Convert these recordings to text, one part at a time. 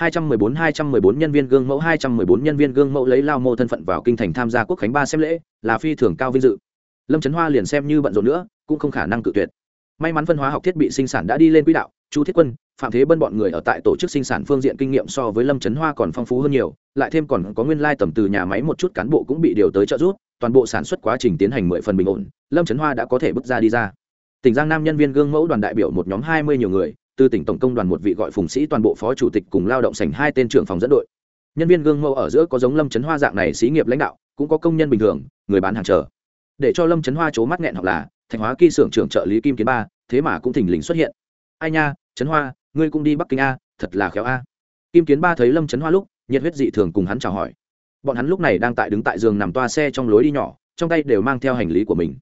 214-214 nhân viên gương mẫu 214 nhân viên gương mẫu lấy lao mô thân phận vào kinh thành tham gia quốc khánh ba xem lễ, là phi thường cao vinh dự. Lâm trấn hoa liền xem như bận rộn nữa, cũng không khả năng cự tuyệt. May mắn phân hóa học thiết bị sinh sản đã đi lên quỹ đạo, chu thiết quân, phạm thế bân bọn người ở tại tổ chức sinh sản phương diện kinh nghiệm so với lâm trấn hoa còn phong phú hơn nhiều, lại thêm còn có nguyên lai tầm từ nhà máy một chút cán bộ cũng bị điều tới trợ giúp, toàn bộ sản xuất quá trình tiến hành mười phần bình ổn, lâm trấn hoa đã có thể bước ra đi ra. Tỉnh giang nam nhân viên gương mẫu đoàn đại biểu một nhóm hai mươi nhiều người từ tỉnh tổng công đoàn một vị gọi phùng sĩ toàn bộ phó chủ tịch cùng lao động sành hai tên trưởng phòng dẫn đội. Nhân viên gương mẫu ở giữa có giống lâm trấn hoa dạng này xí nghiệp lãnh đạo, cũng có công nhân bình thường, người bán hàng chờ. Để cho lâm trấn hoa c mắt nghẹn hoặc là thành hóa kỳ xưởng trưởng trợ lý kim kiến ba, thế mà cũng thình lình xuất hiện. Ai nha trấn hoa, ngươi cũng đi bắc kinh a, thật là khéo a. Kim kiến ba thấy lâm trấn hoa lúc, nhiệt huyết dị thường cùng hắn chào hỏi. Bọn hắn lúc này đang tại đứng tại giường nằm toa xe trong lối đi nhỏ, trong tay đều mang theo hành lý của mình.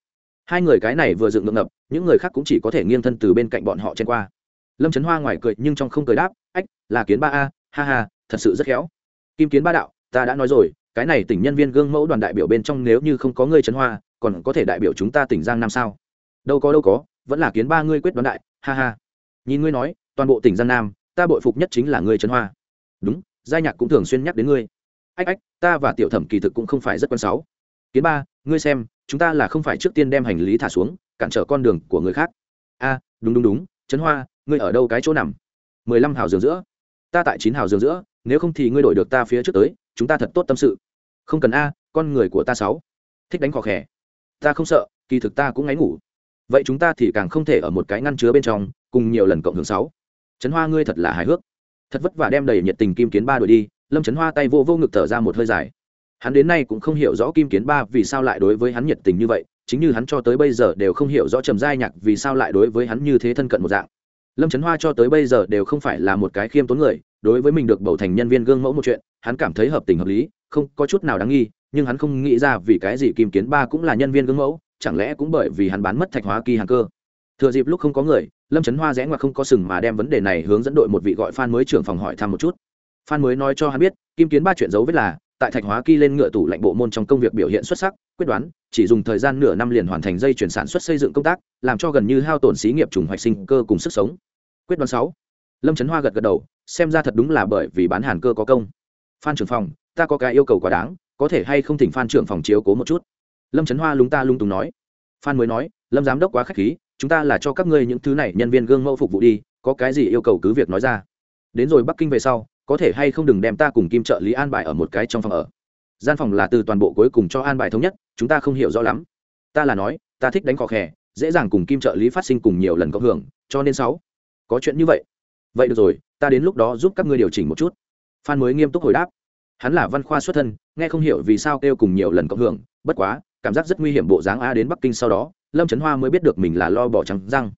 Hai người cái này vừa dựng ngượng ngập, những người khác cũng chỉ có thể nghiêng thân từ bên cạnh bọn họ chen qua lâm trấn hoa ngoài cười nhưng trong không cười đáp, ách, là kiến ba a, ha ha, thật sự rất khéo. Kim kiến ba đạo, ta đã nói rồi, cái này tỉnh nhân viên gương mẫu đoàn đại biểu bên trong nếu như không có ngươi trấn hoa, còn có thể đại biểu chúng ta tỉnh giang nam sao? Đâu có đâu có, vẫn là kiến ba ngươi quyết đoán đại, ha ha. Nhìn ngươi nói, toàn bộ tỉnh giang nam, ta bội phục nhất chính là ngươi trấn hoa. Đúng, giai nhạc cũng thường xuyên nhắc đến ngươi. Ách ách, ta và tiểu thẩm kỳ thực cũng không phải rất quan sáu. Kiến ba, ngươi xem, chúng ta là không phải trước tiên đem hành lý thả xuống, cản trở con đường của người khác. A, đúng đúng đúng trấn hoa ngươi ở đâu cái chỗ nằm? Mười lăm hào giường giữa. Ta tại chín hào giường giữa, nếu không thì ngươi đổi được ta phía trước tới, chúng ta thật tốt tâm sự. Không cần a, con người của ta sáu. Thích đánh khó khẽ ta không sợ, kỳ thực ta cũng ngáy ngủ. Vậy chúng ta thì càng không thể ở một cái ngăn chứa bên trong, cùng nhiều lần cộng hưởng sáu. Trấn hoa ngươi thật là hài hước. Thật vất vả đem đầy nhiệt tình kim kiến ba đuổi đi, lâm trấn hoa tay vô vô ngực thở ra một hơi dài. Hắn đến nay cũng không hiểu rõ kim kiến ba vì sao lại đối với hắn nhiệt tình như vậy, chính như hắn cho tới bây giờ đều không hiểu rõ trầm giai nhạc vì sao lại đối với hắn như thế thân cận một dạng lâm trấn hoa cho tới bây giờ đều không phải là một cái khiêm tốn người, đối với mình được bầu thành nhân viên gương mẫu một chuyện, hắn cảm thấy hợp tình hợp lý, không có chút nào đáng nghi, nhưng hắn không nghĩ ra vì cái gì kim kiến ba cũng là nhân viên gương mẫu, chẳng lẽ cũng bởi vì hắn bán mất thạch hóa kỳ hàng cơ. Thừa dịp lúc không có người, lâm trấn hoa rẽ ngoặt không có sừng mà đem vấn đề này hướng dẫn đội một vị gọi phan mới trưởng phòng hỏi thăm một chút. Phan mới nói cho hắn biết, kim kiến ba chuyện dấu vết là, tại thạch hóa kỳ lên ngựa tủ lạnh bộ môn trong công việc biểu hiện xuất sắc, quyết đoán, chỉ dùng thời gian nửa năm liền hoàn thành dây chuyển sản xuất xây dựng công tác, làm cho gần như hao tổn xí nghiệp trùng hoạch sinh cơ cùng sức sống quyết đoán sáu. Lâm trấn hoa gật gật đầu, xem ra thật đúng là bởi vì bán hàn cơ có công. Phan trưởng phòng, ta có cái yêu cầu quá đáng, có thể hay không thỉnh phan trưởng phòng chiếu cố một chút? Lâm trấn hoa lúng ta lung túng nói. Phan mới nói, lâm giám đốc quá k h á c h khí, chúng ta là cho các ngươi những thứ này nhân viên gương mẫu phục vụ đi, có cái gì yêu cầu cứ việc nói ra. Đến rồi bắc kinh về sau, có thể hay không đừng đem ta cùng kim trợ lý an bài ở một cái trong phòng ở. Gian phòng là từ toàn bộ cuối cùng cho an bài thống nhất, chúng ta không hiểu rõ lắm. Ta là nói, ta thích đánh cỏ khè, dễ dàng cùng kim trợ lý phát sinh cùng nhiều lần cộng hưởng, cho nên sáu có chuyện như vậy. Vậy được rồi, ta đến lúc đó giúp các ngươi điều chỉnh một chút. Phan mới nghiêm túc hồi đáp. Hắn là văn khoa xuất thân, nghe không hiểu vì sao kêu cùng nhiều lần cộng hưởng, bất quá, cảm giác rất nguy hiểm bộ dáng a đến bắc kinh sau đó, lâm trấn hoa mới biết được mình là lo bỏ trắng răng.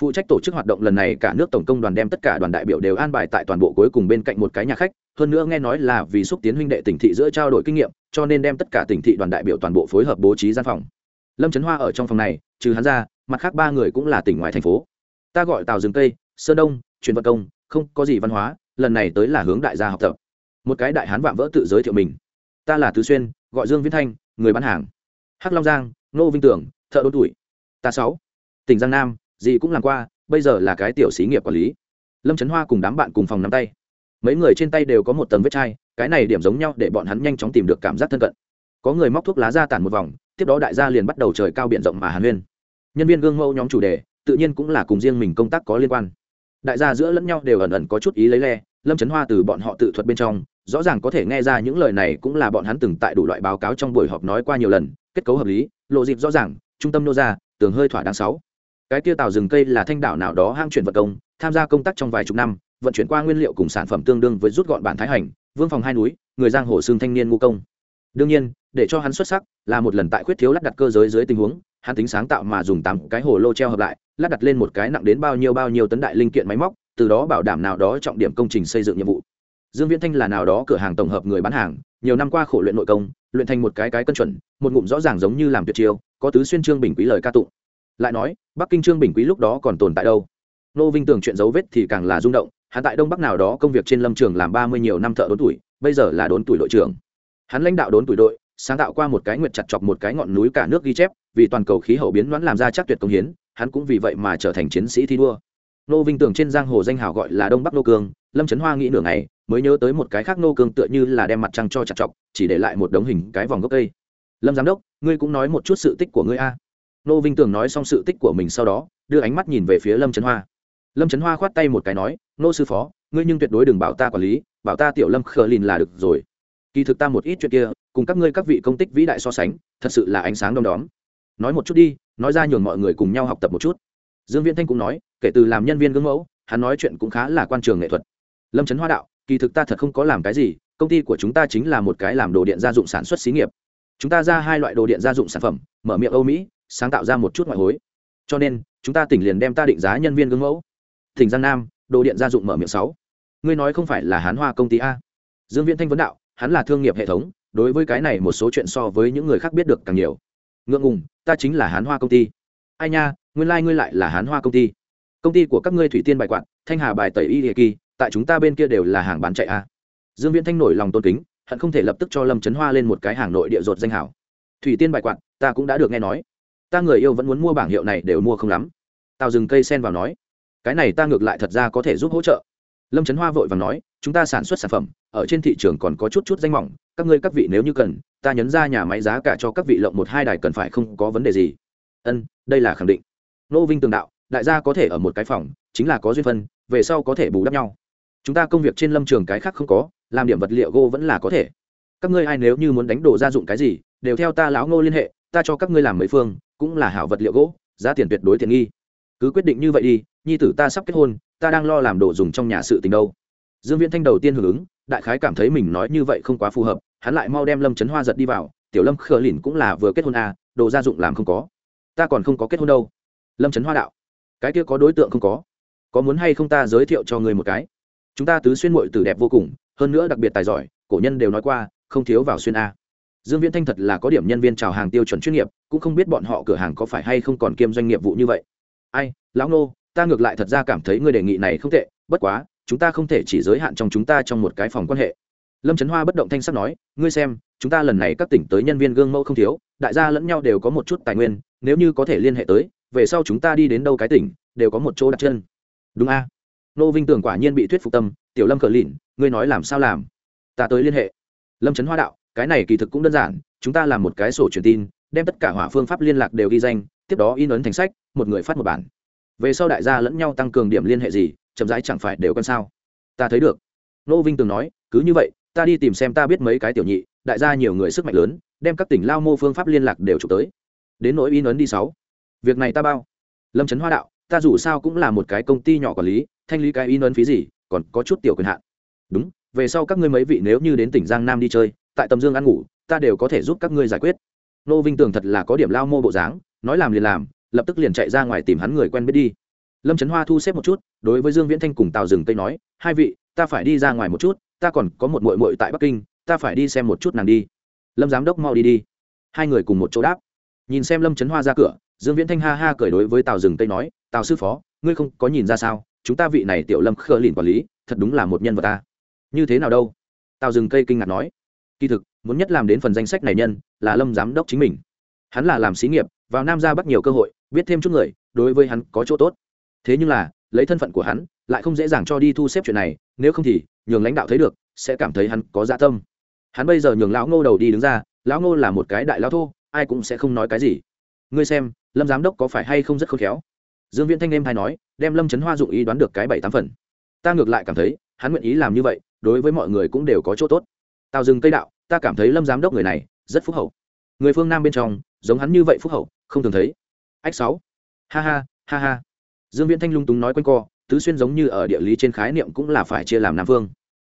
Phụ trách tổ chức hoạt động lần này, cả nước tổng công đoàn đem tất cả đoàn đại biểu đều an bài tại toàn bộ cuối cùng bên cạnh một cái nhà khách, hơn nữa nghe nói là vì xúc tiến huynh đệ tỉnh thị giữa trao đổi kinh nghiệm, cho nên đem tất cả tỉnh thị đoàn đại biểu toàn bộ phối hợp bố trí gian phòng. Lâm trấn hoa ở trong phòng này, trừ hắn ra, mặt khác ba người cũng là tỉnh ngoài thành phố. Ta gọi tàu rừng tây sơn đông, truyền văn công, không có gì văn hóa, lần này tới là hướng đại gia học tập. Một cái đại hán vạm vỡ tự giới thiệu mình. Ta là tứ xuyên, gọi dương viễn thanh, người bán hàng. Hắc long giang nô vinh tưởng, thợ đốt tuổi. Ta sáu. Tỉnh giang nam, gì cũng làm qua, bây giờ là cái tiểu xí nghiệp quản lý. Lâm trấn hoa cùng đám bạn cùng phòng nắm tay. Mấy người trên tay đều có một tầng vết chai, cái này điểm giống nhau để bọn hắn nhanh chóng tìm được cảm giác thân cận. Có người móc thuốc lá ra tản một vòng, tiếp đó đại gia liền bắt đầu trời cao biển rộng mà hàn huyên. Nhân viên gương mẫu nhóm chủ đề, tự nhiên cũng là cùng riêng mình công tác có liên quan đại gia giữa lẫn nhau đều ẩn ẩn có chút ý lấy le, lâm trấn hoa từ bọn họ tự thuật bên trong, rõ ràng có thể nghe ra những lời này cũng là bọn hắn từng tại đủ loại báo cáo trong buổi họp nói qua nhiều lần, kết cấu hợp lý, lộ dịp rõ ràng, trung tâm nô ra, tường hơi thỏa đáng sáu. Cái kia tàu rừng cây là thanh đảo nào đó hang chuyển vật công, tham gia công tác trong vài chục năm, vận chuyển qua nguyên liệu cùng sản phẩm tương đương với rút gọn bản thái hành, vương phòng hai núi, người giang hồ xương thanh niên ngu công. Đương nhiên, để cho hắn xuất sắc là một lần tại khuyết thiếu lắp đặt cơ giới dưới tình huống, hắn tính sáng tạo mà dùng tám cái hồ lô treo hợp lại lắp đặt lên một cái nặng đến bao nhiêu bao nhiêu tấn đại linh kiện máy móc, từ đó bảo đảm nào đó trọng điểm công trình xây dựng nhiệm vụ. Dương viễn thanh là nào đó cửa hàng tổng hợp người bán hàng, nhiều năm qua khổ luyện nội công, luyện thành một cái cái cân chuẩn, một ngụm rõ ràng giống như làm tuyệt chiêu, có tứ xuyên trương bình quý lời ca tụng. Lại nói, bắc kinh trương bình quý lúc đó còn tồn tại đâu? Nô vinh tường chuyện dấu vết thì càng là rung động, hắn tại đông bắc nào đó công việc trên lâm trường làm ba mươi nhiều năm thợ đốn tuổi, bây giờ là đốn tuổi đội trưởng. Hắn lãnh đạo đốn tuổi đội, sáng tạo qua một cái nguyệt chặt chọc một cái ngọn núi cả nước ghi chép, vì toàn cầu khí hậu biến đoán làm ra chắc tuyệt công hiến hắn cũng vì vậy mà trở thành chiến sĩ thi đua. Nô vinh tưởng trên giang hồ danh hào gọi là đông bắc nô cương, lâm trấn hoa nghĩ nửa ngày, mới nhớ tới một cái khác nô cương tựa như là đem mặt trăng cho chặt chọc, chỉ để lại một đống hình cái vòng gốc cây. Lâm giám đốc, ngươi cũng nói một chút sự tích của ngươi a. Nô vinh tường nói xong sự tích của mình sau đó, đưa ánh mắt nhìn về phía lâm trấn hoa. Lâm trấn hoa khoát tay một cái nói, nô sư phó, ngươi nhưng tuyệt đối đừng bảo ta quản lý, bảo ta tiểu lâm khờ lìn là được rồi. Kỳ thực ta một ít chuyện kia, cùng các ngươi các vị công tích vĩ đại so sánh, thật sự là ánh sáng đom đóm. Nói một chút đi nói ra nhường mọi người cùng nhau học tập một chút. Dương viễn thanh cũng nói, kể từ làm nhân viên gương mẫu, hắn nói chuyện cũng khá là quan trường nghệ thuật. Lâm trấn hoa đạo, kỳ thực ta thật không có làm cái gì, công ty của chúng ta chính là một cái làm đồ điện gia dụng sản xuất xí nghiệp. Chúng ta ra hai loại đồ điện gia dụng sản phẩm, mở miệng âu mỹ, sáng tạo ra một chút ngoại hối. Cho nên, chúng ta tỉnh liền đem ta định giá nhân viên gương mẫu. Tỉnh giang nam, đồ điện gia dụng mở miệng sáu. Ngươi nói không phải là hán hoa công ty a? Dương viễn thanh vấn đạo, hắn là thương nghiệp hệ thống, đối với cái này một số chuyện so với những người khác biết được càng nhiều ngượng ngùng, ta chính là hán hoa công ty. Ai nha, nguyên lai、like、ngươi lại là hán hoa công ty. Công ty của các ngươi thủy tiên bài quạt, thanh hà bài tẩy y địa kỳ, tại chúng ta bên kia đều là hàng bán chạy a. Dương viễn thanh nổi lòng tôn kính, hận không thể lập tức cho lâm trấn hoa lên một cái hàng nội địa rột danh hảo. Thủy tiên bài quạt, ta cũng đã được nghe nói. Ta người yêu vẫn muốn mua bảng hiệu này đều mua không lắm. Tào dừng cây sen vào nói, cái này ta ngược lại thật ra có thể giúp hỗ trợ. Lâm trấn hoa vội và nói, chúng ta sản xuất sản phẩm, ở trên thị trường còn có chút chút danh mỏng, các ngươi các vị nếu như cần ta nhấn ra nhà máy giá cả cho các vị lộng một hai đài cần phải không có vấn đề gì. Ân, đây là khẳng định. Nô vinh tường đạo, đại gia có thể ở một cái phòng, chính là có duyên phân, về sau có thể bù đắp nhau. Chúng ta công việc trên lâm trường cái khác không có, làm điểm vật liệu gỗ vẫn là có thể. Các ngươi ai nếu như muốn đánh đồ gia dụng cái gì, đều theo ta lão ngô liên hệ, ta cho các ngươi làm mấy phương, cũng là hảo vật liệu gỗ, giá tiền tuyệt đối tiện nghi. Cứ quyết định như vậy đi, nhi tử ta sắp kết hôn, ta đang lo làm đồ dùng trong nhà sự tình đâu. Dương viễn thanh đầu tiên hưởng ứng đại khái cảm thấy mình nói như vậy không quá phù hợp, hắn lại mau đem lâm trấn hoa giật đi vào, tiểu lâm, khờ lìn cũng là vừa kết hôn à đồ gia dụng làm không có. Ta còn không có kết hôn đâu. Lâm trấn hoa đạo, cái kia có đối tượng không có? Có muốn hay không ta giới thiệu cho người một cái? Chúng ta tứ xuyên mội từ đẹp vô cùng, hơn nữa đặc biệt tài giỏi, cổ nhân đều nói qua, không thiếu vào xuyên a. Dương viễn thanh thật là có điểm nhân viên chào hàng tiêu chuẩn chuyên nghiệp, cũng không biết bọn họ cửa hàng có phải hay không còn kiêm doanh nghiệp vụ như vậy. Ai, lão nô, ta ngược lại thật ra cảm thấy người đề nghị này không tệ, bất quá chúng ta không thể chỉ giới hạn trong chúng ta trong một cái phòng quan hệ. Lâm trấn hoa bất động thanh sắc nói, ngươi xem, chúng ta lần này các tỉnh tới nhân viên gương mẫu không thiếu, đại gia lẫn nhau đều có một chút tài nguyên, nếu như có thể liên hệ tới, về sau chúng ta đi đến đâu cái tỉnh, đều có một chỗ đặt chân. Đúng a? Nô vinh tưởng quả nhiên bị thuyết phục tâm, tiểu lâm cờ lìn ngươi nói làm sao làm? Ta tới liên hệ. Lâm trấn hoa đạo, cái này kỳ thực cũng đơn giản, chúng ta làm một cái sổ truyền tin, đem tất cả hỏa phương pháp liên lạc đều ghi danh, tiếp đó in ấn thành sách, một người phát một bản. Về sau đại gia lẫn nhau tăng cường điểm liên hệ gì chậm rãi chẳng phải đều con sao? Ta thấy được. Nô vinh tường nói, cứ như vậy, ta đi tìm xem ta biết mấy cái tiểu nhị, đại gia nhiều người sức mạnh lớn, đem các tỉnh lao mô phương pháp liên lạc đều chụp tới. Đến nỗi in ấn đi sáu. Việc này ta bao. Lâm trấn hoa đạo, ta dù sao cũng là một cái công ty nhỏ quản lý, thanh lý cái in ấn phí gì, còn có chút tiểu quyền hạn. Đúng, về sau các ngươi mấy vị nếu như đến tỉnh giang nam đi chơi, tại tầm dương ăn ngủ, ta đều có thể giúp các ngươi giải quyết. Nô vinh tường thật là có điểm lao mô bộ dáng, nói làm liền làm, lập tức liền chạy ra ngoài tìm hắn người quen biết đi lâm trấn hoa thu xếp một chút, đối với dương viễn thanh cùng tào rừng tây nói, hai vị, ta phải đi ra ngoài một chút, ta còn có một mội mội tại bắc kinh, ta phải đi xem một chút nàng đi. Lâm giám đốc mau đi đi. Hai người cùng một chỗ đáp. Nhìn xem lâm trấn hoa ra cửa, dương viễn thanh ha ha cười đối với tào rừng tây nói, tào sư phó, ngươi không có nhìn ra sao, chúng ta vị này tiểu lâm khơ lìn quản lý, thật đúng là một nhân vật ta. Như thế nào đâu? Tào rừng cây kinh ngạc nói. Kỳ thực, muốn nhất làm đến phần danh sách này nhân, là lâm giám đốc chính mình. Hắn là làm xí nghiệp, vào nam ra bắt nhiều cơ hội, biết thêm chút người, đối với hắn có chỗ tốt thế nhưng là, lấy thân phận của hắn, lại không dễ dàng cho đi thu xếp chuyện này, nếu không thì, nhường lãnh đạo thấy được, sẽ cảm thấy hắn có dạ tâm. Hắn bây giờ nhường lão ngô đầu đi đứng ra, lão ngô là một cái đại lão thô, ai cũng sẽ không nói cái gì. Ngươi xem, lâm giám đốc có phải hay không rất khôn khéo? Dương viễn thanh em hay nói, đem lâm trấn hoa dụng ý đoán được cái bảy tám phần. Ta ngược lại cảm thấy, hắn nguyện ý làm như vậy, đối với mọi người cũng đều có chỗ tốt. Tào dừng cây đạo, ta cảm thấy lâm giám đốc người này, rất phúc hậu. Người phương nam bên trong, giống hắn như vậy phúc hậu, không thường thấy. Ách sáu. Ha ha ha ha dương viễn thanh lung túng nói quanh co tứ xuyên giống như ở địa lý trên khái niệm cũng là phải chia làm nam phương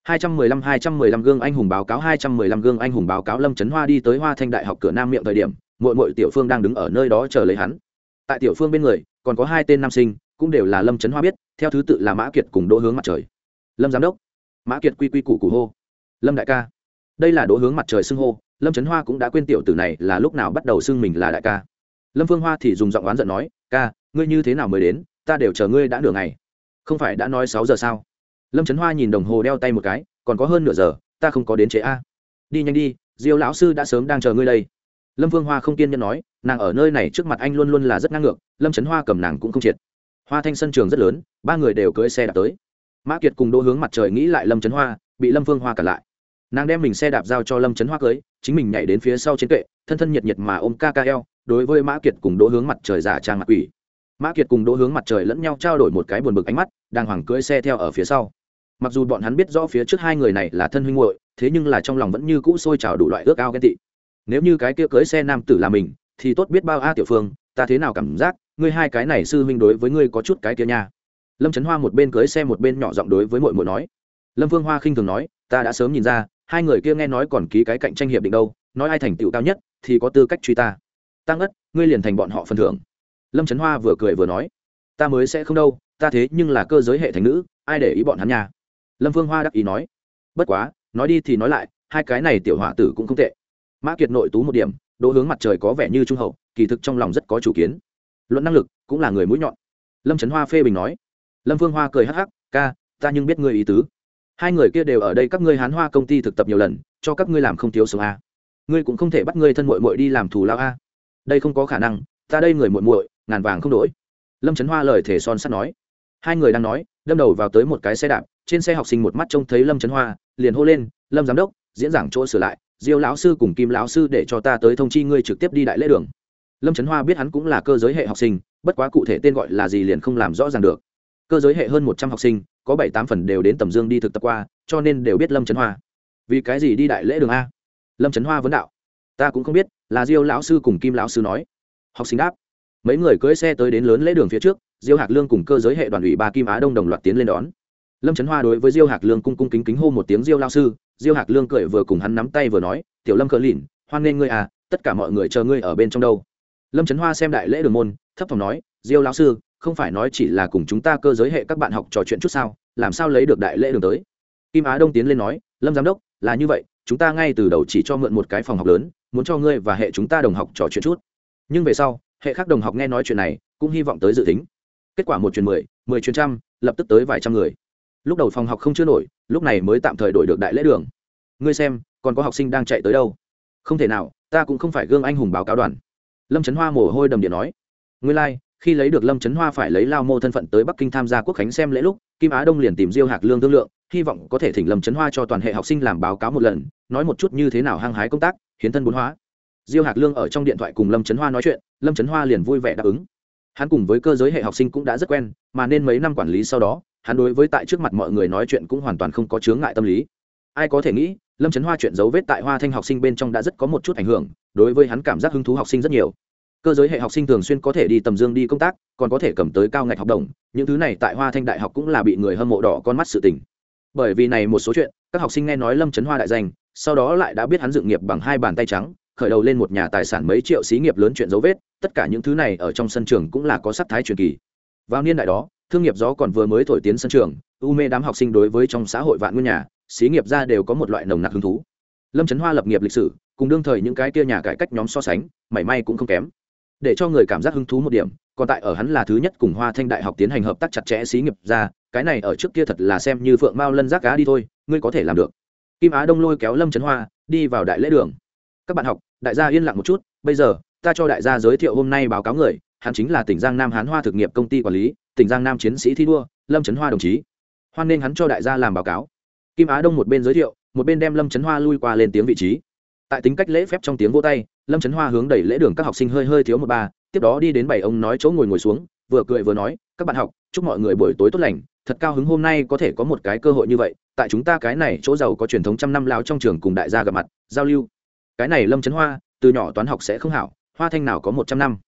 215 215 gương anh hùng báo cáo 215 gương anh hùng báo cáo Lâm Chấn Hoa đi tới Hoa Thanh Đại học cửa Nam miệng thời điểm, muội muội tiểu Phương đang đứng ở nơi đó chờ lấy hắn. Tại tiểu Phương bên người, còn có hai tên nam sinh, cũng đều là Lâm Chấn Hoa biết, theo thứ tự là Mã Kiệt cùng Đỗ Hướng mặt trời. Lâm giám đốc, Mã Kiệt quy quy củ củ hô. Lâm đại ca. Đây là Đỗ Hướng mặt trời xưng hô, Lâm Chấn Hoa cũng đã quên tiểu tử này là lúc nào bắt đầu xưng mình là đại ca. Lâm Phương Hoa thì dùng giọng oán giận nói, "Ca, ngươi như thế nào mới đến, ta đều chờ ngươi đã nửa ngày. Không phải đã nói sáu giờ sao? Lâm trấn hoa nhìn đồng hồ đeo tay một cái, còn có hơn nửa giờ, ta không có đến chế a. Đi nhanh đi, diêu lão sư đã sớm đang chờ ngươi đây. Lâm vương hoa không kiên nhẫn nói, nàng ở nơi này trước mặt anh luôn luôn là rất ngang ngược, lâm trấn hoa cầm nàng cũng không triệt. Hoa thanh sân trường rất lớn, ba người đều cưỡi xe đạp tới. Mã kiệt cùng đỗ hướng mặt trời nghĩ lại lâm trấn hoa, bị lâm Vương hoa cản lại. Nàng đem mình xe đạp giao cho lâm trấn hoa cưới, chính mình nhảy đến phía sau trên kệ, thân thân nhiệt nhiệt mà ôm ca ca eo, đối với mã kiệt cùng đỗ hướng mặt trời giả trang mặt quỷ mã kiệt cùng đỗ hướng mặt trời lẫn nhau trao đổi một cái buồn bực ánh mắt đang hoàng cưỡi xe theo ở phía sau. Mặc dù bọn hắn biết rõ phía trước hai người này là thân huynh hội thế nhưng là trong lòng vẫn như cũ sôi trào đủ loại ước ao ghen tị. Nếu như cái kia cưới xe nam tử là mình, thì tốt biết bao a tiểu phương, ta thế nào cảm giác, ngươi hai cái này sư huynh đối với ngươi có chút cái kia nha. Lâm trấn hoa một bên cưới xe một bên nhỏ giọng đối với mội mội nói. Lâm Vương hoa khinh thường nói, ta đã sớm nhìn ra, hai người kia nghe nói còn ký cái cạnh tranh hiệp định đâu, nói ai thành tựu cao nhất, thì có tư cách truy ta. Tăng ất ngươi liền thành bọn họ phần thưởng lâm trấn hoa vừa cười vừa nói, ta mới sẽ không đâu, ta thế nhưng là cơ giới hệ thành nữ, ai để ý bọn hắn nha? Lâm phương hoa đắc ý nói, bất quá, nói đi thì nói lại, hai cái này tiểu họa tử cũng không tệ. Mã kiệt nội tú một điểm, đỗ hướng mặt trời có vẻ như trung hậu, kỳ thực trong lòng rất có chủ kiến. Luận năng lực, cũng là người mũi nhọn. Lâm trấn hoa phê bình nói, lâm phương hoa cười hắc hắc, ca, ta nhưng biết ngươi ý tứ. Hai người kia đều ở đây các ngươi hán hoa công ty thực tập nhiều lần, cho các ngươi làm không thiếu sống a. Ngươi cũng không thể bắt ngươi thân mội mội đi làm thù lao a. Đây không có khả năng, ta đây người muội muội ngàn vàng không đổi. Lâm trấn hoa lời thể son sắt nói. Hai người đang nói, đâm đầu vào tới một cái xe đạp, trên xe học sinh một mắt trông thấy lâm trấn hoa, liền hô lên, lâm giám đốc, diễn giảng chỗ sửa lại, diêu lão sư cùng kim lão sư để cho ta tới thông chi ngươi trực tiếp đi đại lễ đường. Lâm trấn hoa biết hắn cũng là cơ giới hệ học sinh, bất quá cụ thể tên gọi là gì liền không làm rõ ràng được. Cơ giới hệ hơn một trăm học sinh, có bảy tám phần đều đến tầm dương đi thực tập qua, cho nên đều biết lâm trấn hoa. Vì cái gì đi đại lễ đường a? Lâm trấn hoa vấn đạo. Ta cũng không biết, là diêu lão sư cùng kim lão sư nói. Học sinh đáp mấy người cưỡi xe tới đến lớn lễ đường phía trước, diêu hạc lương cùng cơ giới hệ đoàn ủy ba kim á đông đồng loạt tiến lên đón. Lâm trấn hoa đối với diêu hạc lương cung cung kính kính hô một tiếng diêu lao sư, diêu hạc lương cười vừa cùng hắn nắm tay vừa nói, tiểu lâm cờ lìn, hoan nghênh ngươi à tất cả mọi người chờ ngươi ở bên trong đâu. Lâm trấn hoa xem đại lễ đường môn, thấp phòng nói, diêu lao sư, không phải nói chỉ là cùng chúng ta cơ giới hệ các bạn học trò chuyện chút sao, làm sao lấy được đại lễ đường tới? Kim á đông tiến lên nói, lâm giám đốc, là như vậy, chúng ta ngay từ đầu chỉ cho mượn một cái phòng học lớn, muốn cho ngươi và hệ chúng ta đồng học trò chuyện chút. Nhưng về sau hệ khác đồng học nghe nói chuyện này cũng hy vọng tới dự tính. Kết quả một chuyến mười mười chuyến trăm lập tức tới vài trăm người. Lúc đầu phòng học không chưa nổi lúc này mới tạm thời đổi được đại lễ đường. Ngươi xem còn có học sinh đang chạy tới đâu? Không thể nào ta cũng không phải gương anh hùng báo cáo đoàn. Lâm trấn hoa mồ hôi đầm điện nói. Ngươi lai、like, khi lấy được lâm trấn hoa phải lấy lao mô thân phận tới bắc kinh tham gia quốc khánh xem lễ lúc kim á đông liền tìm diêu hạc lương thương lượng hy vọng có thể thỉnh lâm trấn hoa cho toàn hệ học sinh làm báo cáo một lần nói một chút như thế nào hăng hái công tác hiến thân bốn hóa. Diêu hạc lương ở trong điện thoại cùng lâm trấn hoa nói chuyện lâm trấn hoa liền vui vẻ đáp ứng. Hắn cùng với cơ giới hệ học sinh cũng đã rất quen, mà nên mấy năm quản lý sau đó, hắn đối với tại trước mặt mọi người nói chuyện cũng hoàn toàn không có chướng ngại tâm lý. Ai có thể nghĩ, lâm trấn hoa chuyện dấu vết tại hoa thanh học sinh bên trong đã rất có một chút ảnh hưởng, đối với hắn cảm giác hứng thú học sinh rất nhiều. Cơ giới hệ học sinh thường xuyên có thể đi tầm dương đi công tác, còn có thể cầm tới cao ngạch học đồng, những thứ này tại hoa thanh đại học cũng là bị người hâm mộ đỏ con mắt sự tình. Bởi vì này một số chuyện, các học sinh nghe nói lâm trấn hoa đại danh, sau đó lại đã biết hắn dựng nghiệp bằng hai bàn tay trắng khởi đầu lên một nhà tài sản mấy triệu xí nghiệp lớn chuyện dấu vết, tất cả những thứ này ở trong sân trường cũng là có sắc thái truyền kỳ. Vào niên đại đó, thương nghiệp gió còn vừa mới thổi tiến sân trường, u mê đám học sinh đối với trong xã hội vạn nguyên nhà, xí nghiệp ra đều có một loại nồng nặc hứng thú. Lâm trấn hoa lập nghiệp lịch sử, cùng đương thời những cái kia nhà cải cách nhóm so sánh, mảy may cũng không kém. Để cho người cảm giác hứng thú một điểm, còn tại ở hắn là thứ nhất cùng hoa thanh đại học tiến hành hợp tác chặt chẽ xí nghiệp ra, cái này ở trước kia thật là xem như phượng mao lân giác cá đi thôi, ngươi có thể làm được. Kim á đông lôi kéo lâm trấn hoa, đi vào đại lễ đường. Các bạn học đại gia yên lặng một chút, bây giờ, ta cho đại gia giới thiệu hôm nay báo cáo người, hắn chính là tỉnh giang nam hán hoa thực nghiệp công ty quản lý, tỉnh giang nam chiến sĩ thi đua, lâm trấn hoa đồng chí. Hoan nên hắn cho đại gia làm báo cáo. Kim á đông một bên giới thiệu, một bên đem lâm trấn hoa lui qua lên tiếng vị trí. Tại tính cách lễ phép trong tiếng vô tay, lâm trấn hoa hướng đẩy lễ đường các học sinh hơi hơi thiếu một ba, tiếp đó đi đến bảy ông nói chỗ ngồi ngồi xuống, vừa cười vừa nói, các bạn học, chúc mọi người buổi tối tốt lành, thật cao hứng hôm nay có thể có một cái cơ hội như vậy, tại chúng ta cái này chỗ giàu có truyền thống trăm năm lao trong trường cùng đại gia gặp mặt, giao lưu cái này lâm trấn hoa, từ nhỏ toán học sẽ không hảo, hoa thanh nào có một trăm năm.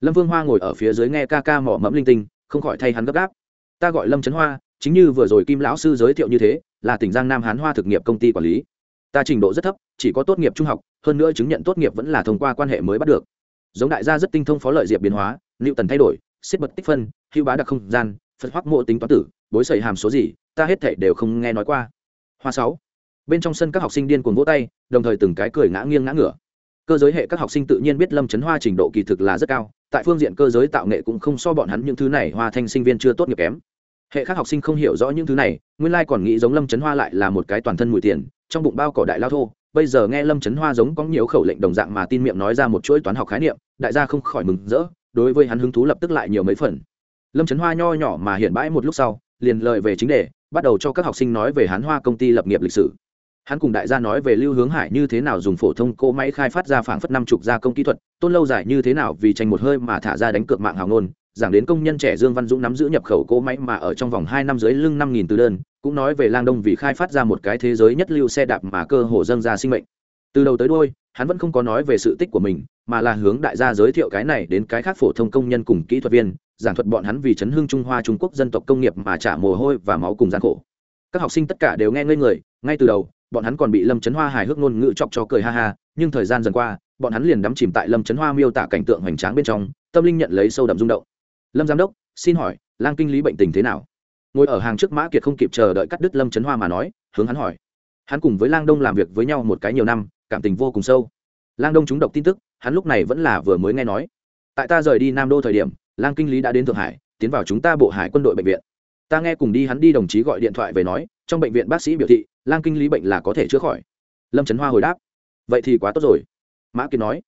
Lâm vương hoa ngồi ở phía dưới nghe ca ca mỏ mẫm linh tinh, không khỏi thay hắn gấp gáp. Ta gọi lâm trấn hoa, chính như vừa rồi kim lão sư giới thiệu như thế, là tỉnh giang nam hán hoa thực nghiệp công ty quản lý. Ta trình độ rất thấp, chỉ có tốt nghiệp trung học, hơn nữa chứng nhận tốt nghiệp vẫn là thông qua quan hệ mới bắt được. Giống đại gia rất tinh thông phó lợi diệp biến hóa liệu tần thay đổi xếp bật tích phân hữu bá đặc không gian, phật hoắc mộ tính toán tử, bối sầy hàm số gì, ta hết thể đều không nghe nói qua. Hoa sáu bên trong sân các học sinh điên cuồng vỗ tay, đồng thời từng cái cười ngã nghiêng ngã ngửa. Cơ giới hệ các học sinh tự nhiên biết lâm trấn hoa trình độ kỳ thực là rất cao, tại phương diện cơ giới tạo nghệ cũng không so bọn hắn những thứ này hoa thanh sinh viên chưa tốt nghiệp kém. Hệ khác học sinh không hiểu rõ những thứ này, nguyên lai còn nghĩ giống lâm trấn hoa lại là một cái toàn thân mùi tiền, trong bụng bao cỏ đại lao thô, bây giờ nghe lâm trấn hoa giống có nhiều khẩu lệnh đồng dạng mà tin miệng nói ra một chuỗi toán học khái niệm, đại gia không khỏi mừng rỡ, đối với hắn hứng thú lập tức lại nhiều mấy phần. Lâm trấn hoa nho nhỏ mà hiện bãi một lúc sau, liền lời về chính đề, bắt đầu cho các học sinh nói về hán hoa công ty lập nghiệp lịch sử hắn cùng đại gia nói về lưu hướng hải như thế nào dùng phổ thông cỗ máy khai phát ra phảng phất năm chục gia công kỹ thuật, tôn lâu dài như thế nào vì tranh một hơi mà thả ra đánh cược mạng hào ngôn, giảng đến công nhân trẻ dương văn dũng nắm giữ nhập khẩu cỗ máy mà ở trong vòng hai năm dưới lưng năm nghìn từ đơn, cũng nói về lang đông vì khai phát ra một cái thế giới nhất lưu xe đạp mà cơ hồ dâng ra sinh mệnh. Từ đầu tới đôi hắn vẫn không có nói về sự tích của mình, mà là hướng đại gia giới thiệu cái này đến cái khác phổ thông công nhân cùng kỹ thuật viên, giảng thuật bọn hắn vì chấn hương trung hoa trung quốc dân tộc công nghiệp mà trả mồ hôi và máu cùng gian khổ. Các học sinh tất cả đều nghe ngây người, ngay từ đầu bọn hắn còn bị lâm trấn hoa hài hước ngôn ngữ chọc cho cười ha ha, nhưng thời gian dần qua, bọn hắn liền đắm chìm tại lâm trấn hoa miêu tả cảnh tượng hoành tráng bên trong, tâm linh nhận lấy sâu đậm rung động. Lâm giám đốc, xin hỏi, lang kinh lý bệnh tình thế nào? Ngồi ở hàng trước mã kiệt không kịp chờ đợi cắt đứt lâm trấn hoa mà nói, hướng hắn hỏi. Hắn cùng với lang đông làm việc với nhau một cái nhiều năm, cảm tình vô cùng sâu. Lang đông trúng độc tin tức, hắn lúc này vẫn là vừa mới nghe nói. Tại ta rời đi nam đô thời điểm, lang kinh lý đã đến thượng hải, tiến vào chúng ta bộ hải quân đội bệnh viện. Ta nghe cùng đi hắn đi đồng chí gọi điện thoại về nói, trong bệnh viện bác sĩ biểu thị lang kinh lý bệnh là có thể chữa khỏi. Lâm trấn hoa hồi đáp, vậy thì quá tốt rồi. Mã kiệt nói,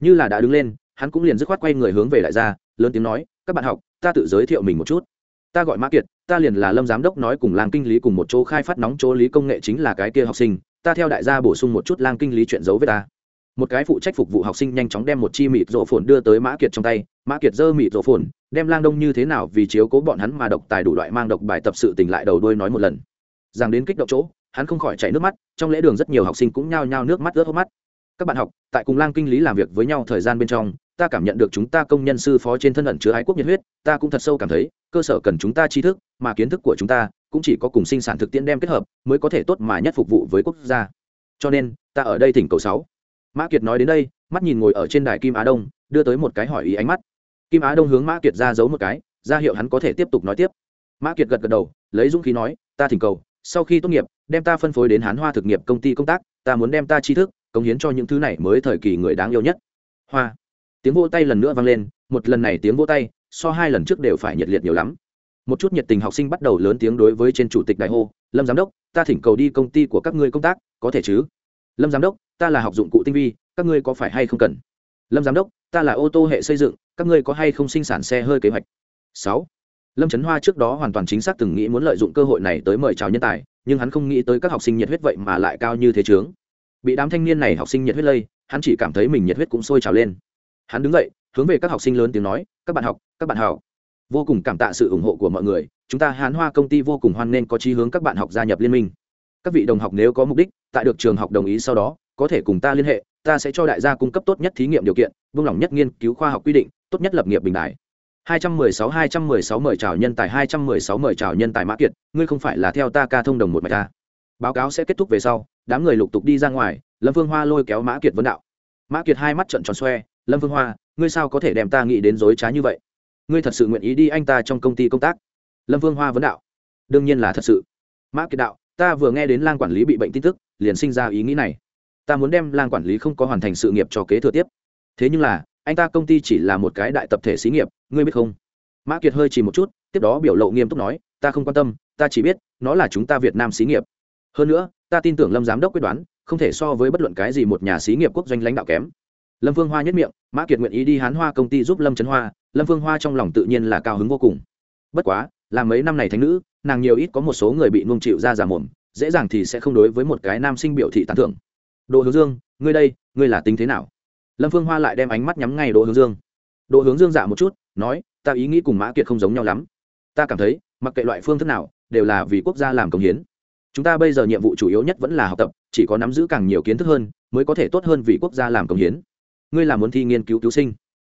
như là đã đứng lên, hắn cũng liền dứt khoát quay người hướng về đại gia lớn tiếng nói, các bạn học, ta tự giới thiệu mình một chút. Ta gọi mã kiệt, ta liền là lâm giám đốc nói cùng lang kinh lý cùng một chỗ khai phát nóng chỗ lý công nghệ chính là cái kia học sinh, ta theo đại gia bổ sung một chút lang kinh lý chuyện giấu với ta. Một cái phụ trách phục vụ học sinh nhanh chóng đem một chi mịt rộ phồn đưa tới mã kiệt trong tay. Mã kiệt giơ mịt rộ phồn, đem lang đông như thế nào vì chiếu cố bọn hắn mà độc tài đủ loại mang độc bài tập sự tình lại đầu đuôi nói một lần rằng đến kích động chỗ, hắn không khỏi chảy nước mắt, trong lễ đường rất nhiều học sinh cũng nhao nhao nước mắt ướt hốc mắt. Các bạn học, tại cùng lang kinh lý làm việc với nhau thời gian bên trong, ta cảm nhận được chúng ta công nhân sư phó trên thân ẩn chứa ái quốc nhiệt huyết, ta cũng thật sâu cảm thấy, cơ sở cần chúng ta tri thức, mà kiến thức của chúng ta cũng chỉ có cùng sinh sản thực tiễn đem kết hợp, mới có thể tốt mà nhất phục vụ với quốc gia. Cho nên, ta ở đây thỉnh cầu sáu. Mã kiệt nói đến đây, mắt nhìn ngồi ở trên đài kim á đông, đưa tới một cái hỏi ý ánh mắt. Kim á đông hướng mã kiệt ra giấu một cái, ra hiệu hắn có thể tiếp tục nói tiếp. Mã kiệt gật gật đầu, lấy dũng khí nói, ta thỉnh cầu sau khi tốt nghiệp, đem ta phân phối đến hán hoa thực nghiệp công ty công tác, ta muốn đem ta tri thức cống hiến cho những thứ này mới thời kỳ người đáng yêu nhất. Hoa. Tiếng vỗ tay lần nữa vang lên, một lần này tiếng vỗ tay, so hai lần trước đều phải nhiệt liệt nhiều lắm. Một chút nhiệt tình học sinh bắt đầu lớn tiếng đối với trên chủ tịch đại hô, lâm giám đốc, ta thỉnh cầu đi công ty của các ngươi công tác, có thể chứ? Lâm giám đốc, ta là học dụng cụ tinh vi, các ngươi có phải hay không cần? Lâm giám đốc, ta là ô tô hệ xây dựng, các ngươi có hay không sinh sản xe hơi kế hoạch? Sáu lâm trấn hoa trước đó hoàn toàn chính xác từng nghĩ muốn lợi dụng cơ hội này tới mời chào nhân tài, nhưng hắn không nghĩ tới các học sinh nhiệt huyết vậy mà lại cao như thế chướng. Bị đám thanh niên này học sinh nhiệt huyết lây, hắn chỉ cảm thấy mình nhiệt huyết cũng sôi trào lên. Hắn đứng dậy, hướng về các học sinh lớn tiếng nói, các bạn học, các bạn học. Vô cùng cảm tạ sự ủng hộ của mọi người, chúng ta hán hoa công ty vô cùng hoan nghênh có chí hướng các bạn học gia nhập liên minh. Các vị đồng học nếu có mục đích, tại được trường học đồng ý sau đó, có thể cùng ta liên hệ, ta sẽ cho đại gia cung cấp tốt nhất thí nghiệm điều kiện vương lòng nhất nghiên cứu khoa học quy định, tốt nhất lập nghiệp bình đại. 216 216 mời chào nhân tài 216 mời chào nhân tài mã kiệt, ngươi không phải là theo ta ca thông đồng một mạch ta. Báo cáo sẽ kết thúc về sau, đám người lục tục đi ra ngoài, lâm Vương hoa lôi kéo mã kiệt vấn đạo. Mã kiệt hai mắt trợn tròn xoe, lâm Vương hoa, ngươi sao có thể đem ta nghĩ đến dối trá như vậy? Ngươi thật sự nguyện ý đi anh ta trong công ty công tác? Lâm Vương hoa vấn đạo. Đương nhiên là thật sự. Mã kiệt đạo, ta vừa nghe đến lang quản lý bị bệnh tin tức, liền sinh ra ý nghĩ này. Ta muốn đem lang quản lý không có hoàn thành sự nghiệp cho kế thừa tiếp. Thế nhưng là anh ta công ty chỉ là một cái đại tập thể xí nghiệp, ngươi biết không? Mã kiệt hơi chỉ một chút, tiếp đó biểu lộ nghiêm túc nói, ta không quan tâm, ta chỉ biết, nó là chúng ta việt nam xí nghiệp. Hơn nữa, ta tin tưởng lâm giám đốc quyết đoán, không thể so với bất luận cái gì một nhà xí nghiệp quốc doanh lãnh đạo kém. Lâm phương hoa nhất miệng, mã kiệt nguyện ý đi hán hoa công ty giúp lâm trấn hoa, lâm phương hoa trong lòng tự nhiên là cao hứng vô cùng. Bất quá, là mấy năm này thánh nữ, nàng nhiều ít có một số người bị nuông chịu ra giả mồm, dễ dàng thì sẽ không đối với một cái nam sinh biểu thị tán thưởng. Đỗ hướng dương, ngươi đây, ngươi là tính thế nào? Lâm phương hoa lại đem ánh mắt nhắm ngay đỗ hướng dương. Đỗ hướng dương dạ một chút, nói, ta ý nghĩ cùng mã kiệt không giống nhau lắm. Ta cảm thấy, mặc kệ loại phương thức nào, đều là vì quốc gia làm công hiến. Chúng ta bây giờ nhiệm vụ chủ yếu nhất vẫn là học tập, chỉ có nắm giữ càng nhiều kiến thức hơn, mới có thể tốt hơn vì quốc gia làm công hiến. Ngươi là muốn thi nghiên cứu cứu sinh?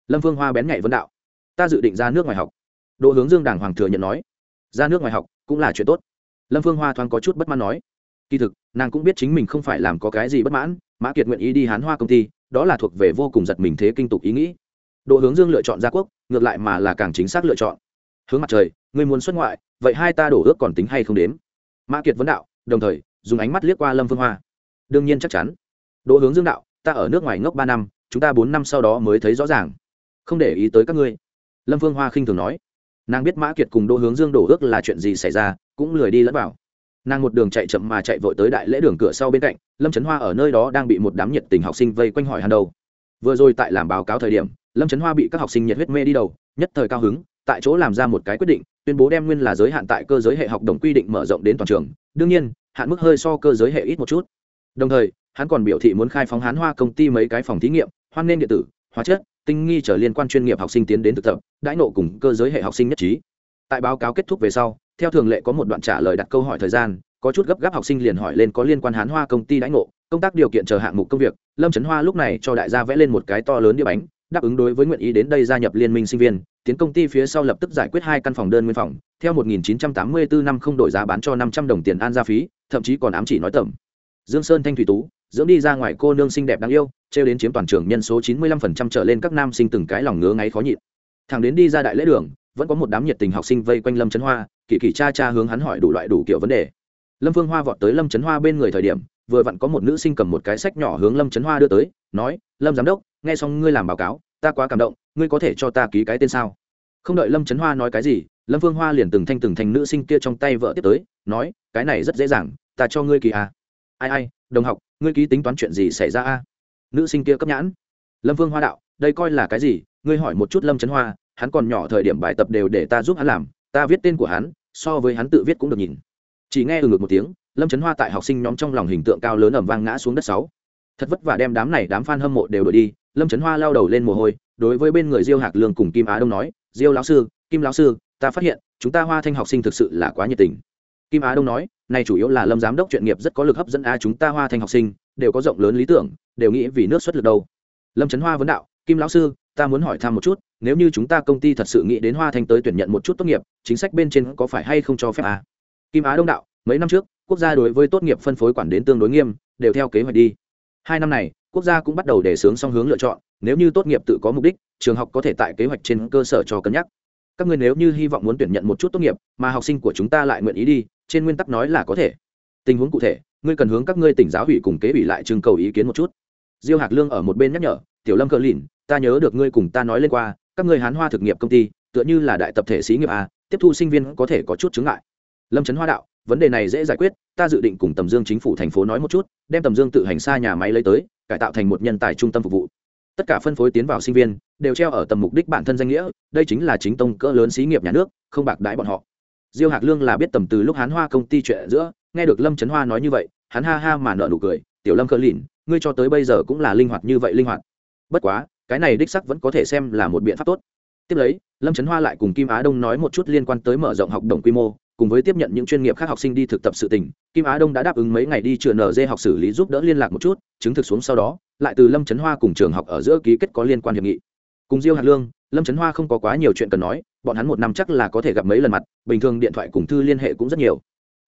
Lâm phương hoa bén nhạy vấn đạo. Ta dự định ra nước ngoài học. Đỗ hướng dương đảng hoàng thừa nhận nói. Ra nước ngoài học cũng là chuyện tốt. Lâm phương hoa thoáng có chút bất mãn nói. Kỳ thực nàng cũng biết chính mình không phải làm có cái gì bất mãn, mã kiệt nguyện ý đi hán hoa công ty, đó là thuộc về vô cùng giật mình thế kinh tục ý nghĩ. Độ hướng dương lựa chọn gia quốc, ngược lại mà là càng chính xác lựa chọn. Hướng mặt trời người muốn xuất ngoại, vậy hai ta đổ ước còn tính hay không đếm? Mã kiệt vấn đạo, đồng thời, dùng ánh mắt liếc qua lâm phương hoa. Đương nhiên chắc chắn. Đỗ hướng dương đạo, ta ở nước ngoài ngốc ba năm, chúng ta bốn năm sau đó mới thấy rõ ràng. Không để ý tới các ngươi. Lâm phương hoa khinh thường nói. Nàng biết mã kiệt cùng đỗ hướng dương đổ ước là chuyện gì xảy ra, cũng lười đi lẫn vào nàng một đường chạy chậm mà chạy vội tới đại lễ đường cửa sau bên cạnh, lâm trấn hoa ở nơi đó đang bị một đám nhiệt tình học sinh vây quanh hỏi hàng đầu vừa rồi tại làm báo cáo thời điểm, lâm trấn hoa bị các học sinh nhiệt huyết mê đi đầu, nhất thời cao hứng, tại chỗ làm ra một cái quyết định, tuyên bố đem nguyên là giới hạn tại cơ giới hệ học đồng quy định mở rộng đến toàn trường. Đương nhiên, hạn mức hơi so cơ giới hệ ít một chút. Đồng thời, hắn còn biểu thị muốn khai phóng hán hoa công ty mấy cái phòng thí nghiệm, hoan nên điện tử, hóa chất, tinh nghi trở liên quan chuyên nghiệp học sinh tiến đến thực tập, đãi nộ cùng cơ giới hệ học sinh nhất trí. Tại báo cáo kết thúc về sau theo thường lệ có một đoạn trả lời đặt câu hỏi thời gian, có chút gấp gáp học sinh liền hỏi lên có liên quan hán hoa công ty đãi ngộ, công tác điều kiện chờ hạng mục công việc. Lâm trấn hoa lúc này cho đại gia vẽ lên một cái to lớn địa bánh, đáp ứng đối với nguyện ý đến đây gia nhập liên minh sinh viên, tiến công ty phía sau lập tức giải quyết hai căn phòng đơn nguyên phòng. Theo 1984 năm không đổi giá bán cho 500 đồng tiền an gia phí, thậm chí còn ám chỉ nói tầm. Dương sơn thanh thủy tú, dưỡng đi ra ngoài cô nương xinh đẹp đáng yêu, trêu đến chiếm toàn trường nhân số 95% trở lên các nam sinh từng cái lòng ngứa ngáy khó nhịn. Thằng đến đi ra đại lễ đường vẫn có một đám nhiệt tình học sinh vây quanh lâm trấn hoa, kỳ kỳ cha cha hướng hắn hỏi đủ loại đủ kiểu vấn đề. Lâm phương hoa vọt tới lâm trấn hoa bên người thời điểm, vừa vặn có một nữ sinh cầm một cái sách nhỏ hướng lâm trấn hoa đưa tới, nói, lâm giám đốc, nghe xong ngươi làm báo cáo, ta quá cảm động, ngươi có thể cho ta ký cái tên sao? Không đợi lâm trấn hoa nói cái gì, lâm phương hoa liền từng thanh từng thanh nữ sinh kia trong tay vợ tiếp tới, nói, cái này rất dễ dàng, ta cho ngươi ký à. ai ai, đồng học, ngươi ký tính toán chuyện gì xảy ra a? Nữ sinh kia cấp nhãn. Lâm phương hoa đạo, đây coi là cái gì? Ngươi hỏi một chút lâm trấn hoa, hắn còn nhỏ thời điểm bài tập đều để ta giúp hắn làm, ta viết tên của hắn, so với hắn tự viết cũng được nhìn. Chỉ nghe ừ ngược một tiếng, lâm trấn hoa tại học sinh nhóm trong lòng hình tượng cao lớn ẩm vang ngã xuống đất sáu. Thật vất vả đem đám này đám f a n hâm mộ đều đổi đi, lâm trấn hoa lao đầu lên mồ hôi, đối với bên người diêu hạc lương cùng kim á đông nói, diêu lão sư, kim lão sư, ta phát hiện, chúng ta hoa thanh học sinh thực sự là quá nhiệt tình. Kim á đông nói, này chủ yếu là lâm giám đốc chuyện nghiệp rất có lực hấp dẫn a, chúng ta hoa thanh học sinh, đều có rộng lớn lý tưởng, đều nghĩ vì nước xuất lực đâu. Lâm trấn hoa vấn đạo, kim lão sư ta muốn hỏi thăm một chút, nếu như chúng ta công ty thật sự nghĩ đến hoa thanh tới tuyển nhận một chút tốt nghiệp, chính sách bên trên có phải hay không cho phép à? kim á đông đạo, mấy năm trước, quốc gia đối với tốt nghiệp phân phối quản đến tương đối nghiêm, đều theo kế hoạch đi. Hai năm này, quốc gia cũng bắt đầu đề xướng song hướng lựa chọn, nếu như tốt nghiệp tự có mục đích, trường học có thể tại kế hoạch trên cơ sở cho cân nhắc. Các người nếu như hy vọng muốn tuyển nhận một chút tốt nghiệp, mà học sinh của chúng ta lại nguyện ý đi, trên nguyên tắc nói là có thể. Tình huống cụ thể, ngươi cần hướng các ngươi tỉnh giáo ủy cùng kế ủy lại trưng cầu ý kiến một chút. Diêu hạc lương ở một bên nhắc nhở, tiểu lâm cờ lìn ta nhớ được ngươi cùng ta nói lên qua, các ngươi hán hoa thực nghiệp công ty, tựa như là đại tập thể xí nghiệp a tiếp thu sinh viên có thể có chút chứng ngại. Lâm trấn hoa đạo, vấn đề này dễ giải quyết, ta dự định cùng tầm dương chính phủ thành phố nói một chút, đem tầm dương tự hành xa nhà máy lấy tới, cải tạo thành một nhân tài trung tâm phục vụ. Tất cả phân phối tiến vào sinh viên, đều treo ở tầm mục đích bản thân danh nghĩa, đây chính là chính tông cỡ lớn xí nghiệp nhà nước, không bạc đãi bọn họ. Diêu hạc lương là biết tầm từ lúc hán hoa công ty chuyện giữa, nghe được lâm trấn hoa nói như vậy, hắn ha ha mà nợ nụ cười, tiểu lâm cỡ lìn, ngươi cho tới bây giờ cũng là linh hoạt như vậy linh hoạt. Bất quá cái này đích sắc vẫn có thể xem là một biện pháp tốt. Tiếp lấy, lâm trấn hoa lại cùng kim á đông nói một chút liên quan tới mở rộng học đồng quy mô, cùng với tiếp nhận những chuyên nghiệp khác học sinh đi thực tập sự tình. Kim á đông đã đáp ứng mấy ngày đi trường nd học xử lý giúp đỡ liên lạc một chút, chứng thực xuống sau đó, lại từ lâm trấn hoa cùng trường học ở giữa ký kết có liên quan hiệp nghị. Cùng diêu hạt lương, lâm trấn hoa không có quá nhiều chuyện cần nói, bọn hắn một năm chắc là có thể gặp mấy lần mặt, bình thường điện thoại cùng thư liên hệ cũng rất nhiều.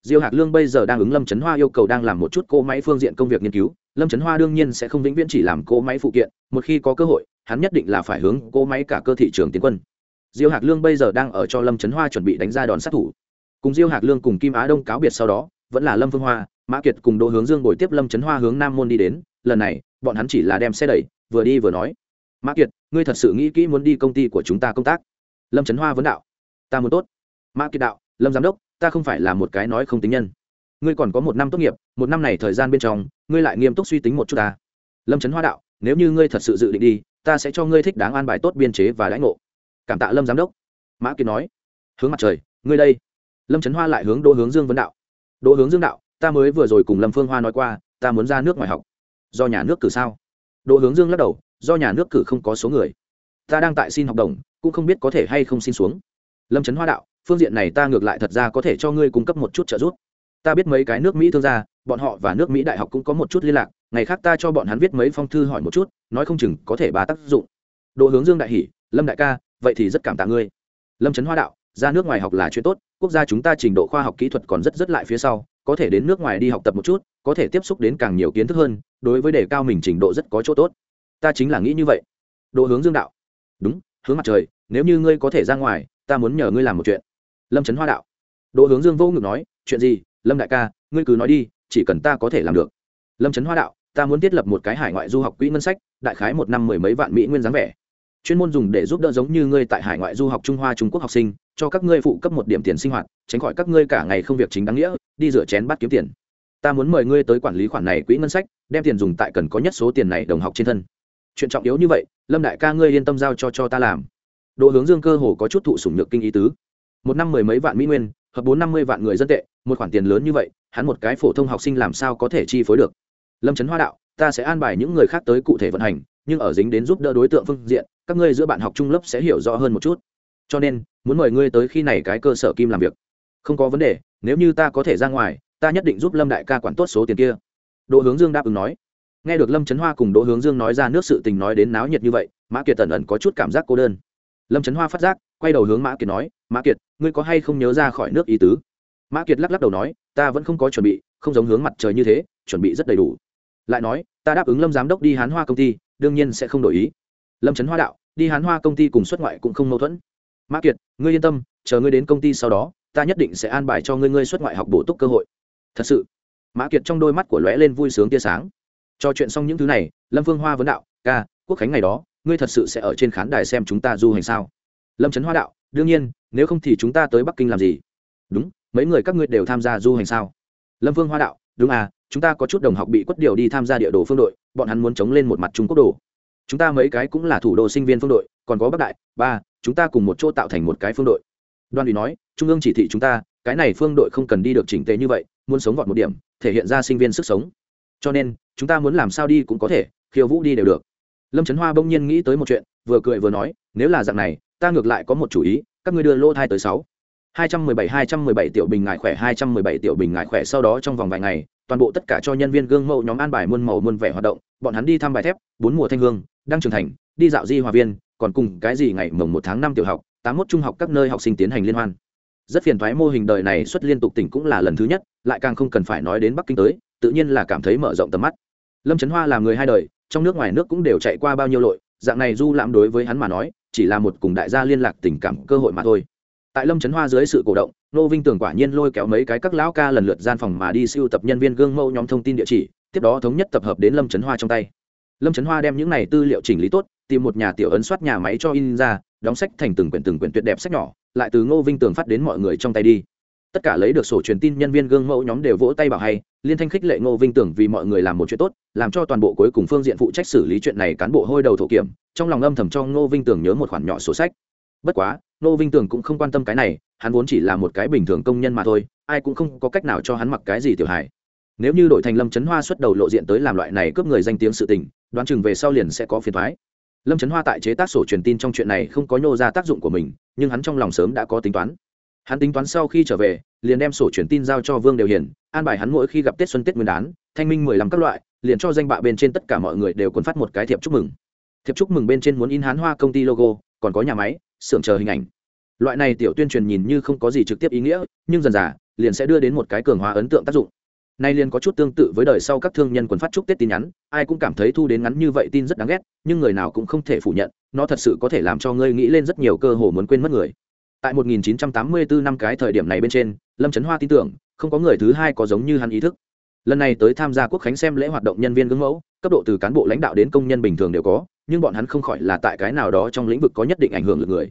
Diêu hạc lương bây giờ đang ứng lâm trấn hoa yêu cầu đang làm một chút cỗ máy phương diện công việc nghiên cứu, lâm trấn hoa đương nhiên sẽ không vĩnh viễn chỉ làm cỗ máy phụ kiện, một khi có cơ hội hắn nhất định là phải hướng cỗ máy cả cơ thị trường tiến quân. Diêu hạc lương bây giờ đang ở cho lâm trấn hoa chuẩn bị đánh ra đòn sát thủ. Cùng diêu hạc lương cùng kim á đông cáo biệt sau đó, vẫn là lâm phương hoa, mã kiệt cùng đỗ hướng dương bồi tiếp lâm trấn hoa hướng nam môn đi đến. Lần này, bọn hắn chỉ là đem xe đẩy, vừa đi vừa nói, mã kiệt, ngươi thật sự nghĩ kỹ muốn đi công ty của chúng ta công tác? Lâm trấn hoa vấn đạo, ta muốn tốt. Mã kiệt đạo, lâm giám đốc, ta không phải là một cái nói không tính nhân. Ngươi còn có một năm tốt nghiệp, một năm này thời gian bên trong, ngươi lại nghiêm túc suy tính một chút ta. Lâm trấn hoa đạo, nếu như ngươi thật sự dự định đi ta sẽ cho ngươi thích đáng an bài tốt biên chế và đãi ngộ. Cảm tạ lâm giám đốc. Mã kiệt nói. Hướng mặt trời, ngươi đây. Lâm trấn hoa lại hướng đỗ hướng dương vấn đạo. Đỗ hướng dương đạo, ta mới vừa rồi cùng lâm phương hoa nói qua, ta muốn ra nước ngoài học. Do nhà nước cử sao? Đỗ hướng dương lắc đầu, do nhà nước cử không có số người. Ta đang tại xin học đồng, cũng không biết có thể hay không xin xuống. Lâm trấn hoa đạo, phương diện này ta ngược lại thật ra có thể cho ngươi cung cấp một chút trợ giúp. Ta biết mấy cái nước mỹ thương gia bọn họ và nước mỹ đại học cũng có một chút liên lạc, ngày khác ta cho bọn hắn viết mấy phong thư hỏi một chút, nói không chừng có thể bà tác dụng. Đỗ hướng dương đại hỷ lâm đại ca, vậy thì rất cảm tạ ngươi. Lâm trấn hoa đạo, ra nước ngoài học là chuyện tốt, quốc gia chúng ta trình độ khoa học kỹ thuật còn rất rất lại phía sau, có thể đến nước ngoài đi học tập một chút, có thể tiếp xúc đến càng nhiều kiến thức hơn, đối với đề cao mình trình độ rất có chỗ tốt. Ta chính là nghĩ như vậy. Đỗ hướng dương đạo, đúng, hướng mặt trời, nếu như ngươi có thể ra ngoài, ta muốn nhờ ngươi làm một chuyện. Lâm trấn hoa đạo đỗ hướng dương vô ngực nói, chuyện gì, lâm đại ca, ngươi cứ nói đi chỉ cần ta có thể làm được. Lâm trấn hoa đạo, ta muốn thiết lập một cái hải ngoại du học quỹ ngân sách, đại khái một năm mười mấy vạn mỹ nguyên dáng vẻ. Chuyên môn dùng để giúp đỡ giống như ngươi tại hải ngoại du học trung hoa, trung quốc học sinh, cho các ngươi phụ cấp một điểm tiền sinh hoạt, tránh khỏi các ngươi cả ngày không việc chính đáng nghĩa, đi rửa chén bắt kiếm tiền. Ta muốn mời ngươi tới quản lý khoản này quỹ ngân sách, đem tiền dùng tại cần có nhất số tiền này đồng học trên thân. Chuyện trọng yếu như vậy, lâm đại ca ngươi yên tâm giao cho cho ta làm. Đỗ hướng dương cơ hồ có chút thụ sủng nhược kinh ý tứ. Một năm mười mấy vạn mỹ nguyên, hợp bốn năm mươi vạn người dân tệ, một khoản tiền lớn như vậy hắn một cái phổ thông học sinh làm sao có thể chi phối được. Lâm trấn hoa đạo, ta sẽ an bài những người khác tới cụ thể vận hành, nhưng ở dính đến giúp đỡ đối tượng phương diện, các ngươi giữa bạn học trung lớp sẽ hiểu rõ hơn một chút. Cho nên, muốn mời ngươi tới khi này cái cơ sở kim làm việc. Không có vấn đề, nếu như ta có thể ra ngoài, ta nhất định giúp lâm đại ca quản tốt số tiền kia. Đỗ hướng dương đáp ứng nói. Nghe được lâm trấn hoa cùng đỗ hướng dương nói ra nước sự tình nói đến náo nhiệt như vậy, mã kiệt tần ẩn có chút cảm giác cô đơn. Lâm trấn hoa phát giác, quay đầu hướng mã kiệt nói, mã kiệt, ngươi có hay không nhớ ra khỏi nước ý tứ? Mã kiệt lắc lắc đầu nói, ta vẫn không có chuẩn bị, không giống hướng mặt trời như thế, chuẩn bị rất đầy đủ. Lại nói, ta đáp ứng lâm giám đốc đi hán hoa công ty, đương nhiên sẽ không đổi ý. Lâm trấn hoa đạo, đi hán hoa công ty cùng xuất ngoại cũng không mâu thuẫn. Mã kiệt, ngươi yên tâm, chờ ngươi đến công ty sau đó, ta nhất định sẽ an bài cho ngươi ngươi xuất ngoại học bổ túc cơ hội. Thật sự, mã kiệt trong đôi mắt của lóe lên vui sướng tia sáng. Cho chuyện xong những thứ này, lâm phương hoa vấn đạo, ca, quốc khánh ngày đó, ngươi thật sự sẽ ở trên khán đài xem chúng ta du hành sao? Lâm trấn hoa đạo, đương nhiên, nếu không thì chúng ta tới bắc kinh làm gì? Đúng mấy người các ngươi đều tham gia du hành sao? Lâm Vương hoa đạo, đúng à chúng ta có chút đồng học bị quất điều đi tham gia địa đồ phương đội, bọn hắn muốn chống lên một mặt trung quốc đồ. Chúng ta mấy cái cũng là thủ đô sinh viên phương đội, còn có bắc đại, ba, chúng ta cùng một chỗ tạo thành một cái phương đội. Đoan ủy nói, trung ương chỉ thị chúng ta, cái này phương đội không cần đi được chỉnh tế như vậy, muốn sống vọt một điểm, thể hiện ra sinh viên sức sống. Cho nên, chúng ta muốn làm sao đi cũng có thể, khiêu vũ đi đều được. Lâm trấn hoa bỗng nhiên nghĩ tới một chuyện, vừa cười vừa nói, nếu là dạng này, ta ngược lại có một chủ ý, các ngươi đưa lô thai tới sáu hai trăm mười bảy, hai trăm mười bảy tiểu bình ngài khỏe, hai trăm mười bảy tiểu bình ngài khỏe. Sau đó trong vòng vài ngày, toàn bộ tất cả cho nhân viên gương mẫu nhóm an bài muôn màu muôn vẻ hoạt động. Bọn hắn đi thăm bài thép, bốn mùa thanh hương đang trưởng thành, đi dạo di hòa viên, còn cùng cái gì ngày mồng một tháng năm tiểu học, tám mốt trung học các nơi học sinh tiến hành liên hoan. Rất phiền thoái mô hình đời này xuất liên tục tỉnh cũng là lần thứ nhất, lại càng không cần phải nói đến bắc kinh tới, tự nhiên là cảm thấy mở rộng tầm mắt. Lâm trấn hoa là người hai đời, trong nước ngoài nước cũng đều chạy qua bao nhiêu lội, dạng này du lãm đối với hắn mà nói, chỉ là một cùng đại gia liên lạc tình cảm cơ hội mà thôi tại lâm trấn hoa dưới sự cổ động nô vinh tưởng quả nhiên lôi kéo mấy cái các lão ca lần lượt gian phòng mà đi siêu tập nhân viên gương mẫu nhóm thông tin địa chỉ, tiếp đó thống nhất tập hợp đến lâm trấn hoa trong tay. Lâm trấn hoa đem những này tư liệu chỉnh lý tốt, tìm một nhà tiểu ấn soát nhà máy cho in ra, đóng sách thành từng quyển từng quyển tuyệt đẹp sách nhỏ, lại từ ngô vinh tường phát đến mọi người trong tay đi. Tất cả lấy được sổ truyền tin nhân viên gương mẫu nhóm đều vỗ tay bảo hay, liên thanh khích lệ ngô vinh tưởng vì mọi người làm một chuyện tốt, làm cho toàn bộ cuối cùng phương diện phụ trách xử lý chuyện này cán bộ hôi đầu thổ kiểm, trong lòng âm thầm cho ngô vinh tưởng nhớ một khoản nhỏ sổ sách bất quá nô vinh tường cũng không quan tâm cái này, hắn vốn chỉ là một cái bình thường công nhân mà thôi, ai cũng không có cách nào cho hắn mặc cái gì tiểu hài. Nếu như đội thành lâm trấn hoa xuất đầu lộ diện tới làm loại này cướp người danh tiếng sự tình, đoán chừng về sau liền sẽ có phiền thoái lâm trấn hoa tại chế tác sổ truyền tin trong chuyện này không có nhô ra tác dụng của mình, nhưng hắn trong lòng sớm đã có tính toán. Hắn tính toán sau khi trở về, liền đem sổ truyền tin giao cho vương đều hiền an bài hắn mỗi khi gặp tết xuân tết nguyên đán, thanh minh mười lăm các loại, liền cho danh bạ bên trên tất cả mọi người đều quân phát một cái thiệp chúc mừng. Thiệp chúc mừng bên trên muốn in hán hoa công ty logo, còn có nhà máy xưởng chờ hình ảnh. Loại này tiểu tuyên truyền nhìn như không có gì trực tiếp ý nghĩa, nhưng dần dà, liền sẽ đưa đến một cái cường hóa ấn tượng tác dụng. Nay liền có chút tương tự với đời sau các thương nhân quần phát chúc tết tin nhắn, ai cũng cảm thấy thu đến ngắn như vậy tin rất đáng ghét, nhưng người nào cũng không thể phủ nhận, nó thật sự có thể làm cho ngươi nghĩ lên rất nhiều cơ hồ muốn quên mất người. Tại 1984 năm cái thời điểm này bên trên, lâm trấn hoa tin tưởng, không có người thứ hai có giống như hắn ý thức. Lần này tới tham gia quốc khánh xem lễ hoạt động nhân viên gương mẫu, cấp độ từ cán bộ lãnh đạo đến công nhân bình thường đều có nhưng bọn hắn không khỏi là tại cái nào đó trong lĩnh vực có nhất định ảnh hưởng lực người.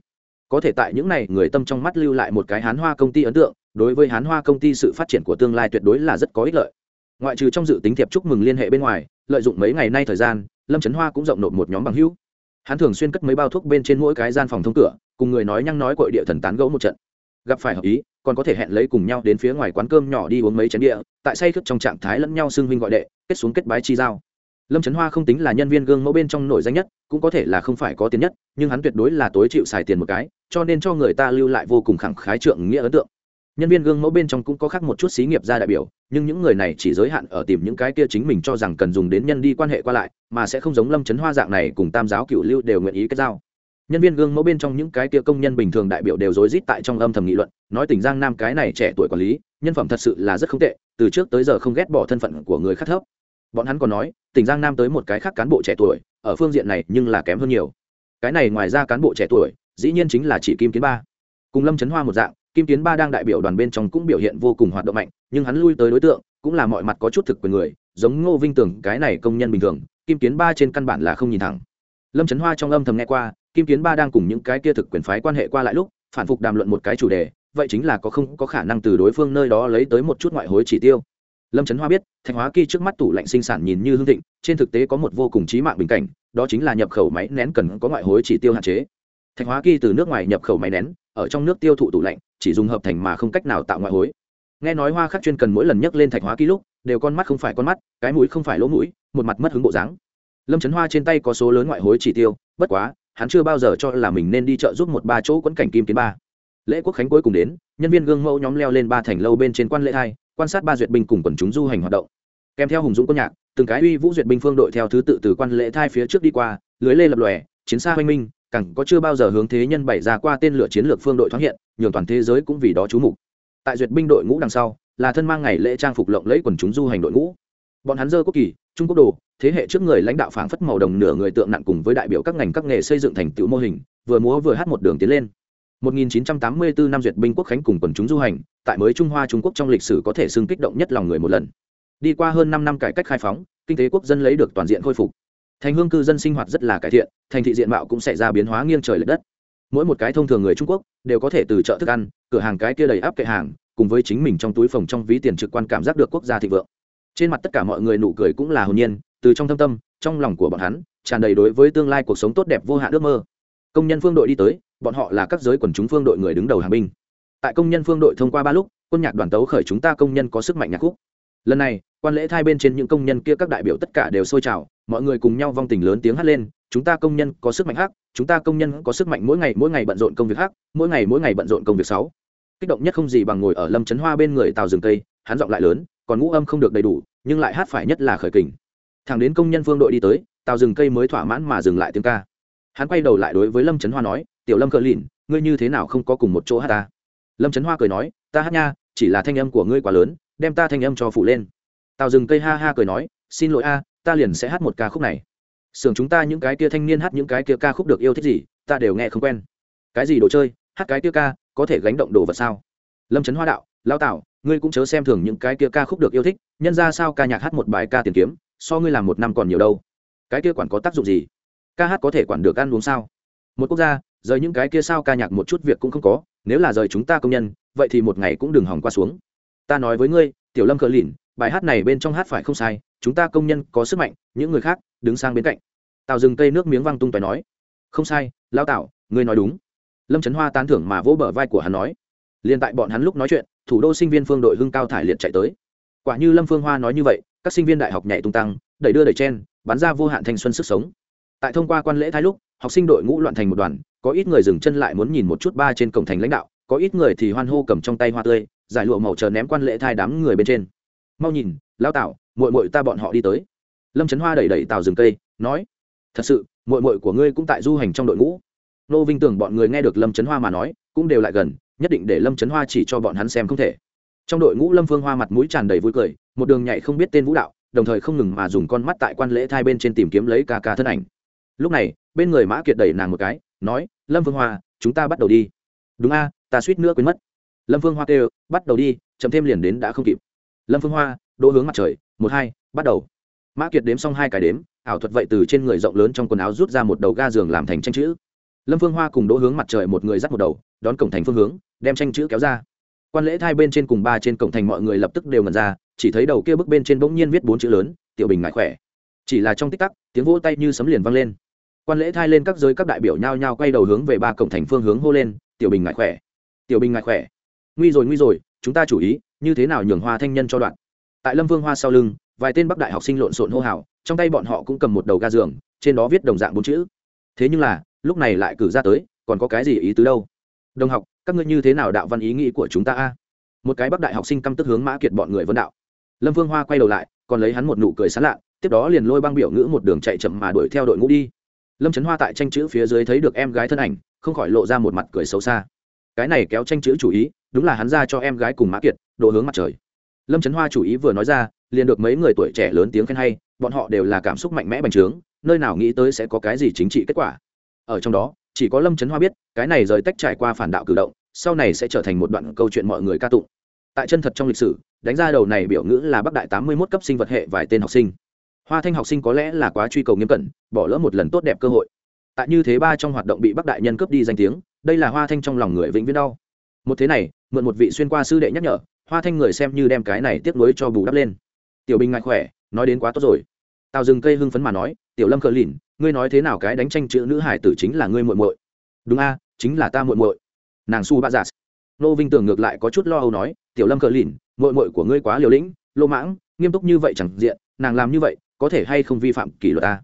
Có thể tại những này, người tâm trong mắt lưu lại một cái hán hoa công ty ấn tượng, đối với hán hoa công ty sự phát triển của tương lai tuyệt đối là rất có ích lợi. Ngoại trừ trong dự tính thiệp chúc mừng liên hệ bên ngoài, lợi dụng mấy ngày nay thời gian, lâm trấn hoa cũng rộng nộp một nhóm bằng hữu. Hắn thường xuyên cất mấy bao thuốc bên trên mỗi cái gian phòng thông cửa, cùng người nói nhăng nói cội địa thần tán gẫu một trận. Gặp phải hợp ý, còn có thể hẹn lấy cùng nhau đến phía ngoài quán cơm nhỏ đi uống mấy chén địa, tại say khướt trong trạng thái lẫn nhau xưng huynh gọi đệ, kết xuống kết bái chi giao lâm trấn hoa không tính là nhân viên gương mẫu bên trong nổi danh nhất, cũng có thể là không phải có tiền nhất, nhưng hắn tuyệt đối là tối chịu xài tiền một cái, cho nên cho người ta lưu lại vô cùng khẳng khái trượng nghĩa ấn tượng. Nhân viên gương mẫu bên trong cũng có khác một chút xí nghiệp ra đại biểu, nhưng những người này chỉ giới hạn ở tìm những cái kia chính mình cho rằng cần dùng đến nhân đi quan hệ qua lại, mà sẽ không giống lâm trấn hoa dạng này cùng tam giáo cựu lưu đều nguyện ý kết giao. Nhân viên gương mẫu bên trong những cái kia công nhân bình thường đại biểu đều rối rít tại trong âm thầm nghị luận, nói tỉnh giang nam cái này trẻ tuổi quản lý, nhân phẩm thật sự là rất không tệ, từ trước tới giờ không ghét bỏ thân phận của người khác thấp bọn hắn còn nói, tỉnh giang nam tới một cái khác cán bộ trẻ tuổi, ở phương diện này nhưng là kém hơn nhiều. Cái này ngoài ra cán bộ trẻ tuổi, dĩ nhiên chính là chỉ kim kiến ba. Cùng lâm trấn hoa một dạng, kim kiến ba đang đại biểu đoàn bên trong cũng biểu hiện vô cùng hoạt động mạnh, nhưng hắn lui tới đối tượng, cũng là mọi mặt có chút thực quyền người, giống ngô vinh tưởng, cái này công nhân bình thường, kim kiến ba trên căn bản là không nhìn thẳng. Lâm trấn hoa trong âm thầm nghe qua, kim kiến ba đang cùng những cái kia thực quyền phái quan hệ qua lại lúc, phản phục đàm luận một cái chủ đề, vậy chính là có không có khả năng từ đối phương nơi đó lấy tới một chút ngoại hối chỉ tiêu lâm trấn hoa biết, Thạch hóa kỳ trước mắt tủ lạnh sinh sản nhìn như hương thịnh, trên thực tế có một vô cùng trí mạng bình cảnh, đó chính là nhập khẩu máy nén cần có ngoại hối chỉ tiêu hạn chế. Thạch hóa kỳ từ nước ngoài nhập khẩu máy nén, ở trong nước tiêu thụ tủ lạnh, chỉ dùng hợp thành mà không cách nào tạo ngoại hối. Nghe nói hoa khắc chuyên cần mỗi lần nhắc lên thạch hóa kỳ lúc, đều con mắt không phải con mắt, cái mũi không phải lỗ mũi, một mặt mất hứng bộ dáng. Lâm trấn hoa trên tay có số lớn ngoại hối chỉ tiêu, bất quá, hắn chưa bao giờ cho là mình nên đi chợ giúp một ba chỗ quẫn cảnh kim kiến ba. Lễ quốc khánh cuối cùng đến, nhân viên gương mẫu nhóm leo lên ba thành lâu bên trên quan lễ hai quan sát ba duyệt binh cùng quần chúng du hành hoạt động. Kèm theo hùng dũng quân nhạc, từng cái uy vũ duyệt binh phương đội theo thứ tự từ quan lễ thai phía trước đi qua, lưới lê lập lòe, chiến xa hoanh minh, càng có chưa bao giờ hướng thế nhân bày ra qua tên lửa chiến lược phương đội thoáng hiện, nhường toàn thế giới cũng vì đó chú mục. Tại duyệt binh đội ngũ đằng sau, là thân mang ngày lễ trang phục lộng lẫy quần chúng du hành đội ngũ. Bọn hắn dơ quốc kỳ, trung quốc đồ, thế hệ trước người lãnh đạo phảng phất màu đồng nửa người tượng nặng cùng với đại biểu các ngành các nghề xây dựng thành tựu mô hình, vừa múa vừa hát một đường tiến lên. 1984 năm duyệt binh quốc khánh cùng quần chúng du hành tại mới trung hoa trung quốc trong lịch sử có thể xưng kích động nhất lòng người một lần. Đi qua hơn năm năm cải cách khai phóng, kinh tế quốc dân lấy được toàn diện khôi phục. Thành hương cư dân sinh hoạt rất là cải thiện, thành thị diện mạo cũng xảy ra biến hóa nghiêng trời l ệ đất. Mỗi một cái thông thường người trung quốc đều có thể từ chợ thức ăn, cửa hàng cái kia đầy áp kệ hàng, cùng với chính mình trong túi phòng trong ví tiền trực quan cảm giác được quốc gia thịnh vượng. Trên mặt tất cả mọi người nụ cười cũng là hồn nhiên, từ trong thâm tâm, trong lòng của bọn hắn, tràn đầy đối với tương lai cuộc sống tốt đẹp vô hạn ước mơ. Công nhân phương đội đi tới, bọn họ là các giới quần chúng phương đội người đứng đầu hàng binh tại công nhân phương đội thông qua ba lúc, quân nhạc đoàn tấu khởi chúng ta công nhân có sức mạnh nhạc khúc. Lần này, quan lễ thai bên trên những công nhân kia các đại biểu tất cả đều sôi trào, mọi người cùng nhau vong tình lớn tiếng hát lên, chúng ta công nhân có sức mạnh hát, chúng ta công nhân có sức mạnh mỗi ngày mỗi ngày bận rộn công việc hát, mỗi ngày mỗi ngày bận rộn công việc sáu. Kích động nhất không gì bằng ngồi ở lâm trấn hoa bên người tàu rừng cây hắn giọng lại lớn, còn ngũ âm không được đầy đủ, nhưng lại hát phải nhất là khởi kình. Thằng đến công nhân phương đội đi tới tàu rừng cây mới thỏa mãn mà dừng lại tiếng ca. Hắn quay đầu lại đối với lâm trấn hoa nói, tiểu lâm cờ lìn, ngươi như thế nào không có cùng một chỗ hát ta? Lâm trấn hoa cười nói ta hát nha chỉ là thanh âm của ngươi quá lớn đem ta thanh âm cho phụ lên Tào rừng cây ha ha cười nói xin lỗi a ta liền sẽ hát một ca khúc này sưởng chúng ta những cái kia thanh niên hát những cái kia ca khúc được yêu thích gì ta đều nghe không quen cái gì đồ chơi hát cái kia ca có thể gánh động đồ vật sao lâm trấn hoa đạo lao tạo ngươi cũng chớ xem thường những cái kia ca khúc được yêu thích nhân ra sao ca nhạc hát một bài ca tiền kiếm so ngươi làm một năm còn nhiều đâu cái kia quản có tác dụng gì ca hát có thể quản được ăn uống sao một quốc gia rời những cái kia sao ca nhạc một chút việc cũng không có, nếu là rời chúng ta công nhân, vậy thì một ngày cũng đừng hỏng qua xuống. Ta nói với ngươi, tiểu lâm cờ lìn, bài hát này bên trong hát phải không sai, chúng ta công nhân có sức mạnh, những người khác đứng sang bên cạnh. Tào rừng cây nước miếng văng tung tòi nói, không sai lao tạo ngươi nói đúng. Lâm trấn hoa tán thưởng mà vỗ bờ vai của hắn nói liền tại bọn hắn lúc nói chuyện, thủ đô sinh viên phương đội hưng cao thải liệt chạy tới. Quả như lâm phương hoa nói như vậy, các sinh viên đại học nhảy tung tăng, đẩy đưa đẩy chen, bắn ra vô hạn thanh xuân sức sống. Tại thông qua quan lễ thái lúc, học sinh đội ngũ loạn thành một đoàn có ít người dừng chân lại muốn nhìn một chút ba trên cổng thành lãnh đạo, có ít người thì hoan hô cầm trong tay hoa tươi, giải lụa màu chờ ném quan lễ thai đám người bên trên. Mau nhìn lao tạo mội mội ta bọn họ đi tới. Lâm trấn hoa đẩy đẩy tàu rừng cây, nói, thật sự mội mội của ngươi cũng tại du hành trong đội ngũ. Nô vinh tưởng bọn người nghe được lâm trấn hoa mà nói, cũng đều lại gần, nhất định để lâm trấn hoa chỉ cho bọn hắn xem không thể. Trong đội ngũ lâm phương hoa mặt mũi tràn đầy vui cười, một đường nhảy không biết tên vũ đạo, đồng thời không ngừng mà dùng con mắt tại quan lễ thai bên trên tìm kiếm lấy ca ca thân ảnh. Lúc này, bên người mã kiệt đẩy nàng một cái nói, lâm Vương hoa, chúng ta bắt đầu đi. Đúng a, ta suýt nữa quên mất. Lâm Vương hoa kêu, bắt đầu đi, chậm thêm liền đến đã không kịp. Lâm Vương hoa, đỗ hướng mặt trời, một, hai, bắt đầu. Mã kiệt đếm xong hai cái đếm, ảo thuật vậy từ trên người rộng lớn trong quần áo rút ra một đầu ga giường làm thành tranh chữ. Lâm phương hoa cùng đỗ hướng mặt trời một người dắt một đầu, đón cổng thành phương hướng, đem tranh chữ kéo ra. Quan lễ thai bên trên cùng ba trên cổng thành mọi người lập tức đều ngần ra, chỉ thấy đầu kia bức bên trên bỗng nhiên viết bốn chữ lớn, tiểu bình ngại khỏe. Chỉ là trong tích tắc, tiếng vỗ tay như sấm liền vang lên quan lễ thai lên các giới các đại biểu nhao nhao quay đầu hướng về ba cổng thành phương hướng hô lên, tiểu bình ngại khỏe, tiểu bình ngại khỏe. Nguy rồi nguy rồi, chúng ta chủ ý, như thế nào nhường hoa thanh nhân cho đoạn? Tại lâm vương hoa sau lưng, vài tên bắc đại học sinh lộn xộn hô hào, trong tay bọn họ cũng cầm một đầu ga giường, trên đó viết đồng dạng bốn chữ. Thế nhưng là, lúc này lại cử ra tới, còn có cái gì ý tứ đâu? Đồng học, các ngươi như thế nào đạo văn ý nghĩ của chúng ta a? Một cái bắc đại học sinh căm tức hướng mã kiệt bọn người vân đạo. Lâm vương hoa quay đầu lại, còn lấy hắn một nụ cười sán lạ, tiếp đó liền lôi băng biểu ngữ một đường chạy chậm mà đuổi theo đội ngũ đi lâm trấn hoa tại tranh chữ phía dưới thấy được em gái thân ảnh, không khỏi lộ ra một mặt cười xấu xa. Cái này kéo tranh chữ chủ ý, đúng là hắn ra cho em gái cùng mã kiệt độ hướng mặt trời. Lâm trấn hoa chủ ý vừa nói ra, liền được mấy người tuổi trẻ lớn tiếng khen hay, bọn họ đều là cảm xúc mạnh mẽ bành trướng, nơi nào nghĩ tới sẽ có cái gì chính trị kết quả. Ở trong đó, chỉ có lâm trấn hoa biết, cái này rời tách trải qua phản đạo cử động, sau này sẽ trở thành một đoạn câu chuyện mọi người ca tụng. Tại chân thật trong lịch sử, đánh ra đầu này biểu ngữ là bắc đại tám mươi mốt cấp sinh vật hệ vài tên học sinh hoa thanh học sinh có lẽ là quá truy cầu nghiêm cẩn, bỏ lỡ một lần tốt đẹp cơ hội. Tại như thế ba trong hoạt động bị bắc đại nhân cướp đi danh tiếng, đây là hoa thanh trong lòng người vĩnh viễn đau. Một thế này, mượn một vị xuyên qua sư đệ nhắc nhở, hoa thanh người xem như đem cái này tiếp nối cho bù đắp lên. Tiểu bình ngại khỏe, nói đến quá tốt rồi. Tào rừng cây hưng phấn mà nói, tiểu lâm cờ lìn, ngươi nói thế nào cái đánh tranh chữ nữ hải tử chính là ngươi muội muội? Đúng a, chính là ta muội muội. Nàng su ba giả nô vinh tường ngược lại có chút lo âu nói, tiểu lâm cờ lìn, muội muội của ngươi quá liều lĩnh, lô mãng, nghiêm túc như vậy chẳng diện, nàng làm như vậy có thể hay không vi phạm kỷ luật ta?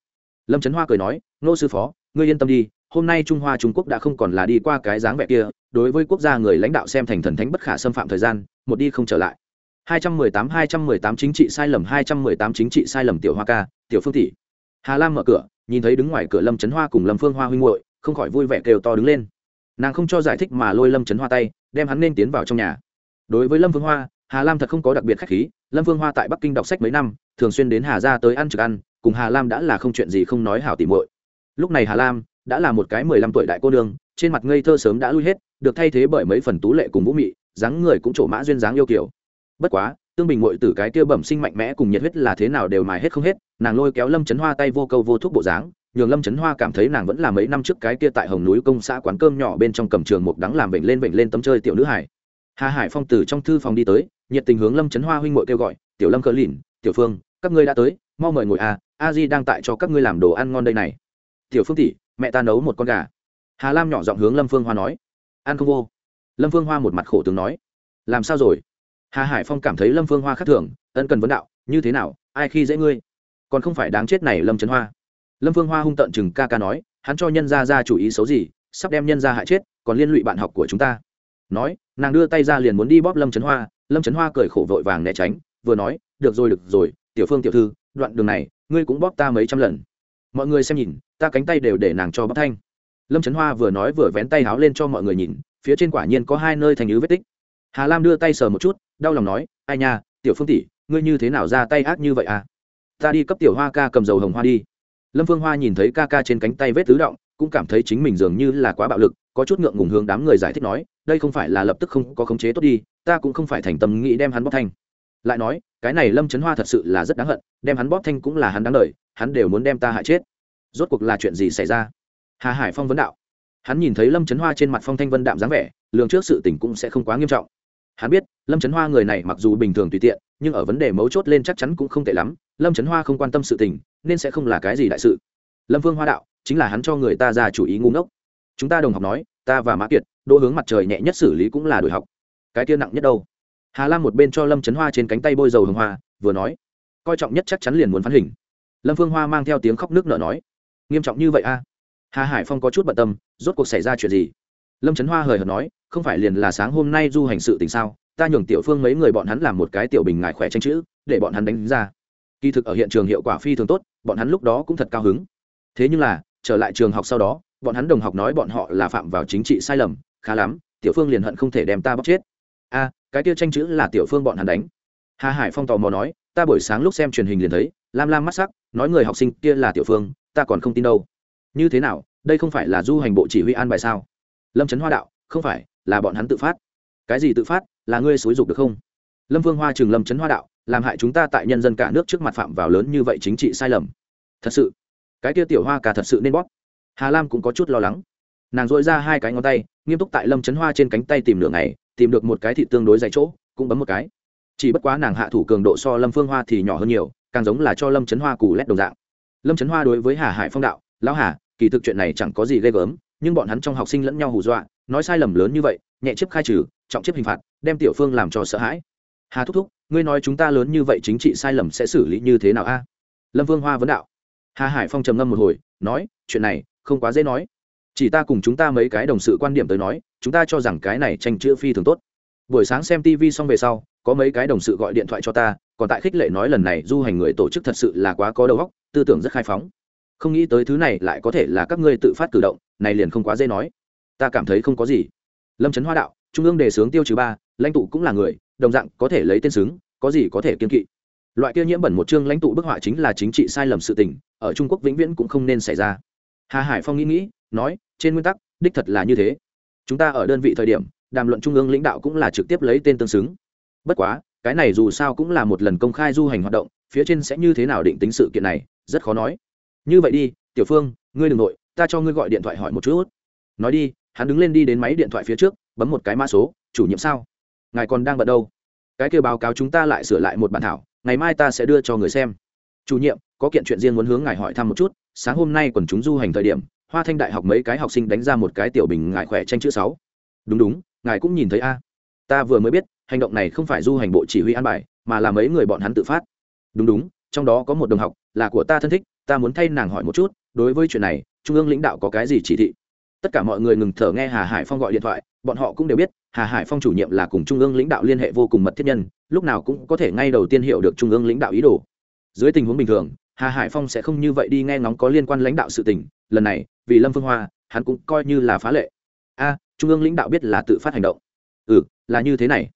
Lâm trấn hoa cười nói, nô sư phó, ngươi yên tâm đi, hôm nay trung hoa trung quốc đã không còn là đi qua cái dáng vẻ kia, đối với quốc gia người lãnh đạo xem thành thần thánh bất khả xâm phạm thời gian, một đi không trở lại. 218 218 chính trị sai lầm 218 chính trị sai lầm tiểu hoa ca, tiểu phương tỷ. Hà lam mở cửa, nhìn thấy đứng ngoài cửa lâm trấn hoa cùng lâm phương hoa huynh hội không khỏi vui vẻ kêu to đứng lên. Nàng không cho giải thích mà lôi lâm trấn hoa tay, đem hắn nên tiến vào trong nhà. Đối với lâm phương hoa, hà lam thật không có đặc biệt khách khí, lâm phương hoa tại bắc kinh đọc sách mấy năm thường xuyên đến hà ra tới ăn trực ăn, cùng hà lam đã là không chuyện gì không nói hảo tỉ muội. Lúc này hà lam đã là một cái mười lăm tuổi đại cô nương, trên mặt ngây thơ sớm đã lui hết, được thay thế bởi mấy phần tú lệ cùng vũ mị, dáng người cũng trổ mã duyên dáng yêu kiểu. Bất quá, tương bình mội từ cái kia bẩm sinh mạnh mẽ cùng nhiệt huyết là thế nào đều mài hết không hết, nàng lôi kéo lâm chấn hoa tay vô câu vô thuốc bộ dáng, nhường lâm chấn hoa cảm thấy nàng vẫn là mấy năm trước cái kia tại hồng núi công xã quán cơm nhỏ bên trong cầm trường một đắng làm bệnh lên bệnh lên tấm chơi tiểu nữ hải. Hà hải phong từ trong thư phòng đi tới, nhiệt tình hướng lâm chấn hoa huynh mội kêu gọi, tiểu lâm cờ lìn, tiểu phương các ngươi đã tới, mau mời ngồi à a di đang tại cho các ngươi làm đồ ăn ngon đây này. Tiểu phương tỷ, mẹ ta nấu một con gà. Hà lam nhỏ giọng hướng lâm phương hoa nói. Ăn không vô. Lâm phương hoa một mặt khổ tướng nói. Làm sao rồi? Hà hải phong cảm thấy lâm phương hoa khác thường, ân cần vấn đạo, như thế nào, ai khi dễ ngươi? Còn không phải đáng chết này lâm trấn hoa. Lâm phương hoa hung tợn chừng ca ca nói, hắn cho nhân ra ra chủ ý xấu gì, sắp đem nhân ra hại chết, còn liên lụy bạn học của chúng ta. Nói, nàng đưa tay ra liền muốn đi bóp lâm trấn hoa, lâm trấn hoa cười khổ vội vàng né tránh, vừa nói, được rồi được rồi tiểu phương tiểu thư, đoạn đường này, ngươi cũng bóp ta mấy trăm lần. Mọi người xem nhìn, ta cánh tay đều để nàng cho bóp thanh. Lâm trấn hoa vừa nói vừa vén tay háo lên cho mọi người nhìn, phía trên quả nhiên có hai nơi thành ứ vết tích. Hà lam đưa tay sờ một chút, đau lòng nói, ai nha, tiểu phương tỷ, ngươi như thế nào ra tay ác như vậy à? Ta đi cấp tiểu hoa ca cầm dầu hồng hoa đi. Lâm phương hoa nhìn thấy ca ca trên cánh tay vết tứ động, cũng cảm thấy chính mình dường như là quá bạo lực, có chút ngượng ngùng hướng đám người giải thích nói, đây không phải là lập tức không có khống chế tốt đi, ta cũng không phải thành tâm nghĩ đem hắn bóc thanh. Lại nói cái này lâm trấn hoa thật sự là rất đáng hận, đem hắn bóp thanh cũng là hắn đáng lời hắn đều muốn đem ta hại chết. Rốt cuộc là chuyện gì xảy ra? Hà hải phong vấn đạo. Hắn nhìn thấy lâm trấn hoa trên mặt phong thanh vân đạm dáng vẻ, lường trước sự tình cũng sẽ không quá nghiêm trọng. Hắn biết, lâm trấn hoa người này mặc dù bình thường tùy tiện, nhưng ở vấn đề mấu chốt lên chắc chắn cũng không tệ lắm, lâm trấn hoa không quan tâm sự tình, nên sẽ không là cái gì đại sự. Lâm vương hoa đạo, chính là hắn cho người ta ra chủ ý ngu ngốc. Chúng ta đồng học nói, ta và mã kiệt, đỗ hướng mặt trời nhẹ nhất xử lý cũng là đổi học. Cái kia nặng nhất đâu? Hà lam một bên cho lâm trấn hoa trên cánh tay bôi dầu hồng hoa, vừa nói, coi trọng nhất chắc chắn liền muốn phán hình. Lâm phương hoa mang theo tiếng khóc nước nở nói, nghiêm trọng như vậy a hà hải phong có chút bận tâm, rốt cuộc xảy ra chuyện gì? Lâm trấn hoa hời hợt nói, không phải liền là sáng hôm nay du hành sự tình sao? Ta nhường tiểu phương mấy người bọn hắn làm một cái tiểu bình ngại khỏe tranh chữ, để bọn hắn đánh ra. Kỳ thực ở hiện trường hiệu quả phi thường tốt, bọn hắn lúc đó cũng thật cao hứng. Thế nhưng là, trở lại trường học sau đó, bọn hắn đồng học nói bọn họ là phạm vào chính trị sai lầm, khá lắm, tiểu phương liền hận không thể đem ta bóc chết a cái kia tranh chữ là tiểu phương bọn hắn đánh. Hà hải phong tò mò nói, ta buổi sáng lúc xem truyền hình liền thấy, lam lam mắt sắc, nói người học sinh kia là tiểu phương, ta còn không tin đâu. Như thế nào, đây không phải là du hành bộ chỉ huy an bài sao? Lâm trấn hoa đạo, không phải, là bọn hắn tự phát. Cái gì tự phát, là ngươi xúi dục được không? Lâm vương hoa trường lâm trấn hoa đạo, làm hại chúng ta tại nhân dân cả nước trước mặt phạm vào lớn như vậy chính trị sai lầm. Thật sự, cái kia tiểu hoa cả thật sự nên bóp. Hà lam cũng có chút lo lắng. Nàng dội ra hai cái ngón tay, nghiêm túc tại lâm trấn hoa trên cánh tay tìm lửa này tìm được một cái thịt tương đối dày chỗ, cũng bấm một cái. Chỉ bất quá nàng hạ thủ cường độ so lâm phương hoa thì nhỏ hơn nhiều, càng giống là cho lâm trấn hoa cù lét đồng dạng. Lâm trấn hoa đối với hà hải phong đạo, lão hà, kỳ thực chuyện này chẳng có gì ghê gớm, nhưng bọn hắn trong học sinh lẫn nhau hù dọa, nói sai lầm lớn như vậy, nhẹ chiếc khai trừ, trọng chiếc hình phạt, đem tiểu phương làm cho sợ hãi. Hà thúc thúc, ngươi nói chúng ta lớn như vậy chính trị sai lầm sẽ xử lý như thế nào a? Lâm vương hoa vấn đạo. Hà hải phong trầm ngâm một hồi, nói, chuyện này không quá dễ nói chỉ ta cùng chúng ta mấy cái đồng sự quan điểm tới nói, chúng ta cho rằng cái này tranh chữ phi thường tốt. Buổi sáng xem tv xong về sau, có mấy cái đồng sự gọi điện thoại cho ta, còn tại khích lệ nói lần này du hành người tổ chức thật sự là quá có đầu óc, tư tưởng rất khai phóng. Không nghĩ tới thứ này lại có thể là các ngươi tự phát cử động, này liền không quá dễ nói. Ta cảm thấy không có gì. Lâm trấn hoa đạo, trung ương đề xướng tiêu trừ ba, lãnh tụ cũng là người, đồng dạng có thể lấy tên xứng, có gì có thể kiên kỵ. Loại kia nhiễm bẩn một chương lãnh tụ bức họa chính là chính trị sai lầm sự tình, ở trung quốc vĩnh viễn cũng không nên xảy ra. Hà hải phong nghĩ nghĩ, nói trên nguyên tắc, đích thật là như thế. Chúng ta ở đơn vị thời điểm, đàm luận trung ương lãnh đạo cũng là trực tiếp lấy tên tương xứng. Bất quá, cái này dù sao cũng là một lần công khai du hành hoạt động, phía trên sẽ như thế nào định tính sự kiện này, rất khó nói. Như vậy đi, tiểu phương, ngươi đ ừ n g nội, ta cho ngươi gọi điện thoại hỏi một chút. Nói đi, hắn đứng lên đi đến máy điện thoại phía trước, bấm một cái mã số, chủ nhiệm sao? Ngài còn đang bận đâu? Cái kêu báo cáo chúng ta lại sửa lại một bản thảo, ngày mai ta sẽ đưa cho người xem. Chủ nhiệm, có kiện chuyện riêng muốn hướng ngài hỏi thăm một chút, sáng hôm nay còn chúng du hành thời điểm hoa thanh đại học mấy cái học sinh đánh ra một cái tiểu bình ngại khỏe tranh chữ sáu. Đúng đúng, ngài cũng nhìn thấy a. Ta vừa mới biết, hành động này không phải du hành bộ chỉ huy an bài, mà là mấy người bọn hắn tự phát. Đúng đúng, trong đó có một đồng học, là của ta thân thích, ta muốn thay nàng hỏi một chút, đối với chuyện này, trung ương lãnh đạo có cái gì chỉ thị? Tất cả mọi người ngừng thở nghe hà hải phong gọi điện thoại, bọn họ cũng đều biết, hà hải phong chủ nhiệm là cùng trung ương lãnh đạo liên hệ vô cùng mật thiết nhân, lúc nào cũng có thể ngay đầu tiên hiểu được trung ương lãnh đạo ý đồ. Dưới tình huống bình thường, hà hải phong sẽ không như vậy đi nghe ngóng có liên quan lãnh đạo sự tình lần này, vì lâm phương hoa, hắn cũng coi như là phá lệ. A, trung ương lãnh đạo biết là tự phát hành động. Ừ là như thế này.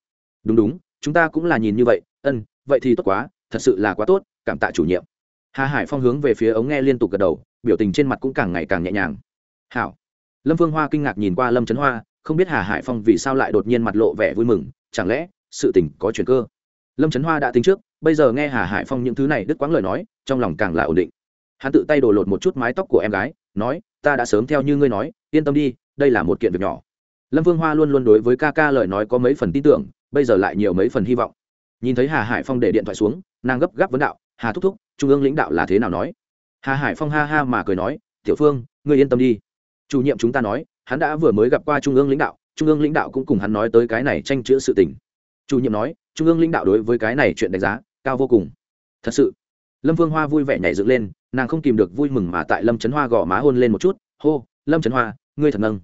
Đúng đúng, chúng ta cũng là nhìn như vậy. Ân, vậy thì tốt quá, thật sự là quá tốt, cảm tạ chủ nhiệm. Hà hải phong hướng về phía ống nghe liên tục gật đầu, biểu tình trên mặt cũng càng ngày càng nhẹ nhàng. Hảo. Lâm phương hoa kinh ngạc nhìn qua lâm trấn hoa, không biết hà hải phong vì sao lại đột nhiên mặt lộ vẻ vui mừng, chẳng lẽ sự tình có chuyện cơ? Lâm trấn hoa đã tính trước, bây giờ nghe hà hải phong những thứ này đứt quãng lời nói, trong lòng càng là ổn định hắn tự tay đổ lột một chút mái tóc của em gái, nói, ta đã sớm theo như ngươi nói, yên tâm đi, đây là một kiện việc nhỏ. Lâm vương hoa luôn luôn đối với ca ca lời nói có mấy phần tin tưởng, bây giờ lại nhiều mấy phần hy vọng. Nhìn thấy hà hải phong để điện thoại xuống, nàng gấp gáp vấn đạo, hà thúc thúc, trung ương lãnh đạo là thế nào nói? Hà hải phong ha ha mà cười nói, tiểu phương, ngươi yên tâm đi. Chủ nhiệm chúng ta nói, hắn đã vừa mới gặp qua trung ương lãnh đạo, trung ương lãnh đạo cũng cùng hắn nói tới cái này tranh chữa sự tình. Chủ nhiệm nói, trung ương lãnh đạo đối với cái này chuyện đánh giá cao vô cùng. Thật sự, lâm vương hoa vui vẻ nhảy dựng lên nàng không kìm được vui mừng mà tại lâm trấn hoa gõ má hôn lên một chút, hô, lâm trấn hoa, ngươi thật nâng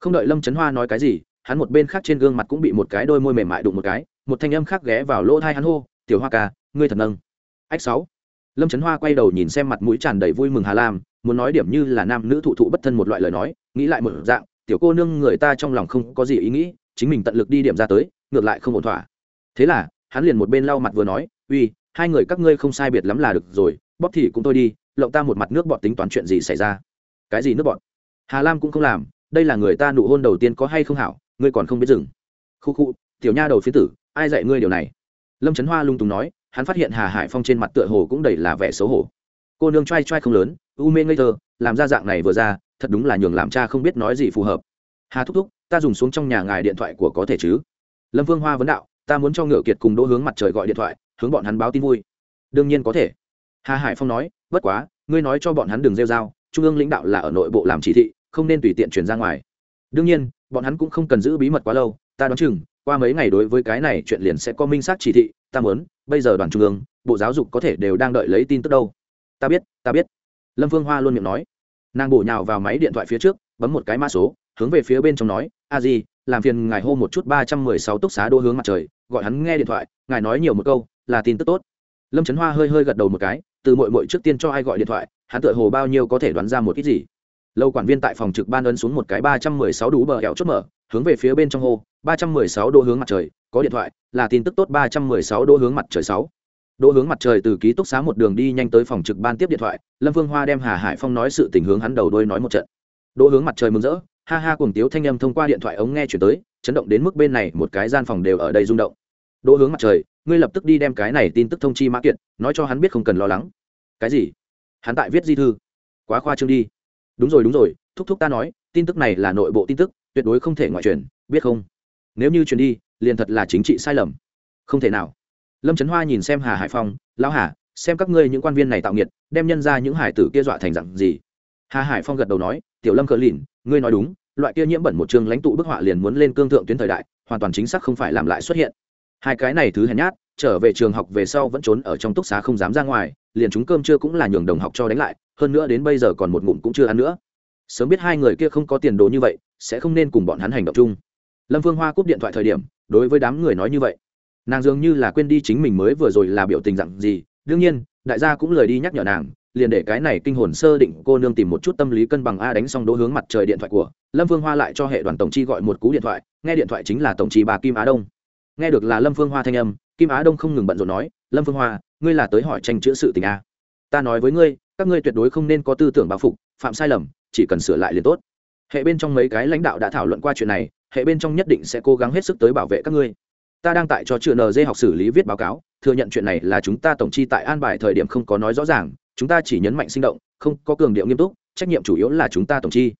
không đợi lâm trấn hoa nói cái gì, hắn một bên khác trên gương mặt cũng bị một cái đôi môi mềm mại đụng một cái, một thanh âm khác ghé vào lỗ thai hắn hô, tiểu hoa ca, ngươi thật nâng ách sáu. Lâm trấn hoa quay đầu nhìn xem mặt mũi tràn đầy vui mừng hà lam, muốn nói điểm như là nam nữ thụ thụ bất thân một loại lời nói, nghĩ lại một dạng, tiểu cô nương, người ta trong lòng không có gì ý nghĩ, chính mình tận lực đi điểm ra tới, ngược lại không ổn thỏa. Thế là, hắn liền một bên lau mặt vừa nói, uy, hai người các ngươi không sai biệt lắm là được rồi, bóp thì cũng thôi đi lộng ta một mặt nước bọt tính toán chuyện gì xảy ra? Cái gì nước bọt? Hà lam cũng không làm, đây là người ta nụ hôn đầu tiên có hay không hảo, ngươi còn không biết dừng. Khu khu, tiểu nha đầu phía tử, ai dạy ngươi điều này? Lâm trấn hoa lung tùng nói, hắn phát hiện hà hải phong trên mặt tựa hồ cũng đầy là vẻ xấu hổ. Cô nương t r a i t r a i không lớn, u mê ngây thơ, làm ra dạng này vừa ra, thật đúng là nhường làm cha không biết nói gì phù hợp. Hà thúc thúc, ta dùng xuống trong nhà ngài điện thoại của có thể chứ? Lâm vương hoa vấn đạo, ta muốn cho ngựa kiệt cùng đỗ hướng mặt trời gọi điện thoại, hướng bọn hắn báo tin vui. Đương nhiên có thể hà hải phong nói, bất quá, ngươi nói cho bọn hắn đừng rêu r a o trung ương lãnh đạo là ở nội bộ làm chỉ thị, không nên tùy tiện chuyển ra ngoài. Đương nhiên, bọn hắn cũng không cần giữ bí mật quá lâu, ta đoán chừng, qua mấy ngày đối với cái này chuyện liền sẽ có minh xác chỉ thị, ta muốn, bây giờ đoàn trung ương, bộ giáo dục có thể đều đang đợi lấy tin tức đâu. Ta biết ta biết. Lâm phương hoa luôn miệng nói. Nàng bổ nhào vào máy điện thoại phía trước, bấm một cái mã số, hướng về phía bên trong nói, a di, làm phiền ngài hô một chút ba trăm mười sáu túc xá đô hướng mặt trời, gọi hắn nghe điện thoại, ngài nói nhiều một câu, là tin tức tốt lâm trấn hoa hơi hơi gật đầu một cái, từ mội mội trước tiên cho ai gọi điện thoại, hắn tựa hồ bao nhiêu có thể đoán ra một ít gì. Lâu quản viên tại phòng trực ban ấn xuống một cái ba trăm mười sáu đủ bờ hẹo chốt mở, hướng về phía bên trong hồ ba trăm mười sáu đô hướng mặt trời, có điện thoại, là tin tức tốt ba trăm mười sáu đô hướng mặt trời sáu. Đô hướng mặt trời từ ký túc xá một đường đi nhanh tới phòng trực ban tiếp điện thoại, lâm vương hoa đem hà hải phong nói sự tình hướng hắn đầu đôi nói một trận. Đô hướng mặt trời mừng rỡ, ha ha cùng tiếu thanh âm thông qua điện thoại ống nghe chuyển tới, chấn động đến mức bên này một cái gian phòng đều ở đây rung động đỗ hướng mặt trời, ngươi lập tức đi đem cái này tin tức thông chi mã kiệt, nói cho hắn biết không cần lo lắng. Cái gì? Hắn tại viết di thư. Quá khoa trương đi. Đúng rồi đúng rồi, thúc thúc ta nói, tin tức này là nội bộ tin tức, tuyệt đối không thể ngoại truyền, biết không? Nếu như truyền đi, liền thật là chính trị sai lầm. Không thể nào. Lâm trấn hoa nhìn xem hà hải phong, lão hà, xem các ngươi những quan viên này tạo nghiệt, đem nhân ra những hải tử kia dọa thành dặn gì? Hà hải phong gật đầu nói, tiểu lâm cờ lìn, ngươi nói đúng, loại kia nhiễm bẩn một chương lãnh tụ bức họa liền muốn lên cương thượng tuyến thời đại, hoàn toàn chính xác không phải làm lại xuất hiện hai cái này thứ hèn nhát, trở về trường học về sau vẫn trốn ở trong túc xá không dám ra ngoài, liền chúng cơm chưa cũng là nhường đồng học cho đánh lại, hơn nữa đến bây giờ còn một ngụm cũng chưa ăn nữa. Sớm biết hai người kia không có tiền đồ như vậy, sẽ không nên cùng bọn hắn hành động chung. Lâm phương hoa cúp điện thoại thời điểm, đối với đám người nói như vậy. Nàng dường như là quên đi chính mình mới vừa rồi là biểu tình dặn gì, đương nhiên, đại gia cũng lời đi nhắc nhở nàng, liền để cái này kinh hồn sơ định cô nương tìm một chút tâm lý cân bằng a đánh xong đỗ hướng mặt trời điện thoại của, lâm phương hoa lại cho hệ đoàn tổng chi gọi một cú điện thoại, nghe điện thoại chính là tổng chi bà kim á đông nghe được là lâm phương hoa thanh âm, kim á đông không ngừng bận rộn nói, lâm phương hoa, ngươi là tới hỏi tranh chữa sự tình a ta nói với ngươi, các ngươi tuyệt đối không nên có tư tưởng báo phục, phạm sai lầm, chỉ cần sửa lại liền tốt. Hệ bên trong mấy cái lãnh đạo đã thảo luận qua chuyện này, hệ bên trong nhất định sẽ cố gắng hết sức tới bảo vệ các ngươi. Ta đang tại cho trường nd học xử lý viết báo cáo, thừa nhận chuyện này là chúng ta tổng chi tại an bài thời điểm không có nói rõ ràng, chúng ta chỉ nhấn mạnh sinh động, không có cường điệu nghiêm túc, trách nhiệm chủ yếu là chúng ta tổng chi.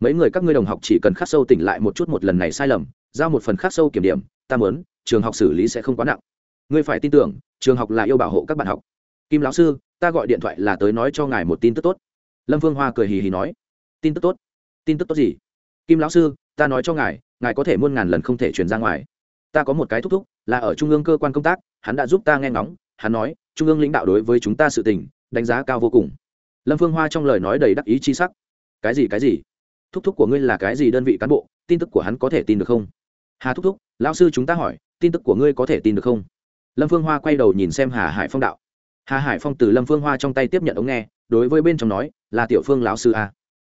Mấy người các ngươi đồng học chỉ cần khắc sâu tỉnh lại một chút một lần này sai lầm, giao một phần khắc sâu kiểm điểm, ta muốn trường học xử lý sẽ không quá nặng. Ngươi phải tin tưởng, trường học là yêu bảo hộ các bạn học. Kim lão sư, ta gọi điện thoại là tới nói cho ngài một tin tức tốt. Lâm phương hoa cười hì hì nói. Tin tức tốt? Tin tức tốt gì? Kim lão sư, ta nói cho ngài ngài có thể muôn ngàn lần không thể truyền ra ngoài. Ta có một cái thúc thúc, là ở trung ương cơ quan công tác, hắn đã giúp ta nghe ngóng, hắn nói, trung ương lãnh đạo đối với chúng ta sự tình, đánh giá cao vô cùng. Lâm phương hoa trong lời nói đầy đắc ý chi sắc. Cái gì cái gì? Thúc thúc của ngươi là cái gì đơn vị cán bộ, tin tức của hắn có thể tin được không? Hà thúc thúc, lão sư chúng ta hỏi tin tức của ngươi có thể tin được không? Lâm phương hoa quay đầu nhìn xem hà hải phong đạo. Hà hải phong từ lâm phương hoa trong tay tiếp nhận ống nghe, đối với bên trong nói, là tiểu phương lão sư a.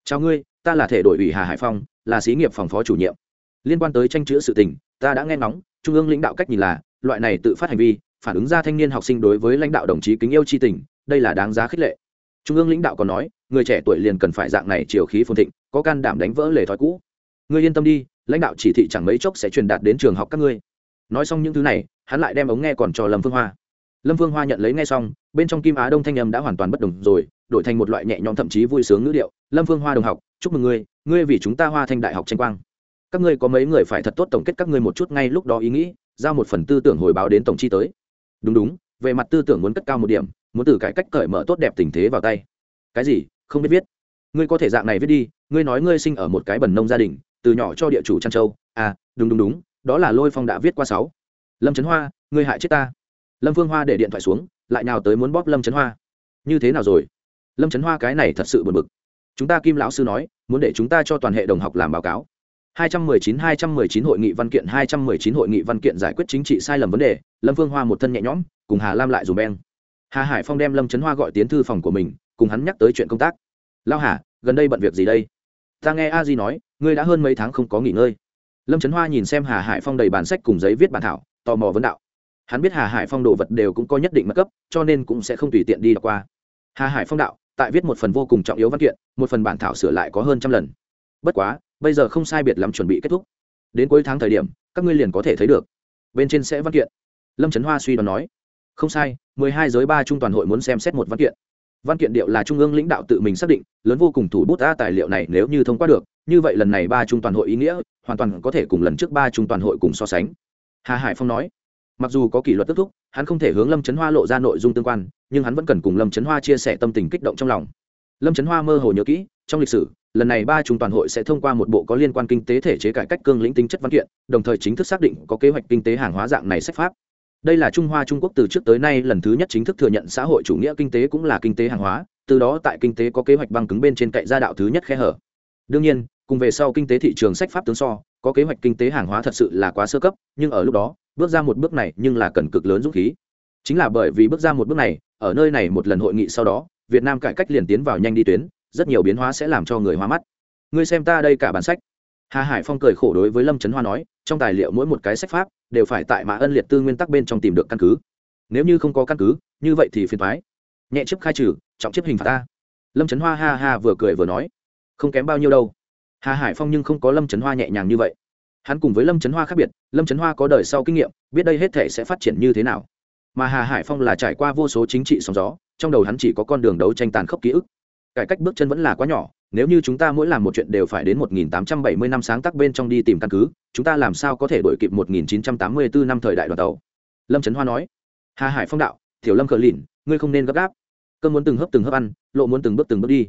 Chào ngươi, ta là thể đội ủy hà hải phong, là xí nghiệp phòng phó chủ nhiệm. Liên quan tới tranh chữ sự tình, ta đã nghe ngóng, trung ương lãnh đạo cách nhìn là, loại này tự phát hành vi, phản ứng ra thanh niên học sinh đối với lãnh đạo đồng chí kính yêu chi tình, đây là đáng giá khích lệ. Trung ương lãnh đạo còn nói, người trẻ tuổi liền cần phải dạng này chiều khí phồn thịnh, có can đảm đánh vỡ lề thói cũ. Ngươi yên tâm đi, lãnh đạo chỉ thị chẳng mấy chốc sẽ truyền đạt đến trường học các ngươi nói xong những thứ này, hắn lại đem ống nghe còn cho lâm phương hoa. Lâm phương hoa nhận lấy nghe xong, bên trong kim á đông thanh âm đã hoàn toàn bất đồng rồi, đổi thành một loại nhẹ nhõm thậm chí vui sướng ngữ điệu. Lâm phương hoa đồng học, chúc mừng ngươi ngươi vì chúng ta hoa thanh đại học tranh quang. Các ngươi có mấy người phải thật tốt tổng kết các ngươi một chút ngay lúc đó ý nghĩ, giao một phần tư tưởng hồi báo đến tổng chi tới. Đúng đúng, về mặt tư tưởng muốn cất cao một điểm, muốn từ cải cách cởi mở tốt đẹp tình thế vào tay. Cái gì? Không biết viết. Ngươi có thể dạng này viết đi, ngươi nói ngươi sinh ở một cái bần nông gia đình, từ nhỏ cho địa chủ trăn châu. À đúng đúng đúng đó là lôi phong đã viết qua sáu. Lâm trấn hoa, ngươi hại chết ta. Lâm phương hoa để điện thoại xuống, lại nào tới muốn bóp lâm trấn hoa. Như thế nào rồi? Lâm trấn hoa cái này thật sự buồn bực. Chúng ta kim lão sư nói, muốn để chúng ta cho toàn hệ đồng học làm báo cáo. 219-219 hội nghị văn kiện 219 hội nghị văn kiện giải quyết chính trị sai lầm vấn đề. Lâm phương hoa một thân nhẹ nhõm, cùng hà lam lại dùng beng. Hà hải phong đem lâm trấn hoa gọi tiến thư phòng của mình, cùng hắn nhắc tới chuyện công tác. Lao hà, gần đây bận việc gì đây? Ta nghe a di nói, ngươi đã hơn mấy tháng không có nghỉ ngơi lâm trấn hoa nhìn xem hà hải phong đầy bản sách cùng giấy viết bản thảo, tò mò vấn đạo. Hắn biết hà hải phong đồ vật đều cũng có nhất định mất cấp, cho nên cũng sẽ không tùy tiện đi đọc qua. Hà hải phong đạo, tại viết một phần vô cùng trọng yếu văn kiện, một phần bản thảo sửa lại có hơn trăm lần. Bất quá, bây giờ không sai biệt lắm chuẩn bị kết thúc. Đến cuối tháng thời điểm, các ngươi liền có thể thấy được. Bên trên sẽ văn kiện. Lâm trấn hoa suy đoán nói. Không sai, mười hai giới ba trung toàn hội muốn xem xét một văn kiện. Văn kiện điệu là trung ương lãnh đạo tự mình xác định, lớn vô cùng thủ bút ra tài liệu này nếu như thông qua được, như vậy lần này ba trung toàn hội ý nghĩa hoàn toàn có thể cùng lần trước ba trung toàn hội cùng so sánh. Hà hải phong nói, mặc dù có kỷ luật kết thúc, hắn không thể hướng lâm trấn hoa lộ ra nội dung tương quan, nhưng hắn vẫn cần cùng lâm trấn hoa chia sẻ tâm tình kích động trong lòng. Lâm trấn hoa mơ hồ nhớ kỹ, trong lịch sử, lần này ba trung toàn hội sẽ thông qua một bộ có liên quan kinh tế thể chế cải cách cương lĩnh tính chất văn kiện, đồng thời chính thức xác định có kế hoạch kinh tế hàng hóa dạng này sách pháp. Đây là trung hoa trung quốc từ trước tới nay lần thứ nhất chính thức thừa nhận xã hội chủ nghĩa kinh tế cũng là kinh tế hàng hóa, từ đó tại kinh tế có kế hoạch băng cứng bên trên cậy gia đạo thứ nhất khe hở. Đương nhiên cùng về sau kinh tế thị trường sách pháp tướng so, có kế hoạch kinh tế hàng hóa thật sự là quá sơ cấp, nhưng ở lúc đó, bước ra một bước này nhưng là cần cực lớn dũng khí. Chính là bởi vì bước ra một bước này, ở nơi này một lần hội nghị sau đó, việt nam cải cách liền tiến vào nhanh đi tuyến, rất nhiều biến hóa sẽ làm cho người hoa mắt. Ngươi xem ta đây cả bản sách. Hà hải phong cười khổ đối với lâm trấn hoa nói, trong tài liệu mỗi một cái sách pháp đều phải tại mã ân liệt tư nguyên tắc bên trong tìm được căn cứ. Nếu như không có căn cứ, như vậy thì phiền thoái nhẹ chấp khai trừ, trọng chấp hình phạt ta. Lâm trấn hoa ha ha vừa cười vừa nói, không kém bao nhiêu đâu hà hải phong nhưng không có lâm trấn hoa nhẹ nhàng như vậy. Hắn cùng với lâm trấn hoa khác biệt, lâm trấn hoa có đời sau kinh nghiệm, biết đây hết thể sẽ phát triển như thế nào. Mà hà hải phong là trải qua vô số chính trị sóng gió, trong đầu hắn chỉ có con đường đấu tranh tàn khốc ký ức. Cải cách bước chân vẫn là quá nhỏ, nếu như chúng ta mỗi làm một chuyện đều phải đến 1870 năm sáng tác bên trong đi tìm căn cứ, chúng ta làm sao có thể đổi kịp 1984 năm thời đại đoàn tàu? Lâm trấn hoa nói. Hà hải phong đạo, tiểu lâm cờ lìn, ngươi không nên gấp gáp. Cơn muốn từng hấp từng hấp ăn, lộ muốn từng bước từng bước đi.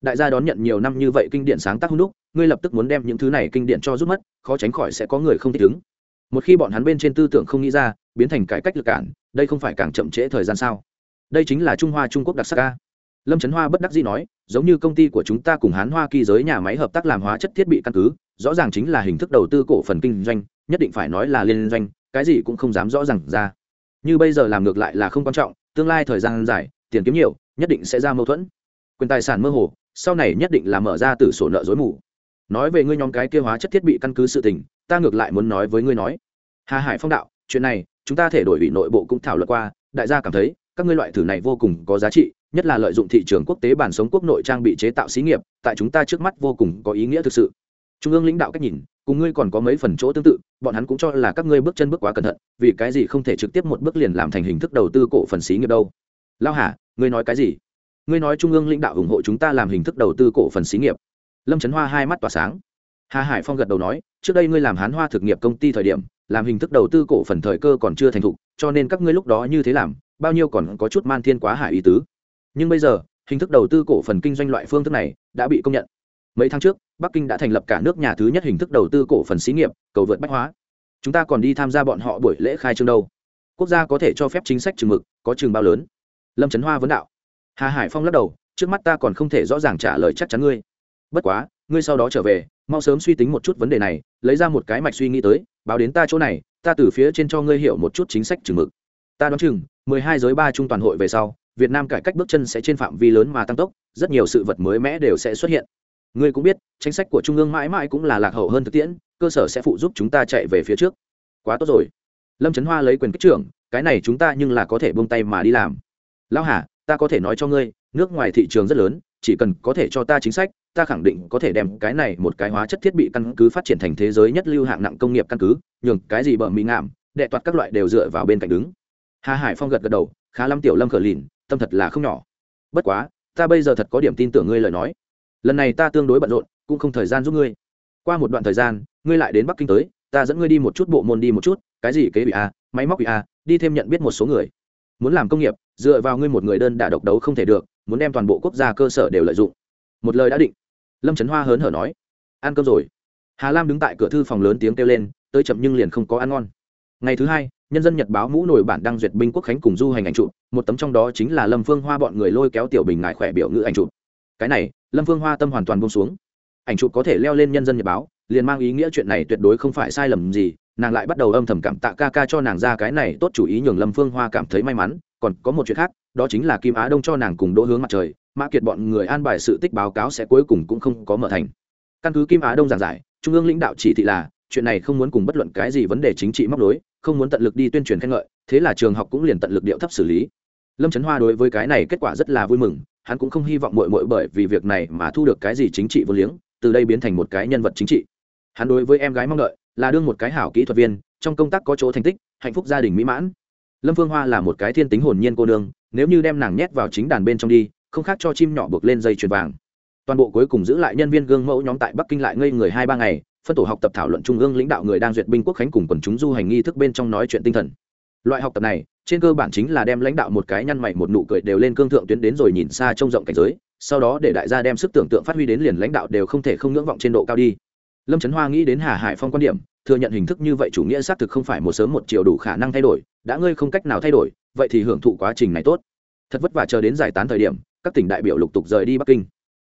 Đại gia đón nhận nhiều năm như vậy kinh điển sáng tác hung đúc ngươi lập tức muốn đem những thứ này kinh điển cho rút mất, khó tránh khỏi sẽ có người không thích ứng. Một khi bọn hắn bên trên tư tưởng không nghĩ ra, biến thành cải cách lực cản, đây không phải càng chậm trễ thời gian sao? Đây chính là trung hoa trung quốc đặc sắc ca lâm trấn hoa bất đắc dĩ nói, giống như công ty của chúng ta cùng hán hoa kỳ giới nhà máy hợp tác làm hóa chất thiết bị căn cứ, rõ ràng chính là hình thức đầu tư cổ phần kinh doanh, nhất định phải nói là liên doanh, cái gì cũng không dám rõ ràng ra. Như bây giờ làm ngược lại là không quan trọng, tương lai thời gian dài, tiền kiếm nhiều, nhất định sẽ ra mâu thuẫn. Quyền tài sản mơ hồ, sau này nhất định là mở ra từ sổ nợ dối mù nói về ngươi nhóm cái kia hóa chất thiết bị căn cứ sự tình, ta ngược lại muốn nói với ngươi nói. Hà hải phong đạo, chuyện này, chúng ta thể đổi ủy nội bộ cũng thảo luận qua, đại gia cảm thấy, các ngươi loại thử này vô cùng có giá trị, nhất là lợi dụng thị trường quốc tế bản sống quốc nội trang bị chế tạo xí nghiệp, tại chúng ta trước mắt vô cùng có ý nghĩa thực sự. Trung ương lãnh đạo cách nhìn, cùng ngươi còn có mấy phần chỗ tương tự, bọn hắn cũng cho là các ngươi bước chân bước quá cẩn thận, vì cái gì không thể trực tiếp một bước liền làm thành hình thức đầu tư cổ phần xí nghiệp đâu? Lao hả ngươi nói cái gì? Ngươi nói trung ương lãnh đạo ủng hộ chúng ta làm hình thức đầu tư cổ phần xí nghiệp lâm trấn hoa hai mắt tỏa sáng. Hà hải phong gật đầu nói, trước đây ngươi làm hán hoa thực nghiệp công ty thời điểm, làm hình thức đầu tư cổ phần thời cơ còn chưa thành thục, cho nên các ngươi lúc đó như thế làm, bao nhiêu còn có chút man thiên quá hải ý tứ. Nhưng bây giờ, hình thức đầu tư cổ phần kinh doanh loại phương thức này đã bị công nhận. Mấy tháng trước, bắc kinh đã thành lập cả nước nhà thứ nhất hình thức đầu tư cổ phần xí nghiệp, cầu vượt bách hóa. Chúng ta còn đi tham gia bọn họ buổi lễ khai trương đâu. Quốc gia có thể cho phép chính sách chừng mực, có chừng bao lớn. Lâm trấn hoa vấn đạo. Hà hải phong lắc đầu, trước mắt ta còn không thể rõ ràng trả lời chắc chắn ngươi bất quá, ngươi sau đó trở về, mau sớm suy tính một chút vấn đề này, lấy ra một cái mạch suy nghĩ tới, báo đến ta chỗ này, ta từ phía trên cho ngươi hiểu một chút chính sách chừng mực. Ta đoán chừng, mười hai giới ba trung toàn hội về sau, việt nam cải cách bước chân sẽ trên phạm vi lớn mà tăng tốc, rất nhiều sự vật mới mẽ đều sẽ xuất hiện. Ngươi cũng biết, chính sách của trung ương mãi mãi cũng là lạc hậu hơn thực tiễn, cơ sở sẽ phụ giúp chúng ta chạy về phía trước. Quá tốt rồi. Lâm trấn hoa lấy quyền kích trưởng, cái này chúng ta nhưng là có thể buông tay mà đi làm. Lão hà, ta có thể nói cho ngươi, nước ngoài thị trường rất lớn chỉ cần có thể cho ta chính sách, ta khẳng định có thể đem cái này một cái hóa chất thiết bị căn cứ phát triển thành thế giới nhất lưu hạng nặng công nghiệp căn cứ, nhường cái gì bờ mỹ ngạm, đệ toạt các loại đều dựa vào bên cạnh đứng. Hà hải phong gật gật đầu, khá lắm tiểu lâm khở lìn, tâm thật là không nhỏ. Bất quá, ta bây giờ thật có điểm tin tưởng ngươi lời nói. Lần này ta tương đối bận rộn, cũng không thời gian giúp ngươi. Qua một đoạn thời gian, ngươi lại đến bắc kinh tới, ta dẫn ngươi đi một chút bộ môn đi một chút, cái gì kế bị a, máy móc bị a, đi thêm nhận biết một số người. Muốn làm công nghiệp, dựa vào ngươi một người đơn đả độc đấu không thể được muốn đem toàn bộ quốc gia cơ sở đều lợi dụng. Một lời đã định, lâm trấn hoa hớn hở nói, ăn cơm rồi. Hà lam đứng tại cửa thư phòng lớn tiếng kêu lên, tới chậm nhưng liền không có ăn ngon. Ngày thứ hai, nhân dân nhật báo mũ nổi bản đăng duyệt binh quốc khánh cùng du hành ảnh chụp, một tấm trong đó chính là lâm phương hoa bọn người lôi kéo tiểu bình ngại khỏe biểu ngữ ảnh chụp. Cái này, lâm phương hoa tâm hoàn toàn buông xuống. Ảnh chụp có thể leo lên nhân dân nhật báo, liền mang ý nghĩa chuyện này tuyệt đối không phải sai lầm gì nàng lại bắt đầu âm thầm cảm tạ ca ca cho nàng ra cái này tốt chủ ý nhường lâm phương hoa cảm thấy may mắn còn có một chuyện khác đó chính là kim á đông cho nàng cùng đỗ hướng mặt trời mã kiệt bọn người an bài sự tích báo cáo sẽ cuối cùng cũng không có mở thành căn cứ kim á đông giảng giải trung ương lãnh đạo chỉ thị là chuyện này không muốn cùng bất luận cái gì vấn đề chính trị móc nối không muốn tận lực đi tuyên truyền khen ngợi thế là trường học cũng liền tận lực điệu thấp xử lý lâm trấn hoa đối với cái này kết quả rất là vui mừng hắn cũng không hy vọng mội mội bởi vì việc này mà thu được cái gì chính trị vô liếng từ đây biến thành một cái nhân vật chính trị hắn đối với em gái mong đợi là đương một cái hảo kỹ thuật viên, trong công tác có chỗ thành tích, hạnh phúc gia đình mỹ mãn. Lâm phương hoa là một cái thiên tính hồn nhiên cô nương, nếu như đem nàng nhét vào chính đàn bên trong đi, không khác cho chim nhỏ buộc lên dây chuyền vàng. Toàn bộ cuối cùng giữ lại nhân viên gương mẫu nhóm tại bắc kinh lại ngây người hai ba ngày, phân tổ học tập thảo luận trung ương lãnh đạo người đang duyệt binh quốc khánh cùng quần chúng du hành nghi thức bên trong nói chuyện tinh thần. Loại học tập này, trên cơ bản chính là đem lãnh đạo một cái nhăn mày một nụ cười đều lên cương thượng tuyến đến rồi nhìn xa trông rộng cảnh giới, sau đó để đại gia đem sức tưởng tượng phát huy đến liền lãnh đạo đều không thể không ngưỡng vọng trên độ cao đi. Lâm trấn hoa nghĩ đến hà hải phong quan điểm thừa nhận hình thức như vậy chủ nghĩa xác thực không phải một sớm một chiều đủ khả năng thay đổi, đã ngươi không cách nào thay đổi, vậy thì hưởng thụ quá trình này tốt. Thật vất vả chờ đến giải tán thời điểm, các tỉnh đại biểu lục tục rời đi bắc kinh.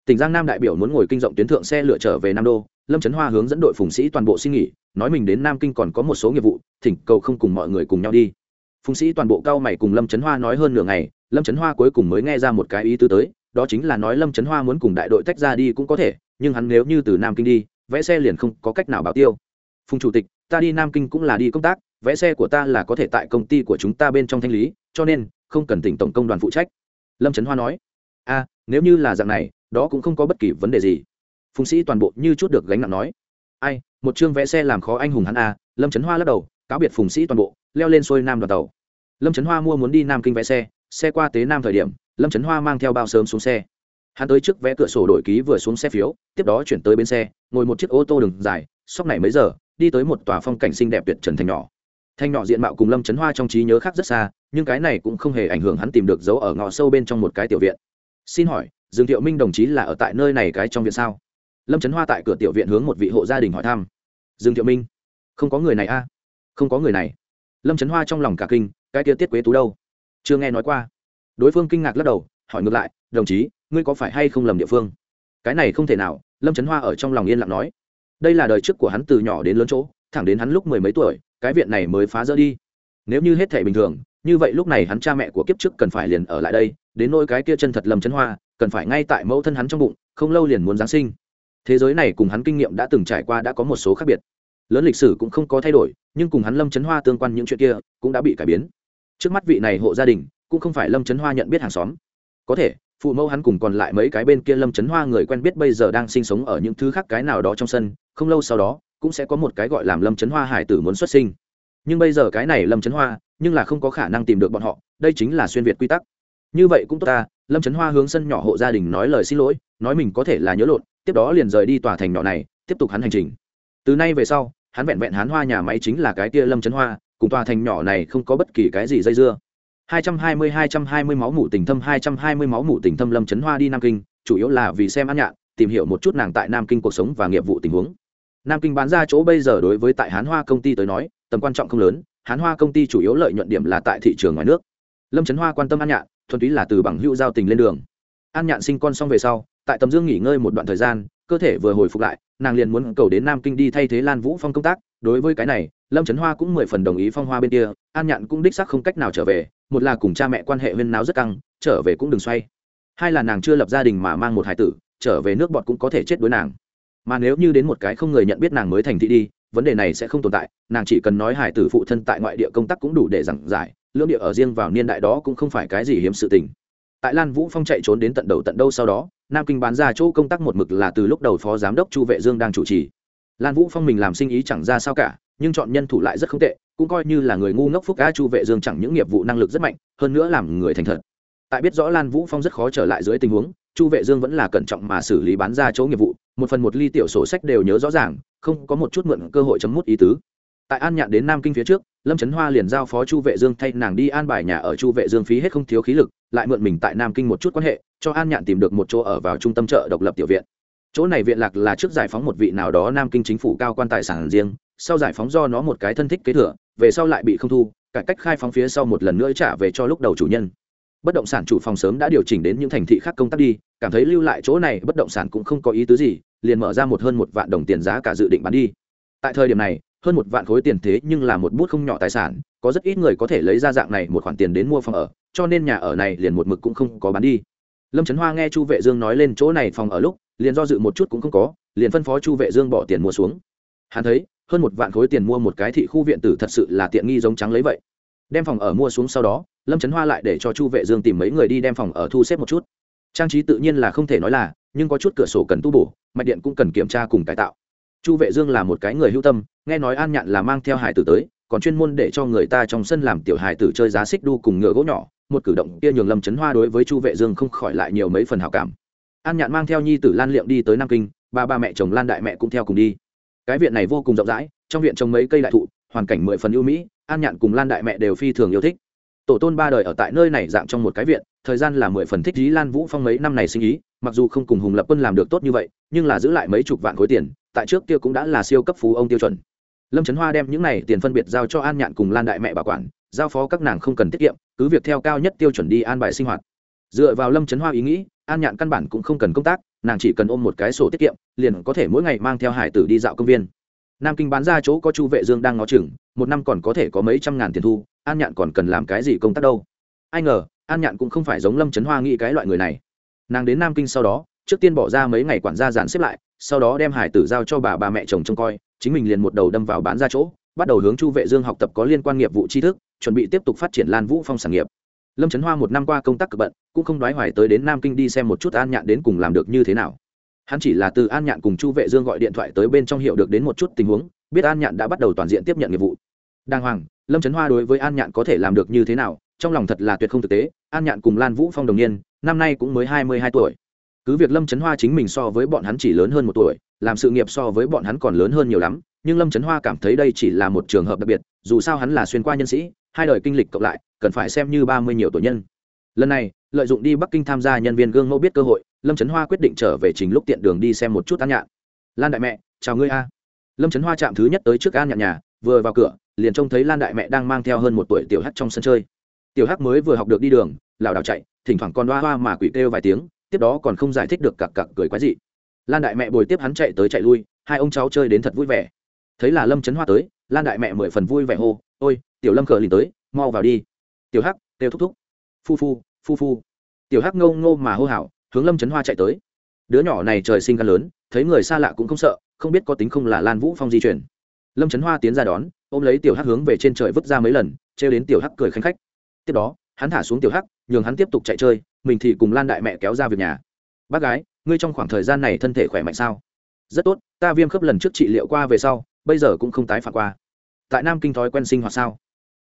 Tỉnh giang nam đại biểu muốn ngồi kinh rộng tuyến thượng xe lựa trở về nam đô, lâm trấn hoa hướng dẫn đội phùng sĩ toàn bộ xin nghỉ, nói mình đến nam kinh còn có một số nghiệp vụ, thỉnh cầu không cùng mọi người cùng nhau đi. Phùng sĩ toàn bộ cao mày cùng lâm trấn hoa nói hơn nửa ngày, lâm trấn hoa cuối cùng mới nghe ra một cái ý tứ tới, đó chính là nói lâm trấn hoa muốn cùng đại đội tách ra đi cũng có thể, nhưng hắn nếu như từ nam kinh đi, vẽ xe liền không có cách nào bảo tiêu phùng chủ tịch, ta đi nam kinh cũng là đi công tác vẽ xe của ta là có thể tại công ty của chúng ta bên trong thanh lý, cho nên, không cần tỉnh tổng công đoàn phụ trách. Lâm trấn hoa nói. A, nếu như là dạng này, đó cũng không có bất kỳ vấn đề gì. Phùng sĩ toàn bộ như chút được gánh nặng nói. Ai, một chương vẽ xe làm khó anh hùng hắn a. Lâm trấn hoa lắc đầu, cáo biệt phùng sĩ toàn bộ, leo lên xuôi nam đoàn tàu. Lâm trấn hoa mua muốn đi nam kinh vẽ xe xe qua tế nam thời điểm, lâm trấn hoa mang theo bao sớm xuống xe. Hắn tới trước vẽ cửa sổ đổi ký vừa xuống xe phiếu, tiếp đó chuyển tới bến xe, ngồi một chiếc ô tô đường dài, sóc này mấy giờ đi tới một tòa phong cảnh xinh đẹp tuyệt trần thành nhỏ. Thanh nhỏ diện mạo cùng lâm trấn hoa trong trí nhớ khác rất xa, nhưng cái này cũng không hề ảnh hưởng hắn tìm được dấu ở ngõ sâu bên trong một cái tiểu viện. Xin hỏi, dương thiệu minh đồng chí là ở tại nơi này cái trong viện sao? Lâm trấn hoa tại cửa tiểu viện hướng một vị hộ gia đình hỏi thăm. Dương thiệu minh, không có người này a? Không có người này. Lâm trấn hoa trong lòng cả kinh, cái kia tiết quế tú đâu? Chưa nghe nói qua. Đối phương kinh ngạc lắc đầu, hỏi ngược lại, đồng chí, ngươi có phải hay không lầm địa phương? Cái này không thể nào, lâm trấn hoa ở trong lòng yên lặng nói đây là đời trước của hắn từ nhỏ đến lớn chỗ, thẳng đến hắn lúc mười mấy tuổi, cái viện này mới phá rỡ đi. Nếu như hết thể bình thường, như vậy lúc này hắn cha mẹ của kiếp trước cần phải liền ở lại đây, đến nỗi cái kia chân thật lâm chấn hoa, cần phải ngay tại mẫu thân hắn trong bụng, không lâu liền muốn giáng sinh. Thế giới này cùng hắn kinh nghiệm đã từng trải qua đã có một số khác biệt. Lớn lịch sử cũng không có thay đổi, nhưng cùng hắn lâm chấn hoa tương quan những chuyện kia cũng đã bị cải biến. Trước mắt vị này hộ gia đình, cũng không phải lâm chấn hoa nhận biết hàng xóm. Có thể phụ mẫu hắn cùng còn lại mấy cái bên kia lâm chấn hoa người quen biết bây giờ đang sinh sống ở những thứ khác cái nào đó trong sân, không lâu sau đó, cũng sẽ có một cái gọi làm lâm chấn hoa hải tử muốn xuất sinh. Nhưng bây giờ cái này lâm chấn hoa, nhưng là không có khả năng tìm được bọn họ, đây chính là xuyên việt quy tắc. Như vậy cũng tốt ta, lâm chấn hoa hướng sân nhỏ hộ gia đình nói lời xin lỗi, nói mình có thể là nhớ lộn, tiếp đó liền rời đi tòa thành nhỏ này, tiếp tục hắn hành trình. Từ nay về sau, hắn vẹn vẹn hắn hoa nhà máy chính là cái tia lâm chấn hoa, cùng tòa thành nhỏ này không có bất kỳ cái gì dây dưa. 220 220 máu mủ tình thâm 220 máu mủ tình thâm lâm chấn hoa đi nam kinh, chủ yếu là vì xem ăn nhạn, tìm hiểu một chút nàng tại nam kinh cuộc sống và nghiệp vụ tình huống. Nam kinh bán ra chỗ bây giờ đối với tại hán hoa công ty tới nói, tầm quan trọng không lớn, hán hoa công ty chủ yếu lợi nhuận điểm là tại thị trường ngoài nước. Lâm trấn hoa quan tâm an nhạn, thuần túy là từ bằng hữu giao tình lên đường. An nhạn sinh con xong về sau, tại tầm dương nghỉ ngơi một đoạn thời gian, cơ thể vừa hồi phục lại, nàng liền muốn cầu đến nam kinh đi thay thế lan vũ phong công tác. Đối với cái này, lâm trấn hoa cũng mười phần đồng ý phong hoa bên kia an nhạn cũng đích xác không cách nào trở về một là cùng cha mẹ quan hệ huyên náo rất căng, trở về cũng đừng xoay. Hai là nàng chưa lập gia đình mà mang một hải tử, trở về nước bọt cũng có thể chết đối nàng. Mà nếu như đến một cái không người nhận biết nàng mới thành thị đi, vấn đề này sẽ không tồn tại, nàng chỉ cần nói hải tử phụ thân tại ngoại địa công tác cũng đủ để giảng giải, lưỡng địa ở riêng vào niên đại đó cũng không phải cái gì hiếm sự tình. Tại lan vũ phong chạy trốn đến tận đầu tận đâu sau đó, nam kinh bán ra chỗ công tác một mực là từ lúc đầu phó giám đốc chu vệ dương đang chủ trì. Lan vũ phong mình làm sinh ý chẳng ra sao cả nhưng chọn nhân thủ lại rất không tệ, cũng coi như là người ngu ngốc phúc a chu vệ dương chẳng những nghiệp vụ năng lực rất mạnh, hơn nữa làm người thành thật. Tại biết rõ lan vũ phong rất khó trở lại dưới tình huống, chu vệ dương vẫn là cẩn trọng mà xử lý bán ra chỗ nghiệp vụ, một phần một ly tiểu sổ sách đều nhớ rõ ràng, không có một chút mượn cơ hội chấm mút ý tứ. Tại an nhạn đến nam kinh phía trước, lâm trấn hoa liền giao phó chu vệ dương thay nàng đi an bài nhà ở chu vệ dương phí hết không thiếu khí lực, lại mượn mình tại nam kinh một chút quan hệ, cho an nhạn tìm được một chỗ ở vào trung tâm chợ độc lập tiểu viện chỗ này viện lạc là trước giải phóng một vị nào đó nam kinh chính phủ cao quan tài sản riêng, sau giải phóng do nó một cái thân thích kế thừa, về sau lại bị không thu, cải cách khai phóng phía sau một lần nữa trả về cho lúc đầu chủ nhân. Bất động sản chủ phòng sớm đã điều chỉnh đến những thành thị khác công tác đi, cảm thấy lưu lại chỗ này bất động sản cũng không có ý tứ gì, liền mở ra một hơn một vạn đồng tiền giá cả dự định bán đi. Tại thời điểm này, hơn một vạn khối tiền thế nhưng là một bút không nhỏ tài sản, có rất ít người có thể lấy ra dạng này một khoản tiền đến mua phòng ở, cho nên nhà ở này liền một mực cũng không có bán đi. Lâm trấn hoa nghe chu vệ dương nói lên chỗ này phòng ở lúc liền do dự một chút cũng không có, liền phân phó chu vệ dương bỏ tiền mua xuống. Hắn thấy, hơn một vạn khối tiền mua một cái thị khu viện tử thật sự là tiện nghi giống trắng lấy vậy. Đem phòng ở mua xuống sau đó, lâm trấn hoa lại để cho chu vệ dương tìm mấy người đi đem phòng ở thu xếp một chút. Trang trí tự nhiên là không thể nói là, nhưng có chút cửa sổ cần tu bổ, mạch điện cũng cần kiểm tra cùng cải tạo. Chu vệ dương là một cái người hữu tâm, nghe nói an nhạn là mang theo hải tử tới, còn chuyên môn để cho người ta trong sân làm tiểu hải tử chơi giá xích đu cùng ngựa gỗ nhỏ, một cử động kia nhường lâm trấn hoa đối với chu vệ dương không khỏi lại nhiều mấy phần hảo cảm an nhạn mang theo nhi tử lan liệm đi tới nam kinh, ba ba mẹ chồng lan đại mẹ cũng theo cùng đi. Cái viện này vô cùng rộng rãi, trong viện trồng mấy cây đại thụ, hoàn cảnh mười phần ưu mỹ, an nhạn cùng lan đại mẹ đều phi thường yêu thích. Tổ tôn ba đời ở tại nơi này dạng trong một cái viện, thời gian là mười phần thích lý lan vũ phong mấy năm này sinh ý, mặc dù không cùng hùng lập quân làm được tốt như vậy, nhưng là giữ lại mấy chục vạn khối tiền, tại trước kia cũng đã là siêu cấp phú ông tiêu chuẩn. Lâm trấn hoa đem những này tiền phân biệt giao cho an nhạn cùng lan đại mẹ bảo quản, giao phó các nàng không cần tiết kiệm, cứ việc theo cao nhất tiêu chuẩn đi an bài sinh hoạt dựa vào lâm trấn hoa ý nghĩ, an nhạn căn bản cũng không cần công tác, nàng chỉ cần ôm một cái sổ tiết kiệm, liền có thể mỗi ngày mang theo hải tử đi dạo công viên. Nam kinh bán ra chỗ có chu vệ dương đang ngó chừng, một năm còn có thể có mấy trăm ngàn tiền thu, an nhạn còn cần làm cái gì công tác đâu? Ai ngờ, an nhạn cũng không phải giống lâm trấn hoa nghĩ cái loại người này. Nàng đến nam kinh sau đó, trước tiên bỏ ra mấy ngày quản gia dàn xếp lại, sau đó đem hải tử giao cho bà bà mẹ chồng trông coi, chính mình liền một đầu đâm vào bán ra chỗ, bắt đầu hướng chu vệ dương học tập có liên quan nghiệp vụ tri thức, chuẩn bị tiếp tục phát triển lan vũ phong sản nghiệp lâm trấn hoa một năm qua công tác cực bận, cũng không đoái hoài tới đến nam kinh đi xem một chút an nhạn đến cùng làm được như thế nào. Hắn chỉ là từ an nhạn cùng chu vệ dương gọi điện thoại tới bên trong hiệu được đến một chút tình huống, biết an nhạn đã bắt đầu toàn diện tiếp nhận nghiệp vụ. Đàng hoàng, lâm trấn hoa đối với an nhạn có thể làm được như thế nào, trong lòng thật là tuyệt không thực tế, an nhạn cùng lan vũ phong đồng niên, năm nay cũng mới hai mươi hai tuổi. Cứ việc lâm trấn hoa chính mình so với bọn hắn chỉ lớn hơn một tuổi, làm sự nghiệp so với bọn hắn còn lớn hơn nhiều lắm, nhưng lâm trấn hoa cảm thấy đây chỉ là một trường hợp đặc biệt, dù sao hắn là xuyên qua nhân sĩ hai đời kinh lịch cộng lại, cần phải xem như ba mươi nhiều tổ nhân. Lần này, lợi dụng đi bắc kinh tham gia nhân viên gương mẫu biết cơ hội, lâm trấn hoa quyết định trở về trình lúc tiện đường đi xem một chút an nhạn. Lan đại mẹ, chào ngươi a. Lâm trấn hoa chạm thứ nhất tới trước an nhạn nhà, vừa vào cửa, liền trông thấy lan đại mẹ đang mang theo hơn một tuổi tiểu hắc trong sân chơi. Tiểu hắc mới vừa học được đi đường, lảo đảo chạy, thỉnh thoảng còn hoa hoa mà quỷ kêu vài tiếng, tiếp đó còn không giải thích được cặc cặc cười quái dị. Lan đại mẹ bồi tiếp hắn chạy tới chạy lui, hai ông cháu chơi đến thật vui vẻ. Thấy là lâm trấn hoa tới, lan đại mẹ mười phần vui vẻ hô, ôi tiểu lâm cờ liền tới, mau vào đi. Tiểu hắc đều thúc thúc. Phu phu phu phu. Tiểu hắc ngâu ngô mà hô hào, hướng lâm trấn hoa chạy tới. Đứa nhỏ này trời sinh gan lớn, thấy người xa lạ cũng không sợ, không biết có tính không là lan vũ phong di chuyển. Lâm trấn hoa tiến ra đón, ôm lấy tiểu hắc hướng về trên trời vứt ra mấy lần, trêu đến tiểu hắc cười khanh khách. Tiếp đó, hắn thả xuống tiểu hắc, nhường hắn tiếp tục chạy chơi, mình thì cùng lan đại mẹ kéo ra việc nhà. Bác gái, ngươi trong khoảng thời gian này thân thể khỏe mạnh sao? Rất tốt, ta viêm khớp lần trước trị liệu qua về sau, bây giờ cũng không tái phạm qua. Tại nam kinh thói quen sinh hoạt sao?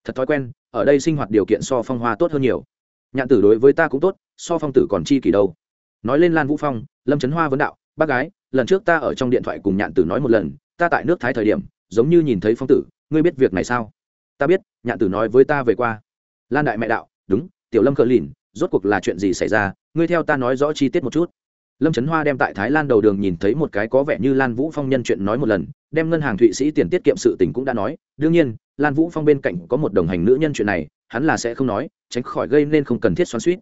Thật thói quen, ở đây sinh hoạt điều kiện so phong hoa tốt hơn nhiều. Nhạn tử đối với ta cũng tốt, so phong tử còn chi kỷ đâu. Nói lên lan vũ phong, lâm trấn hoa vấn đạo, bác gái, lần trước ta ở trong điện thoại cùng nhạn tử nói một lần, ta tại nước thái thời điểm, giống như nhìn thấy phong tử, ngươi biết việc này sao? Ta biết, nhạn tử nói với ta về qua. Lan đại mẹ đạo, đúng, tiểu lâm cờ lìn, rốt cuộc là chuyện gì xảy ra, ngươi theo ta nói rõ chi tiết một chút. Lâm trấn hoa đem tại thái lan đầu đường nhìn thấy một cái có vẻ như lan vũ phong nhân chuyện nói một lần, đem ngân hàng thụy sĩ tiền tiết kiệm sự tình cũng đã nói, đương nhiên lan vũ phong bên cạnh có một đồng hành nữ nhân chuyện này, hắn là sẽ không nói, tránh khỏi gây nên không cần thiết xoắn suýt.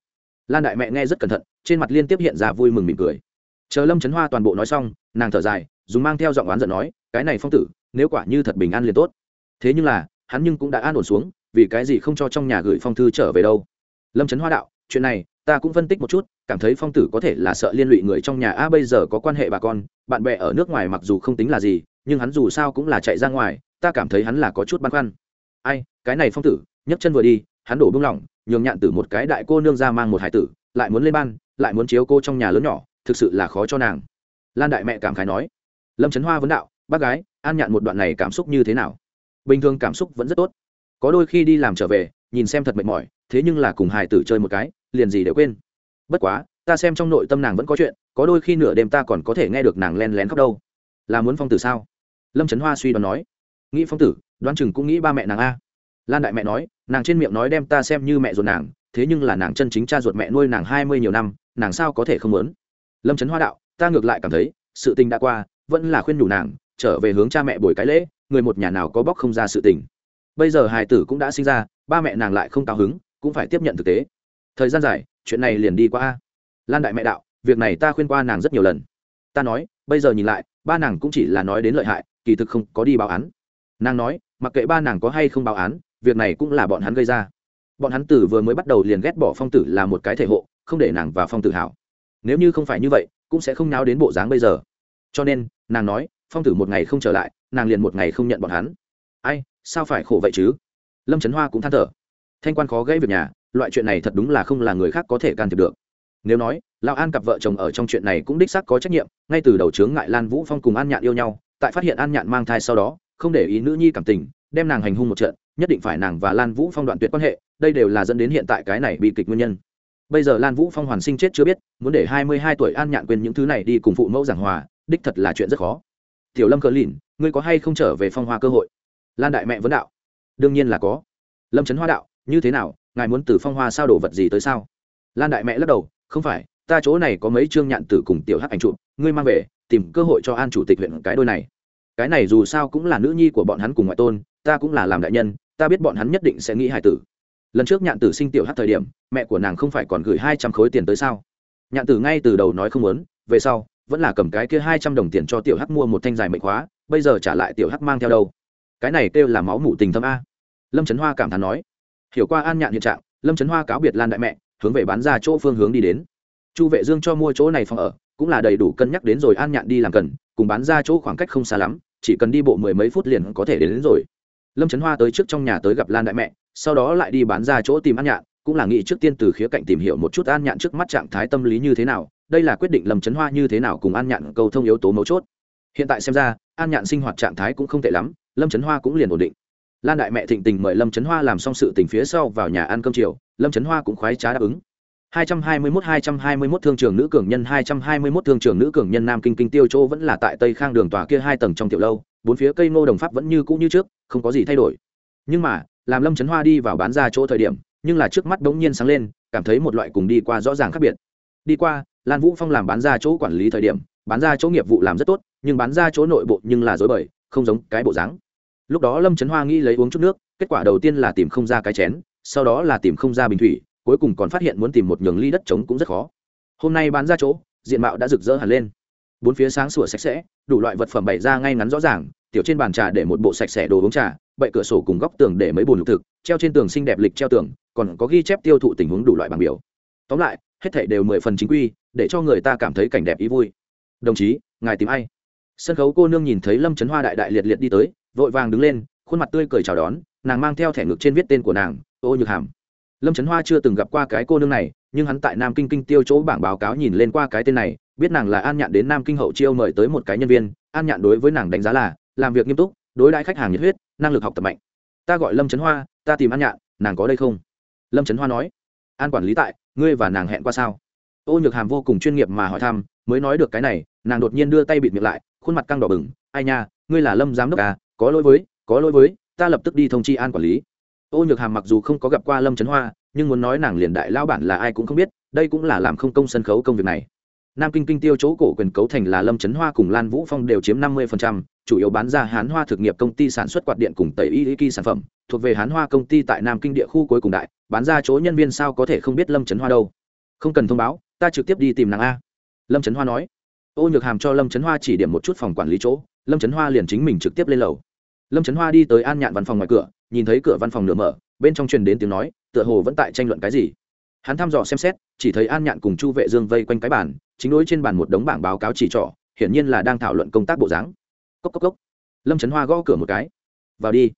Lan đại mẹ nghe rất cẩn thận, trên mặt liên tiếp hiện ra vui mừng mỉm cười. Chờ lâm trấn hoa toàn bộ nói xong, nàng thở dài, dùng mang theo giọng oán giận nói, cái này phong tử, nếu quả như thật bình an liền tốt. Thế nhưng là, hắn nhưng cũng đã an ổn xuống, vì cái gì không cho trong nhà gửi phong thư trở về đâu? Lâm trấn hoa đạo, chuyện này, ta cũng phân tích một chút, cảm thấy phong tử có thể là sợ liên lụy người trong nhà. A, bây giờ có quan hệ bà con, bạn bè ở nước ngoài mặc dù không tính là gì, nhưng hắn dù sao cũng là chạy ra ngoài ta cảm thấy hắn là có chút băn khoăn. Ai, cái này phong tử, nhấc chân vừa đi, hắn đổ bung lỏng, nhường nhạn tử một cái đại cô nương ra mang một hải tử, lại muốn lên ban, lại muốn chiếu cô trong nhà lớn nhỏ, thực sự là khó cho nàng. Lan đại mẹ cảm khái nói. Lâm trấn hoa vấn đạo, bác gái, an nhạn một đoạn này cảm xúc như thế nào? Bình thường cảm xúc vẫn rất tốt. Có đôi khi đi làm trở về, nhìn xem thật mệt mỏi, thế nhưng là cùng hài tử chơi một cái, liền gì đều quên. Bất quá, ta xem trong nội tâm nàng vẫn có chuyện, có đôi khi nửa đêm ta còn có thể nghe được nàng len lén khóc đâu. Là muốn phong tử sao? Lâm trấn hoa suy đoán nói nghĩ phong tử, đoán chừng cũng nghĩ ba mẹ nàng a. Lan đại mẹ nói, nàng trên miệng nói đem ta xem như mẹ ruột nàng, thế nhưng là nàng chân chính cha ruột mẹ nuôi nàng hai mươi nhiều năm, nàng sao có thể không muốn? Lâm trấn hoa đạo, ta ngược lại cảm thấy, sự tình đã qua, vẫn là khuyên nhủ nàng, trở về hướng cha mẹ buổi cái lễ, người một nhà nào có bóc không ra sự tình. Bây giờ hài tử cũng đã sinh ra, ba mẹ nàng lại không cao hứng, cũng phải tiếp nhận thực tế. Thời gian dài, chuyện này liền đi qua lan đại mẹ đạo, việc này ta khuyên qua nàng rất nhiều lần. Ta nói, bây giờ nhìn lại, ba nàng cũng chỉ là nói đến lợi hại, kỳ thực không có đi báo án nàng nói, mặc kệ ba nàng có hay không báo án, việc này cũng là bọn hắn gây ra. Bọn hắn tử vừa mới bắt đầu liền ghét bỏ phong tử là một cái thể hộ, không để nàng và phong tử hảo. Nếu như không phải như vậy, cũng sẽ không náo đến bộ dáng bây giờ. Cho nên, nàng nói, phong tử một ngày không trở lại, nàng liền một ngày không nhận bọn hắn. Ai, sao phải khổ vậy chứ? Lâm trấn hoa cũng than thở. Thanh quan khó gãy việc nhà, loại chuyện này thật đúng là không là người khác có thể can thiệp được. Nếu nói, lão an cặp vợ chồng ở trong chuyện này cũng đích xác có trách nhiệm, ngay từ đầu chướng ngại lan vũ phong cùng an nhạn yêu nhau, tại phát hiện an nhạn mang thai sau đó không để ý nữ nhi cảm tình, đem nàng hành hung một trận, nhất định phải nàng và lan vũ phong đoạn tuyệt quan hệ, đây đều là dẫn đến hiện tại cái này bị kịch nguyên nhân. Bây giờ lan vũ phong hoàn sinh chết chưa biết, muốn để hai mươi hai tuổi an nhạn quên những thứ này đi cùng phụ mẫu giảng hòa, đích thật là chuyện rất khó. Tiểu lâm cờ lìn, ngươi có hay không trở về phong hoa cơ hội? Lan đại mẹ vấn đạo. Đương nhiên là có. Lâm trấn hoa đạo, như thế nào, ngài muốn từ phong hoa sao đổ vật gì tới sao? Lan đại mẹ lắc đầu, không phải, ta chỗ này có mấy chương nhạn tử cùng tiểu hắc ảnh trụ ngươi mang về, tìm cơ hội cho an chủ tịch huyện cái đôi này cái này dù sao cũng là nữ nhi của bọn hắn cùng ngoại tôn, ta cũng là làm đại nhân, ta biết bọn hắn nhất định sẽ nghĩ hài tử. Lần trước nhạn tử sinh tiểu hắc thời điểm, mẹ của nàng không phải còn gửi hai trăm khối tiền tới sao? Nhạn tử ngay từ đầu nói không muốn, về sau, vẫn là cầm cái kia hai trăm đồng tiền cho tiểu hắc mua một thanh dài mệnh khóa, bây giờ trả lại tiểu hắc mang theo đâu? Cái này kêu là máu mủ tình thâm a. Lâm trấn hoa cảm thán nói. Hiểu qua an nhạn hiện trạng, lâm trấn hoa cáo biệt lan đại mẹ, hướng về bán ra chỗ phương hướng đi đến. Chu vệ dương cho mua chỗ này phòng ở cũng là đầy đủ cân nhắc đến rồi an nhạn đi làm cần cùng bán ra chỗ khoảng cách không xa lắm chỉ cần đi bộ mười mấy phút liền có thể đến, đến rồi. Lâm trấn hoa tới trước trong nhà tới gặp lan đại mẹ sau đó lại đi bán ra chỗ tìm an nhạn cũng là nghĩ trước tiên từ khía cạnh tìm hiểu một chút an nhạn trước mắt trạng thái tâm lý như thế nào đây là quyết định lâm trấn hoa như thế nào cùng an nhạn cầu thông yếu tố mấu chốt. Hiện tại xem ra an nhạn sinh hoạt trạng thái cũng không tệ lắm lâm trấn hoa cũng liền ổn định. Lan đại mẹ thịnh tình mời lâm trấn hoa làm xong sự tình phía sau vào nhà ăn cơm chiều lâm trấn hoa cũng khoái trá đáp ứng. 221 221 thương trường nữ cường nhân 221 thương trường nữ cường nhân Nam Kinh Kinh Tiêu Châu vẫn là tại Tây Khang đường tòa kia hai tầng trong tiểu lâu, bốn phía cây ngô đồng pháp vẫn như cũ như trước, không có gì thay đổi. Nhưng mà, làm Lâm Chấn Hoa đi vào bán ra chỗ thời điểm, nhưng là trước mắt bỗng nhiên sáng lên, cảm thấy một loại cùng đi qua rõ ràng khác biệt. Đi qua, Lan Vũ Phong làm bán ra chỗ quản lý thời điểm, bán ra chỗ nghiệp vụ làm rất tốt, nhưng bán ra chỗ nội bộ nhưng là rối bời, không giống cái bộ dáng. Lúc đó Lâm Chấn Hoa nghĩ lấy uống chút nước, kết quả đầu tiên là tìm không ra cái chén, sau đó là tìm không ra bình thủy, cuối cùng còn phát hiện muốn tìm một nhường ly đất trống cũng rất khó. Hôm nay bán ra chỗ, diện mạo đã rực rỡ hẳn lên. Bốn phía sáng sủa sạch sẽ, đủ loại vật phẩm bày ra ngay ngắn rõ ràng, tiểu trên bàn trà để một bộ sạch sẽ đồ uống trà, bậy cửa sổ cùng góc tường để mấy bồn lục thực, treo trên tường xinh đẹp lịch treo tường, còn có ghi chép tiêu thụ tình huống đủ loại bằng biểu. Tóm lại, hết thảy đều mười phần chính quy, để cho người ta cảm thấy cảnh đẹp ý vui. Đồng chí, ngài tìm ai? Sân khấu cô nương nhìn thấy lâm trấn hoa đại đại liệt liệt đi tới, vội vàng đứng lên, khuôn mặt tươi cười chào đón, nàng mang theo thẻ ngực trên viết tên của nàng, ô nhược hàm lâm trấn hoa chưa từng gặp qua cái cô nương này, nhưng hắn tại nam kinh kinh tiêu chỗ bảng báo cáo nhìn lên qua cái tên này, biết nàng là an nhạn đến nam kinh hậu chiêu mời tới một cái nhân viên. An nhạn đối với nàng đánh giá là, làm việc nghiêm túc, đối đãi khách hàng nhiệt huyết, năng lực học tập mạnh. Ta gọi lâm trấn hoa, ta tìm an nhạn, nàng có đây không? Lâm trấn hoa nói, an quản lý tại, ngươi và nàng hẹn qua sao? Ô nhược hàm vô cùng chuyên nghiệp mà hỏi thăm, mới nói được cái này, nàng đột nhiên đưa tay bịt miệng lại, khuôn mặt căng đỏ bừng, ai nha, ngươi là lâm giám đốc à có lỗi với, có lỗi với, ta lập tức đi thông chi an quản lý ô nhược hàm mặc dù không có gặp qua lâm trấn hoa, nhưng muốn nói nàng liền đại lao bản là ai cũng không biết, đây cũng là làm không công sân khấu công việc này. Nam kinh kinh tiêu chỗ cổ quyền cấu thành là lâm trấn hoa cùng lan vũ phong đều chiếm năm mươi chủ yếu bán ra hán hoa thực nghiệp công ty sản xuất quạt điện cùng tẩy y kỳ sản phẩm, thuộc về hán hoa công ty tại nam kinh địa khu cuối cùng đại, bán ra chỗ nhân viên sao có thể không biết lâm trấn hoa đâu. Không cần thông báo, ta trực tiếp đi tìm nàng a. Lâm trấn hoa nói. Ô nhược hàm cho lâm trấn hoa chỉ điểm một chút phòng quản lý chỗ, lâm trấn hoa liền chính mình trực tiếp lên lầu. Lâm trấn hoa đi tới an nhạn văn phòng ngoài cửa nhìn thấy cửa văn phòng nửa mở, bên trong truyền đến tiếng nói, tựa hồ vẫn tại tranh luận cái gì. Hắn thăm dò xem xét, chỉ thấy an nhạn cùng chu vệ dương vây quanh cái bàn, chính đối trên bàn một đống bảng báo cáo chỉ trỏ, hiển nhiên là đang thảo luận công tác bộ dáng. Cốc cốc cốc. Lâm trấn hoa gõ cửa một cái. Vào đi.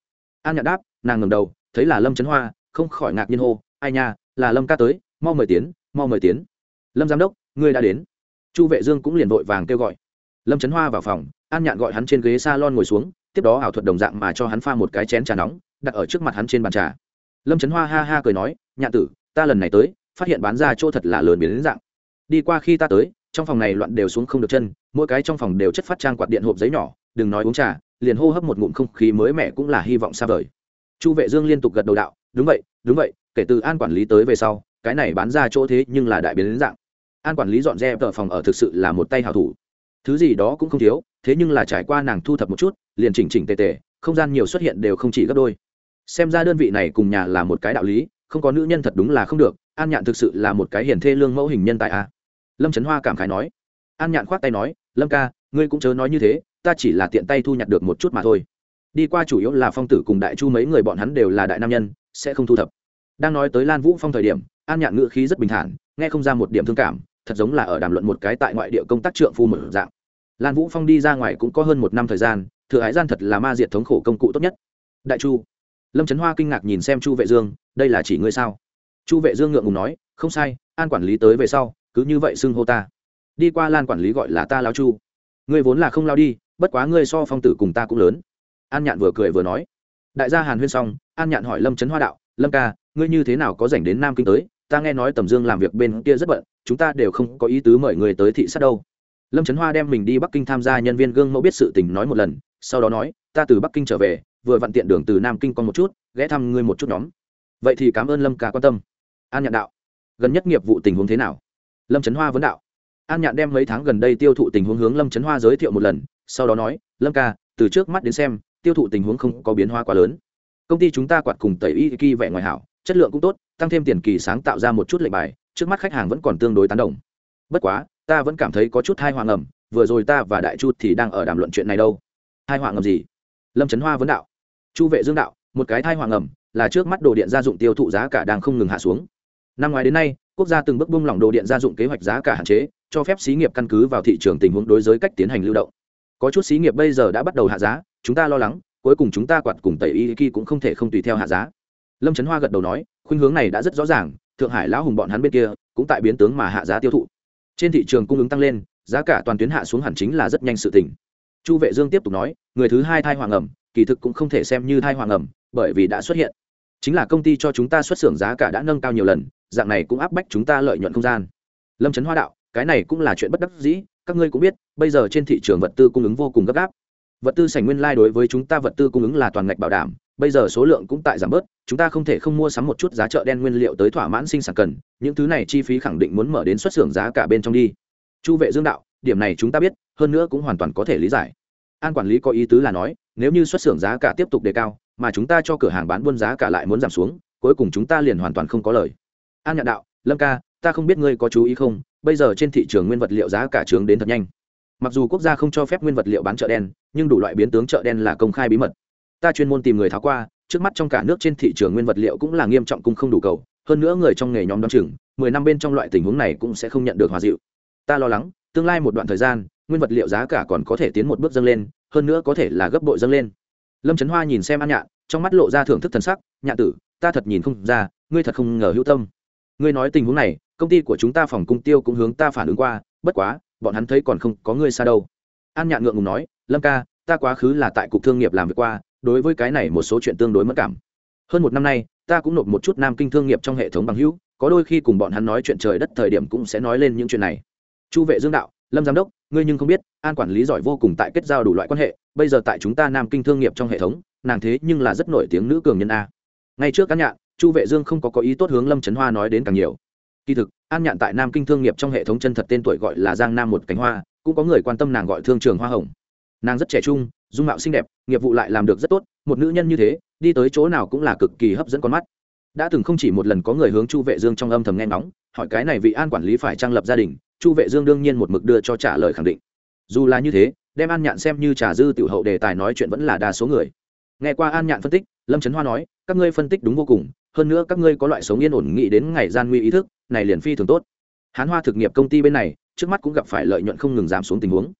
An nhạn đáp, nàng ngầm đầu, thấy là lâm trấn hoa, không khỏi ngạc nhiên hô, ai nha, là lâm ca tới, mau mời tiến, mau mời tiến. Lâm giám đốc, ngươi đã đến. Chu vệ dương cũng liền vội vàng kêu gọi. Lâm trấn hoa vào phòng, an nhạn gọi hắn trên ghế s a lon ngồi xuống, tiếp đó ảo thuật đồng dạng mà cho hắn pha một cái chén trà nóng đặt ở trước mặt hắn trên bàn trà. Lâm trấn hoa ha ha cười nói, nhạn tử, ta lần này tới, phát hiện bán ra chỗ thật là lớn biến đến dạng. Đi qua khi ta tới, trong phòng này loạn đều xuống không được chân, mỗi cái trong phòng đều chất phát trang quạt điện hộp giấy nhỏ, đừng nói uống trà, liền hô hấp một ngụm không khí mới mẻ cũng là hy vọng xa vời. Chu vệ dương liên tục gật đầu đạo, đúng vậy đúng vậy, kể từ an quản lý tới về sau, cái này bán ra chỗ thế nhưng là đại biến đến dạng. An quản lý dọn dẹp tờ phòng ở thực sự là một tay hào thủ. Thứ gì đó cũng không thiếu, thế nhưng là trải qua nàng thu thập một chút, liền chỉnh chỉnh tề tề, không gian nhiều xuất hiện đều không chỉ gấp đôi xem ra đơn vị này cùng nhà là một cái đạo lý, không có nữ nhân thật đúng là không được, an nhạn thực sự là một cái hiền thê lương mẫu hình nhân tại a. Lâm trấn hoa cảm khái nói. An nhạn khoát tay nói, lâm ca, ngươi cũng chớ nói như thế, ta chỉ là tiện tay thu nhặt được một chút mà thôi. Đi qua chủ yếu là phong tử cùng đại chu mấy người bọn hắn đều là đại nam nhân, sẽ không thu thập. Đang nói tới lan vũ phong thời điểm, an nhạn ngữ khí rất bình thản, nghe không ra một điểm thương cảm, thật giống là ở đàm luận một cái tại ngoại địa công tác trượng phu mở dạng. Lan vũ phong đi ra ngoài cũng có hơn một năm thời gian, thừa hải gian thật là ma diệt thống khổ công cụ tốt nhất. Đại chu lâm trấn hoa kinh ngạc nhìn xem chu vệ dương đây là chỉ ngươi sao chu vệ dương ngượng ngùng nói không sai an quản lý tới về sau cứ như vậy xưng hô ta đi qua lan quản lý gọi là ta lao chu ngươi vốn là không lao đi bất quá ngươi so phong tử cùng ta cũng lớn an nhạn vừa cười vừa nói đại gia hàn huyên xong an nhạn hỏi lâm trấn hoa đạo lâm ca ngươi như thế nào có dành đến nam kinh tới ta nghe nói tầm dương làm việc bên kia rất bận chúng ta đều không có ý tứ mời người tới thị sát đâu lâm trấn hoa đem mình đi bắc kinh tham gia nhân viên gương mẫu biết sự tình nói một lần sau đó nói ta từ bắc kinh trở về vừa vặn tiện đường từ nam kinh con một chút, ghé thăm ngươi một chút nhóm. Vậy thì cảm ơn lâm ca quan tâm. An nhạn đạo, gần nhất nghiệp vụ tình huống thế nào? Lâm trấn hoa vấn đạo. An nhạn đem mấy tháng gần đây tiêu thụ tình huống hướng lâm trấn hoa giới thiệu một lần, sau đó nói, lâm ca, từ trước mắt đến xem, tiêu thụ tình huống không có biến hóa quá lớn. Công ty chúng ta quạt cùng tẩy y kỳ vẻ ngoài hảo, chất lượng cũng tốt, tăng thêm tiền kỳ sáng tạo ra một chút lệnh bài, trước mắt khách hàng vẫn còn tương đối tán đồng. Bất quá, ta vẫn cảm thấy có chút hai hoàng ẩm, vừa rồi ta và đại chu thì đang ở đàm luận chuyện này đâu. Hai hoàng ẩm gì? Lâm trấn hoa vấn đạo chu vệ dương đạo, một cái thai hoàng ẩm, là trước mắt đồ điện gia dụng tiêu thụ giá cả đang không ngừng hạ xuống. Năm ngoái đến nay, quốc gia từng bước bung lỏng đồ điện gia dụng kế hoạch giá cả hạn chế, cho phép xí nghiệp căn cứ vào thị trường tình huống đối giới cách tiến hành lưu động. Có chút xí nghiệp bây giờ đã bắt đầu hạ giá, chúng ta lo lắng, cuối cùng chúng ta quạt cùng tẩy y kỳ cũng không thể không tùy theo hạ giá. Lâm trấn hoa gật đầu nói, khuynh hướng này đã rất rõ ràng, thượng hải lão hùng bọn hắn bên kia, cũng tại biến tướng mà hạ giá tiêu thụ. Trên thị trường cung ứng tăng lên, giá cả toàn tuyến hạ xuống hẳn chính là rất nhanh sự tỉnh chu vệ dương tiếp tục nói, người thứ hai thai hoàng ẩm kỳ thực cũng không thể xem như thai hoàng ẩm, bởi vì đã xuất hiện. Chính là công ty cho chúng ta xuất xưởng giá cả đã nâng cao nhiều lần, dạng này cũng áp bách chúng ta lợi nhuận không gian. Lâm trấn hoa đạo, cái này cũng là chuyện bất đắc dĩ, các ngươi cũng biết, bây giờ trên thị trường vật tư cung ứng vô cùng gấp gáp. Vật tư sành nguyên lai、like、đối với chúng ta vật tư cung ứng là toàn ngạch bảo đảm, bây giờ số lượng cũng tại giảm bớt, chúng ta không thể không mua sắm một chút giá chợ đen nguyên liệu tới thỏa mãn sinh sản cần, những thứ này chi phí khẳng định muốn mở đến xuất xưởng giá cả bên trong đi. Chu vệ dương đạo, điểm này chúng ta biết, hơn nữa cũng hoàn toàn có thể lý giải. An quản lý có ý tứ là nói nếu như xuất xưởng giá cả tiếp tục đề cao, mà chúng ta cho cửa hàng bán buôn giá cả lại muốn giảm xuống, cuối cùng chúng ta liền hoàn toàn không có lời. An nhạn đạo, lâm ca, ta không biết ngươi có chú ý không, bây giờ trên thị trường nguyên vật liệu giá cả trướng đến thật nhanh. Mặc dù quốc gia không cho phép nguyên vật liệu bán chợ đen, nhưng đủ loại biến tướng chợ đen là công khai bí mật. Ta chuyên môn tìm người tháo qua, trước mắt trong cả nước trên thị trường nguyên vật liệu cũng là nghiêm trọng cung không đủ cầu, hơn nữa người trong nghề nhóm đ o chừng, mười năm bên trong loại tình huống này cũng sẽ không nhận được hòa dịu. Ta lo lắng, tương lai một đoạn thời gian, nguyên vật liệu giá cả còn có thể tiến một bước dâng lên hơn nữa có thể là gấp bội dâng lên. Lâm trấn hoa nhìn xem an nhạn, trong mắt lộ ra thưởng thức thần sắc, nhạn tử, ta thật nhìn không ra, ngươi thật không ngờ hữu tâm. Ngươi nói tình huống này, công ty của chúng ta phòng cung tiêu cũng hướng ta phản ứng qua, bất quá, bọn hắn thấy còn không có ngươi xa đâu. An nhạn ngượng ngùng nói, lâm ca, ta quá khứ là tại cục thương nghiệp làm việc qua, đối với cái này một số chuyện tương đối mất cảm. Hơn một năm nay, ta cũng nộp một chút nam kinh thương nghiệp trong hệ thống bằng hữu, có đôi khi cùng bọn hắn nói chuyện trời đất thời điểm cũng sẽ nói lên những chuyện này. Chu vệ dương đạo lâm giám đốc, ngươi nhưng không biết, an quản lý giỏi vô cùng tại kết giao đủ loại quan hệ, bây giờ tại chúng ta nam kinh thương nghiệp trong hệ thống, nàng thế nhưng là rất nổi tiếng nữ cường nhân a. Ngay trước các nhạn, chu vệ dương không có có ý tốt hướng lâm trấn hoa nói đến càng nhiều. Kỳ thực, an nhạn tại nam kinh thương nghiệp trong hệ thống chân thật tên tuổi gọi là giang nam một cánh hoa, cũng có người quan tâm nàng gọi thương trường hoa hồng. Nàng rất trẻ trung, dung mạo xinh đẹp, nghiệp vụ lại làm được rất tốt, một nữ nhân như thế, đi tới chỗ nào cũng là cực kỳ hấp dẫn con mắt đã từng không chỉ một lần có người hướng chu vệ dương trong âm thầm nghe ngóng, hỏi cái này vị an quản lý phải trang lập gia đình, chu vệ dương đương nhiên một mực đưa cho trả lời khẳng định. Dù là như thế, đem an nhạn xem như trà dư tiểu hậu đề tài nói chuyện vẫn là đa số người. Nghe qua an nhạn phân tích, lâm trấn hoa nói, các ngươi phân tích đúng vô cùng, hơn nữa các ngươi có loại sống yên ổn nghĩ đến ngày gian nguy ý thức, này liền phi thường tốt. Hán hoa thực nghiệp công ty bên này, trước mắt cũng gặp phải lợi nhuận không ngừng giảm xuống tình huống.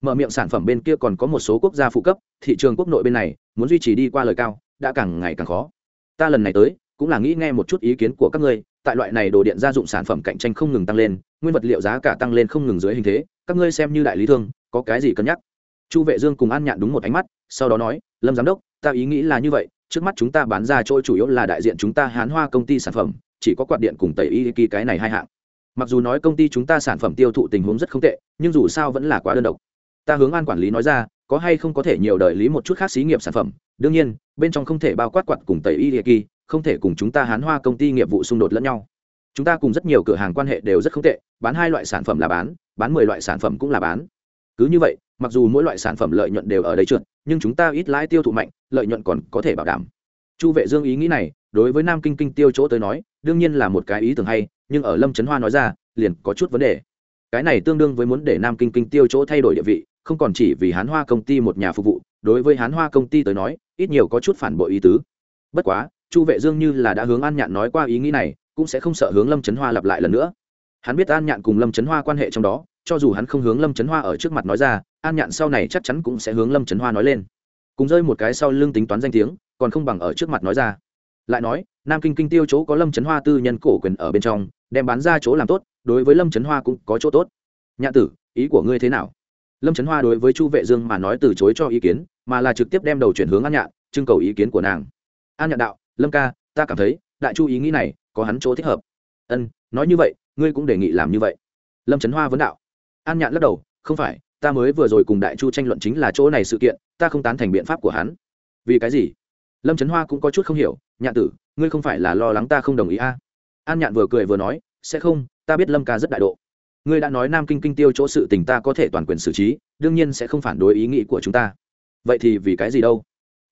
Mở miệng sản phẩm bên kia còn có một số quốc gia phụ cấp, thị trường quốc nội bên này, muốn duy trì đi qua lời cao, đã càng ngày càng khó. Ta lần này tới cũng là nghĩ nghe một chút ý kiến của các ngươi, tại loại này đồ điện gia dụng sản phẩm cạnh tranh không ngừng tăng lên, nguyên vật liệu giá cả tăng lên không ngừng dưới hình thế, các ngươi xem như đại lý thương, có cái gì cân nhắc? Chu vệ dương cùng an nhạn đúng một ánh mắt, sau đó nói, lâm giám đốc, ta ý nghĩ là như vậy, trước mắt chúng ta bán ra chỗ chủ yếu là đại diện chúng ta hán hoa công ty sản phẩm, chỉ có quạt điện cùng tẩy y kỳ cái này hai hạng. Mặc dù nói công ty chúng ta sản phẩm tiêu thụ tình huống rất không tệ, nhưng dù sao vẫn là quá đơn độc. Ta hướng an quản lý nói ra, có hay không có thể nhiều đợi lý một chút khác xí nghiệp sản phẩm? Đương nhiên, bên trong không thể bao quát quạt cùng tẩy y kỳ không thể cùng chúng ta hán hoa công ty nghiệp vụ xung đột lẫn nhau. Chúng ta cùng rất nhiều cửa hàng quan hệ đều rất không tệ, bán hai loại sản phẩm là bán bán mười loại sản phẩm cũng là bán. Cứ như vậy, mặc dù mỗi loại sản phẩm lợi nhuận đều ở đây trượt, nhưng chúng ta ít lãi tiêu thụ mạnh, lợi nhuận còn có thể bảo đảm. Chu vệ dương ý nghĩ này, đối với nam kinh kinh tiêu chỗ tới nói, đương nhiên là một cái ý tưởng hay, nhưng ở lâm trấn hoa nói ra, liền có chút vấn đề. Cái này tương đương với muốn để nam kinh kinh tiêu chỗ thay đổi địa vị, không còn chỉ vì hán hoa công ty một nhà phục vụ, đối với hán hoa công ty tới nói, ít nhiều có chút phản bội ý tứ. Bất quá chu vệ dương như là đã hướng an nhạn nói qua ý nghĩ này, cũng sẽ không sợ hướng lâm trấn hoa lặp lại lần nữa. Hắn biết an nhạn cùng lâm trấn hoa quan hệ trong đó, cho dù hắn không hướng lâm trấn hoa ở trước mặt nói ra, an nhạn sau này chắc chắn cũng sẽ hướng lâm trấn hoa nói lên. Cùng rơi một cái sau lưng tính toán danh tiếng, còn không bằng ở trước mặt nói ra. Lại nói, nam kinh kinh tiêu chỗ có lâm trấn hoa tư nhân cổ quyền ở bên trong, đem bán ra chỗ làm tốt, đối với lâm trấn hoa cũng có chỗ tốt. Nhạ tử, ý của ngươi thế nào? Lâm trấn hoa đối với chu vệ dương mà nói từ chối cho ý kiến, mà là trực tiếp đem đầu chuyển hướng an nhạn, trưng cầu ý kiến của nàng. An nhạn đạo lâm ca, ta cảm thấy, đại chu ý nghĩ này, có hắn chỗ thích hợp. Ân, nói như vậy, ngươi cũng đề nghị làm như vậy. Lâm trấn hoa vấn đạo. An nhạn lắc đầu, không phải, ta mới vừa rồi cùng đại chu tranh luận chính là chỗ này sự kiện, ta không tán thành biện pháp của hắn. Vì cái gì? Lâm trấn hoa cũng có chút không hiểu, nhạn tử, ngươi không phải là lo lắng ta không đồng ý a à? an nhạn vừa cười vừa nói, sẽ không, ta biết lâm ca rất đại độ. Ngươi đã nói nam kinh kinh tiêu chỗ sự tình ta có thể toàn quyền xử trí, đương nhiên sẽ không phản đối ý nghĩ của chúng ta. Vậy thì vì cái gì đâu?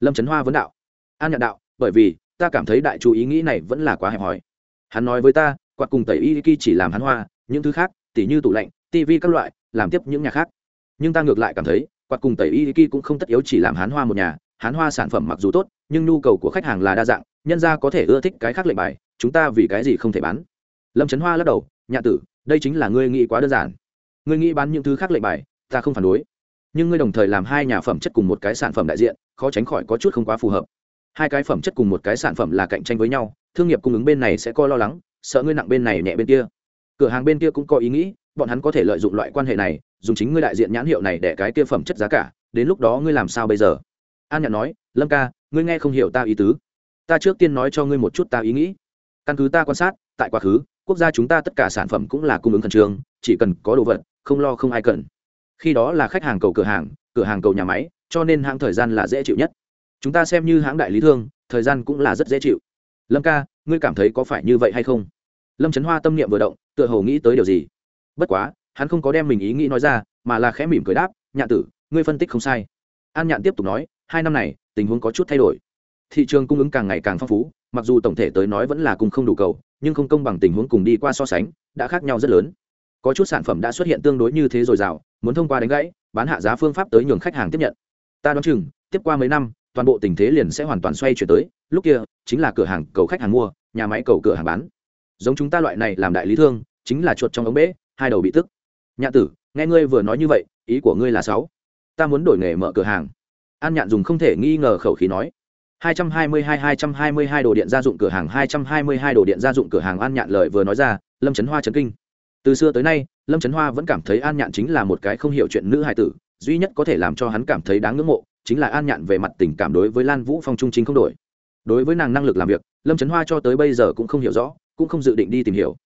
Lâm trấn hoa vấn đạo. An nhạn đạo, bởi vì ta cảm thấy đại chú ý nghĩ này vẫn là quá hẹp hòi. Hắn nói với ta, quạt cùng tẩy y ki chỉ làm hắn hoa, những thứ khác, tỉ như tủ lạnh tivi các loại, làm tiếp những nhà khác. Nhưng ta ngược lại cảm thấy, quạt cùng tẩy y ki cũng không tất yếu chỉ làm hắn hoa một nhà, hắn hoa sản phẩm mặc dù tốt, nhưng nhu cầu của khách hàng là đa dạng, nhân ra có thể ưa thích cái khác lệnh bài, chúng ta vì cái gì không thể bán? Lâm trấn hoa lắc đầu nhạ tử, đây chính là ngươi nghĩ quá đơn giản. Ngươi nghĩ bán những thứ khác lệnh bài, ta không phản đối. Nhưng ngươi đồng thời làm hai nhà phẩm chất cùng một cái sản phẩm đại diện, khó tránh khỏi có chút không quá phù hợp hai cái phẩm chất cùng một cái sản phẩm là cạnh tranh với nhau, thương nghiệp cung ứng bên này sẽ coi lo lắng, sợ ngươi nặng bên này nhẹ bên kia. Cửa hàng bên kia cũng có ý nghĩ, bọn hắn có thể lợi dụng loại quan hệ này, dùng chính ngươi đại diện nhãn hiệu này để cái kia phẩm chất giá cả, đến lúc đó ngươi làm sao bây giờ? An nhạn nói, lâm ca, ngươi nghe không hiểu ta ý tứ. Ta trước tiên nói cho ngươi một chút ta ý nghĩ. Căn cứ ta quan sát, tại quá khứ, quốc gia chúng ta tất cả sản phẩm cũng là cung ứng khẩn trương, chỉ cần có đồ vật, không lo không ai cần. Khi đó là khách hàng cầu cửa hàng cửa hàng cầu nhà máy, cho nên hãng thời gian là dễ chịu nhất chúng ta xem như hãng đại lý thương, thời gian cũng là rất dễ chịu. Lâm ca, ngươi cảm thấy có phải như vậy hay không? Lâm trấn hoa tâm niệm vừa động, tựa hồ nghĩ tới điều gì. Bất quá, hắn không có đem mình ý nghĩ nói ra, mà là khẽ mỉm cười đáp, nhạn tử, ngươi phân tích không sai. An nhạn tiếp tục nói, hai năm này, tình huống có chút thay đổi. Thị trường cung ứng càng ngày càng phong phú, mặc dù tổng thể tới nói vẫn là cùng không đủ cầu, nhưng không công bằng tình huống cùng đi qua so sánh, đã khác nhau rất lớn. Có chút sản phẩm đã xuất hiện tương đối như thế dồi dào, muốn thông qua đánh gãy, bán hạ giá phương pháp tới nhường khách hàng tiếp nhận. Ta đoán chừng, tiếp qua mấy năm toàn bộ tình thế liền sẽ hoàn toàn xoay chuyển tới. Lúc kia chính là cửa hàng cầu khách hàng mua nhà máy cầu cửa hàng bán. Giống chúng ta loại này làm đại lý thương chính là chuột trong ống bể hai đầu bị tức. Nhạ tử nghe ngươi vừa nói như vậy ý của ngươi là sáu. Ta muốn đổi nghề mở cửa hàng. An nhạn dùng không thể nghi ngờ khẩu khí nói. 222 222 đồ điện gia dụng cửa hàng 222 đồ điện gia dụng cửa hàng An Nhạn lời vừa nói ra, Lâm Chấn Hoa chấn kinh. Từ xưa tới nay, Lâm Chấn Hoa vẫn cảm thấy An Nhạn chính là một cái không hiểu chuyện nữ hài tử, duy nhất có thể làm cho hắn cảm thấy đáng ngưỡng mộ, chính là An Nhạn về mặt tình cảm đối với Lan Vũ Phong trung chính không đổi. Đối với nàng năng lực làm việc, Lâm Chấn Hoa cho tới bây giờ cũng không hiểu rõ, cũng không dự định đi tìm hiểu.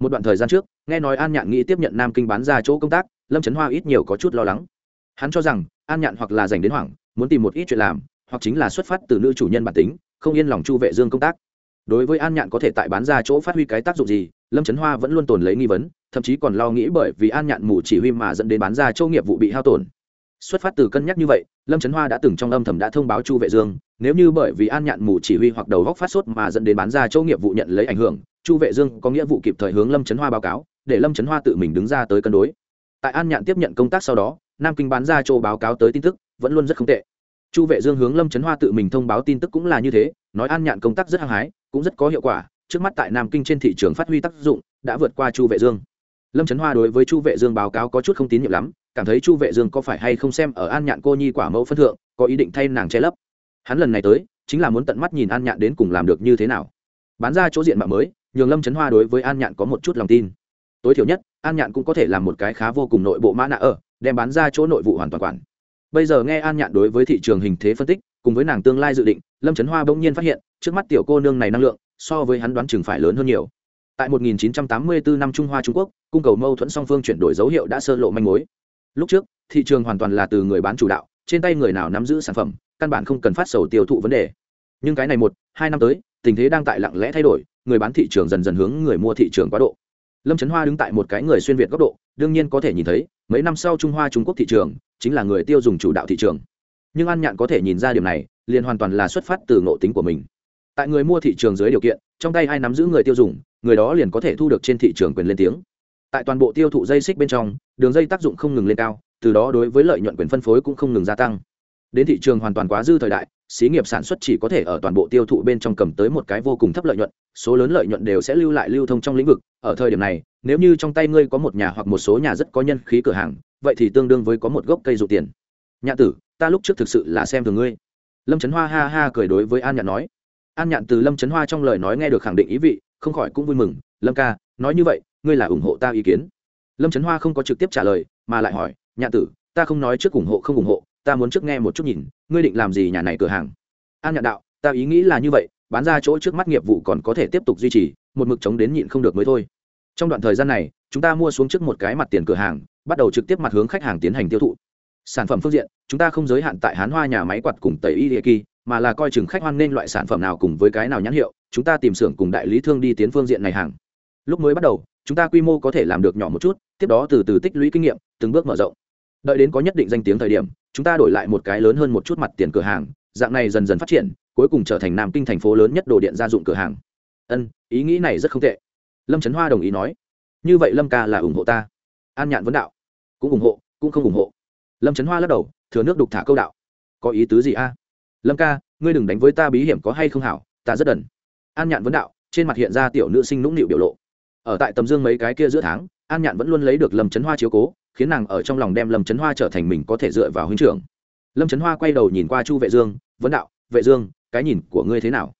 Một đoạn thời gian trước, nghe nói An Nhạn nghĩ tiếp nhận Nam Kinh bán ra chỗ công tác, Lâm Chấn Hoa ít nhiều có chút lo lắng. Hắn cho rằng, An Nhạn hoặc là dành đến hoảng, muốn tìm một ít chuyện làm, hoặc chính là xuất phát từ nữ chủ nhân bản tính không yên lòng chu vệ dương công tác đối với an nhạn có thể tại bán ra chỗ phát huy cái tác dụng gì lâm trấn hoa vẫn luôn tồn lấy nghi vấn thậm chí còn lo nghĩ bởi vì an nhạn mù chỉ huy mà dẫn đến bán ra chỗ nghiệp vụ bị hao tổn xuất phát từ cân nhắc như vậy, lâm trấn hoa đã từng trong âm thầm đã thông báo chu vệ dương, nếu như bởi vì an nhạn mù chỉ huy hoặc đầu góc phát sốt mà dẫn đến bán ra chỗ nghiệp vụ nhận lấy ảnh hưởng, chu vệ dương có nghĩa vụ kịp thời hướng lâm trấn hoa báo cáo, để lâm trấn hoa tự mình đứng ra tới cân đối. Tại an nhạn tiếp nhận công tác sau đó, nam kinh bán ra chỗ báo cáo tới tin tức, vẫn luôn rất không tệ. Chu vệ dương hướng lâm trấn hoa tự mình thông báo tin tức cũng là như thế, nói an nhạn công tác rất hăng hái, cũng rất có hiệu quả, trước mắt tại nam kinh trên thị trường phát huy tác dụng, đã vượt qua chu vệ dương. Lâm trấn hoa đối với chu vệ dương báo cáo có chút không tín nhiệm lắm cảm thấy chu vệ dương có phải hay không xem ở an nhạn cô nhi quả mẫu phân thượng, có ý định thay nàng che lấp. Hắn lần này tới, chính là muốn tận mắt nhìn an nhạn đến cùng làm được như thế nào. Bán ra chỗ diện mạo mới, nhường lâm trấn hoa đối với an nhạn có một chút lòng tin. Tối thiểu nhất, an nhạn cũng có thể làm một cái khá vô cùng nội bộ mã nạ ở, đem bán ra chỗ nội vụ hoàn toàn quản. Bây giờ nghe an nhạn đối với thị trường hình thế phân tích, cùng với nàng tương lai dự định, lâm trấn hoa bỗng nhiên phát hiện, trước mắt tiểu cô nương này năng lượng, so với hắn đoán chừng phải lớn hơn nhiều. Tại 1984 năm trung hoa trung quốc, cung cầu mâu thuẫn song phương chuyển đổi dấu hiệu đã sơ lộ manh mối lúc trước, thị trường hoàn toàn là từ người bán chủ đạo, trên tay người nào nắm giữ sản phẩm, căn bản không cần phát sầu tiêu thụ vấn đề. Nhưng cái này một, hai năm tới, tình thế đang tại lặng lẽ thay đổi, người bán thị trường dần dần hướng người mua thị trường quá độ. Lâm trấn hoa đứng tại một cái người xuyên việt góc độ, đương nhiên có thể nhìn thấy, mấy năm sau trung hoa trung quốc thị trường, chính là người tiêu dùng chủ đạo thị trường. Nhưng an nhạn có thể nhìn ra điểm này, liền hoàn toàn là xuất phát từ ngộ tính của mình. Tại người mua thị trường dưới điều kiện, trong tay ai nắm giữ người tiêu dùng, người đó liền có thể thu được trên thị trường quyền lên tiếng tại toàn bộ tiêu thụ dây xích bên trong, đường dây tác dụng không ngừng lên cao, từ đó đối với lợi nhuận quyền phân phối cũng không ngừng gia tăng. Đến thị trường hoàn toàn quá dư thời đại, xí nghiệp sản xuất chỉ có thể ở toàn bộ tiêu thụ bên trong cầm tới một cái vô cùng thấp lợi nhuận, số lớn lợi nhuận đều sẽ lưu lại lưu thông trong lĩnh vực. Ở thời điểm này, nếu như trong tay ngươi có một nhà hoặc một số nhà rất có nhân khí cửa hàng, vậy thì tương đương với có một gốc cây dụ tiền. Nhạ tử, ta lúc trước thực sự là xem thường ngươi. Lâm trấn hoa ha ha cười đối với an nhạn nói. An nhạn từ lâm trấn hoa trong lời nói nghe được khẳng định ý vị, không khỏi cũng vui mừng. Lâm ca, nói như vậy ngươi là ủng hộ ta ý kiến. Lâm trấn hoa không có trực tiếp trả lời, mà lại hỏi nhạn tử, ta không nói trước ủng hộ không ủng hộ, ta muốn trước nghe một chút nhìn, ngươi định làm gì nhà này cửa hàng? An nhạn đạo, ta ý nghĩ là như vậy, bán ra chỗ trước mắt nghiệp vụ còn có thể tiếp tục duy trì, một mực chống đến nhịn không được mới thôi. Trong đoạn thời gian này, chúng ta mua xuống trước một cái mặt tiền cửa hàng, bắt đầu trực tiếp mặt hướng khách hàng tiến hành tiêu thụ. Sản phẩm phương diện, chúng ta không giới hạn tại hán hoa nhà máy quạt cùng tẩy y địa kỳ, mà là coi chừng khách hoan nên loại sản phẩm nào cùng với cái nào nhãn hiệu, chúng ta tìm xưởng cùng đại lý thương đi tiến phương diện này hàng. Lúc mới bắt đầu chúng ta quy mô có thể làm được nhỏ một chút, tiếp đó từ từ tích lũy kinh nghiệm, từng bước mở rộng. Đợi đến có nhất định danh tiếng thời điểm, chúng ta đổi lại một cái lớn hơn một chút mặt tiền cửa hàng, dạng này dần dần phát triển, cuối cùng trở thành nam kinh thành phố lớn nhất đồ điện gia dụng cửa hàng. Ân, ý nghĩ này rất không tệ. Lâm trấn hoa đồng ý nói. Như vậy lâm ca là ủng hộ ta. An nhạn vấn đạo. Cũng ủng hộ, cũng không ủng hộ. Lâm trấn hoa lắc đầu, thừa nước đục thả câu đạo. Có ý tứ gì a? Lâm ca, ngươi đừng đánh với ta bí hiểm có hay không hảo, ta rất đần. An nhạn vấn đạo, trên mặt hiện ra tiểu nữ sinh nũng nịu biểu lộ ở tại tầm dương mấy cái kia giữa tháng, an nhạn vẫn luôn lấy được lâm trấn hoa chiếu cố, khiến nàng ở trong lòng đem lâm trấn hoa trở thành mình có thể dựa vào huynh trưởng. Lâm trấn hoa quay đầu nhìn qua chu vệ dương, vấn đạo, vệ dương, cái nhìn của ngươi thế nào?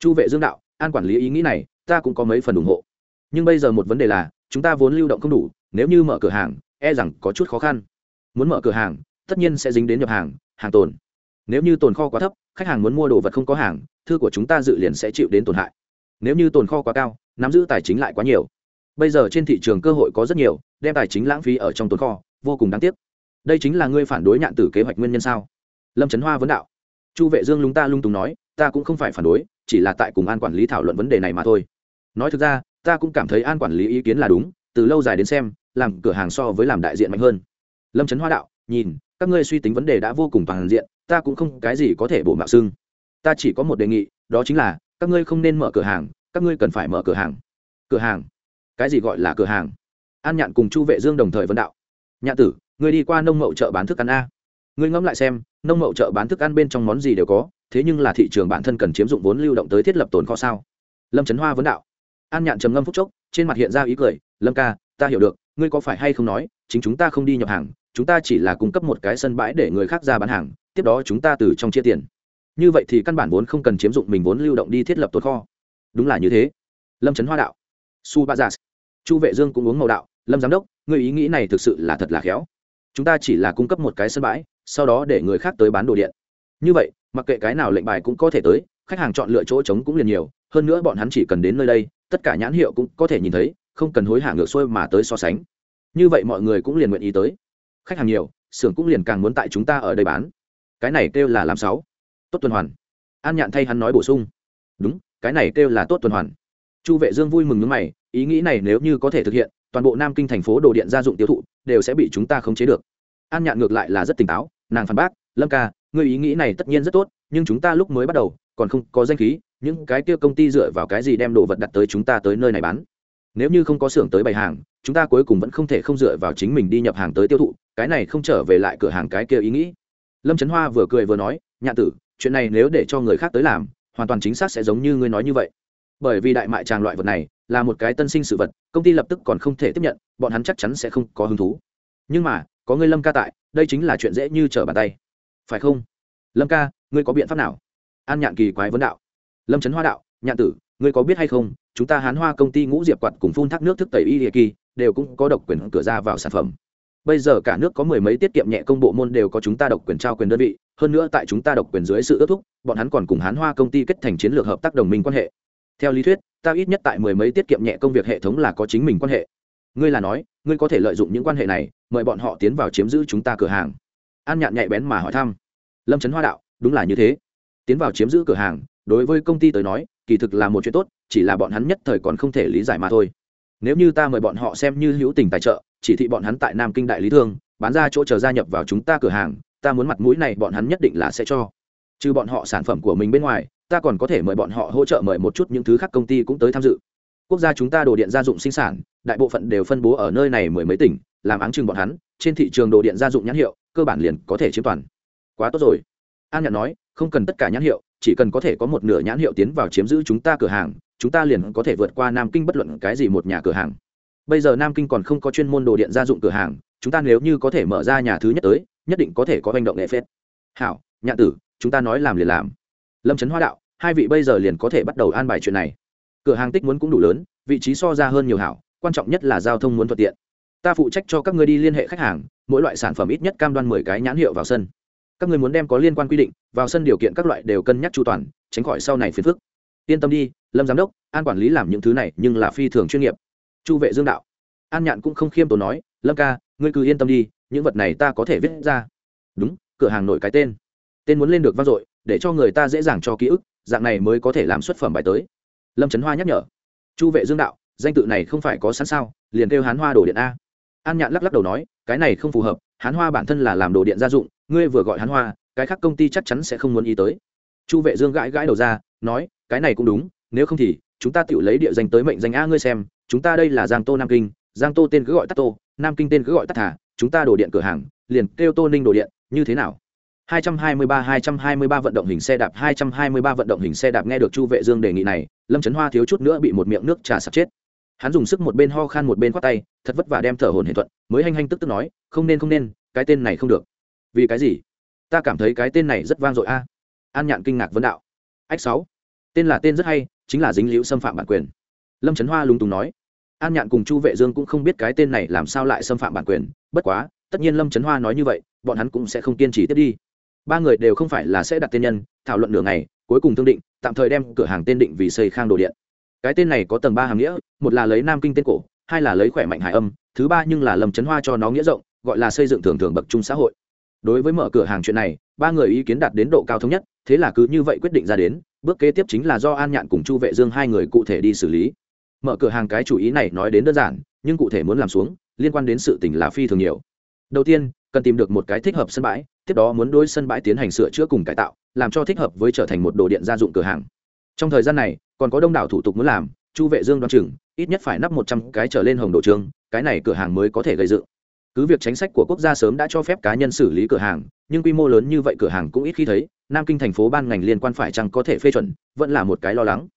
Chu vệ dương đạo, an quản lý ý nghĩ này, ta cũng có mấy phần ủng hộ. Nhưng bây giờ một vấn đề là, chúng ta vốn lưu động không đủ, nếu như mở cửa hàng e rằng có chút khó khăn. Muốn mở cửa hàng, tất nhiên sẽ dính đến nhập hàng hàng tồn. Nếu như tồn kho quá thấp, khách hàng muốn mua đồ vật không có hàng, thư của chúng ta dự liền sẽ chịu đến tổn hại. Nếu như tồn kho quá cao, nắm giữ tài chính lại quá nhiều bây giờ trên thị trường cơ hội có rất nhiều, đem tài chính lãng phí ở trong tồn kho, vô cùng đáng tiếc. Đây chính là ngươi phản đối nhạn tử kế hoạch nguyên nhân sao? Lâm trấn hoa vấn đạo. Chu vệ dương lúng ta lung túng nói, ta cũng không phải phản đối, chỉ là tại cùng an quản lý thảo luận vấn đề này mà thôi. Nói thực ra, ta cũng cảm thấy an quản lý ý kiến là đúng, từ lâu dài đến xem, làm cửa hàng so với làm đại diện mạnh hơn. Lâm trấn hoa đạo, nhìn, các ngươi suy tính vấn đề đã vô cùng toàn diện, ta cũng không cái gì có thể bổ mạo xưng. Ta chỉ có một đề nghị, đó chính là, các ngươi không nên mở cửa hàng, các ngươi cần phải mở cửa hàng. Cửa hàng cái gì gọi là cửa hàng? An nhạn cùng chu vệ dương đồng thời vấn đạo. Nhạn tử, ngươi đi qua nông mậu chợ bán thức ăn a. Ngươi ngẫm lại xem, nông mậu chợ bán thức ăn bên trong món gì đều có, thế nhưng là thị trường bản thân cần chiếm dụng vốn lưu động tới thiết lập tồn kho sao? Lâm trấn hoa vấn đạo. An nhạn trầm ngâm phúc chốc, trên mặt hiện ra ý cười, lâm ca, ta hiểu được, ngươi có phải hay không nói, chính chúng ta không đi nhập hàng, chúng ta chỉ là cung cấp một cái sân bãi để người khác ra bán hàng, tiếp đó chúng ta từ trong chia tiền. Như vậy thì căn bản vốn không cần chiếm dụng mình vốn lưu động đi thiết lập tồn kho. Đúng là như thế. Lâm trấn hoa đạo su ba giả chu vệ dương cũng uống màu đạo, lâm giám đốc người ý nghĩ này thực sự là thật là khéo. Chúng ta chỉ là cung cấp một cái sân bãi, sau đó để người khác tới bán đồ điện. Như vậy, mặc kệ cái nào lệnh bài cũng có thể tới, khách hàng chọn lựa chỗ trống cũng liền nhiều, hơn nữa bọn hắn chỉ cần đến nơi đây, tất cả nhãn hiệu cũng có thể nhìn thấy, không cần hối hả ngược xuôi mà tới so sánh. Như vậy mọi người cũng liền nguyện ý tới. Khách hàng nhiều, xưởng cũng liền càng muốn tại chúng ta ở đây bán. Cái này kêu là làm sáu. Tốt tuần hoàn. An nhạn thay hắn nói bổ sung. Đúng, cái này kêu là tốt tuần hoàn chu vệ dương vui mừng nước mày, ý nghĩ này nếu như có thể thực hiện, toàn bộ nam kinh thành phố đồ điện gia dụng tiêu thụ đều sẽ bị chúng ta khống chế được. An nhạn ngược lại là rất tỉnh táo, nàng phản bác, lâm ca người ý nghĩ này tất nhiên rất tốt, nhưng chúng ta lúc mới bắt đầu, còn không có danh khí, những cái kia công ty dựa vào cái gì đem đồ vật đặt tới chúng ta tới nơi này bán? Nếu như không có xưởng tới bày hàng, chúng ta cuối cùng vẫn không thể không dựa vào chính mình đi nhập hàng tới tiêu thụ, cái này không trở về lại cửa hàng cái kia ý nghĩ. Lâm trấn hoa vừa cười vừa nói, nhạn tử, chuyện này nếu để cho người khác tới làm, hoàn toàn chính xác sẽ giống như ngươi nói như vậy bởi vì đại mại tràng loại vật này là một cái tân sinh sự vật, công ty lập tức còn không thể tiếp nhận, bọn hắn chắc chắn sẽ không có hứng thú. Nhưng mà, có người lâm ca tại, đây chính là chuyện dễ như trở bàn tay. Phải không? Lâm ca, ngươi có biện pháp nào? An nhạn kỳ quái vấn đạo. Lâm trấn hoa đạo, nhạn tử, ngươi có biết hay không, chúng ta hán hoa công ty ngũ diệp quạt cùng phun thác nước thức tẩy y địa kỳ đều cũng có độc quyền cửa ra vào sản phẩm. Bây giờ cả nước có mười mấy tiết kiệm nhẹ công bộ môn đều có chúng ta độc quyền trao quyền đơn vị, hơn nữa tại chúng ta độc quyền dưới sự ước thúc, bọn hắn còn cùng hán hoa công ty kết thành chiến lược hợp tác đồng minh quan hệ theo lý thuyết, ta ít nhất tại mười mấy tiết kiệm nhẹ công việc hệ thống là có chính mình quan hệ. Ngươi là nói, ngươi có thể lợi dụng những quan hệ này, mời bọn họ tiến vào chiếm giữ chúng ta cửa hàng. An nhạn nhạy bén mà hỏi thăm. Lâm trấn hoa đạo, đúng là như thế. Tiến vào chiếm giữ cửa hàng, đối với công ty tới nói, kỳ thực là một chuyện tốt, chỉ là bọn hắn nhất thời còn không thể lý giải mà thôi. Nếu như ta mời bọn họ xem như hữu tình tài trợ, chỉ thị bọn hắn tại nam kinh đại lý thương, bán ra chỗ chờ gia nhập vào chúng ta cửa hàng, ta muốn mặt mũi này bọn hắn nhất định là sẽ cho. Trừ bọn họ sản phẩm của mình bên ngoài ta còn có thể mời bọn họ hỗ trợ mời một chút những thứ khác công ty cũng tới tham dự. Quốc gia chúng ta đồ điện gia dụng sinh sản, đại bộ phận đều phân bố ở nơi này mười mấy tỉnh, làm áng chừng bọn hắn, trên thị trường đồ điện gia dụng nhãn hiệu, cơ bản liền có thể chiếm toàn. Quá tốt rồi. An nhạn nói, không cần tất cả nhãn hiệu, chỉ cần có thể có một nửa nhãn hiệu tiến vào chiếm giữ chúng ta cửa hàng, chúng ta liền có thể vượt qua nam kinh bất luận cái gì một nhà cửa hàng. Bây giờ nam kinh còn không có chuyên môn đồ điện gia dụng cửa hàng, chúng ta nếu như có thể mở ra nhà thứ nhất tới, nhất định có thể có hành động nghệ phết hảo, nhạn tử, chúng ta nói làm liền làm lâm trấn hoa đạo hai vị bây giờ liền có thể bắt đầu an bài chuyện này cửa hàng tích muốn cũng đủ lớn vị trí so ra hơn nhiều hảo quan trọng nhất là giao thông muốn thuận tiện ta phụ trách cho các ngươi đi liên hệ khách hàng mỗi loại sản phẩm ít nhất cam đoan mười cái nhãn hiệu vào sân các người muốn đem có liên quan quy định vào sân điều kiện các loại đều cân nhắc chu toàn tránh khỏi sau này phiền phức yên tâm đi lâm giám đốc an quản lý làm những thứ này nhưng là phi thường chuyên nghiệp chu vệ dương đạo an nhạn cũng không khiêm tốn nói lâm ca ngươi cứ yên tâm đi những vật này ta có thể viết ra đúng cửa hàng nổi cái tên tên muốn lên được vang dội, để cho người ta dễ dàng cho ký ức, dạng này mới có thể làm xuất phẩm bài tới. Lâm trấn hoa nhắc nhở. Chu vệ dương đạo, danh tự này không phải có sẵn sao, liền kêu hán hoa đồ điện a. An nhạn lắc lắc đầu nói, cái này không phù hợp, hán hoa bản thân là làm đồ điện gia dụng, ngươi vừa gọi hán hoa, cái khác công ty chắc chắn sẽ không muốn ý tới. Chu vệ dương gãi gãi đầu ra, nói, cái này cũng đúng, nếu không thì, chúng ta tự lấy địa danh tới mệnh danh a ngươi xem, chúng ta đây là giang tô nam kinh, giang tô tên cứ gọi tắt tô, nam kinh tên cứ gọi tắt thả, chúng ta đồ điện cửa hàng, liền kêu tô ninh đồ điện, như thế nào? 223 223 vận động hình xe đạp 223 vận động hình xe đạp nghe được Chu Vệ Dương đề nghị này, Lâm Chấn Hoa thiếu chút nữa bị một miệng nước trà sặc chết. Hắn dùng sức một bên ho khan một bên quát tay, thật vất vả đem thở hổn hển thuận, mới hanh hanh tức tức nói, không nên không nên, cái tên này không được. Vì cái gì? Ta cảm thấy cái tên này rất vang dội a. An Nhạn kinh ngạc vấn đạo. Ách 6. Tên là tên rất hay, chính là dính liễu xâm phạm bản quyền. Lâm Chấn Hoa lúng túng nói. An Nhạn cùng Chu Vệ Dương cũng không biết cái tên này làm sao lại xâm phạm bản quyền, bất quá, tất nhiên Lâm Chấn Hoa nói như vậy, bọn hắn cũng sẽ không kiên trì tiếp đi ba người đều không phải là sẽ đặt tên nhân, thảo luận nửa ngày, cuối cùng thương định, tạm thời đem cửa hàng tên định vì xây khang đồ điện. Cái tên này có tầng ba hàm nghĩa, một là lấy nam kinh tên cổ, hai là lấy khỏe mạnh hải âm, thứ ba nhưng là lầm chấn hoa cho nó nghĩa rộng, gọi là xây dựng thường thường bậc trung xã hội. Đối với mở cửa hàng chuyện này, ba người ý kiến đạt đến độ cao thống nhất, thế là cứ như vậy quyết định ra đến, bước kế tiếp chính là do an nhạn cùng chu vệ dương hai người cụ thể đi xử lý. Mở cửa hàng cái chủ ý này nói đến đơn giản, nhưng cụ thể muốn làm xuống, liên quan đến sự tình là phi thường nhiều. Đầu tiên cần tìm được một cái thích hợp sân bãi, tiếp đó muốn đối sân bãi tiến hành sửa chữa cùng cải tạo, làm cho thích hợp với trở thành một đồ điện gia dụng cửa hàng. Trong thời gian này, còn có đông đảo thủ tục muốn làm, chu vệ dương đoan chừng, ít nhất phải nắp một trăm cái trở lên hồng đồ trường, cái này cửa hàng mới có thể gây dựng. Cứ việc chính sách của quốc gia sớm đã cho phép cá nhân xử lý cửa hàng, nhưng quy mô lớn như vậy cửa hàng cũng ít khi thấy, nam kinh thành phố ban ngành liên quan phải chăng có thể phê chuẩn, vẫn là một cái lo lắng.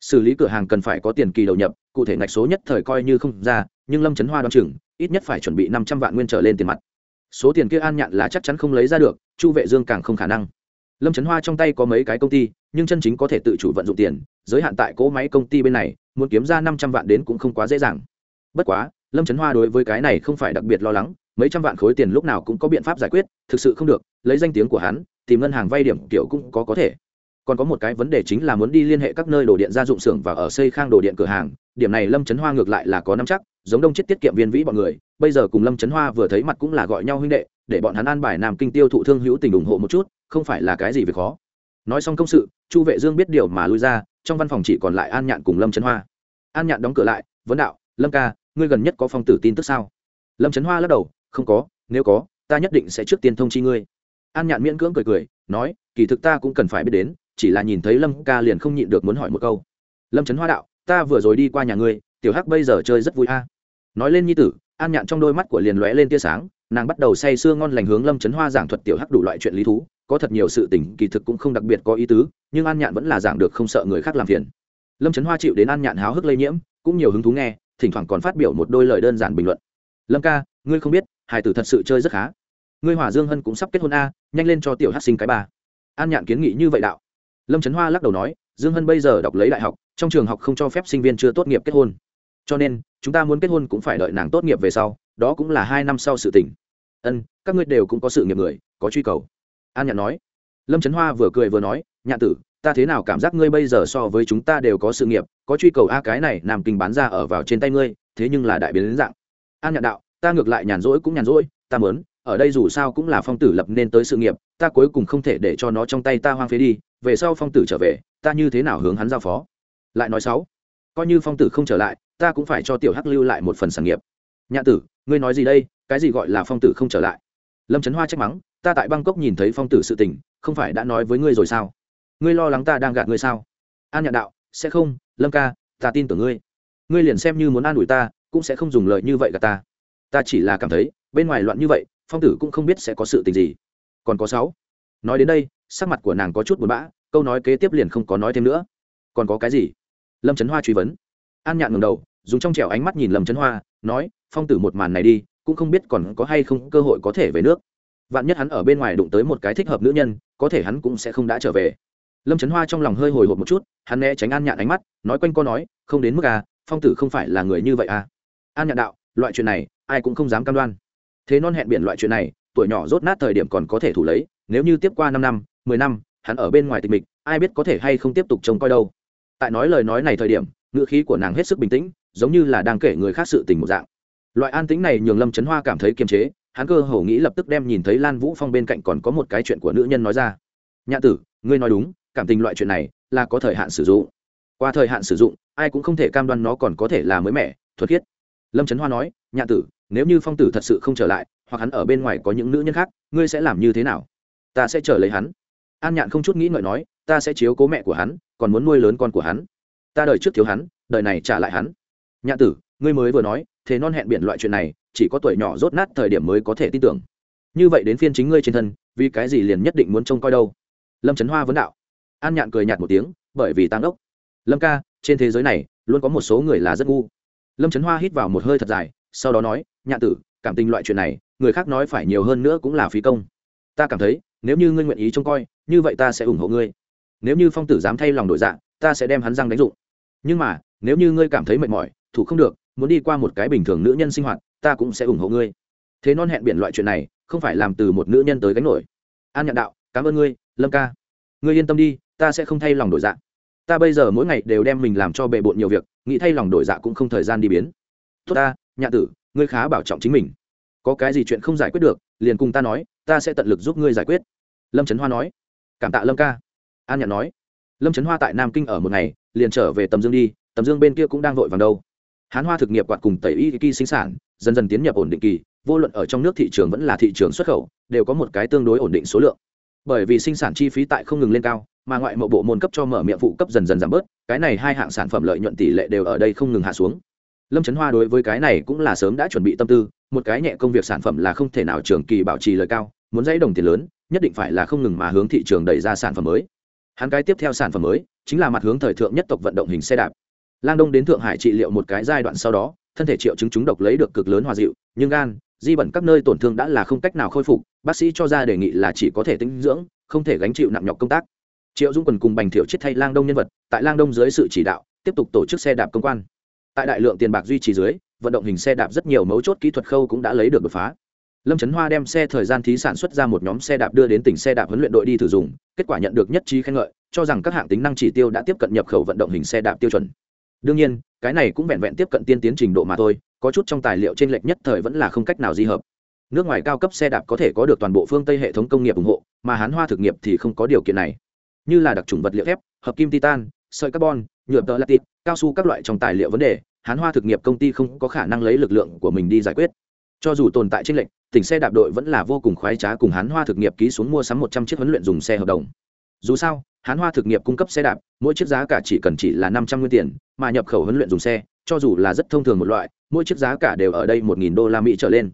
Xử lý cửa hàng cần phải có tiền kỳ đầu nhập, cụ thể ngạch số nhất thời coi như không ra, nhưng lâm trấn hoa đoan chừng, ít nhất phải chuẩn bị năm trăm vạn nguyên trở lên tiền mặt số tiền kia an nhạn là chắc chắn không lấy ra được, chu vệ dương càng không khả năng. Lâm trấn hoa trong tay có mấy cái công ty, nhưng chân chính có thể tự chủ vận dụng tiền, giới hạn tại cỗ máy công ty bên này, muốn kiếm ra năm trăm vạn đến cũng không quá dễ dàng. Bất quá, lâm trấn hoa đối với cái này không phải đặc biệt lo lắng, mấy trăm vạn khối tiền lúc nào cũng có biện pháp giải quyết, thực sự không được, lấy danh tiếng của hắn, tìm ngân hàng vay điểm kiểu cũng có có thể còn có một cái vấn đề chính là muốn đi liên hệ các nơi đồ điện gia dụng xưởng và ở xây khang đồ điện cửa hàng. Điểm này lâm trấn hoa ngược lại là có năm chắc, giống đông chết tiết kiệm viên vĩ bọn người, bây giờ cùng lâm trấn hoa vừa thấy mặt cũng là gọi nhau huynh đệ, để bọn hắn an bài nam kinh tiêu thụ thương hữu tình ủng hộ một chút, không phải là cái gì việc khó. Nói xong công sự, chu vệ dương biết điều mà lui ra, trong văn phòng chỉ còn lại an nhạn cùng lâm trấn hoa. An nhạn đóng cửa lại, vấn đạo, lâm ca, ngươi gần nhất có phong tử tin tức sao? Lâm trấn hoa lắc đầu, không có, nếu có, ta nhất định sẽ trước tiên thông chi ngươi. An nhạn miễn cưỡng cười cười, nói, kỳ thực ta cũng cần phải biết đến chỉ là nhìn thấy lâm ca liền không nhịn được muốn hỏi một câu. Lâm trấn hoa đạo, ta vừa rồi đi qua nhà ngươi, tiểu hắc bây giờ chơi rất vui a. Nói lên nhi tử, an nhạn trong đôi mắt của liền lóe lên tia sáng, nàng bắt đầu say sưa ngon lành hướng lâm trấn hoa giảng thuật tiểu hắc đủ loại chuyện lý thú, có thật nhiều sự tình kỳ thực cũng không đặc biệt có ý tứ, nhưng an nhạn vẫn là giảng được không sợ người khác làm phiền. Lâm trấn hoa chịu đến an nhạn háo hức lây nhiễm, cũng nhiều hứng thú nghe, thỉnh thoảng còn phát biểu một đôi lời đơn giản bình luận. Lâm ca, ngươi không biết hải tử thật sự chơi rất khá. Ngươi hỏa dương hân cũng sắp kết hôn a, nhanh lên cho tiểu hát sinh cái ba. An nhạn kiến nghị như vậy đạo lâm trấn hoa lắc đầu nói, dương hân bây giờ đọc lấy đại học, trong trường học không cho phép sinh viên chưa tốt nghiệp kết hôn. Cho nên, chúng ta muốn kết hôn cũng phải đợi nàng tốt nghiệp về sau, đó cũng là hai năm sau sự tỉnh ân, các ngươi đều cũng có sự nghiệp người, có truy cầu. An nhạn nói. Lâm trấn hoa vừa cười vừa nói, nhạn tử, ta thế nào cảm giác ngươi bây giờ so với chúng ta đều có sự nghiệp, có truy cầu a, cái này nam kinh bán ra ở vào trên tay ngươi, thế nhưng là đại biến đến dạng. An nhạn đạo, ta ngược lại nhàn rỗi cũng nhàn rỗi, ta mớn ở đây dù sao cũng là phong tử lập nên tới sự nghiệp, ta cuối cùng không thể để cho nó trong tay ta hoang phế đi, về sau phong tử trở về, ta như thế nào hướng hắn giao phó? Lại nói sáu, coi như phong tử không trở lại, ta cũng phải cho tiểu hắc lưu lại một phần sản nghiệp. Nhạ tử, ngươi nói gì đây? Cái gì gọi là phong tử không trở lại? Lâm trấn hoa trách mắng, ta tại bangkok nhìn thấy phong tử sự tình, không phải đã nói với ngươi rồi sao? Ngươi lo lắng ta đang gạt ngươi sao? An nhạn đạo, sẽ không, lâm ca, ta tin tưởng ngươi. Ngươi liền xem như muốn an ủi ta, cũng sẽ không dùng lời như vậy gạt ta. Ta chỉ là cảm thấy, bên ngoài loạn như vậy phong tử cũng không biết sẽ có sự tình gì. Còn có sáu. Nói đến đây, sắc mặt của nàng có chút buồn bã, câu nói kế tiếp liền không có nói thêm nữa. Còn có cái gì? Lâm trấn hoa truy vấn. An nhạn ngầm đầu, dùng trong trẻo ánh mắt nhìn lâm trấn hoa, nói, phong tử một màn này đi, cũng không biết còn có hay không cơ hội có thể về nước. Vạn nhất hắn ở bên ngoài đụng tới một cái thích hợp nữ nhân, có thể hắn cũng sẽ không đã trở về. Lâm trấn hoa trong lòng hơi hồi hộp một chút, hắn né tránh an nhạn ánh mắt, nói quanh co nói, không đến mức à phong tử không phải là người như vậy à. An nhạn đạo, loại chuyện này, ai cũng không dám cam đoan thế non hẹn biển loại chuyện này, tuổi nhỏ rốt nát thời điểm còn có thể thủ lấy, nếu như tiếp qua năm năm, mười năm, hắn ở bên ngoài tịch mịch, ai biết có thể hay không tiếp tục trông coi đâu. Tại nói lời nói này thời điểm, ngữ khí của nàng hết sức bình tĩnh, giống như là đang kể người khác sự tình một dạng. Loại an tĩnh này nhường lâm trấn hoa cảm thấy kiềm chế, hắn cơ hồ nghĩ lập tức đem nhìn thấy lan vũ phong bên cạnh còn có một cái chuyện của nữ nhân nói ra. Nhạ tử, ngươi nói đúng, cảm tình loại chuyện này là có thời hạn sử dụng. Qua thời hạn sử dụng, ai cũng không thể cam đoan nó còn có thể là mới mẻ. Thuật thiết. lâm trấn hoa nói nhạ tử nếu như phong tử thật sự không trở lại, hoặc hắn ở bên ngoài có những nữ nhân khác, ngươi sẽ làm như thế nào? Ta sẽ chờ lấy hắn. An nhạn không chút nghĩ ngợi nói, ta sẽ chiếu cố mẹ của hắn, còn muốn nuôi lớn con của hắn. Ta đợi trước thiếu hắn, đời này trả lại hắn. Nhạ tử, ngươi mới vừa nói, thế non hẹn biển loại chuyện này, chỉ có tuổi nhỏ rốt nát thời điểm mới có thể tin tưởng. Như vậy đến phiên chính ngươi trên thân, vì cái gì liền nhất định muốn trông coi đâu? Lâm trấn hoa vấn đạo. An nhạn cười nhạt một tiếng, bởi vì tăng đốc. Lâm ca, trên thế giới này, luôn có một số người là rất ngu. Lâm trấn hoa hít vào một hơi thật dài sau đó nói, nhạn tử, cảm tình loại chuyện này, người khác nói phải nhiều hơn nữa cũng là phí công. Ta cảm thấy, nếu như ngươi nguyện ý trông coi, như vậy ta sẽ ủng hộ ngươi. Nếu như phong tử dám thay lòng đổi dạ ta sẽ đem hắn răng đánh dụng. Nhưng mà, nếu như ngươi cảm thấy mệt mỏi, thủ không được, muốn đi qua một cái bình thường nữ nhân sinh hoạt, ta cũng sẽ ủng hộ ngươi. Thế non hẹn biển loại chuyện này, không phải làm từ một nữ nhân tới gánh nổi. An nhạn đạo, cảm ơn ngươi, lâm ca. Ngươi yên tâm đi, ta sẽ không thay lòng đổi dạ. Ta bây giờ mỗi ngày đều đem mình làm cho bề bộn nhiều việc, nghĩ thay lòng đổi dạ cũng không thời gian đi biến. Tốt ta nhạ tử, ngươi khá bảo trọng chính mình. Có cái gì chuyện không giải quyết được, liền cùng ta nói, ta sẽ tận lực giúp ngươi giải quyết. Lâm trấn hoa nói. Cảm tạ lâm ca. An nhạn nói. Lâm trấn hoa tại nam kinh ở một ngày, liền trở về tầm dương đi, tầm dương bên kia cũng đang vội vàng đâu. Hán hoa thực nghiệp quạt cùng tẩy y kỳ sinh sản, dần dần tiến nhập ổn định kỳ, vô luận ở trong nước thị trường vẫn là thị trường xuất khẩu, đều có một cái tương đối ổn định số lượng. Bởi vì sinh sản chi phí tại không ngừng lên cao, mà ngoại mộ bộ môn cấp cho mở miệng phụ cấp dần dần giảm bớt, cái này hai hạng sản phẩm lợi nhuận tỷ lệ đều ở đây không ngừng hạ xuống lâm trấn hoa đối với cái này cũng là sớm đã chuẩn bị tâm tư, một cái nhẹ công việc sản phẩm là không thể nào trường kỳ bảo trì lời cao, muốn dãy đồng tiền lớn, nhất định phải là không ngừng mà hướng thị trường đẩy ra sản phẩm mới. Hắn cái tiếp theo sản phẩm mới, chính là mặt hướng thời thượng nhất tộc vận động hình xe đạp. Lang đông đến thượng hải trị liệu một cái giai đoạn sau đó, thân thể triệu chứng chúng độc lấy được cực lớn hòa dịu, nhưng gan, di bẩn các nơi tổn thương đã là không cách nào khôi phục, bác sĩ cho ra đề nghị là chỉ có thể tinh dưỡng, không thể gánh chịu nặng nhọc công tác. Triệu dung quần cùng bành thiệu chết thay lang đông nhân vật, tại lang đông dưới sự chỉ đạo, tiếp tục tổ chức xe đạp công quan tại đại lượng tiền bạc duy trì dưới, vận động hình xe đạp rất nhiều mấu chốt kỹ thuật khâu cũng đã lấy được đột phá. Lâm trấn hoa đem xe thời gian thí sản xuất ra một nhóm xe đạp đưa đến tỉnh xe đạp huấn luyện đội đi thử dùng, kết quả nhận được nhất trí khen ngợi, cho rằng các hạng tính năng chỉ tiêu đã tiếp cận nhập khẩu vận động hình xe đạp tiêu chuẩn. Đương nhiên, cái này cũng vẹn vẹn tiếp cận tiên tiến trình độ mà thôi, có chút trong tài liệu t r ê n lệch nhất thời vẫn là không cách nào di hợp. Nước ngoài cao cấp xe đạp có thể có được toàn bộ phương tây hệ thống công nghiệp ủng hộ, mà hán hoa thực nghiệp thì không có điều kiện này. Như là đặc trùng vật liệu thép, hợp kim titan, sợi carbon, nhựa tợ latit cao su các loại trong tài liệu vấn đề, hán hoa thực nghiệp công ty không có khả năng lấy lực lượng của mình đi giải quyết. Cho dù tồn tại tranh lệnh tỉnh xe đạp đội vẫn là vô cùng khoái trá cùng hán hoa thực nghiệp ký xuống mua sắm một trăm chiếc huấn luyện dùng xe hợp đồng. Dù sao, hán hoa thực nghiệp cung cấp xe đạp, mỗi chiếc giá cả chỉ cần chỉ là năm trăm nguyên tiền mà nhập khẩu huấn luyện dùng xe, cho dù là rất thông thường một loại, mỗi chiếc giá cả đều ở đây một nghìn đô la mỹ trở lên.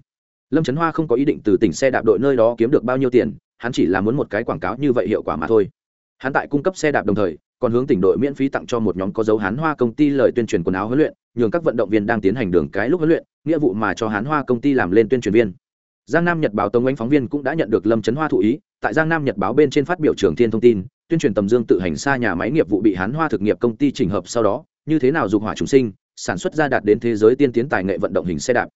Lâm trấn hoa không có ý định từ tỉnh xe đạp đội nơi đó kiếm được bao nhiêu tiền, hắn chỉ là muốn một cái quảng cáo như vậy hiệu quả mà thôi hắn tại cung cấp xe đạp đồng thời, còn hướng tỉnh đội miễn phí tặng cho một nhóm có dấu hán hoa công ty lời tuyên truyền quần áo huấn luyện, nhường các vận động viên đang tiến hành đường cái lúc huấn luyện, nghĩa vụ mà cho hán hoa công ty làm lên tuyên truyền viên. Giang nam nhật báo tống anh phóng viên cũng đã nhận được lâm trấn hoa thụ ý, tại giang nam nhật báo bên trên phát biểu trường thiên thông tin, tuyên truyền tầm dương tự hành xa nhà máy nghiệp vụ bị hán hoa thực nghiệp công ty trình hợp sau đó, như thế nào dục hỏa chúng sinh, sản xuất ra đạt đến thế giới tiên tiến tài nghệ vận động hình xe đạp.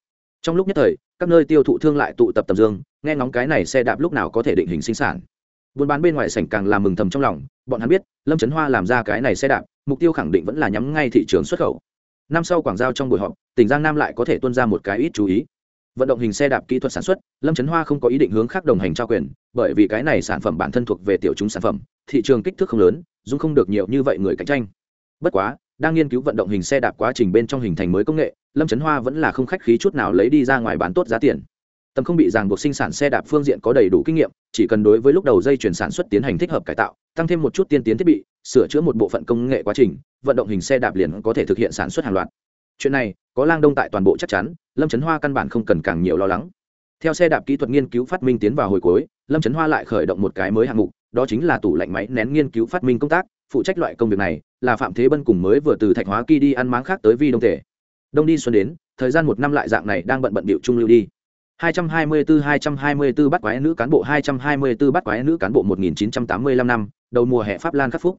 Trong lúc nhất thời, các nơi tiêu thụ thương lại tụ tập tầm dương, nghe ngóng cái này xe đạp lúc nào có thể định hình sinh sản buôn bán bên ngoài sảnh càng làm mừng thầm trong lòng, bọn hắn biết, lâm trấn hoa làm ra cái này xe đạp, mục tiêu khẳng định vẫn là nhắm ngay thị trường xuất khẩu. Năm sau quảng giao trong buổi họp, tỉnh giang nam lại có thể tuân ra một cái ít chú ý. Vận động hình xe đạp kỹ thuật sản xuất, lâm trấn hoa không có ý định hướng khác đồng hành trao quyền, bởi vì cái này sản phẩm bản thân thuộc về tiểu chúng sản phẩm, thị trường kích thước không lớn dung không được nhiều như vậy người cạnh tranh. Bất quá, đang nghiên cứu vận động hình xe đạp quá trình bên trong hình thành mới công nghệ, lâm trấn hoa vẫn là không khách khí chút nào lấy đi ra ngoài bán tốt giá tiền tầm không bị ràng buộc sinh sản xe đạp phương diện có đầy đủ kinh nghiệm, chỉ cần đối với lúc đầu dây chuyển sản xuất tiến hành thích hợp cải tạo, tăng thêm một chút tiên tiến thiết bị, sửa chữa một bộ phận công nghệ quá trình, vận động hình xe đạp liền có thể thực hiện sản xuất hàng loạt. Chuyện này, có lang đông tại toàn bộ chắc chắn, lâm trấn hoa căn bản không cần càng nhiều lo lắng. Theo xe đạp kỹ thuật nghiên cứu phát minh tiến vào hồi cuối, lâm trấn hoa lại khởi động một cái mới hạng mục, đó chính là tủ lạnh máy nén nghiên cứu phát minh công tác, phụ trách loại công việc này là phạm thế bân cùng mới vừa từ thạch hóa kỳ đi ăn máng khác tới vi đông thể đông đi xuân đến, thời gian một năm lại dạng này đang bận bận bịu trung lưu đi. 224 224 bắt quái nữ cán bộ 224 bắt quái nữ cán bộ 1985 năm, đầu mùa hè Pháp Lan khắc phúc.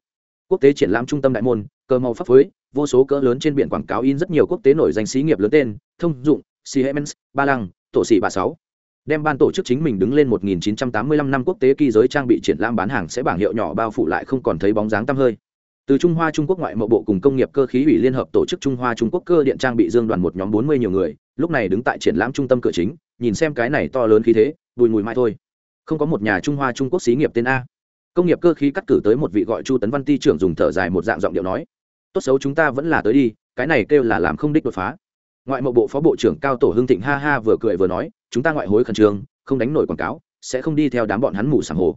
Quốc tế triển lãm trung tâm đại môn, cờ màu pháp phối, vô số cỡ lớn trên biển quảng cáo in rất nhiều quốc tế nổi danh xí nghiệp lớn tên, thông dụng, Siemens, Ba Lăng, tổ sĩ bà sáu. Đem ban tổ chức chính mình đứng lên 1985 năm quốc tế kỳ giới trang bị triển lãm bán hàng sẽ bảng hiệu nhỏ bao phủ lại không còn thấy bóng dáng tăm hơi từ trung hoa trung quốc ngoại mậu bộ cùng công nghiệp cơ khí ủy liên hợp tổ chức trung hoa trung quốc cơ điện trang bị dương đoàn một nhóm bốn mươi nhiều người lúc này đứng tại triển lãm trung tâm cửa chính nhìn xem cái này to lớn khí thế, bùi mùi mai thôi. Không có một nhà trung hoa trung quốc xí nghiệp tên a. Công nghiệp cơ khí cắt cử tới một vị gọi chu tấn văn ti trưởng dùng thở dài một dạng giọng điệu nói. Tốt xấu chúng ta vẫn là tới đi, cái này kêu là làm không đích đột phá. Ngoại mộ bộ phó bộ trưởng cao tổ hưng thịnh ha ha vừa cười vừa nói, chúng ta ngoại hối khẩn trương, không đánh nổi quảng cáo, sẽ không đi theo đám bọn hắn mù sảng hồ.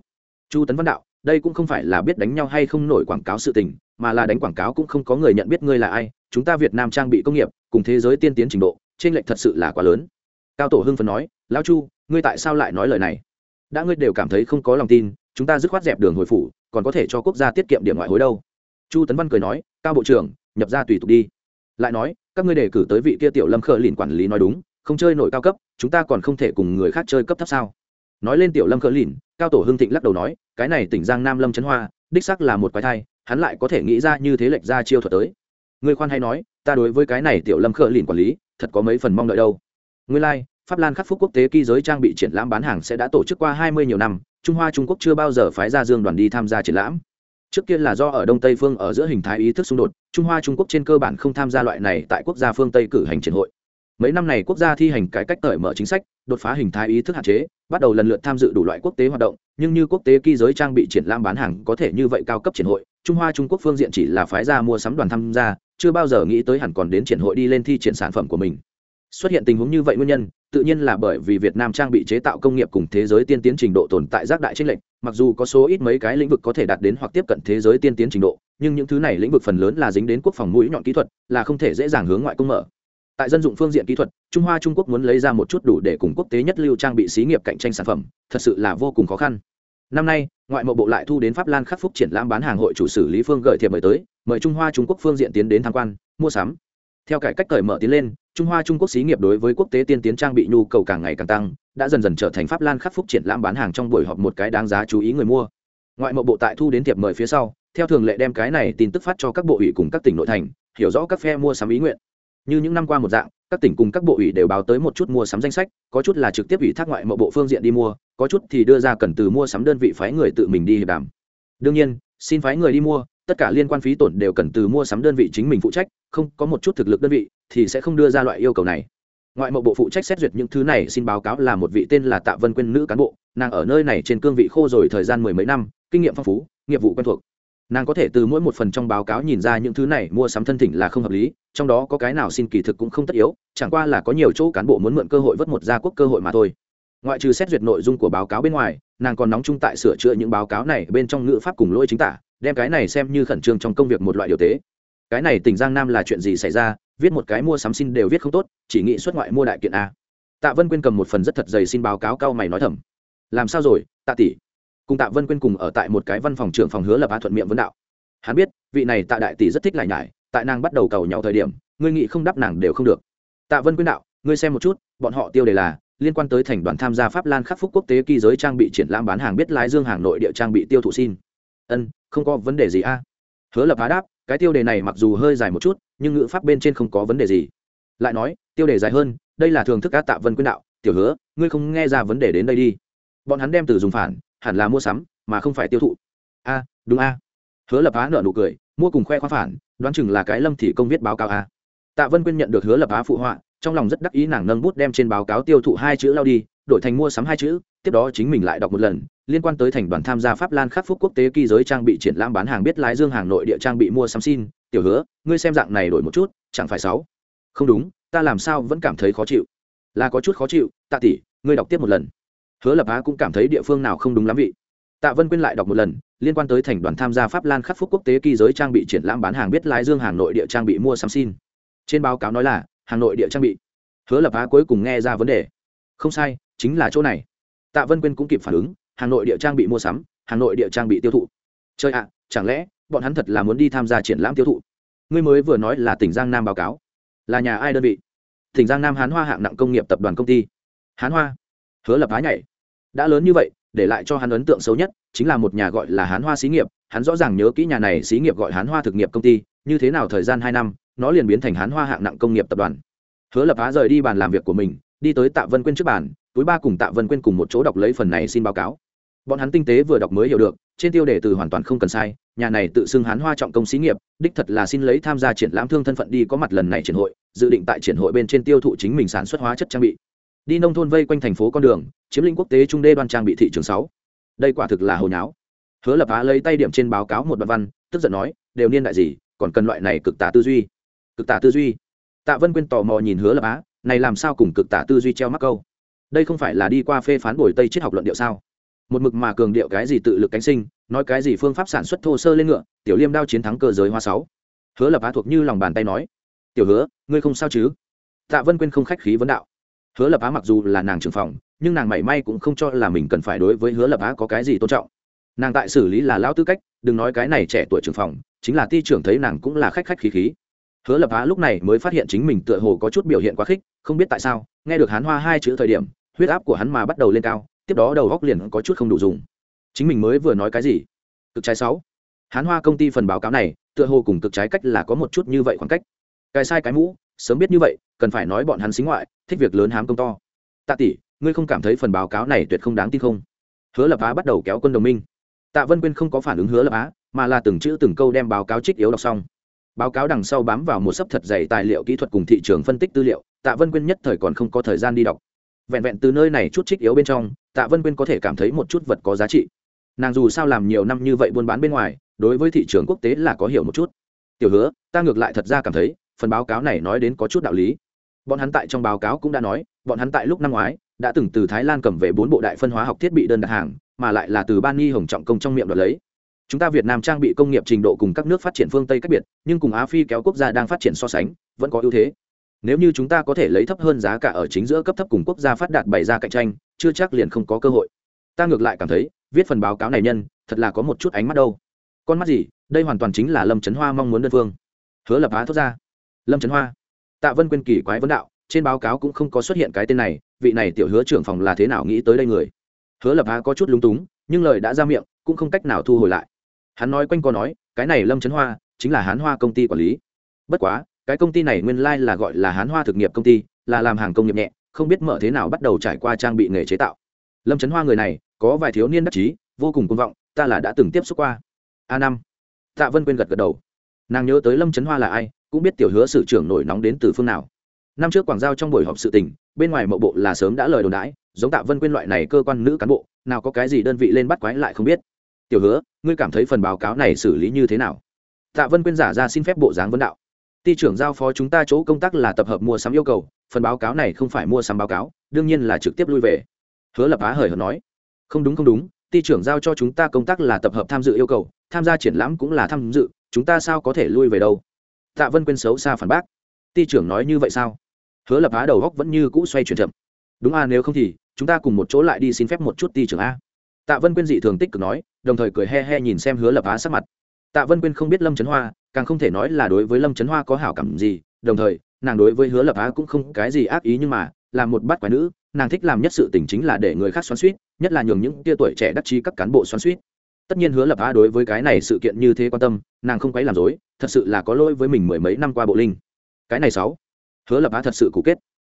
Chu tấn văn đạo, đây cũng không phải là biết đánh nhau hay không nổi quảng cáo sự tình, mà là đánh quảng cáo cũng không có người nhận biết ngươi là ai, chúng ta việt nam trang bị công nghiệp, cùng thế giới tiên tiến trình độ trên lệch thật sự là quá lớn cao tổ hưng phấn nói, lão chu, ngươi tại sao lại nói lời này? Đã ngươi đều cảm thấy không có lòng tin, chúng ta dứt khoát dẹp đường hồi phủ, còn có thể cho quốc gia tiết kiệm điểm ngoại hối đâu. Chu tấn văn cười nói, cao bộ trưởng, nhập ra tùy tục đi. Lại nói, các ngươi đề cử tới vị kia tiểu lâm khờ lìn quản lý nói đúng, không chơi nổi cao cấp, chúng ta còn không thể cùng người khác chơi cấp thấp sao? Nói lên tiểu lâm khờ lìn, cao tổ hưng thịnh lắc đầu nói, cái này tỉnh giang nam lâm trấn hoa, đích sắc là một quái thai, hắn lại có thể nghĩ ra như thế lệch ra chiêu thuật tới. Người khoan hay nói, ta đối với cái này tiểu lâm khờ lìn quản lý, thật có mấy phần mong đợi đâu nguyên lai、like, pháp lan khắc phúc quốc tế kỳ giới trang bị triển lãm bán hàng sẽ đã tổ chức qua hai mươi nhiều năm trung hoa trung quốc chưa bao giờ phái ra dương đoàn đi tham gia triển lãm. Trước kia là do ở đông tây phương ở giữa hình thái ý thức xung đột trung hoa trung quốc trên cơ bản không tham gia loại này tại quốc gia phương tây cử hành triển hội. Mấy năm này quốc gia thi hành cải cách cởi mở chính sách đột phá hình thái ý thức hạn chế bắt đầu lần lượt tham dự đủ loại quốc tế hoạt động nhưng như quốc tế kỳ giới trang bị triển lãm bán hàng có thể như vậy cao cấp triển hội trung hoa trung quốc phương diện chỉ là phái ra mua sắm đoàn tham gia chưa bao giờ nghĩ tới hẳn còn đến triển hội đi lên thi triển sản phẩm của mình xuất hiện tình huống như vậy nguyên nhân, tự nhiên là bởi vì việt nam trang bị chế tạo công nghiệp cùng thế giới tiên tiến trình độ tồn tại giác đại tranh lệch, mặc dù có số ít mấy cái lĩnh vực có thể đạt đến hoặc tiếp cận thế giới tiên tiến trình độ, nhưng những thứ này lĩnh vực phần lớn là dính đến quốc phòng mũi nhọn kỹ thuật, là không thể dễ dàng hướng ngoại công mở. Tại dân dụng phương diện kỹ thuật, trung hoa trung quốc muốn lấy ra một chút đủ để cùng quốc tế nhất lưu trang bị xí nghiệp cạnh tranh sản phẩm, thật sự là vô cùng khó khăn. Năm nay, ngoại mộ bộ lại thu đến pháp lan khắc phúc triển lãm bán hàng hội chủ xử lý phương gợi thiệp mời tới, mời trung hoa trung quốc phương diện tiến đến tham quan, mua sắm. Theo cải cách cởi mở tiến lên trung hoa trung quốc xí nghiệp đối với quốc tế tiên tiến trang bị nhu cầu càng ngày càng tăng, đã dần dần trở thành pháp lan khắc phúc triển lãm bán hàng trong buổi họp một cái đáng giá chú ý người mua. Ngoại mậu bộ tại thu đến thiệp mời phía sau, theo thường lệ đem cái này tin tức phát cho các bộ ủy cùng các tỉnh nội thành, hiểu rõ các phe mua sắm ý nguyện. Như những năm qua một dạng, các tỉnh cùng các bộ ủy đều báo tới một chút mua sắm danh sách, có chút là trực tiếp ủy thác ngoại mậu bộ phương diện đi mua, có chút thì đưa ra cần từ mua sắm đơn vị phái người tự mình đi hiệp đàm. Đương nhiên, xin phái người đi mua, tất cả liên quan phí tổn đều cần từ mua sắm đơn vị chính mình phụ trách không có một chút thực lực đơn vị, thì sẽ không đưa ra loại yêu cầu này. Ngoại mộ bộ phụ trách xét duyệt những thứ này xin báo cáo là một vị tên là tạ vân quyên nữ cán bộ, nàng ở nơi này trên cương vị khô rồi thời gian mười mấy năm, kinh nghiệm phong phú, nghiệp vụ quen thuộc. Nàng có thể từ mỗi một phần trong báo cáo nhìn ra những thứ này mua sắm thân thỉnh là không hợp lý, trong đó có cái nào xin kỳ thực cũng không tất yếu, chẳng qua là có nhiều chỗ cán bộ muốn mượn cơ hội vớt một gia quốc cơ hội mà thôi. Ngoại trừ xét duyệt nội dung của báo cáo bên ngoài, nàng còn nóng chung tại sửa chữa những báo cáo này bên trong ngữ pháp cùng lỗi chính tả, đem cái này xem như khẩn trương trong công việc một loại điều tế cái này tỉnh giang nam là chuyện gì xảy ra? Viết một cái mua sắm xin đều viết không tốt, chỉ nghĩ xuất ngoại mua đại kiện a tạ vân quyên cầm một phần rất thật dày xin báo cáo cao mày nói thầm. Làm sao rồi, tạ tỷ? Cùng tạ vân quyên cùng ở tại một cái văn phòng trưởng phòng hứa lập a thuận miệng vấn đạo. Hắn biết, vị này tạ đại tỷ rất thích lại nhải, tại nàng bắt đầu cầu nhau thời điểm, ngươi nghị không đáp nàng đều không được. Tạ vân quyên đạo, ngươi xem một chút, bọn họ tiêu đề là, liên quan tới thành đoàn tham gia pháp lan khắc phúc quốc tế kỳ giới trang bị triển lãm bán hàng biết lái dương hàng nội địa trang bị tiêu thụ xin. Ân, không có vấn đề gì a. Hứa lập á đáp cái tiêu đề này mặc dù hơi dài một chút, nhưng ngữ pháp bên trên không có vấn đề gì. Lại nói, tiêu đề dài hơn, đây là thường thức cá tạ vân quyên đạo. Tiểu hứa, ngươi không nghe ra vấn đề đến đây đi. Bọn hắn đem từ dùng phản, hẳn là mua sắm, mà không phải tiêu thụ. A, đúng a. Hứa lập á nợ nụ cười, mua cùng khoe khoa phản, đoán chừng là cái lâm thị công viết báo cáo a. Tạ vân quyên nhận được hứa lập á phụ họa, trong lòng rất đắc ý nàng nâng bút đem trên báo cáo tiêu thụ hai chữ lao đi đổi thành mua sắm hai chữ, tiếp đó chính mình lại đọc một lần, liên quan tới thành đoàn tham gia pháp lan khắc phúc quốc tế kỳ giới trang bị triển lãm bán hàng biết lái dương hàng nội địa trang bị mua sắm xin, tiểu hứa, ngươi xem dạng này đổi một chút, chẳng phải sáu không đúng, ta làm sao vẫn cảm thấy khó chịu. Là có chút khó chịu, tạ tỷ, ngươi đọc tiếp một lần. Hứa lập á cũng cảm thấy địa phương nào không đúng lắm vị. Tạ vân quyên lại đọc một lần, liên quan tới thành đoàn tham gia pháp lan khắc phúc quốc tế kỳ giới trang bị triển lãm bán hàng biết lái dương hàng nội địa trang bị mua sắm xin. Trên báo cáo nói là, hàng nội địa trang bị. Hứa lập á cuối cùng nghe ra vấn đề. Không sai chính là chỗ này. Tạ vân quyên cũng kịp phản ứng hàng nội địa trang bị mua sắm hàng nội địa trang bị tiêu thụ. Chơi ạ, chẳng lẽ bọn hắn thật là muốn đi tham gia triển lãm tiêu thụ? Ngươi mới vừa nói là tỉnh giang nam báo cáo. Là nhà ai đơn vị? Tỉnh giang nam hán hoa hạng nặng công nghiệp tập đoàn công ty. Hán hoa. Hứa lập á nhảy. Đã lớn như vậy, để lại cho hắn ấn tượng xấu nhất chính là một nhà gọi là hán hoa xí nghiệp. Hắn rõ ràng nhớ kỹ nhà này xí nghiệp gọi hán hoa thực nghiệp công ty, như thế nào thời gian hai năm, nó liền biến thành hán hoa hạng nặng công nghiệp tập đoàn. Hứa lập á rời đi bàn làm việc của mình, đi tới tạ vân quyên trước bàn túi ba cùng tạ vân quyên cùng một chỗ đọc lấy phần này xin báo cáo. Bọn hắn tinh tế vừa đọc mới hiểu được, trên tiêu đề từ hoàn toàn không cần sai, nhà này tự xưng hán hoa trọng công xí nghiệp, đích thật là xin lấy tham gia triển lãm thương thân phận đi có mặt lần này triển hội, dự định tại triển hội bên trên tiêu thụ chính mình sản xuất hóa chất trang bị. Đi nông thôn vây quanh thành phố con đường, chiếm lĩnh quốc tế trung đê đoan trang bị thị trường sáu. Đây quả thực là hồi nháo. Hứa lập á lấy tay điểm trên báo cáo một đoạn văn, tức giận nói, đều niên đại gì, còn cần loại này cực tả tư duy? Cực tả tư duy. Tạ vân quyên tò mò nhìn hứa lập á, này làm sao cùng cực tả tư duy treo mắc câu? Đây không phải là đi qua phê phán bồi tây triết học luận điệu sao? Một mực mà cường điệu cái gì tự lực cánh sinh, nói cái gì phương pháp sản xuất thô sơ lên ngựa, tiểu liêm đao chiến thắng cơ giới hoa sáu. Hứa lập á thuộc như lòng bàn tay nói, tiểu hứa, ngươi không sao chứ? Tạ vân quyên không khách khí vấn đạo. Hứa lập á mặc dù là nàng trưởng phòng, nhưng nàng mảy may cũng không cho là mình cần phải đối với hứa lập á có cái gì tôn trọng. Nàng tại xử lý là lão tư cách, đừng nói cái này trẻ tuổi trưởng phòng, chính là ti trưởng thấy nàng cũng là khách khách khí khí. Hứa lập á lúc này mới phát hiện chính mình tựa hồ có chút biểu hiện quá khích, không biết tại sao, nghe được hán hoa hai chữ thời điểm huyết áp của hắn mà bắt đầu lên cao, tiếp đó đầu góc liền có chút không đủ dùng. Chính mình mới vừa nói cái gì? Cực trái sáu. Hán hoa công ty phần báo cáo này, tựa hồ cùng cực trái cách là có một chút như vậy khoảng cách. Cái sai cái mũ, sớm biết như vậy, cần phải nói bọn hắn xính ngoại, thích việc lớn hám công to. Tạ tỷ, ngươi không cảm thấy phần báo cáo này tuyệt không đáng tin không? Hứa lập á bắt đầu kéo quân đồng minh. Tạ vân quyên không có phản ứng hứa lập á, mà là từng chữ từng câu đem báo cáo trích yếu đọc xong. Báo cáo đằng sau bám vào một sấp thật dày tài liệu kỹ thuật cùng thị trường phân tích tư liệu, tạ vân quyên nhất thời còn không có thời gian đi đọc vẹn vẹn từ nơi này chút trích yếu bên trong, tạ vân quyên có thể cảm thấy một chút vật có giá trị. Nàng dù sao làm nhiều năm như vậy buôn bán bên ngoài, đối với thị trường quốc tế là có hiểu một chút. Tiểu hứa, ta ngược lại thật ra cảm thấy, phần báo cáo này nói đến có chút đạo lý. Bọn hắn tại trong báo cáo cũng đã nói, bọn hắn tại lúc năm ngoái, đã từng từ thái lan cầm về bốn bộ đại phân hóa học thiết bị đơn đặt hàng, mà lại là từ ban nghi hồng trọng công trong miệng đoạt lấy. Chúng ta việt nam trang bị công nghiệp trình độ cùng các nước phát triển phương tây cách biệt, nhưng cùng á phi kéo quốc gia đang phát triển so sánh, vẫn có ưu thế nếu như chúng ta có thể lấy thấp hơn giá cả ở chính giữa cấp thấp cùng quốc gia phát đạt bày ra cạnh tranh, chưa chắc liền không có cơ hội. Ta ngược lại cảm thấy, viết phần báo cáo này nhân, thật là có một chút ánh mắt đâu. Con mắt gì, đây hoàn toàn chính là lâm trấn hoa mong muốn đơn phương. Hứa lập á thốt ra. Lâm trấn hoa. Tạ vân quyên kỳ quái vấn đạo, trên báo cáo cũng không có xuất hiện cái tên này, vị này tiểu hứa trưởng phòng là thế nào nghĩ tới đây người? Hứa lập á có chút lúng túng, nhưng lời đã ra miệng, cũng không cách nào thu hồi lại. Hắn nói quanh co nói, cái này lâm trấn hoa, chính là hán hoa công ty quản lý. Bất quá cái công ty này nguyên lai là gọi là hán hoa thực nghiệp công ty, là làm hàng công nghiệp nhẹ, không biết mở thế nào bắt đầu trải qua trang bị nghề chế tạo. Lâm trấn hoa người này, có vài thiếu niên đắc chí, vô cùng công vọng, ta là đã từng tiếp xúc qua. A năm. Tạ vân quên gật gật đầu. Nàng nhớ tới lâm trấn hoa là ai, cũng biết tiểu hứa sự trưởng nổi nóng đến từ phương nào. Năm trước quảng giao trong buổi họp sự tình, bên ngoài mậu bộ là sớm đã lời đồn đãi, giống tạ vân quyên loại này cơ quan nữ cán bộ, nào có cái gì đơn vị lên bắt quái lại không biết. Tiểu hứa, ngươi cảm thấy phần báo cáo này xử lý như thế nào? Tạ vân quyên giả ra xin phép bộ dáng vấn đạo ty trưởng giao phó chúng ta chỗ công tác là tập hợp mua sắm yêu cầu, phần báo cáo này không phải mua sắm báo cáo, đương nhiên là trực tiếp lui về. Hứa lập á hời hợt nói. Không đúng không đúng ty trưởng giao cho chúng ta công tác là tập hợp tham dự yêu cầu, tham gia triển lãm cũng là tham dự, chúng ta sao có thể lui về đâu? Tạ vân quên xấu xa phản bác. Ty trưởng nói như vậy sao? Hứa lập á đầu góc vẫn như cũ xoay chuyển chậm. Đúng à nếu không thì chúng ta cùng một chỗ lại đi xin phép một chút ty trưởng a. Tạ vân quyên dị thường tích cực nói, đồng thời cười he he nhìn xem hứa lập á sắc mặt. Tạ vân quyên không biết lâm trấn hoa càng không thể nói là đối với lâm trấn hoa có hảo cảm gì, đồng thời, nàng đối với hứa lập á cũng không cái gì ác ý nhưng mà, là một bát quái nữ, nàng thích làm nhất sự tình chính là để người khác xoắn suýt, nhất là nhường những tia tuổi trẻ đắc chí các cán bộ xoắn suýt. Tất nhiên hứa lập á đối với cái này sự kiện như thế quan tâm, nàng không quấy làm dối thật sự là có lỗi với mình mười mấy năm qua bộ linh. Cái này sáu, hứa lập á thật sự cũ kết.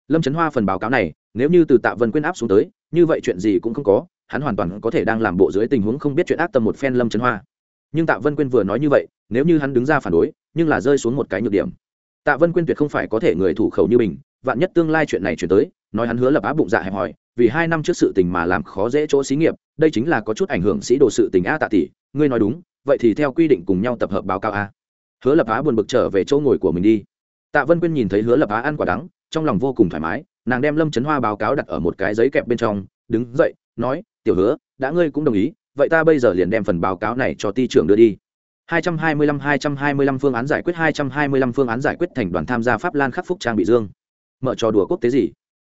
Lâm trấn hoa phần báo cáo này, nếu như từ tạ vân quyên áp xuống tới, như vậy chuyện gì cũng không có, hắn hoàn toàn có thể đang làm bộ dưới tình huống không biết chuyện ác tâm một phen lâm trấn hoa. Nhưng tạ vân quyên vừa nói như vậy nếu như hắn đứng ra phản đối, nhưng là rơi xuống một cái nhược điểm. Tạ vân quyên tuyệt không phải có thể người thủ khẩu như mình, vạn nhất tương lai chuyện này chuyển tới, nói hắn hứa lập á bụng dạ hẹp hòi, vì hai năm trước sự tình mà làm khó dễ chỗ xí nghiệp, đây chính là có chút ảnh hưởng sĩ đồ sự tình a tạ tỷ, ngươi nói đúng, vậy thì theo quy định cùng nhau tập hợp báo cáo a. Hứa lập á buồn bực trở về chỗ ngồi của mình đi. Tạ vân quyên nhìn thấy hứa lập á ăn quả đắng, trong lòng vô cùng thoải mái, nàng đem lâm chấn hoa báo cáo đặt ở một cái giấy kẹp bên trong, đứng dậy, nói, tiểu hứa, đã ngươi cũng đồng ý, vậy ta bây giờ liền đem phần báo cáo này cho ty trưởng đưa đi. 225 225 phương án giải quyết 225 phương án giải quyết thành đoàn tham gia Pháp Lan khắc phúc trang bị dương. Mở trò đùa quốc tế gì?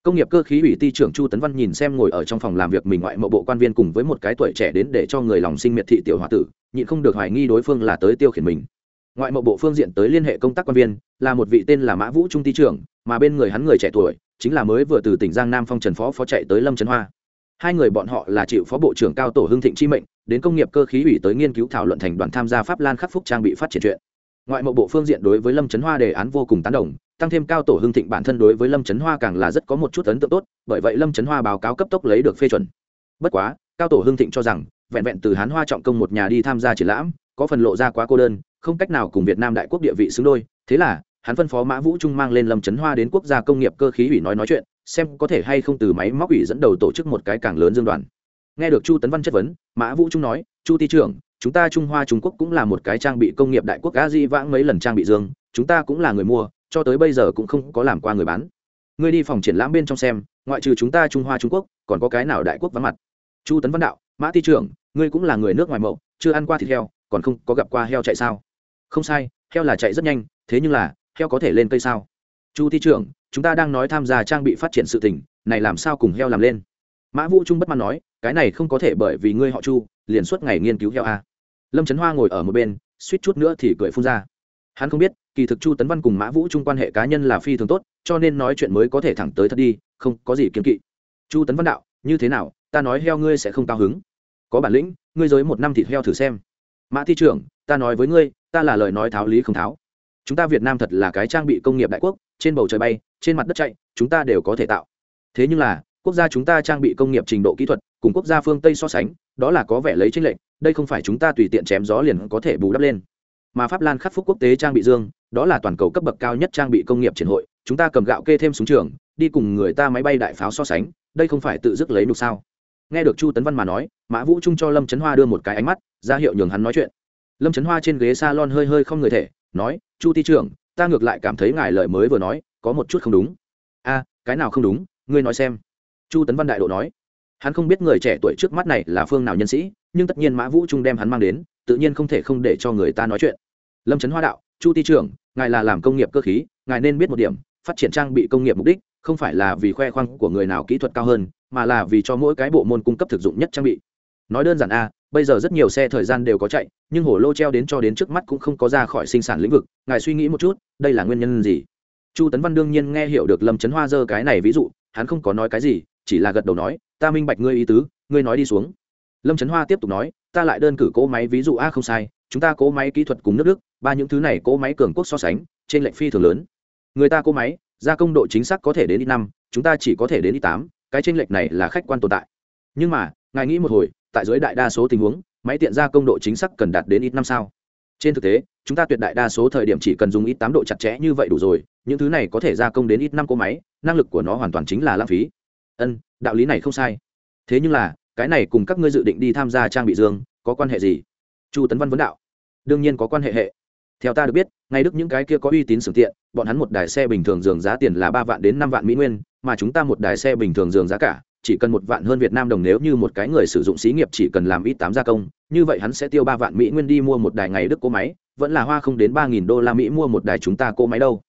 Công nghiệp cơ khí ủy ty trưởng Chu Tấn Văn nhìn xem ngồi ở trong phòng làm việc mình ngoại mộ bộ quan viên cùng với một cái tuổi trẻ đến để cho người lòng sinh miệt thị tiểu hòa tử, nhịn không được hoài nghi đối phương là tới tiêu khiển mình. Ngoại mộ bộ phương diện tới liên hệ công tác quan viên, là một vị tên là Mã Vũ Trung ty trưởng, mà bên người hắn người trẻ tuổi, chính là mới vừa từ tỉnh Giang Nam Phong Trần Phó phó chạy tới Lâm Trấn Hoa hai người bọn họ là chịu phó bộ trưởng cao tổ hưng thịnh chi mệnh đến công nghiệp cơ khí ủy tới nghiên cứu thảo luận thành đoàn tham gia pháp lan khắc phúc trang bị phát triển chuyện. Ngoại mộ bộ phương diện đối với lâm trấn hoa đề án vô cùng tán đồng, tăng thêm cao tổ hưng thịnh bản thân đối với lâm trấn hoa càng là rất có một chút ấn tượng tốt, bởi vậy lâm trấn hoa báo cáo cấp tốc lấy được phê chuẩn. Bất quá, cao tổ hưng thịnh cho rằng, vẹn vẹn từ hán hoa trọng công một nhà đi tham gia triển lãm, có phần lộ ra quá cô đơn, không cách nào cùng việt nam đại quốc địa vị xứng đôi. Thế là, hắn phân phó mã vũ trung mang lên lâm trấn hoa đến quốc gia công nghiệp cơ khí ủy nói nói chuyện, xem có thể hay không từ máy móc ủy dẫn đầu tổ chức một cái càng lớn dương đoàn nghe được chu tấn văn chất vấn mã vũ trung nói chu ty trưởng chúng ta trung hoa trung quốc cũng là một cái trang bị công nghiệp đại quốc a di vãng mấy lần trang bị dương chúng ta cũng là người mua cho tới bây giờ cũng không có làm qua người bán. Ngươi đi phòng triển lãm bên trong xem ngoại trừ chúng ta trung hoa trung quốc còn có cái nào đại quốc vắng mặt? Chu tấn văn đạo mã ty trưởng ngươi cũng là người nước ngoài mậu chưa ăn qua thịt heo còn không có gặp qua heo chạy sao? Không sai heo là chạy rất nhanh thế nhưng là heo có thể lên cây sao? Chu ty trưởng chúng ta đang nói tham gia trang bị phát triển sự tỉnh, này làm sao cùng heo làm lên? Mã vũ trung bất mãn nói cái này không có thể bởi vì ngươi họ chu, liền suốt ngày nghiên cứu heo a. Lâm trấn hoa ngồi ở một bên, suýt chút nữa thì cười phun ra. Hắn không biết, kỳ thực chu tấn văn cùng mã vũ trung quan hệ cá nhân là phi thường tốt, cho nên nói chuyện mới có thể thẳng tới thật đi, không có gì kiếm kỵ. Chu tấn văn đạo, như thế nào, ta nói heo ngươi sẽ không cao hứng. Có bản lĩnh, ngươi giới một năm thịt heo thử xem. Mã thi trưởng, ta nói với ngươi, ta là lời nói tháo lý không tháo. Chúng ta việt nam thật là cái trang bị công nghiệp đại quốc, trên bầu trời bay, trên mặt đất chạy, chúng ta đều có thể tạo. Thế nhưng là, quốc gia chúng ta trang bị công nghiệp trình độ kỹ thuật cùng quốc gia phương tây so sánh, đó là có vẻ lấy tranh lệch, đây không phải chúng ta tùy tiện chém gió liền có thể bù đắp lên. Mà pháp lan khắc phúc quốc tế trang bị dương, đó là toàn cầu cấp bậc cao nhất trang bị công nghiệp triển hội, chúng ta cầm gạo kê thêm súng trường, đi cùng người ta máy bay đại pháo so sánh, đây không phải tự dứt lấy nục sao? Nghe được chu tấn văn mà nói, mã vũ trung cho lâm trấn hoa đưa một cái ánh mắt, ra hiệu nhường hắn nói chuyện. Lâm trấn hoa trên ghế s a lon hơi hơi không người thể, nói, chu ti trưởng, ta ngược lại cảm thấy ngài lời mới vừa nói, có một chút không đúng. A, cái nào không đúng? Ngươi nói xem. Chu tấn văn đại độ nói hắn không biết người trẻ tuổi trước mắt này là phương nào nhân sĩ, nhưng tất nhiên mã vũ trung đem hắn mang đến, tự nhiên không thể không để cho người ta nói chuyện. Lâm trấn hoa đạo, chu ti trưởng, ngài là làm công nghiệp cơ khí, ngài nên biết một điểm, phát triển trang bị công nghiệp mục đích không phải là vì khoe khoang của người nào kỹ thuật cao hơn, mà là vì cho mỗi cái bộ môn cung cấp thực dụng nhất trang bị. Nói đơn giản a, bây giờ rất nhiều xe thời gian đều có chạy, nhưng hổ lô treo đến cho đến trước mắt cũng không có ra khỏi sinh sản lĩnh vực, ngài suy nghĩ một chút, đây là nguyên nhân gì? Chu tấn văn đương nhiên nghe hiểu được lâm trấn hoa dơ cái này ví dụ, hắn không có nói cái gì, chỉ là gật đầu nói ta minh bạch ngươi ý tứ, ngươi nói đi xuống. Lâm trấn hoa tiếp tục nói, ta lại đơn cử cỗ máy ví dụ a, không sai, chúng ta cỗ máy kỹ thuật cùng nước đức, ba những thứ này cỗ máy cường quốc so sánh, trên lệnh phi thường lớn. Người ta cỗ máy, gia công độ chính xác có thể đến ít năm, chúng ta chỉ có thể đến ít tám, cái tranh lệch này là khách quan tồn tại. Nhưng mà, ngài nghĩ một hồi, tại dưới đại đa số tình huống, máy tiện gia công độ chính xác cần đạt đến ít năm sao? Trên thực tế, chúng ta tuyệt đại đa số thời điểm chỉ cần dùng ít tám độ chặt chẽ như vậy đủ rồi, những thứ này có thể gia công đến ít năm cỗ máy, năng lực của nó hoàn toàn chính là lãng phí. Ân đạo lý này không sai. Thế nhưng là, cái này cùng các ngươi dự định đi tham gia trang bị dương có quan hệ gì? Chu tấn văn vấn đạo. Đương nhiên có quan hệ hệ. Theo ta được biết, ngay đức những cái kia có uy tín sưởng tiện, bọn hắn một đài xe bình thường dường giá tiền là ba vạn đến năm vạn mỹ nguyên, mà chúng ta một đài xe bình thường dường giá cả, chỉ cần một vạn hơn việt nam đồng nếu như một cái người sử dụng xí nghiệp chỉ cần làm ít tám gia công, như vậy hắn sẽ tiêu ba vạn mỹ nguyên đi mua một đài ngày đức cỗ máy, vẫn là hoa không đến ba nghìn đô la mỹ mua một đài chúng ta cỗ máy đâu.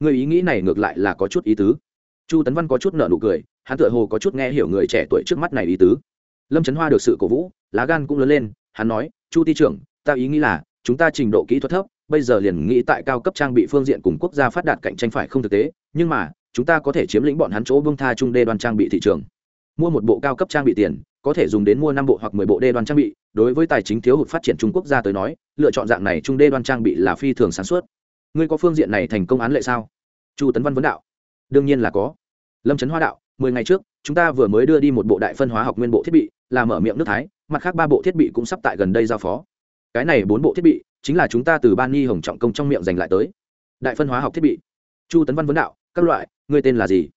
Người ý nghĩ này ngược lại là có chút ý tứ. Chu tấn văn có chút nợ nụ cười hắn tựa hồ có chút nghe hiểu người trẻ tuổi trước mắt này ý tứ. Lâm trấn hoa được sự cổ vũ, lá gan cũng lớn lên, hắn nói, chu Ti trưởng, ta ý nghĩ là, chúng ta trình độ kỹ thuật thấp, bây giờ liền nghĩ tại cao cấp trang bị phương diện cùng quốc gia phát đạt cạnh tranh phải không thực tế, nhưng mà, chúng ta có thể chiếm lĩnh bọn hắn chỗ bông tha trung đê đoàn trang bị thị trường. Mua một bộ cao cấp trang bị tiền, có thể dùng đến mua năm bộ hoặc mười bộ đê đoàn trang bị, đối với tài chính thiếu hụt phát triển trung quốc gia tới nói, lựa chọn dạng này trung đê đoàn trang bị là phi thường sản xuất ngươi có phương diện này thành công án lệ sao? Chu tấn văn vấn đạo. Đương nhiên là có. Lâm trấn hoa đạo mười ngày trước, chúng ta vừa mới đưa đi một bộ đại phân hóa học nguyên bộ thiết bị, là mở miệng nước thái, mặt khác ba bộ thiết bị cũng sắp tại gần đây giao phó. Cái này bốn bộ thiết bị, chính là chúng ta từ ban nghi hồng trọng công trong miệng giành lại tới. Đại phân hóa học thiết bị. Chu tấn văn vấn đạo, các loại, ngươi tên là gì?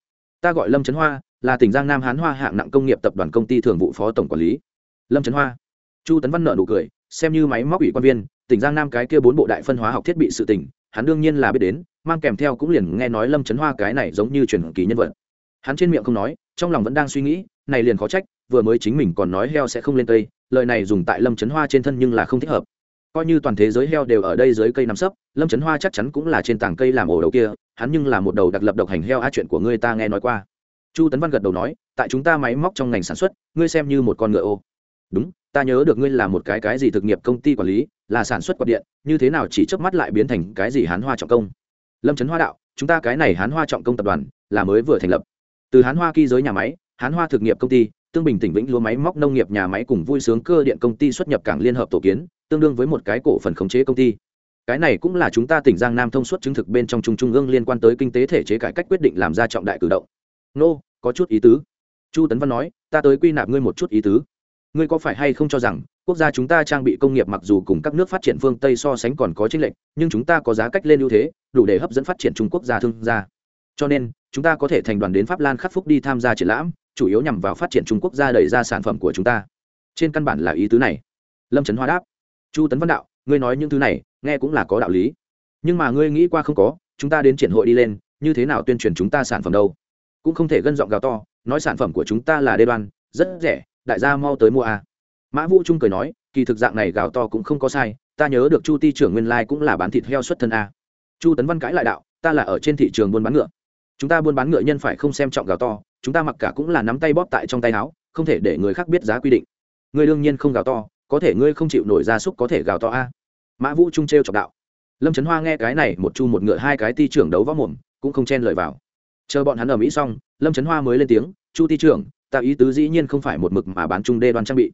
Ta gọi lâm trấn hoa, là tỉnh giang nam hán hoa hạng nặng công nghiệp tập đoàn công ty thường vụ phó tổng quản lý. Lâm trấn hoa. Chu tấn văn nợ nụ cười, xem như máy móc ủy quan viên, tỉnh giang nam cái kia bốn bộ đại phân hóa học thiết bị sự tỉnh, hắn đương nhiên là biết đến, mang kèm theo cũng liền nghe nói lâm trấn hoa cái này giống như truyền kỳ nhân vật hắn trên miệng không nói, trong lòng vẫn đang suy nghĩ, này liền khó trách, vừa mới chính mình còn nói heo sẽ không lên cây, lời này dùng tại lâm trấn hoa trên thân nhưng là không thích hợp. Coi như toàn thế giới heo đều ở đây dưới cây nằm sấp, lâm trấn hoa chắc chắn cũng là trên tảng cây làm ổ đầu kia, hắn nhưng là một đầu đặc lập độc hành heo a chuyện của ngươi ta nghe nói qua. Chu tấn văn gật đầu nói, tại chúng ta máy móc trong ngành sản xuất, ngươi xem như một con ngựa ô. Đúng, ta nhớ được ngươi là một cái cái gì thực nghiệp công ty quản lý, là sản xuất quạt điện, như thế nào chỉ chớp mắt lại biến thành cái gì hán hoa trọng công? Lâm trấn hoa đạo, chúng ta cái này hán hoa trọng công tập đoàn, là mới vừa thành lập từ hán hoa ký giới nhà máy, hán hoa thực nghiệp công ty, tương bình tỉnh vĩnh lúa máy móc nông nghiệp nhà máy cùng vui sướng cơ điện công ty xuất nhập cảng liên hợp tổ kiến, tương đương với một cái cổ phần khống chế công ty. Cái này cũng là chúng ta tỉnh giang nam thông suốt chứng thực bên trong trung trung ương liên quan tới kinh tế thể chế cải cách quyết định làm ra trọng đại cử động. Nô, có chút ý tứ. Chu tấn văn nói, ta tới quy nạp ngươi một chút ý tứ. Ngươi có phải hay không cho rằng, quốc gia chúng ta trang bị công nghiệp mặc dù cùng các nước phát triển phương tây so sánh còn có chênh lệch, nhưng chúng ta có giá cách lên ưu thế, đủ để hấp dẫn phát triển trung quốc gia thương gia cho nên, chúng ta có thể thành đoàn đến pháp lan khắc phúc đi tham gia triển lãm, chủ yếu nhằm vào phát triển trung quốc ra đẩy ra sản phẩm của chúng ta. Trên căn bản là ý tứ này. Lâm trấn hoa đáp. Chu tấn văn đạo, ngươi nói những thứ này, nghe cũng là có đạo lý. Nhưng mà ngươi nghĩ qua không có, chúng ta đến triển hội đi lên, như thế nào tuyên truyền chúng ta sản phẩm đâu? Cũng không thể gân giọng gào to, nói sản phẩm của chúng ta là đê đoan, rất rẻ, đại gia mau tới mua à. mã vũ trung cười nói, kỳ thực dạng này gào to cũng không có sai, ta nhớ được chu ti trưởng nguyên lai、like、cũng là bán thịt heo xuất thân a chu tấn văn cãi lại đạo, ta là ở trên thị trường buôn bán ngựa chúng ta buôn bán ngựa nhân phải không xem trọng gào to, chúng ta mặc cả cũng là nắm tay bóp tại trong tay áo, không thể để người khác biết giá quy định. Ngươi đương nhiên không gào to, có thể ngươi không chịu nổi gia súc có thể gào to a. Mã vũ trung t r chọc đạo. Lâm trấn hoa nghe cái này, một chu một ngựa hai cái ti trưởng đấu võ mồm, cũng không chen lời vào. Chờ bọn hắn ở mỹ xong, lâm trấn hoa mới lên tiếng, chu ti trưởng tạo ý tứ dĩ nhiên không phải một mực mà bán trung đê đoan trang bị.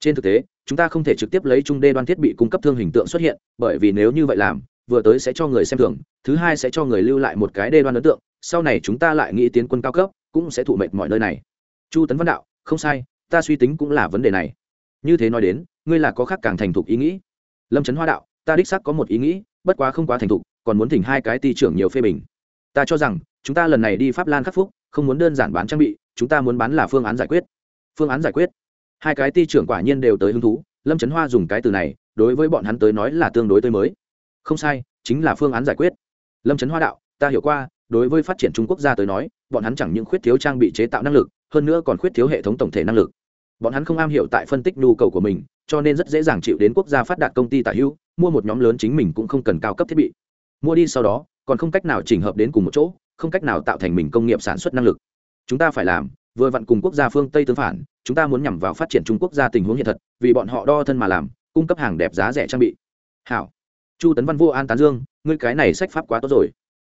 Trên thực tế, chúng ta không thể trực tiếp lấy trung đê đoan thiết bị cung cấp thương hình tượng xuất hiện, bởi vì nếu như vậy làm, vừa tới sẽ cho người xem thường thứ hai sẽ cho người lưu lại một cái đê đoan ấn tượng sau này chúng ta lại nghĩ tiến quân cao cấp, cũng sẽ thụ mệt mọi nơi này. Chu tấn văn đạo, không sai, ta suy tính cũng là vấn đề này. Như thế nói đến, ngươi là có khác càng thành thục ý nghĩ. Lâm trấn hoa đạo, ta đích xác có một ý nghĩ, bất quá không quá thành thục, còn muốn thỉnh hai cái ty trưởng nhiều phê bình. Ta cho rằng, chúng ta lần này đi pháp lan khắc phúc, không muốn đơn giản bán trang bị, chúng ta muốn bán là phương án giải quyết. Phương án giải quyết. Hai cái ty trưởng quả nhiên đều tới hứng thú, lâm trấn hoa dùng cái từ này, đối với bọn hắn tới nói là tương đối tới mới. Không sai, chính là phương án giải quyết. Lâm trấn hoa đạo, ta hiểu qua đối với phát triển trung quốc gia tới nói, bọn hắn chẳng những khuyết thiếu trang bị chế tạo năng lực, hơn nữa còn khuyết thiếu hệ thống tổng thể năng lực. Bọn hắn không am hiểu tại phân tích nhu cầu của mình, cho nên rất dễ dàng chịu đến quốc gia phát đạt công ty tả hữu, mua một nhóm lớn chính mình cũng không cần cao cấp thiết bị. Mua đi sau đó, còn không cách nào chỉnh hợp đến cùng một chỗ, không cách nào tạo thành mình công nghiệp sản xuất năng lực. Chúng ta phải làm, vừa vặn cùng quốc gia phương tây tương phản, chúng ta muốn nhằm vào phát triển trung quốc gia tình huống hiện thật, vì bọn họ đo thân mà làm, cung cấp hàng đẹp giá rẻ trang bị. Hảo. Chu tấn văn vô an tán dương, ngươi cái này sách pháp quá tốt rồi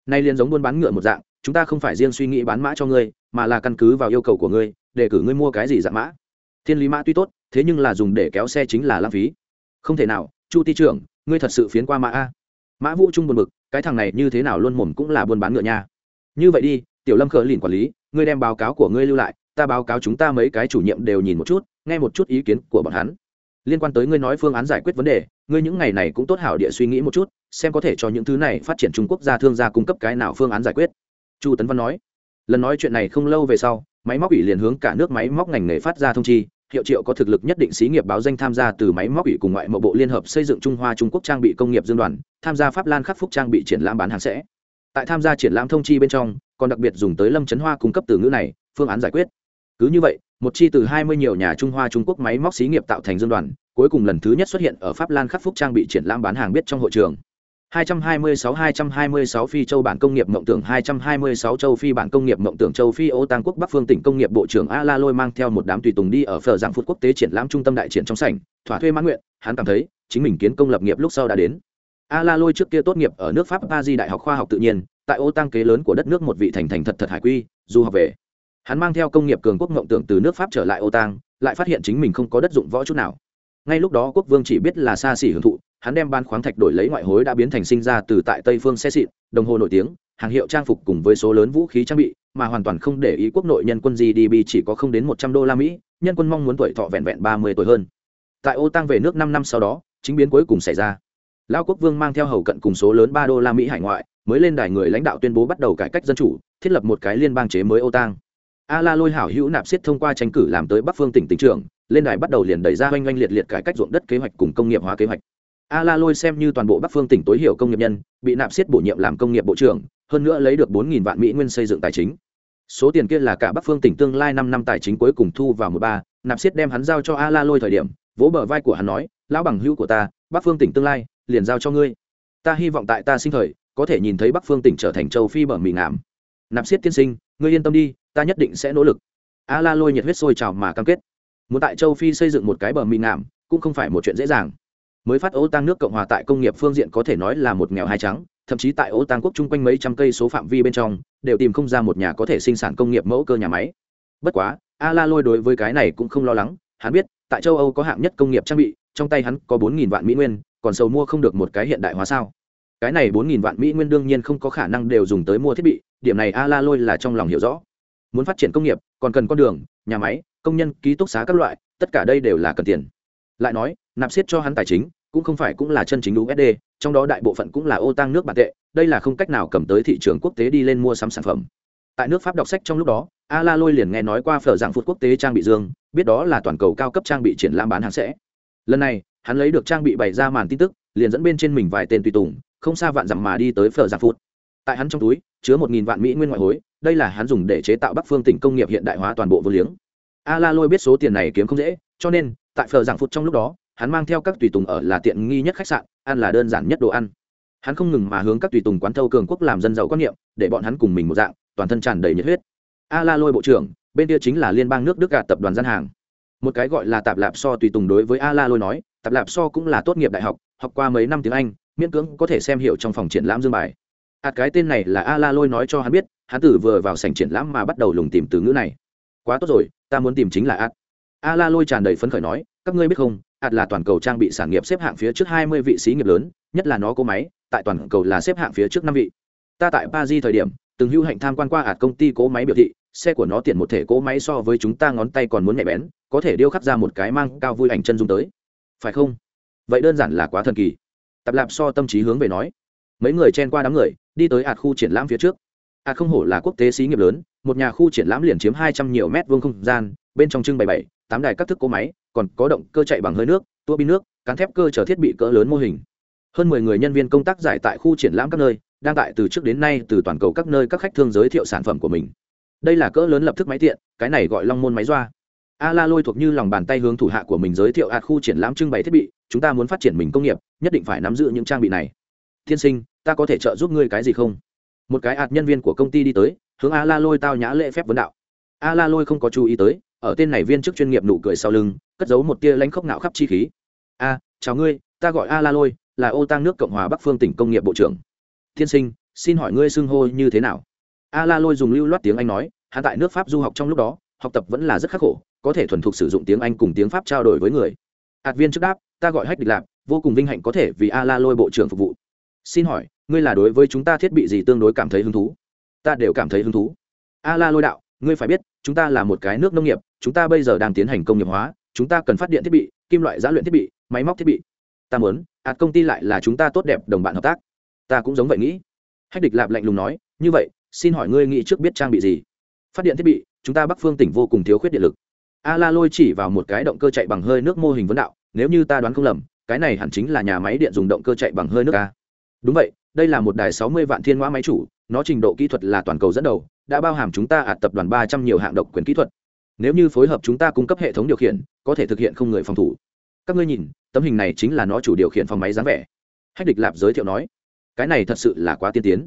nay liền giống buôn bán ngựa một dạng, chúng ta không phải riêng suy nghĩ bán mã cho ngươi, mà là căn cứ vào yêu cầu của ngươi, để cử ngươi mua cái gì dạng mã. Thiên lý mã tuy tốt, thế nhưng là dùng để kéo xe chính là lãng phí. Không thể nào, chu ti trưởng, ngươi thật sự phiến qua mã a. Mã vũ trung buồn bực, cái thằng này như thế nào luôn mồm cũng là buôn bán ngựa nha. Như vậy đi, tiểu lâm khờ lìn quản lý, ngươi đem báo cáo của ngươi lưu lại, ta báo cáo chúng ta mấy cái chủ nhiệm đều nhìn một chút, nghe một chút ý kiến của bọn hắn. Liên quan tới ngươi nói phương án giải quyết vấn đề ngươi những ngày này cũng tốt hảo địa suy nghĩ một chút, xem có thể cho những thứ này phát triển trung quốc gia thương gia cung cấp cái nào phương án giải quyết. Chu tấn văn nói. Lần nói chuyện này không lâu về sau, máy móc ủy liền hướng cả nước máy móc ngành nghề phát ra thông chi, hiệu triệu có thực lực nhất định xí nghiệp báo danh tham gia từ máy móc ủy cùng ngoại mậu bộ liên hợp xây dựng trung hoa trung quốc trang bị công nghiệp dương đoàn, tham gia pháp lan khắc phúc trang bị triển lãm bán hàng sẽ. Tại tham gia triển lãm thông chi bên trong, còn đặc biệt dùng tới lâm chấn hoa cung cấp từ ngữ này, phương án giải quyết. Cứ như vậy, một chi từ hai mươi nhiều nhà trung hoa trung quốc máy móc xí nghiệp tạo thành dương đoàn cuối cùng lần thứ nhất xuất hiện ở pháp lan khắc phúc trang bị triển lãm bán hàng biết trong hội trường. 226 226 phi châu bản công nghiệp mộng tưởng 226 châu phi bản công nghiệp mộng tưởng, châu phi ô tăng quốc bắc phương tỉnh công nghiệp bộ trưởng a la lôi mang theo một đám tùy tùng đi ở phở dạng phút quốc tế triển lãm trung tâm đại triển trong sảnh, thỏa thuê mãn nguyện, hắn cảm thấy chính mình kiến công lập nghiệp lúc sau đã đến. A la lôi trước kia tốt nghiệp ở nước pháp paris đại học khoa học tự nhiên, tại ô tăng kế lớn của đất nước một vị thành thành thật thật hải quy, du học về. Hắn mang theo công nghiệp cường quốc mộng tưởng từ nước pháp trở lại ô tăng lại phát hiện chính mình không có đất dụng võ chút nào ngay lúc đó quốc vương chỉ biết là xa xỉ hưởng thụ, hắn đem ban khoáng thạch đổi lấy ngoại hối đã biến thành sinh ra từ tại tây phương xe xịn, đồng hồ nổi tiếng, hàng hiệu trang phục cùng với số lớn vũ khí trang bị, mà hoàn toàn không để ý quốc nội nhân quân gdp chỉ có không đến một trăm đô la mỹ, nhân quân mong muốn tuổi thọ vẹn vẹn ba mươi tuổi hơn. Tại ô tăng về nước năm năm sau đó, chính biến cuối cùng xảy ra. Lao quốc vương mang theo hầu cận cùng số lớn ba đô la mỹ hải ngoại, mới lên đài người lãnh đạo tuyên bố bắt đầu cải cách dân chủ, thiết lập một cái liên bang chế mới ô tang a la lôi hảo hữu nạp siết thông qua tranh cử làm tới bắc phương tỉnh tỉnh trưởng lên đài bắt đầu liền đẩy ra oanh oanh liệt liệt cải cách ruộng đất kế hoạch cùng công nghiệp hóa kế hoạch. A la lôi xem như toàn bộ bắc phương tỉnh tối hiểu công nghiệp nhân, bị nạp xiết bổ nhiệm làm công nghiệp bộ trưởng, hơn nữa lấy được bốn vạn mỹ nguyên xây dựng tài chính. Số tiền kia là cả bắc phương tỉnh tương lai năm năm tài chính cuối cùng thu vào một ba, nạp xiết đem hắn giao cho a la lôi thời điểm, vỗ bờ vai của hắn nói, lão bằng hữu của ta, bắc phương tỉnh tương lai, liền giao cho ngươi. Ta hy vọng tại ta sinh thời, có thể nhìn thấy bắc phương tỉnh trở thành châu phi bờ mì ngảm nạp xiết tiên sinh, ngươi yên tâm đi, ta nhất định sẽ nỗ lực. A la lôi nhiệt huyết sôi trào mà cam kết muốn tại châu phi xây dựng một cái bờ mì ngảm cũng không phải một chuyện dễ dàng. Mới phát ô tăng nước cộng hòa tại công nghiệp phương diện có thể nói là một nghèo hai trắng, thậm chí tại ô tăng quốc chung quanh mấy trăm cây số phạm vi bên trong, đều tìm không ra một nhà có thể sinh sản công nghiệp mẫu cơ nhà máy. Bất quá a la lôi đối với cái này cũng không lo lắng, hắn biết, tại châu âu có hạng nhất công nghiệp trang bị, trong tay hắn có bốn nghìn vạn mỹ nguyên, còn sầu mua không được một cái hiện đại hóa sao. Cái này bốn nghìn vạn mỹ nguyên đương nhiên không có khả năng đều dùng tới mua thiết bị, điểm này a la lôi là trong lòng hiểu rõ. Muốn phát triển công nghiệp, còn cần con đường, nhà máy công nhân, ký túc xá các loại, tất cả đây đều là cần tiền. Lại nói, nạp siết cho hắn tài chính, cũng không phải cũng là chân chính usd trong đó đại bộ phận cũng là ô tăng nước bản tệ, đây là không cách nào cầm tới thị trường quốc tế đi lên mua sắm sản phẩm. Tại nước pháp đọc sách trong lúc đó, a la lôi liền nghe nói qua phở dạng phút quốc tế trang bị dương, biết đó là toàn cầu cao cấp trang bị triển lãm bán hàng sẽ. Lần này, hắn lấy được trang bị bày ra màn tin tức, liền dẫn bên trên mình vài tên tùy tùng, không xa vạn dặm mà đi tới phở dạng phút tại hắn trong túi, chứa một nghìn vạn mỹ nguyên ngoại hối, đây là hắn dùng để chế tạo bắc phương tỉnh công nghiệp hiện đại hóa toàn bộ vô liếng a la lôi biết số tiền này kiếm không dễ, cho nên, tại phở giảng phút trong lúc đó, hắn mang theo các tùy tùng ở là tiện nghi nhất khách sạn, ăn là đơn giản nhất đồ ăn. Hắn không ngừng mà hướng các tùy tùng quán thâu cường quốc làm dân giàu quan niệm, để bọn hắn cùng mình một dạng, toàn thân tràn đầy nhiệt huyết. A la lôi bộ trưởng, bên kia chính là liên bang nước đức gạt tập đoàn gian hàng. Một cái gọi là tạp lạp so tùy tùng đối với a la lôi nói, tạp lạp so cũng là tốt nghiệp đại học học qua mấy năm tiếng anh, miễn cưỡng có thể xem hiểu trong phòng triển lãm dương bài. À cái tên này là a la lôi nói cho hắn biết, hắn tử vừa vào sảnh triển lãm mà bắt đầu lùng tìm từ ngữ này quá tốt rồi, ta muốn tìm chính là ạt a la lôi tràn đầy phấn khởi nói, các ngươi biết không ạt là toàn cầu trang bị sản nghiệp xếp hạng phía trước hai mươi vị sĩ nghiệp lớn, nhất là nó cỗ máy, tại toàn cầu là xếp hạng phía trước năm vị. Ta tại paris thời điểm, từng hưu hạnh tham quan qua ạt công ty cố máy biểu thị, xe của nó tiện một thể cố máy so với chúng ta ngón tay còn muốn nhạy bén, có thể điêu khắc ra một cái mang cao vui ảnh chân dung tới. Phải không? Vậy đơn giản là quá thần kỳ. Tập lạp so tâm trí hướng về nói. Mấy người chen qua đám người, đi tới ạt khu triển lãm phía trước. Ạt không hổ là quốc tế xí nghiệp lớn một nhà khu triển lãm liền chiếm hai trăm nhiều mét vuông không gian, bên trong trưng bày bảy, tám đài các thức cỗ máy, còn có động cơ chạy bằng hơi nước, tua bin nước, cán thép cơ chở thiết bị cỡ lớn mô hình. Hơn mười người nhân viên công tác giải tại khu triển lãm các nơi, đang tại từ trước đến nay từ toàn cầu các nơi các khách thương giới thiệu sản phẩm của mình. Đây là cỡ lớn lập thức máy tiện, cái này gọi long môn máy doa. A la lôi thuộc như lòng bàn tay hướng thủ hạ của mình giới thiệu ạt khu triển lãm trưng bày thiết bị, chúng ta muốn phát triển mình công nghiệp, nhất định phải nắm giữ những trang bị này. Tiên sinh, ta có thể trợ giúp ngươi cái gì không? Một cái ạt nhân viên của công ty đi tới hướng a la lôi tao nhã lễ phép vấn đạo. A la lôi không có chú ý tới, ở tên này viên chức chuyên nghiệp nụ cười sau lưng, cất giấu một tia lãnh khốc nạo khắp chi khí. A, chào ngươi, ta gọi a la lôi là ô tăng nước cộng hòa bắc phương tỉnh công nghiệp bộ trưởng. Tiên sinh, xin hỏi ngươi xưng hô như thế nào? A la lôi dùng lưu loát tiếng anh nói hạ tại nước pháp du học trong lúc đó, học tập vẫn là rất khắc khổ, có thể thuần thục sử dụng tiếng anh cùng tiếng pháp trao đổi với người. Hạt viên trước đáp, ta gọi hách địch lạc vô cùng vinh hạnh có thể vì a la lôi bộ trưởng phục vụ. Xin hỏi, ngươi là đối với chúng ta thiết bị gì tương đối cảm thấy hứng thú? Ta đều cảm thấy hứng thú. A la lôi đạo, ngươi phải biết, chúng ta là một cái nước nông nghiệp, chúng ta bây giờ đang tiến hành công nghiệp hóa, chúng ta cần phát điện thiết bị, kim loại giã luyện thiết bị, máy móc thiết bị. Ta muốn ạt công ty lại là chúng ta tốt đẹp đồng bạn hợp tác. Ta cũng giống vậy nghĩ. Hách địch lạp lạnh lùng nói, như vậy, xin hỏi ngươi nghĩ trước biết trang bị gì? Phát điện thiết bị, chúng ta bắc phương tỉnh vô cùng thiếu khuyết điện lực. A la lôi chỉ vào một cái động cơ chạy bằng hơi nước mô hình vấn đạo, nếu như ta đoán không lầm, cái này hẳn chính là nhà máy điện dùng động cơ chạy bằng hơi nước a. Đúng vậy đây là một đài sáu mươi vạn thiên ngoã máy chủ, nó trình độ kỹ thuật là toàn cầu dẫn đầu, đã bao hàm chúng ta ạt tập đoàn ba trăm nhiều hạng độc quyền kỹ thuật. Nếu như phối hợp chúng ta cung cấp hệ thống điều khiển, có thể thực hiện không người phòng thủ. Các ngươi nhìn, tấm hình này chính là nó chủ điều khiển phòng máy dáng vẻ. Hách địch lạp giới thiệu nói, cái này thật sự là quá tiên tiến.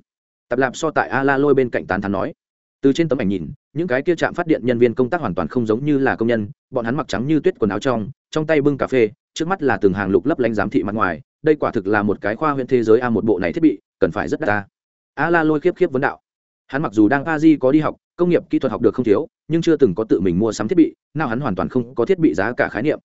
Tập lạp so tại a la lôi bên cạnh tán thán nói, từ trên tấm ảnh nhìn, những cái kia trạm phát điện nhân viên công tác hoàn toàn không giống như là công nhân, bọn hắn mặc trắng như tuyết quần áo trong trong tay bưng cà phê, trước mắt là từng hàng lục lấp lánh giám thị mặt ngoài đây quả thực là một cái khoa huyện thế giới a một bộ này thiết bị cần phải rất đắt ta. A la lôi khiếp khiếp vấn đạo. Hắn mặc dù đang a di có đi học công nghiệp kỹ thuật học được không thiếu nhưng chưa từng có tự mình mua sắm thiết bị nào hắn hoàn toàn không có thiết bị giá cả khái niệm.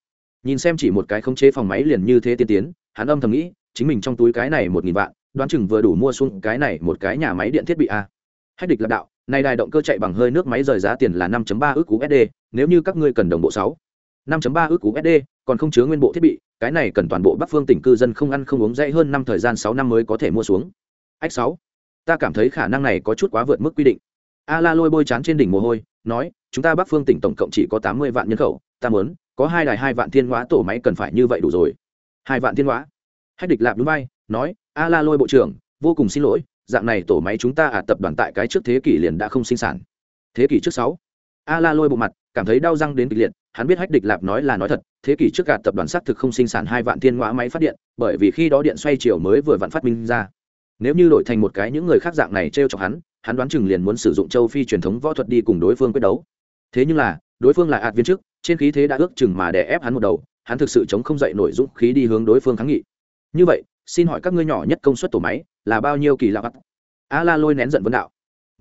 Nhìn xem chỉ một cái khống chế phòng máy liền như thế tiên tiến hắn âm thầm nghĩ chính mình trong túi cái này một nghìn vạn đoán chừng vừa đủ mua xuống cái này một cái nhà máy điện thiết bị a. Hách địch lạc đạo này đài động cơ chạy bằng hơi nước máy rời giá tiền là năm ba ước cú sd, nếu như các ngươi cần đồng bộ 6. 5 ba ước cú sd, còn không chứa nguyên bộ thiết bị, cái này cần toàn bộ Bắc Phương tỉnh cư dân không ăn không uống dậy hơn năm thời gian sáu năm mới có thể mua xuống. Ách 6. Ta cảm thấy khả năng này có chút quá vượt mức quy định. A La lôi bôi chán trên đỉnh mồ hôi, nói, chúng ta Bắc Phương tỉnh tổng cộng chỉ có 80 vạn nhân khẩu, ta muốn, có hai đài hai vạn thiên hóa tổ máy cần phải như vậy đủ rồi. Hai vạn thiên hóa. Hách địch lạp núi bay nói, A La lôi bộ trưởng, vô cùng xin lỗi, dạng này tổ máy chúng ta à tập đoàn tại cái trước thế kỷ liền đã không sinh sản thế kỷ trước sáu a la lôi bộ mặt cảm thấy đau răng đến kịch liệt hắn biết hách địch lạp nói là nói thật, thế kỷ trước gạt tập đoàn xác thực không sinh sản hai vạn thiên ngoã máy phát điện, bởi vì khi đó điện xoay chiều mới vừa vặn phát minh ra. Nếu như đổi thành một cái những người khác dạng này t r e o chọc hắn hắn đoán chừng liền muốn sử dụng châu phi truyền thống võ thuật đi cùng đối phương quyết đấu. Thế nhưng là, đối phương là ạt viên trước, trên khí thế đã ước chừng mà đè ép hắn một đầu, hắn thực sự chống không dậy nổi dũng khí đi hướng đối phương kháng nghị. Như vậy, xin hỏi các ngươi nhỏ nhất công suất tổ máy là bao nhiêu kỳ lạ bắt? A la lôi nén giận vấn đạo.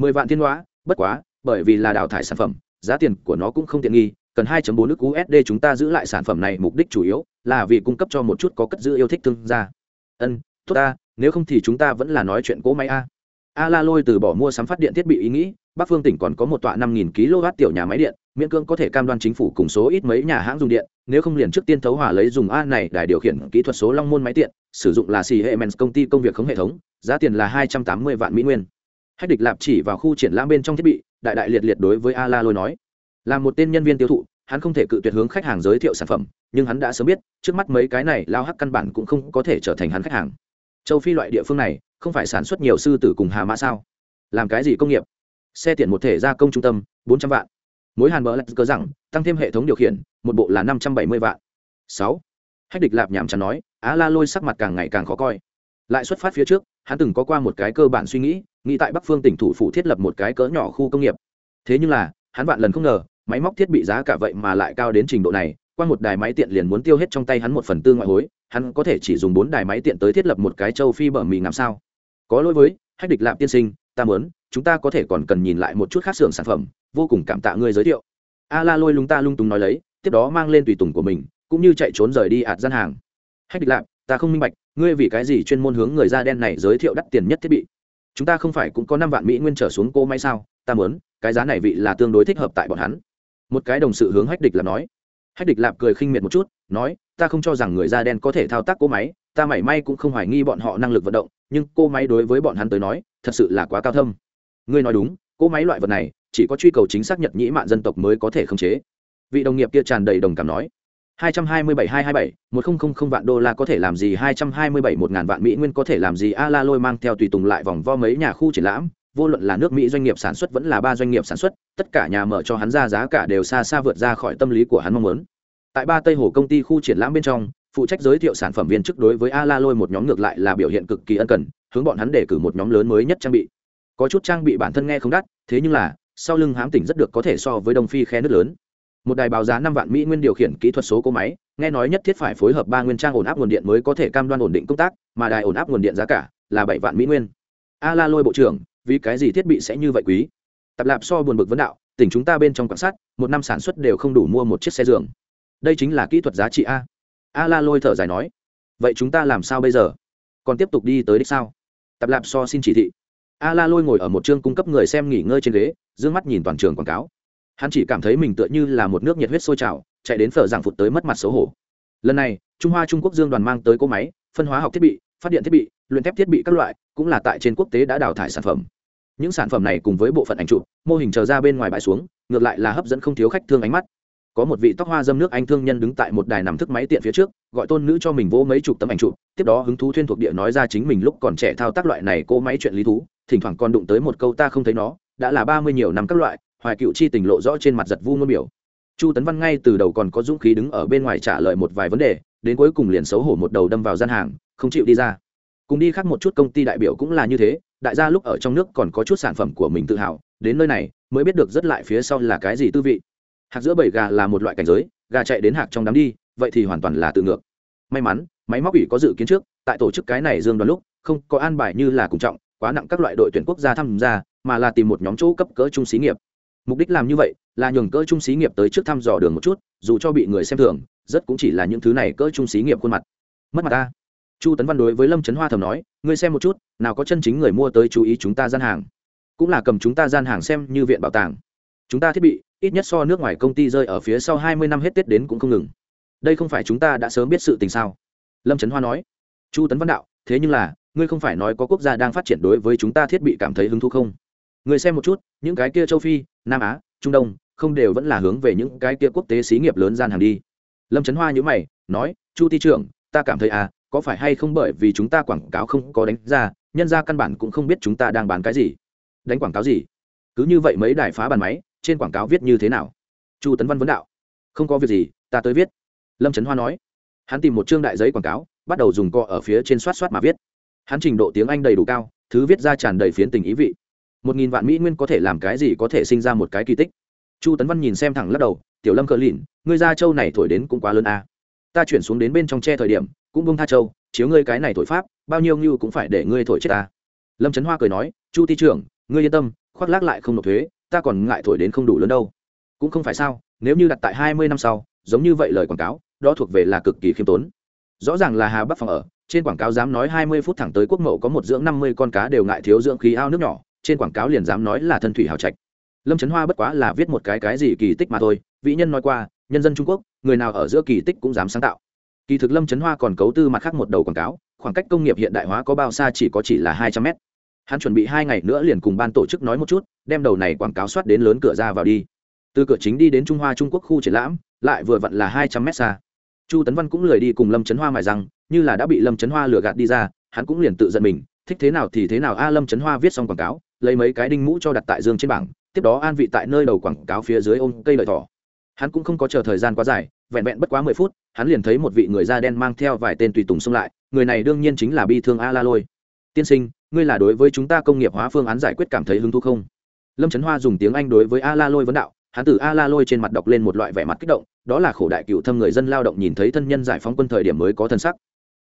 Mười vạn thiên hóa bất quá, bởi vì là đào thải sản phẩm, giá tiền của nó cũng không tiện nghi cần 2.4 nước USD chúng ta giữ lại sản phẩm này mục đích chủ yếu là vì cung cấp cho một chút có cất giữ yêu thích thương gia. Ân, tốt ta, nếu không thì chúng ta vẫn là nói chuyện cố máy a. A La Lôi từ bỏ mua sắm phát điện thiết bị ý nghĩ, Bắc Phương tỉnh còn có một tọa 5000 kW tiểu nhà máy điện, miễn cưỡng có thể cam đoan chính phủ cùng số ít mấy nhà hãng dùng điện, nếu không liền trước tiên thấu hỏa lấy dùng A này để điều khiển kỹ thuật số Long Môn máy tiện, sử dụng là Siemens công ty công việc khống hệ thống, giá tiền là 280 vạn mỹ nguyên. Hách Địch Lạp chỉ vào khu triển lãm bên trong thiết bị, đại đại liệt liệt đối với A La Lôi nói, là một tên nhân viên tiêu thụ, hắn không thể cự tuyệt hướng khách hàng giới thiệu sản phẩm, nhưng hắn đã sớm biết, trước mắt mấy cái này lao hắc căn bản cũng không có thể trở thành hắn khách hàng. Châu Phi loại địa phương này, không phải sản xuất nhiều sư tử cùng hà mã sao? Làm cái gì công nghiệp? Xe tiện một thể gia công trung tâm, 400 vạn mỗi hàn mỡ lại cơ rằng tăng thêm hệ thống điều khiển một bộ là năm trăm bảy mươi vạn sáu hách địch lạp nhảm chán nói á la lôi sắc mặt càng ngày càng khó coi lại xuất phát phía trước hắn từng có qua một cái cơ bản suy nghĩ nghĩ tại bắc phương tỉnh thủ phủ thiết lập một cái cỡ nhỏ khu công nghiệp thế nhưng là hắn vạn lần không ngờ máy móc thiết bị giá cả vậy mà lại cao đến trình độ này, qua một đài máy tiện liền muốn tiêu hết trong tay hắn một phần tư ngoại hối, hắn có thể chỉ dùng bốn đài máy tiện tới thiết lập một cái châu phi bờ mì làm sao? Có lỗi với, hách địch lạp tiên sinh, ta muốn, chúng ta có thể còn cần nhìn lại một chút khác xưởng sản phẩm, vô cùng cảm tạ ngươi giới thiệu. A la lôi lúng ta lung túng nói lấy, tiếp đó mang lên tùy tùng của mình, cũng như chạy trốn rời đi ạt gian hàng. Hách địch lạp, ta không minh bạch, ngươi vì cái gì chuyên môn hướng người da đen này giới thiệu đắt tiền nhất thiết bị? Chúng ta không phải cũng có năm vạn mỹ nguyên trở xuống cô may sao? Ta muốn, cái giá này vị là tương đối thích hợp tại bọn hắn một cái đồng sự hướng hách địch lạp nói. Hách địch lạp cười khinh miệt một chút nói ta không cho rằng người da đen có thể thao tác cỗ máy ta mảy may cũng không hoài nghi bọn họ năng lực vận động nhưng cô máy đối với bọn hắn tới nói thật sự là quá cao thâm. Ngươi nói đúng cỗ máy loại vật này chỉ có truy cầu chính xác nhật nhĩ mạn dân tộc mới có thể khống chế. Vị đồng nghiệp kia tràn đầy đồng cảm nói. 227-227, 1000 vạn đô la có thể làm gì 227 một ngàn vạn mỹ nguyên có thể làm gì? A la lôi mang theo tùy tùng lại vòng vo mấy nhà khu triển lãm vô luận là nước mỹ doanh nghiệp sản xuất vẫn là ba doanh nghiệp sản xuất, tất cả nhà mở cho hắn ra giá cả đều xa xa vượt ra khỏi tâm lý của hắn mong muốn. Tại ba tây hồ công ty khu triển lãm bên trong, phụ trách giới thiệu sản phẩm viên chức đối với a la lôi một nhóm ngược lại là biểu hiện cực kỳ ân cần, hướng bọn hắn để cử một nhóm lớn mới nhất trang bị. Có chút trang bị bản thân nghe không đắt, thế nhưng là, sau lưng hám tỉnh rất được có thể so với đông phi khe nước lớn. Một đài báo giá năm vạn mỹ nguyên điều khiển kỹ thuật số cỗ máy, nghe nói nhất thiết phải phối hợp ba nguyên trang ổn áp nguồn điện mới có thể cam đoan ổn định công tác, mà đài ổn áp nguồn điện giá cả là bảy vạn mỹ nguyên. A la lôi bộ trưởng vì cái gì thiết bị sẽ như vậy quý? Tập lạp so buồn bực vấn đạo, tỉnh chúng ta bên trong quan sát, một năm sản xuất đều không đủ mua một chiếc xe giường. Đây chính là kỹ thuật giá trị a. A la lôi thở dài nói. Vậy chúng ta làm sao bây giờ? Còn tiếp tục đi tới đích sao? Tập lạp so xin chỉ thị. A la lôi ngồi ở một chương cung cấp người xem nghỉ ngơi trên ghế d ư ơ n g mắt nhìn toàn trường quảng cáo. Hắn chỉ cảm thấy mình tựa như là một nước nhiệt huyết sôi trào, chạy đến phở giảng phụt tới mất mặt xấu hổ. Lần này, trung hoa trung quốc dương đoàn mang tới cỗ máy, phân hóa học thiết bị, phát điện thiết bị, luyện thép thiết bị các loại, cũng là tại trên quốc tế đã đào thải sản phẩm những sản phẩm này cùng với bộ phận ảnh chụp, mô hình chờ ra bên ngoài bãi xuống, ngược lại là hấp dẫn không thiếu khách thương ánh mắt. Có một vị tóc hoa dâm nước anh thương nhân đứng tại một đài nằm thức máy tiện phía trước, gọi tôn nữ cho mình vỗ mấy chục tấm ảnh chụp, tiếp đó hứng thú thuyên thuộc địa nói ra chính mình lúc còn trẻ thao tác loại này cô máy chuyện lý thú, thỉnh thoảng còn đụng tới một câu ta không thấy nó, đã là ba mươi nhiều năm các loại, hoài cựu chi tình lộ rõ trên mặt giật vu ngôn biểu. Chu tấn văn ngay từ đầu còn có dũng khí đứng ở bên ngoài trả lời một vài vấn đề, đến cuối cùng liền xấu hổ một đầu đâm vào gian hàng, không chịu đi ra. Cùng đi khác một chút công ty đại biểu cũng là như thế đại gia lúc ở trong nước còn có chút sản phẩm của mình tự hào, đến nơi này mới biết được rất lại phía sau là cái gì tư vị. Hạc giữa bảy gà là một loại cảnh giới, gà chạy đến hạc trong đám đi, vậy thì hoàn toàn là tự ngược. May mắn, máy móc ủy có dự kiến trước, tại tổ chức cái này dương đoán lúc, không có an bài như là cùng trọng, quá nặng các loại đội tuyển quốc gia tham gia, mà là tìm một nhóm chỗ cấp cỡ trung xí nghiệp. Mục đích làm như vậy là nhường cỡ trung xí nghiệp tới trước thăm dò đường một chút, dù cho bị người xem thường, rất cũng chỉ là những thứ này cỡ trung xí nghiệp khuôn mặt. Mất mặt ta chu tấn văn đối với lâm trấn hoa thầm nói, ngươi xem một chút, nào có chân chính người mua tới chú ý chúng ta gian hàng. Cũng là cầm chúng ta gian hàng xem như viện bảo tàng. Chúng ta thiết bị, ít nhất so nước ngoài công ty rơi ở phía sau hai mươi năm hết tết đến cũng không ngừng. Đây không phải chúng ta đã sớm biết sự tình sao? Lâm trấn hoa nói. Chu tấn văn đạo, thế nhưng là, ngươi không phải nói có quốc gia đang phát triển đối với chúng ta thiết bị cảm thấy hứng thú không? Người xem một chút, những cái kia châu phi, nam á, trung đông, không đều vẫn là hướng về những cái kia quốc tế xí nghiệp lớn gian hàng đi. Lâm trấn hoa nhữ mày, nói, chu ti trưởng, ta cảm thấy à có phải hay không bởi vì chúng ta quảng cáo không có đánh ra, nhân ra căn bản cũng không biết chúng ta đang bán cái gì. Đánh quảng cáo gì? Cứ như vậy mấy đài phá bàn máy, trên quảng cáo viết như thế nào? Chu tấn văn vấn đạo. Không có việc gì, ta tới viết. Lâm trấn hoa nói. Hắn tìm một chương đại giấy quảng cáo, bắt đầu dùng cọ ở phía trên soát soát mà viết. Hắn trình độ tiếng anh đầy đủ cao, thứ viết ra tràn đầy phiến tình ý vị. Một nghìn vạn mỹ nguyên có thể làm cái gì có thể sinh ra một cái kỳ tích? Chu tấn văn nhìn xem thẳng lắc đầu, tiểu lâm cờ lìn, ngươi ra châu này thổi đến cũng quá lớn à. Ta chuyển xuống đến bên trong tre thời điểm cũng bông tha châu, chiếu ngươi cái này thổi pháp, bao nhiêu như cũng phải để ngươi thổi chết ta. Lâm trấn hoa cười nói, chu ti trưởng, ngươi yên tâm, khoác lác lại không nộp thuế, ta còn ngại thổi đến không đủ lớn đâu. Cũng không phải sao, nếu như đặt tại hai mươi năm sau, giống như vậy lời quảng cáo, đó thuộc về là cực kỳ khiêm tốn. Rõ ràng là hà bắc phòng ở, trên quảng cáo dám nói hai mươi phút thẳng tới quốc mậu có một dưỡng năm mươi con cá đều ngại thiếu dưỡng khí ao nước nhỏ, trên quảng cáo liền dám nói là thân thủy hào trạch. Lâm trấn hoa bất quá là viết một cái cái gì kỳ tích mà thôi, vĩ nhân nói qua, nhân dân trung quốc, người nào ở giữa kỳ tích cũng dám sáng tạo kỳ thực lâm trấn hoa còn cấu tư mặt khác một đầu quảng cáo, khoảng cách công nghiệp hiện đại hóa có bao xa chỉ có chỉ là hai trăm mét. Hắn chuẩn bị hai ngày nữa liền cùng ban tổ chức nói một chút, đem đầu này quảng cáo soát đến lớn cửa ra vào đi. Từ cửa chính đi đến trung hoa trung quốc khu triển lãm, lại vừa vặn là hai trăm mét xa. Chu tấn văn cũng lười đi cùng lâm trấn hoa mài rằng như là đã bị lâm trấn hoa lừa gạt đi ra, hắn cũng liền tự giận mình, thích thế nào thì thế nào. A, lâm trấn hoa viết xong quảng cáo, lấy mấy cái đinh mũ cho đặt tại dương trên bảng, tiếp đó an vị tại nơi đầu quảng cáo phía dưới ôm cây lợi thỏ. Hắn cũng không có chờ thời gian quá dài vẹn vẹn bất quá mười phút, hắn liền thấy một vị người da đen mang theo vài tên tùy tùng xông lại, người này đương nhiên chính là bi thương a la lôi. Tiên sinh, ngươi là đối với chúng ta công nghiệp hóa phương án giải quyết cảm thấy hứng thú không? Lâm trấn hoa dùng tiếng anh đối với a la lôi vấn đạo, hắn từ a la lôi trên mặt đọc lên một loại vẻ mặt kích động, đó là khổ đại cựu thâm người dân lao động nhìn thấy thân nhân giải phóng quân thời điểm mới có thân sắc.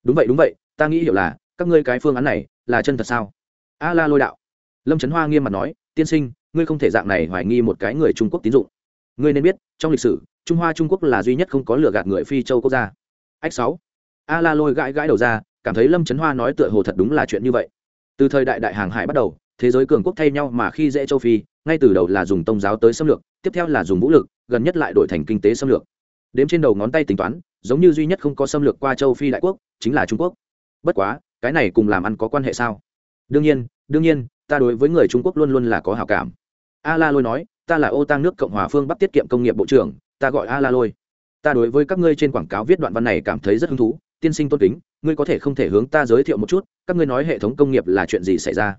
Đúng vậy đúng vậy, ta nghĩ hiểu là, các ngươi cái phương án này là chân thật sao? A la lôi đạo. Lâm trấn hoa nghiêm mặt nói, tiên sinh, ngươi không thể dạng này hoài nghi một cái người trung quốc tín dụng ngươi nên biết, trong lịch sử, trung hoa trung quốc là duy nhất không có lừa gạt người phi châu quốc gia. Ách sáu. A la lôi gãi gãi đầu ra, cảm thấy lâm trấn hoa nói tựa hồ thật đúng là chuyện như vậy. Từ thời đại đại hàng hải bắt đầu, thế giới cường quốc thay nhau mà khi dễ châu phi, ngay từ đầu là dùng tôn giáo tới xâm lược, tiếp theo là dùng vũ lực, gần nhất lại đổi thành kinh tế xâm lược. Đếm trên đầu ngón tay tính toán, giống như duy nhất không có xâm lược qua châu phi đại quốc, chính là trung quốc. Bất quá, cái này cùng làm ăn có quan hệ sao? Đương nhiên đương nhiên, ta đối với người trung quốc luôn luôn là có hảo cảm. A la lôi nói ta là ô tăng nước cộng hòa phương bắc tiết kiệm công nghiệp bộ trưởng, ta gọi a la lôi. Ta đối với các ngươi trên quảng cáo viết đoạn văn này cảm thấy rất hứng thú, tiên sinh tôn kính, ngươi có thể không thể hướng ta giới thiệu một chút, các ngươi nói hệ thống công nghiệp là chuyện gì xảy ra?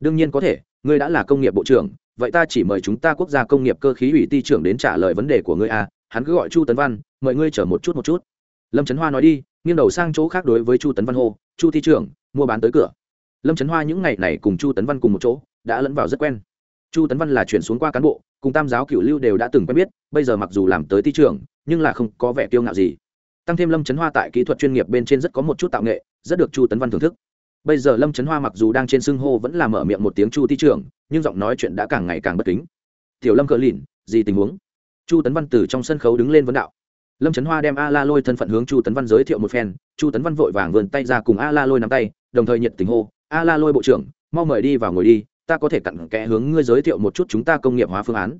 Đương nhiên có thể, ngươi đã là công nghiệp bộ trưởng, vậy ta chỉ mời chúng ta quốc gia công nghiệp cơ khí ủy ty trưởng đến trả lời vấn đề của ngươi a, hắn cứ gọi chu tấn văn, mời ngươi chờ một chút một chút. Lâm trấn hoa nói đi, nghiêng đầu sang chỗ khác đối với chu tấn văn hô, chu thi trưởng, mua bán tới cửa. Lâm trấn hoa những ngày này cùng chu tấn văn cùng một chỗ, đã lẫn vào rất quen chu tấn văn là chuyển xuống qua cán bộ, cùng tam giáo cựu lưu đều đã từng quen biết, bây giờ mặc dù làm tới ti trưởng, nhưng là không có vẻ kiêu ngạo gì. Tăng thêm lâm trấn hoa tại kỹ thuật chuyên nghiệp bên trên rất có một chút tạo nghệ, rất được chu tấn văn thưởng thức. Bây giờ lâm trấn hoa mặc dù đang trên xưng hô vẫn là mở miệng một tiếng chu ti trưởng, nhưng giọng nói chuyện đã càng ngày càng bất kính. Tiểu lâm cờ lìn, gì tình huống? Chu tấn văn từ trong sân khấu đứng lên vấn đạo. Lâm trấn hoa đem a la lôi thân phận hướng chu tấn văn giới thiệu một phen, chu tấn văn vội vàng vườn tay ra cùng a la lôi nắm tay, đồng thời nhiệt tình hô, a la lôi bộ trưởng, mau mời đi vào ngồi đi ta có thể cặn kẽ hướng ngươi giới thiệu một chút chúng ta công nghiệp hóa phương án.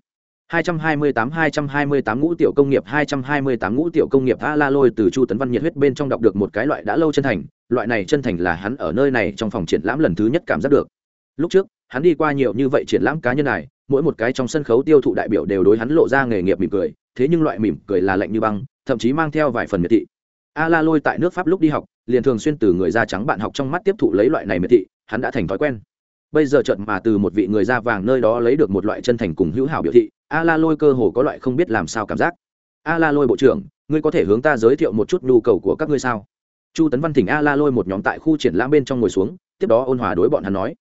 228 228 ngũ tiểu công nghiệp 228 ngũ tiểu công nghiệp A La Lôi từ Chu Tấn Văn nhiệt huyết bên trong đọc được một cái loại đã lâu chân thành, loại này chân thành là hắn ở nơi này trong phòng triển lãm lần thứ nhất cảm giác được. Lúc trước, hắn đi qua nhiều như vậy triển lãm cá nhân này, mỗi một cái trong sân khấu tiêu thụ đại biểu đều đối hắn lộ ra nghề nghiệp mỉm cười, thế nhưng loại mỉm cười là lạnh như băng thậm chí mang theo vài phần miệt thị. A la lôi tại nước pháp lúc đi học liền thường xuyên từ người da trắng bạn học trong mắt tiếp thụ lấy loại này miệt thị hắn đã thành thói quen bây giờ trận mà từ một vị người da vàng nơi đó lấy được một loại chân thành cùng hữu hảo biểu thị, a la lôi cơ hồ có loại không biết làm sao cảm giác. A la lôi bộ trưởng, ngươi có thể hướng ta giới thiệu một chút nhu cầu của các ngươi sao? Chu tấn văn thỉnh a la lôi một nhóm tại khu triển lãm bên trong ngồi xuống, tiếp đó ôn hòa đối bọn hắn nói.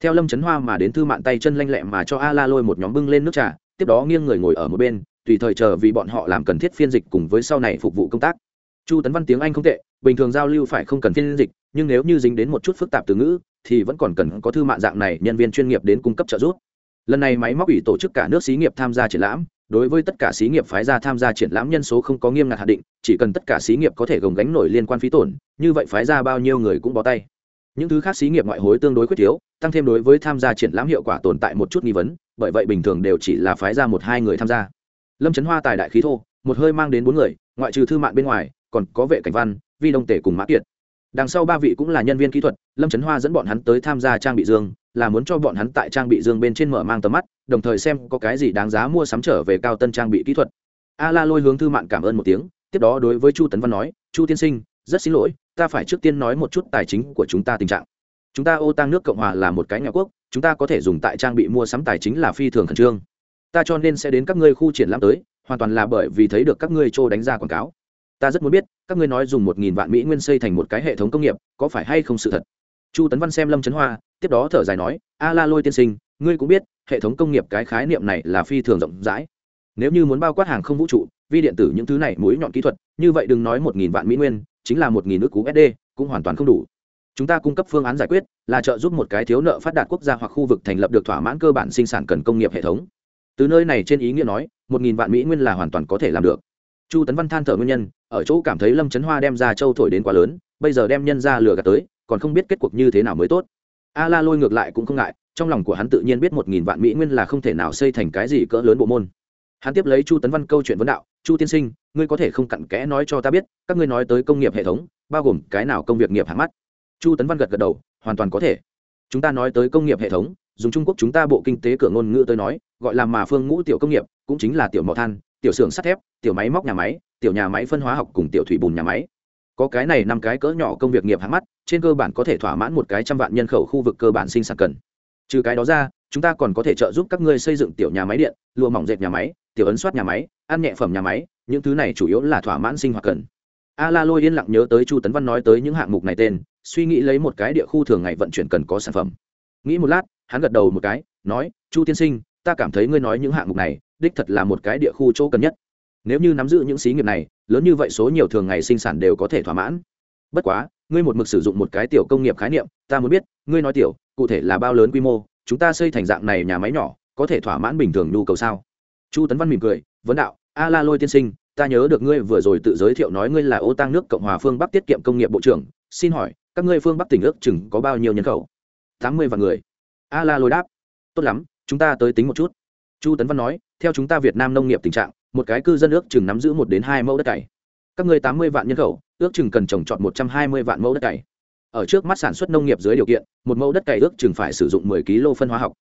Theo lâm trấn hoa mà đến thư mạn tay chân lanh lẹ mà cho a la lôi một nhóm bưng lên nước trà, tiếp đó nghiêng người ngồi ở một bên, tùy thời chờ vì bọn họ làm cần thiết phiên dịch cùng với sau này phục vụ công tác. Chu tấn văn tiếng anh không tệ, bình thường giao lưu phải không cần phiên dịch, nhưng nếu như dính đến một chút phức tạp từ ngữ thì vẫn còn cần có thư mạng dạng này nhân viên chuyên nghiệp đến cung cấp trợ giúp. Lần này máy móc ủy tổ chức cả nước xí nghiệp tham gia triển lãm, đối với tất cả xí nghiệp phái ra tham gia triển lãm nhân số không có nghiêm ngặt hạn định, chỉ cần tất cả xí nghiệp có thể gồng gánh nổi liên quan phí tổn, như vậy phái ra bao nhiêu người cũng bó tay. Những thứ khác xí nghiệp ngoại hối tương đối quyết thiếu, tăng thêm đối với tham gia triển lãm hiệu quả tồn tại một chút nghi vấn, bởi vậy bình thường đều chỉ là phái ra một hai người tham gia. Lâm trấn hoa tài đại khí thô, một hơi mang đến bốn người, ngoại trừ thư mạng bên ngoài, còn có vệ cảnh văn, vi đông tể cùng mã kiệt đằng sau ba vị cũng là nhân viên kỹ thuật, lâm trấn hoa dẫn bọn hắn tới tham gia trang bị dương, là muốn cho bọn hắn tại trang bị dương bên trên mở mang tầm mắt, đồng thời xem có cái gì đáng giá mua sắm trở về cao tân trang bị kỹ thuật. A la lôi hướng thư mạng cảm ơn một tiếng, tiếp đó đối với chu tấn văn nói, chu tiên sinh, rất xin lỗi, ta phải trước tiên nói một chút tài chính của chúng ta tình trạng. Chúng ta ô tăng nước cộng hòa là một cái nhà quốc, chúng ta có thể dùng tại trang bị mua sắm tài chính là phi thường khẩn trương. Ta cho nên sẽ đến các ngươi khu triển lãm tới, hoàn toàn là bởi vì thấy được các ngươi trô đánh ra quảng cáo ta rất muốn biết, các ngươi nói dùng một nghìn vạn mỹ nguyên xây thành một cái hệ thống công nghiệp, có phải hay không sự thật? Chu tấn văn xem lâm trấn hoa, tiếp đó thở dài nói, a la lôi tiên sinh, ngươi cũng biết, hệ thống công nghiệp cái khái niệm này là phi thường rộng rãi. Nếu như muốn bao quát hàng không vũ trụ, vi điện tử những thứ này mũi nhọn kỹ thuật, như vậy đừng nói một nghìn vạn mỹ nguyên, chính là một nghìn nước cú sd cũng hoàn toàn không đủ. Chúng ta cung cấp phương án giải quyết, là trợ giúp một cái thiếu nợ phát đạt quốc gia hoặc khu vực thành lập được thỏa mãn cơ bản sinh sản cần công nghiệp hệ thống. Từ nơi này trên ý nghĩa nói, một nghìn vạn mỹ nguyên là hoàn toàn có thể làm được chu tấn văn than thở nguyên nhân, ở chỗ cảm thấy lâm trấn hoa đem ra châu thổi đến quá lớn, bây giờ đem nhân ra lừa gạt tới, còn không biết kết cuộc như thế nào mới tốt. A la lôi ngược lại cũng không ngại, trong lòng của hắn tự nhiên biết một nghìn vạn mỹ nguyên là không thể nào xây thành cái gì cỡ lớn bộ môn. Hắn tiếp lấy chu tấn văn câu chuyện vấn đạo, chu tiên sinh, ngươi có thể không cặn kẽ nói cho ta biết, các ngươi nói tới công nghiệp hệ thống, bao gồm cái nào công việc nghiệp hạng mắt? Chu tấn văn gật gật đầu, hoàn toàn có thể. Chúng ta nói tới công nghiệp hệ thống, dùng trung quốc chúng ta bộ kinh tế cửa ngôn ngữ tới nói, gọi là mà phương ngũ tiểu công nghiệp, cũng chính là tiểu mỏ than tiểu xưởng sắt thép, tiểu máy móc nhà máy, tiểu nhà máy phân hóa học cùng tiểu thủy bùn nhà máy. Có cái này năm cái cỡ nhỏ công việc nghiệp hạng mắt, trên cơ bản có thể thỏa mãn một cái trăm vạn nhân khẩu khu vực cơ bản sinh sản cần. Trừ cái đó ra, chúng ta còn có thể trợ giúp các ngươi xây dựng tiểu nhà máy điện, lụa mỏng dệt nhà máy, tiểu ấn soát nhà máy, ăn nhẹ phẩm nhà máy, những thứ này chủ yếu là thỏa mãn sinh hoạt cần. A la lôi yên lặng nhớ tới chu tấn văn nói tới những hạng mục này tên, suy nghĩ lấy một cái địa khu thường ngày vận chuyển cần có sản phẩm. Nghĩ một lát, hắn gật đầu một cái, nói, chu tiên sinh, ta cảm thấy ngươi nói những hạng mục này đích thật là một cái địa khu chỗ cần nhất. Nếu như nắm giữ những xí nghiệp này, lớn như vậy số nhiều thường ngày sinh sản đều có thể thỏa mãn. Bất quá, ngươi một mực sử dụng một cái tiểu công nghiệp khái niệm, ta muốn biết, ngươi nói tiểu, cụ thể là bao lớn quy mô, chúng ta xây thành dạng này nhà máy nhỏ, có thể thỏa mãn bình thường nhu cầu sao? Chu tấn văn mỉm cười, vấn đạo, a la lôi tiên sinh, ta nhớ được ngươi vừa rồi tự giới thiệu nói ngươi là ô tăng nước cộng hòa phương bắc tiết kiệm công nghiệp bộ trưởng, xin hỏi, các ngươi phương bắc tỉnh ước chừng có bao nhiêu nhân khẩu? Tám mươi vạn người. A la lôi đáp, tốt lắm, chúng ta tới tính một chút chu tấn văn nói, theo chúng ta việt nam nông nghiệp tình trạng, một cái cư dân ước chừng nắm giữ một đến hai mẫu đất cày. Các ngươi tám mươi vạn nhân khẩu, ước chừng cần trồng trọt một trăm hai mươi vạn mẫu đất cày. Ở trước mắt sản xuất nông nghiệp dưới điều kiện, một mẫu đất cày ước chừng phải sử dụng mười kg phân hóa học.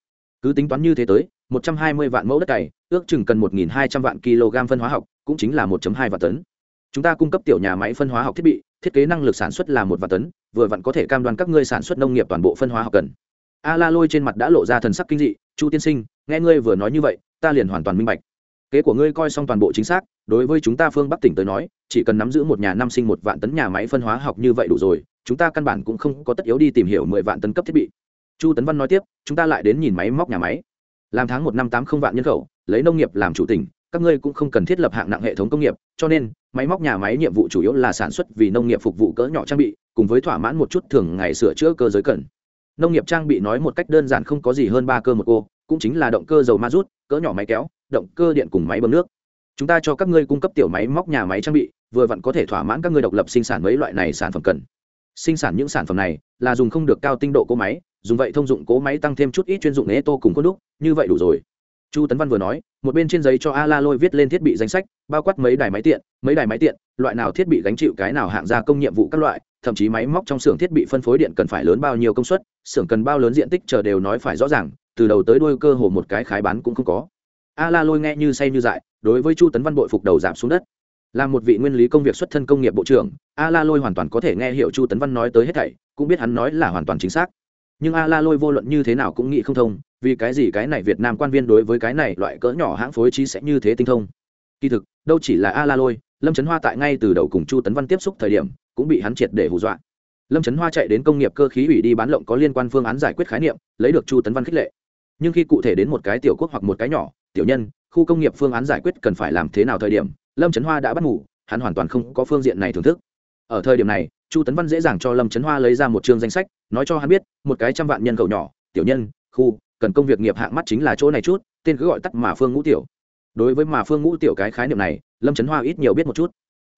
Cứ tính toán như thế tới, một trăm hai mươi vạn mẫu đất cày, ước chừng cần một hai trăm vạn kg phân hóa học, cũng chính là một hai vạn tấn. Chúng ta cung cấp tiểu nhà máy phân hóa học thiết bị, thiết kế năng lực sản xuất là một vạn tấn, vừa vặn có thể cam đoan các ngươi sản xuất nông nghiệp toàn bộ phân hóa học cần. A la lôi trên mặt đã lộ ra thần sắc kinh dị, chu tiên sinh nghe ngươi vừa nói như vậy, ta liền hoàn toàn minh bạch. Kế của ngươi coi xong toàn bộ chính xác, đối với chúng ta phương bắc tỉnh tới nói, chỉ cần nắm giữ một nhà năm sinh một vạn tấn nhà máy phân hóa học như vậy đủ rồi, chúng ta căn bản cũng không có tất yếu đi tìm hiểu mười vạn tấn cấp thiết bị. Chu tấn văn nói tiếp, chúng ta lại đến nhìn máy móc nhà máy. Làm tháng một năm tám không vạn nhân khẩu, lấy nông nghiệp làm chủ tỉnh, các ngươi cũng không cần thiết lập hạng nặng hệ thống công nghiệp, cho nên, máy móc nhà máy nhiệm vụ chủ yếu là sản xuất vì nông nghiệp phục vụ cỡ nhỏ trang bị, cùng với thỏa mãn một chút thường ngày sửa chữa cơ giới cần. Nông nghiệp trang bị nói một cách đơn giản không có gì hơn ba cơ một cô cũng chính là động cơ dầu ma rút, cỡ nhỏ máy kéo, động cơ điện cùng máy bơm nước. Chúng ta cho các ngươi cung cấp tiểu máy móc nhà máy trang bị, vừa vặn có thể thỏa mãn các ngươi độc lập sinh sản mấy loại này sản phẩm cần. Sinh sản những sản phẩm này là dùng không được cao tinh độ cỗ máy, dùng vậy thông dụng cỗ máy tăng thêm chút ít chuyên dụng nế tô cùng cốt đúc, như vậy đủ rồi. Chu tấn văn vừa nói, một bên trên giấy cho a la lôi viết lên thiết bị danh sách, bao quát mấy đài máy tiện, mấy đài máy tiện, loại nào thiết bị gánh chịu cái nào hạng gia công nhiệm vụ các loại, thậm chí máy móc trong xưởng thiết bị phân phối điện cần phải lớn bao nhiêu công suất, xưởng cần bao lớn diện tích chờ đều nói phải rõ ràng từ đầu tới đuôi cơ hồ một cái khái bán cũng không có. A la lôi nghe như say như dại, đối với chu tấn văn bội phục đầu giảm xuống đất. Là một vị nguyên lý công việc xuất thân công nghiệp bộ trưởng, a la lôi hoàn toàn có thể nghe hiểu chu tấn văn nói tới hết thảy, cũng biết hắn nói là hoàn toàn chính xác. Nhưng a la lôi vô luận như thế nào cũng nghĩ không thông, vì cái gì cái này việt nam quan viên đối với cái này loại cỡ nhỏ hãng phối trí sẽ như thế tinh thông? Kỳ thực, đâu chỉ là a la lôi, lâm trấn hoa tại ngay từ đầu cùng chu tấn văn tiếp xúc thời điểm, cũng bị hắn triệt để hù dọa. Lâm trấn hoa chạy đến công nghiệp cơ khí ủy đi bán lộng có liên quan phương án giải quyết khái niệm, lấy được chu tấn văn khích lệ nhưng khi cụ thể đến một cái tiểu quốc hoặc một cái nhỏ, tiểu nhân, khu công nghiệp phương án giải quyết cần phải làm thế nào thời điểm, lâm trấn hoa đã bắt ngủ, hắn hoàn toàn không có phương diện này thưởng thức. Ở thời điểm này, chu tấn văn dễ dàng cho lâm trấn hoa lấy ra một chương danh sách, nói cho hắn biết, một cái trăm vạn nhân khẩu nhỏ, tiểu nhân, khu, cần công việc nghiệp hạng mắt chính là chỗ này chút, tên cứ gọi tắt mà phương ngũ tiểu. Đối với mà phương ngũ tiểu cái khái niệm này, lâm trấn hoa ít nhiều biết một chút.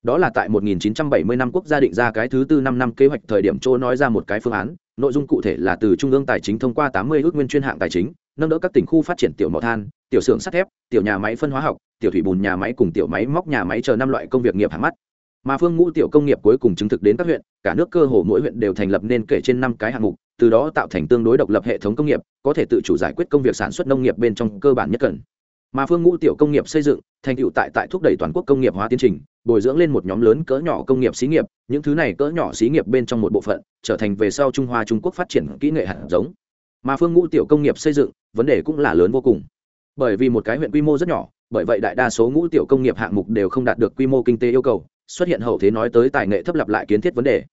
Đó là tại 1970 năm quốc gia định ra cái thứ tư năm năm kế hoạch thời điểm chỗ nói ra một cái phương án, nội dung cụ thể là từ trung ương tài chính thông qua 80 ước nguyên chuyên hạng tài chính nâng đỡ các tỉnh khu phát triển tiểu mỏ than, tiểu xưởng sắt thép, tiểu nhà máy phân hóa học, tiểu thủy bùn nhà máy cùng tiểu máy móc nhà máy chờ năm loại công việc nghiệp hàng mắt. Mà phương ngũ tiểu công nghiệp cuối cùng chứng thực đến các huyện, cả nước cơ hồ mỗi huyện đều thành lập nên kể trên năm cái hạng mục, từ đó tạo thành tương đối độc lập hệ thống công nghiệp, có thể tự chủ giải quyết công việc sản xuất nông nghiệp bên trong cơ bản nhất cần. Mà phương ngũ tiểu công nghiệp xây dựng, thành tựu tại tại thúc đẩy toàn quốc công nghiệp hóa tiến trình, bồi dưỡng lên một nhóm lớn cỡ nhỏ công nghiệp xí nghiệp, những thứ này cỡ nhỏ xí nghiệp bên trong một bộ phận, trở thành về sau trung hoa trung quốc phát triển kỹ nghệ hạt giống mà phương ngũ tiểu công nghiệp xây dựng, vấn đề cũng là lớn vô cùng. Bởi vì một cái huyện quy mô rất nhỏ, bởi vậy đại đa số ngũ tiểu công nghiệp hạng mục đều không đạt được quy mô kinh tế yêu cầu, xuất hiện hậu thế nói tới tài nghệ thấp lập lại kiến thiết vấn đề.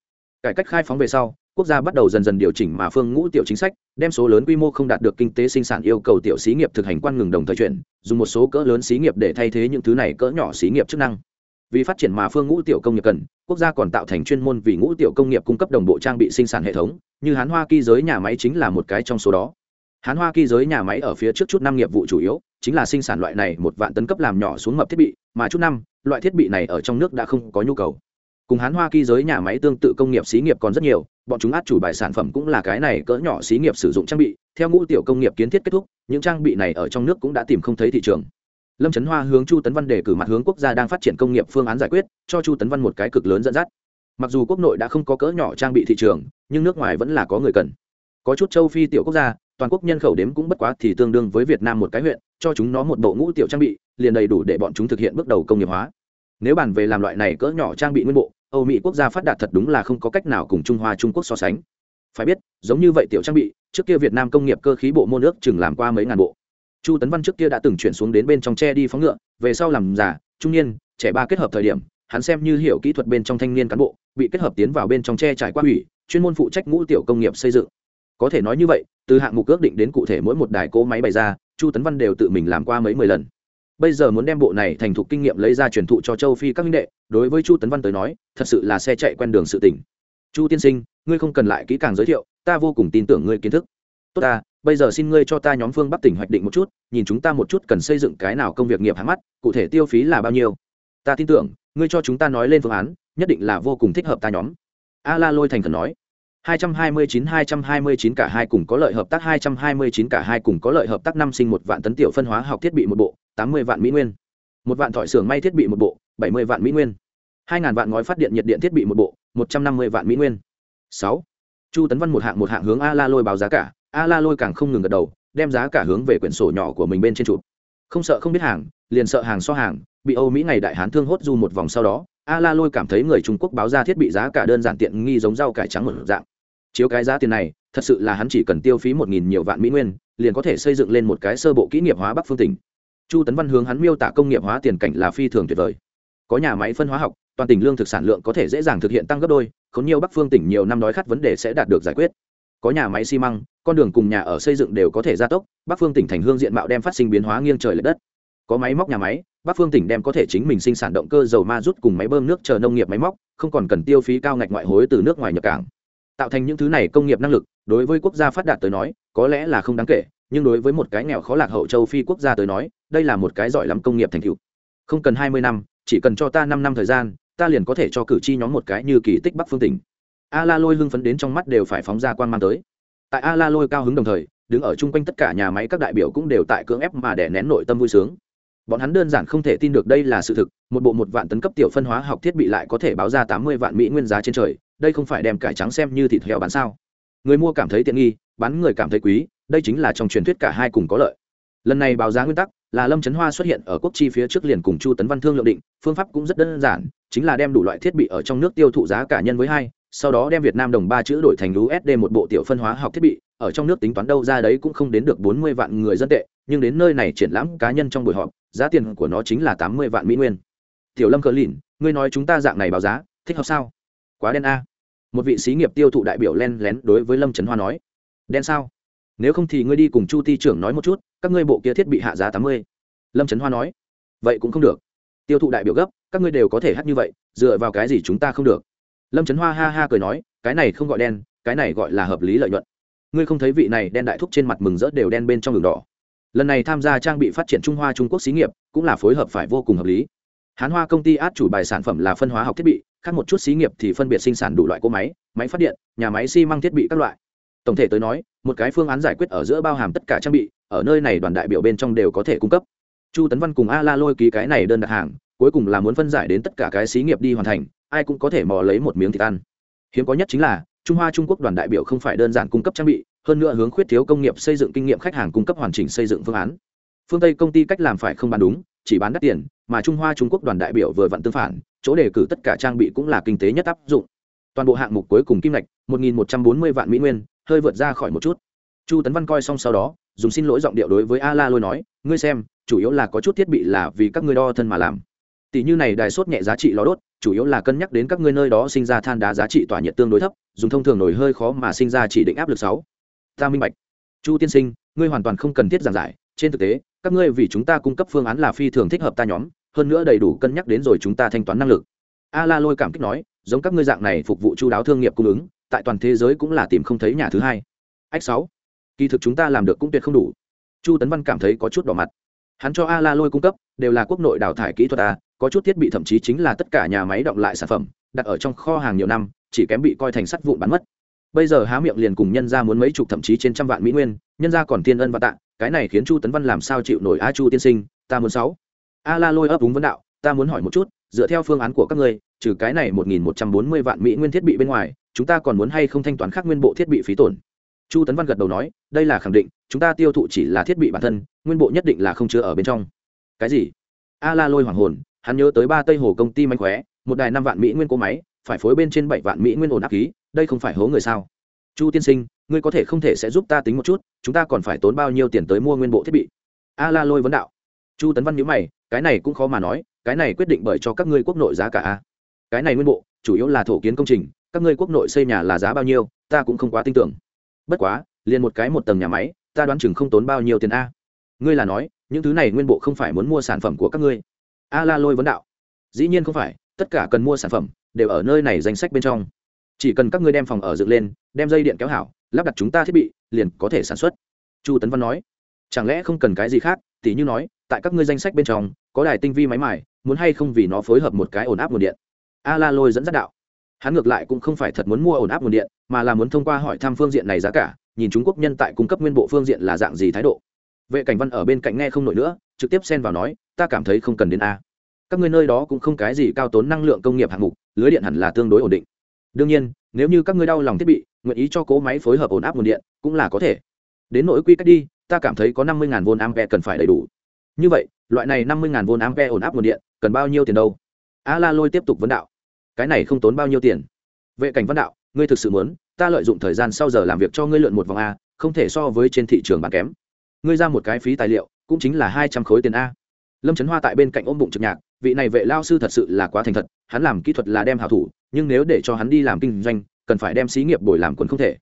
Cải cách khai phóng về sau, quốc gia bắt đầu dần dần điều chỉnh mà phương ngũ tiểu chính sách, đem số lớn quy mô không đạt được kinh tế sinh sản yêu cầu tiểu xí nghiệp thực hành quan ngừng đồng thời chuyển, dùng một số cỡ lớn xí nghiệp để thay thế những thứ này cỡ nhỏ xí nghiệp chức năng. Vì phát triển mà phương ngũ tiểu công nghiệp cần, quốc gia còn tạo thành chuyên môn vì ngũ tiểu công nghiệp cung cấp đồng bộ trang bị sinh sản hệ thống như hán hoa kỳ giới nhà máy chính là một cái trong số đó. Hán hoa kỳ giới nhà máy ở phía trước chút năm nghiệp vụ chủ yếu chính là sinh sản loại này một vạn tấn cấp làm nhỏ xuống mập thiết bị, mà chút năm, loại thiết bị này ở trong nước đã không có nhu cầu. Cùng hán hoa kỳ giới nhà máy tương tự công nghiệp xí nghiệp còn rất nhiều, bọn chúng át chủ bài sản phẩm cũng là cái này cỡ nhỏ xí nghiệp sử dụng trang bị, theo ngũ tiểu công nghiệp kiến thiết kết thúc, những trang bị này ở trong nước cũng đã tìm không thấy thị trường. Lâm trấn hoa hướng chu tấn văn đề cử mặt hướng quốc gia đang phát triển công nghiệp phương án giải quyết, cho chu tấn văn một cái cực lớn dẫn dắt mặc dù quốc nội đã không có cỡ nhỏ trang bị thị trường, nhưng nước ngoài vẫn là có người cần. Có chút châu phi tiểu quốc gia, toàn quốc nhân khẩu đếm cũng bất quá thì tương đương với việt nam một cái huyện, cho chúng nó một bộ ngũ tiểu trang bị, liền đầy đủ để bọn chúng thực hiện bước đầu công nghiệp hóa. Nếu bàn về làm loại này cỡ nhỏ trang bị nguyên bộ, âu mỹ quốc gia phát đạt thật đúng là không có cách nào cùng trung hoa, trung quốc so sánh. Phải biết, giống như vậy tiểu trang bị, trước kia việt nam công nghiệp cơ khí bộ môn nước chừng làm qua mấy ngàn bộ. Chu tấn văn trước kia đã từng chuyển xuống đến bên trong tre đi phóng ngựa, về sau làm giả. trung niên, trẻ ba kết hợp thời điểm hắn xem như hiểu kỹ thuật bên trong thanh niên cán bộ, bị kết hợp tiến vào bên trong tre trải qua ủy, chuyên môn phụ trách ngũ tiểu công nghiệp xây dựng. Có thể nói như vậy, từ hạng mục ước định đến cụ thể mỗi một đài cỗ máy bày ra, chu tấn văn đều tự mình làm qua mấy mười lần. Bây giờ muốn đem bộ này thành thục kinh nghiệm lấy ra truyền thụ cho châu phi các minh đệ, đối với chu tấn văn tới nói, thật sự là xe chạy quen đường sự tỉnh chu tiên sinh, ngươi không cần lại kỹ càng giới thiệu, ta vô cùng tin tưởng ngươi kiến thức. Tốt ta, bây giờ xin ngươi cho ta nhóm phương bắc tỉnh hoạch định một chút, nhìn chúng ta một chút cần xây dựng cái nào công việc nghiệp hạng mắt, cụ thể tiêu phí là bao nhiêu ta tin tưởng, ngươi cho chúng ta nói lên phương án, nhất định là vô cùng thích hợp ta nhóm. A la lôi thành cần nói. 229 229 cả hai cùng có lợi hợp tác 229 cả hai cùng có lợi hợp tác, năm sinh một vạn tấn tiểu phân hóa học thiết bị một bộ 80 vạn mỹ nguyên. Một vạn thỏi xưởng may thiết bị một bộ 70 vạn mỹ nguyên. hai ngàn vạn ngói phát điện nhiệt điện thiết bị một bộ 150 vạn mỹ nguyên. Sáu. Chu tấn văn một hạng một hạng hướng a la lôi báo giá cả. A la lôi càng không ngừng gật đầu, đem giá cả hướng về quyển sổ nhỏ của mình bên trên chụp. Không sợ không biết hàng, liền sợ hàng so hàng bị âu mỹ ngày đại hán thương hốt du một vòng sau đó, a la lôi cảm thấy người trung quốc báo ra thiết bị giá cả đơn giản tiện nghi giống rau cải trắng một dạng. Chiếu cái giá tiền này, thật sự là hắn chỉ cần tiêu phí một nghìn nhiều vạn mỹ nguyên, liền có thể xây dựng lên một cái sơ bộ kỹ nghiệp hóa bắc phương tỉnh. Chu tấn văn hướng hắn miêu tả công nghiệp hóa tiền cảnh là phi thường tuyệt vời. Có nhà máy phân hóa học, toàn tỉnh lương thực sản lượng có thể dễ dàng thực hiện tăng gấp đôi, khốn nhiều bắc phương tỉnh nhiều năm đói khát vấn đề sẽ đạt được giải quyết. Có nhà máy xi măng, con đường cùng nhà ở xây dựng đều có thể gia tốc, bắc phương tỉnh thành hương diện mạo đem phát sinh biến hóa nghiêng trời lệch đất có máy móc nhà máy bắc phương tỉnh đem có thể chính mình sinh sản động cơ dầu ma rút cùng máy bơm nước chờ nông nghiệp máy móc, không còn cần tiêu phí cao ngạch ngoại hối từ nước ngoài nhập cảng. Tạo thành những thứ này công nghiệp năng lực, đối với quốc gia phát đạt tới nói, có lẽ là không đáng kể, nhưng đối với một cái nghèo khó lạc hậu châu phi quốc gia tới nói, đây là một cái giỏi lắm công nghiệp thành tựu. Không cần hai mươi năm, chỉ cần cho ta năm năm thời gian, ta liền có thể cho cử tri nhóm một cái như kỳ tích bắc phương tỉnh. A la lôi hưng phấn đến trong mắt đều phải phóng ra quan mang tới. Tại a la lôi cao hứng đồng thời, đứng ở chung quanh tất cả nhà máy các đại biểu cũng đều tại cưỡng ép mà để nén nội tâm vui sướng bọn hắn đơn giản không thể tin được đây là sự thực, một bộ một vạn tấn cấp tiểu phân hóa học thiết bị lại có thể báo ra tám mươi vạn mỹ nguyên giá trên trời, đây không phải đem cải trắng xem như thịt heo bán sao? Người mua cảm thấy tiện nghi, bán người cảm thấy quý, đây chính là trong truyền thuyết cả hai cùng có lợi. Lần này báo giá nguyên tắc là lâm trấn hoa xuất hiện ở quốc chi phía trước liền cùng chu tấn văn thương lượng định, phương pháp cũng rất đơn giản, chính là đem đủ loại thiết bị ở trong nước tiêu thụ giá cả nhân với hai sau đó đem việt nam đồng ba chữ đổi thành usd một bộ tiểu phân hóa học thiết bị, ở trong nước tính toán đâu ra đấy cũng không đến được bốn mươi vạn người dân tệ, nhưng đến nơi này triển lãm cá nhân trong buổi họp, giá tiền của nó chính là tám mươi vạn mỹ nguyên. Tiểu lâm cờ lìn, ngươi nói chúng ta dạng này báo giá, thích hợp sao? Quá đen a. Một vị sĩ nghiệp tiêu thụ đại biểu len lén đối với lâm trấn hoa nói. Đen sao? Nếu không thì ngươi đi cùng chu ti trưởng nói một chút, các ngươi bộ kia thiết bị hạ giá tám mươi. Lâm trấn hoa nói. Vậy cũng không được. Tiêu thụ đại biểu gấp, các ngươi đều có thể hát như vậy, dựa vào cái gì chúng ta không được? Lâm trấn hoa ha ha cười nói, cái này không gọi đen, cái này gọi là hợp lý lợi nhuận. Ngươi không thấy vị này đen đại thúc trên mặt mừng rỡ đều đen bên trong đường đỏ. Lần này tham gia trang bị phát triển trung hoa trung quốc xí nghiệp, cũng là phối hợp phải vô cùng hợp lý. Hán hoa công ty át chủ bài sản phẩm là phân hóa học thiết bị, khác một chút xí nghiệp thì phân biệt sinh sản đủ loại cỗ máy máy phát điện, nhà máy xi măng thiết bị các loại. Tổng thể tới nói, một cái phương án giải quyết ở giữa bao hàm tất cả trang bị, ở nơi này đoàn đại biểu bên trong đều có thể cung cấp. Chu tấn văn cùng a la lôi ký cái này đơn đặt hàng, cuối cùng là muốn phân giải đến tất cả cái xí nghiệp đi hoàn thành ai cũng có thể mò lấy một miếng thịt ăn. Hiếm có nhất chính là, trung hoa trung quốc đoàn đại biểu không phải đơn giản cung cấp trang bị, hơn nữa hướng khuyết thiếu công nghiệp xây dựng kinh nghiệm khách hàng cung cấp hoàn chỉnh xây dựng phương án. Phương tây công ty cách làm phải không bán đúng, chỉ bán đắt tiền, mà trung hoa trung quốc đoàn đại biểu vừa vặn tương phản, chỗ đề cử tất cả trang bị cũng là kinh tế nhất áp dụng. Toàn bộ hạng mục cuối cùng kim ngạch, một nghìn một trăm bốn mươi vạn mỹ nguyên, hơi vượt ra khỏi một chút. Chu tấn văn coi xong sau đó, dùng xin lỗi giọng điệu đối với a la lôi nói, ngươi xem, chủ yếu là có chút thiết bị là vì các ngươi đo thân mà làm. Tỷ như này đài sốt nhẹ giá trị lò đốt chủ yếu là cân nhắc đến các ngươi nơi đó sinh ra than đá giá trị tỏa nhiệt tương đối thấp, dùng thông thường nổi hơi khó mà sinh ra chỉ định áp lực sáu. Ta minh bạch. Chu tiên sinh, ngươi hoàn toàn không cần thiết giảng giải. Trên thực tế, các ngươi vì chúng ta cung cấp phương án là phi thường thích hợp ta nhóm, hơn nữa đầy đủ cân nhắc đến rồi chúng ta thanh toán năng lực. A la lôi cảm kích nói, giống các ngươi dạng này phục vụ chu đáo thương nghiệp cung ứng, tại toàn thế giới cũng là tìm không thấy nhà thứ hai. Ách sáu. Kỳ thực chúng ta làm được cũng tuyệt không đủ. Chu tấn văn cảm thấy có chút đỏ mặt. Hắn cho a la lôi cung cấp đều là quốc nội đào thải kỹ thuật a, có chút thiết bị thậm chí chính là tất cả nhà máy động lại sản phẩm, đặt ở trong kho hàng nhiều năm, chỉ kém bị coi thành sắt vụn bán mất. Bây giờ há miệng liền cùng nhân ra muốn mấy chục thậm chí trên trăm vạn mỹ nguyên, nhân ra còn tiên ân và tạ, cái này khiến chu tấn văn làm sao chịu nổi a chu tiên sinh, ta muốn sáu. A la lôi ấp úng vấn đạo, ta muốn hỏi một chút, dựa theo phương án của các ngươi, trừ cái này một nghìn một trăm bốn mươi vạn mỹ nguyên thiết bị bên ngoài, chúng ta còn muốn hay không thanh toán khác nguyên bộ thiết bị phí tổn? Chu tấn văn gật đầu nói, đây là khẳng định, chúng ta tiêu thụ chỉ là thiết bị bản thân, nguyên bộ nhất định là không chứa ở bên trong cái gì? A la lôi hoàng hồn, hắn nhớ tới ba tây hồ công ty manh khóe, một đài năm vạn mỹ nguyên cỗ máy, phải phối bên trên bảy vạn mỹ nguyên ổn áp khí, đây không phải hố người sao? Chu tiên sinh, ngươi có thể không thể sẽ giúp ta tính một chút, chúng ta còn phải tốn bao nhiêu tiền tới mua nguyên bộ thiết bị? A la lôi vấn đạo. Chu tấn văn nhữ mày, cái này cũng khó mà nói, cái này quyết định bởi cho các ngươi quốc nội giá cả a. Cái này nguyên bộ, chủ yếu là thổ kiến công trình, các ngươi quốc nội xây nhà là giá bao nhiêu, ta cũng không quá tin tưởng. Bất quá, liền một cái một tầng nhà máy, ta đoán chừng không tốn bao nhiêu tiền a ngươi là nói, những thứ này nguyên bộ không phải muốn mua sản phẩm của các ngươi. A la lôi vấn đạo. Dĩ nhiên không phải, tất cả cần mua sản phẩm đều ở nơi này danh sách bên trong. Chỉ cần các ngươi đem phòng ở dựng lên, đem dây điện kéo hảo, lắp đặt chúng ta thiết bị, liền có thể sản xuất. Chu tấn văn nói. Chẳng lẽ không cần cái gì khác? Tỉ như nói, tại các ngươi danh sách bên trong, có đài tinh vi máy mài, muốn hay không vì nó phối hợp một cái ổn áp nguồn điện? A la lôi dẫn dắt đạo. Hắn ngược lại cũng không phải thật muốn mua ổn áp nguồn điện, mà là muốn thông qua hỏi thăm phương diện này giá cả, nhìn trung quốc nhân tại cung cấp nguyên bộ phương diện là dạng gì thái độ vệ cảnh văn ở bên cạnh nghe không nổi nữa, trực tiếp xen vào nói, ta cảm thấy không cần đến a. Các ngươi nơi đó cũng không cái gì cao tốn năng lượng công nghiệp hạng mục, lưới điện hẳn là tương đối ổn định. Đương nhiên, nếu như các ngươi đau lòng thiết bị, nguyện ý cho cố máy phối hợp ổn áp nguồn điện, cũng là có thể. Đến nỗi quy cách đi, ta cảm thấy có năm mươi v ampe cần phải đầy đủ. Như vậy, loại này năm mươi v ampe ổn áp nguồn điện, cần bao nhiêu tiền đâu? A la lôi tiếp tục vấn đạo. Cái này không tốn bao nhiêu tiền. Vệ cảnh văn đạo, ngươi thực sự muốn, ta lợi dụng thời gian sau giờ làm việc cho ngươi lượn một vòng a, không thể so với trên thị trường bán kém ngươi ra một cái phí tài liệu, cũng chính là hai trăm khối tiền a. Lâm trấn hoa tại bên cạnh ôm bụng trực nhạc, vị này vệ lao sư thật sự là quá thành thật, hắn làm kỹ thuật là đem hảo thủ, nhưng nếu để cho hắn đi làm kinh doanh, cần phải đem xí nghiệp bồi làm quần không thể.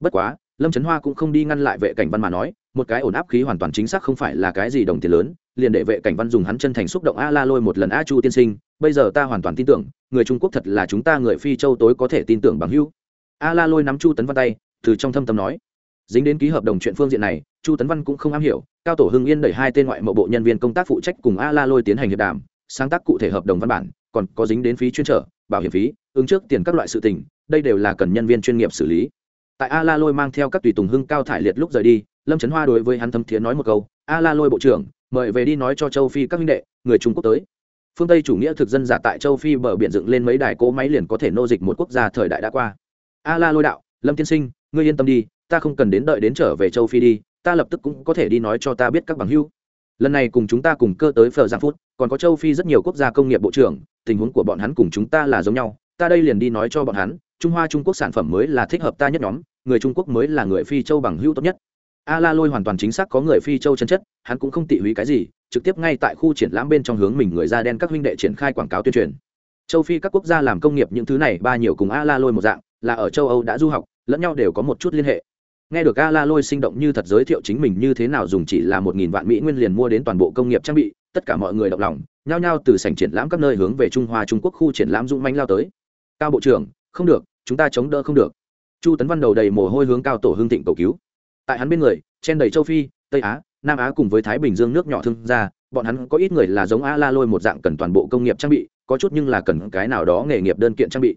Bất quá, lâm trấn hoa cũng không đi ngăn lại vệ cảnh văn mà nói, một cái ổn áp khí hoàn toàn chính xác không phải là cái gì đồng tiền lớn, liền để vệ cảnh văn dùng hắn chân thành xúc động a la lôi một lần a chu tiên sinh, bây giờ ta hoàn toàn tin tưởng, người trung quốc thật là chúng ta người phi châu tối có thể tin tưởng bằng hữu. A la lôi nắm chu tấn văn tay, từ trong thâm tâm nói dính đến ký hợp đồng chuyện phương diện này, chu tấn văn cũng không am hiểu, cao tổ hưng yên đẩy hai tên ngoại mộ bộ nhân viên công tác phụ trách cùng a la lôi tiến hành hiệp đàm, sáng tác cụ thể hợp đồng văn bản, còn có dính đến phí chuyên trở, bảo hiểm phí, ứng trước tiền các loại sự tình, đây đều là cần nhân viên chuyên nghiệp xử lý. Tại a la lôi mang theo các tùy tùng hưng cao thải liệt lúc rời đi, lâm trấn hoa đối với hắn thâm thiến nói một câu, a la lôi bộ trưởng, mời về đi nói cho châu phi các minh đệ, người trung quốc tới. Phương tây chủ nghĩa thực dân giả tại châu phi bờ biển dựng lên mấy đài cỗ máy liền có thể nô dịch một quốc gia thời đại đã qua. A la lôi đạo, lâm tiên sinh, ngươi yên tâm đi ta không cần đến đợi đến trở về châu phi đi, ta lập tức cũng có thể đi nói cho ta biết các bằng hưu lần này cùng chúng ta cùng cơ tới phờ giang phút, còn có châu phi rất nhiều quốc gia công nghiệp bộ trưởng, tình huống của bọn hắn cùng chúng ta là giống nhau. Ta đây liền đi nói cho bọn hắn, trung hoa trung quốc sản phẩm mới là thích hợp ta nhất nhóm, người trung quốc mới là người phi châu bằng hữu tốt nhất. A la lôi hoàn toàn chính xác có người phi châu chân chất, hắn cũng không tị húy cái gì, trực tiếp ngay tại khu triển lãm bên trong hướng mình người da đen các huynh đệ triển khai quảng cáo tuyên truyền. Châu phi các quốc gia làm công nghiệp những thứ này, ba nhiều cùng a la lôi một dạng, là ở châu âu đã du học, lẫn nhau đều có một chút liên hệ nghe được a la lôi sinh động như thật giới thiệu chính mình như thế nào dùng chỉ là một nghìn vạn mỹ nguyên liền mua đến toàn bộ công nghiệp trang bị, tất cả mọi người động lòng, nhao nhao từ sảnh triển lãm các nơi hướng về trung hoa trung quốc khu triển lãm dũng manh lao tới. Cao bộ trưởng, không được, chúng ta chống đỡ không được. Chu tấn văn đầu đầy mồ hôi hướng cao tổ hương thịnh cầu cứu. Tại hắn bên người chen đầy châu phi, tây á, nam á cùng với thái bình dương nước nhỏ thương gia, bọn hắn có ít người là giống a la lôi một dạng cần toàn bộ công nghiệp trang bị, có chút nhưng là cần cái nào đó nghề nghiệp đơn kiện trang bị.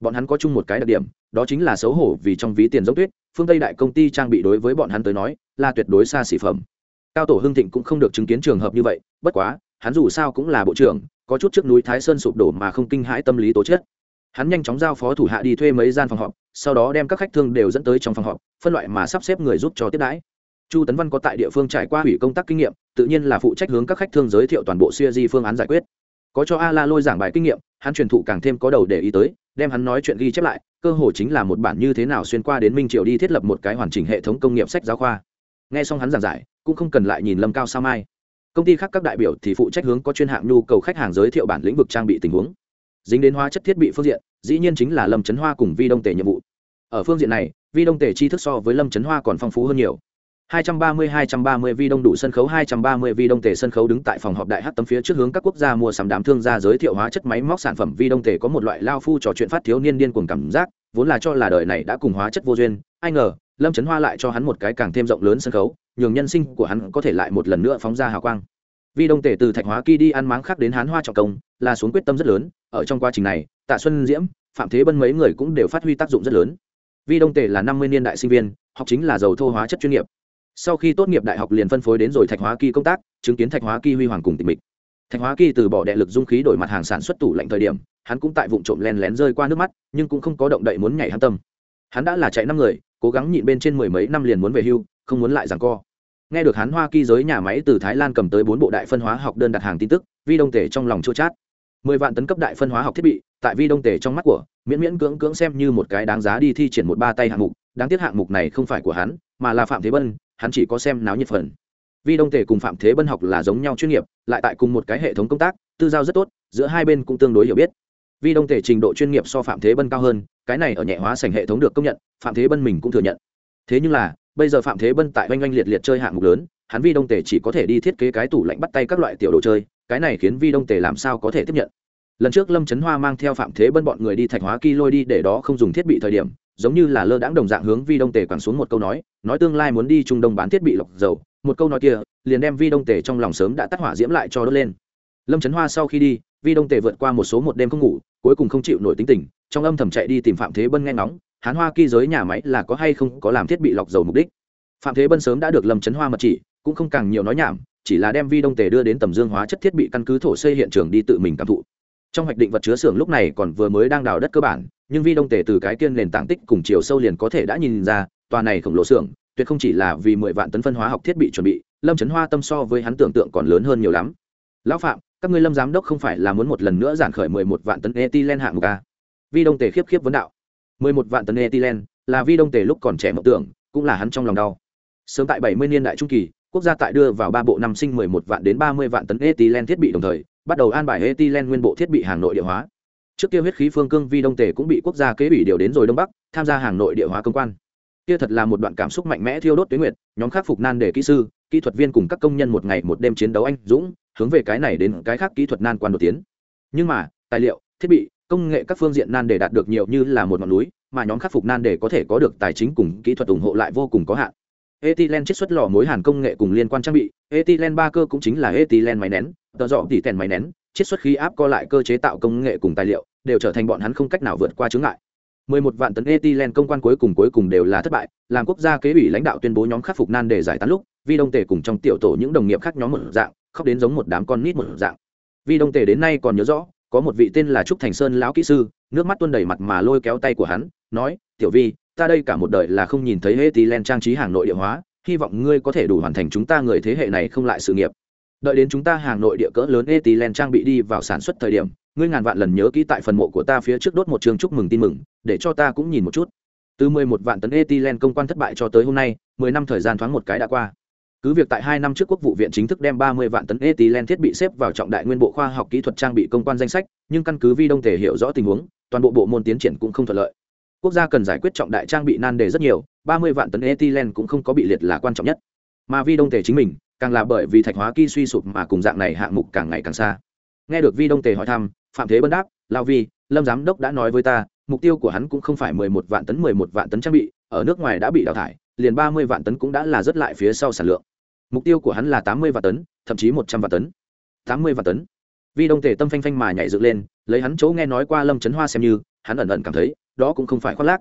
Bọn hắn có chung một cái đặc điểm, đó chính là xấu hổ vì trong ví tiền giống tuyết phương tây đại công ty trang bị đối với bọn hắn tới nói là tuyệt đối xa xỉ phẩm cao tổ hưng thịnh cũng không được chứng kiến trường hợp như vậy bất quá hắn dù sao cũng là bộ trưởng có chút trước núi thái sơn sụp đổ mà không kinh hãi tâm lý tố chết hắn nhanh chóng giao phó thủ hạ đi thuê mấy gian phòng họp sau đó đem các khách thương đều dẫn tới trong phòng họp phân loại mà sắp xếp người giúp cho tiếp đãi chu tấn văn có tại địa phương trải qua hủy công tác kinh nghiệm tự nhiên là phụ trách hướng các khách thương giới thiệu toàn bộ siêu di phương án giải quyết có cho a la lôi giảng bài kinh nghiệm hắn truyền thụ càng thêm có đầu để ý tới đem hắn nói chuyện ghi chép lại, cơ hồ chính là một bản như thế nào xuyên qua đến minh triệu đi thiết lập một cái hoàn chỉnh hệ thống công nghiệp sách giáo khoa. Nghe xong hắn giảng giải, cũng không cần lại nhìn lâm cao sao mai. Công ty khác các đại biểu thì phụ trách hướng có chuyên hạng nhu cầu khách hàng giới thiệu bản lĩnh vực trang bị tình huống. Dính đến hóa chất thiết bị phương diện, dĩ nhiên chính là lâm trấn hoa cùng vi đông tể nhiệm vụ. Ở phương diện này, vi đông tể chi thức so với lâm trấn hoa còn phong phú hơn nhiều. 230-230 vi đông đủ sân khấu 230 vi đông tề sân khấu đứng tại phòng họp đại hát tấm phía trước hướng các quốc gia mua sắm đám thương gia giới thiệu hóa chất máy móc sản phẩm. Vi đông tề có một loại lao phu trò chuyện phát thiếu niên điên cuồng cảm giác, vốn là cho là đời này đã cùng hóa chất vô duyên. Ai ngờ, lâm trấn hoa lại cho hắn một cái càng thêm rộng lớn sân khấu, nhường nhân sinh của hắn có thể lại một lần nữa phóng ra hào quang. Vi đông tề từ thạch hóa kỳ đi ăn máng khác đến hán hoa trọng công, là xuống quyết tâm rất lớn. Ở trong quá trình này, tạ xuân diễm, phạm thế bân mấy người cũng đều phát huy tác dụng rất lớn. Vi đông tề là năm mươi niên đại sinh viên, học chính là dầu thô hóa chất chuyên nghiệp sau khi tốt nghiệp đại học liền phân phối đến rồi thạch hóa kỳ công tác, chứng kiến thạch hóa kỳ huy hoàng cùng tịch mịch. Thạch hóa kỳ từ bỏ đệ lực dung khí đổi mặt hàng sản xuất tủ lạnh thời điểm, hắn cũng tại vụ trộm len lén rơi qua nước mắt, nhưng cũng không có động đậy muốn nhảy hắn tâm. Hắn đã là chạy năm người, cố gắng nhịn bên trên mười mấy năm liền muốn về hưu, không muốn lại rằng co. Nghe được hắn hoa kỳ giới nhà máy từ thái lan cầm tới bốn bộ đại phân hóa học đơn đặt hàng tin tức, vi đông tể trong lòng chua chát. Mười vạn tấn cấp đại phân hóa học thiết bị, tại vi đông tể trong mắt của, miễn miễn cưỡng cưỡng xem như một cái đáng giá đi thi triển một ba tay hạng mục, đáng tiếc hạng mục này không phải của hắn, mà là phạm thế bân hắn chỉ có xem náo nhiệt phần. Vi đông tề cùng phạm thế bân học là giống nhau chuyên nghiệp, lại tại cùng một cái hệ thống công tác, tư giao rất tốt, giữa hai bên cũng tương đối hiểu biết. Vi đông tề trình độ chuyên nghiệp so phạm thế bân cao hơn, cái này ở nhẹ hóa sành hệ thống được công nhận, phạm thế bân mình cũng thừa nhận. Thế nhưng là, bây giờ phạm thế bân tại oanh oanh liệt liệt chơi hạng mục lớn, hắn vi đông tề chỉ có thể đi thiết kế cái tủ lạnh bắt tay các loại tiểu đồ chơi, cái này khiến vi đông tề làm sao có thể tiếp nhận. Lần trước lâm trấn hoa mang theo phạm thế bân bọn người đi thạch hóa kỳ lôi đi để đó không dùng thiết bị thời điểm giống như là lơ đãng đồng dạng hướng vi đông tề quẳng xuống một câu nói nói tương lai muốn đi trung đông bán thiết bị lọc dầu, một câu nói kia, liền đem vi đông tề trong lòng sớm đã tắt hỏa diễm lại cho đốt lên. Lâm trấn hoa sau khi đi, vi đông tề vượt qua một số một đêm không ngủ, cuối cùng không chịu nổi tính tình, trong âm thầm chạy đi tìm phạm thế bân nghe ngóng, hán hoa kỳ giới nhà máy là có hay không có làm thiết bị lọc dầu mục đích. Phạm thế bân sớm đã được lâm trấn hoa mật chỉ, cũng không càng nhiều nói nhảm, chỉ là đem vi đông tề đưa đến tầm dương hóa chất thiết bị căn cứ thổ xây hiện trường đi tự mình cảm thụ trong hoạch định vật chứa xưởng lúc này còn vừa mới đang đào đất cơ bản, nhưng vi đông tề từ cái kiên nền tảng tích cùng chiều sâu liền có thể đã nhìn ra, tòa này khổng lồ xưởng, tuyệt không chỉ là vì mười vạn tấn phân hóa học thiết bị chuẩn bị, lâm trấn hoa tâm so với hắn tưởng tượng còn lớn hơn nhiều lắm. Lão phạm, các ngươi lâm giám đốc không phải là muốn một lần nữa giản khởi mười một vạn tấn etilen hạng mục a vi đông tề khiếp khiếp vấn đạo. Mười một vạn tấn etilen là vi đông tề lúc còn trẻ mộng tưởng, cũng là hắn trong lòng đau. Sớm tại bảy mươi niên đại trung kỳ, quốc gia tại đưa vào ba bộ năm sinh mười một vạn đến ba mươi vạn tấn etilen thiết bị đồng thời bắt đầu an bài ethylene nguyên bộ thiết bị hàng nội địa hóa. Trước kia huyết khí phương cương vi đông tề cũng bị quốc gia kế ủy điều đến rồi đông bắc, tham gia hàng nội địa hóa công quan. Kia thật là một đoạn cảm xúc mạnh mẽ thiêu đốt tuyến nguyệt, nhóm khắc phục nan đề kỹ sư, kỹ thuật viên cùng các công nhân một ngày một đêm chiến đấu anh dũng, hướng về cái này đến cái khác kỹ thuật nan quan đột tiến. Nhưng mà, tài liệu, thiết bị, công nghệ các phương diện nan đề đạt được nhiều như là một ngọn núi, mà nhóm khắc phục nan đề có thể có được tài chính cùng kỹ thuật ủng hộ lại vô cùng có hạn. Ethylene chiết xuất lò mối hàn công nghệ cùng liên quan trang bị ethylene ba cơ cũng chính là ethylene máy nén tờ dọ tỉ tèn máy nén, chiết xuất khí áp co lại cơ chế tạo công nghệ cùng tài liệu, đều trở thành bọn hắn không cách nào vượt qua chướng ngại. 11 vạn tấn ethylene công quan cuối cùng cuối cùng đều là thất bại, làm quốc gia kế ủy lãnh đạo tuyên bố nhóm khắc phục nan để giải tán lúc, vi đông tề cùng trong tiểu tổ những đồng nghiệp khác nhóm một dạng, khóc đến giống một đám con nít một dạng. Vi đông tề đến nay còn nhớ rõ, có một vị tên là trúc thành sơn lão kỹ sư, nước mắt tuôn đầy mặt mà lôi kéo tay của hắn, nói, tiểu vi, ta đây cả một đời là không nhìn thấy ethylene trang trí hàng nội địa hóa, hy vọng ngươi có thể đủ hoàn thành chúng ta người thế hệ này không lại sự nghiệp đợi đến chúng ta hàng nội địa cỡ lớn etilen trang bị đi vào sản xuất thời điểm, ngươi ngàn vạn lần nhớ kỹ tại phần mộ của ta phía trước đốt một trường chúc mừng tin mừng, để cho ta cũng nhìn một chút. Từ mười một vạn tấn etilen công quan thất bại cho tới hôm nay, mười năm thời gian thoáng một cái đã qua. Cứ việc tại hai năm trước quốc vụ viện chính thức đem ba mươi vạn tấn etilen thiết bị xếp vào trọng đại nguyên bộ khoa học kỹ thuật trang bị công quan danh sách, nhưng căn cứ vi đông thể hiểu rõ tình huống, toàn bộ bộ môn tiến triển cũng không thuận lợi. Quốc gia cần giải quyết trọng đại trang bị nan đề rất nhiều, ba mươi vạn tấn etilen cũng không có bị liệt là quan trọng nhất. Mà vi đông thể chính mình càng là bởi vì thạch hóa kỳ suy sụp mà cùng dạng này hạng mục càng ngày càng xa. Nghe được vi đông tề hỏi thăm, phạm thế bân đáp lao vi, lâm giám đốc đã nói với ta, mục tiêu của hắn cũng không phải mười một vạn tấn, mười một vạn tấn trang bị, ở nước ngoài đã bị đào thải, liền ba mươi vạn tấn cũng đã là rất lại phía sau sản lượng. Mục tiêu của hắn là tám mươi vạn tấn, thậm chí một trăm vạn tấn. Tám mươi vạn tấn? Vi đông tề tâm phanh phanh mà nhảy dựng lên, lấy hắn chỗ nghe nói qua lâm trấn hoa xem như, hắn ẩn ẩn cảm thấy, đó cũng không phải khoác lác.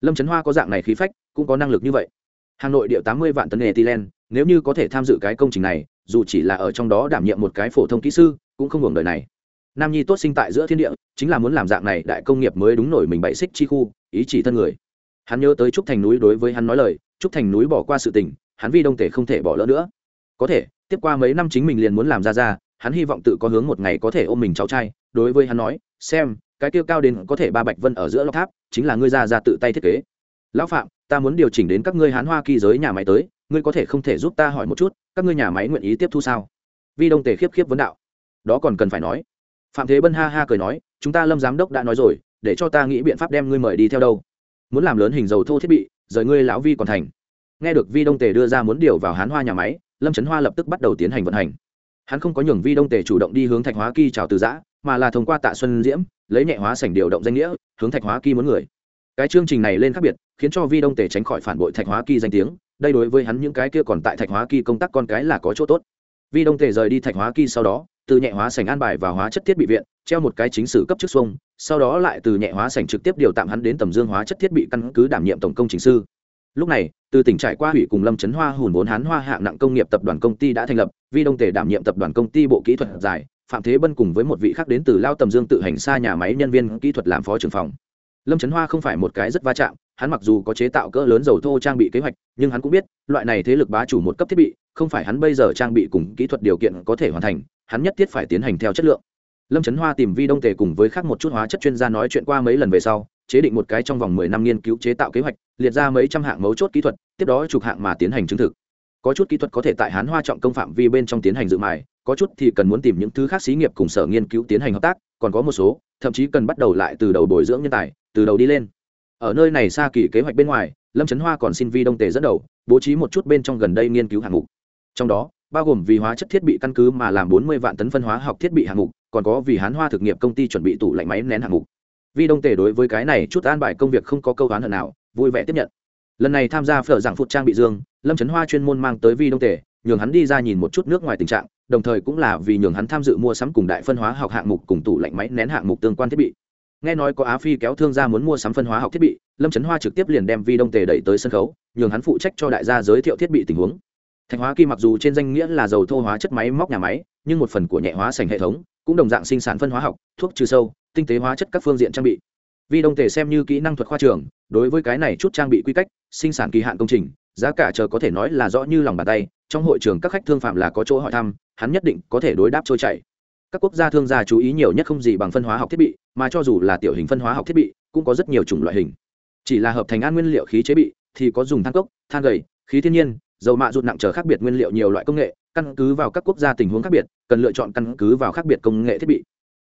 Lâm trấn hoa có dạng này khí phách, cũng có năng lực như vậy hà nội điệu tám mươi vạn tấn ethylene, nếu như có thể tham dự cái công trình này, dù chỉ là ở trong đó đảm nhiệm một cái phổ thông kỹ sư, cũng không hưởng đời này. Nam nhi tốt sinh tại giữa thiên địa, chính là muốn làm dạng này đại công nghiệp mới đúng nổi mình bậy xích chi khu, ý chỉ thân người. Hắn nhớ tới trúc thành núi đối với hắn nói lời, trúc thành núi bỏ qua sự tình, hắn vi đông tể không thể bỏ lỡ nữa. Có thể, tiếp qua mấy năm chính mình liền muốn làm ra ra, hắn hy vọng tự có hướng một ngày có thể ôm mình cháu trai, đối với hắn nói, xem, cái tiêu cao đến có thể ba bạch vân ở giữa lóc tháp, chính là ngươi ra ra tự tay thiết kế. Lão phạm ta muốn điều chỉnh đến các ngươi hán hoa kỳ giới nhà máy tới, ngươi có thể không thể giúp ta hỏi một chút, các ngươi nhà máy nguyện ý tiếp thu sao? Vi đông tề khiếp khiếp vấn đạo. Đó còn cần phải nói. Phạm thế bân ha ha cười nói, chúng ta lâm giám đốc đã nói rồi, để cho ta nghĩ biện pháp đem ngươi mời đi theo đâu. Muốn làm lớn hình dầu thô thiết bị, rời ngươi lão vi còn thành. Nghe được vi đông tề đưa ra muốn điều vào hán hoa nhà máy, lâm trấn hoa lập tức bắt đầu tiến hành vận hành. Hắn không có nhường vi đông tề chủ động đi hướng thạch hóa kỳ trào từ giã, mà là thông qua tạ xuân diễm, lấy nhẹ hóa sảnh điều động danh nghĩa, hướng thạch hóa kỳ muốn người. Cái chương trình này lên khác biệt khiến cho vi đông tề tránh khỏi phản bội thạch hóa kỳ danh tiếng, đây đối với hắn những cái kia còn tại thạch hóa kỳ công tác con cái là có chỗ tốt. Vi đông tề rời đi thạch hóa kỳ sau đó, từ nhẹ hóa sảnh an bài và hóa chất thiết bị viện, treo một cái chính sử cấp chức xuông, sau đó lại từ nhẹ hóa sảnh trực tiếp điều tạm hắn đến tầm dương hóa chất thiết bị căn cứ đảm nhiệm tổng công trình sư. Lúc này, từ tỉnh trải qua hủy cùng lâm trấn hoa hùn vốn hán hoa hạng nặng công nghiệp tập đoàn công ty đã thành lập, vi đông tề đảm nhiệm tập đoàn công ty bộ kỹ thuật dài, phạm thế bân cùng với một vị khác đến từ lao tầm dương tự hành xa nhà máy nhân viên kỹ thuật làm phó trưởng phòng. Lâm trấn hoa không phải một cái rất va chạm hắn mặc dù có chế tạo cỡ lớn dầu thô trang bị kế hoạch, nhưng hắn cũng biết, loại này thế lực bá chủ một cấp thiết bị, không phải hắn bây giờ trang bị cùng kỹ thuật điều kiện có thể hoàn thành, hắn nhất thiết phải tiến hành theo chất lượng. Lâm trấn hoa tìm vi đông tề cùng với khác một chút hóa chất chuyên gia nói chuyện qua mấy lần về sau, chế định một cái trong vòng mười năm nghiên cứu chế tạo kế hoạch, liệt ra mấy trăm hạng mấu chốt kỹ thuật, tiếp đó chụp hạng mà tiến hành chứng thực. Có chút kỹ thuật có thể tại hán hoa trọng công phạm vi bên trong tiến hành dự mài, có chút thì cần muốn tìm những thứ khác xí nghiệp cùng sở nghiên cứu tiến hành hợp tác, còn có một số, thậm chí cần bắt đầu lại từ đầu bồi dưỡng nhân tài, từ đầu đi lên ở nơi này xa kỳ kế hoạch bên ngoài, lâm trấn hoa còn xin vi đông tề dẫn đầu, bố trí một chút bên trong gần đây nghiên cứu hạng mục. Trong đó, bao gồm vì hóa chất thiết bị căn cứ mà làm bốn mươi vạn tấn phân hóa học thiết bị hạng mục, còn có vì hán hoa thực nghiệp công ty chuẩn bị tủ lạnh máy nén hạng mục. Vi đông tề đối với cái này chút an bài công việc không có câu hán hận nào, vui vẻ tiếp nhận. Lần này tham gia phở giảng phụt trang bị dương, lâm trấn hoa chuyên môn mang tới vi đông tề, nhường hắn đi ra nhìn một chút nước ngoài tình trạng, đồng thời cũng là vì nhường hắn tham dự mua sắm cùng đại phân hóa học hạng mục cùng tủ lạnh máy nén hạng mục tương quan thiết bị nghe nói có á phi kéo thương gia muốn mua sắm phân hóa học thiết bị, lâm trấn hoa trực tiếp liền đem vi đông tề đẩy tới sân khấu, nhường hắn phụ trách cho đại gia giới thiệu thiết bị tình huống. Thạch hóa kỳ mặc dù trên danh nghĩa là dầu thô hóa chất máy móc nhà máy, nhưng một phần của nhẹ hóa sành hệ thống, cũng đồng dạng sinh sản phân hóa học, thuốc trừ sâu, tinh tế hóa chất các phương diện trang bị. Vi đông tề xem như kỹ năng thuật khoa trường, đối với cái này chút trang bị quy cách, sinh sản kỳ hạn công trình, giá cả chờ có thể nói là rõ như lòng bàn tay, trong hội trường các khách thương phạm là có chỗ hỏi thăm, hắn nhất định có thể đối đáp trôi chảy. Các quốc gia thương gia chú ý nhiều nhất không gì bằng phân hóa học thiết bị mà cho dù là tiểu hình phân hóa học thiết bị, cũng có rất nhiều chủng loại hình. Chỉ là hợp thành an nguyên liệu khí chế bị, thì có dùng than cốc, than gầy, khí thiên nhiên, dầu mạ rụt nặng trở khác biệt nguyên liệu nhiều loại công nghệ, căn cứ vào các quốc gia tình huống khác biệt, cần lựa chọn căn cứ vào khác biệt công nghệ thiết bị.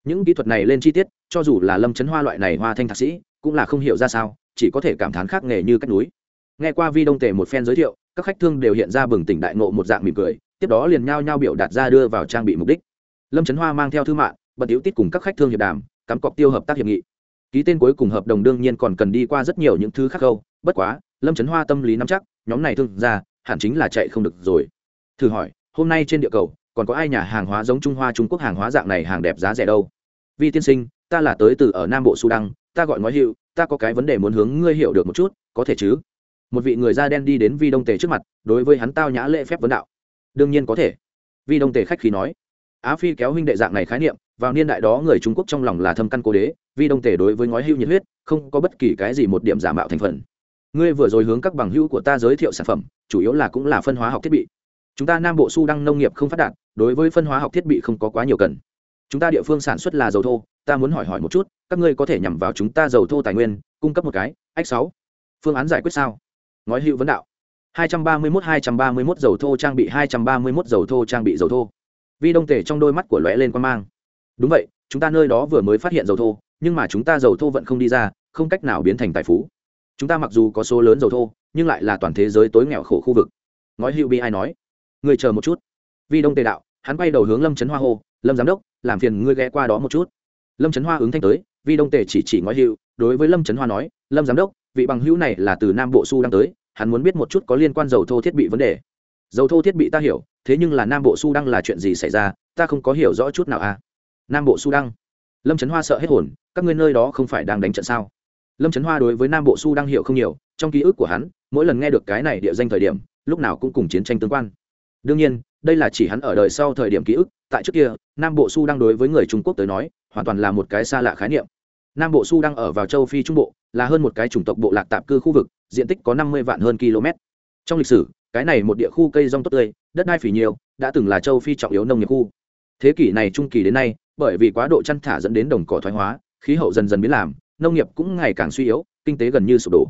Những kỹ thuật này lên chi tiết, cho dù là lâm chấn hoa loại này hoa thanh thạc sĩ, cũng là không hiểu ra sao, chỉ có thể cảm thán khác nghề như cách núi. Nghe qua vi đông tề một phen giới thiệu, các khách thương đều hiện ra bừng tỉnh đại ngộ một dạng mỉm cười, tiếp đó liền nhao nhao biểu đạt ra đưa vào trang bị mục đích. Lâm trấn hoa mang theo thư mạng bật yếu tít cùng các khách thương hiệp đàm cắm cọc tiêu hợp tác hiệp nghị. Ký tên cuối cùng hợp đồng đương nhiên còn cần đi qua rất nhiều những thứ khác câu bất quá, lâm trấn hoa tâm lý nắm chắc, nhóm này thương ra hẳn chính là chạy không được rồi. Thử hỏi, hôm nay trên địa cầu, còn có ai nhà hàng hóa giống trung hoa trung quốc hàng hóa dạng này hàng đẹp giá rẻ đâu? Vi tiên sinh, ta là tới từ ở nam bộ sudan, ta gọi nói hiệu ta có cái vấn đề muốn hướng ngươi hiểu được một chút, có thể chứ? Một vị người da đen đi đến vi đông tề trước mặt, đối với hắn tao nhã lễ phép vấn đạo. Đương nhiên có thể. Vi đông tề khách khí nói á phi kéo huynh đệ dạng này khái niệm, vào niên đại đó người trung quốc trong lòng là thâm căn cố đế vi đông tể đối với ngói hưu nhiệt huyết, không có bất kỳ cái gì một điểm giả mạo thành phần. Ngươi vừa rồi hướng các bằng hữu của ta giới thiệu sản phẩm, chủ yếu là cũng là phân hóa học thiết bị. Chúng ta nam bộ su đăng nông nghiệp không phát đạt, đối với phân hóa học thiết bị không có quá nhiều cần. Chúng ta địa phương sản xuất là dầu thô, ta muốn hỏi hỏi một chút, các ngươi có thể nhằm vào chúng ta dầu thô tài nguyên, cung cấp một cái ách sáu. Phương án giải quyết sao? Ngói hữu vấn đạo. 231 231 dầu thô trang bị 231 dầu thô trang bị dầu thô vi đông Tề trong đôi mắt của lóe lên quan mang. Đúng vậy, chúng ta nơi đó vừa mới phát hiện dầu thô, nhưng mà chúng ta dầu thô vẫn không đi ra, không cách nào biến thành tài phú. Chúng ta mặc dù có số lớn dầu thô, nhưng lại là toàn thế giới tối nghèo khổ khu vực. Ngói hữu bi ai nói? Người chờ một chút. Vi đông tề đạo, hắn quay đầu hướng lâm trấn hoa hô, lâm giám đốc, làm phiền ngươi ghé qua đó một chút. Lâm trấn hoa ứng thanh tới, vi đông tề chỉ chỉ ngói hữu, đối với lâm trấn hoa nói, lâm giám đốc, vị bằng hữu này là từ nam bộ su đang tới, hắn muốn biết một chút có liên quan dầu thô thiết bị vấn đề dầu thô thiết bị ta hiểu, thế nhưng là nam bộ su đăng là chuyện gì xảy ra, ta không có hiểu rõ chút nào à. Nam bộ su đăng. Lâm trấn hoa sợ hết hồn, các ngươi nơi đó không phải đang đánh trận sao? Lâm trấn hoa đối với nam bộ su đăng hiểu không nhiều, trong ký ức của hắn, mỗi lần nghe được cái này địa danh thời điểm, lúc nào cũng cùng chiến tranh tương quan. Đương nhiên, đây là chỉ hắn ở đời sau thời điểm ký ức, tại trước kia, nam bộ su đang đối với người trung quốc tới nói, hoàn toàn là một cái xa lạ khái niệm. Nam bộ su đang ở vào châu phi trung bộ, là hơn một cái chủng tộc bộ lạc tạp cư khu vực, diện tích có năm mươi vạn hơn km trong lịch sử cái này một địa khu cây rong tốt tươi, đất đai phỉ nhiều, đã từng là châu phi trọng yếu nông nghiệp khu. Thế kỷ này trung kỳ đến nay, bởi vì quá độ chăn thả dẫn đến đồng cỏ thoái hóa, khí hậu dần dần biến làm, nông nghiệp cũng ngày càng suy yếu, kinh tế gần như sụp đổ.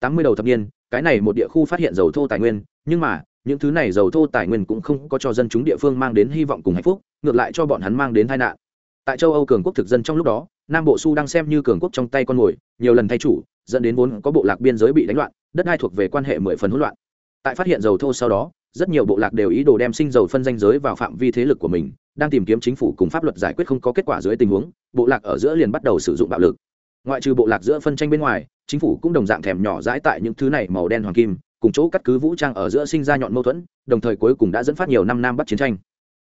Tám mươi đầu thập niên, cái này một địa khu phát hiện dầu thô tài nguyên, nhưng mà, những thứ này dầu thô tài nguyên cũng không có cho dân chúng địa phương mang đến hy vọng cùng hạnh phúc, ngược lại cho bọn hắn mang đến tai nạn. Tại châu âu cường quốc thực dân trong lúc đó, nam bộ su đang xem như cường quốc trong tay con mồi, nhiều lần thay chủ, dẫn đến vốn có bộ lạc biên giới bị đánh loạn, đất đai thuộc về quan hệ mười phần hỗn loạn tại phát hiện dầu thô sau đó, rất nhiều bộ lạc đều ý đồ đem sinh dầu phân danh giới vào phạm vi thế lực của mình, đang tìm kiếm chính phủ cùng pháp luật giải quyết không có kết quả dưới tình huống, bộ lạc ở giữa liền bắt đầu sử dụng bạo lực. Ngoại trừ bộ lạc giữa phân tranh bên ngoài, chính phủ cũng đồng dạng thèm nhỏ dãi tại những thứ này màu đen hoàng kim, cùng chỗ cắt cứ vũ trang ở giữa sinh ra nhọn mâu thuẫn, đồng thời cuối cùng đã dẫn phát nhiều năm nam bắc chiến tranh.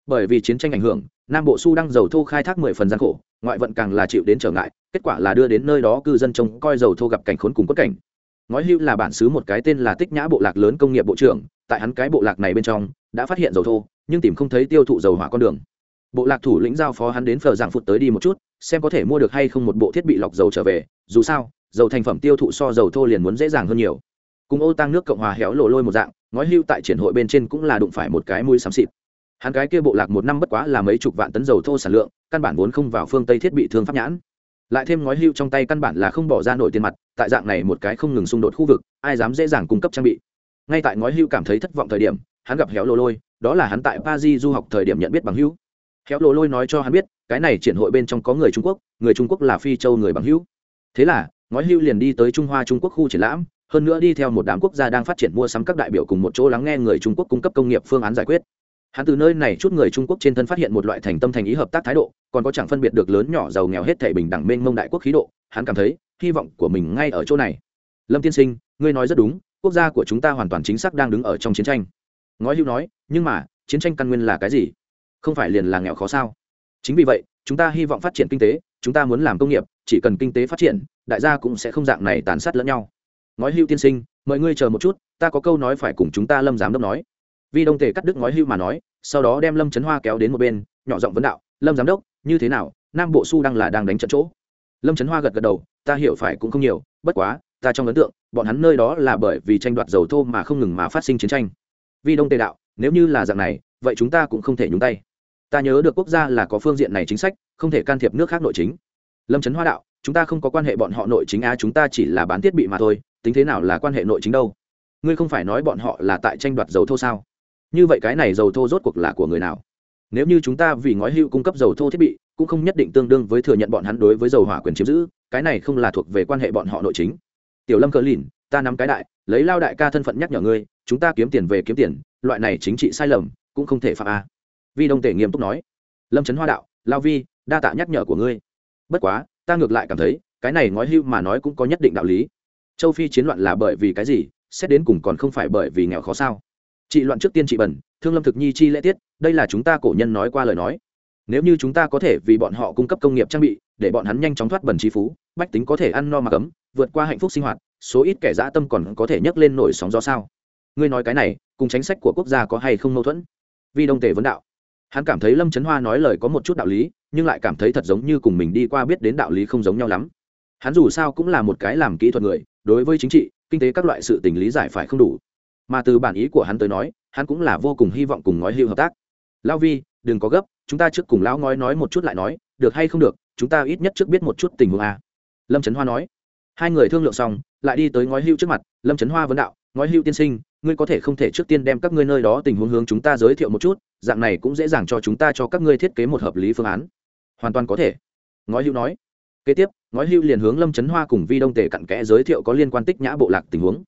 Bởi vì chiến tranh ảnh hưởng, nam bộ su đang dầu thô khai thác mười phần gian khổ, ngoại vận càng là chịu đến trở ngại, kết quả là đưa đến nơi đó cư dân trông coi dầu thô gặp cảnh khốn cùng quất cảnh ngói hưu là bản xứ một cái tên là tích nhã bộ lạc lớn công nghiệp bộ trưởng, tại hắn cái bộ lạc này bên trong, đã phát hiện dầu thô, nhưng tìm không thấy tiêu thụ dầu hỏa con đường. Bộ lạc thủ lĩnh giao phó hắn đến phờ giảng phụt tới đi một chút, xem có thể mua được hay không một bộ thiết bị lọc dầu trở về, dù sao, dầu thành phẩm tiêu thụ so dầu thô liền muốn dễ dàng hơn nhiều. Cùng ô tăng nước cộng hòa héo lộ lôi một dạng, ngói hưu tại triển hội bên trên cũng là đụng phải một cái mũi xám xịt. Hắn cái kia bộ lạc một năm bất quá là mấy chục vạn tấn dầu thô sản lượng, căn bản vốn không vào phương tây thiết bị thương pháp nhãn lại thêm ngói hưu trong tay căn bản là không bỏ ra nổi tiền mặt, tại dạng này một cái không ngừng xung đột khu vực, ai dám dễ dàng cung cấp trang bị. Ngay tại ngói hưu cảm thấy thất vọng thời điểm, hắn gặp héo lô lôi, đó là hắn tại paris du học thời điểm nhận biết bằng hữu. Héo lô lôi nói cho hắn biết, cái này triển hội bên trong có người trung quốc, người trung quốc là phi châu người bằng hữu. Thế là, ngói hưu liền đi tới trung hoa trung quốc khu triển lãm, hơn nữa đi theo một đám quốc gia đang phát triển mua sắm các đại biểu cùng một chỗ lắng nghe người trung quốc cung cấp công nghiệp phương án giải quyết hắn từ nơi này chút người trung quốc trên thân phát hiện một loại thành tâm thành ý hợp tác thái độ, còn có chẳng phân biệt được lớn nhỏ giàu nghèo hết thể bình đẳng mênh mông đại quốc khí độ, hắn cảm thấy, hy vọng của mình ngay ở chỗ này. Lâm tiên sinh, ngươi nói rất đúng, quốc gia của chúng ta hoàn toàn chính xác đang đứng ở trong chiến tranh. Ngói hữu nói, nhưng mà, chiến tranh căn nguyên là cái gì? Không phải liền là nghèo khó sao? Chính vì vậy, chúng ta hy vọng phát triển kinh tế, chúng ta muốn làm công nghiệp, chỉ cần kinh tế phát triển, đại gia cũng sẽ không dạng này tàn sát lẫn nhau. Ngói hữu tiên sinh, mời ngươi chờ một chút, ta có câu nói phải cùng chúng ta lâm giám đốc nói vi đông tề cắt đứt ngói hưu mà nói, sau đó đem lâm trấn hoa kéo đến một bên, nhỏ giọng vấn đạo, lâm giám đốc, như thế nào? Nam bộ su đang là đang đánh trận chỗ. Lâm trấn hoa gật gật đầu, ta hiểu phải cũng không nhiều, bất quá, ta trong ấn tượng, bọn hắn nơi đó là bởi vì tranh đoạt dầu thô mà không ngừng mà phát sinh chiến tranh. Vi đông tề đạo, nếu như là dạng này, vậy chúng ta cũng không thể nhúng tay. Ta nhớ được quốc gia là có phương diện này chính sách, không thể can thiệp nước khác nội chính. Lâm trấn hoa đạo, chúng ta không có quan hệ bọn họ nội chính á, chúng ta chỉ là bán thiết bị mà thôi, tính thế nào là quan hệ nội chính đâu? Ngươi không phải nói bọn họ là tại tranh đoạt dầu thô sao? Như vậy cái này dầu thô rốt cuộc là của người nào? Nếu như chúng ta vì ngói hữu cung cấp dầu thô thiết bị, cũng không nhất định tương đương với thừa nhận bọn hắn đối với dầu hỏa quyền chiếm giữ, cái này không là thuộc về quan hệ bọn họ nội chính. Tiểu lâm cờ lìn, ta nắm cái đại, lấy lao đại ca thân phận nhắc nhở ngươi, chúng ta kiếm tiền về kiếm tiền, loại này chính trị sai lầm, cũng không thể phạm a. Vi đông tể nghiêm túc nói. Lâm trấn hoa đạo, lao vi, đa tạ nhắc nhở của ngươi. Bất quá, ta ngược lại cảm thấy, cái này ngói hưu mà nói cũng có nhất định đạo lý. Châu phi chiến loạn là bởi vì cái gì, xét đến cùng còn không phải bởi vì nghèo khó sao? Chị loạn trước tiên chị bẩn, thương lâm thực nhi chi lễ tiết, đây là chúng ta cổ nhân nói qua lời nói. Nếu như chúng ta có thể vì bọn họ cung cấp công nghiệp trang bị, để bọn hắn nhanh chóng thoát bẩn trí phú, bách tính có thể ăn no mà cấm, vượt qua hạnh phúc sinh hoạt, số ít kẻ dã tâm còn có thể nhấc lên nổi sóng gió sao? Ngươi nói cái này, cùng chính sách của quốc gia có hay không mâu thuẫn? Vì đông tề vấn đạo. Hắn cảm thấy lâm trấn hoa nói lời có một chút đạo lý, nhưng lại cảm thấy thật giống như cùng mình đi qua biết đến đạo lý không giống nhau lắm. Hắn dù sao cũng là một cái làm kỹ thuật người, đối với chính trị, kinh tế các loại sự tình lý giải phải không đủ mà từ bản ý của hắn tới nói, hắn cũng là vô cùng hy vọng cùng ngói hưu hợp tác. Lão vi, đừng có gấp, chúng ta trước cùng lão ngói nói một chút lại nói, được hay không được, chúng ta ít nhất trước biết một chút tình huống a. Lâm trấn hoa nói. Hai người thương lượng xong, lại đi tới ngói hưu trước mặt, lâm trấn hoa vấn đạo, ngói hưu tiên sinh, ngươi có thể không thể trước tiên đem các ngươi nơi đó tình huống hướng chúng ta giới thiệu một chút, dạng này cũng dễ dàng cho chúng ta cho các ngươi thiết kế một hợp lý phương án. Hoàn toàn có thể. Ngói hưu nói. Kế tiếp, ngói hưu liền hướng lâm trấn hoa cùng vi đông tề cặn kẽ giới thiệu có liên quan tích nhã bộ lạc tình huống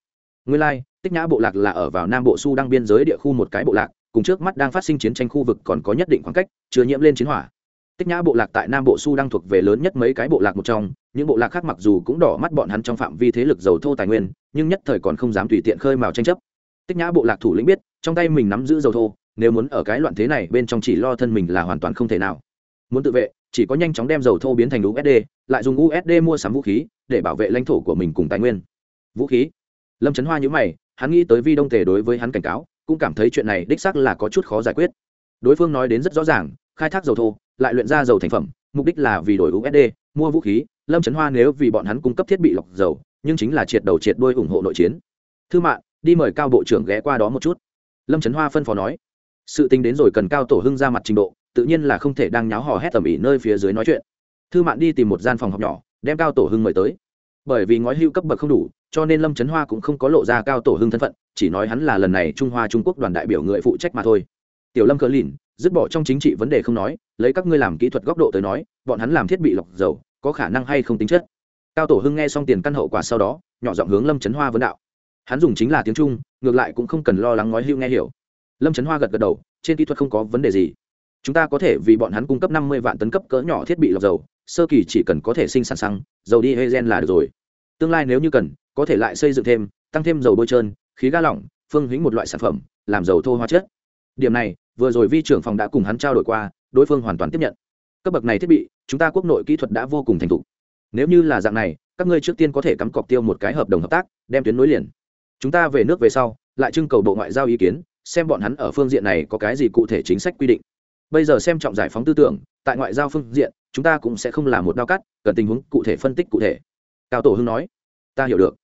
nguyên lai、like, tích nhã bộ lạc là ở vào nam bộ su đang biên giới địa khu một cái bộ lạc cùng trước mắt đang phát sinh chiến tranh khu vực còn có nhất định khoảng cách chưa nhiễm lên chiến hỏa. Tích nhã bộ lạc tại nam bộ su đang thuộc về lớn nhất mấy cái bộ lạc một trong những bộ lạc khác mặc dù cũng đỏ mắt bọn hắn trong phạm vi thế lực giàu thô tài nguyên nhưng nhất thời còn không dám tùy tiện khơi mào tranh chấp. Tích nhã bộ lạc thủ lĩnh biết trong tay mình nắm giữ dầu thô nếu muốn ở cái loạn thế này bên trong chỉ lo thân mình là hoàn toàn không thể nào. Muốn tự vệ chỉ có nhanh chóng đem dầu thô biến thành usd lại dùng usd mua sắm vũ khí để bảo vệ lãnh thổ của mình cùng tài nguyên. Vũ khí? Lâm trấn hoa nhữ mày, hắn nghĩ tới vi đông tề đối với hắn cảnh cáo, cũng cảm thấy chuyện này đích xác là có chút khó giải quyết. Đối phương nói đến rất rõ ràng, khai thác dầu thô, lại luyện ra dầu thành phẩm, mục đích là vì đổi usd mua vũ khí. Lâm trấn hoa nếu vì bọn hắn cung cấp thiết bị lọc dầu, nhưng chính là triệt đầu triệt đuôi ủng hộ nội chiến. Thư mạng, đi mời cao bộ trưởng ghé qua đó một chút. Lâm trấn hoa phân phó nói. Sự tình đến rồi cần cao tổ hưng ra mặt trình độ, tự nhiên là không thể đang nháo hò hét tầm ĩ nơi phía dưới nói chuyện. Thư mạn đi tìm một gian phòng học nhỏ, đem cao tổ hưng mời tới. Bởi vì ngói hưu cấp bậc không đủ cho nên lâm trấn hoa cũng không có lộ ra cao tổ hưng thân phận chỉ nói hắn là lần này trung hoa trung quốc đoàn đại biểu người phụ trách mà thôi tiểu lâm cờ lìn dứt bỏ trong chính trị vấn đề không nói lấy các ngươi làm kỹ thuật góc độ tới nói bọn hắn làm thiết bị lọc dầu có khả năng hay không tính chất cao tổ hưng nghe xong tiền căn hậu quả sau đó nhỏ giọng hướng lâm trấn hoa vấn đạo hắn dùng chính là tiếng trung ngược lại cũng không cần lo lắng nói hưu nghe hiểu lâm trấn hoa gật gật đầu trên kỹ thuật không có vấn đề gì chúng ta có thể vì bọn hắn cung cấp năm mươi vạn tấn cấp cỡ nhỏ thiết bị lọc dầu sơ kỳ chỉ cần có thể sinh sản xăng dầu đi hay gen là được rồi tương lai nếu như cần có thể lại xây dựng thêm, tăng thêm dầu bôi trơn, khí ga lỏng, phương hính một loại sản phẩm, làm dầu thô hóa chất. Điểm này, vừa rồi vi trưởng phòng đã cùng hắn trao đổi qua, đối phương hoàn toàn tiếp nhận. Cấp bậc này thiết bị, chúng ta quốc nội kỹ thuật đã vô cùng thành thục. Nếu như là dạng này, các ngươi trước tiên có thể cắm cọc tiêu một cái hợp đồng hợp tác, đem tuyến nối liền. Chúng ta về nước về sau, lại trưng cầu bộ ngoại giao ý kiến, xem bọn hắn ở phương diện này có cái gì cụ thể chính sách quy định. Bây giờ xem trọng giải phóng tư tưởng, tại ngoại giao phương diện, chúng ta cũng sẽ không làm một đao cắt, cần tình huống cụ thể phân tích cụ thể. Cao tổ hưng nói, ta hiểu được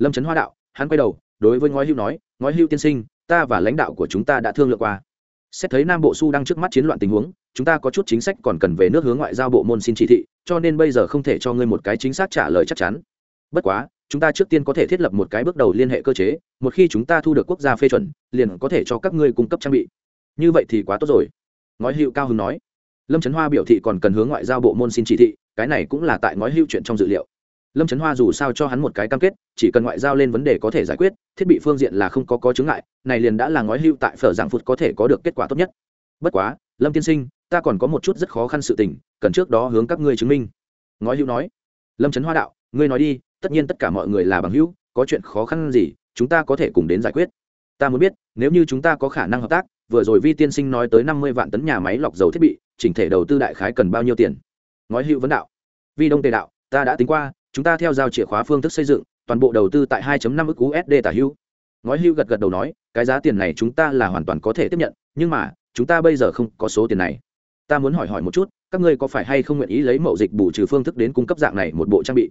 lâm trấn hoa đạo hắn quay đầu đối với ngói hưu nói ngói hưu tiên sinh ta và lãnh đạo của chúng ta đã thương lượng qua xét thấy nam bộ su đang trước mắt chiến loạn tình huống chúng ta có chút chính sách còn cần về nước hướng ngoại giao bộ môn xin chỉ thị cho nên bây giờ không thể cho ngươi một cái chính xác trả lời chắc chắn bất quá chúng ta trước tiên có thể thiết lập một cái bước đầu liên hệ cơ chế một khi chúng ta thu được quốc gia phê chuẩn liền có thể cho các ngươi cung cấp trang bị như vậy thì quá tốt rồi ngói hữu cao hưng nói lâm trấn hoa biểu thị còn cần hướng ngoại giao bộ môn xin chỉ thị cái này cũng là tại ngói hữu chuyện trong dự liệu lâm trấn hoa dù sao cho hắn một cái cam kết, chỉ cần ngoại giao lên vấn đề có thể giải quyết, thiết bị phương diện là không có có chứng ngại, này liền đã là ngói hữu tại phở giảng phụt có thể có được kết quả tốt nhất. Bất quá, lâm tiên sinh, ta còn có một chút rất khó khăn sự tình, cần trước đó hướng các ngươi chứng minh. Ngói hữu nói. Lâm trấn hoa đạo, ngươi nói đi, tất nhiên tất cả mọi người là bằng hữu, có chuyện khó khăn gì, chúng ta có thể cùng đến giải quyết. Ta muốn biết, nếu như chúng ta có khả năng hợp tác, vừa rồi vi tiên sinh nói tới năm mươi vạn tấn nhà máy lọc dầu thiết bị, chỉnh thể đầu tư đại khái cần bao nhiêu tiền? Ngói hữu vấn đạo. Vi đông tề đạo, ta đã tính qua chúng ta theo giao chìa khóa phương thức xây dựng, toàn bộ đầu tư tại 2.5 ức USD tả hữu. Ngói Hưu gật gật đầu nói, cái giá tiền này chúng ta là hoàn toàn có thể tiếp nhận, nhưng mà, chúng ta bây giờ không có số tiền này. Ta muốn hỏi hỏi một chút, các ngươi có phải hay không nguyện ý lấy mậu dịch bù trừ phương thức đến cung cấp dạng này một bộ trang bị?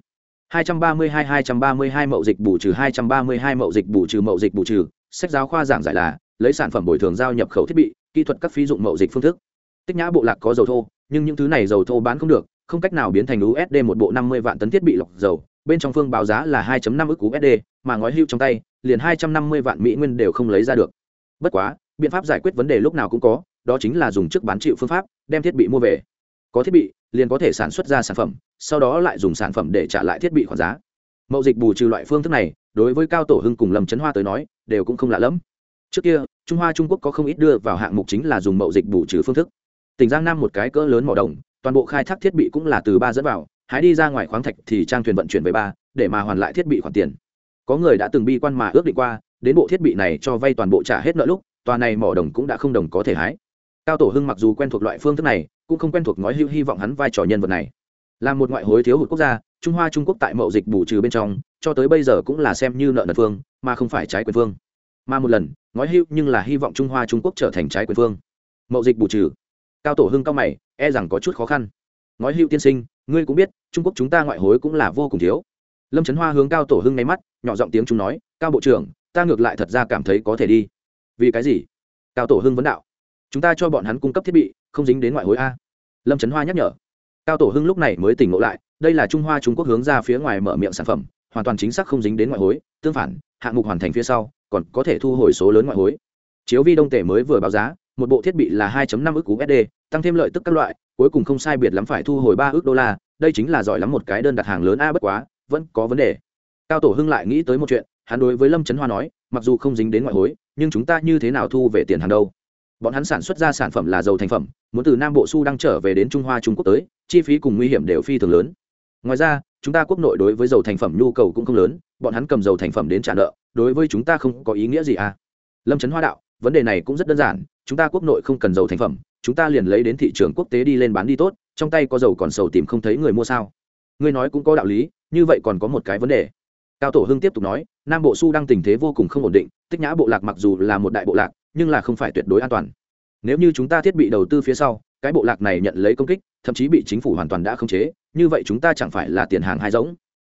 232 232 mậu dịch bù trừ 232 mậu dịch bù trừ mậu dịch bù trừ, sách giáo khoa giảng giải là, lấy sản phẩm bồi thường giao nhập khẩu thiết bị, kỹ thuật các phí dụng mậu dịch phương thức. Tích nhã bộ lạc có dầu thô, nhưng những thứ này dầu thô bán không được không cách nào biến thành usd một bộ 50 vạn tấn thiết bị lọc dầu, bên trong phương báo giá là 2.5 ức usd mà ngói hưu trong tay, liền 250 vạn mỹ nguyên đều không lấy ra được. Bất quá, biện pháp giải quyết vấn đề lúc nào cũng có, đó chính là dùng trước bán chịu phương pháp, đem thiết bị mua về. Có thiết bị, liền có thể sản xuất ra sản phẩm, sau đó lại dùng sản phẩm để trả lại thiết bị khoản giá. Mậu dịch bù trừ loại phương thức này, đối với cao tổ hưng cùng lâm trấn hoa tới nói, đều cũng không lạ lẫm. Trước kia, trung hoa trung quốc có không ít đưa vào hạng mục chính là dùng mậu dịch bù trừ phương thức. Tỉnh giang nam một cái cỡ lớn mỏ đồng toàn bộ khai thác thiết bị cũng là từ ba dẫn vào, hái đi ra ngoài khoáng thạch thì trang thuyền vận chuyển về ba, để mà hoàn lại thiết bị khoản tiền. Có người đã từng bi quan mà ước định qua, đến bộ thiết bị này cho vay toàn bộ trả hết nợ lúc, tòa này mỏ đồng cũng đã không đồng có thể hái. Cao tổ hưng mặc dù quen thuộc loại phương thức này, cũng không quen thuộc nói hữu hy vọng hắn vai trò nhân vật này. Là một ngoại hối thiếu hụt quốc gia, trung hoa trung quốc tại mậu dịch bù trừ bên trong, cho tới bây giờ cũng là xem như nợ nợ phương mà không phải trái quyền phương mà một lần, nói hữu nhưng là hy vọng trung hoa trung quốc trở thành trái quyền phương mậu dịch bù trừ. Cao tổ hưng cao mày e rằng có chút khó khăn. Nói hữu tiên sinh, ngươi cũng biết, trung quốc chúng ta ngoại hối cũng là vô cùng thiếu. Lâm trấn hoa hướng cao tổ hưng nháy mắt, nhỏ giọng tiếng chúng nói, cao bộ trưởng, ta ngược lại thật ra cảm thấy có thể đi. Vì cái gì? Cao tổ hưng vấn đạo. Chúng ta cho bọn hắn cung cấp thiết bị, không dính đến ngoại hối a. Lâm trấn hoa nhắc nhở. Cao tổ hưng lúc này mới tỉnh ngộ lại, đây là trung hoa trung quốc hướng ra phía ngoài mở miệng sản phẩm, hoàn toàn chính xác không dính đến ngoại hối, tương phản, hạng mục hoàn thành phía sau, còn có thể thu hồi số lớn ngoại hối. Chiếu vi đông tể mới vừa báo giá một bộ thiết bị là 2.5 ức USD, tăng thêm lợi tức các loại, cuối cùng không sai biệt lắm phải thu hồi ba ức đô la, đây chính là giỏi lắm một cái đơn đặt hàng lớn a bất quá, vẫn có vấn đề. Cao Tổ Hưng lại nghĩ tới một chuyện, hắn đối với Lâm Chấn Hoa nói, mặc dù không dính đến ngoại hối, nhưng chúng ta như thế nào thu về tiền hàng đâu? Bọn hắn sản xuất ra sản phẩm là dầu thành phẩm, muốn từ Nam Bộ Su đang trở về đến Trung Hoa Trung Quốc tới, chi phí cùng nguy hiểm đều phi thường lớn. Ngoài ra, chúng ta quốc nội đối với dầu thành phẩm nhu cầu cũng không lớn, bọn hắn cầm dầu thành phẩm đến trả nợ, đối với chúng ta không có ý nghĩa gì à? Lâm Chấn Hoa đạo, vấn đề này cũng rất đơn giản, chúng ta quốc nội không cần dầu thành phẩm, chúng ta liền lấy đến thị trường quốc tế đi lên bán đi tốt, trong tay có dầu còn sầu tìm không thấy người mua sao? Ngươi nói cũng có đạo lý, như vậy còn có một cái vấn đề. Cao tổ hưng tiếp tục nói, nam bộ su đang tình thế vô cùng không ổn định, tích nhã bộ lạc mặc dù là một đại bộ lạc, nhưng là không phải tuyệt đối an toàn. Nếu như chúng ta thiết bị đầu tư phía sau, cái bộ lạc này nhận lấy công kích, thậm chí bị chính phủ hoàn toàn đã khống chế, như vậy chúng ta chẳng phải là tiền hàng hai giống?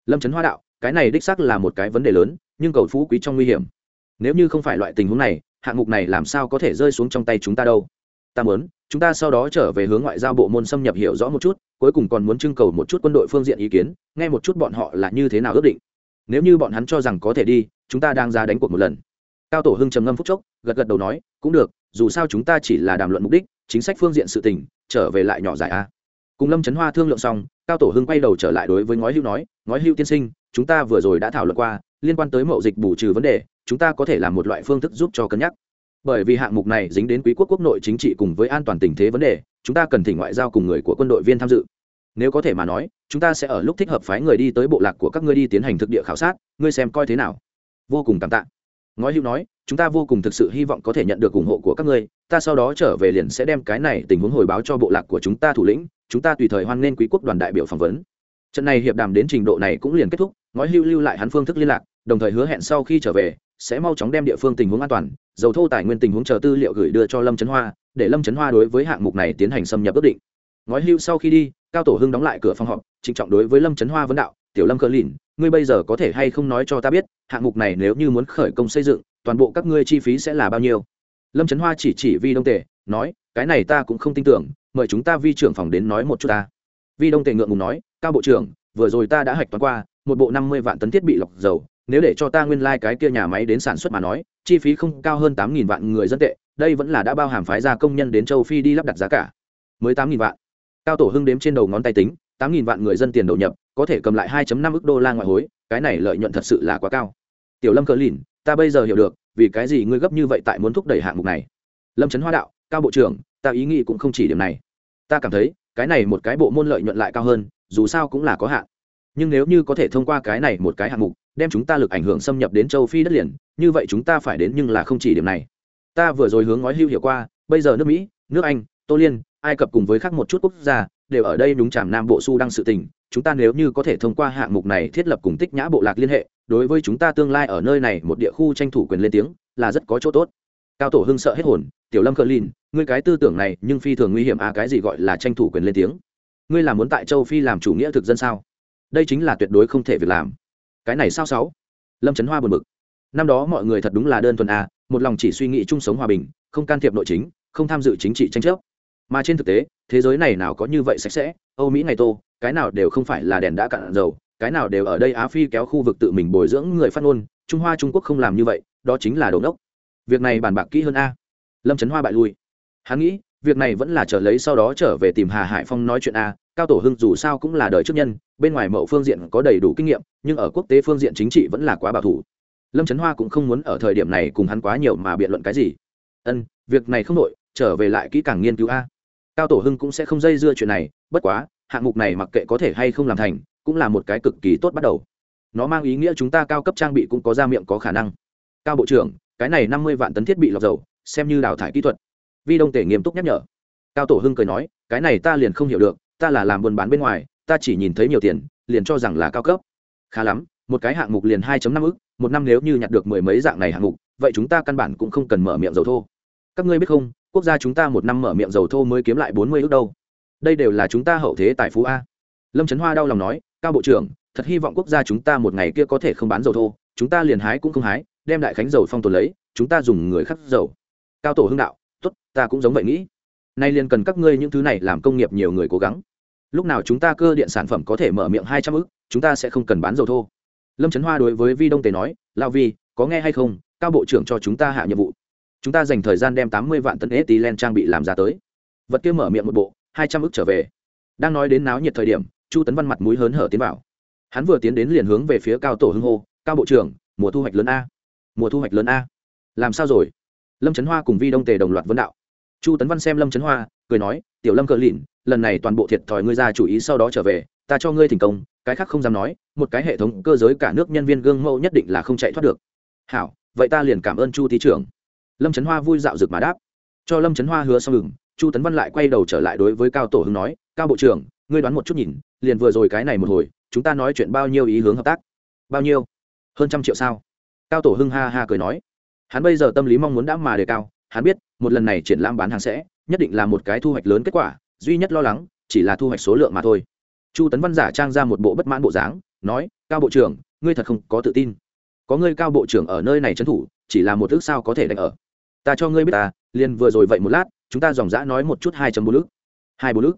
Lâm trấn hoa đạo, cái này đích xác là một cái vấn đề lớn, nhưng cầu phú quý trong nguy hiểm. Nếu như không phải loại tình huống này hạng mục này làm sao có thể rơi xuống trong tay chúng ta đâu? Ta muốn, chúng ta sau đó trở về hướng ngoại giao bộ môn xâm nhập hiểu rõ một chút, cuối cùng còn muốn trưng cầu một chút quân đội phương diện ý kiến, nghe một chút bọn họ là như thế nào ước định. Nếu như bọn hắn cho rằng có thể đi, chúng ta đang ra đánh cuộc một lần. Cao tổ hưng trầm ngâm phúc chốc, gật gật đầu nói, cũng được, dù sao chúng ta chỉ là đàm luận mục đích, chính sách phương diện sự tình, trở về lại nhỏ giải a. Cùng lâm trấn hoa thương lượng xong, cao tổ hưng quay đầu trở lại đối với ngói hưu nói, ngói hưu tiên sinh, chúng ta vừa rồi đã thảo luận qua liên quan tới mậu dịch bù trừ vấn đề, chúng ta có thể làm một loại phương thức giúp cho cân nhắc. Bởi vì hạng mục này dính đến quý quốc quốc nội chính trị cùng với an toàn tình thế vấn đề, chúng ta cần thỉnh ngoại giao cùng người của quân đội viên tham dự. Nếu có thể mà nói, chúng ta sẽ ở lúc thích hợp phái người đi tới bộ lạc của các ngươi đi tiến hành thực địa khảo sát, ngươi xem coi thế nào. Vô cùng cảm tạ. Ngói hữu nói, chúng ta vô cùng thực sự hy vọng có thể nhận được ủng hộ của các ngươi, ta sau đó trở về liền sẽ đem cái này tình huống hồi báo cho bộ lạc của chúng ta thủ lĩnh, chúng ta tùy thời hoan nghênh quý quốc đoàn đại biểu phỏng vấn. Trận này hiệp đàm đến trình độ này cũng liền kết thúc, ngói hưu lưu lại hắn phương thức liên lạc đồng thời hứa hẹn sau khi trở về, sẽ mau chóng đem địa phương tình huống an toàn, dầu thô tài nguyên tình huống chờ tư liệu gửi đưa cho lâm trấn hoa, để lâm trấn hoa đối với hạng mục này tiến hành xâm nhập ước định. Ngói hưu sau khi đi, cao tổ hưng đóng lại cửa phòng họp, trịnh trọng đối với lâm trấn hoa vấn đạo, tiểu lâm cờ lìn, ngươi bây giờ có thể hay không nói cho ta biết, hạng mục này nếu như muốn khởi công xây dựng, toàn bộ các ngươi chi phí sẽ là bao nhiêu? Lâm trấn hoa chỉ chỉ vi đông tề, nói, cái này ta cũng không tin tưởng, mời chúng ta vi trưởng phòng đến nói một chút ta. Vi đông tề ngượng ngùng nói, cao bộ trưởng, vừa rồi ta đã hạch toán qua, một bộ năm mươi vạn tấn thiết bị lọc dầu nếu để cho ta nguyên lai、like、cái kia nhà máy đến sản xuất mà nói, chi phí không cao hơn tám nghìn vạn người dân tệ, đây vẫn là đã bao hàm phái ra công nhân đến châu phi đi lắp đặt giá cả. Mới tám nghìn vạn. Cao tổ hưng đếm trên đầu ngón tay tính, tám nghìn vạn người dân tiền đầu nhập, có thể cầm lại hai năm ức đô la ngoại hối, cái này lợi nhuận thật sự là quá cao. Tiểu lâm cờ lìn, ta bây giờ hiểu được, vì cái gì ngươi gấp như vậy tại muốn thúc đẩy hạng mục này? Lâm trấn hoa đạo, cao bộ trưởng, ta ý nghĩ cũng không chỉ điểm này. Ta cảm thấy, cái này một cái bộ môn lợi nhuận lại cao hơn, dù sao cũng là có hạn nhưng nếu như có thể thông qua cái này một cái hạng mục, đem chúng ta lực ảnh hưởng xâm nhập đến châu phi đất liền, như vậy chúng ta phải đến nhưng là không chỉ điểm này. Ta vừa rồi hướng ngói hưu hiểu qua, bây giờ nước mỹ, nước anh, tô liên, ai cập cùng với khác một chút quốc gia, đều ở đây đúng chàm nam bộ su đang sự tình. Chúng ta nếu như có thể thông qua hạng mục này thiết lập cùng tích nhã bộ lạc liên hệ, đối với chúng ta tương lai ở nơi này một địa khu tranh thủ quyền lên tiếng, là rất có chỗ tốt. Cao tổ hưng sợ hết hồn, tiểu lâm cờ lin ngươi cái tư tưởng này nhưng phi thường nguy hiểm à cái gì gọi là tranh thủ quyền lên tiếng? Ngươi là muốn tại châu phi làm chủ nghĩa thực dân sao? Đây chính là tuyệt đối không thể việc làm. Cái này sao sáu? Lâm trấn hoa buồn bực. Năm đó mọi người thật đúng là đơn thuần à một lòng chỉ suy nghĩ chung sống hòa bình, không can thiệp nội chính, không tham dự chính trị tranh chấp. Mà trên thực tế, thế giới này nào có như vậy sạch sẽ, âu mỹ ngày tô, cái nào đều không phải là đèn đã cạn dầu, cái nào đều ở đây á phi kéo khu vực tự mình bồi dưỡng người phát ngôn, trung hoa trung quốc không làm như vậy, đó chính là đồn đốc việc này bàn bạc kỹ hơn a. Lâm trấn hoa bại lui. Hắn nghĩ, việc này vẫn là chờ lấy sau đó trở về tìm hà hải phong nói chuyện a cao tổ hưng dù sao cũng là đời trước nhân, bên ngoài mậu phương diện có đầy đủ kinh nghiệm, nhưng ở quốc tế phương diện chính trị vẫn là quá bảo thủ. Lâm trấn hoa cũng không muốn ở thời điểm này cùng hắn quá nhiều mà biện luận cái gì. Ân, việc này không đội trở về lại kỹ càng nghiên cứu a. Cao tổ hưng cũng sẽ không dây dưa chuyện này, bất quá, hạng mục này mặc kệ có thể hay không làm thành, cũng là một cái cực kỳ tốt bắt đầu. Nó mang ý nghĩa chúng ta cao cấp trang bị cũng có ra miệng có khả năng. Cao bộ trưởng, cái này năm mươi vạn tấn thiết bị lọc dầu, xem như đào thải kỹ thuật. Vi đông tể nghiêm túc nhắc nhở. Cao tổ hưng cười nói, cái này ta liền không hiểu được ta là làm buôn bán bên ngoài, ta chỉ nhìn thấy nhiều tiền, liền cho rằng là cao cấp. Khá lắm, một cái hạng mục liền 2 năm ức, một năm nếu như nhặt được mười mấy dạng này hạng mục, vậy chúng ta căn bản cũng không cần mở miệng dầu thô. Các ngươi biết không, quốc gia chúng ta một năm mở miệng dầu thô mới kiếm lại bốn mươi đâu. Đây đều là chúng ta hậu thế tài phú a. Lâm trấn hoa đau lòng nói, cao bộ trưởng, thật hy vọng quốc gia chúng ta một ngày kia có thể không bán dầu thô, chúng ta liền hái cũng không hái, đem đại khánh dầu phong tồn lấy, chúng ta dùng người khắc dầu. Cao tổ hưng đạo, tốt, ta cũng giống vậy nghĩ. Nay liền cần các ngươi những thứ này làm công nghiệp nhiều người cố gắng lúc nào chúng ta cơ điện sản phẩm có thể mở miệng hai trăm ức, chúng ta sẽ không cần bán dầu thô. Lâm trấn hoa đối với vi đông tề nói lao vi, có nghe hay không? Cao bộ trưởng cho chúng ta hạ nhiệm vụ. Chúng ta dành thời gian đem tám mươi vạn tấn ethylene trang bị làm ra tới. Vật kia mở miệng một bộ, hai trăm ức trở về. Đang nói đến náo nhiệt thời điểm, chu tấn văn mặt mũi hớn hở tiến vào. Hắn vừa tiến đến liền hướng về phía cao tổ hưng hô, cao bộ trưởng, mùa thu hoạch lớn a. Mùa thu hoạch lớn a. Làm sao rồi? Lâm trấn hoa cùng vi đông tề đồng loạt vấn đạo. Chu tấn văn xem lâm trấn hoa cười nói, tiểu lâm cờ lìn, lần này toàn bộ thiệt thòi ngươi ra chủ ý sau đó trở về, ta cho ngươi thành công, cái khác không dám nói, một cái hệ thống cơ giới cả nước nhân viên gương mẫu nhất định là không chạy thoát được. Hảo, vậy ta liền cảm ơn chu thí trưởng. Lâm trấn hoa vui dạo rực mà đáp. Cho lâm trấn hoa hứa xong ngừng chu tấn văn lại quay đầu trở lại đối với cao tổ hưng nói, cao bộ trưởng, ngươi đoán một chút nhìn, liền vừa rồi cái này một hồi, chúng ta nói chuyện bao nhiêu ý hướng hợp tác? Bao nhiêu? Hơn trăm triệu sao? Cao tổ hưng ha ha cười nói. Hắn bây giờ tâm lý mong muốn đã mà đề cao, hắn biết, một lần này triển lãm bán hàng sẽ nhất định là một cái thu hoạch lớn kết quả, duy nhất lo lắng chỉ là thu hoạch số lượng mà thôi. Chu tấn văn giả trang ra một bộ bất mãn bộ dáng, nói, cao bộ trưởng, ngươi thật không có tự tin. Có ngươi cao bộ trưởng ở nơi này trấn thủ, chỉ là một ước sao có thể đánh ở. Ta cho ngươi biết ta, liền vừa rồi vậy một lát, chúng ta dòng dã nói một chút hai bốn ước. Hai bốn ước?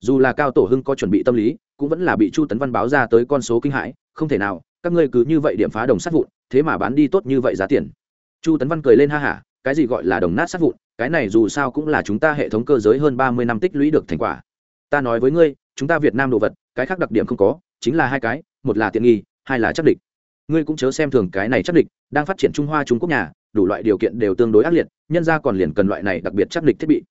Dù là cao tổ hưng có chuẩn bị tâm lý, cũng vẫn là bị chu tấn văn báo ra tới con số kinh hãi, không thể nào, các ngươi cứ như vậy điểm phá đồng sát vụn, thế mà bán đi tốt như vậy giá tiền. Chu tấn văn cười lên ha hả, cái gì gọi là đồng nát sát vụn cái này dù sao cũng là chúng ta hệ thống cơ giới hơn ba mươi năm tích lũy được thành quả. Ta nói với ngươi, chúng ta việt nam đồ vật, cái khác đặc điểm không có, chính là hai cái, một là tiện nghi, hai là chắc địch. Ngươi cũng chớ xem thường cái này chắc địch, đang phát triển trung hoa, trung quốc nhà, đủ loại điều kiện đều tương đối ác liệt, nhân ra còn liền cần loại này đặc biệt chắc địch thiết bị.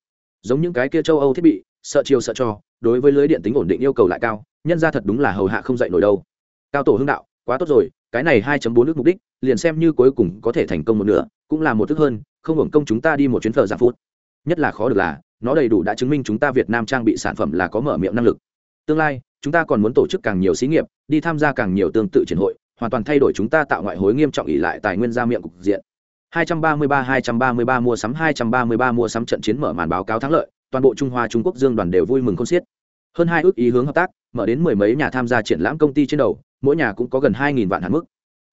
Giống những cái kia châu âu thiết bị, sợ chiều sợ cho, đối với lưới điện tính ổn định yêu cầu lại cao, nhân ra thật đúng là hầu hạ không dạy nổi đâu. Cao tổ hưng đạo, quá tốt rồi, cái này 2.4 nước mục đích, liền xem như cuối cùng có thể thành công một nửa, cũng là một thức hơn không hưởng công chúng ta đi một chuyến phở giả phút. Nhất là khó được là, nó đầy đủ đã chứng minh chúng ta việt nam trang bị sản phẩm là có mở miệng năng lực. Tương lai, chúng ta còn muốn tổ chức càng nhiều xí nghiệp, đi tham gia càng nhiều tương tự triển hội, hoàn toàn thay đổi chúng ta tạo ngoại hối nghiêm trọng ỉ lại tài nguyên ra miệng cục diện. 233 233 mua sắm 233 mua sắm trận chiến mở màn báo cáo thắng lợi, toàn bộ trung hoa, trung quốc dương đoàn đều vui mừng không xiết. Hơn hai ước ý hướng hợp tác, mở đến mười mấy nhà tham gia triển lãm công ty trên đầu, mỗi nhà cũng có gần hai nghìn vạn hạn mức.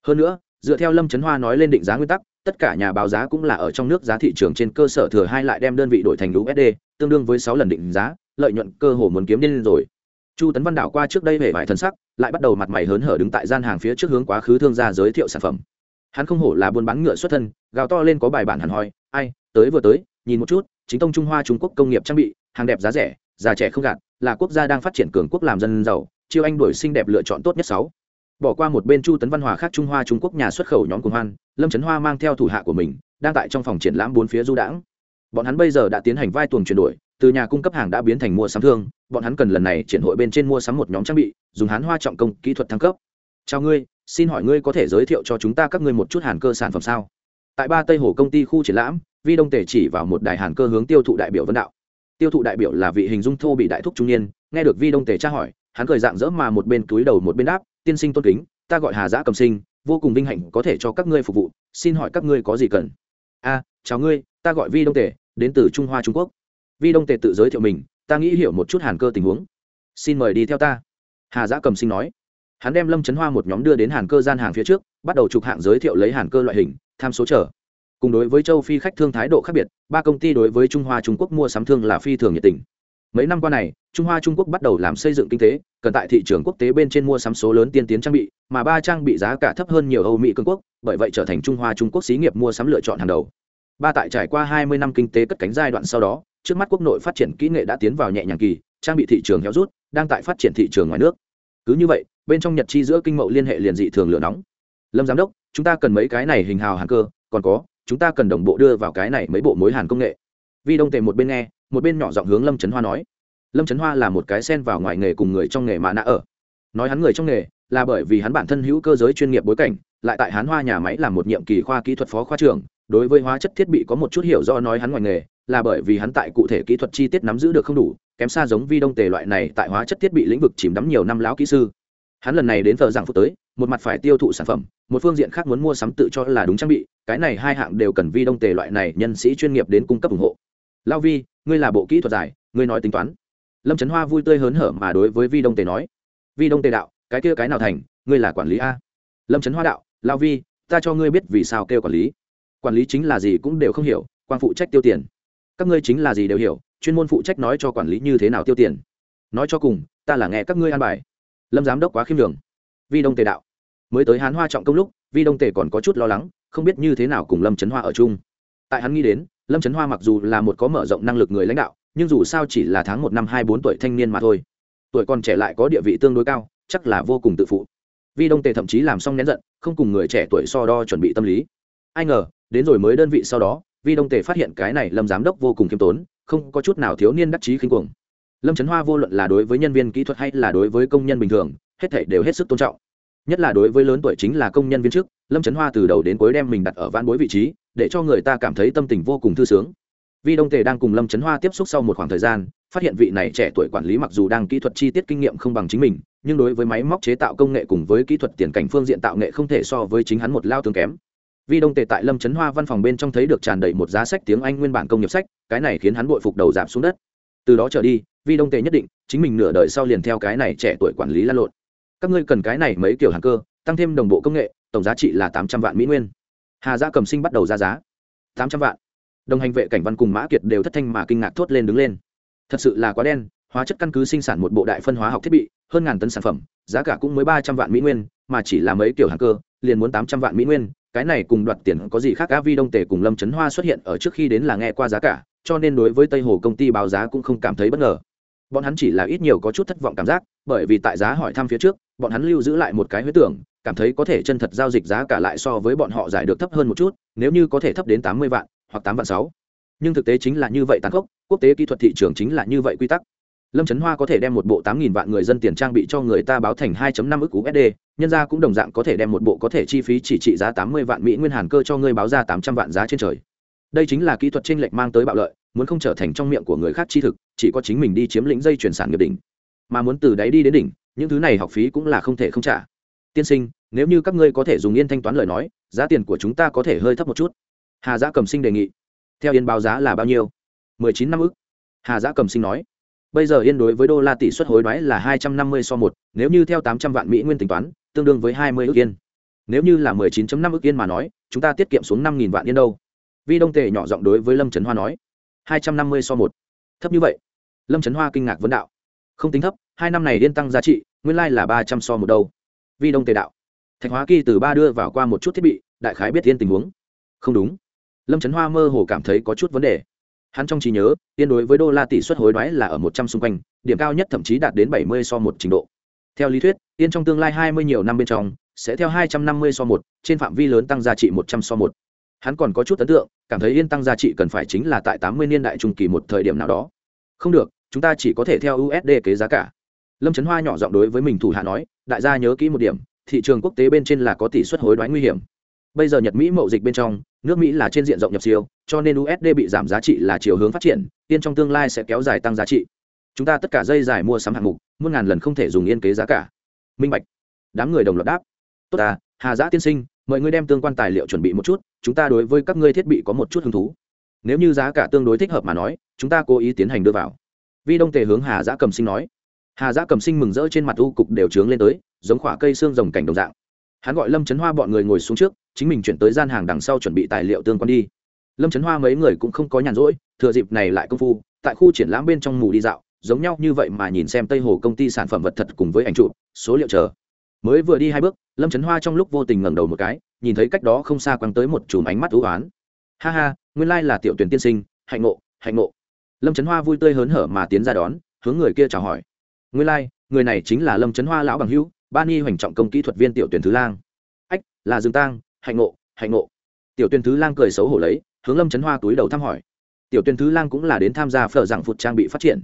Hơn nữa, dựa theo lâm trấn hoa nói lên định giá nguyên tắc tất cả nhà báo giá cũng là ở trong nước giá thị trường trên cơ sở thừa hai lại đem đơn vị đổi thành usd tương đương với sáu lần định giá, lợi nhuận cơ hồ muốn kiếm lên rồi. Chu tấn văn đảo qua trước đây về vài thân sắc, lại bắt đầu mặt mày hớn hở đứng tại gian hàng phía trước hướng quá khứ thương gia giới thiệu sản phẩm. Hắn không hổ là buôn bán ngựa xuất thân, gào to lên có bài bản hẳn hoi, ai, tới vừa tới, nhìn một chút, chính tông trung hoa trung quốc công nghiệp trang bị, hàng đẹp giá rẻ, già trẻ không gạt, là quốc gia đang phát triển cường quốc làm dân giàu, chiêu anh đổi xinh đẹp lựa chọn tốt nhất sáu bỏ qua một bên chu tấn văn hòa khác trung hoa trung quốc nhà xuất khẩu nhóm cùng hoan, lâm trấn hoa mang theo thủ hạ của mình, đang tại trong phòng triển lãm bốn phía du đãng. Bọn hắn bây giờ đã tiến hành vai tuồng chuyển đổi, từ nhà cung cấp hàng đã biến thành mua sắm thương, bọn hắn cần lần này triển hội bên trên mua sắm một nhóm trang bị, dùng hán hoa trọng công, kỹ thuật thăng cấp. Chào ngươi, xin hỏi ngươi có thể giới thiệu cho chúng ta các ngươi một chút hàn cơ sản phẩm sao? Tại ba tây hồ công ty khu triển lãm, vi đông tể chỉ vào một đài hàn cơ hướng tiêu thụ đại biểu vân đạo. Tiêu thụ đại biểu là vị hình dung thô bị đại thúc trung niên, nghe được vi đông tể tra hỏi, hắn cười dạng dỡ mà một bên túi đầu một bên đáp tiên sinh tôn kính ta gọi hà giã cầm sinh vô cùng vinh hạnh có thể cho các ngươi phục vụ xin hỏi các ngươi có gì cần? A chào ngươi ta gọi vi đông Tề, đến từ trung hoa trung quốc. Vi đông Tề tự giới thiệu mình ta nghĩ hiểu một chút hàn cơ tình huống. Xin mời đi theo ta. Hà giã cầm sinh nói. Hắn đem lâm trấn hoa một nhóm đưa đến hàn cơ gian hàng phía trước bắt đầu chụp hạng giới thiệu lấy hàn cơ loại hình tham số trở cùng đối với châu phi khách thương thái độ khác biệt ba công ty đối với trung hoa trung quốc mua sắm thương là phi thường nhiệt tình. Mấy năm qua này trung hoa trung quốc bắt đầu làm xây dựng kinh tế, cần tại thị trường quốc tế bên trên mua sắm số lớn tiên tiến trang bị, mà ba trang bị giá cả thấp hơn nhiều âu mỹ, cường quốc, bởi vậy trở thành trung hoa trung quốc xí nghiệp mua sắm lựa chọn hàng đầu. Ba tại trải qua hai mươi năm kinh tế cất cánh giai đoạn sau đó, trước mắt quốc nội phát triển kỹ nghệ đã tiến vào nhẹ nhàng kỳ, trang bị thị trường héo rút, đang tại phát triển thị trường ngoài nước. Cứ như vậy, bên trong nhật chi giữa kinh mậu liên hệ liền dị thường lửa nóng. Lâm giám đốc, chúng ta cần mấy cái này hình hào hàng cơ, còn có, chúng ta cần đồng bộ đưa vào cái này mấy bộ mối hàn công nghệ. Vi đông tề một bên nghe, một bên nhỏ giọng hướng lâm trấn hoa nói lâm trấn hoa là một cái sen vào ngoài nghề cùng người trong nghề mà nạ ở. Nói hắn người trong nghề là bởi vì hắn bản thân hữu cơ giới chuyên nghiệp bối cảnh, lại tại hắn hoa nhà máy làm một nhiệm kỳ khoa kỹ thuật phó khoa trưởng, đối với hóa chất thiết bị có một chút hiểu do nói hắn ngoài nghề là bởi vì hắn tại cụ thể kỹ thuật chi tiết nắm giữ được không đủ, kém xa giống vi đông tề loại này tại hóa chất thiết bị lĩnh vực chìm đắm nhiều năm lão kỹ sư. Hắn lần này đến thờ giảng phút tới, một mặt phải tiêu thụ sản phẩm, một phương diện khác muốn mua sắm tự cho là đúng trang bị, cái này hai hạng đều cần vi đông tề loại này nhân sĩ chuyên nghiệp đến cung cấp ủng hộ. Lao vi, ngươi là bộ kỹ thuật giải, ngươi nói tính toán lâm trấn hoa vui tươi hớn hở mà đối với vi đông tề nói vi đông tề đạo cái kia cái nào thành ngươi là quản lý a lâm trấn hoa đạo lao vi ta cho ngươi biết vì sao kêu quản lý quản lý chính là gì cũng đều không hiểu quan phụ trách tiêu tiền các ngươi chính là gì đều hiểu chuyên môn phụ trách nói cho quản lý như thế nào tiêu tiền nói cho cùng ta là nghe các ngươi an bài lâm giám đốc quá khiêm đường vi đông tề đạo mới tới hán hoa trọng công lúc vi đông tề còn có chút lo lắng không biết như thế nào cùng lâm trấn hoa ở chung tại hắn nghĩ đến lâm trấn hoa mặc dù là một có mở rộng năng lực người lãnh đạo nhưng dù sao chỉ là tháng một năm hai bốn tuổi thanh niên mà thôi. Tuổi còn trẻ lại có địa vị tương đối cao, chắc là vô cùng tự phụ. Vi đông tề thậm chí làm xong nén giận, không cùng người trẻ tuổi so đo chuẩn bị tâm lý. Ai ngờ, đến rồi mới đơn vị sau đó, vi đông tề phát hiện cái này lâm giám đốc vô cùng khiêm tốn, không có chút nào thiếu niên đắc chí khinh cuồng. Lâm trấn hoa vô luận là đối với nhân viên kỹ thuật hay là đối với công nhân bình thường, hết thảy đều hết sức tôn trọng. Nhất là đối với lớn tuổi chính là công nhân viên chức lâm trấn hoa từ đầu đến cuối đem mình đặt ở van bối vị trí, để cho người ta cảm thấy tâm tình vô cùng thư sướng vi đông tề đang cùng lâm trấn hoa tiếp xúc sau một khoảng thời gian, phát hiện vị này trẻ tuổi quản lý mặc dù đang kỹ thuật chi tiết kinh nghiệm không bằng chính mình, nhưng đối với máy móc chế tạo công nghệ cùng với kỹ thuật tiền cảnh phương diện tạo nghệ không thể so với chính hắn một lao tướng kém. Vi đông tề tại lâm trấn hoa văn phòng bên trong thấy được tràn đầy một giá sách tiếng anh nguyên bản công nghiệp sách, cái này khiến hắn bội phục đầu giảm xuống đất. Từ đó trở đi, vi đông tề nhất định, chính mình nửa đời sau liền theo cái này trẻ tuổi quản lý lan lộn. Các ngươi cần cái này mấy kiểu hàng cơ, tăng thêm đồng bộ công nghệ, tổng giá trị là tám trăm vạn mỹ nguyên. Hà gia cầm sinh bắt đầu ra giá. Tám trăm vạn đồng hành vệ cảnh văn cùng mã kiệt đều thất thanh mà kinh ngạc thốt lên đứng lên. Thật sự là quá đen, hóa chất căn cứ sinh sản một bộ đại phân hóa học thiết bị, hơn ngàn tấn sản phẩm, giá cả cũng mới ba trăm vạn mỹ nguyên, mà chỉ là mấy kiểu hàng cơ, liền muốn tám trăm vạn mỹ nguyên, cái này cùng đoạt tiền có gì khác á vi đông tề cùng lâm trấn hoa xuất hiện ở trước khi đến là nghe qua giá cả, cho nên đối với tây hồ công ty báo giá cũng không cảm thấy bất ngờ. Bọn hắn chỉ là ít nhiều có chút thất vọng cảm giác, bởi vì tại giá hỏi thăm phía trước, bọn hắn lưu giữ lại một cái huế tưởng, cảm thấy có thể chân thật giao dịch giá cả lại so với bọn họ giải được thấp hơn một chút, nếu như có thể thấp đến tám mươi vạn hoặc tám vạn sáu. Nhưng thực tế chính là như vậy tàn khốc, quốc tế kỹ thuật thị trường chính là như vậy quy tắc. Lâm trấn hoa có thể đem một bộ tám nghìn vạn người dân tiền trang bị cho người ta báo thành hai năm ức usd nhân ra cũng đồng dạng có thể đem một bộ có thể chi phí chỉ trị giá tám mươi vạn mỹ nguyên hàn cơ cho ngươi báo ra tám trăm vạn giá trên trời. Đây chính là kỹ thuật tranh lệch mang tới bạo lợi, muốn không trở thành trong miệng của người khác chi thực, chỉ có chính mình đi chiếm lĩnh dây chuyển sản nghiệp đỉnh. Mà muốn từ đáy đi đến đỉnh, những thứ này học phí cũng là không thể không trả. Tiên sinh, nếu như các ngươi có thể dùng yên thanh toán lời nói, giá tiền của chúng ta có thể hơi thấp một chút hà giã cầm sinh đề nghị, theo yên báo giá là bao nhiêu? mười chín năm ức. Hà giã cầm sinh nói, bây giờ yên đối với đô la tỷ suất hối đoái là hai trăm năm mươi so một, nếu như theo tám trăm vạn mỹ nguyên tính toán, tương đương với hai mươi ước yên. Nếu như là mười chín năm ước yên mà nói, chúng ta tiết kiệm xuống năm nghìn vạn yên đâu? Vi đông tề nhỏ giọng đối với lâm trấn hoa nói, hai trăm năm mươi so một. Thấp như vậy. Lâm trấn hoa kinh ngạc vấn đạo, không tính thấp, hai năm này yên tăng giá trị, nguyên lai là ba trăm so một đâu? Vi đông tề đạo, thạch hóa kỳ từ ba đưa vào qua một chút thiết bị, đại khái biết yên tình huống. Không đúng lâm trấn hoa mơ hồ cảm thấy có chút vấn đề. Hắn trong trí nhớ yên đối với đô la tỷ suất hối đoái là ở một trăm xung quanh, điểm cao nhất thậm chí đạt đến bảy mươi so một trình độ. Theo lý thuyết yên trong tương lai hai mươi nhiều năm bên trong, sẽ theo hai trăm năm mươi so một, trên phạm vi lớn tăng giá trị một trăm so một. Hắn còn có chút ấn tượng, cảm thấy yên tăng giá trị cần phải chính là tại tám mươi niên đại trung kỳ một thời điểm nào đó. Không được, chúng ta chỉ có thể theo usd kế giá cả. Lâm trấn hoa nhỏ giọng đối với mình thủ hạ nói, đại gia nhớ kỹ một điểm, thị trường quốc tế bên trên là có tỷ suất hối đoái nguy hiểm. Bây giờ nhật mỹ mậu dịch bên trong nước mỹ là trên diện rộng nhập siêu, cho nên usd bị giảm giá trị là chiều hướng phát triển yên trong tương lai sẽ kéo dài tăng giá trị. Chúng ta tất cả dây dài mua sắm hạng mục, muôn ngàn lần không thể dùng yên kế giá cả. Minh bạch. Đám người đồng loạt đáp. Tốt à hà giã tiên sinh, mời ngươi đem tương quan tài liệu chuẩn bị một chút, chúng ta đối với các ngươi thiết bị có một chút hứng thú. Nếu như giá cả tương đối thích hợp mà nói, chúng ta cố ý tiến hành đưa vào. Vi đông tề hướng hà giã cầm sinh nói. Hà giã cầm sinh mừng rỡ trên mặt u cục đều trướng lên tới, giống khỏa cây xương rồng cảnh đồng dạng. Hắn gọi lâm trấn hoa bọn người ngồi xuống trước chính mình chuyển tới gian hàng đằng sau chuẩn bị tài liệu tương quan đi. Lâm trấn hoa mấy người cũng không có nhàn rỗi thừa dịp này lại công phu tại khu triển lãm bên trong mù đi dạo giống nhau như vậy mà nhìn xem tây hồ công ty sản phẩm vật thật cùng với ảnh chụp, số liệu chờ. Mới vừa đi hai bước lâm trấn hoa trong lúc vô tình ngẩng đầu một cái nhìn thấy cách đó không xa quăng tới một chùm ánh mắt thú oán. Ha ha nguyên lai là tiểu tuyển tiên sinh hạnh ngộ hạnh ngộ. Lâm trấn hoa vui tươi hớn hở mà tiến ra đón hướng người kia chào hỏi. Nguyên lai người này chính là lâm trấn hoa lão bằng hữu ban nghi hoành trọng công kỹ thuật viên tiểu tuyển thứ lang. Ách là dương tang hạnh ngộ hạnh ngộ. Tiểu tuyên thứ lang cười xấu hổ lấy, hướng lâm trấn hoa túi đầu thăm hỏi. Tiểu tuyên thứ lang cũng là đến tham gia phở dạng phụt trang bị phát triển.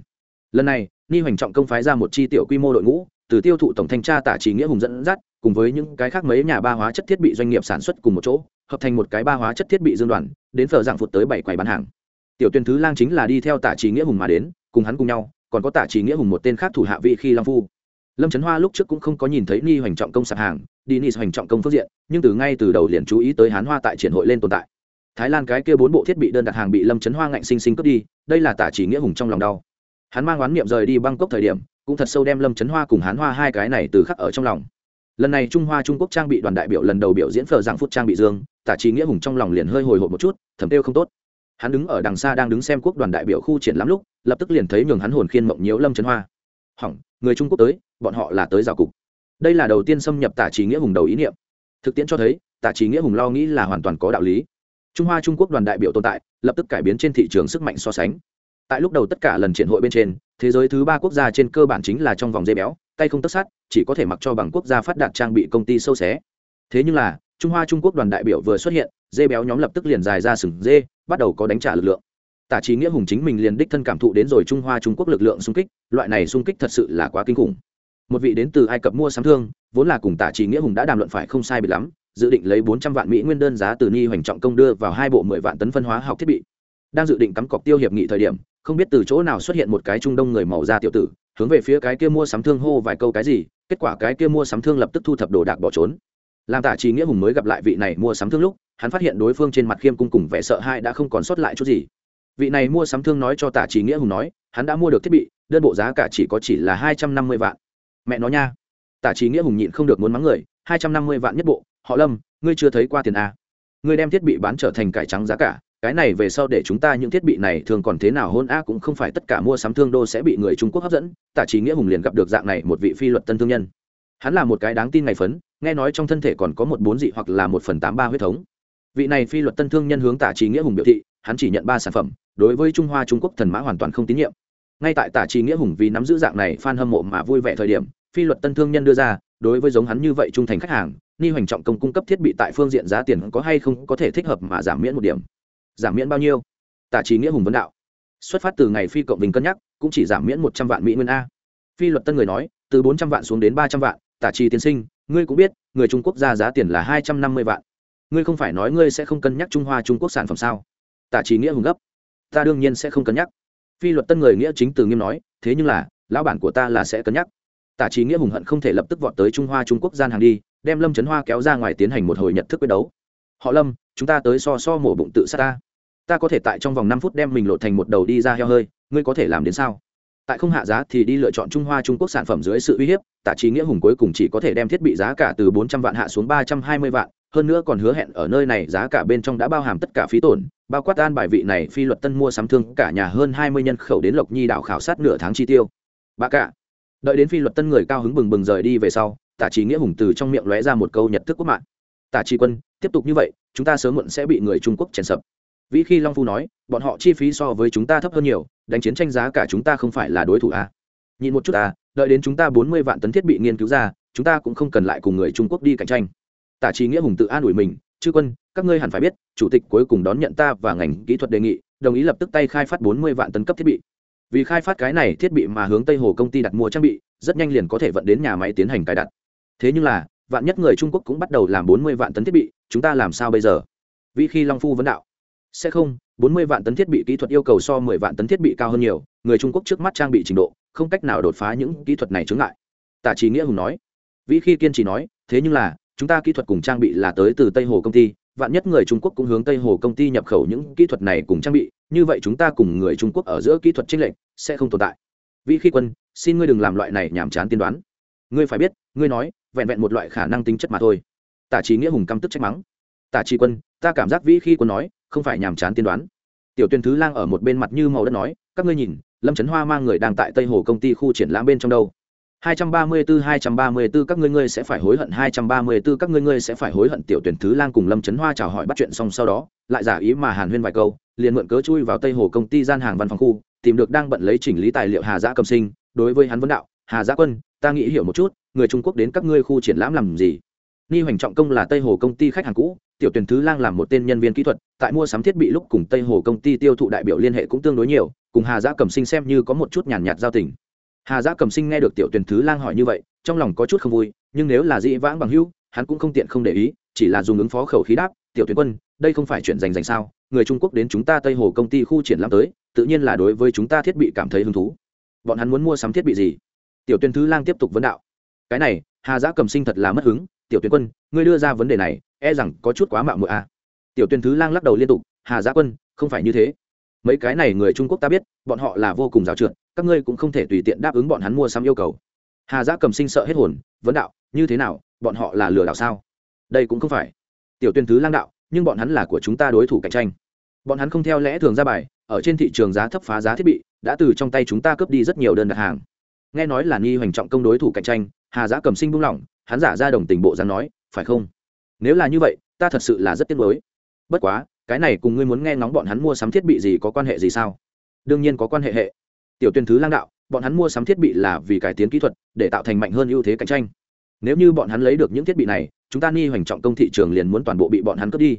Lần này, ni hoành trọng công phái ra một chi tiểu quy mô đội ngũ, từ tiêu thụ tổng thanh tra tả trí nghĩa hùng dẫn dắt, cùng với những cái khác mấy nhà ba hóa chất thiết bị doanh nghiệp sản xuất cùng một chỗ, hợp thành một cái ba hóa chất thiết bị dương đoàn, đến phở dạng phụt tới bảy quầy bán hàng. Tiểu tuyên thứ lang chính là đi theo tả trí nghĩa hùng mà đến, cùng hắn cùng nhau, còn có tả trí nghĩa hùng một tên khác thủ hạ vị khi long phu lâm trấn hoa lúc trước cũng không có nhìn thấy ni hoành trọng công sạp hàng, đi ni hoành trọng công phương diện, nhưng từ ngay từ đầu liền chú ý tới hán hoa tại triển hội lên tồn tại. Thái lan cái kia bốn bộ thiết bị đơn đặt hàng bị lâm trấn hoa ngạnh sinh sinh cướp đi, đây là tả chỉ nghĩa hùng trong lòng đau. Hắn mang oán niệm rời đi bangkok thời điểm, cũng thật sâu đem lâm trấn hoa cùng hán hoa hai cái này từ khắc ở trong lòng. Lần này trung hoa trung quốc trang bị đoàn đại biểu lần đầu biểu diễn phở dạng phút trang bị dương, tả trí nghĩa hùng trong lòng liền hơi hồi hộp một chút, thầm tiêu không tốt. Hắn đứng ở đằng xa đang đứng xem quốc đoàn đại biểu khu triển lắm lúc, lập tức liền thấy nhường hắn hồn khiên mộng nhiễu lâm trấn hoa. Hỏng người trung quốc tới bọn họ là tới rào cục đây là đầu tiên xâm nhập tả trí nghĩa hùng đầu ý niệm thực tiễn cho thấy tả trí nghĩa hùng lo nghĩ là hoàn toàn có đạo lý trung hoa trung quốc đoàn đại biểu tồn tại lập tức cải biến trên thị trường sức mạnh so sánh tại lúc đầu tất cả lần triển hội bên trên thế giới thứ ba quốc gia trên cơ bản chính là trong vòng dây béo tay không tất sát chỉ có thể mặc cho bằng quốc gia phát đạt trang bị công ty sâu xé thế nhưng là trung hoa trung quốc đoàn đại biểu vừa xuất hiện dê béo nhóm lập tức liền dài ra sừng dê bắt đầu có đánh trả lực lượng tả trí nghĩa hùng chính mình liền đích thân cảm thụ đến rồi trung hoa trung quốc lực lượng xung kích, loại này xung kích thật sự là quá kinh khủng. Một vị đến từ ai cập mua sắm thương, vốn là cùng tả trí nghĩa hùng đã đàm luận phải không sai biệt lắm, dự định lấy bốn trăm vạn mỹ nguyên đơn giá từ ni hoành trọng công đưa vào hai bộ mười vạn tấn phân hóa học thiết bị. Đang dự định cắm cọc tiêu hiệp nghị thời điểm, không biết từ chỗ nào xuất hiện một cái trung đông người màu da tiểu tử, hướng về phía cái kia mua sắm thương hô vài câu cái gì, kết quả cái kia mua sắm thương lập tức thu thập đồ đạc bỏ trốn. Làm tả trí nghĩa hùng mới gặp lại vị này mua sắm thương lúc, hắn phát hiện đối phương trên mặt khiêm cung cùng vẻ sợ hãi đã không còn sót lại chút gì vị này mua sắm thương nói cho tả trí nghĩa hùng nói, hắn đã mua được thiết bị, đơn bộ giá cả chỉ có chỉ là hai trăm năm mươi vạn. Mẹ nó nha. Tả trí nghĩa hùng nhịn không được muốn mắng người, hai trăm năm mươi vạn nhất bộ, họ lâm, ngươi chưa thấy qua tiền a. Ngươi đem thiết bị bán trở thành cải trắng giá cả, cái này về sau để chúng ta những thiết bị này thường còn thế nào hôn a cũng không phải tất cả mua sắm thương đô sẽ bị người trung quốc hấp dẫn. Tả trí nghĩa hùng liền gặp được dạng này một vị phi luật tân thương nhân. Hắn là một cái đáng tin ngày phấn, nghe nói trong thân thể còn có một bốn dị hoặc là một phần tám ba huyết thống. Vị này phi luật tân thương nhân hướng tả trí nghĩa hùng biểu thị, hắn chỉ nhận ba sản phẩm đối với trung hoa trung quốc thần mã hoàn toàn không tín nhiệm. Ngay tại tả trì nghĩa hùng vì nắm giữ dạng này f hâm mộ mà vui vẻ thời điểm, phi luật tân thương nhân đưa ra, đối với giống hắn như vậy trung thành khách hàng, ni hoành trọng công cung cấp thiết bị tại phương diện giá tiền có hay không có thể thích hợp mà giảm miễn một điểm. Giảm miễn bao nhiêu? Tả trì nghĩa hùng vấn đạo. Xuất phát từ ngày phi cộng bình cân nhắc, cũng chỉ giảm miễn một trăm vạn mỹ nguyên a. Phi luật tân người nói, từ bốn trăm vạn xuống đến ba trăm vạn, tả trì tiên sinh, ngươi cũng biết, người trung quốc ra giá tiền là hai trăm năm mươi vạn. Ngươi không phải nói ngươi sẽ không cân nhắc trung hoa trung quốc sản phẩm sao? Tả trì nghĩa hùng gấp ta đương nhiên sẽ không cân nhắc. Phi luật tân người nghĩa chính từ nghiêm nói, thế nhưng là, lão bản của ta là sẽ cân nhắc. Tả trí nghĩa hùng hận không thể lập tức vọt tới trung hoa trung quốc gian hàng đi, đem lâm trấn hoa kéo ra ngoài tiến hành một hồi nhận thức quyết đấu. Họ lâm, chúng ta tới so so mổ bụng tự sát ta. Ta có thể tại trong vòng năm phút đem mình lột thành một đầu đi ra heo hơi, ngươi có thể làm đến sao? Tại không hạ giá thì đi lựa chọn trung hoa trung quốc sản phẩm dưới sự uy hiếp tạ trí nghĩa hùng cuối cùng chỉ có thể đem thiết bị giá cả từ bốn trăm vạn hạ xuống ba trăm hai mươi vạn hơn nữa còn hứa hẹn ở nơi này giá cả bên trong đã bao hàm tất cả phí tổn, bao quát an bài vị này phi luật tân mua sắm thương cả nhà hơn hai mươi nhân khẩu đến lộc nhi đảo khảo sát nửa tháng chi tiêu. Ba cả, đợi đến phi luật tân người cao hứng bừng bừng rời đi về sau tạ trí nghĩa hùng từ trong miệng lóe ra một câu nhật thức quốc mạng. Tạ trí quân, tiếp tục như vậy, chúng ta sớm muộn sẽ bị người trung quốc chèn sập. Vĩ khi long phu nói, bọn họ chi phí so với chúng ta thấp hơn nhiều, đánh chiến tranh giá cả chúng ta không phải là đối thủ à. nhìn một chút à đợi đến chúng ta bốn mươi vạn tấn thiết bị nghiên cứu ra, chúng ta cũng không cần lại cùng người trung quốc đi cạnh tranh tả trí nghĩa hùng tự an ủi mình, chư quân, các ngươi hẳn phải biết, chủ tịch cuối cùng đón nhận ta và ngành kỹ thuật đề nghị, đồng ý lập tức tay khai phát bốn mươi vạn tấn cấp thiết bị. Vì khai phát cái này thiết bị mà hướng tây hồ công ty đặt mua trang bị, rất nhanh liền có thể vận đến nhà máy tiến hành cài đặt. Thế nhưng là, vạn nhất người trung quốc cũng bắt đầu làm bốn mươi vạn tấn thiết bị, chúng ta làm sao bây giờ? Vì khi long phu vấn đạo. Sẽ không, bốn mươi vạn tấn thiết bị kỹ thuật yêu cầu so mười vạn tấn thiết bị cao hơn nhiều, người trung quốc trước mắt trang bị trình độ, không cách nào đột phá những kỹ thuật này chướng ngại. Tả trí nghĩa hùng nói. Vĩ khi kiên trì nói, thế nhưng là chúng ta kỹ thuật cùng trang bị là tới từ tây hồ công ty, vạn nhất người trung quốc cũng hướng tây hồ công ty nhập khẩu những kỹ thuật này cùng trang bị, như vậy chúng ta cùng người trung quốc ở giữa kỹ thuật tranh lệch sẽ không tồn tại. Vĩ khi quân, xin ngươi đừng làm loại này nhàm chán tiên đoán. Ngươi phải biết, ngươi nói, vẹn vẹn một loại khả năng tính chất mà thôi. Tả trí nghĩa hùng căm tức trách mắng. Tả trí quân, ta cảm giác vĩ khi quân nói, không phải nhàm chán tiên đoán. Tiểu tuyên thứ lang ở một bên mặt như màu đất nói, các ngươi nhìn, lâm trấn hoa mang người đang tại tây hồ công ty khu triển lãm bên trong đâu? 234 234 các ngươi ngươi sẽ phải hối hận. 234 các ngươi ngươi sẽ phải hối hận. Tiểu tuyển thứ lang cùng Lâm Chấn Hoa chào hỏi bắt chuyện xong sau đó, lại giả ý mà Hàn Huyên vài câu, liền mượn cớ chui vào Tây Hồ công ty gian hàng văn phòng khu, tìm được đang bận lấy chỉnh lý tài liệu Hà Dã Cầm Sinh, đối với hắn vấn đạo, "Hà Dã Quân, ta nghĩ hiểu một chút, người Trung Quốc đến các ngươi khu triển lãm làm gì?" Ni Hoành Trọng Công là Tây Hồ công ty khách hàng cũ, tiểu tuyển thứ lang làm một tên nhân viên kỹ thuật, tại mua sắm thiết bị lúc cùng Tây Hồ công ty tiêu thụ đại biểu liên hệ cũng tương đối nhiều, cùng Hà Dã Cầm Sinh xem như có một chút nhàn nhạt giao tình hà giã cầm sinh nghe được tiểu tuyển thứ lang hỏi như vậy, trong lòng có chút không vui, nhưng nếu là dĩ vãng bằng hữu, hắn cũng không tiện không để ý, chỉ là dùng ứng phó khẩu khí đáp, tiểu tuyển quân, đây không phải chuyện dành dành sao? Người trung quốc đến chúng ta tây hồ công ty khu triển lãm tới, tự nhiên là đối với chúng ta thiết bị cảm thấy hứng thú. Bọn hắn muốn mua sắm thiết bị gì? Tiểu tuyển thứ lang tiếp tục vấn đạo. Cái này, hà giã cầm sinh thật là mất hứng. Tiểu tuyển quân, ngươi đưa ra vấn đề này e rằng có chút quá mạo mội à. tiểu tuyển thứ lang lắc đầu liên tục, hà giã quân, không phải như thế. Mấy cái này người trung quốc ta biết, bọn họ là vô cùng giáo trượt các ngươi cũng không thể tùy tiện đáp ứng bọn hắn mua sắm yêu cầu. Hà giã cầm sinh sợ hết hồn, vấn đạo, như thế nào, bọn họ là lừa đảo sao? Đây cũng không phải. Tiểu tuyên thứ lang đạo, nhưng bọn hắn là của chúng ta đối thủ cạnh tranh. Bọn hắn không theo lẽ thường ra bài, ở trên thị trường giá thấp phá giá thiết bị, đã từ trong tay chúng ta cướp đi rất nhiều đơn đặt hàng. Nghe nói là nghi hoành trọng công đối thủ cạnh tranh, hà giã cầm sinh buông lỏng, hắn giả ra đồng tình bộ dám nói, phải không? Nếu là như vậy, ta thật sự là rất tiếc nuối. Bất quá, cái này cùng ngươi muốn nghe ngóng bọn hắn mua sắm thiết bị gì có quan hệ gì sao? Đương nhiên có quan hệ hệ tiểu tuyên thứ lang đạo, bọn hắn mua sắm thiết bị là vì cải tiến kỹ thuật, để tạo thành mạnh hơn ưu thế cạnh tranh. Nếu như bọn hắn lấy được những thiết bị này, chúng ta nghi hoành trọng công thị trường liền muốn toàn bộ bị bọn hắn cướp đi.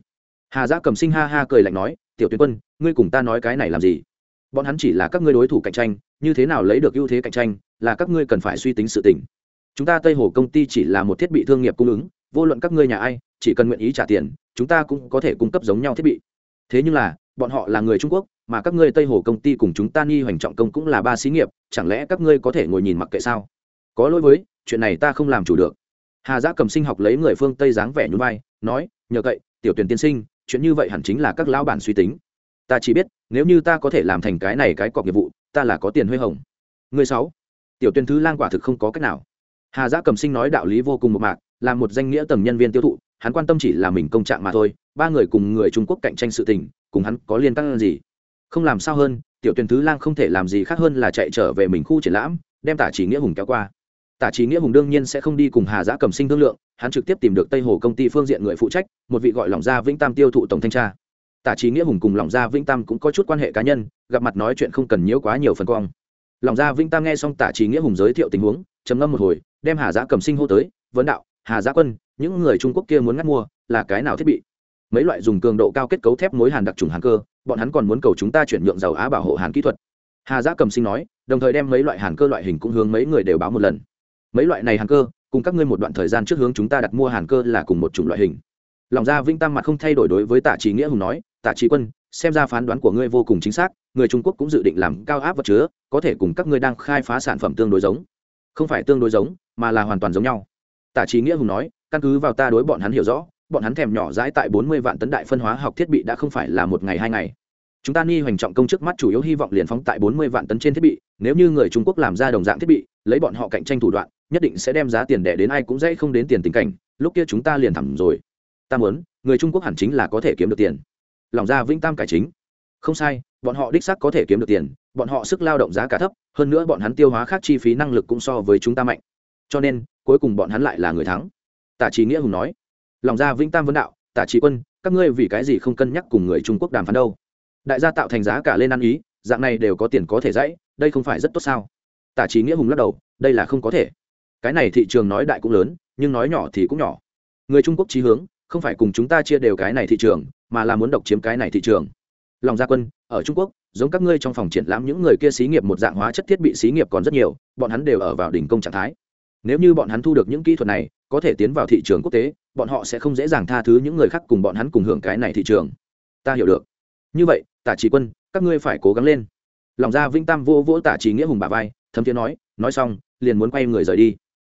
Hà giã cầm sinh ha ha cười lạnh nói, tiểu tuyên quân, ngươi cùng ta nói cái này làm gì? Bọn hắn chỉ là các ngươi đối thủ cạnh tranh, như thế nào lấy được ưu thế cạnh tranh, là các ngươi cần phải suy tính sự tình. Chúng ta tây hồ công ty chỉ là một thiết bị thương nghiệp cung ứng, vô luận các ngươi nhà ai, chỉ cần nguyện ý trả tiền, chúng ta cũng có thể cung cấp giống nhau thiết bị. Thế nhưng là bọn họ là người trung quốc, mà các ngươi tây hồ công ty cùng chúng ta nghi hoành trọng công cũng là ba xí nghiệp, chẳng lẽ các ngươi có thể ngồi nhìn mặc kệ sao? Có lỗi với, chuyện này ta không làm chủ được. Hà giã cầm sinh học lấy người phương tây dáng vẻ nhún vai, nói, nhờ cậy, tiểu tuyển tiên sinh, chuyện như vậy hẳn chính là các lão bản suy tính. Ta chỉ biết, nếu như ta có thể làm thành cái này cái cọc nghiệp vụ, ta là có tiền huê hồng. Người sáu, tiểu tuyên thứ lang quả thực không có cách nào. Hà giã cầm sinh nói đạo lý vô cùng một mạc, là một danh nghĩa tầng nhân viên tiêu thụ, hắn quan tâm chỉ là mình công trạng mà thôi, ba người cùng người trung quốc cạnh tranh sự tình cùng hắn có liên căng gì? Không làm sao hơn, tiểu tuyển thứ lang không thể làm gì khác hơn là chạy trở về mình khu triển lãm, đem tả chỉ nghĩa hùng kéo qua. Tả Chỉ nghĩa hùng đương nhiên sẽ không đi cùng hà giã cầm sinh thương lượng, hắn trực tiếp tìm được tây hồ công ty phương diện người phụ trách, một vị gọi lòng gia vĩnh tam tiêu thụ tổng thanh tra. Tả Chỉ nghĩa hùng cùng lòng gia vĩnh tam cũng có chút quan hệ cá nhân, gặp mặt nói chuyện không cần nhiễu quá nhiều phần quang. Lòng gia vĩnh tam nghe xong tả Chỉ nghĩa hùng giới thiệu tình huống, trầm ngâm một hồi, đem hà giã cầm sinh hô tới, vấn đạo, hà giã quân, những người trung quốc kia muốn ngắt mua, là cái nào thiết bị? Mấy loại dùng cường độ cao kết cấu thép mối hàn đặc trùng hàng cơ, bọn hắn còn muốn cầu chúng ta chuyển nhượng dầu á bảo hộ hàn kỹ thuật. Hà giã cầm sinh nói, đồng thời đem mấy loại hàn cơ loại hình cũng hướng mấy người đều báo một lần. Mấy loại này hàn cơ, cùng các ngươi một đoạn thời gian trước hướng chúng ta đặt mua hàn cơ là cùng một chủng loại hình. Lòng ra vinh tam mặt không thay đổi đối với tạ trí nghĩa hùng nói, tạ trí quân, xem ra phán đoán của ngươi vô cùng chính xác, người trung quốc cũng dự định làm cao áp vật chứa, có thể cùng các ngươi đang khai phá sản phẩm tương đối giống. Không phải tương đối giống, mà là hoàn toàn giống nhau. Tạ trí nghĩa hùng nói, căn cứ vào ta đối bọn hắn hiểu rõ bọn hắn thèm nhỏ dãi tại bốn mươi vạn tấn đại phân hóa học thiết bị đã không phải là một ngày hai ngày. Chúng ta ni hoành trọng công trước mắt chủ yếu hy vọng liền phóng tại bốn mươi vạn tấn trên thiết bị, nếu như người trung quốc làm ra đồng dạng thiết bị, lấy bọn họ cạnh tranh thủ đoạn, nhất định sẽ đem giá tiền đẻ đến ai cũng dễ không đến tiền tình cảnh, lúc kia chúng ta liền thẳng rồi. Ta muốn, người trung quốc hẳn chính là có thể kiếm được tiền. Lòng ra vĩnh tam cải chính. Không sai, bọn họ đích xác có thể kiếm được tiền, bọn họ sức lao động giá cả thấp, hơn nữa bọn hắn tiêu hóa khác chi phí năng lực cũng so với chúng ta mạnh. Cho nên, cuối cùng bọn hắn lại là người thắng. Tạ trí nghĩa hùng nói lòng ra vĩnh tam vấn đạo tạ trí quân, các ngươi vì cái gì không cân nhắc cùng người trung quốc đàm phán đâu? Đại gia tạo thành giá cả lên ăn ý, dạng này đều có tiền có thể dãy, đây không phải rất tốt sao? Tạ trí nghĩa hùng lắc đầu, đây là không có thể. Cái này thị trường nói đại cũng lớn, nhưng nói nhỏ thì cũng nhỏ. Người trung quốc trí hướng, không phải cùng chúng ta chia đều cái này thị trường, mà là muốn độc chiếm cái này thị trường. Lòng gia quân, ở trung quốc, giống các ngươi trong phòng triển lãm những người kia xí nghiệp một dạng hóa chất thiết bị xí nghiệp còn rất nhiều, bọn hắn đều ở vào đỉnh công trạng thái nếu như bọn hắn thu được những kỹ thuật này, có thể tiến vào thị trường quốc tế, bọn họ sẽ không dễ dàng tha thứ những người khác cùng bọn hắn cùng hưởng cái này thị trường. Ta hiểu được. Như vậy, tả trí quân, các ngươi phải cố gắng lên. Lòng ra vĩnh tam vô vỗ tả trí nghĩa hùng bà vai, thấm thiế nói nói xong, liền muốn quay người rời đi.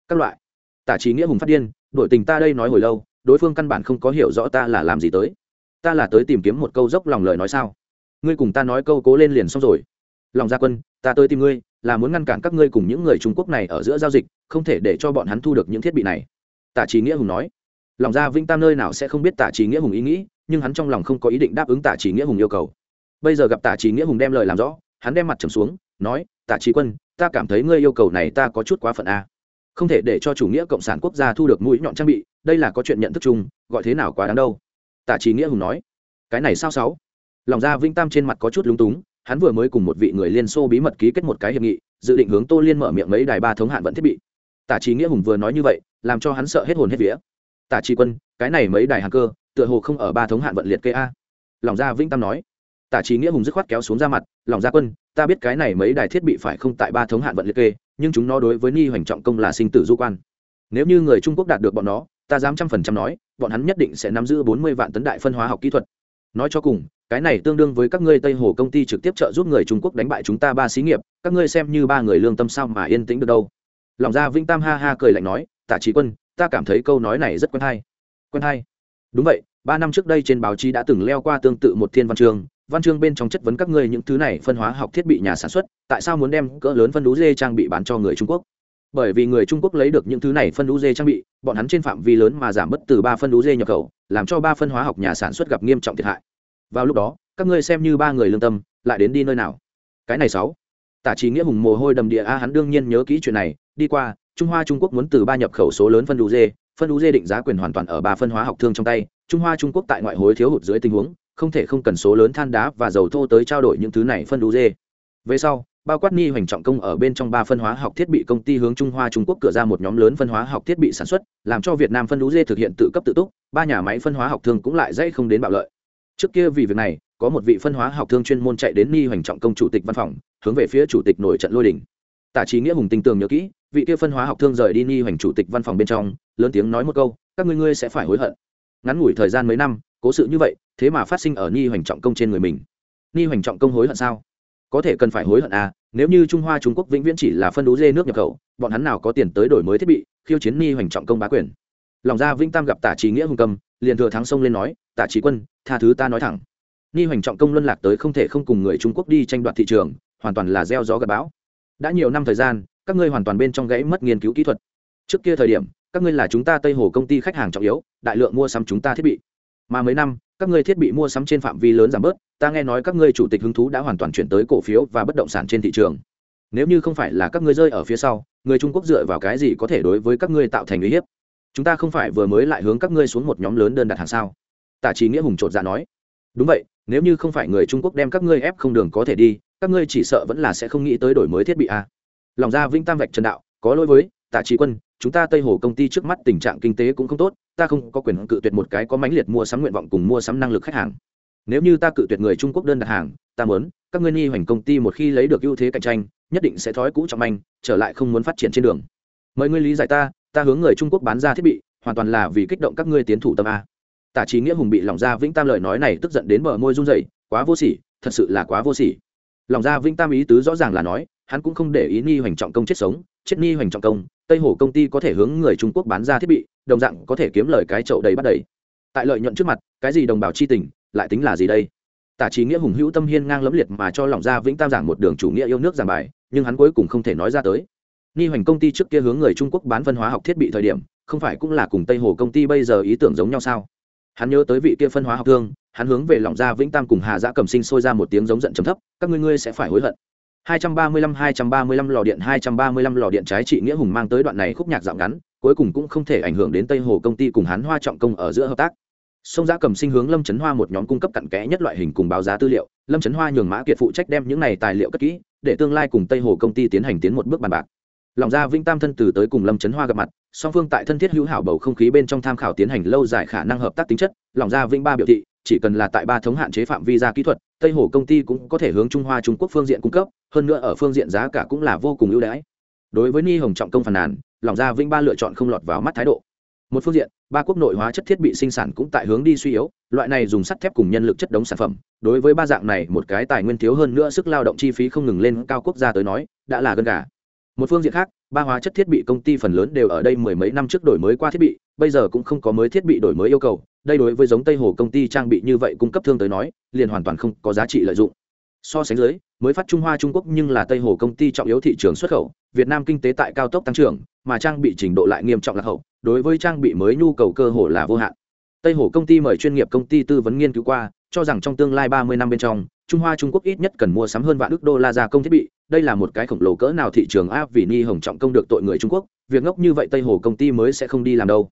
Các loại. Tả trí nghĩa hùng phát điên, đội tình ta đây nói hồi lâu, đối phương căn bản không có hiểu rõ ta là làm gì tới. Ta là tới tìm kiếm một câu dốc lòng lời nói sao? Ngươi cùng ta nói câu cố lên liền xong rồi. Lòng gia quân ta tới tìm ngươi, là muốn ngăn cản các ngươi cùng những người trung quốc này ở giữa giao dịch, không thể để cho bọn hắn thu được những thiết bị này. Tả trí nghĩa hùng nói. Lòng Ra vĩnh tam nơi nào sẽ không biết tả trí nghĩa hùng ý nghĩ, nhưng hắn trong lòng không có ý định đáp ứng tả trí nghĩa hùng yêu cầu. Bây giờ gặp tả trí nghĩa hùng đem lời làm rõ, hắn đem mặt trầm xuống, nói, tả trí quân, ta cảm thấy ngươi yêu cầu này ta có chút quá phận a. Không thể để cho chủ nghĩa cộng sản quốc gia thu được mũi nhọn trang bị, đây là có chuyện nhận thức chung, gọi thế nào quá đáng đâu. Tạ trí nghĩa hùng nói. Cái này sao sáu? Lòng ra vinh tam trên mặt có chút lúng túng hắn vừa mới cùng một vị người liên xô bí mật ký kết một cái hiệp nghị, dự định hướng tô liên mở miệng mấy đài ba thống hạn vận thiết bị. Tả trí nghĩa hùng vừa nói như vậy, làm cho hắn sợ hết hồn hết vía. Tả trí quân, cái này mấy đài hàng cơ tựa hồ không ở ba thống hạn vận liệt kê a. Lòng ra Vĩnh tam nói. Tả trí nghĩa hùng dứt khoát kéo xuống ra mặt, lòng ra quân, ta biết cái này mấy đài thiết bị phải không tại ba thống hạn vận liệt kê, nhưng chúng nó đối với ni hoành trọng công là sinh tử du quan. Nếu như người trung quốc đạt được bọn nó, ta dám trăm phần trăm nói, bọn hắn nhất định sẽ nắm giữ bốn mươi vạn tấn đại phân hóa học kỹ thuật. Nói cho cùng cái này tương đương với các ngươi tây hồ công ty trực tiếp trợ giúp người trung quốc đánh bại chúng ta ba xí nghiệp, các ngươi xem như ba người lương tâm sao mà yên tĩnh được đâu? Lòng ra vinh tam ha ha cười lạnh nói tạ trí quân, ta cảm thấy câu nói này rất quen hay. Quen hay? Đúng vậy, ba năm trước đây trên báo chí đã từng leo qua tương tự một thiên văn chương văn chương bên trong chất vấn các ngươi những thứ này phân hóa học thiết bị nhà sản xuất, tại sao muốn đem cỡ lớn phân đũ dê trang bị bán cho người trung quốc? Bởi vì người trung quốc lấy được những thứ này phân đũ dê trang bị, bọn hắn trên phạm vi lớn mà giảm bớt từ ba phân đũ dê nhập khẩu, làm cho ba phân hóa học nhà sản xuất gặp nghiêm trọng thiệt hại vào lúc đó, các ngươi xem như ba người lương tâm, lại đến đi nơi nào? Cái này sáu. Tả trí nghĩa hùng mồ hôi đầm địa, a, hắn đương nhiên nhớ kỹ chuyện này. Đi qua, trung hoa trung quốc muốn từ ba nhập khẩu số lớn phân đũ dê, phân đũ dê định giá quyền hoàn toàn ở ba phân hóa học thương trong tay. Trung hoa trung quốc tại ngoại hối thiếu hụt dưới tình huống, không thể không cần số lớn than đá và dầu thô tới trao đổi những thứ này phân đũ dê. Về sau bao quát ni hoành trọng công ở bên trong ba phân hóa học thiết bị công ty hướng trung hoa trung quốc cửa ra một nhóm lớn phân hóa học thiết bị sản xuất, làm cho việt nam phân đũ dê thực hiện tự cấp tự túc. Ba nhà máy phân hóa học thương cũng lại dễ không đến bạo lợi trước kia vì việc này, có một vị phân hóa học thương chuyên môn chạy đến ni hoành trọng công chủ tịch văn phòng, hướng về phía chủ tịch nổi trận lôi đình. Tả trí nghĩa hùng tinh tường nhớ kỹ, vị kia phân hóa học thương rời đi ni hoành chủ tịch văn phòng bên trong, lớn tiếng nói một câu, các ngươi ngươi sẽ phải hối hận. Ngắn ngủi thời gian mấy năm, cố sự như vậy, thế mà phát sinh ở ni hoành trọng công trên người mình. Ni hoành trọng công hối hận sao? Có thể cần phải hối hận à nếu như trung hoa trung quốc vĩnh viễn chỉ là phân đú dê nước nhập khẩu, bọn hắn nào có tiền tới đổi mới thiết bị, khiêu chiến ni hoành trọng công bá quyền lòng ra vĩnh tam gặp tả trí nghĩa hùng cầm, liền thừa thắng sông lên nói, tả trí quân, tha thứ ta nói thẳng. Ni hoành trọng công luân lạc tới không thể không cùng người trung quốc đi tranh đoạt thị trường, hoàn toàn là gieo gió gặp bão. Đã nhiều năm thời gian, các ngươi hoàn toàn bên trong gãy mất nghiên cứu kỹ thuật. Trước kia thời điểm, các ngươi là chúng ta tây hồ công ty khách hàng trọng yếu, đại lượng mua sắm chúng ta thiết bị. Mà mấy năm, các ngươi thiết bị mua sắm trên phạm vi lớn giảm bớt, ta nghe nói các ngươi chủ tịch hứng thú đã hoàn toàn chuyển tới cổ phiếu và bất động sản trên thị trường. Nếu như không phải là các ngươi rơi ở phía sau, người trung quốc dựa vào cái gì có thể đối với các ngươi tạo thành uy hiếp? Chúng ta không phải vừa mới lại hướng các ngươi xuống một nhóm lớn đơn đặt hàng sao? Tả trí nghĩa hùng chột ra dạ nói. Đúng vậy, nếu như không phải người trung quốc đem các ngươi ép không đường có thể đi, các ngươi chỉ sợ vẫn là sẽ không nghĩ tới đổi mới thiết bị a. Lòng ra vĩnh tam vạch trần đạo, có lỗi với tạ trí quân, chúng ta tây hồ công ty trước mắt tình trạng kinh tế cũng không tốt, ta không có quyền cự tuyệt một cái có mãnh liệt mua sắm nguyện vọng cùng mua sắm năng lực khách hàng. Nếu như ta cự tuyệt người trung quốc đơn đặt hàng, ta muốn, các ngươi nghi hoành công ty một khi lấy được ưu thế cạnh tranh, nhất định sẽ thói cũ trọng anh trở lại không muốn phát triển trên đường. Mời ngươi lý giải ta ta hướng người trung quốc bán ra thiết bị, hoàn toàn là vì kích động các ngươi tiến thủ tâm a. Tả trí nghĩa hùng bị lòng ra vĩnh tam lời nói này tức giận đến bờ môi run rẩy, quá vô sỉ, thật sự là quá vô sỉ. Lòng ra vĩnh tam ý tứ rõ ràng là nói, hắn cũng không để ý ni hoành trọng công chết sống, chết ni hoành trọng công, tây hồ công ty có thể hướng người trung quốc bán ra thiết bị, đồng dạng có thể kiếm lời cái chậu đầy bắt đầy. Tại lợi nhuận trước mặt, cái gì đồng bào chi tình, lại tính là gì đây? Tả trí nghĩa hùng hữu tâm hiên ngang lẫm liệt mà cho lòng ra vĩnh tam giảng một đường chủ nghĩa yêu nước giảng bài, nhưng hắn cuối cùng không thể nói ra tới ni hoành công ty trước kia hướng người trung quốc bán phân hóa học thiết bị thời điểm, không phải cũng là cùng tây hồ công ty bây giờ ý tưởng giống nhau sao? Hắn nhớ tới vị kia phân hóa học thương, hắn hướng về lòng ra vĩnh tam cùng hà Dã cầm sinh sôi ra một tiếng giống giận trầm thấp, các ngươi ngươi sẽ phải hối hận. 235 235 lò điện 235 lò điện trái trị nghĩa hùng mang tới đoạn này khúc nhạc dạo ngắn, cuối cùng cũng không thể ảnh hưởng đến tây hồ công ty cùng hắn hoa trọng công ở giữa hợp tác. Sông giã cầm sinh hướng lâm chấn hoa một nhóm cung cấp cặn kẽ nhất loại hình cùng báo giá tư liệu, lâm chấn hoa nhường mã kiệt phụ trách đem những này tài liệu cất kỹ, để tương lai cùng tây hồ công ty tiến hành tiến một bước bàn bạc lòng ra vinh tam thân từ tới cùng lâm trấn hoa gặp mặt, song phương tại thân thiết hữu hảo bầu không khí bên trong tham khảo tiến hành lâu dài khả năng hợp tác tính chất, lòng ra vinh ba biểu thị, chỉ cần là tại ba thống hạn chế phạm vi ra kỹ thuật, tây hồ công ty cũng có thể hướng trung hoa trung quốc phương diện cung cấp, hơn nữa ở phương diện giá cả cũng là vô cùng ưu đãi. Đối với ni hồng trọng công phàn nàn, lòng ra vinh ba lựa chọn không lọt vào mắt thái độ. Một phương diện, ba quốc nội hóa chất thiết bị sinh sản cũng tại hướng đi suy yếu, loại này dùng sắt thép cùng nhân lực chất đống sản phẩm, đối với ba dạng này một cái tài nguyên thiếu hơn nữa sức lao động chi phí không ngừng lên cao quốc gia tới nói, đã là gần cả một phương diện khác, ba hóa chất thiết bị công ty phần lớn đều ở đây mười mấy năm trước đổi mới qua thiết bị, bây giờ cũng không có mới thiết bị đổi mới yêu cầu. Đây đối với giống tây hồ công ty trang bị như vậy cung cấp thương tới nói, liền hoàn toàn không có giá trị lợi dụng. So sánh dưới, mới phát trung hoa trung quốc nhưng là tây hồ công ty trọng yếu thị trường xuất khẩu, việt nam kinh tế tại cao tốc tăng trưởng, mà trang bị trình độ lại nghiêm trọng lạc hậu, đối với trang bị mới nhu cầu cơ hồ là vô hạn. Tây hồ công ty mời chuyên nghiệp công ty tư vấn nghiên cứu qua, cho rằng trong tương lai ba mươi năm bên trong, trung hoa trung quốc ít nhất cần mua sắm hơn vạn ước đô la gia công thiết bị đây là một cái khổng lồ cỡ nào thị trường a vì ni hồng trọng công được tội người trung quốc, việc ngốc như vậy tây hồ công ty mới sẽ không đi làm đâu.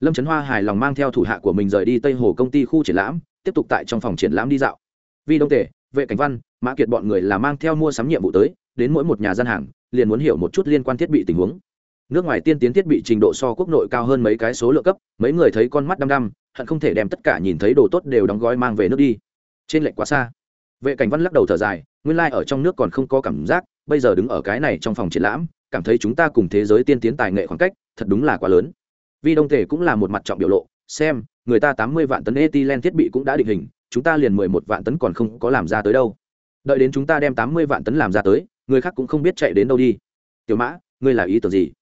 Lâm trấn hoa hài lòng mang theo thủ hạ của mình rời đi tây hồ công ty khu triển lãm, tiếp tục tại trong phòng triển lãm đi dạo. Vì đông tể, vệ cảnh văn, mã kiệt bọn người là mang theo mua sắm nhiệm vụ tới, đến mỗi một nhà gian hàng, liền muốn hiểu một chút liên quan thiết bị tình huống. Nước ngoài tiên tiến thiết bị trình độ so quốc nội cao hơn mấy cái số lượng cấp, mấy người thấy con mắt đăm đăm, hận không thể đem tất cả nhìn thấy đồ tốt đều đóng gói mang về nước đi. Trên lệnh quá xa vệ cảnh văn lắc đầu thở dài, nguyên lai、like、ở trong nước còn không có cảm giác, bây giờ đứng ở cái này trong phòng triển lãm, cảm thấy chúng ta cùng thế giới tiên tiến tài nghệ khoảng cách, thật đúng là quá lớn. Vi đông thể cũng là một mặt trọng biểu lộ, xem, người ta tám mươi vạn tấn ethylene thiết bị cũng đã định hình, chúng ta liền mười một vạn tấn còn không có làm ra tới đâu. Đợi đến chúng ta đem tám mươi vạn tấn làm ra tới, người khác cũng không biết chạy đến đâu đi. Tiểu mã, ngươi là ý tưởng gì?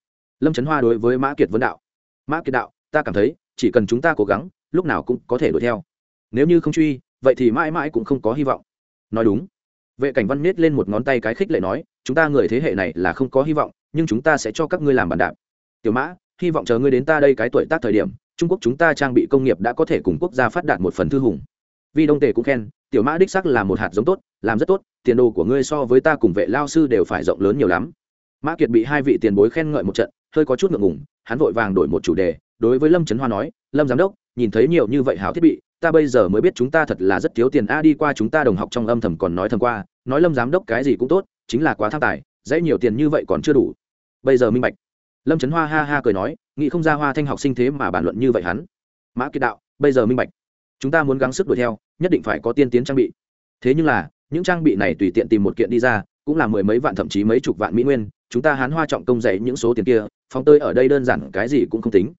Lâm trấn hoa đối với mã kiệt vấn đạo. Mã kiệt đạo, ta cảm thấy, chỉ cần chúng ta cố gắng, lúc nào cũng có thể đuổi theo. Nếu như không truy, vậy thì mãi mãi cũng không có hy vọng nói đúng. Vệ cảnh văn miết lên một ngón tay cái khích lệ nói, chúng ta người thế hệ này là không có hy vọng, nhưng chúng ta sẽ cho các ngươi làm bàn đạp. Tiểu mã, hy vọng chờ ngươi đến ta đây cái tuổi tác thời điểm, trung quốc chúng ta trang bị công nghiệp đã có thể cùng quốc gia phát đạt một phần thư hùng. Vi đông tề cũng khen, tiểu mã đích sắc là một hạt giống tốt, làm rất tốt, tiền đồ của ngươi so với ta cùng vệ lao sư đều phải rộng lớn nhiều lắm. Mã kiệt bị hai vị tiền bối khen ngợi một trận, hơi có chút ngượng ngùng, hắn vội vàng đổi một chủ đề, đối với lâm trấn hoa nói, lâm giám đốc, nhìn thấy nhiều như vậy hảo thiết bị ta bây giờ mới biết chúng ta thật là rất thiếu tiền. A, đi qua chúng ta đồng học trong âm thầm còn nói thầm qua, nói lâm giám đốc cái gì cũng tốt, chính là quá tham tài dễ nhiều tiền như vậy còn chưa đủ. Bây giờ minh bạch. Lâm trấn hoa ha ha cười nói, nghĩ không ra hoa thanh học sinh thế mà bàn luận như vậy hắn. Mã kiệt đạo, bây giờ minh bạch. Chúng ta muốn gắng sức đuổi theo, nhất định phải có tiên tiến trang bị. Thế nhưng là, những trang bị này tùy tiện tìm một kiện đi ra, cũng là mười mấy vạn thậm chí mấy chục vạn mỹ nguyên. Chúng ta hán hoa trọng công dạy những số tiền kia, phóng tơi ở đây đơn giản cái gì cũng không tính.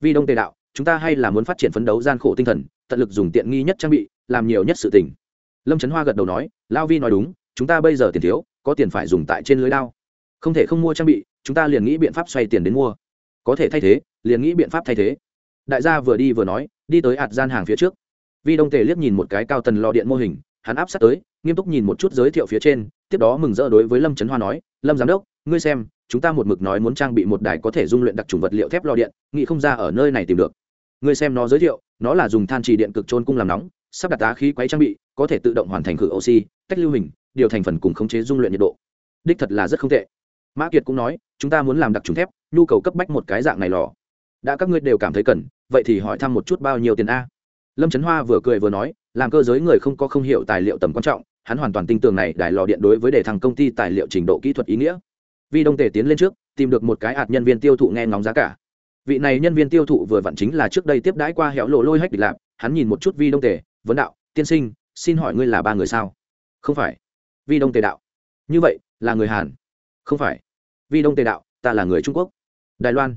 Vì đông tề đạo, chúng ta hay là muốn phát triển phấn đấu gian khổ tinh thần tận lực dùng tiện nghi nhất trang bị, làm nhiều nhất sự tình. Lâm trấn hoa gật đầu nói, lao vi nói đúng, chúng ta bây giờ tiền thiếu, có tiền phải dùng tại trên lưới đao. Không thể không mua trang bị, chúng ta liền nghĩ biện pháp xoay tiền đến mua. Có thể thay thế, liền nghĩ biện pháp thay thế. Đại gia vừa đi vừa nói, đi tới ạt gian hàng phía trước. Vi đông tề liếc nhìn một cái cao tần lò điện mô hình, hắn áp sát tới, nghiêm túc nhìn một chút giới thiệu phía trên, tiếp đó mừng rỡ đối với lâm trấn hoa nói, lâm giám đốc, ngươi xem, chúng ta một mực nói muốn trang bị một đài có thể dung luyện đặc trùng vật liệu thép lò điện, nghĩ không ra ở nơi này tìm được. Ngươi xem nó giới thiệu nó là dùng than trì điện cực trôn cung làm nóng, sắp đặt đá khí quấy trang bị, có thể tự động hoàn thành khử oxy cách lưu hình, điều thành phần cùng khống chế dung luyện nhiệt độ. Đích thật là rất không tệ. Mã kiệt cũng nói, chúng ta muốn làm đặc trùng thép, nhu cầu cấp bách một cái dạng này lò. Đã các ngươi đều cảm thấy cần, vậy thì hỏi thăm một chút bao nhiêu tiền a? Lâm trấn hoa vừa cười vừa nói, làm cơ giới người không có không hiểu tài liệu tầm quan trọng, hắn hoàn toàn tin tưởng này đài lò điện đối với đề thằng công ty tài liệu trình độ kỹ thuật ý nghĩa. Vi đông tề tiến lên trước, tìm được một cái hạt nhân viên tiêu thụ nghe ngóng giá cả vị này nhân viên tiêu thụ vừa vặn chính là trước đây tiếp đãi qua hẻo lộ lôi hách địch lạp, hắn nhìn một chút vi đông tề, vấn đạo, tiên sinh, xin hỏi ngươi là ba người sao? Không phải. Vi đông tề đạo. Như vậy, là người hàn. Không phải. Vi đông tề đạo, ta là người trung quốc. Đài loan.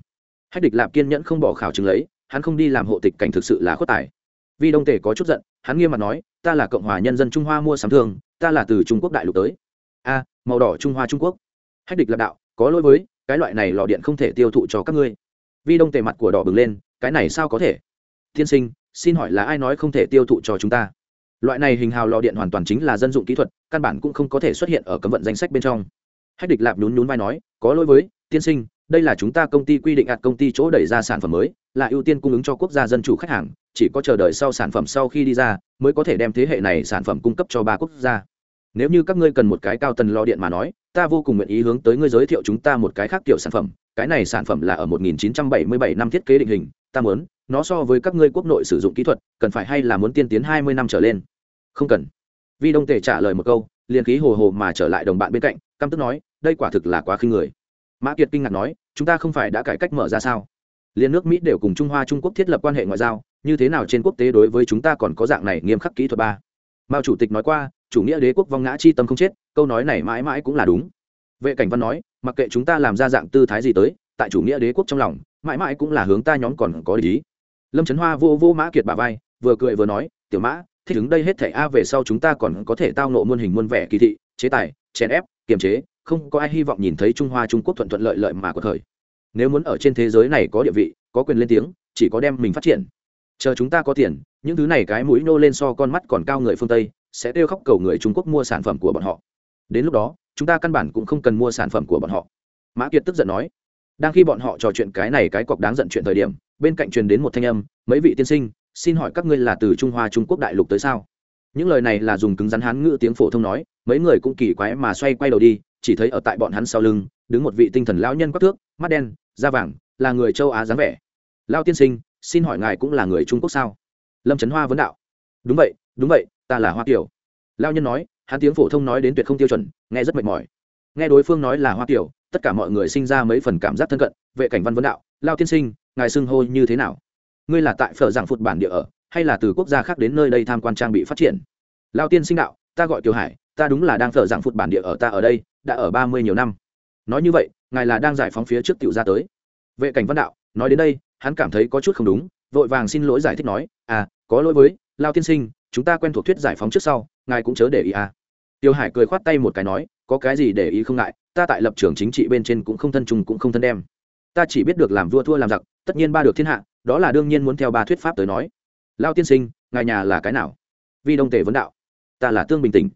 Hách địch lạp kiên nhẫn không bỏ khảo chứng lấy, hắn không đi làm hộ tịch cảnh thực sự là khuất tài. Vi đông tề có chút giận, hắn nghiêm mặt nói, ta là cộng hòa nhân dân trung hoa mua sắm thương ta là từ trung quốc đại lục tới. A, màu đỏ trung hoa trung quốc. Hách địch lạp đạo, có lỗi với, cái loại này lò điện không thể tiêu thụ cho các ngươi vi đông tề mặt của đỏ bừng lên, cái này sao có thể? Tiên sinh, xin hỏi là ai nói không thể tiêu thụ cho chúng ta? Loại này hình hào lò điện hoàn toàn chính là dân dụng kỹ thuật, căn bản cũng không có thể xuất hiện ở cấm vận danh sách bên trong. Hách địch lạp nhún nhún vai nói, có lỗi với, tiên sinh, đây là chúng ta công ty quy định ạt công ty chỗ đẩy ra sản phẩm mới, là ưu tiên cung ứng cho quốc gia dân chủ khách hàng, chỉ có chờ đợi sau sản phẩm sau khi đi ra, mới có thể đem thế hệ này sản phẩm cung cấp cho ba quốc gia. Nếu như các ngươi cần một cái cao tần lò điện mà nói ta vô cùng nguyện ý hướng tới ngươi giới thiệu chúng ta một cái khác tiểu sản phẩm, cái này sản phẩm là ở 1977 năm thiết kế định hình, ta muốn, nó so với các ngươi quốc nội sử dụng kỹ thuật, cần phải hay là muốn tiên tiến 20 năm trở lên? Không cần. Vi đông tề trả lời một câu, liền khí hồ hồ mà trở lại đồng bạn bên cạnh, căm tức nói, đây quả thực là quá khinh người. Mã kiệt kinh ngạc nói, chúng ta không phải đã cải cách mở ra sao? Liên nước mỹ đều cùng trung hoa trung quốc thiết lập quan hệ ngoại giao, như thế nào trên quốc tế đối với chúng ta còn có dạng này nghiêm khắc kỹ thuật ba? Mao chủ tịch nói qua chủ nghĩa đế quốc vong ngã chi tâm không chết, câu nói này mãi mãi cũng là đúng. Vệ cảnh văn nói, mặc kệ chúng ta làm ra dạng tư thái gì tới, tại chủ nghĩa đế quốc trong lòng, mãi mãi cũng là hướng ta nhóm còn có lý lâm trấn hoa vô vô mã kiệt bà vai, vừa cười vừa nói, tiểu mã, thích ứng đây hết thảy a, về sau chúng ta còn có thể tao nộ muôn hình muôn vẻ kỳ thị, chế tài, chèn ép, kiềm chế, không có ai hy vọng nhìn thấy trung hoa trung quốc thuận thuận lợi lợi mà có thời. Nếu muốn ở trên thế giới này có địa vị, có quyền lên tiếng, chỉ có đem mình phát triển. Chờ chúng ta có tiền, những thứ này cái mũi nô lên so con mắt còn cao người phương tây sẽ kêu khóc cầu người trung quốc mua sản phẩm của bọn họ. Đến lúc đó, chúng ta căn bản cũng không cần mua sản phẩm của bọn họ. Mã kiệt tức giận nói. Đang khi bọn họ trò chuyện cái này cái cọc đáng giận chuyện thời điểm, bên cạnh truyền đến một thanh âm, mấy vị tiên sinh, xin hỏi các ngươi là từ trung hoa, trung quốc đại lục tới sao? Những lời này là dùng cứng rắn hán ngữ tiếng phổ thông nói, mấy người cũng kỳ quái mà xoay quay đầu đi, chỉ thấy ở tại bọn hắn sau lưng, đứng một vị tinh thần lão nhân quắc thước, mắt đen, da vàng, là người châu á dáng vẻ. Lao tiên sinh, xin hỏi ngài cũng là người trung quốc sao? Lâm trấn hoa vấn đạo. Đúng vậy đúng vậy ta là hoa kiều lao nhân nói hắn tiếng phổ thông nói đến tuyệt không tiêu chuẩn nghe rất mệt mỏi nghe đối phương nói là hoa kiều tất cả mọi người sinh ra mấy phần cảm giác thân cận vệ cảnh văn vấn đạo lao tiên sinh ngài xưng hô như thế nào ngươi là tại phở giảng phụt bản địa ở hay là từ quốc gia khác đến nơi đây tham quan trang bị phát triển lao tiên sinh đạo ta gọi kiều hải ta đúng là đang phở giảng phụt bản địa ở ta ở đây đã ở ba mươi nhiều năm nói như vậy ngài là đang giải phóng phía trước tiểu ra tới vệ cảnh văn đạo nói đến đây hắn cảm thấy có chút không đúng vội vàng xin lỗi giải thích nói à có lỗi với lao tiên sinh chúng ta quen thuộc thuyết giải phóng trước sau, ngài cũng chớ để ý à. Tiêu hải cười khoát tay một cái nói, có cái gì để ý không ngại, ta tại lập trường chính trị bên trên cũng không thân trung cũng không thân đem. Ta chỉ biết được làm vua thua làm giặc, tất nhiên ba được thiên hạ, đó là đương nhiên muốn theo ba thuyết pháp tới nói. Lao tiên sinh, ngài nhà là cái nào? Vi đông tề vấn đạo. Ta là tương bình tĩnh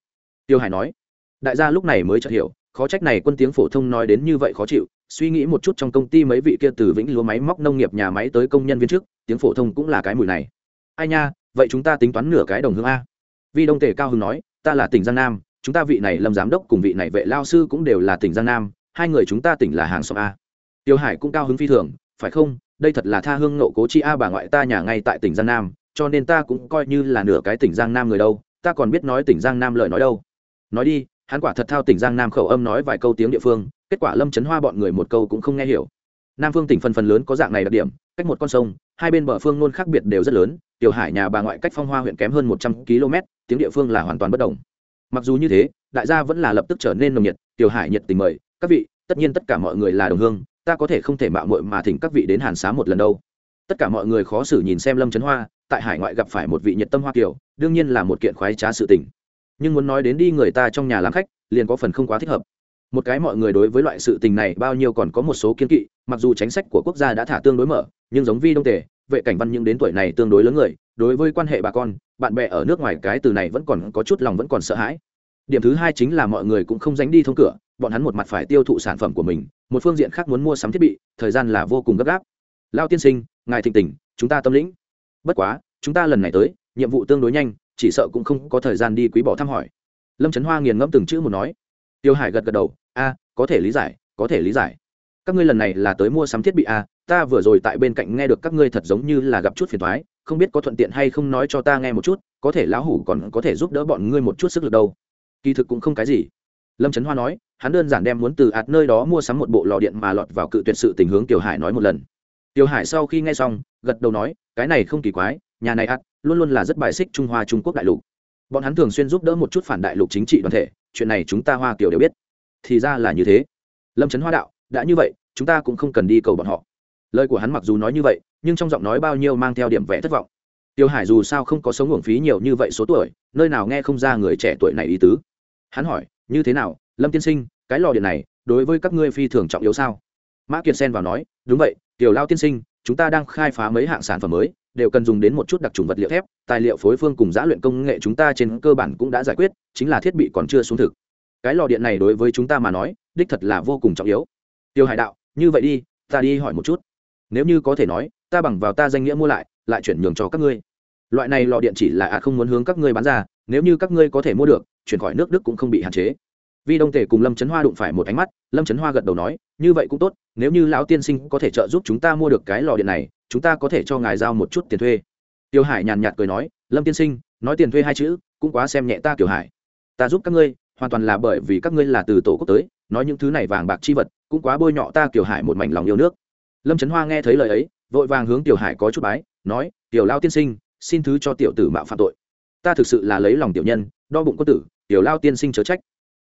tiêu hải nói. Đại gia lúc này mới chợt hiểu, khó trách này quân tiếng phổ thông nói đến như vậy khó chịu, suy nghĩ một chút trong công ty mấy vị kia từ vĩnh lúa máy móc nông nghiệp nhà máy tới công nhân viên trước, tiếng phổ thông cũng là cái mùi này. Ai nha vậy chúng ta tính toán nửa cái đồng hương a. Vi đông tề cao hưng nói, ta là tỉnh giang nam, chúng ta vị này lâm giám đốc cùng vị này vệ lao sư cũng đều là tỉnh giang nam, hai người chúng ta tỉnh là hàng xóm a. Tiêu hải cũng cao hứng phi thường, phải không, đây thật là tha hương nộ cố chi a bà ngoại ta nhà ngay tại tỉnh giang nam, cho nên ta cũng coi như là nửa cái tỉnh giang nam người đâu, ta còn biết nói tỉnh giang nam lời nói đâu. Nói đi, hắn quả thật thao tỉnh giang nam khẩu âm nói vài câu tiếng địa phương, kết quả lâm Trấn hoa bọn người một câu cũng không nghe hiểu nam phương tỉnh phần phần lớn có dạng này đặc điểm, cách một con sông, hai bên bờ phương nôn khác biệt đều rất lớn, tiểu hải nhà bà ngoại cách phong hoa huyện kém hơn một trăm km, tiếng địa phương là hoàn toàn bất đồng. Mặc dù như thế, đại gia vẫn là lập tức trở nên nồng nhiệt, tiểu hải nhiệt tình mời, các vị, tất nhiên tất cả mọi người là đồng hương, ta có thể không thể mạo muội mà thỉnh các vị đến hàn xá một lần đâu. Tất cả mọi người khó xử nhìn xem lâm trấn hoa, tại hải ngoại gặp phải một vị nhiệt tâm hoa kiều đương nhiên là một kiện khoái trá sự tình. Nhưng muốn nói đến đi người ta trong nhà làm khách, liền có phần không quá thích hợp một cái mọi người đối với loại sự tình này bao nhiêu còn có một số kiên kỵ, mặc dù chính sách của quốc gia đã thả tương đối mở, nhưng giống vi đông tề, vệ cảnh văn những đến tuổi này tương đối lớn người, đối với quan hệ bà con, bạn bè ở nước ngoài cái từ này vẫn còn có chút lòng vẫn còn sợ hãi. Điểm thứ hai chính là mọi người cũng không dánh đi thông cửa, bọn hắn một mặt phải tiêu thụ sản phẩm của mình, một phương diện khác muốn mua sắm thiết bị, thời gian là vô cùng gấp gáp. Lao tiên sinh, ngài thịnh tình, chúng ta tâm lĩnh. Bất quá, chúng ta lần này tới, nhiệm vụ tương đối nhanh, chỉ sợ cũng không có thời gian đi quý bỏ thăm hỏi. Lâm trấn hoa nghiền ngẫm từng chữ một nói. Tiêu hải gật gật đầu a, có thể lý giải, có thể lý giải. Các ngươi lần này là tới mua sắm thiết bị a, ta vừa rồi tại bên cạnh nghe được các ngươi thật giống như là gặp chút phiền thoái không biết có thuận tiện hay không nói cho ta nghe một chút, có thể lão hủ còn có thể giúp đỡ bọn ngươi một chút sức lực đâu. Kỳ thực cũng không cái gì. Lâm trấn hoa nói, hắn đơn giản đem muốn từ ạt nơi đó mua sắm một bộ lò điện mà lọt vào cự tuyệt sự tình hướng tiểu hải nói một lần. Tiểu hải sau khi nghe xong, gật đầu nói, cái này không kỳ quái, nhà này ạt luôn luôn là rất bài xích trung hoa trung quốc đại lục. Bọn hắn thường xuyên giúp đỡ một chút phản đại lục chính trị đoàn thể, chuyện này chúng ta hoa kiều đều biết thì ra là như thế. Lâm trấn hoa đạo, đã như vậy, chúng ta cũng không cần đi cầu bọn họ. Lời của hắn mặc dù nói như vậy, nhưng trong giọng nói bao nhiêu mang theo điểm vẽ thất vọng. Tiêu hải dù sao không có sống uổng phí nhiều như vậy số tuổi, nơi nào nghe không ra người trẻ tuổi này ý tứ. Hắn hỏi, như thế nào, lâm tiên sinh, cái lò điện này, đối với các ngươi phi thường trọng yếu sao? Mã kiệt xen vào nói, đúng vậy, tiểu lao tiên sinh, chúng ta đang khai phá mấy hạng sản phẩm mới, đều cần dùng đến một chút đặc trùng vật liệu thép, tài liệu phối phương cùng giã luyện công nghệ chúng ta trên cơ bản cũng đã giải quyết, chính là thiết bị còn chưa xuống thực cái lò điện này đối với chúng ta mà nói, đích thật là vô cùng trọng yếu. Tiêu hải đạo, như vậy đi, ta đi hỏi một chút. Nếu như có thể nói, ta bằng vào ta danh nghĩa mua lại lại chuyển nhường cho các ngươi. Loại này lò điện chỉ là ạ không muốn hướng các ngươi bán ra, nếu như các ngươi có thể mua được, chuyển khỏi nước đức cũng không bị hạn chế. Vi đông tể cùng lâm trấn hoa đụng phải một ánh mắt, lâm trấn hoa gật đầu nói, như vậy cũng tốt, nếu như lão tiên sinh có thể trợ giúp chúng ta mua được cái lò điện này, chúng ta có thể cho ngài giao một chút tiền thuê. Tiêu hải nhàn nhạt cười nói, lâm tiên sinh, nói tiền thuê hai chữ, cũng quá xem nhẹ ta kiểu hải. Ta giúp các ngươi hoàn toàn là bởi vì các ngươi là từ tổ quốc tới, nói những thứ này vàng bạc chi vật, cũng quá bôi nhọ ta kiều hải một mảnh lòng yêu nước. Lâm trấn hoa nghe thấy lời ấy, vội vàng hướng tiểu hải có chút bái, nói, tiểu lao tiên sinh, xin thứ cho tiểu tử mạo phạm tội. Ta thực sự là lấy lòng tiểu nhân, đo bụng có tử, tiểu lao tiên sinh chớ trách.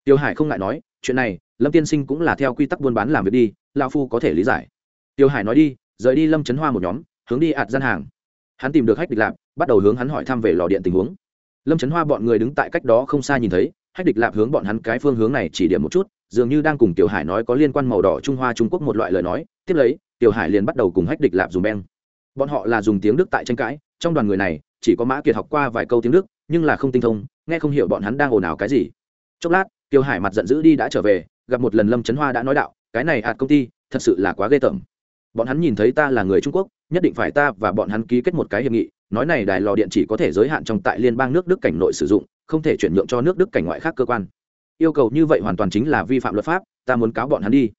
Tiểu hải không ngại nói, chuyện này, lâm tiên sinh cũng là theo quy tắc buôn bán làm việc đi, lao phu có thể lý giải. Tiểu hải nói đi, rời đi lâm trấn hoa một nhóm, hướng đi ạt gian hàng. Hắn tìm được hách địch lạp, bắt đầu hướng hắn hỏi thăm về lò điện tình huống. Lâm trấn hoa bọn người đứng tại cách đó không xa nhìn thấy hách địch lạp hướng bọn hắn cái phương hướng này chỉ điểm một chút, dường như đang cùng tiểu hải nói có liên quan màu đỏ trung hoa trung quốc một loại lời nói, tiếp lấy, tiểu hải liền bắt đầu cùng hách địch lạp dùng beng. Bọn họ là dùng tiếng đức tại tranh cãi, trong đoàn người này, chỉ có mã kiệt học qua vài câu tiếng đức, nhưng là không tinh thông, nghe không hiểu bọn hắn đang ồn ào cái gì. Chốc lát, tiểu hải mặt giận dữ đi đã trở về, gặp một lần lâm trấn hoa đã nói đạo, cái này ạt công ty, thật sự là quá ghê tởm. Bọn hắn nhìn thấy ta là người trung quốc, nhất định phải ta và bọn hắn ký kết một cái hiệp nghị, nói này đài lò điện chỉ có thể giới hạn trong tại liên bang nước đức cảnh nội sử dụng không thể chuyển nhượng cho nước đức cảnh ngoại khác cơ quan. Yêu cầu như vậy hoàn toàn chính là vi phạm luật pháp, ta muốn cáo bọn hắn đi.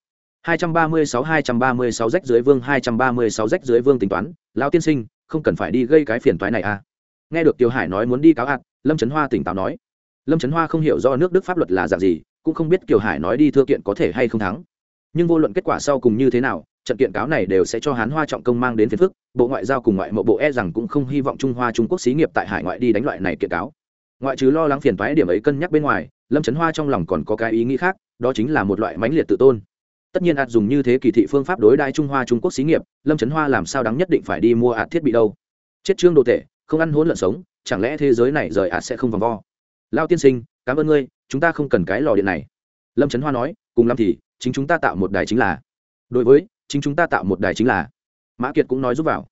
236 236 rách dưới vương 236 rách dưới vương tính toán. Lão tiên sinh, không cần phải đi gây cái phiền toái này à. Nghe được tiêu hải nói muốn đi cáo ạt lâm trấn hoa tỉnh táo nói. Lâm trấn hoa không hiểu do nước đức pháp luật là dạng gì, cũng không biết kiều hải nói đi thưa kiện có thể hay không thắng. Nhưng vô luận kết quả sau cùng như thế nào, trận kiện cáo này đều sẽ cho hán hoa trọng công mang đến phiền phức. Bộ ngoại giao cùng ngoại mộ bộ e rằng cũng không hy vọng trung hoa trung quốc xí nghiệp tại hải ngoại đi đánh loại này kiện cáo ngoại trừ lo lắng phiền toái điểm ấy cân nhắc bên ngoài, lâm trấn hoa trong lòng còn có cái ý nghĩ khác, đó chính là một loại mãnh liệt tự tôn. Tất nhiên ạt dùng như thế kỳ thị phương pháp đối đại trung hoa trung quốc xí nghiệp, lâm trấn hoa làm sao đáng nhất định phải đi mua ạt thiết bị đâu? Chết trương đồ tệ không ăn hỗn lợn sống, chẳng lẽ thế giới này rời ạt sẽ không vòng vo? Lao tiên sinh, cảm ơn ngươi, chúng ta không cần cái lò điện này. Lâm trấn hoa nói, cùng lâm thì, chính chúng ta tạo một đài chính là. Đối với, chính chúng ta tạo một đài chính là. Mã kiệt cũng nói giúp vào.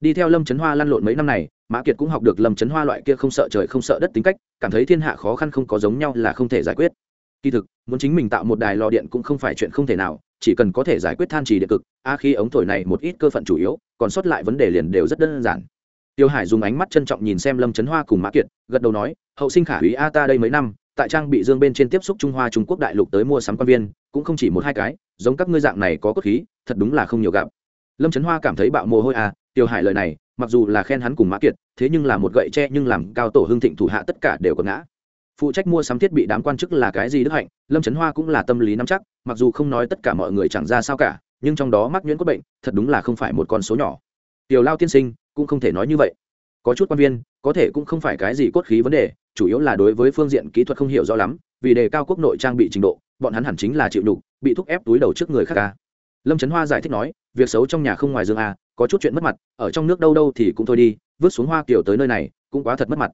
Đi theo lâm trấn hoa lăn lộn mấy năm này mã kiệt cũng học được lâm trấn hoa loại kia không sợ trời không sợ đất tính cách, cảm thấy thiên hạ khó khăn không có giống nhau là không thể giải quyết. Kỳ thực, muốn chính mình tạo một đài lò điện cũng không phải chuyện không thể nào, chỉ cần có thể giải quyết than trì điện cực a khi ống thổi này một ít cơ phận chủ yếu, còn sót lại vấn đề liền đều rất đơn giản. Tiêu hải dùng ánh mắt trân trọng nhìn xem lâm trấn hoa cùng mã kiệt, gật đầu nói, hậu sinh khả úy a, ta đây mấy năm, tại trang bị dương bên trên tiếp xúc trung hoa trung quốc đại lục tới mua sắm quan viên, cũng không chỉ một hai cái, giống các ngươi dạng này có cốt khí, thật đúng là không nhiều gặp. Lâm trấn hoa cảm thấy bạo mồ hôi à tiêu hải lời này mặc dù là khen hắn cùng mã kiệt, thế nhưng là một gậy tre nhưng làm cao tổ hưng thịnh thủ hạ tất cả đều có ngã. Phụ trách mua sắm thiết bị đám quan chức là cái gì đức hạnh, lâm trấn hoa cũng là tâm lý nắm chắc, mặc dù không nói tất cả mọi người chẳng ra sao cả, nhưng trong đó mắc nhuyễn có bệnh, thật đúng là không phải một con số nhỏ. Tiểu lao tiên sinh, cũng không thể nói như vậy. Có chút quan viên, có thể cũng không phải cái gì cốt khí vấn đề, chủ yếu là đối với phương diện kỹ thuật không hiểu rõ lắm, vì đề cao quốc nội trang bị trình độ, bọn hắn hẳn chính là chịu đục bị thúc ép túi đầu trước người khác ca lâm trấn hoa giải thích nói, việc xấu trong nhà không ngoài dương a, có chút chuyện mất mặt, ở trong nước đâu đâu thì cũng thôi đi, vứt xuống hoa kiểu tới nơi này, cũng quá thật mất mặt.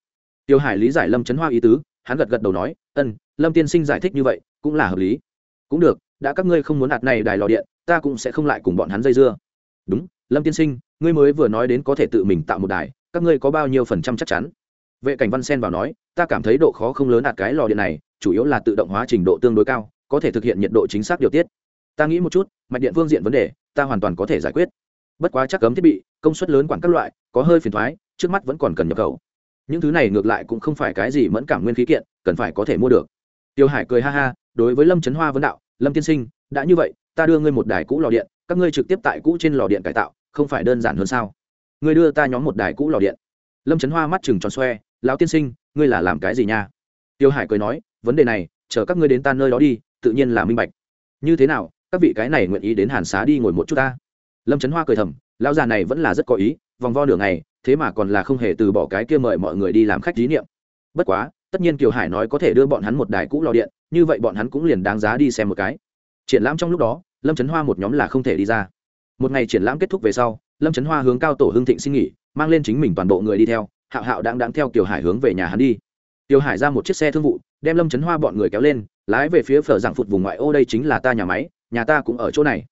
Tiêu hải lý giải lâm trấn hoa ý tứ, hắn gật gật đầu nói, ân, lâm tiên sinh giải thích như vậy, cũng là hợp lý. Cũng được, đã các ngươi không muốn đặt này đài lò điện, ta cũng sẽ không lại cùng bọn hắn dây dưa. Đúng, lâm tiên sinh, ngươi mới vừa nói đến có thể tự mình tạo một đài, các ngươi có bao nhiêu phần trăm chắc chắn? Vệ cảnh văn sen vào nói, ta cảm thấy độ khó không lớn đạt cái lò điện này, chủ yếu là tự động hóa trình độ tương đối cao, có thể thực hiện nhiệt độ chính xác điều tiết ta nghĩ một chút, mạch điện phương diện vấn đề, ta hoàn toàn có thể giải quyết. Bất quá chắc cấm thiết bị, công suất lớn quản các loại, có hơi phiền thoái, trước mắt vẫn còn cần nhập khẩu. Những thứ này ngược lại cũng không phải cái gì mẫn cảm nguyên khí kiện, cần phải có thể mua được. Tiêu hải cười ha ha, đối với lâm trấn hoa vấn đạo, lâm tiên sinh, đã như vậy, ta đưa ngươi một đài cũ lò điện, các ngươi trực tiếp tại cũ trên lò điện cải tạo, không phải đơn giản hơn sao? Ngươi đưa ta nhóm một đài cũ lò điện. Lâm trấn hoa mắt chừng tròn xoe, lão tiên sinh, ngươi là làm cái gì nha? Tiêu hải cười nói, vấn đề này, chờ các ngươi đến ta nơi đó đi, tự nhiên là minh bạch. Như thế nào các vị cái này nguyện ý đến hàn xá đi ngồi một chút ta. Lâm trấn hoa cười thầm, lão già này vẫn là rất có ý, vòng vo nửa ngày, thế mà còn là không hề từ bỏ cái kia mời mọi người đi làm khách thí niệm bất quá, tất nhiên kiều hải nói có thể đưa bọn hắn một đài cũ lò điện, như vậy bọn hắn cũng liền đáng giá đi xem một cái. Triển lãm trong lúc đó, lâm trấn hoa một nhóm là không thể đi ra. Một ngày triển lãm kết thúc về sau, lâm trấn hoa hướng cao tổ hưng thịnh xin nghỉ, mang lên chính mình toàn bộ người đi theo, hạo hạo đang đáng theo kiều hải hướng về nhà hắn đi. Kiều hải ra một chiếc xe thương vụ, đem lâm trấn hoa bọn người kéo lên, lái về phía phở giảng phụt vùng ngoại ô, đây chính là ta nhà máy nhà ta cũng ở chỗ này.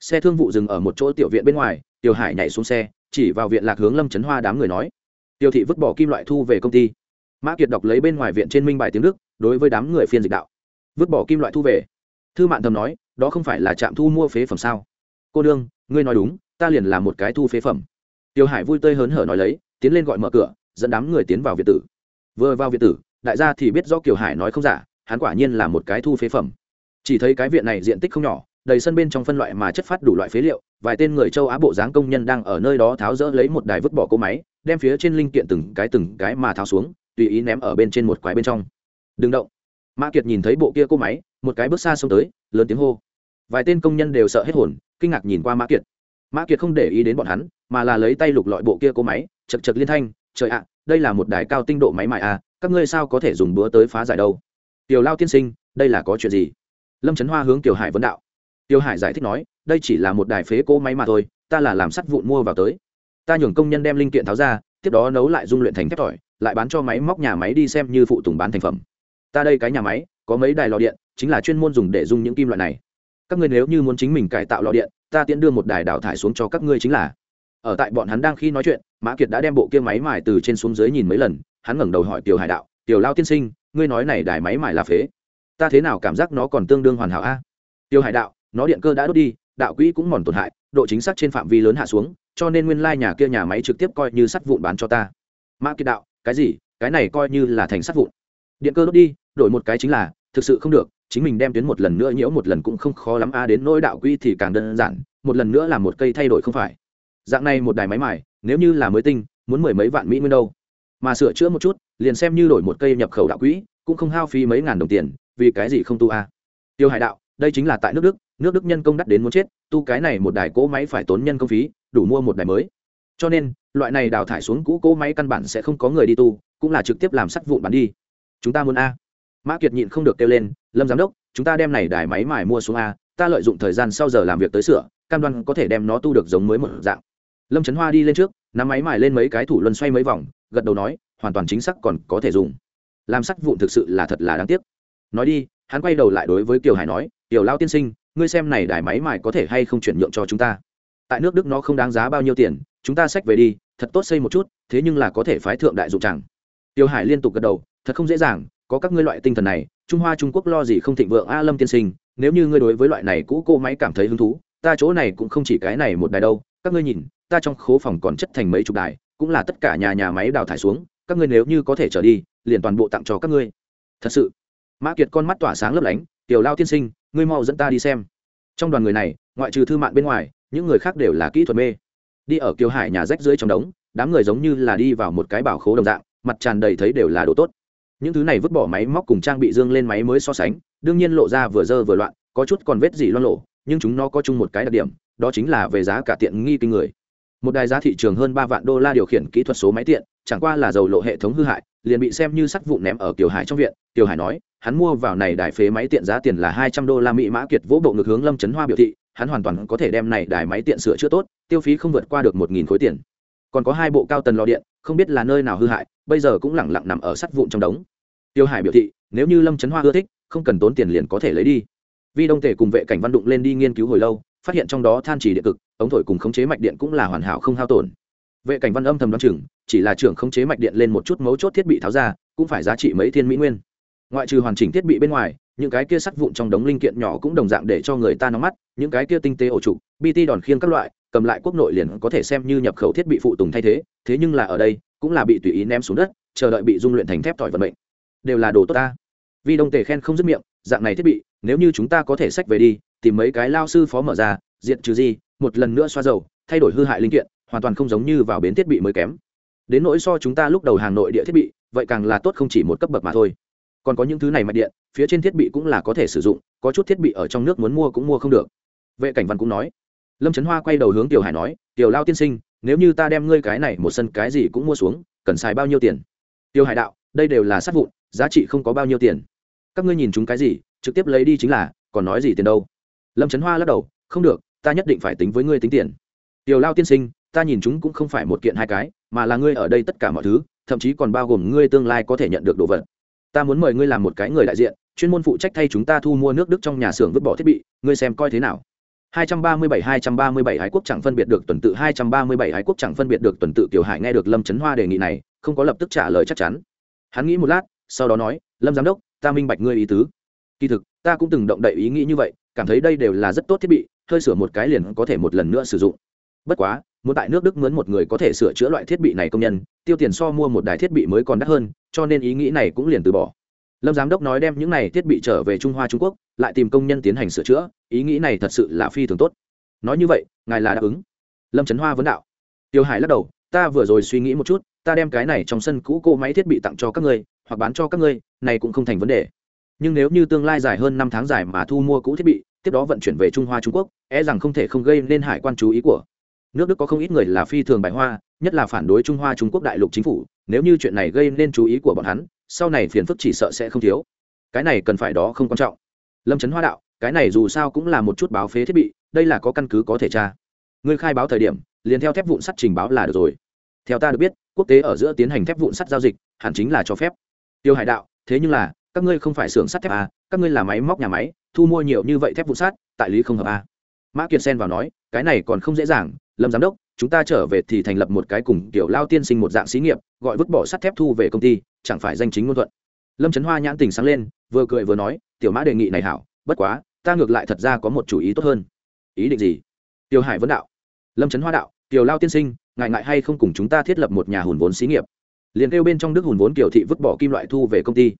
Xe thương vụ dừng ở một chỗ tiểu viện bên ngoài, tiểu hải nhảy xuống xe, chỉ vào viện lạc hướng lâm trấn hoa đám người nói. Tiêu thị vứt bỏ kim loại thu về công ty. Mã kiệt đọc lấy bên ngoài viện trên minh bài tiếng đức, đối với đám người phiên dịch đạo. Vứt bỏ kim loại thu về. Thư mạn thầm nói, đó không phải là trạm thu mua phế phẩm sao? Cô đương ngươi nói đúng, ta liền là một cái thu phế phẩm. Tiêu hải vui tươi hớn hở nói lấy, tiến lên gọi mở cửa, dẫn đám người tiến vào việt tử. Vừa vào việt tử, đại gia thì biết do kiều hải nói không giả, hắn quả nhiên là một cái thu phế phẩm chỉ thấy cái viện này diện tích không nhỏ, đầy sân bên trong phân loại mà chất phát đủ loại phế liệu, vài tên người châu á bộ dáng công nhân đang ở nơi đó tháo rỡ lấy một đài vứt bỏ cỗ máy, đem phía trên linh kiện từng cái từng cái mà tháo xuống, tùy ý ném ở bên trên một quái bên trong. Đừng động. Mã kiệt nhìn thấy bộ kia cỗ máy, một cái bước xa xông tới, lớn tiếng hô. Vài tên công nhân đều sợ hết hồn, kinh ngạc nhìn qua mã kiệt. Mã kiệt không để ý đến bọn hắn, mà là lấy tay lục lọi bộ kia cỗ máy, chật chật liên thanh, trời ạ, đây là một đài cao tinh độ máy mại à các ngươi sao có thể dùng búa tới phá giải đâu? Tiểu lao tiên sinh, đây là có chuyện gì? Lâm trấn hoa hướng tiểu hải vấn đạo. Tiểu hải giải thích nói, đây chỉ là một đài phế cỗ máy mà thôi, ta là làm sắt vụn mua vào tới. Ta nhường công nhân đem linh kiện tháo ra, tiếp đó nấu lại dung luyện thành thép tỏi, lại bán cho máy móc nhà máy đi xem như phụ tùng bán thành phẩm. Ta đây cái nhà máy, có mấy đài lò điện, chính là chuyên môn dùng để dung những kim loại này. Các ngươi nếu như muốn chính mình cải tạo lò điện, ta tiễn đưa một đài đào thải xuống cho các ngươi chính là. Ở tại bọn hắn đang khi nói chuyện, mã kiệt đã đem bộ kia máy mài từ trên xuống dưới nhìn mấy lần, hắn ngẩng đầu hỏi tiểu hải đạo, tiểu lao tiên sinh, ngươi nói này đài máy mài là phế? Ta thế nào cảm giác nó còn tương đương hoàn hảo a? Tiểu hải đạo, nó điện cơ đã đốt đi, đạo quỹ cũng mòn tổn hại, độ chính xác trên phạm vi lớn hạ xuống, cho nên nguyên lai nhà kia nhà máy trực tiếp coi như sắt vụn bán cho ta. Mã kiệt đạo, cái gì? Cái này coi như là thành sắt vụn. Điện cơ đốt đi, đổi một cái chính là, thực sự không được, chính mình đem tuyến một lần nữa nhiễu một lần cũng không khó lắm a, đến nỗi đạo quỹ thì càng đơn giản, một lần nữa là một cây thay đổi không phải. Dạng này một đài máy mài, nếu như là mới tinh, muốn mười mấy vạn mỹ nguyên đâu? Mà sửa chữa một chút, liền xem như đổi một cây nhập khẩu đạo quỹ, cũng không hao phí mấy ngàn đồng tiền vì cái gì không tu a? Tiêu hải đạo, đây chính là tại nước đức nước đức nhân công đắt đến muốn chết, tu cái này một đài cỗ máy phải tốn nhân công phí, đủ mua một đài mới. Cho nên, loại này đào thải xuống cũ cỗ máy căn bản sẽ không có người đi tu, cũng là trực tiếp làm sắt vụn bán đi. Chúng ta muốn a? Mã kiệt nhịn không được kêu lên, lâm giám đốc, chúng ta đem này đài máy mài mua xuống a, ta lợi dụng thời gian sau giờ làm việc tới sửa, cam đoan có thể đem nó tu được giống mới một dạng. Lâm trấn hoa đi lên trước, nắm máy mài lên mấy cái thủ luân xoay mấy vòng, gật đầu nói, hoàn toàn chính xác còn có thể dùng. Làm sắt vụn thực sự là thật là đáng tiếc nói đi, hắn quay đầu lại đối với kiều hải nói, kiều lao tiên sinh, ngươi xem này đài máy mài có thể hay không chuyển nhượng cho chúng ta? Tại nước đức nó không đáng giá bao nhiêu tiền, chúng ta xách về đi, thật tốt xây một chút, thế nhưng là có thể phái thượng đại dụng chẳng. Tiêu hải liên tục gật đầu, thật không dễ dàng, có các ngươi loại tinh thần này, trung hoa, trung quốc lo gì không thịnh vượng a lâm tiên sinh, nếu như ngươi đối với loại này cũ cô máy cảm thấy hứng thú, ta chỗ này cũng không chỉ cái này một đài đâu, các ngươi nhìn, ta trong khố phòng còn chất thành mấy chục đài, cũng là tất cả nhà nhà máy đào thải xuống, các ngươi nếu như có thể trở đi, liền toàn bộ tặng cho các ngươi. Thật sự mã kiệt con mắt tỏa sáng lấp lánh, tiểu lao tiên sinh, ngươi mau dẫn ta đi xem. Trong đoàn người này, ngoại trừ thư mạng bên ngoài, những người khác đều là kỹ thuật mê. Đi ở kiều hải nhà rách dưới trong đống, đám người giống như là đi vào một cái bảo khố đồng dạng, mặt tràn đầy thấy đều là đồ tốt. Những thứ này vứt bỏ máy móc cùng trang bị dương lên máy mới so sánh, đương nhiên lộ ra vừa dơ vừa loạn, có chút còn vết gì loan lộ nhưng chúng nó có chung một cái đặc điểm, đó chính là về giá cả tiện nghi kinh người. Một đài giá thị trường hơn ba vạn đô la điều khiển kỹ thuật số máy tiện chẳng qua là dầu lộ hệ thống hư hại, liền bị xem như sắt vụn ném ở kiều hải trong viện. Kiều hải nói, hắn mua vào này đài phế máy tiện giá tiền là hai trăm đô la mỹ mã kiệt vỗ bộ ngược hướng lâm trấn hoa biểu thị, hắn hoàn toàn có thể đem này đài máy tiện sửa chữa tốt, tiêu phí không vượt qua được một nghìn khối tiền. Còn có hai bộ cao tần lò điện, không biết là nơi nào hư hại, bây giờ cũng lẳng lặng nằm ở sắt vụn trong đống. Tiêu hải biểu thị, nếu như lâm trấn hoa ưa thích, không cần tốn tiền liền có thể lấy đi. Vi đông tể cùng vệ cảnh văn đụng lên đi nghiên cứu hồi lâu, phát hiện trong đó than chỉ điện cực, ống thổi cùng khống chế mạch điện cũng là hoàn hảo không hao tổn vệ cảnh văn âm thầm đoán chừng, chỉ là trưởng khống chế mạch điện lên một chút mấu chốt thiết bị tháo ra, cũng phải giá trị mấy thiên mỹ nguyên. Ngoại trừ hoàn chỉnh thiết bị bên ngoài, những cái kia sắt vụn trong đống linh kiện nhỏ cũng đồng dạng để cho người ta nóng mắt, những cái kia tinh tế ổ trụ bt đòn khiêng các loại, cầm lại quốc nội liền có thể xem như nhập khẩu thiết bị phụ tùng thay thế thế nhưng là ở đây, cũng là bị tùy ý ném xuống đất, chờ đợi bị dung luyện thành thép tỏi vận mệnh. Đều là đồ tốt ta. Vì đông tề khen không dứt miệng, dạng này thiết bị, nếu như chúng ta có thể sách về đi, tìm mấy cái lao sư phó mở ra diện trừ gì, một lần nữa xoa dầu, thay đổi hư hại linh kiện hoàn toàn không giống như vào bến thiết bị mới kém. Đến nỗi so chúng ta lúc đầu hàng nội địa thiết bị, vậy càng là tốt không chỉ một cấp bậc mà thôi. Còn có những thứ này mạch điện, phía trên thiết bị cũng là có thể sử dụng, có chút thiết bị ở trong nước muốn mua cũng mua không được. Vệ cảnh văn cũng nói. Lâm trấn hoa quay đầu hướng tiểu hải nói, tiểu lao tiên sinh, nếu như ta đem ngươi cái này một sân cái gì cũng mua xuống, cần xài bao nhiêu tiền? Tiểu hải đạo, đây đều là sát vụn, giá trị không có bao nhiêu tiền. Các ngươi nhìn chúng cái gì, trực tiếp lấy đi chính là, còn nói gì tiền đâu? Lâm trấn hoa lắc đầu, không được, ta nhất định phải tính với ngươi tính tiền. Tiểu lao tiên sinh ta nhìn chúng cũng không phải một kiện hai cái mà là ngươi ở đây tất cả mọi thứ thậm chí còn bao gồm ngươi tương lai có thể nhận được đồ vật ta muốn mời ngươi làm một cái người đại diện chuyên môn phụ trách thay chúng ta thu mua nước đức trong nhà xưởng vứt bỏ thiết bị ngươi xem coi thế nào 237 237 hải quốc chẳng phân biệt được tuần tự 237 hải quốc chẳng phân biệt được tuần tự Tiểu Hải nghe được Lâm Chấn Hoa đề nghị này, không có lập tức trả lời chắc chắn. Hắn nghĩ một lát, sau đó nói, "Lâm giám đốc, ta minh bạch ngươi ý tứ. Kỳ thực, ta cũng từng động đậy ý nghĩ như vậy, cảm thấy đây đều là rất tốt thiết bị, hơi sửa một cái liền có thể một lần nữa sử dụng. Bất quá, muốn tại nước Đức mướn một người có thể sửa chữa loại thiết bị này công nhân, tiêu tiền so mua một đài thiết bị mới còn đắt hơn, cho nên ý nghĩ này cũng liền từ bỏ. Lâm giám đốc nói đem những này thiết bị trở về trung hoa trung quốc lại tìm công nhân tiến hành sửa chữa ý nghĩ này thật sự là phi thường tốt. Nói như vậy ngài là đáp ứng. Lâm trấn hoa vấn đạo. Tiêu hải lắc đầu ta vừa rồi suy nghĩ một chút ta đem cái này trong sân cũ cô máy thiết bị tặng cho các ngươi hoặc bán cho các ngươi này cũng không thành vấn đề. Nhưng nếu như tương lai dài hơn năm tháng dài mà thu mua cũ thiết bị tiếp đó vận chuyển về trung hoa trung quốc e rằng không thể không gây nên hải quan chú ý của nước đức có không ít người là phi thường bại hoa nhất là phản đối trung hoa trung quốc đại lục chính phủ. Nếu như chuyện này gây nên chú ý của bọn hắn sau này phiền phức chỉ sợ sẽ không thiếu. Cái này cần phải đó không quan trọng. Lâm trấn hoa đạo cái này dù sao cũng là một chút báo phế thiết bị đây là có căn cứ có thể tra. Ngươi khai báo thời điểm liền theo thép vụn sắt trình báo là được rồi. Theo ta được biết quốc tế ở giữa tiến hành thép vụn sắt giao dịch hẳn chính là cho phép. Tiêu hải đạo thế nhưng là các ngươi không phải xưởng sắt thép à, các ngươi là máy móc nhà máy thu mua nhiều như vậy thép vụn sắt tại lý không hợp à. mã kiệt sen vào nói cái này còn không dễ dàng lâm giám đốc, chúng ta trở về thì thành lập một cái cùng kiểu lao tiên sinh một dạng xí nghiệp, gọi vứt bỏ sắt thép thu về công ty, chẳng phải danh chính ngôn thuận. Lâm trấn hoa nhãn tình sáng lên, vừa cười vừa nói, tiểu mã đề nghị này hảo, bất quá, ta ngược lại thật ra có một chủ ý tốt hơn. Ý định gì? Tiểu hải vấn đạo. Lâm trấn hoa đạo, tiểu lao tiên sinh, ngại ngại hay không cùng chúng ta thiết lập một nhà hùn vốn xí nghiệp? Liền kêu bên trong đức hùn vốn kiểu thị vứt bỏ kim loại thu về công ty.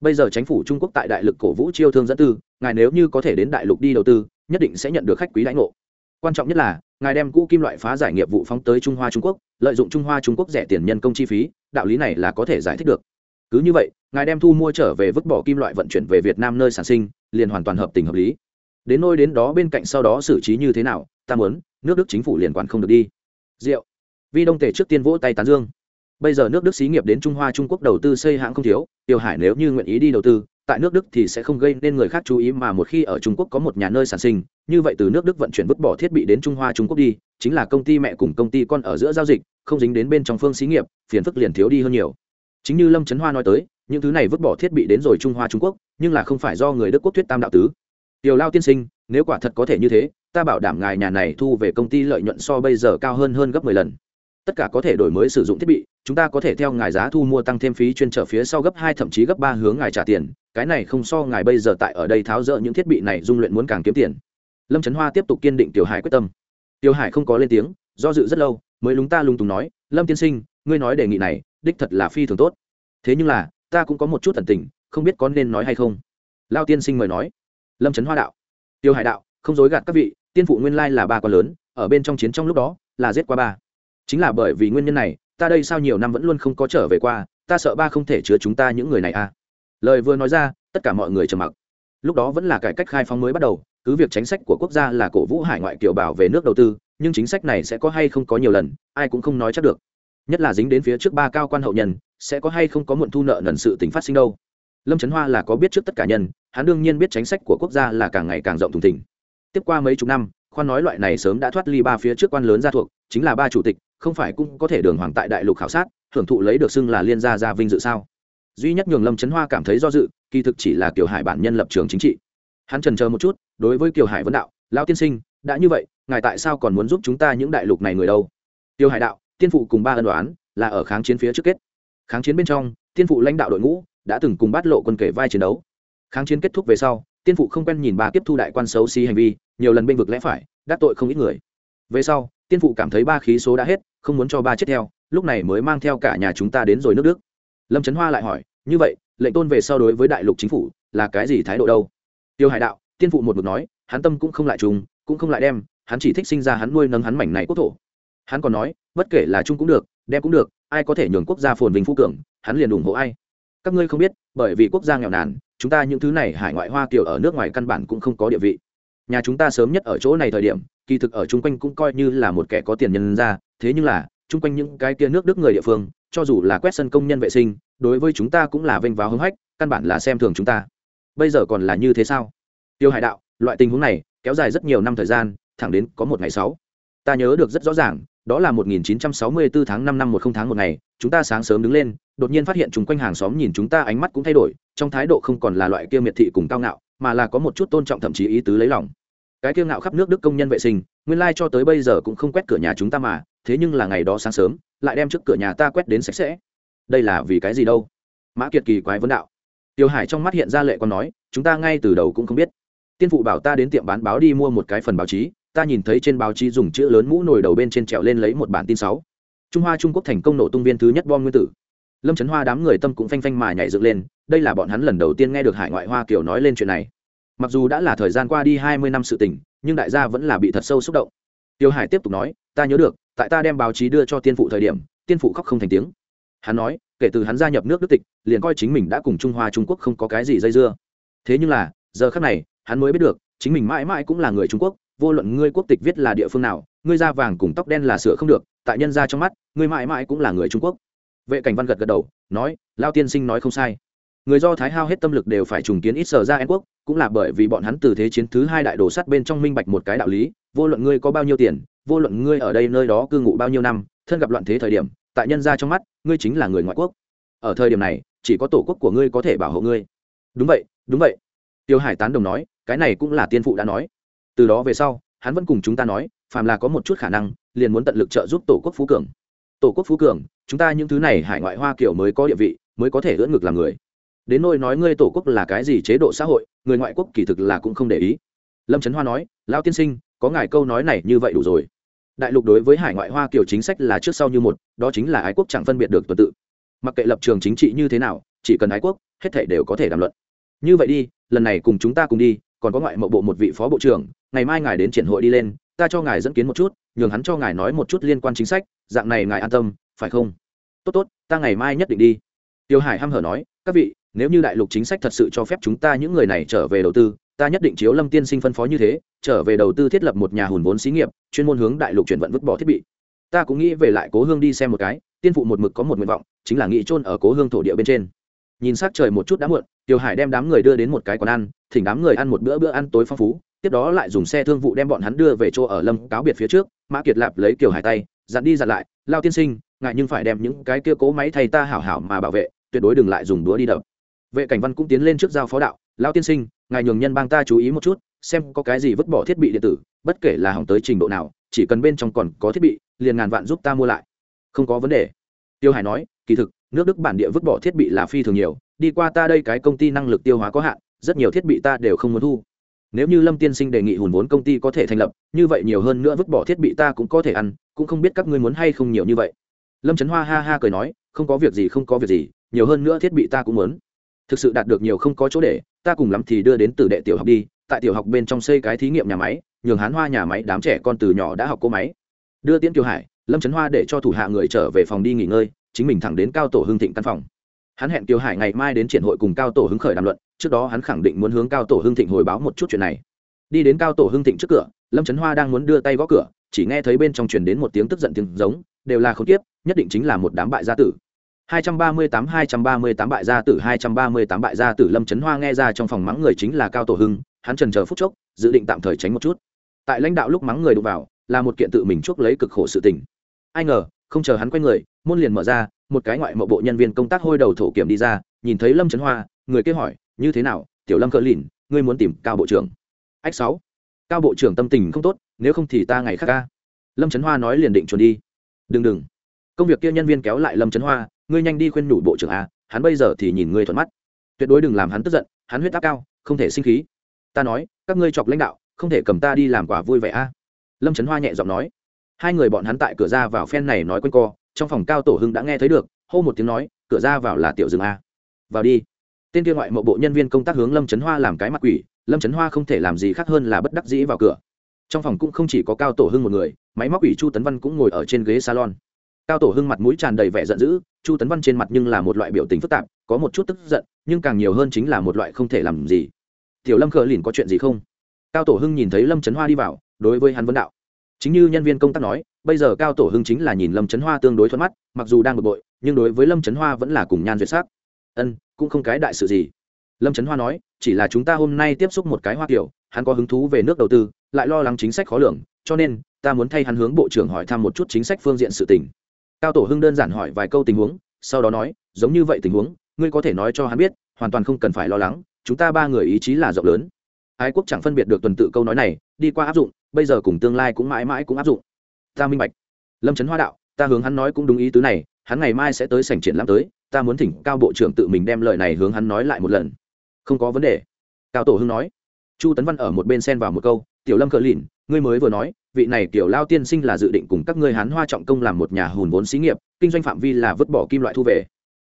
Bây giờ chính phủ trung quốc tại đại lực cổ vũ chiêu thương dẫn tư, ngài nếu như có thể đến đại lục đi đầu tư, nhất định sẽ nhận được khách quý lãnh ngộ quan trọng nhất là, ngài đem cũ kim loại phá giải nghiệp vụ phóng tới trung hoa trung quốc, lợi dụng trung hoa trung quốc rẻ tiền nhân công chi phí, đạo lý này là có thể giải thích được. Cứ như vậy, ngài đem thu mua trở về vứt bỏ kim loại vận chuyển về việt nam nơi sản sinh, liền hoàn toàn hợp tình hợp lý. Đến nôi đến đó bên cạnh sau đó xử trí như thế nào, ta muốn, nước đức chính phủ liền quản không được đi. Rượu. Vi đông tề trước tiên vỗ tay tán dương. Bây giờ nước đức xí nghiệp đến trung hoa trung quốc đầu tư xây hãng không thiếu, tiêu hải nếu như nguyện ý đi đầu tư, tại nước đức thì sẽ không gây nên người khác chú ý mà một khi ở trung quốc có một nhà nơi sản sinh như vậy từ nước đức vận chuyển vứt bỏ thiết bị đến trung hoa, trung quốc đi, chính là công ty mẹ cùng công ty con ở giữa giao dịch, không dính đến bên trong phương xí nghiệp, phiền phức liền thiếu đi hơn nhiều. Chính như lâm trấn hoa nói tới, những thứ này vứt bỏ thiết bị đến rồi trung hoa, trung quốc, nhưng là không phải do người đức quốc thuyết tam đạo tứ. Tiểu lao tiên sinh, nếu quả thật có thể như thế, ta bảo đảm ngài nhà này thu về công ty lợi nhuận so bây giờ cao hơn hơn gấp mười lần. Tất cả có thể đổi mới sử dụng thiết bị, chúng ta có thể theo ngài giá thu mua tăng thêm phí chuyên trở phía sau gấp hai thậm chí gấp ba hướng ngài trả tiền, cái này không so ngài bây giờ tại ở đây tháo rỡ những thiết bị này dung luyện muốn càng kiếm tiền lâm trấn hoa tiếp tục kiên định tiểu hải quyết tâm. Tiểu hải không có lên tiếng, do dự rất lâu, mới lúng ta lung tùng nói, lâm tiên sinh, ngươi nói đề nghị này, đích thật là phi thường tốt. Thế nhưng là, ta cũng có một chút thần tình, không biết có nên nói hay không. Lao tiên sinh mời nói. Lâm trấn hoa đạo. Tiêu hải đạo, không dối gạt các vị, tiên phụ nguyên lai là ba con lớn, ở bên trong chiến trong lúc đó, là giết qua ba. Chính là bởi vì nguyên nhân này, ta đây sao nhiều năm vẫn luôn không có trở về qua, ta sợ ba không thể chứa chúng ta những người này à. Lời vừa nói ra, tất cả mọi người trầm mặc. Lúc đó vẫn là cải cách khai phóng mới bắt đầu cứ việc chính sách của quốc gia là cổ vũ hải ngoại kiểu bảo về nước đầu tư, nhưng chính sách này sẽ có hay không có nhiều lần, ai cũng không nói chắc được. Nhất là dính đến phía trước ba cao quan hậu nhân, sẽ có hay không có muộn thu nợ nần sự tính phát sinh đâu. Lâm trấn hoa là có biết trước tất cả nhân, hắn đương nhiên biết chính sách của quốc gia là càng ngày càng rộng thùng thỉnh tiếp qua mấy chục năm, khoan nói loại này sớm đã thoát ly ba phía trước quan lớn gia thuộc, chính là ba chủ tịch, không phải cũng có thể đường hoàng tại đại lục khảo sát, hưởng thụ lấy được xưng là liên gia gia vinh dự sao? Duy nhất nhường lâm trấn hoa cảm thấy do dự, kỳ thực chỉ là kiểu hải bản nhân lập trường chính trị hắn trần chờ một chút, đối với kiều hải vấn đạo, lão tiên sinh, đã như vậy, ngài tại sao còn muốn giúp chúng ta những đại lục này người đâu? Tiêu hải đạo, tiên phụ cùng ba ân đoán là ở kháng chiến phía trước kết. Kháng chiến bên trong, tiên phụ lãnh đạo đội ngũ đã từng cùng bắt lộ quân kể vai chiến đấu. Kháng chiến kết thúc về sau, tiên phụ không quen nhìn ba tiếp thu đại quan xấu xí hành vi, nhiều lần bênh vực lẽ phải, đắc tội không ít người. Về sau, tiên phụ cảm thấy ba khí số đã hết, không muốn cho ba chết theo, lúc này mới mang theo cả nhà chúng ta đến rồi nước đức. Lâm trấn hoa lại hỏi, như vậy, lệnh tôn về sau đối với đại lục chính phủ là cái gì thái độ đâu? Tiêu hải đạo, tiên phụ một mực nói, hắn tâm cũng không lại trùng, cũng không lại đem, hắn chỉ thích sinh ra hắn nuôi nâng hắn mảnh này quốc thổ. Hắn còn nói, bất kể là chung cũng được, đem cũng được, ai có thể nhường quốc gia phồn vinh phú cường, hắn liền ủng hộ ai. Các ngươi không biết, bởi vì quốc gia nghèo nàn, chúng ta những thứ này hải ngoại hoa kiểu ở nước ngoài căn bản cũng không có địa vị. Nhà chúng ta sớm nhất ở chỗ này thời điểm, kỳ thực ở chung quanh cũng coi như là một kẻ có tiền nhân ra, thế nhưng là, chung quanh những cái kia nước đức người địa phương, cho dù là quét sân công nhân vệ sinh, đối với chúng ta cũng là vênh vào hưng hách, căn bản là xem thường chúng ta bây giờ còn là như thế sao? Tiêu hải đạo, loại tình huống này kéo dài rất nhiều năm thời gian, thẳng đến có một ngày sáu. Ta nhớ được rất rõ ràng, đó là 1964 tháng 5 năm 10 tháng một ngày, chúng ta sáng sớm đứng lên, đột nhiên phát hiện chúng quanh hàng xóm nhìn chúng ta ánh mắt cũng thay đổi, trong thái độ không còn là loại kia miệt thị cùng cao ngạo, mà là có một chút tôn trọng thậm chí ý tứ lấy lòng. Cái kiêu ngạo khắp nước đức công nhân vệ sinh, nguyên lai cho tới bây giờ cũng không quét cửa nhà chúng ta mà, thế nhưng là ngày đó sáng sớm, lại đem trước cửa nhà ta quét đến sạch sẽ. Đây là vì cái gì đâu? Mã kiệt kỳ quái vấn đạo tiêu hải trong mắt hiện ra lệ còn nói, chúng ta ngay từ đầu cũng không biết. Tiên phụ bảo ta đến tiệm bán báo đi mua một cái phần báo chí, ta nhìn thấy trên báo chí dùng chữ lớn mũ nồi đầu bên trên trèo lên lấy một bản tin sáu. Trung hoa trung quốc thành công nổ tung viên thứ nhất bom nguyên tử. Lâm trấn hoa đám người tâm cũng phanh phanh mà nhảy dựng lên, đây là bọn hắn lần đầu tiên nghe được hải ngoại hoa kiểu nói lên chuyện này. Mặc dù đã là thời gian qua đi hai mươi năm sự tình, nhưng đại gia vẫn là bị thật sâu xúc động. Tiêu hải tiếp tục nói, ta nhớ được, tại ta đem báo chí đưa cho tiên phụ thời điểm, tiên phụ khóc không thành tiếng hắn nói, kể từ hắn gia nhập nước đức tịch, liền coi chính mình đã cùng trung hoa, trung quốc không có cái gì dây dưa. Thế nhưng là, giờ khác này, hắn mới biết được, chính mình mãi mãi cũng là người trung quốc, vô luận ngươi quốc tịch viết là địa phương nào, ngươi da vàng cùng tóc đen là sửa không được, tại nhân ra trong mắt, ngươi mãi mãi cũng là người trung quốc. Vệ cảnh văn gật gật đầu, nói lao tiên sinh nói không sai. Người do thái hao hết tâm lực đều phải trùng kiến ít sở ra anh quốc, cũng là bởi vì bọn hắn từ thế chiến thứ hai đại đồ sắt bên trong minh bạch một cái đạo lý, vô luận ngươi có bao nhiêu tiền, vô luận ngươi ở đây nơi đó cư ngụ bao nhiêu năm, thân gặp loạn thế thời điểm tại nhân ra trong mắt, ngươi chính là người ngoại quốc. Ở thời điểm này, chỉ có tổ quốc của ngươi có thể bảo hộ ngươi. Đúng vậy đúng vậy. Tiêu hải tán đồng nói, cái này cũng là tiên phụ đã nói. Từ đó về sau, hắn vẫn cùng chúng ta nói, phàm là có một chút khả năng, liền muốn tận lực trợ giúp tổ quốc phú cường. Tổ quốc phú cường, chúng ta những thứ này hải ngoại hoa kiểu mới có địa vị, mới có thể ưỡn ngực làm người. Đến nôi nói ngươi tổ quốc là cái gì chế độ xã hội, người ngoại quốc kỳ thực là cũng không để ý. Lâm trấn hoa nói lao tiên sinh, có ngài câu nói này như vậy đủ rồi đại lục đối với hải ngoại hoa kiểu chính sách là trước sau như một, đó chính là ái quốc chẳng phân biệt được tuần tự. Mặc kệ lập trường chính trị như thế nào, chỉ cần ái quốc, hết thể đều có thể đàm luận. Như vậy đi, lần này cùng chúng ta cùng đi, còn có ngoại mậu bộ một vị phó bộ trưởng, ngày mai ngài đến triển hội đi lên, ta cho ngài dẫn kiến một chút, nhường hắn cho ngài nói một chút liên quan chính sách, dạng này ngài an tâm, phải không? Tốt tốt, ta ngày mai nhất định đi. Tiêu hải hăm hở nói, các vị, nếu như đại lục chính sách thật sự cho phép chúng ta những người này trở về đầu tư ta nhất định chiếu lâm tiên sinh phân phó như thế, trở về đầu tư thiết lập một nhà hùn vốn xí nghiệp, chuyên môn hướng đại lục chuyển vận vứt bỏ thiết bị. Ta cũng nghĩ về lại cố hương đi xem một cái, tiên phụ một mực có một nguyện vọng, chính là nghĩ trôn ở cố hương thổ địa bên trên. Nhìn s á c trời một chút đã muộn tiểu hải đem đám người đưa đến một cái quán ăn, thỉnh đám người ăn một bữa bữa ăn tối phong phú, tiếp đó lại dùng xe thương vụ đem bọn hắn đưa về chỗ ở lâm cáo biệt phía trước, mã kiệt lạp lấy kiều hải tay, dặn đi dặn lại, lao tiên sinh, ngại nhưng phải đem những cái kia cố máy thay ta hảo hảo mà bảo vệ, tuyệt đối đừng lại dùng đũa đi đập. Vệ cảnh văn cũng tiến lên trước giao phó đạo lao tiên sinh, ngài nhường nhân bang ta chú ý một chút, xem có cái gì vứt bỏ thiết bị điện tử, bất kể là hỏng tới trình độ nào, chỉ cần bên trong còn có thiết bị, liền ngàn vạn giúp ta mua lại. Không có vấn đề. Tiêu hải nói, kỳ thực, nước đức bản địa vứt bỏ thiết bị là phi thường nhiều, đi qua ta đây cái công ty năng lực tiêu hóa có hạn, rất nhiều thiết bị ta đều không muốn thu. Nếu như lâm tiên sinh đề nghị hùn vốn công ty có thể thành lập, như vậy nhiều hơn nữa vứt bỏ thiết bị ta cũng có thể ăn, cũng không biết các ngươi muốn hay không nhiều như vậy. Lâm trấn hoa ha ha cười nói, không có việc gì, không có việc gì, nhiều hơn nữa thiết bị ta cũng muốn thực sự đạt được nhiều không có chỗ để ta cùng lắm thì đưa đến từ đệ tiểu học đi tại tiểu học bên trong xây cái thí nghiệm nhà máy nhường hán hoa nhà máy đám trẻ con từ nhỏ đã học cô máy. Đưa tiễn kiều hải lâm trấn hoa để cho thủ hạ người trở về phòng đi nghỉ ngơi chính mình thẳng đến cao tổ hưng thịnh căn phòng. Hắn hẹn kiều hải ngày mai đến triển hội cùng cao tổ hưng khởi đàm luận trước đó hắn khẳng định muốn hướng cao tổ hưng thịnh hồi báo một chút chuyện này. Đi đến cao tổ hưng thịnh trước cửa lâm trấn hoa đang muốn đưa tay gõ cửa chỉ nghe thấy bên trong truyền đến một tiếng tức giận tiếng giống đều là khốn kiếp, nhất định chính là một đám bại gia tử. 238 238 bại gia tử 238 bại gia tử Lâm Chấn Hoa nghe ra trong phòng mắng người chính là Cao Tổ Hưng, hắn chần chờ phút chốc, dự định tạm thời tránh một chút. Tại lãnh đạo lúc mắng người đụng vào, là một kiện tự mình chuốc lấy cực khổ sự tình. Ai ngờ, không chờ hắn quay người, môn liền mở ra, một cái ngoại mộ bộ nhân viên công tác hôi đầu thổ kiểm đi ra, nhìn thấy Lâm Chấn Hoa, người kia hỏi, "Như thế nào, Tiểu Lâm cỡ lìn, ngươi muốn tìm Cao bộ trưởng?" Ách 6. Cao bộ trưởng tâm tình không tốt, nếu không thì ta ngày khác ca. Lâm Chấn Hoa nói liền định chuẩn đi. "Đừng đừng." Công việc kia nhân viên kéo lại Lâm Chấn Hoa, ngươi nhanh đi khuyên nhủ bộ trưởng a, hắn bây giờ thì nhìn ngươi thuận mắt. Tuyệt đối đừng làm hắn tức giận, hắn huyết áp cao, không thể sinh khí. Ta nói, các ngươi chọc lãnh đạo, không thể cầm ta đi làm quả vui vẻ a. Lâm trấn hoa nhẹ giọng nói. Hai người bọn hắn tại cửa ra vào phen này nói q u a n co, trong phòng cao tổ hưng đã nghe thấy được, hô một tiếng nói, cửa ra vào là tiểu rừng a. Vào đi. Tên kia ngoại mộ bộ nhân viên công tác hướng lâm trấn hoa làm cái mặt quỷ, lâm trấn hoa không thể làm gì khác hơn là bất đắc dĩ vào cửa. Trong phòng cũng không chỉ có cao tổ hưng một người, máy móc ủy chu tấn văn cũng ngồi ở trên ghế salon. Cao tổ hưng mặt mũi tràn đầy vẻ giận dữ chu tấn văn trên mặt nhưng là một loại biểu tình phức tạp, có một chút tức giận, nhưng càng nhiều hơn chính là một loại không thể làm gì. Tiểu lâm khờ lìn có chuyện gì không? Cao tổ hưng nhìn thấy lâm trấn hoa đi vào, đối với hắn vấn đạo. Chính như nhân viên công tác nói, bây giờ cao tổ hưng chính là nhìn lâm trấn hoa tương đối thuận mắt, mặc dù đang bực bội, nhưng đối với lâm trấn hoa vẫn là cùng nhan duyệt sắc. Ân, cũng không cái đại sự gì. Lâm trấn hoa nói, chỉ là chúng ta hôm nay tiếp xúc một cái hoa kiểu, hắn có hứng thú về nước đầu tư, lại lo lắng chính sách khó lường, cho nên ta muốn thay hắn hướng bộ trưởng hỏi thăm một chút chính sách phương diện sự tình cao tổ hưng đơn giản hỏi vài câu tình huống, sau đó nói, giống như vậy tình huống, ngươi có thể nói cho hắn biết, hoàn toàn không cần phải lo lắng, chúng ta ba người ý chí là rộng lớn. Ái quốc chẳng phân biệt được tuần tự câu nói này, đi qua áp dụng, bây giờ cùng tương lai cũng mãi mãi cũng áp dụng. Ta minh bạch. Lâm trấn hoa đạo, ta hướng hắn nói cũng đúng ý tứ này, hắn ngày mai sẽ tới sảnh triển lãm tới, ta muốn thỉnh cao bộ trưởng tự mình đem lời này hướng hắn nói lại một lần. Không có vấn đề. Cao tổ hưng nói chu tấn văn ở một bên xen vào một câu, tiểu lâm cờ lìn, ngươi mới vừa nói, vị này tiểu lao tiên sinh là dự định cùng các ngươi hán hoa trọng công làm một nhà hùn vốn xí nghiệp, kinh doanh phạm vi là vứt bỏ kim loại thu về.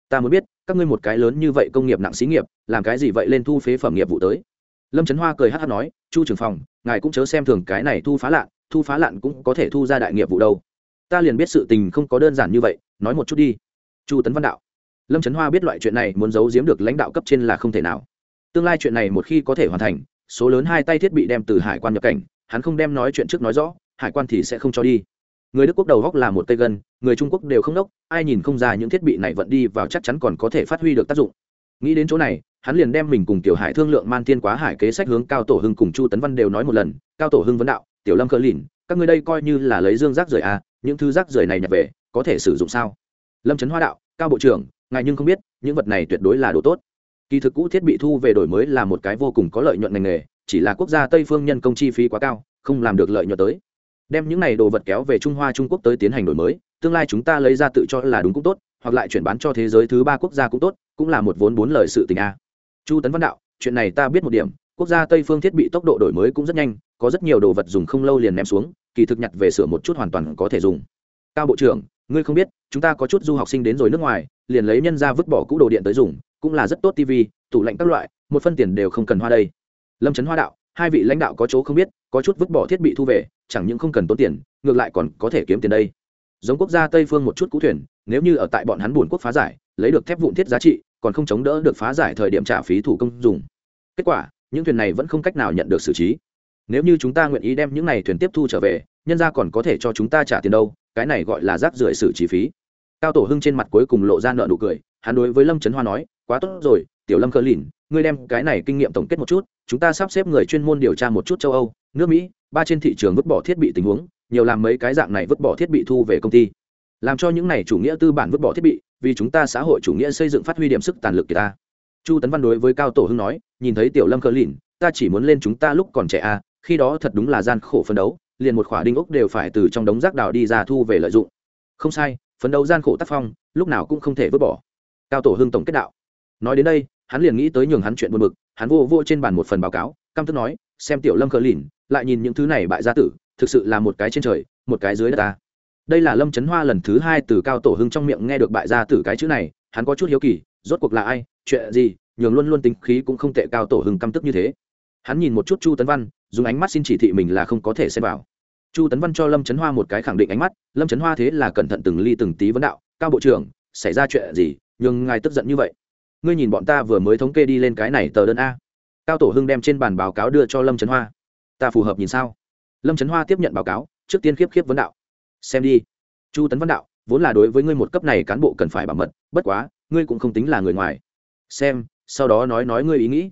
Ta muốn biết, các ngươi một cái lớn như vậy công nghiệp nặng xí nghiệp, làm cái gì vậy lên thu phế phẩm nghiệp vụ tới? Lâm trấn hoa cười hát hát nói, chu trưởng phòng, ngài cũng chớ xem thường cái này thu phá lạn, thu phá lạn cũng có thể thu ra đại nghiệp vụ đâu. Ta liền biết sự tình không có đơn giản như vậy, nói một chút đi. Chu tấn văn đạo. Lâm trấn hoa biết loại chuyện này muốn giấu giếm được lãnh đạo cấp trên là không thể nào. Tương lai chuyện này một khi có thể hoàn thành số lớn hai tay thiết bị đem từ hải quan nhập cảnh, hắn không đem nói chuyện trước nói rõ, hải quan thì sẽ không cho đi. Người đức quốc đầu góc là một tay gân, người trung quốc đều không đốc, ai nhìn không ra những thiết bị này vận đi vào chắc chắn còn có thể phát huy được tác dụng. Nghĩ đến chỗ này, hắn liền đem mình cùng tiểu hải thương lượng man thiên quá hải kế sách hướng cao tổ hưng cùng chu tấn văn đều nói một lần, cao tổ hưng vấn đạo, tiểu lâm cỡ lìn, các ngươi đây coi như là lấy dương rác rưởi à những thứ rác rưởi này nhập về, có thể sử dụng sao? Lâm trấn hoa đạo, cao bộ trưởng, ngài nhưng không biết, những vật này tuyệt đối là đồ tốt kỳ thực cũ thiết bị thu về đổi mới là một cái vô cùng có lợi nhuận ngành nghề, chỉ là quốc gia tây phương nhân công chi phí quá cao, không làm được lợi nhuận tới. Đem những này đồ vật kéo về trung hoa trung quốc tới tiến hành đổi mới, tương lai chúng ta lấy ra tự cho là đúng cũng tốt, hoặc lại chuyển bán cho thế giới thứ ba quốc gia cũng tốt, cũng là một vốn bốn lời sự tình a. Chu tấn văn đạo, chuyện này ta biết một điểm, quốc gia tây phương thiết bị tốc độ đổi mới cũng rất nhanh, có rất nhiều đồ vật dùng không lâu liền ném xuống, kỳ thực nhặt về sửa một chút hoàn toàn có thể dùng. Cao bộ trưởng, ngươi không biết, chúng ta có chút du học sinh đến rồi nước ngoài, liền lấy nhân ra vứt bỏ cũ đồ điện tới dùng cũng là rất tốt tv, tủ lạnh các loại, một phân tiền đều không cần hoa đây. Lâm trấn hoa đạo, hai vị lãnh đạo có chỗ không biết, có chút vứt bỏ thiết bị thu về, chẳng những không cần tốn tiền, ngược lại còn có thể kiếm tiền đây. Giống quốc gia tây phương một chút cũ thuyền, nếu như ở tại bọn hắn buồn quốc phá giải, lấy được thép vụn thiết giá trị, còn không chống đỡ được phá giải thời điểm trả phí thủ công dùng. Kết quả, những thuyền này vẫn không cách nào nhận được xử trí. Nếu như chúng ta nguyện ý đem những này thuyền tiếp thu trở về, nhân ra còn có thể cho chúng ta trả tiền đâu, cái này gọi là rác rưởi xử trí phí. Cao tổ hưng trên mặt cuối cùng lộ ra nợ nụ cười, hắn đối với lâm trấn hoa nói quá tốt rồi, tiểu lâm cơ lìn ngươi đem cái này kinh nghiệm tổng kết một chút, chúng ta sắp xếp người chuyên môn điều tra một chút châu âu, nước mỹ, ba trên thị trường vứt bỏ thiết bị tình huống, nhiều làm mấy cái dạng này vứt bỏ thiết bị thu về công ty. Làm cho những này chủ nghĩa tư bản vứt bỏ thiết bị, vì chúng ta xã hội chủ nghĩa xây dựng phát huy điểm sức tàn lực kỳ ta. Chu tấn văn đối với cao tổ hưng nói, nhìn thấy tiểu lâm cơ lìn ta chỉ muốn lên chúng ta lúc còn trẻ à khi đó thật đúng là gian khổ phấn đấu, liền một khỏa đinh ốc đều phải từ trong đống rác đào đi ra thu về lợi dụng. Không sai, phấn đấu gian khổ tác phong, lúc nào cũng không thể vứt bỏ. Cao tổ hưng tổng kết đạo nói đến đây, hắn liền nghĩ tới nhường hắn chuyện buồn bực, hắn vô vô trên bàn một phần báo cáo, căm tức nói, xem tiểu lâm khờ lìn, lại nhìn những thứ này bại gia tử, thực sự là một cái trên trời, một cái dưới đất ta. Đây là lâm trấn hoa lần thứ hai từ cao tổ hưng trong miệng nghe được bại gia tử cái chữ này, hắn có chút hiếu kỳ, rốt cuộc là ai, chuyện gì, nhường luôn luôn tính khí cũng không tệ cao tổ hưng căm tức như thế. Hắn nhìn một chút chu tấn văn, dùng ánh mắt xin chỉ thị mình là không có thể xem vào. Chu tấn văn cho lâm trấn hoa một cái khẳng định ánh mắt, lâm trấn hoa thế là cẩn thận từng ly từng tí vấn đạo, cao bộ trưởng, xảy ra chuyện gì, nhường ngài tức giận như vậy? Ngươi nhìn bọn ta vừa mới thống kê đi lên cái này tờ đơn a. Cao tổ hưng đem trên bàn báo cáo đưa cho lâm trấn hoa. Ta phù hợp nhìn sao? Lâm trấn hoa tiếp nhận báo cáo trước tiên khiếp khiếp vấn đạo. Xem đi. Chu tấn văn đạo vốn là đối với ngươi một cấp này cán bộ cần phải bảo mật bất quá ngươi cũng không tính là người ngoài. Xem sau đó nói nói ngươi ý nghĩ.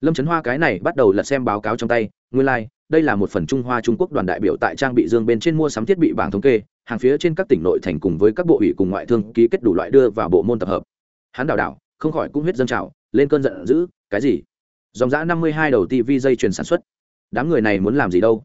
Lâm trấn hoa cái này bắt đầu lật xem báo cáo trong tay ngươi lai、like, đây là một phần trung hoa trung quốc đoàn đại biểu tại trang bị dương bên trên mua sắm thiết bị bảng thống kê hàng phía trên các tỉnh nội thành cùng với các bộ ủy cùng ngoại thương ký kết đủ loại đưa vào bộ môn tập hợp. Hắn đào đảo không khỏi cũng huyết dâng trào, lên cơn giận dữ, cái gì? Dòng giã năm mươi hai đầu tv dây chuyền sản xuất. Đám người này muốn làm gì đâu?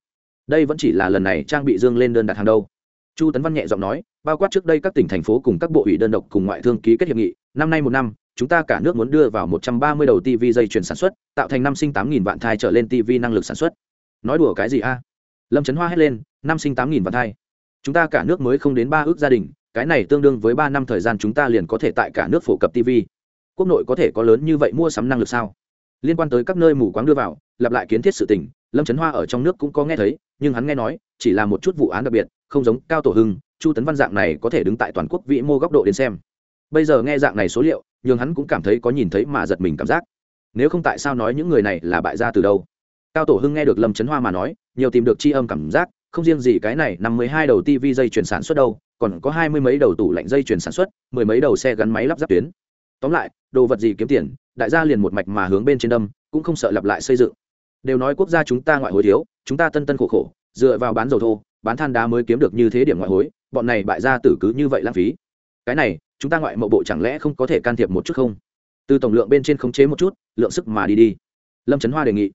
Đây vẫn chỉ là lần này trang bị dương lên đơn đặt hàng đâu. Chu tấn văn nhẹ giọng nói, bao quát trước đây các tỉnh thành phố cùng các bộ ủy đơn độc cùng ngoại thương ký kết hiệp nghị, năm nay một năm, chúng ta cả nước muốn đưa vào một trăm ba mươi đầu tv dây chuyền sản xuất, tạo thành năm sinh tám nghìn vạn thai trở lên tv năng lực sản xuất. Nói đùa cái gì a? Lâm trấn hoa hét lên, năm sinh tám nghìn vạn thai. Chúng ta cả nước mới không đến ba ước gia đình, cái này tương đương với ba năm thời gian chúng ta liền có thể tại cả nước phổ cập tv quốc nội có thể có lớn như vậy mua sắm năng lực sao? Liên quan tới các nơi mù quáng đưa vào, lặp lại kiến thiết sự tình, lâm trấn hoa ở trong nước cũng có nghe thấy, nhưng hắn nghe nói, chỉ là một chút vụ án đặc biệt, không giống cao tổ hưng, chu tấn văn dạng này có thể đứng tại toàn quốc vĩ mô góc độ đến xem. Bây giờ nghe dạng này số liệu nhưng hắn cũng cảm thấy có nhìn thấy mà giật mình cảm giác. Nếu không tại sao nói những người này là bại gia từ đâu? Cao tổ hưng nghe được lâm trấn hoa mà nói, nhiều tìm được tri âm cảm giác, không riêng gì cái này nằm mười hai đầu tv dây chuyển sản xuất đâu, còn có hai mươi mấy đầu tủ lạnh dây chuyển sản xuất, mười mấy đầu xe gắn máy lắp ráp tuyến tóm lại, đồ vật gì kiếm tiền, đại gia liền một mạch mà hướng bên trên đâm, cũng không sợ lặp lại xây dựng. Đều nói quốc gia chúng ta ngoại hối thiếu, chúng ta tân tân khổ khổ, dựa vào bán dầu thô, bán than đá mới kiếm được như thế điểm ngoại hối, bọn này bại gia tử cứ như vậy lãng phí. Cái này, chúng ta ngoại mậu bộ chẳng lẽ không có thể can thiệp một chút không? Từ tổng lượng bên trên khống chế một chút, lượng sức mà đi đi. Lâm trấn hoa đề nghị.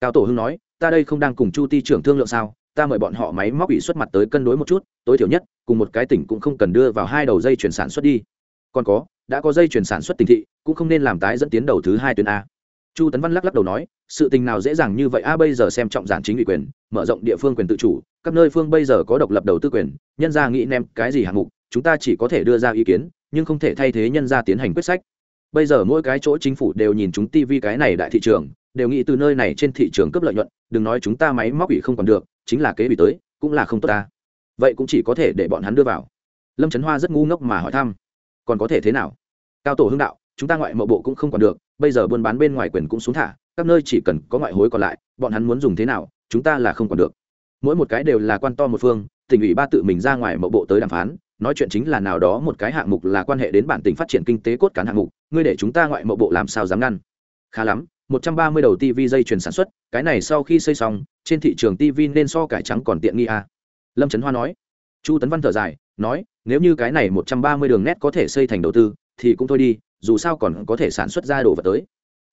Cao tổ hưng nói, ta đây không đang cùng chu ti trưởng thương lượng sao? Ta mời bọn họ máy móc ủy xuất mặt tới cân đối một chút, tối thiểu nhất, cùng một cái tỉnh cũng không cần đưa vào hai đầu dây chuyển sản xuất đi. Còn có đã có dây chuyển sản xuất tình thị, cũng không nên làm tái dẫn tiến đầu thứ hai tuyến a. Chu tấn văn lắc lắc đầu nói, sự tình nào dễ dàng như vậy a, bây giờ xem trọng giản chính ủy quyền, mở rộng địa phương quyền tự chủ, các nơi phương bây giờ có độc lập đầu tư quyền, nhân ra nghĩ nem cái gì hạng mục, chúng ta chỉ có thể đưa ra ý kiến, nhưng không thể thay thế nhân ra tiến hành quyết sách. Bây giờ mỗi cái chỗ chính phủ đều nhìn chúng tivi cái này đại thị trường, đều nghĩ từ nơi này trên thị trường cấp lợi nhuận, đừng nói chúng ta máy móc ủy không còn được, chính là kế bị tới, cũng là không tốt ta. Vậy cũng chỉ có thể để bọn hắn đưa vào. Lâm trấn hoa rất ngu ngốc mà hỏi thăm còn có thể thế nào? Cao tổ hưng đạo, chúng ta ngoại mậu bộ cũng không còn được, bây giờ buôn bán bên ngoài quyền cũng xuống thả, các nơi chỉ cần có ngoại hối còn lại, bọn hắn muốn dùng thế nào, chúng ta là không còn được. Mỗi một cái đều là quan to một phương, tỉnh ủy ba tự mình ra ngoài mậu bộ tới đàm phán, nói chuyện chính là nào đó một cái hạng mục là quan hệ đến bản tỉnh phát triển kinh tế cốt cán hạng mục, ngươi để chúng ta ngoại mậu bộ làm sao dám ngăn? Khá lắm, một trăm ba mươi đầu tv dây chuyền sản xuất, cái này sau khi xây xong, trên thị trường tv nên so cải trắng còn tiện nghi à. lâm trấn hoa nói. Chu tấn văn thở dài nói, nếu như cái này một trăm ba mươi đường nét có thể xây thành đầu tư, thì cũng thôi đi, dù sao còn có thể sản xuất ra đồ vật tới.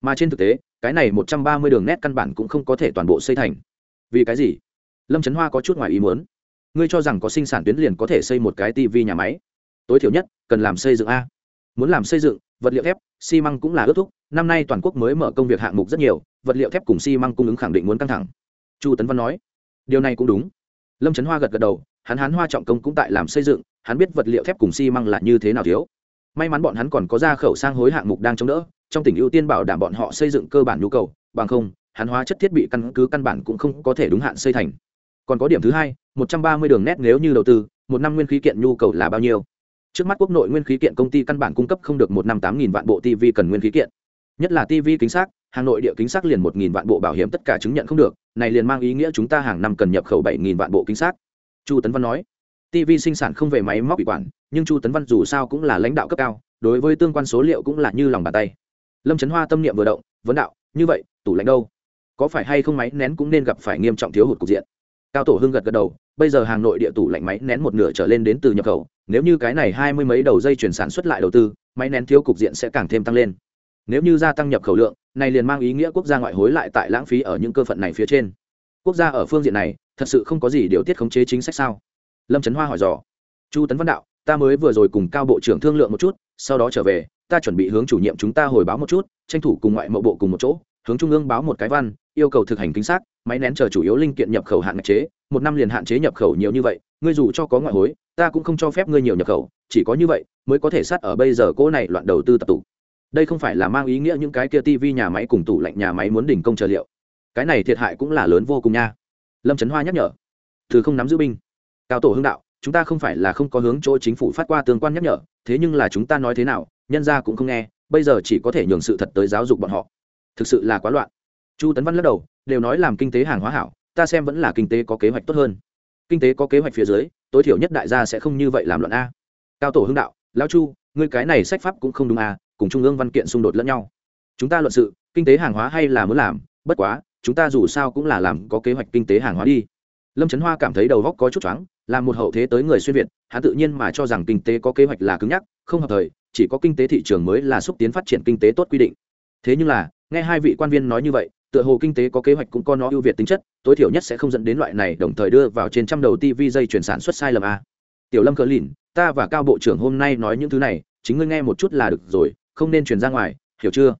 Mà trên thực tế, cái này một trăm ba mươi đường nét căn bản cũng không có thể toàn bộ xây thành. Vì cái gì? Lâm trấn hoa có chút ngoài ý muốn. Ngươi cho rằng có sinh sản tuyến liền có thể xây một cái tivi nhà máy. Tối thiểu nhất, cần làm xây dựng a. Muốn làm xây dựng, vật liệu thép, xi măng cũng là ước thúc. Năm nay toàn quốc mới mở công việc hạng mục rất nhiều, vật liệu thép cùng xi măng cung ứng khẳng định muốn căng thẳng. Chu tấn văn nói, điều này cũng đúng. Lâm trấn hoa gật gật đầu hắn hán hoa trọng công cũng tại làm xây dựng, hắn biết vật liệu thép cùng xi măng là như thế nào thiếu. May mắn bọn hắn còn có ra khẩu sang hối hạng mục đang chống đỡ, trong tỉnh ưu tiên bảo đảm bọn họ xây dựng cơ bản nhu cầu, bằng không, hắn hóa chất thiết bị căn cứ căn bản cũng không có thể đúng hạn xây thành. Còn có điểm thứ hai, một trăm ba mươi đường nét nếu như đầu tư, một năm nguyên khí kiện nhu cầu là bao nhiêu? Trước mắt quốc nội nguyên khí kiện công ty căn bản cung cấp không được một năm tám nghìn vạn bộ tv cần nguyên khí kiện. Nhất là tv kính xác, hà nội địa kính xác liền một nghìn vạn bộ bảo hiểm tất cả chứng nhận không được, này liền mang ý nghĩa chúng ta hàng năm cần nhập khẩu bảy nghìn vạn bộ kính xác chu tấn văn nói tv sinh sản không về máy móc bị quản, nhưng chu tấn văn dù sao cũng là lãnh đạo cấp cao, đối với tương quan số liệu cũng là như lòng bàn tay. Lâm trấn hoa tâm niệm vừa động, vấn đạo, như vậy, tủ lạnh đâu? Có phải hay không máy nén cũng nên gặp phải nghiêm trọng thiếu hụt cục diện? Cao tổ hưng gật gật đầu, bây giờ hàng nội địa tủ lạnh máy nén một nửa trở lên đến từ nhập khẩu, nếu như cái này hai mươi mấy đầu dây chuyển sản xuất lại đầu tư, máy nén thiếu cục diện sẽ càng thêm tăng lên. Nếu như gia tăng nhập khẩu lượng, này liền mang ý nghĩa quốc gia ngoại hối lại tại lãng phí ở những cơ phận này phía trên. Quốc gia ở phương diện này thật sự không có gì điều tiết khống chế chính sách sao? Lâm trấn hoa hỏi dò. Chu tấn văn đạo, ta mới vừa rồi cùng cao bộ trưởng thương lượng một chút, sau đó trở về, ta chuẩn bị hướng chủ nhiệm chúng ta hồi báo một chút, tranh thủ cùng ngoại mậu bộ cùng một chỗ, hướng trung ương báo một cái văn, yêu cầu thực hành kính xác, máy nén chờ chủ yếu linh kiện nhập khẩu hạn chế, một năm liền hạn chế nhập khẩu nhiều như vậy, ngươi dù cho có ngoại hối, ta cũng không cho phép ngươi nhiều nhập khẩu, chỉ có như vậy mới có thể sát ở bây giờ cỗ này loạn đầu tư tập tụ. Đây không phải là mang ý nghĩa những cái kia tivi nhà máy cùng tủ lạnh nhà máy muốn đỉnh công trợ liệu. Cái này thiệt hại cũng là lớn vô cùng nha lâm trấn hoa nhắc nhở từ không nắm giữ binh cao tổ hưng đạo chúng ta không phải là không có hướng chỗ chính phủ phát qua tương quan nhắc nhở thế nhưng là chúng ta nói thế nào nhân ra cũng không nghe bây giờ chỉ có thể nhường sự thật tới giáo dục bọn họ thực sự là quá loạn chu tấn văn lắc đầu đều nói làm kinh tế hàng hóa hảo ta xem vẫn là kinh tế có kế hoạch tốt hơn kinh tế có kế hoạch phía dưới tối thiểu nhất đại gia sẽ không như vậy làm loạn a cao tổ hưng đạo lao chu ngươi cái này sách pháp cũng không đúng a cùng trung ương văn kiện xung đột lẫn nhau chúng ta luận sự kinh tế hàng hóa hay là muốn làm bất quá chúng ta dù sao cũng là làm có kế hoạch kinh tế hàng hóa đi. Lâm trấn hoa cảm thấy đầu góc có chút choáng, là một hậu thế tới người xuyên việt, hắn tự nhiên mà cho rằng kinh tế có kế hoạch là cứng nhắc, không hợp thời, chỉ có kinh tế thị trường mới là xúc tiến phát triển kinh tế tốt quy định. Thế nhưng là, nghe hai vị quan viên nói như vậy, tựa hồ kinh tế có kế hoạch cũng có nó ưu việt tính chất, tối thiểu nhất sẽ không dẫn đến loại này đồng thời đưa vào trên trăm đầu tv dây chuyển sản xuất sai lầm a tiểu lâm cờ lìn, ta và cao bộ trưởng hôm nay nói những thứ này, chính ngươi nghe một chút là được rồi, không nên truyền ra ngoài, hiểu chưa?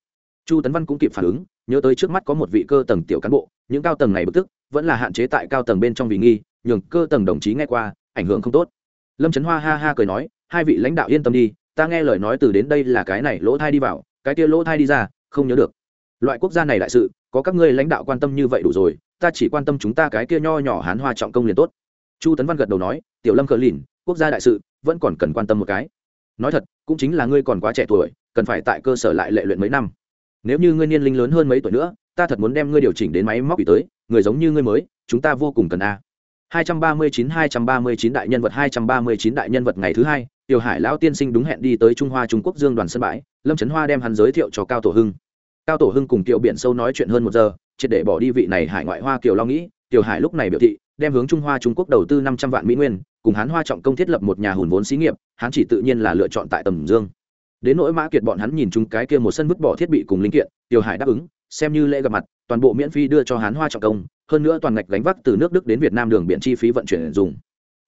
Chu tấn văn cũng kịp phản ứng nhớ tới trước mắt có một vị cơ tầng tiểu cán bộ, những cao tầng này bức tức, vẫn là hạn chế tại cao tầng bên trong vì nghi, nhường cơ tầng đồng chí nghe qua, ảnh hưởng không tốt. Lâm trấn hoa ha ha cười nói, hai vị lãnh đạo yên tâm đi, ta nghe lời nói từ đến đây là cái này lỗ thai đi vào, cái kia lỗ thai đi ra, không nhớ được. Loại quốc gia này đại sự, có các ngươi lãnh đạo quan tâm như vậy đủ rồi, ta chỉ quan tâm chúng ta cái kia nho nhỏ hán hoa trọng công liền tốt. Chu tấn văn gật đầu nói, tiểu lâm cờ lìn, quốc gia đại sự, vẫn còn cần quan tâm một cái. Nói thật, cũng chính là ngươi còn quá trẻ tuổi, cần phải tại cơ sở lại lệ luyện mấy năm nếu như ngươi niên linh lớn hơn mấy tuổi nữa, ta thật muốn đem ngươi điều chỉnh đến máy móc ủy tới, người giống như ngươi mới, chúng ta vô cùng cần a. 239 239 đại nhân vật 239 đại nhân vật ngày thứ hai, tiểu hải lão tiên sinh đúng hẹn đi tới trung hoa trung quốc dương đoàn sân bãi, lâm trấn hoa đem hắn giới thiệu cho cao tổ hưng. Cao tổ hưng cùng tiểu biển sâu nói chuyện hơn một giờ, triệt để bỏ đi vị này hải ngoại hoa kiều lo nghĩ, tiểu hải lúc này biểu thị, đem hướng trung hoa trung quốc đầu tư năm trăm vạn mỹ nguyên, cùng hắn hoa trọng công thiết lập một nhà hùn vốn xí nghiệp, hắn chỉ tự nhiên là lựa chọn tại tầm dương đến nỗi mã kiệt bọn hắn nhìn chúng cái kia một sân vứt bỏ thiết bị cùng linh kiện tiểu hải đáp ứng, xem như lễ gặp mặt, toàn bộ miễn phí đưa cho hắn hoa trọng công, hơn nữa toàn ngạch gánh vác từ nước đức đến việt nam đường biển chi phí vận chuyển dùng.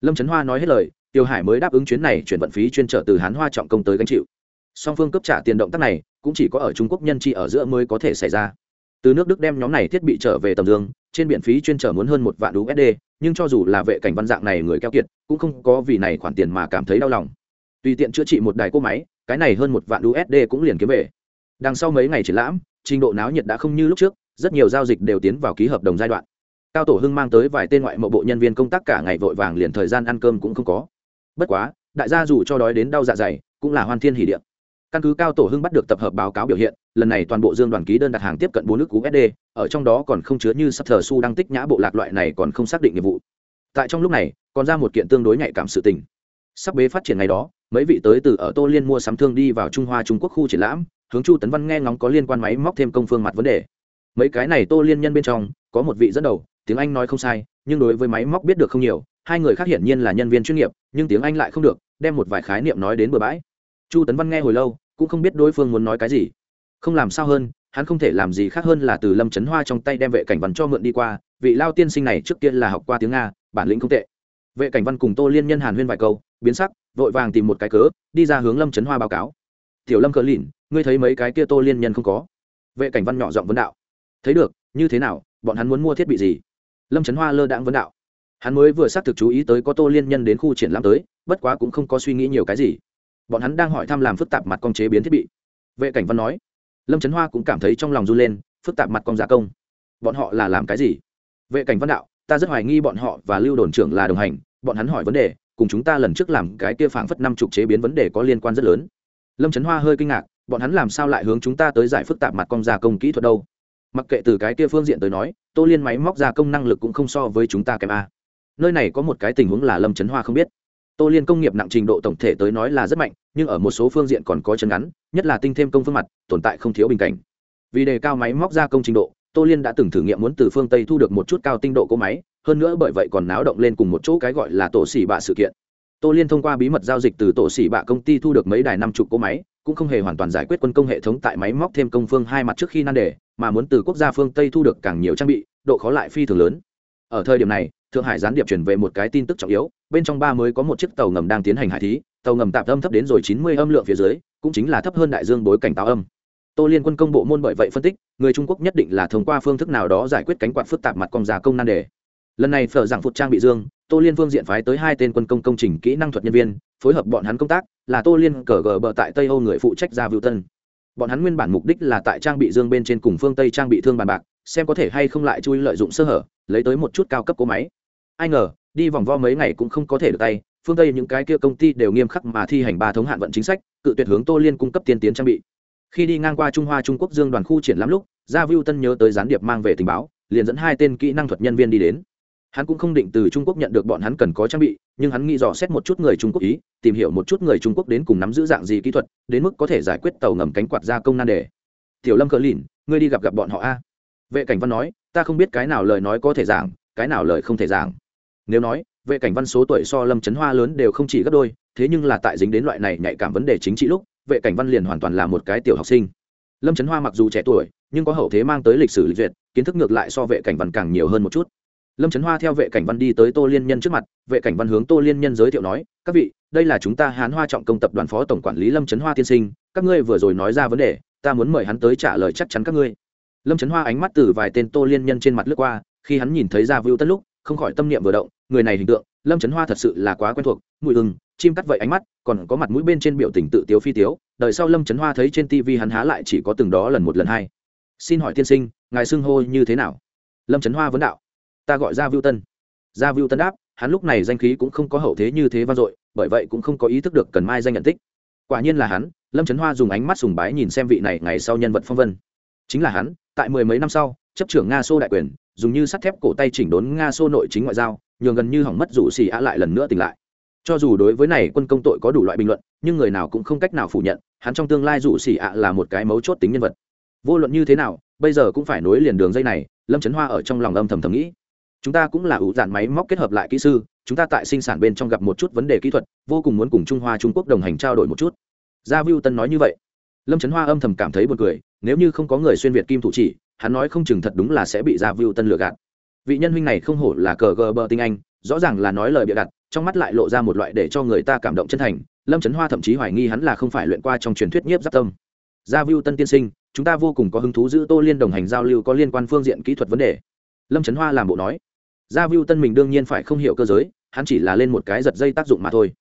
Lâm trấn hoa nói hết lời tiểu hải mới đáp ứng chuyến này chuyển vận phí chuyên trở từ hắn hoa trọng công tới gánh chịu. Song phương cấp trả tiền động tác này, cũng chỉ có ở trung quốc nhân chi ở giữa mới có thể xảy ra. Từ nước đức đem nhóm này thiết bị trở về tầm dương, trên biển phí chuyên trở muốn hơn một vạn usd nhưng cho dù là vệ cảnh văn dạng này người keo kiệt, cũng không có vì này khoản tiền mà cảm thấy đau lòng. Tùy tiện chữa trị một đài cỗ máy cái này hơn một vạn usd cũng liền kiếm về. Đằng sau mấy ngày triển lãm trình độ náo nhiệt đã không như lúc trước rất nhiều giao dịch đều tiến vào ký hợp đồng giai đoạn. Cao tổ hưng mang tới vài tên ngoại mộ bộ nhân viên công tác cả ngày vội vàng liền thời gian ăn cơm cũng không có. Bất quá đại gia dù cho đói đến đau dạ dày cũng là hoan thiên hỷ điện căn cứ cao tổ hưng bắt được tập hợp báo cáo biểu hiện lần này toàn bộ dương đoàn ký đơn đặt hàng tiếp cận bốn nước USD, ở trong đó còn không chứa như sắp thờ su đang tích nhã bộ lạc loại này còn không xác định nhiệm vụ. Tại trong lúc này còn ra một kiện tương đối nhạy cảm sự tình sắp bế phát triển ngày đó, mấy vị tới từ ở tô liên mua sắm thương đi vào trung hoa trung quốc khu triển lãm, hướng chu tấn văn nghe ngóng có liên quan máy móc thêm công phương mặt vấn đề. Mấy cái này tô liên nhân bên trong, có một vị dẫn đầu, tiếng anh nói không sai, nhưng đối với máy móc biết được không nhiều, hai người khác hiển nhiên là nhân viên chuyên nghiệp, nhưng tiếng anh lại không được, đem một vài khái niệm nói đến bừa bãi. Chu tấn văn nghe hồi lâu, cũng không biết đối phương muốn nói cái gì. Không làm sao hơn, hắn không thể làm gì khác hơn là từ lâm trấn hoa trong tay đem vệ cảnh văn cho mượn đi qua, vị lao tiên sinh này trước tiên là học qua tiếng nga, bản lĩnh không tệ vệ cảnh văn cùng tô liên nhân hàn huyên vài câu, biến sắc, vội vàng tìm một cái cớ, đi ra hướng lâm trấn hoa báo cáo. Tiểu lâm cờ lìn, ngươi thấy mấy cái kia tô liên nhân không có? Vệ cảnh văn nhỏ giọng vấn đạo. Thấy được, như thế nào, bọn hắn muốn mua thiết bị gì? Lâm trấn hoa lơ đãng vấn đạo. Hắn mới vừa xác thực chú ý tới có tô liên nhân đến khu triển lãm tới, bất quá cũng không có suy nghĩ nhiều cái gì. Bọn hắn đang hỏi thăm làm phức tạp mặt công chế biến thiết bị. Vệ cảnh văn nói. Lâm trấn hoa cũng cảm thấy trong lòng run lên, phức tạp mặt công gia công. Bọn họ là làm cái gì? Vệ cảnh văn đạo ta rất hoài nghi bọn họ và lưu đồn trưởng là đồng hành, bọn hắn hỏi vấn đề, cùng chúng ta lần trước làm cái kia phảng phất năm chục chế biến vấn đề có liên quan rất lớn. Lâm trấn hoa hơi kinh ngạc, bọn hắn làm sao lại hướng chúng ta tới giải phức tạp mặt công gia công kỹ thuật đâu? Mặc kệ từ cái kia phương diện tới nói, tô liên máy móc gia công năng lực cũng không so với chúng ta kèm a. Nơi này có một cái tình huống là lâm trấn hoa không biết. Tô liên công nghiệp nặng trình độ tổng thể tới nói là rất mạnh, nhưng ở một số phương diện còn có chân ngắn, nhất là tinh thêm công phương mặt, tồn tại không thiếu bình cảnh. Vì đề cao máy móc gia công trình độ tô liên đã từng thử nghiệm muốn từ phương tây thu được một chút cao tinh độ cỗ máy, hơn nữa bởi vậy còn náo động lên cùng một chỗ cái gọi là tổ xỉ bạ sự kiện. Tô liên thông qua bí mật giao dịch từ tổ xỉ bạ công ty thu được mấy đài năm chục cỗ máy, cũng không hề hoàn toàn giải quyết quân công hệ thống tại máy móc thêm công phương hai mặt trước khi nan đề, mà muốn từ quốc gia phương tây thu được càng nhiều trang bị, độ khó lại phi thường lớn. Ở thời điểm này, thượng hải gián điệp chuyển về một cái tin tức trọng yếu, bên trong ba mới có một chiếc tàu ngầm đang tiến hành hải thí, tàu ngầm tạp âm thấp đến rồi chín mươi âm lượng phía dưới, cũng chính là thấp hơn đại dương bối cảnh táo âm tô liên quân công bộ môn bởi vậy phân tích, người trung quốc nhất định là thông qua phương thức nào đó giải quyết cánh quạt phức tạp mặt công giả công nan đề. Lần này phở giảng phục trang bị dương, tô liên phương diện phái tới hai tên quân công công trình kỹ năng thuật nhân viên, phối hợp bọn hắn công tác, là tô liên cờ gờ bờ tại tây âu người phụ trách ra vưu tân. Bọn hắn nguyên bản mục đích là tại trang bị dương bên trên cùng phương tây trang bị thương bàn bạc, xem có thể hay không lại chui lợi dụng sơ hở, lấy tới một chút cao cấp cỗ máy. Ai ngờ, đi vòng vo mấy ngày cũng không có thể được tay, phương tây những cái kia công ty đều nghiêm khắc mà thi hành ba thống hạn vận chính sách, cự tuyệt hướng tô liên cung cấp tiên tiến trang bị khi đi ngang qua trung hoa trung quốc dương đoàn khu triển lãm lúc, gia viu tân nhớ tới gián điệp mang về tình báo, liền dẫn hai tên kỹ năng thuật nhân viên đi đến. Hắn cũng không định từ trung quốc nhận được bọn hắn cần có trang bị, nhưng hắn nghĩ dò xét một chút người trung quốc ý, tìm hiểu một chút người trung quốc đến cùng nắm giữ dạng gì kỹ thuật, đến mức có thể giải quyết tàu ngầm cánh quạt gia công nan đề. Tiểu lâm cờ lìn, ngươi đi gặp gặp bọn họ a. Vệ cảnh văn nói, ta không biết cái nào lời nói có thể giảng, cái nào lời không thể giảng. Nếu nói, vệ cảnh văn số tuổi so lâm trấn hoa lớn đều không chỉ gấp đôi, thế nhưng là tại dính đến loại này nhạy cảm vấn đề chính trị lúc vệ cảnh văn liền hoàn toàn là một cái tiểu học sinh. Lâm trấn hoa mặc dù trẻ tuổi, nhưng có hậu thế mang tới lịch sử lịch duyệt, kiến thức ngược lại so vệ cảnh văn càng nhiều hơn một chút. Lâm trấn hoa theo vệ cảnh văn đi tới tô liên nhân trước mặt, vệ cảnh văn hướng tô liên nhân giới thiệu nói, các vị, đây là chúng ta hán hoa trọng công tập đoàn phó tổng quản lý lâm trấn hoa tiên sinh, các ngươi vừa rồi nói ra vấn đề, ta muốn mời hắn tới trả lời chắc chắn các ngươi. Lâm trấn hoa ánh mắt từ vài tên tô liên nhân trên mặt lướt qua, khi hắn nhìn thấy ra vưu tất lúc, không khỏi tâm niệm vừa động, người này hình tượng, lâm trấn hoa thật sự là quá quen thuộc, mùi ưng chim cắt vậy ánh mắt, còn có mặt mũi bên trên biểu tình tự tiếu phi tiếu đợi sau lâm trấn hoa thấy trên tv hắn há lại chỉ có từng đó lần một lần hai. Xin hỏi tiên sinh, ngài xưng hô như thế nào? Lâm trấn hoa vấn đạo. Ta gọi ra vưu tân. Ra vưu tân đáp, hắn lúc này danh khí cũng không có hậu thế như thế vang dội, bởi vậy cũng không có ý thức được cần mai danh nhận tích. Quả nhiên là hắn, lâm trấn hoa dùng ánh mắt sùng bái nhìn xem vị này ngày sau nhân vật phong vân. Chính là hắn, tại mười mấy năm sau, chấp trưởng nga xô đại quyền, dùng như sắt thép cổ tay chỉnh đốn nga xô nội chính ngoại giao, nhường gần như hỏng mất rủ xì ạ lại lần nữa tỉnh lại cho dù đối với này quân công tội có đủ loại bình luận, nhưng người nào cũng không cách nào phủ nhận, hắn trong tương lai rủ xỉ ạ là một cái mấu chốt tính nhân vật. Vô luận như thế nào, bây giờ cũng phải nối liền đường dây này, lâm trấn hoa ở trong lòng âm thầm thầm nghĩ. Chúng ta cũng là ủ dạn máy móc kết hợp lại kỹ sư, chúng ta tại sinh sản bên trong gặp một chút vấn đề kỹ thuật, vô cùng muốn cùng trung hoa trung quốc đồng hành trao đổi một chút. Gia viu tân nói như vậy. Lâm trấn hoa âm thầm cảm thấy buồn cười, nếu như không có người xuyên việt kim thủ chỉ, hắn nói không chừng thật đúng là sẽ bị gia viu tân lừa gạt. Vị nhân huynh này không hổ là cờ gờ bờ tinh anh, rõ ràng là nói lời bịa đặt trong mắt lại lộ ra một loại để cho người ta cảm động chân thành, lâm trấn hoa thậm chí hoài nghi hắn là không phải luyện qua trong truyền thuyết nhiếp giáp tâm. Gia viu tân tiên sinh, chúng ta vô cùng có hứng thú giữ tô liên đồng hành giao lưu có liên quan phương diện kỹ thuật vấn đề. Lâm trấn hoa làm bộ nói. Gia viu tân mình đương nhiên phải không hiểu cơ giới, hắn chỉ là lên một cái giật dây tác dụng mà thôi.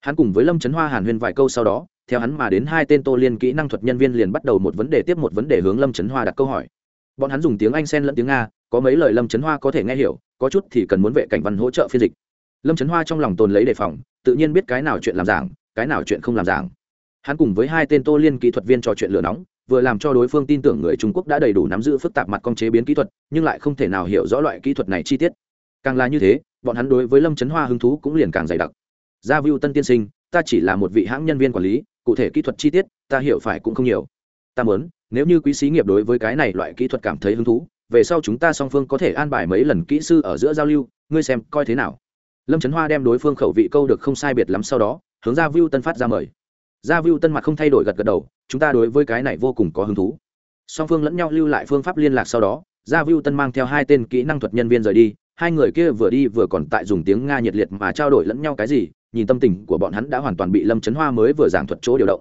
Hắn cùng với lâm trấn hoa hàn huyên vài câu sau đó, theo hắn mà đến hai tên tô liên kỹ năng thuật nhân viên liền bắt đầu một vấn đề tiếp một vấn đề hướng lâm trấn hoa đặt câu hỏi. Bọn hắn dùng tiếng anh xen lẫn tiếng nga, có mấy lời lâm trấn hoa có thể nghe hiểu, có chút thì cần muốn vệ cảnh văn hỗ trợ phiên dịch lâm trấn hoa trong lòng tồn lấy đề phòng, tự nhiên biết cái nào chuyện làm giảng, cái nào chuyện không làm giảng. Hắn cùng với hai tên tô liên kỹ thuật viên trò chuyện lửa nóng, vừa làm cho đối phương tin tưởng người trung quốc đã đầy đủ nắm giữ phức tạp mặt công chế biến kỹ thuật, nhưng lại không thể nào hiểu rõ loại kỹ thuật này chi tiết. Càng là như thế, bọn hắn đối với lâm trấn hoa hứng thú cũng liền càng dày đặc. Gia vu tân tiên sinh, ta chỉ là một vị hãng nhân viên quản lý, cụ thể kỹ thuật chi tiết, ta hiểu phải cũng không nhiều. Ta muốn, nếu như quý sĩ nghiệp đối với cái này loại kỹ thuật cảm thấy hứng thú, về sau chúng ta song phương có thể an bài mấy lần kỹ sư ở giữa giao lưu, ngươi xem coi thế nào lâm trấn hoa đem đối phương khẩu vị câu được không sai biệt lắm sau đó hướng ra vu tân phát ra mời ra vu tân mặt không thay đổi gật gật đầu chúng ta đối với cái này vô cùng có hứng thú song phương lẫn nhau lưu lại phương pháp liên lạc sau đó ra vu tân mang theo hai tên kỹ năng thuật nhân viên rời đi hai người kia vừa đi vừa còn tại dùng tiếng nga nhiệt liệt mà trao đổi lẫn nhau cái gì nhìn tâm tình của bọn hắn đã hoàn toàn bị lâm trấn hoa mới vừa giảng thuật chỗ điều động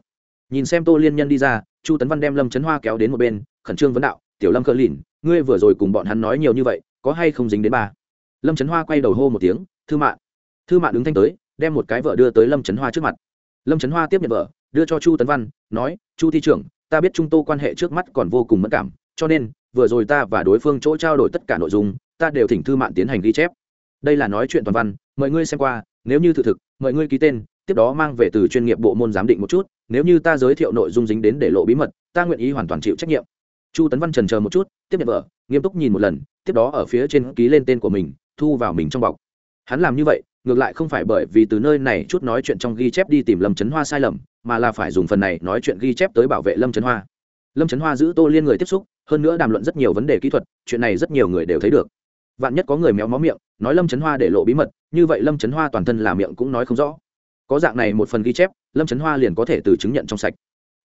nhìn xem tô liên nhân đi ra chu tấn văn đem lâm trấn hoa kéo đến một bên khẩn trương vấn đạo tiểu lâm cơ lìn ngươi vừa rồi cùng bọn hắn nói nhiều như vậy có hay không dính đến ba lâm trấn hoa quay đầu hô một tiếng thư mạn thư mạn đứng thanh tới, đem một cái vợ đưa tới lâm trấn hoa trước mặt. Lâm trấn hoa tiếp nhận vợ, đưa cho chu tấn văn, nói, chu thi trưởng, ta biết trung tô quan hệ trước mắt còn vô cùng mất cảm, cho nên, vừa rồi ta và đối phương chỗ trao đổi tất cả nội dung, ta đều thỉnh thư mạn tiến hành ghi chép. Đây là nói chuyện toàn văn, mời ngươi xem qua, nếu như thực thực, mời ngươi ký tên, tiếp đó mang về từ chuyên nghiệp bộ môn giám định một chút, nếu như ta giới thiệu nội dung dính đến để lộ bí mật, ta nguyện ý hoàn toàn chịu trách nhiệm. Chu tấn văn trần chờ một chút, tiếp nhận vợ, nghiêm túc nhìn một lần, tiếp đó ở phía trên ký lên tên của mình, thu vào mình trong bọc hắn làm như vậy, ngược lại không phải bởi vì từ nơi này chút nói chuyện trong ghi chép đi tìm lâm trấn hoa sai lầm, mà là phải dùng phần này nói chuyện ghi chép tới bảo vệ lâm trấn hoa. Lâm trấn hoa giữ tô liên người tiếp xúc, hơn nữa đàm luận rất nhiều vấn đề kỹ thuật, chuyện này rất nhiều người đều thấy được. Vạn nhất có người méo mó miệng, nói lâm trấn hoa để lộ bí mật, như vậy lâm trấn hoa toàn thân là miệng cũng nói không rõ. Có dạng này một phần ghi chép, lâm trấn hoa liền có thể từ chứng nhận trong sạch.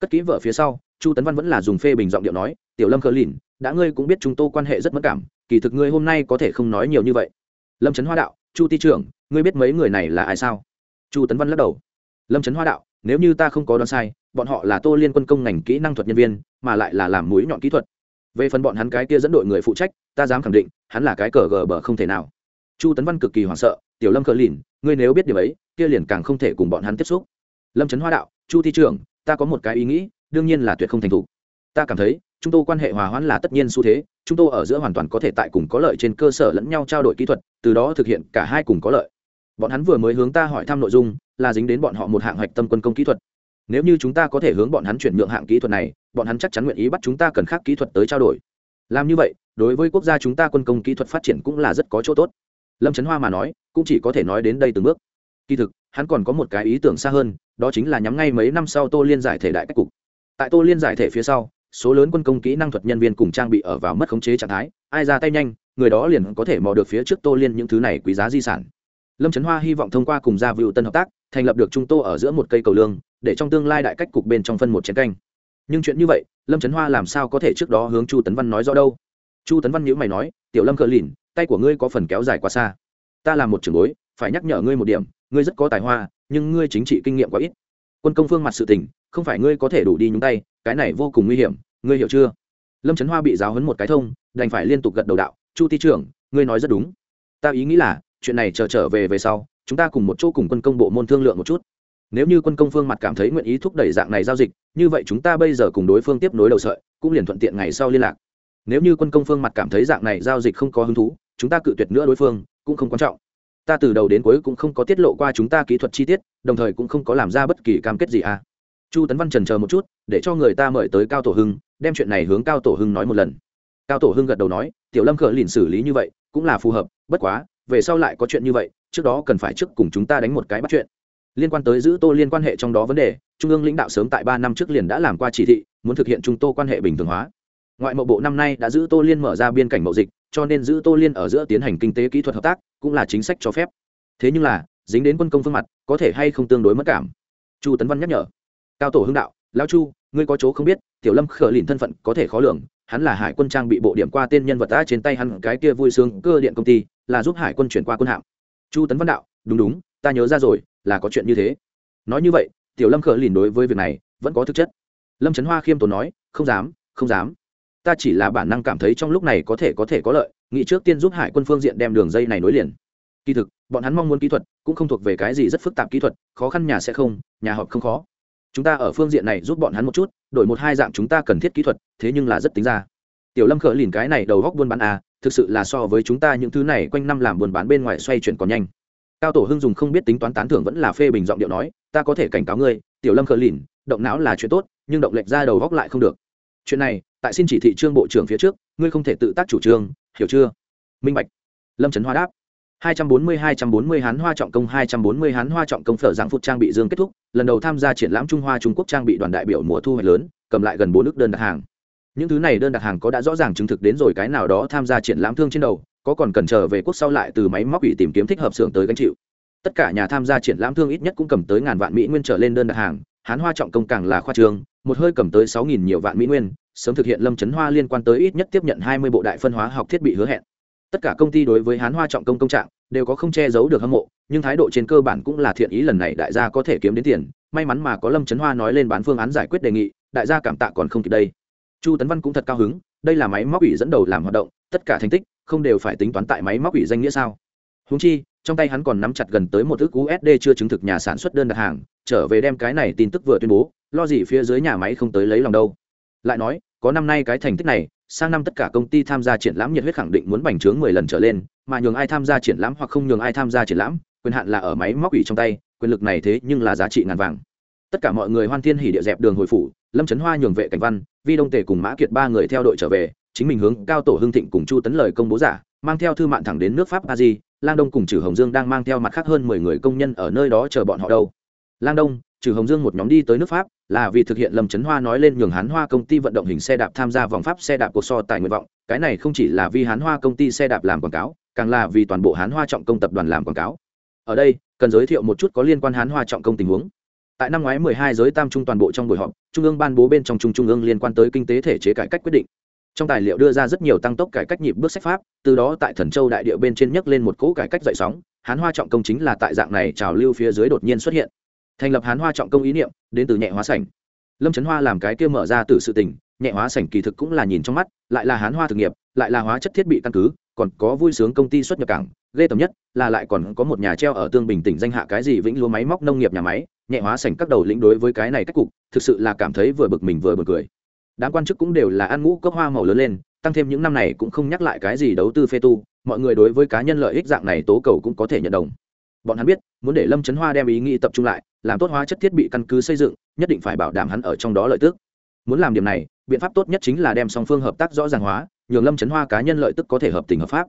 Cất kỹ vợ phía sau, chu tấn văn vẫn là dùng phê bình giọng điệu nói, tiểu lâm khờ lìn, đã ngươi cũng biết chúng tôi quan hệ rất mất cảm, kỳ thực ngươi hôm nay có thể không nói nhiều như vậy. Lâm trấn hoa đạo chu ti trưởng, ngươi biết mấy người này là ai sao? Chu tấn văn lắc đầu. Lâm trấn hoa đạo, nếu như ta không có đoán sai, bọn họ là tô liên quân công ngành kỹ năng thuật nhân viên, mà lại là làm mũi nhọn kỹ thuật. Về phần bọn hắn cái kia dẫn đội người phụ trách, ta dám khẳng định, hắn là cái cờ gờ bờ không thể nào. Chu tấn văn cực kỳ hoảng sợ, tiểu lâm cờ lìn, ngươi nếu biết điều ấy, kia liền càng không thể cùng bọn hắn tiếp xúc. Lâm trấn hoa đạo, chu thi trưởng, ta có một cái ý nghĩ, đương nhiên là tuyệt không thành thủ. ta cảm thấy chúng tôi quan hệ hòa hoãn là tất nhiên xu thế chúng tôi ở giữa hoàn toàn có thể tại cùng có lợi trên cơ sở lẫn nhau trao đổi kỹ thuật, từ đó thực hiện cả hai cùng có lợi. Bọn hắn vừa mới hướng ta hỏi thăm nội dung, là dính đến bọn họ một hạng hạch tâm quân công kỹ thuật. Nếu như chúng ta có thể hướng bọn hắn chuyển nhượng hạng kỹ thuật này, bọn hắn chắc chắn nguyện ý bắt chúng ta cần khác kỹ thuật tới trao đổi. Làm như vậy, đối với quốc gia chúng ta quân công kỹ thuật phát triển cũng là rất có chỗ tốt. Lâm trấn hoa mà nói, cũng chỉ có thể nói đến đây từng bước. Kỳ thực, hắn còn có một cái ý tưởng xa hơn, đó chính là nhắm ngay mấy năm sau tô liên giải thể đại cách cục. Tại tô liên giải thể phía sau số lớn quân công kỹ năng thuật nhân viên cùng trang bị ở vào mất khống chế trạng thái, ai ra tay nhanh, người đó liền có thể mò được phía trước tô liên những thứ này quý giá di sản. Lâm trấn hoa hy vọng thông qua cùng gia vựu tân hợp tác, thành lập được trung tô ở giữa một cây cầu lương, để trong tương lai đại cách cục bên trong phân một chiến canh. Nhưng chuyện như vậy, lâm trấn hoa làm sao có thể trước đó hướng chu tấn văn nói rõ đâu? Chu tấn văn nhữ mày nói, tiểu lâm cờ lìn, tay của ngươi có phần kéo dài quá xa. Ta là một trưởng bối, phải nhắc nhở ngươi một điểm, ngươi rất có tài hoa, nhưng ngươi chính trị kinh nghiệm quá ít. Quân công phương mặt sự tình, không phải ngươi có thể đủ đi nhúng tay cái này vô cùng nguy hiểm, ngươi hiểu chưa? Lâm trấn hoa bị giáo hấn một cái thông, đành phải liên tục gật đầu đạo, chu ti trưởng, ngươi nói rất đúng. Ta ý nghĩ là, chuyện này chờ trở về về sau, chúng ta cùng một chỗ cùng quân công bộ môn thương lượng một chút. Nếu như quân công phương mặt cảm thấy nguyện ý thúc đẩy dạng này giao dịch, như vậy chúng ta bây giờ cùng đối phương tiếp nối đầu sợi, cũng liền thuận tiện ngày sau liên lạc. Nếu như quân công phương mặt cảm thấy dạng này giao dịch không có hứng thú, chúng ta cự tuyệt nữa đối phương, cũng không quan trọng. Ta từ đầu đến cuối cũng không có tiết lộ qua chúng ta kỹ thuật chi tiết, đồng thời cũng không có làm ra bất kỳ cam kết gì à chu tấn văn trần chờ một chút, để cho người ta mời tới cao tổ hưng, đem chuyện này hướng cao tổ hưng nói một lần. Cao tổ hưng gật đầu nói, tiểu lâm khờ lìn xử lý như vậy, cũng là phù hợp, bất quá, về sau lại có chuyện như vậy, trước đó cần phải trước cùng chúng ta đánh một cái bắt chuyện. Liên quan tới giữ tô liên quan hệ trong đó vấn đề, trung ương lãnh đạo sớm tại ba năm trước liền đã làm qua chỉ thị, muốn thực hiện trung tô quan hệ bình thường hóa. Ngoại mậu bộ năm nay đã giữ tô liên mở ra biên cảnh mậu dịch, cho nên giữ tô liên ở giữa tiến hành kinh tế kỹ thuật hợp tác, cũng là chính sách cho phép. Thế nhưng là, dính đến quân công phương mặt, có thể hay không tương đối mất cảm. Chu tấn văn nhắc nhở cao tổ hưng đạo, lão chu, ngươi có chỗ không biết, tiểu lâm khở lìn thân phận có thể khó lường, hắn là hải quân trang bị bộ điểm qua tên nhân vật đã trên tay hắn cái kia vui sướng cơ điện công ty, là giúp hải quân chuyển qua quân hạm. Chu tấn văn đạo, đúng đúng, ta nhớ ra rồi, là có chuyện như thế. Nói như vậy, tiểu lâm khở lìn đối với việc này vẫn có thực chất. Lâm trấn hoa khiêm tốn nói, không dám không dám. Ta chỉ là bản năng cảm thấy trong lúc này có thể có thể có lợi, nghĩ trước tiên giúp hải quân phương diện đem đường dây này nối liền. Kỳ thực, bọn hắn mong muốn kỹ thuật cũng không thuộc về cái gì rất phức tạp kỹ thuật, khó khăn nhà sẽ không, nhà họp không khó chúng ta ở phương diện này giúp bọn hắn một chút, đổi một hai dạng chúng ta cần thiết kỹ thuật, thế nhưng là rất tính ra. Tiểu lâm khở lìn cái này đầu góc buôn bán à thực sự là so với chúng ta những thứ này quanh năm làm buôn bán bên ngoài xoay chuyển còn nhanh. Cao tổ hưng dùng không biết tính toán tán thưởng vẫn là phê bình giọng điệu nói, ta có thể cảnh cáo ngươi, tiểu lâm khở lìn, động não là chuyện tốt, nhưng động lệch ra đầu góc lại không được. Chuyện này, tại xin chỉ thị trương bộ trưởng phía trước, ngươi không thể tự tác chủ trương, hiểu chưa? Minh bạch. Lâm trấn hoa đáp. 240 240 Hán Hoa trọng công 240 Hán Hoa trọng công phở dạng phục trang bị dương kết thúc, lần đầu tham gia triển lãm Trung Hoa Trung Quốc trang bị đoàn đại biểu mùa thu hoạch lớn, cầm lại gần 4 nước đơn đặt hàng. Những thứ này đơn đặt hàng có đã rõ ràng chứng thực đến rồi cái nào đó tham gia triển lãm thương trên đầu, có còn cần chờ về quốc sau lại từ máy móc ủy tìm kiếm thích hợp xưởng tới gánh chịu. Tất cả nhà tham gia triển lãm thương ít nhất cũng cầm tới ngàn vạn mỹ nguyên trở lên đơn đặt hàng, Hán Hoa trọng công càng là khoa trương, một hơi cầm tới 6000 nhiều vạn mỹ nguyên, sớm thực hiện Lâm Chấn Hoa liên quan tới ít nhất tiếp nhận 20 bộ đại phân hóa học thiết bị hứa hẹn tất cả công ty đối với hán hoa trọng công công trạng đều có không che giấu được hâm mộ, nhưng thái độ trên cơ bản cũng là thiện ý lần này đại gia có thể kiếm đến tiền. May mắn mà có lâm trấn hoa nói lên bán phương án giải quyết đề nghị, đại gia cảm tạ còn không kịp đây. Chu tấn văn cũng thật cao hứng, đây là máy móc ủy dẫn đầu làm hoạt động, tất cả thành tích không đều phải tính toán tại máy móc ủy danh nghĩa sao? Húng chi, trong tay hắn còn nắm chặt gần tới một ước usd chưa chứng thực nhà sản xuất đơn đặt hàng, trở về đem cái này tin tức vừa tuyên bố, lo gì phía dưới nhà máy không tới lấy lòng đâu. Lại nói có năm nay cái thành tích này, sang năm tất cả công ty tham gia triển lãm nhiệt huyết khẳng định muốn bành trướng mười lần trở lên, mà nhường ai tham gia triển lãm hoặc không nhường ai tham gia triển lãm, quyền hạn là ở máy móc ủy trong tay, quyền lực này thế nhưng là giá trị ngàn vàng. Tất cả mọi người hoan thiên hỉ địa dẹp đường hồi phủ, lâm trấn hoa nhường vệ cảnh văn, vi đông tề cùng mã kiệt ba người theo đội trở về, chính mình hướng cao tổ hưng thịnh cùng chu tấn lời công bố giả, mang theo thư mạng thẳng đến nước pháp a di, lang đông cùng trừ hồng dương đang mang theo mặt khác hơn mười người công nhân ở nơi đó chờ bọn họ đâu. Lang đông trừ hồng dương một nhóm đi tới nước pháp, là vì thực hiện lâm trấn hoa nói lên nhường hán hoa công ty vận động hình xe đạp tham gia vòng pháp xe đạp cuộc so tài nguyện vọng. Cái này không chỉ là vì hán hoa công ty xe đạp làm quảng cáo, càng là vì toàn bộ hán hoa trọng công tập đoàn làm quảng cáo. Ở đây, cần giới thiệu một chút có liên quan hán hoa trọng công tình huống. Tại năm ngoái 12 giới tam trung toàn bộ trong buổi họp, trung ương ban bố bên trong trung trung ương liên quan tới kinh tế thể chế cải cách quyết định. Trong tài liệu đưa ra rất nhiều tăng tốc cải cách nhịp bước sách pháp, từ đó tại thần châu đại địa bên trên nhấc lên một cỗ cải cách dậy sóng. Hán hoa trọng công chính là tại dạng này trào lưu phía dưới đột nhiên xuất hiện thành lập hán hoa trọng công ý niệm, đến từ nhẹ hóa sảnh. Lâm trấn hoa làm cái kia mở ra từ sự tình, nhẹ hóa sảnh kỳ thực cũng là nhìn trong mắt, lại là hán hoa thực nghiệp, lại là hóa chất thiết bị căn cứ, còn có vui sướng công ty xuất nhập cảng, ghê tầm nhất là lại còn có một nhà treo ở tương bình tỉnh danh hạ cái gì vĩnh lúa máy móc nông nghiệp nhà máy, nhẹ hóa sảnh các đầu lĩnh đối với cái này cách cục, thực sự là cảm thấy vừa bực mình vừa bực cười. Đám quan chức cũng đều là ăn ngũ cốc hoa màu lớn lên, tăng thêm những năm này cũng không nhắc lại cái gì đấu tư phê tu, mọi người đối với cá nhân lợi ích dạng này tố cầu cũng có thể nhận đồng. Bọn hắn biết, muốn để lâm trấn hoa đem ý nghĩ tập trung lại làm tốt hóa chất thiết bị căn cứ xây dựng, nhất định phải bảo đảm hắn ở trong đó lợi tức. Muốn làm điểm này, biện pháp tốt nhất chính là đem song phương hợp tác rõ ràng hóa, nhường lâm trấn hoa cá nhân lợi tức có thể hợp tình hợp pháp.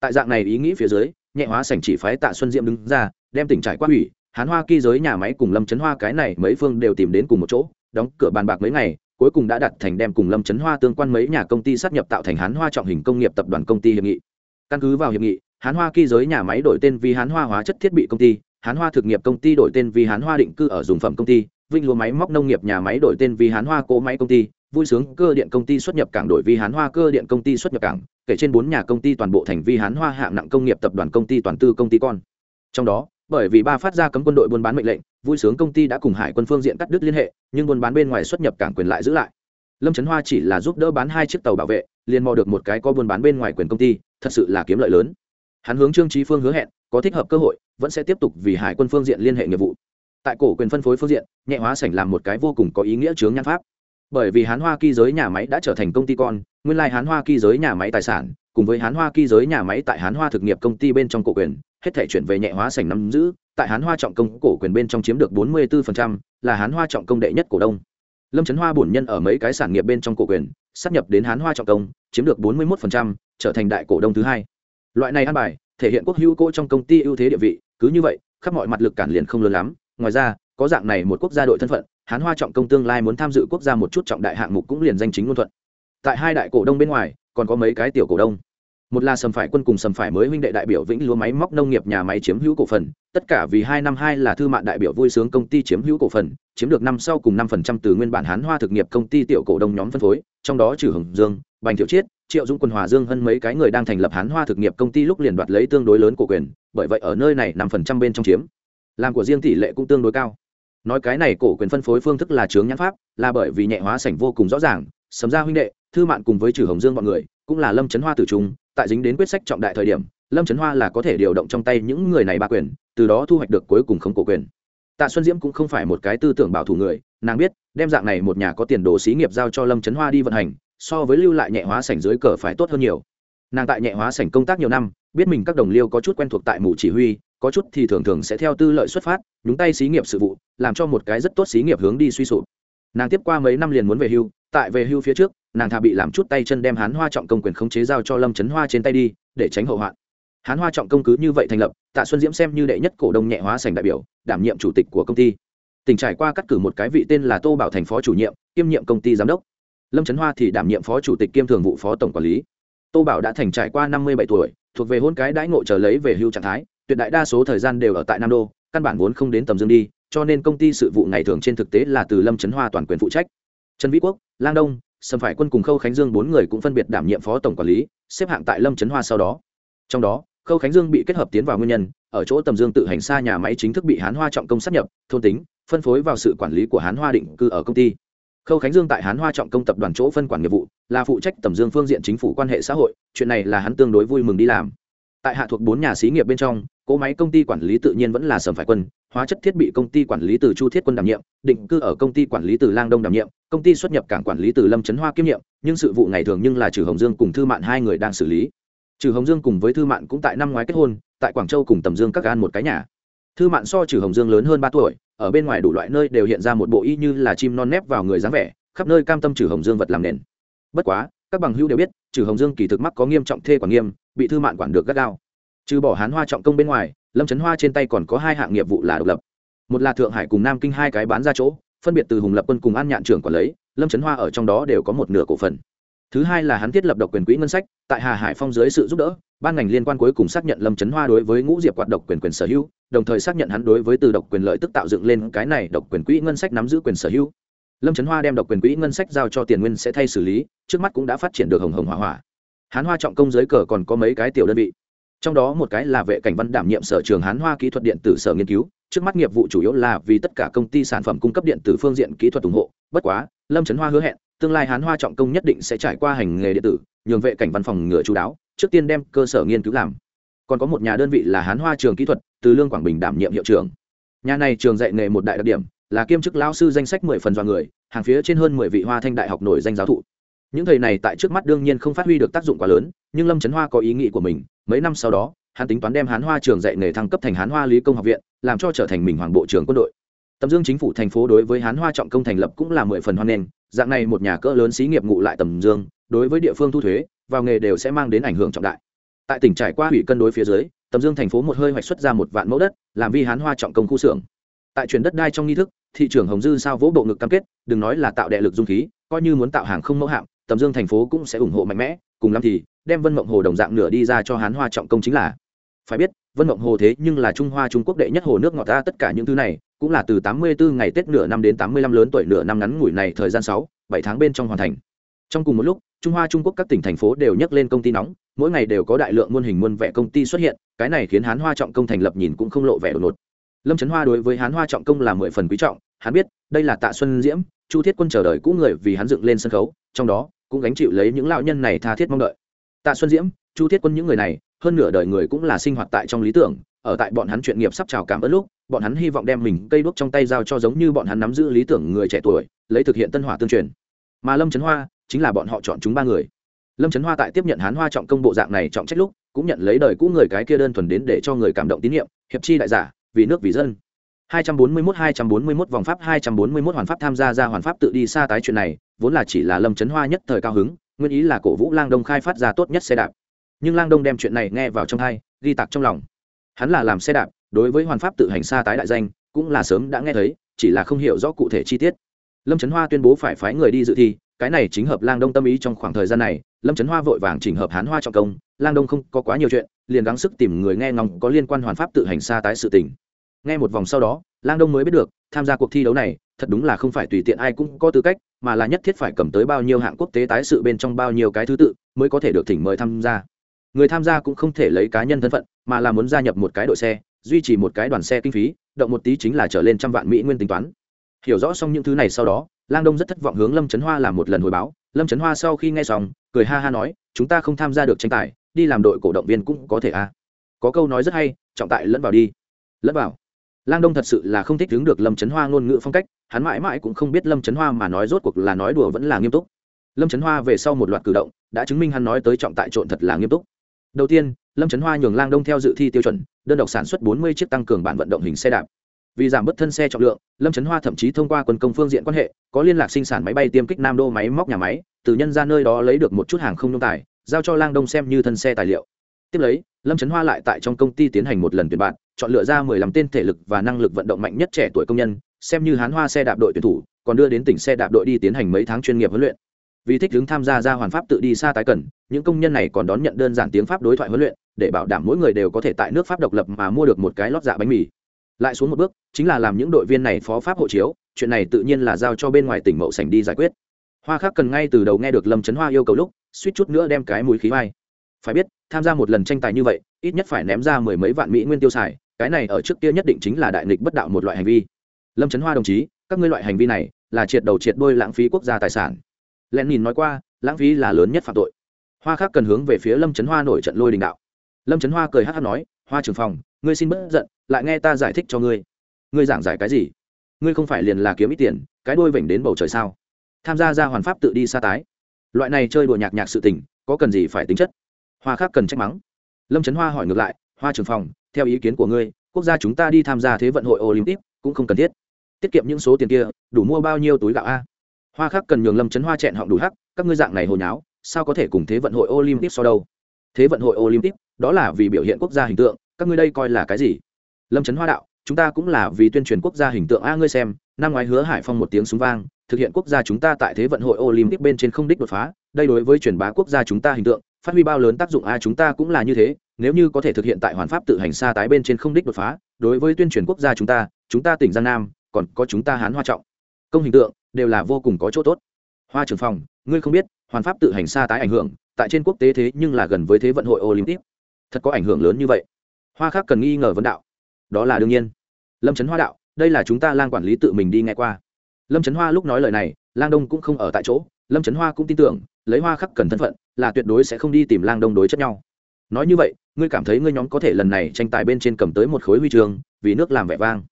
Tại dạng này ý nghĩ phía dưới, nhẹ hóa sảnh chỉ phái tạ xuân diệm đứng ra, đem tỉnh trải qua ủy hán hoa kỳ giới nhà máy cùng lâm trấn hoa cái này mấy phương đều tìm đến cùng một chỗ, đóng cửa bàn bạc mấy ngày, cuối cùng đã đặt thành đem cùng lâm trấn hoa tương quan mấy nhà công ty sát nhập tạo thành hán hoa trọng hình công nghiệp tập đoàn công ty hiệp nghị. Căn cứ vào hiệp nghị, hán hoa kỳ giới nhà máy đổi tên vì hán hoa hóa chất thiết bị công ty hán hoa thực nghiệp công ty đổi tên vì hán hoa định cư ở dùng phẩm công ty, vinh lúa máy móc nông nghiệp nhà máy đổi tên vì hán hoa cỗ máy công ty, vui sướng cơ điện công ty xuất nhập cảng đổi vi hán hoa cơ điện công ty xuất nhập cảng, kể trên bốn nhà công ty toàn bộ thành vi hán hoa hạng nặng công nghiệp tập đoàn công ty toàn tư công ty con. Trong đó, bởi vì ba phát ra cấm quân đội buôn bán mệnh lệnh, vui sướng công ty đã cùng hải quân phương diện cắt đứt liên hệ, nhưng buôn bán bên ngoài xuất nhập cảng quyền lại giữ lại. Lâm trấn hoa chỉ là giúp đỡ bán hai chiếc tàu bảo vệ, liền mò được một cái có buôn bán bên ngoài quyền công ty, thật sự là kiếm lợi lớn. Hắn hướng trương trí phương hứa hẹn có thích hợp cơ hội vẫn sẽ tiếp tục vì hải quân phương diện liên hệ nghiệp vụ. Tại cổ quyền phân phối phương diện nhẹ hóa sảnh làm một cái vô cùng có ý nghĩa chướng nhan pháp. Bởi vì hán hoa kỳ giới nhà máy đã trở thành công ty con nguyên lai hán hoa kỳ giới nhà máy tài sản cùng với hán hoa kỳ giới nhà máy tại hán hoa thực nghiệp công ty bên trong cổ quyền hết thể chuyển về nhẹ hóa sảnh nắm giữ tại hán hoa trọng công cổ quyền bên trong chiếm được bốn mươi 44%, là hán hoa trọng công đệ nhất cổ đông. Lâm trấn hoa bổn nhân ở mấy cái sản nghiệp bên trong cổ quyền sắp nhập đến hán hoa trọng công chiếm được bốn mươi 41%, trở thành đại cổ đông thứ hai. Loại này ăn bài thể hiện quốc hữu cô trong công ty ưu thế địa vị, cứ như vậy, khắp mọi mặt lực cản liền không lớn lắm. Ngoài ra, có dạng này một quốc gia đội thân phận, hán hoa trọng công tương lai muốn tham dự quốc gia một chút trọng đại hạng mục cũng liền danh chính ngôn thuận. Tại hai đại cổ đông bên ngoài, còn có mấy cái tiểu cổ đông một là sầm phải quân cùng sầm phải mới huynh đệ đại biểu vĩnh lúa máy móc nông nghiệp nhà máy chiếm hữu cổ phần, tất cả vì hai năm hai là thư mạng đại biểu vui sướng công ty chiếm hữu cổ phần, chiếm được năm sau cùng năm phần trăm từ nguyên bản hán hoa thực nghiệp công ty tiểu cổ đông nhóm phân phối, trong đó trừ hồng dương, bành thiệu chiết, triệu dũng quân hòa dương hơn mấy cái người đang thành lập hán hoa thực nghiệp công ty lúc liền đoạt lấy tương đối lớn cổ quyền, bởi vậy ở nơi này năm phần trăm bên trong chiếm. Làm của riêng tỷ lệ cũng tương đối cao. Nói cái này cổ quyền phân phối phương thức là chướng nhãn pháp, là bởi vì nhẹ hóa sảnh vô cùng rõ ràng sấm ra huynh đệ, thư mạn cùng với trừ hồng dương bọn người, cũng là lâm chấn hoa tử trung tại dính đến quyết sách trọng đại thời điểm, lâm trấn hoa là có thể điều động trong tay những người này ba quyền, từ đó thu hoạch được cuối cùng không cổ quyền. Tạ xuân diễm cũng không phải một cái tư tưởng bảo thủ người, nàng biết, đem dạng này một nhà có tiền đồ xí nghiệp giao cho lâm trấn hoa đi vận hành, so với lưu lại nhẹ hóa sảnh dưới cờ phải tốt hơn nhiều. Nàng tại nhẹ hóa sảnh công tác nhiều năm, biết mình các đồng liêu có chút quen thuộc tại mù chỉ huy, có chút thì thường thường sẽ theo tư lợi xuất phát, nhúng tay xí nghiệp sự vụ, làm cho một cái rất tốt xí nghiệp hướng đi suy sụp. Nàng tiếp qua mấy năm liền muốn về hưu, tại về hưu phía trước nàng thà bị làm chút tay chân đem hán hoa trọng công quyền khống chế giao cho lâm trấn hoa trên tay đi, để tránh hậu hoạn. Hán hoa trọng công cứ như vậy thành lập, tạ xuân diễm xem như đệ nhất cổ đông nhẹ hóa sành đại biểu, đảm nhiệm chủ tịch của công ty. Tỉnh trải qua cắt cử một cái vị tên là tô bảo thành phó chủ nhiệm, kiêm nhiệm công ty giám đốc. Lâm trấn hoa thì đảm nhiệm phó chủ tịch kiêm thường vụ phó tổng quản lý. Tô bảo đã thành trải qua năm mươi bảy tuổi, thuộc về hôn cái đãi ngộ chờ lấy về hưu trạng thái, tuyệt đại đa số thời gian đều ở tại nam đô, căn bản vốn không đến tầm dương đi, cho nên công ty sự vụ ngày thường trên thực tế là từ lâm trấn hoa toàn quyền phụ trách. Trần vĩ quốc, lang đông sầm phải quân cùng khâu khánh dương bốn người cũng phân biệt đảm nhiệm phó tổng quản lý, xếp hạng tại lâm trấn hoa sau đó. Trong đó, khâu khánh dương bị kết hợp tiến vào nguyên nhân, ở chỗ tầm dương tự hành xa nhà máy chính thức bị hán hoa trọng công sắp nhập, thôn tính, phân phối vào sự quản lý của hán hoa định cư ở công ty. Khâu khánh dương tại hán hoa trọng công tập đoàn chỗ phân quản nghiệp vụ, là phụ trách tầm dương phương diện chính phủ quan hệ xã hội, chuyện này là hắn tương đối vui mừng đi làm. Tại hạ thuộc bốn nhà xí nghiệp bên trong cỗ máy công ty quản lý tự nhiên vẫn là sầm phải quân, hóa chất thiết bị công ty quản lý từ chu thiết quân đảm nhiệm, định cư ở công ty quản lý từ lang đông đảm nhiệm, công ty xuất nhập cảng quản lý từ lâm trấn hoa kiêm nhiệm, nhưng sự vụ ngày thường nhưng là trừ hồng dương cùng thư mạn hai người đang xử lý. Trừ hồng dương cùng với thư mạn cũng tại năm ngoái kết hôn, tại quảng châu cùng tầm dương các gan một cái nhà. Thư mạn so trừ hồng dương lớn hơn ba tuổi, ở bên ngoài đủ loại nơi đều hiện ra một bộ y như là chim non nép vào người dáng vẻ, khắp nơi cam tâm trừ hồng dương vật làm nền. Bất quá, các bằng hữu đều biết trừ hồng dương kỳ thực mắc có nghiêm trọng thê quản nghiêm, bị thư mạn quản được gắt gao trừ bỏ hán hoa trọng công bên ngoài, lâm trấn hoa trên tay còn có hai hạng nghiệp vụ là độc lập. Một là thượng hải cùng nam kinh hai cái bán ra chỗ, phân biệt từ hùng lập quân cùng an nhạn trưởng quản lấy, lâm trấn hoa ở trong đó đều có một nửa cổ phần. Thứ hai là hắn thiết lập độc quyền quỹ ngân sách, tại hà hải phong dưới sự giúp đỡ, ban ngành liên quan cuối cùng xác nhận lâm trấn hoa đối với ngũ diệp quạt độc quyền quyền sở hữu, đồng thời xác nhận hắn đối với từ độc quyền lợi tức tạo dựng lên cái này độc quyền quỹ ngân sách nắm giữ quyền sở hữu. Lâm trấn hoa đem độc quyền quỹ ngân sách giao cho tiền nguyên sẽ thay xử lý, trước mắt cũng đã phát triển được hồng hồng hỏa hỏa. Hán hoa trọng công dưới cờ còn có mấy cái tiểu đơn vị trong đó một cái là vệ cảnh văn đảm nhiệm sở trường hán hoa kỹ thuật điện tử sở nghiên cứu, trước mắt nghiệp vụ chủ yếu là vì tất cả công ty sản phẩm cung cấp điện tử phương diện kỹ thuật ủng hộ. Bất quá, lâm trấn hoa hứa hẹn, tương lai hán hoa trọng công nhất định sẽ trải qua hành nghề điện tử, nhường vệ cảnh văn phòng ngựa chú đáo, trước tiên đem cơ sở nghiên cứu làm. Còn có một nhà đơn vị là hán hoa trường kỹ thuật, từ lương quảng bình đảm nhiệm hiệu trưởng. Nhà này trường dạy nghề một đại đặc điểm, là kiêm chức lao sư danh sách mười phần dọa người, hàng phía trên hơn mười vị hoa thanh đại học nổi danh giáo thụ. Những thầy này tại trước mắt đương nhiên không phát huy được tác dụng quá lớn, nhưng lâm trấn hoa có ý nghĩ của mình mấy năm sau đó, hắn tính toán đem hán hoa trường dạy nghề thăng cấp thành hán hoa lý công học viện, làm cho trở thành mình hoàng bộ trưởng quân đội. Tầm dương chính phủ thành phố đối với hán hoa trọng công thành lập cũng là mười phần hoan nghênh, dạng này một nhà cỡ lớn xí nghiệp ngụ lại tầm dương, đối với địa phương thu thuế, vào nghề đều sẽ mang đến ảnh hưởng trọng đại. Tại tỉnh trải qua hủy cân đối phía dưới, tầm dương thành phố một hơi hoạch xuất ra một vạn mẫu đất, làm vi hán hoa trọng công khu xưởng. Tại chuyển đất đai trong nghi thức, thị trưởng hồng dư sao vỗ bộ ngực cam kết, đừng nói là tạo đệ lực dung khí, coi như muốn tạo hàng không mẫu hạm tầm dương thành phố cũng sẽ ủng hộ mạnh mẽ, cùng lắm thì đem vân mộng hồ đồng dạng nửa đi ra cho hán hoa trọng công chính là. Phải biết, vân mộng hồ thế nhưng là trung hoa trung quốc đệ nhất hồ nước ngọt ta, tất cả những thứ này cũng là từ tám mươi bốn ngày tết nửa năm đến tám mươi lăm lớn tuổi nửa năm ngắn ngủi này thời gian sáu, bảy tháng bên trong hoàn thành. Trong cùng một lúc, trung hoa trung quốc các tỉnh thành phố đều nhắc lên công ty nóng, mỗi ngày đều có đại lượng muôn hình muôn vẻ công ty xuất hiện, cái này khiến hán hoa trọng công thành lập nhìn cũng không lộ vẻ đột ngột. Lâm trấn hoa đối với hán hoa trọng công là mười phần quý trọng, hắn biết, đây là tạ xuân diễm, chu thiết quân chờ đợi cũ người vì hắn dựng lên sân khấu, trong đó cũng gánh chịu lấy những lão nhân này tha thiết mong đợi. Tạ xuân diễm, chu thiết quân những người này, hơn nửa đời người cũng là sinh hoạt tại trong lý tưởng, ở tại bọn hắn chuyện nghiệp sắp chào cảm ơn lúc, bọn hắn hy vọng đem mình cây đuốc trong tay giao cho giống như bọn hắn nắm giữ lý tưởng người trẻ tuổi, lấy thực hiện tân hỏa tương truyền. Mà lâm trấn hoa chính là bọn họ chọn chúng ba người. Lâm trấn hoa tại tiếp nhận hán hoa trọng công bộ dạng này trọng trách lúc, cũng nhận lấy đời cũ người cái kia đơn thuần đến để cho người cảm động tín nhiệm, hiệp chi đại giả, vì nước vì dân. 241 241 vòng pháp 241 hoàn pháp tham gia ra hoàn pháp tự đi xa tái chuyện này vốn là chỉ là lâm chấn hoa nhất thời cao hứng nguyên ý là cổ vũ lang đông khai phát ra tốt nhất xe đạp. Nhưng lang đông đem chuyện này nghe vào trong tai, ghi tạc trong lòng. Hắn là làm xe đạp đối với hoàn pháp tự hành xa tái đại danh cũng là sớm đã nghe thấy chỉ là không hiểu rõ cụ thể chi tiết. Lâm trấn hoa tuyên bố phải phái người đi dự thi cái này chính hợp lang đông tâm ý trong khoảng thời gian này lâm trấn hoa vội vàng chỉnh hợp hán hoa trọng công lang đông không có quá nhiều chuyện liền gắng sức tìm người nghe ngóng có liên quan hoàn pháp tự hành xa tái sự tình nghe một vòng sau đó, lang đông mới biết được, tham gia cuộc thi đấu này, thật đúng là không phải tùy tiện ai cũng có tư cách, mà là nhất thiết phải cầm tới bao nhiêu hạng quốc tế tái sự bên trong bao nhiêu cái thứ tự, mới có thể được thỉnh mời tham gia. Người tham gia cũng không thể lấy cá nhân thân phận, mà là muốn gia nhập một cái đội xe, duy trì một cái đoàn xe kinh phí, động một tí chính là trở lên trăm vạn mỹ nguyên tính toán. Hiểu rõ xong những thứ này sau đó, lang đông rất thất vọng hướng lâm trấn hoa làm một lần hồi báo. Lâm trấn hoa sau khi nghe xong, cười ha ha nói, chúng ta không tham gia được tranh tài, đi làm đội cổ động viên cũng có thể à. Có câu nói rất hay, trọng tại lẫn vào đi. Lẫn vào lang đông thật sự là không thích đứng được lâm trấn hoa ngôn ngữ phong cách, hắn mãi mãi cũng không biết lâm trấn hoa mà nói rốt cuộc là nói đùa vẫn là nghiêm túc. Lâm trấn hoa về sau một loạt cử động, đã chứng minh hắn nói tới trọng tại trộn thật là nghiêm túc. Đầu tiên, lâm trấn hoa nhường lang đông theo dự thi tiêu chuẩn, đơn độc sản xuất bốn mươi chiếc tăng cường bản vận động hình xe đạp. Vì giảm bớt thân xe trọng lượng, lâm trấn hoa thậm chí thông qua quân công phương diện quan hệ, có liên lạc sinh sản máy bay tiêm kích nam đô máy móc nhà máy, từ nhân ra nơi đó lấy được một chút hàng không nông tài, giao cho lang đông xem như thân xe tài liệu tiếp lấy, lâm trấn hoa lại tại trong công ty tiến hành một lần tuyển bạn, chọn lựa ra mười lăm tên thể lực và năng lực vận động mạnh nhất trẻ tuổi công nhân, xem như hán hoa xe đạp đội tuyển thủ, còn đưa đến tỉnh xe đạp đội đi tiến hành mấy tháng chuyên nghiệp huấn luyện. Vì thích đứng tham gia ra hoàn pháp tự đi xa tái cần, những công nhân này còn đón nhận đơn giản tiếng pháp đối thoại huấn luyện, để bảo đảm mỗi người đều có thể tại nước pháp độc lập mà mua được một cái lót dạ bánh mì. Lại xuống một bước, chính là làm những đội viên này phó pháp hộ chiếu, chuyện này tự nhiên là giao cho bên ngoài tỉnh mậu sành đi giải quyết. Hoa khác cần ngay từ đầu nghe được lâm trấn hoa yêu cầu lúc, suýt chút nữa đem cái mùi khí vai phải biết, tham gia một lần tranh tài như vậy, ít nhất phải ném ra mười mấy vạn mỹ nguyên tiêu xài, cái này ở trước kia nhất định chính là đại nghịch bất đạo một loại hành vi. Lâm trấn hoa đồng chí, các ngươi loại hành vi này là triệt đầu triệt đôi lãng phí quốc gia tài sản. Len nhìn nói qua, lãng phí là lớn nhất phạm tội. Hoa khác cần hướng về phía lâm trấn hoa nổi trận lôi đình đạo. Lâm trấn hoa cười hát hát nói, hoa trưởng phòng, ngươi xin bất giận, lại nghe ta giải thích cho ngươi. Ngươi giảng giải cái gì? Ngươi không phải liền là kiếm ít tiền, cái đôi vểnh đến bầu trời sao? Tham gia ra hoàn pháp tự đi xa tái. Loại này chơi đùa nhạc nhạc sự tình, có cần gì phải tính chất? Hoa khác cần trách mắng. Lâm trấn hoa hỏi ngược lại, hoa trưởng phòng, theo ý kiến của ngươi, quốc gia chúng ta đi tham gia thế vận hội olympic cũng không cần thiết. Tiết kiệm những số tiền kia, đủ mua bao nhiêu túi gạo a? Hoa khác cần nhường lâm trấn hoa chẹn họng đủ hắc, các ngươi dạng này hồi nháo, sao có thể cùng thế vận hội olympic so đâu? Thế vận hội olympic, đó là vì biểu hiện quốc gia hình tượng, các ngươi đây coi là cái gì? Lâm trấn hoa đạo, chúng ta cũng là vì tuyên truyền quốc gia hình tượng a, ngươi xem, năm ngoái hứa hải phong một tiếng súng vang, thực hiện quốc gia chúng ta tại thế vận hội olympic bên trên không đích đột phá, đây đối với truyền bá quốc gia chúng ta hình tượng phát huy bao lớn tác dụng a, chúng ta cũng là như thế, nếu như có thể thực hiện tại hoàn pháp tự hành xa tái bên trên không đích đột phá, đối với tuyên truyền quốc gia chúng ta chúng ta tỉnh giang nam, còn có chúng ta hán hoa trọng, công hình tượng, đều là vô cùng có chỗ tốt. Hoa trưởng phòng, ngươi không biết, hoàn pháp tự hành xa tái ảnh hưởng, tại trên quốc tế thế nhưng là gần với thế vận hội olympic. Thật có ảnh hưởng lớn như vậy. Hoa khác cần nghi ngờ vấn đạo. Đó là đương nhiên. Lâm trấn hoa đạo, đây là chúng ta lang quản lý tự mình đi ngay qua. Lâm trấn hoa lúc nói lời này, lang đông cũng không ở tại chỗ, lâm trấn hoa cũng tin tưởng, lấy hoa khắc cần thân phận là tuyệt đối sẽ không đi tìm lang đông đối chất nhau. Nói như vậy, ngươi cảm thấy ngươi nhóm có thể lần này tranh tài bên trên cầm tới một khối huy trường vì nước làm vẻ vang.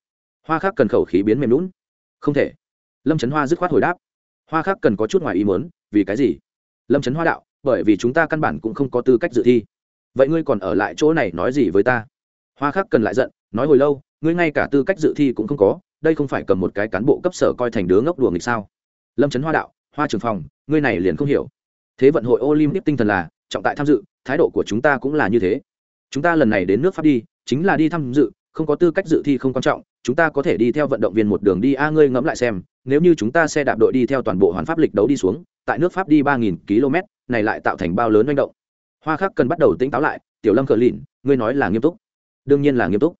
Hoa khắc cần khẩu khí biến mềm lún không thể. Lâm trấn hoa dứt khoát hồi đáp. Hoa khắc cần có chút ngoài ý muốn, vì cái gì? Lâm trấn hoa đạo, bởi vì chúng ta căn bản cũng không có tư cách dự thi. Vậy ngươi còn ở lại chỗ này nói gì với ta? Hoa khắc cần lại giận, nói hồi lâu, ngươi ngay cả tư cách dự thi cũng không có, đây không phải cầm một cái cán bộ cấp sở coi thành đứa ngốc đùa nghịch sao? Lâm trấn hoa đạo, hoa trường phòng, ngươi này liền không hiểu thế vận hội olympic tinh thần là, trọng tại tham dự, thái độ của chúng ta cũng là như thế. Chúng ta lần này đến nước pháp đi, chính là đi tham dự, không có tư cách dự thi không quan trọng, chúng ta có thể đi theo vận động viên một đường đi. A, ngươi ngẫm lại xem, nếu như chúng ta xe đạp đội đi theo toàn bộ hoàn pháp lịch đấu đi xuống, tại nước pháp đi ba nghìn km, này lại tạo thành bao lớn manh động. Hoa khác cần bắt đầu tỉnh táo lại, tiểu lâm cờ lìn ngươi nói là nghiêm túc. Đương nhiên là nghiêm túc.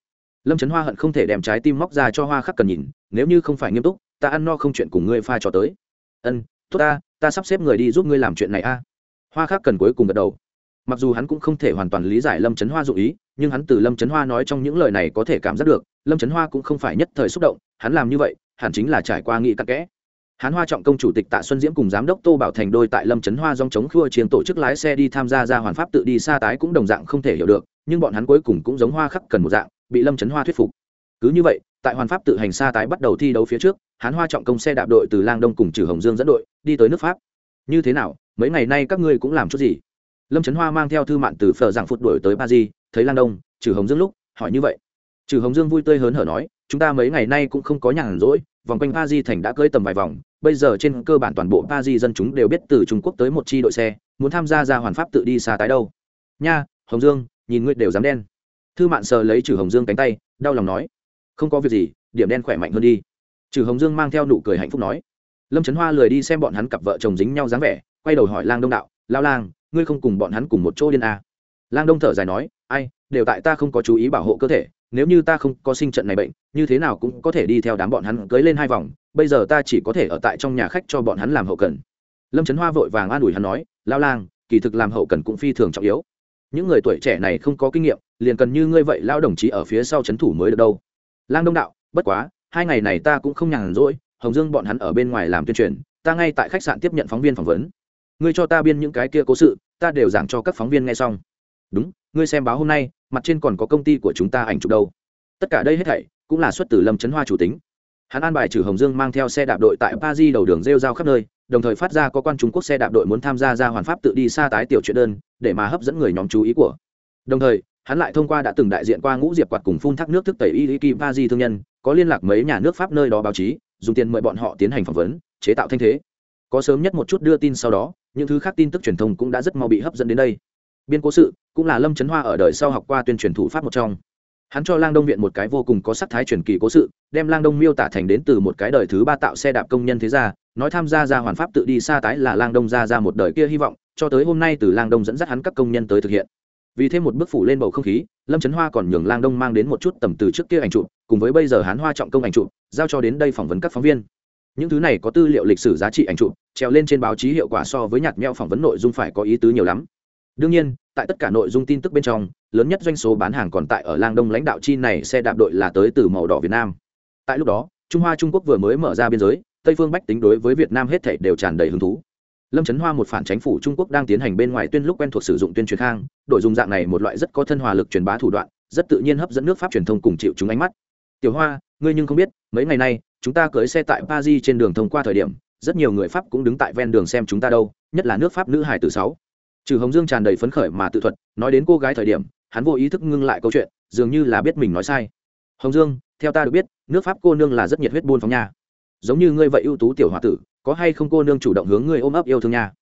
Lâm trấn hoa hận không thể đem trái tim móc ra cho hoa khắc cần nhìn, nếu như không phải nghiêm túc, ta ăn no không chuyện cùng ngươi pha trò tới. Ân, tốt ta ta sắp xếp người đi giúp ngươi làm chuyện này a. Hoa khắc cần cuối cùng gật đầu. Mặc dù hắn cũng không thể hoàn toàn lý giải lâm trấn hoa dụ ý, nhưng hắn từ lâm trấn hoa nói trong những lời này có thể cảm giác được, lâm trấn hoa cũng không phải nhất thời xúc động, hắn làm như vậy, hẳn chính là trải qua nghị cặn kẽ. Hắn hoa trọng công chủ tịch tạ xuân diễm cùng giám đốc tô bảo thành đôi tại lâm trấn hoa dòng chống khua chiến tổ chức lái xe đi tham gia ra hoàn pháp tự đi xa tái cũng đồng dạng không thể hiểu được, nhưng bọn hắn cuối cùng cũng giống hoa khắc cần một dạng, bị lâm trấn hoa thuyết phục. Cứ như vậy, tại hoàn pháp tự hành xa tái bắt đầu thi đấu phía trước hắn hoa trọng công xe đạp đội từ lang đông cùng trừ hồng dương dẫn đội đi tới nước pháp. Như thế nào, mấy ngày nay các ngươi cũng làm chút gì? Lâm trấn hoa mang theo thư mạn từ phở giảng phút đuổi tới paris, thấy lang đông trừ hồng dương lúc, hỏi như vậy. Trừ hồng dương vui tươi hớn hở nói, chúng ta mấy ngày nay cũng không có nhàn rỗi, vòng quanh paris thành đã cơi tầm vài vòng, bây giờ trên cơ bản toàn bộ paris dân chúng đều biết từ trung quốc tới một chi đội xe, muốn tham gia ra hoàn pháp tự đi xa tái đâu. Nha, hồng dương, nhìn ngươi đều dám đen. Thư mạn sờ lấy trừ hồng dương cánh tay, đau lòng nói, không có việc gì, điểm đen khỏe mạnh hơn đi. Trừ hồng dương mang theo nụ cười hạnh phúc nói lâm trấn hoa lười đi xem bọn hắn cặp vợ chồng dính nhau dáng vẻ, quay đầu hỏi lang đông đạo lao lang, ngươi không cùng bọn hắn cùng một chỗ điên à. lang đông thở dài nói, ai, đều tại ta không có chú ý bảo hộ cơ thể, nếu như ta không có sinh trận này bệnh, như thế nào cũng có thể đi theo đám bọn hắn cưới lên hai vòng, bây giờ ta chỉ có thể ở tại trong nhà khách cho bọn hắn làm hậu cần. Lâm trấn hoa vội vàng an ủi hắn nói lao lang, kỳ thực làm hậu cần cũng phi thường trọng yếu. Những người tuổi trẻ này không có kinh nghiệm, liền cần như ngươi vậy lao đồng chí ở phía sau c h ấ n thủ mới được đâu. Lang đông đạo, bất quá, hai ngày này ta cũng không nhàn rỗi hồng dương bọn hắn ở bên ngoài làm tuyên truyền, ta ngay tại khách sạn tiếp nhận phóng viên phỏng vấn. Ngươi cho ta biên những cái kia cố sự, ta đều giảng cho các phóng viên nghe xong. Đúng, ngươi xem báo hôm nay, mặt trên còn có công ty của chúng ta ảnh chụp đâu. Tất cả đây hết thảy, cũng là xuất từ lâm trấn hoa chủ tính. Hắn an bài trừ hồng dương mang theo xe đạp đội tại pa di đầu đường rêu rao khắp nơi, đồng thời phát ra có quan trung quốc xe đạp đội muốn tham gia ra hoàn pháp tự đi xa tái tiểu chuyện đơn, để mà hấp dẫn người nhóm chú ý của. Đồng thời, hắn lại thông qua đã từng đại diện qua ngũ diệp quạt cùng phun thác nước thức tẩy y ki pa di thương nhân, có liên lạc mấy nhà nước pháp nơi đó báo chí dùng tiền mời bọn họ tiến hành phỏng vấn, chế tạo thanh thế. Có sớm nhất một chút đưa tin sau đó, những thứ khác tin tức truyền thông cũng đã rất mau bị hấp dẫn đến đây. Biên cố sự, cũng là lâm trấn hoa ở đời sau học qua tuyên truyền thủ pháp một trong. Hắn cho lang đông viện một cái vô cùng có sắc thái truyền kỳ cố sự, đem lang đông miêu tả thành đến từ một cái đời thứ ba tạo xe đạp công nhân thế gia, nói tham gia ra hoàn pháp tự đi xa tái là lang đông ra ra một đời kia hy vọng, cho tới hôm nay từ lang đông dẫn dắt hắn các công nhân tới thực hiện vì thêm một bước phủ lên bầu không khí, lâm trấn hoa còn nhường lang đông mang đến một chút tầm từ trước kia ảnh chụp, cùng với bây giờ Hán hoa trọng công ảnh chụp, giao cho đến đây phỏng vấn các phóng viên. Những thứ này có tư liệu lịch sử giá trị ảnh chụp, treo lên trên báo chí hiệu quả so với nhạt meo phỏng vấn nội dung phải có ý tứ nhiều lắm. Đương nhiên, tại tất cả nội dung tin tức bên trong, lớn nhất doanh số bán hàng còn tại ở lang đông lãnh đạo chi này xe đạp đội là tới từ màu đỏ việt nam. Tại lúc đó, trung hoa trung quốc vừa mới mở ra biên giới, tây phương bách tính đối với việt nam hết thảy đều tràn đầy hứng thú lâm trấn hoa một phản chính phủ trung quốc đang tiến hành bên ngoài tuyên lúc quen thuộc sử dụng tuyên truyền khang, đổi dùng dạng này một loại rất có thân hòa lực truyền bá thủ đoạn, rất tự nhiên hấp dẫn nước pháp truyền thông cùng chịu chúng ánh mắt. Tiểu hoa, ngươi nhưng không biết, mấy ngày nay, chúng ta cưới xe tại paris trên đường thông qua thời điểm, rất nhiều người pháp cũng đứng tại ven đường xem chúng ta đâu, nhất là nước pháp nữ hải từ sáu. Trừ hồng dương tràn đầy phấn khởi mà tự thuật, nói đến cô gái thời điểm, hắn vô ý thức ngưng lại câu chuyện, dường như là biết mình nói sai. Hồng dương, theo ta được biết, nước pháp cô nương là rất nhiệt huyết buôn phóng nha. Giống như ngươi vậy ưu tú tiểu h o a tử có hay không cô nương chủ động hướng ngươi ôm ấp yêu thương nha?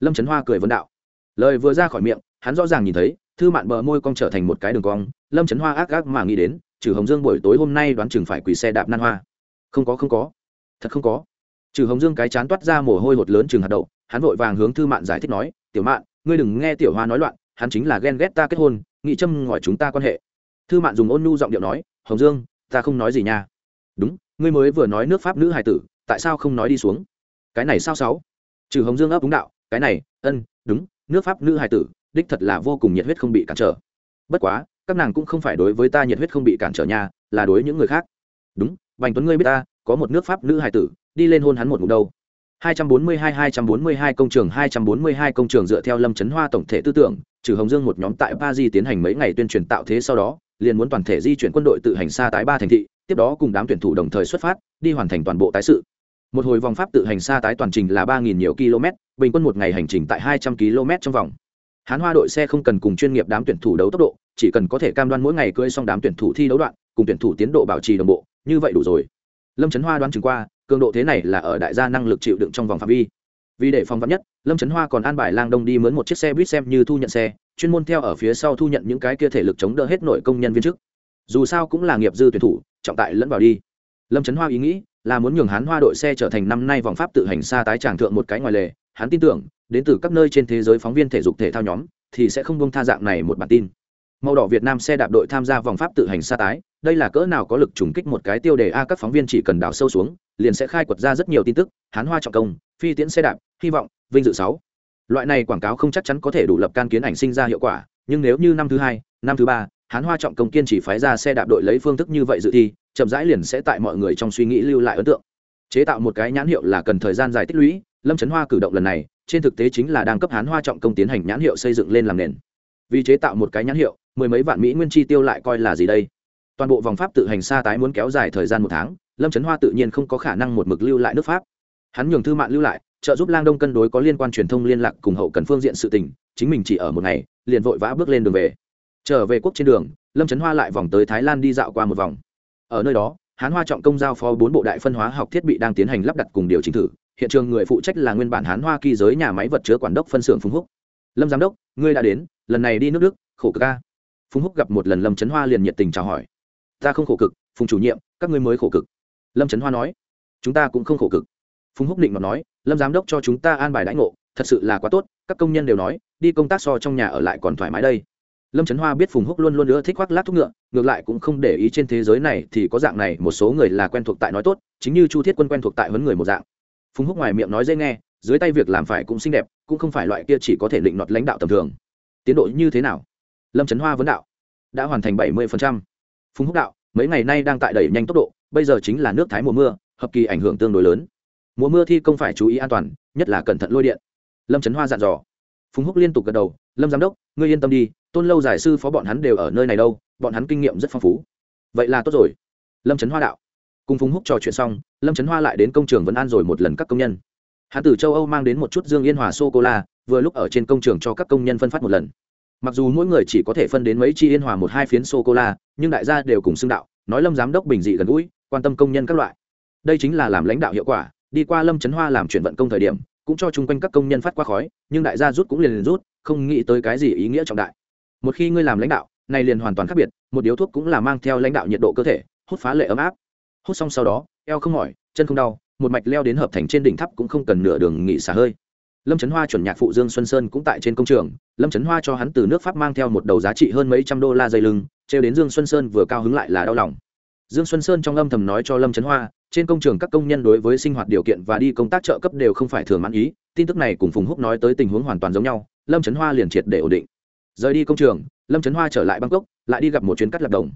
Lâm trấn hoa cười vấn đạo. Lời vừa ra khỏi miệng, hắn rõ ràng nhìn thấy, thư mạn bờ môi cong trở thành một cái đường cong. Lâm trấn hoa ác ác mà nghĩ đến, trừ hồng dương buổi tối hôm nay đoán chừng phải quỳ xe đạp nan hoa. Không có không có. Thật không có. Trừ hồng dương cái chán toát ra mồ hôi hột lớn chừng hạt đậu, hắn vội vàng hướng thư mạn giải thích nói, tiểu mạn, ngươi đừng nghe tiểu hoa nói loạn, hắn chính là ghen ghét ta kết hôn, nghị châm ngòi chúng ta quan hệ. Thư mạn dùng ôn nhu giọng điệu nói, hồng dương, ta không nói gì nha. Đúng, ngươi mới vừa nói nước pháp nữ hài tử, tại sao không nói đi xuống? Cái này sao sáu? Trừ hồng dương ấp đúng đạo cái này ân đúng nước pháp nữ hài tử đích thật là vô cùng nhiệt huyết không bị cản trở. Bất quá các nàng cũng không phải đối với ta nhiệt huyết không bị cản trở nha là đối những người khác. Đúng vành tuấn ngươi biết ta có một nước pháp nữ hài tử đi lên hôn hắn một ngủ đâu. 242-242 công trường 242 công trường dựa theo Lâm Chấn Hoa tổng thể tư tưởng, trừ Hồng Dương một nhóm tại Paris tiến hành mấy ngày tuyên truyền tạo thế sau đó, liền muốn toàn thể di chuyển quân đội tự hành xa tái ba thành thị, tiếp đó cùng đám tuyển thủ đồng thời xuất phát, đi hoàn thành toàn bộ tái sự. Một hồi vòng pháp tự hành xa tái toàn trình là ba nghìn nhiều km, bình quân một ngày hành trình tại 200 km trong vòng. Hán Hoa đội xe không cần cùng chuyên nghiệp đám tuyển thủ đấu tốc độ, chỉ cần có thể cam đoan mỗi ngày cưỡi xong đám tuyển thủ thi đấu đoạn, cùng tuyển thủ tiến độ bảo trì đồng bộ, như vậy đủ rồi. Lâm Trấn Hoa đoán chừng qua, cường độ thế này là ở đại gia năng lực chịu đựng trong vòng phạm vi vì để phòng vắn nhất lâm trấn hoa còn an bài lang đông đi mướn một chiếc xe buýt xem như thu nhận xe chuyên môn theo ở phía sau thu nhận những cái kia thể lực chống đỡ hết nội công nhân viên chức dù sao cũng là nghiệp dư tuyển thủ trọng tại lẫn vào đi lâm trấn hoa ý nghĩ là muốn nhường hắn hoa đội xe trở thành năm nay vòng pháp tự hành xa tái tràng thượng một cái ngoài lề. Hắn tin tưởng, đến từ các nơi trên thế giới phóng viên thể dục thể thao nhóm, thì sẽ không bông tha dạng này một bản tin. Màu đỏ việt nam xe đạp đội tham gia vòng pháp tự hành xa tái, đây là cỡ nào có lực trùng kích một cái tiêu đề a, các phóng viên chỉ cần đào sâu xuống, liền sẽ khai quật ra rất nhiều tin tức, hán hoa trọng công, phi tiễn xe đạp, hy vọng, vinh dự sáu. Loại này quảng cáo không chắc chắn có thể đủ lập can kiến ảnh sinh ra hiệu quả, nhưng nếu như năm thứ hai, năm thứ ba, hán hoa trọng công kiên chỉ phái ra xe đạp đội lấy phương thức như vậy dự thi chậm rãi liền sẽ tại mọi người trong suy nghĩ lưu lại ấn tượng. Chế tạo một cái nhãn hiệu là cần thời gian dài tích lũy, lâm trấn hoa cử động lần này, trên thực tế chính là đang cấp hán hoa trọng công tiến hành nhãn hiệu xây dựng lên làm nền. Vì chế tạo một cái nhãn hiệu, mười mấy vạn mỹ nguyên chi tiêu lại coi là gì đây? Toàn bộ vòng pháp tự hành xa tái muốn kéo dài thời gian một tháng, lâm trấn hoa tự nhiên không có khả năng một mực lưu lại nước pháp. Hắn nhường thư mạng lưu lại, trợ giúp lang đông cân đối có liên quan truyền thông liên lạc cùng hậu cần phương diện sự tình, chính mình chỉ ở một ngày, liền vội vã bước lên đường về. Trở về quốc trên đường, lâm trấn hoa lại vòng tới thái lan đi dạo qua một vòng ở nơi đó, hán hoa trọng công giao phó bốn bộ đại phân hóa học thiết bị đang tiến hành lắp đặt cùng điều chỉnh thử. Hiện trường người phụ trách là nguyên bản hán hoa kỳ giới nhà máy vật chứa quản đốc phân xưởng phùng húc. Lâm giám đốc, ngươi đã đến, lần này đi nước đức, khổ cực ca phùng húc gặp một lần lâm trấn hoa liền nhiệt tình chào hỏi. Ta không khổ cực, phùng chủ nhiệm, các ngươi mới khổ cực. Lâm trấn hoa nói. Chúng ta cũng không khổ cực. Phùng húc định mà nói. Lâm giám đốc cho chúng ta an bài đãi ngộ, thật sự là quá tốt, các công nhân đều nói, đi công tác so trong nhà ở lại còn thoải mái đây lâm trấn hoa biết phùng húc luôn luôn nữa thích khoác lát thuốc ngựa, ngược lại cũng không để ý trên thế giới này thì có dạng này, một số người là quen thuộc tại nói tốt, chính như chu thiết quân quen thuộc tại huấn người một dạng. Phùng húc ngoài miệng nói dễ nghe, dưới tay việc làm phải cũng xinh đẹp, cũng không phải loại kia chỉ có thể định đoạt lãnh đạo tầm thường. Tiến độ như thế nào? Lâm trấn hoa vấn đạo. Đã hoàn thành bảy mươi phùng húc đạo, mấy ngày nay đang tại đẩy nhanh tốc độ, bây giờ chính là nước thái mùa mưa, hợp kỳ ảnh hưởng tương đối lớn. Mùa mưa thi công phải chú ý an toàn, nhất là cẩn thận lôi điện. Lâm trấn hoa dặn dò. Phùng húc liên tục gật đầu, lâm giám đốc, ngươi yên tâm đi tôn lâu giải sư phó bọn hắn đều ở nơi này đâu, bọn hắn kinh nghiệm rất phong phú. Vậy là tốt rồi. Lâm trấn hoa đạo. Cùng phùng húc trò chuyện xong, lâm trấn hoa lại đến công trường vân an rồi một lần các công nhân. Hắn từ châu âu mang đến một chút dương yên hòa sô cô la vừa lúc ở trên công trường cho các công nhân phân phát một lần. Mặc dù mỗi người chỉ có thể phân đến mấy chi yên hòa một hai phiến sô cô la nhưng đại gia đều cùng xưng đạo, nói lâm giám đốc bình dị gần gũi, quan tâm công nhân các loại. Đây chính là làm lãnh đạo hiệu quả, đi qua lâm trấn hoa làm chuyển vận công thời điểm, cũng cho chung quanh các công nhân phát qua khói, nhưng đại gia rút cũng liền liền rút, không nghĩ tới cái gì ý nghĩa trọng đại một khi ngươi làm lãnh đạo, này liền hoàn toàn khác biệt, một điếu thuốc cũng là mang theo lãnh đạo nhiệt độ cơ thể, hút phá lệ ấm áp. Hút xong sau đó, eo không mỏi, chân không đau, một mạch leo đến hợp thành trên đỉnh tháp cũng không cần nửa đường nghỉ xả hơi. Lâm trấn hoa chuẩn nhạc phụ dương xuân sơn cũng tại trên công trường, lâm trấn hoa cho hắn từ nước pháp mang theo một đầu giá trị hơn mấy trăm đô la dây lưng, trêu đến dương xuân sơn vừa cao hứng lại là đau lòng. Dương xuân sơn trong âm thầm nói cho lâm trấn hoa, trên công trường các công nhân đối với sinh hoạt điều kiện và đi công tác trợ cấp đều không phải thường mãn ý, tin tức này cùng phùng húc nói tới tình huống hoàn toàn giống nhau, lâm trấn hoa liền triệt để ổn định rời đi công trường, lâm trấn hoa trở lại bangkok, lại đi gặp một chuyến cắt lạp đồng.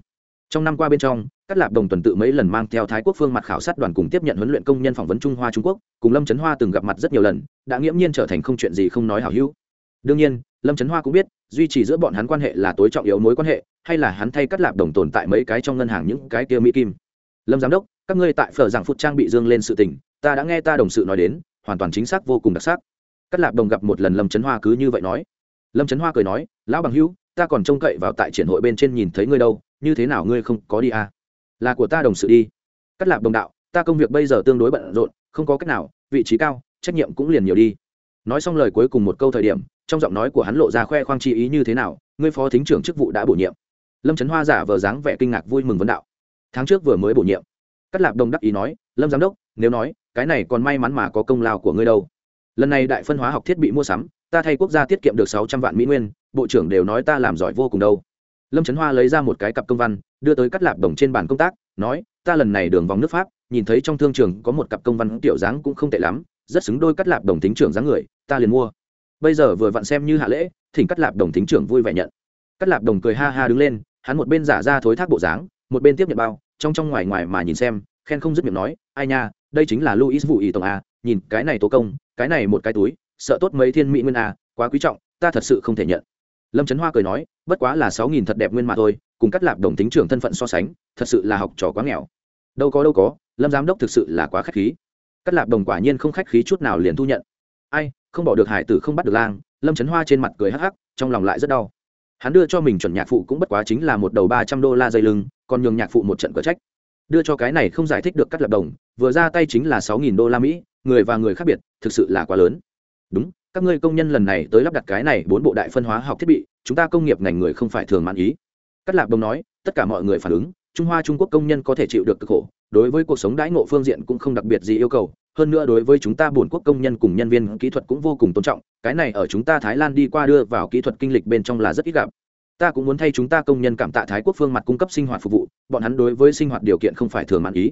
Trong năm qua bên trong, cắt lạp đồng tuần tự mấy lần mang theo thái quốc phương mặt khảo sát đoàn cùng tiếp nhận huấn luyện công nhân phỏng vấn trung hoa trung quốc, cùng lâm trấn hoa từng gặp mặt rất nhiều lần, đã nghiễm nhiên trở thành không chuyện gì không nói hảo hữu. Đương nhiên, lâm trấn hoa cũng biết, duy trì giữa bọn hắn quan hệ là tối trọng yếu mối quan hệ, hay là hắn thay cắt lạp đồng tồn tại mấy cái trong ngân hàng những cái kia mỹ kim. Lâm giám đốc, các ngươi tại phở giảng phút trang bị dương lên sự tình, ta đã nghe ta đồng sự nói đến, hoàn toàn chính xác vô cùng đặc sắc. Cắt lạp đồng gặp một lần lâm trấn hoa cứ như vậy nói lâm trấn hoa cười nói, lão bằng hữu, ta còn trông cậy vào tại triển hội bên trên nhìn thấy ngươi đâu, như thế nào ngươi không có đi à? là của ta đồng sự đi. Cắt lạp đồng đạo, ta công việc bây giờ tương đối bận rộn, không có cách nào, vị trí cao, trách nhiệm cũng liền nhiều đi. Nói xong lời cuối cùng một câu thời điểm, trong giọng nói của hắn lộ ra khoe khoang chi ý như thế nào, ngươi phó thính trưởng chức vụ đã bổ nhiệm. Lâm trấn hoa giả vờ dáng vẻ kinh ngạc vui mừng vấn đạo. Tháng trước vừa mới bổ nhiệm. Cắt lạp đồng đắc ý nói, lâm giám đốc, nếu nói, cái này còn may mắn mà có công lao của ngươi đâu. Lần này đại phân hóa học thiết bị mua sắm ta thay quốc gia tiết kiệm được sáu trăm vạn mỹ nguyên, bộ trưởng đều nói ta làm giỏi vô cùng đâu. Lâm trấn hoa lấy ra một cái cặp công văn, đưa tới cắt lạp đồng trên bàn công tác, nói, ta lần này đường vòng nước pháp, nhìn thấy trong thương trường có một cặp công văn tiểu dáng cũng không tệ lắm, rất xứng đôi cắt lạp đồng tính trưởng dáng người, ta liền mua. Bây giờ vừa vặn xem như hạ lễ, thỉnh cắt lạp đồng tính trưởng vui vẻ nhận. Cắt lạp đồng cười ha ha đứng lên, hắn một bên giả ra thối thác bộ dáng, một bên tiếp nhận bao, trong trong ngoài ngoài mà nhìn xem, khen không dứt miệng nói, ai nha, đây chính là luis vụ ý tổng a nhìn, cái này tố công, cái này một cái túi sợ tốt mấy thiên mỹ nguyên à, quá quý trọng ta thật sự không thể nhận. Lâm trấn hoa cười nói bất quá là sáu nghìn thật đẹp nguyên mà thôi cùng cắt lạp đồng tính trưởng thân phận so sánh thật sự là học trò quá nghèo. Đâu có đâu có lâm giám đốc thực sự là quá khách khí. Cắt lạp đồng quả nhiên không khách khí chút nào liền thu nhận. Ai không bỏ được hải tử không bắt được lang lâm trấn hoa trên mặt cười hắc hắc trong lòng lại rất đau. Hắn đưa cho mình chuẩn nhạc phụ cũng bất quá chính là một đầu ba trăm đô la dây lưng còn nhường nhạc phụ một trận cờ trách. Đưa cho cái này không giải thích được cắt lập đồng vừa ra tay chính là sáu nghìn đô la mỹ người và người khác biệt thực sự là quá lớn đúng, các ngươi công nhân lần này tới lắp đặt cái này bốn bộ đại phân hóa học thiết bị, chúng ta công nghiệp ngành người không phải thường mãn ý. Cắt lạp đồng nói, tất cả mọi người phản ứng, trung hoa trung quốc công nhân có thể chịu được cực khổ, đối với cuộc sống đãi ngộ phương diện cũng không đặc biệt gì yêu cầu, hơn nữa đối với chúng ta bổn quốc công nhân cùng nhân viên kỹ thuật cũng vô cùng tôn trọng, cái này ở chúng ta thái lan đi qua đưa vào kỹ thuật kinh lịch bên trong là rất ít gặp. Ta cũng muốn thay chúng ta công nhân cảm tạ thái quốc phương mặt cung cấp sinh hoạt phục vụ, bọn hắn đối với sinh hoạt điều kiện không phải thường mãn ý.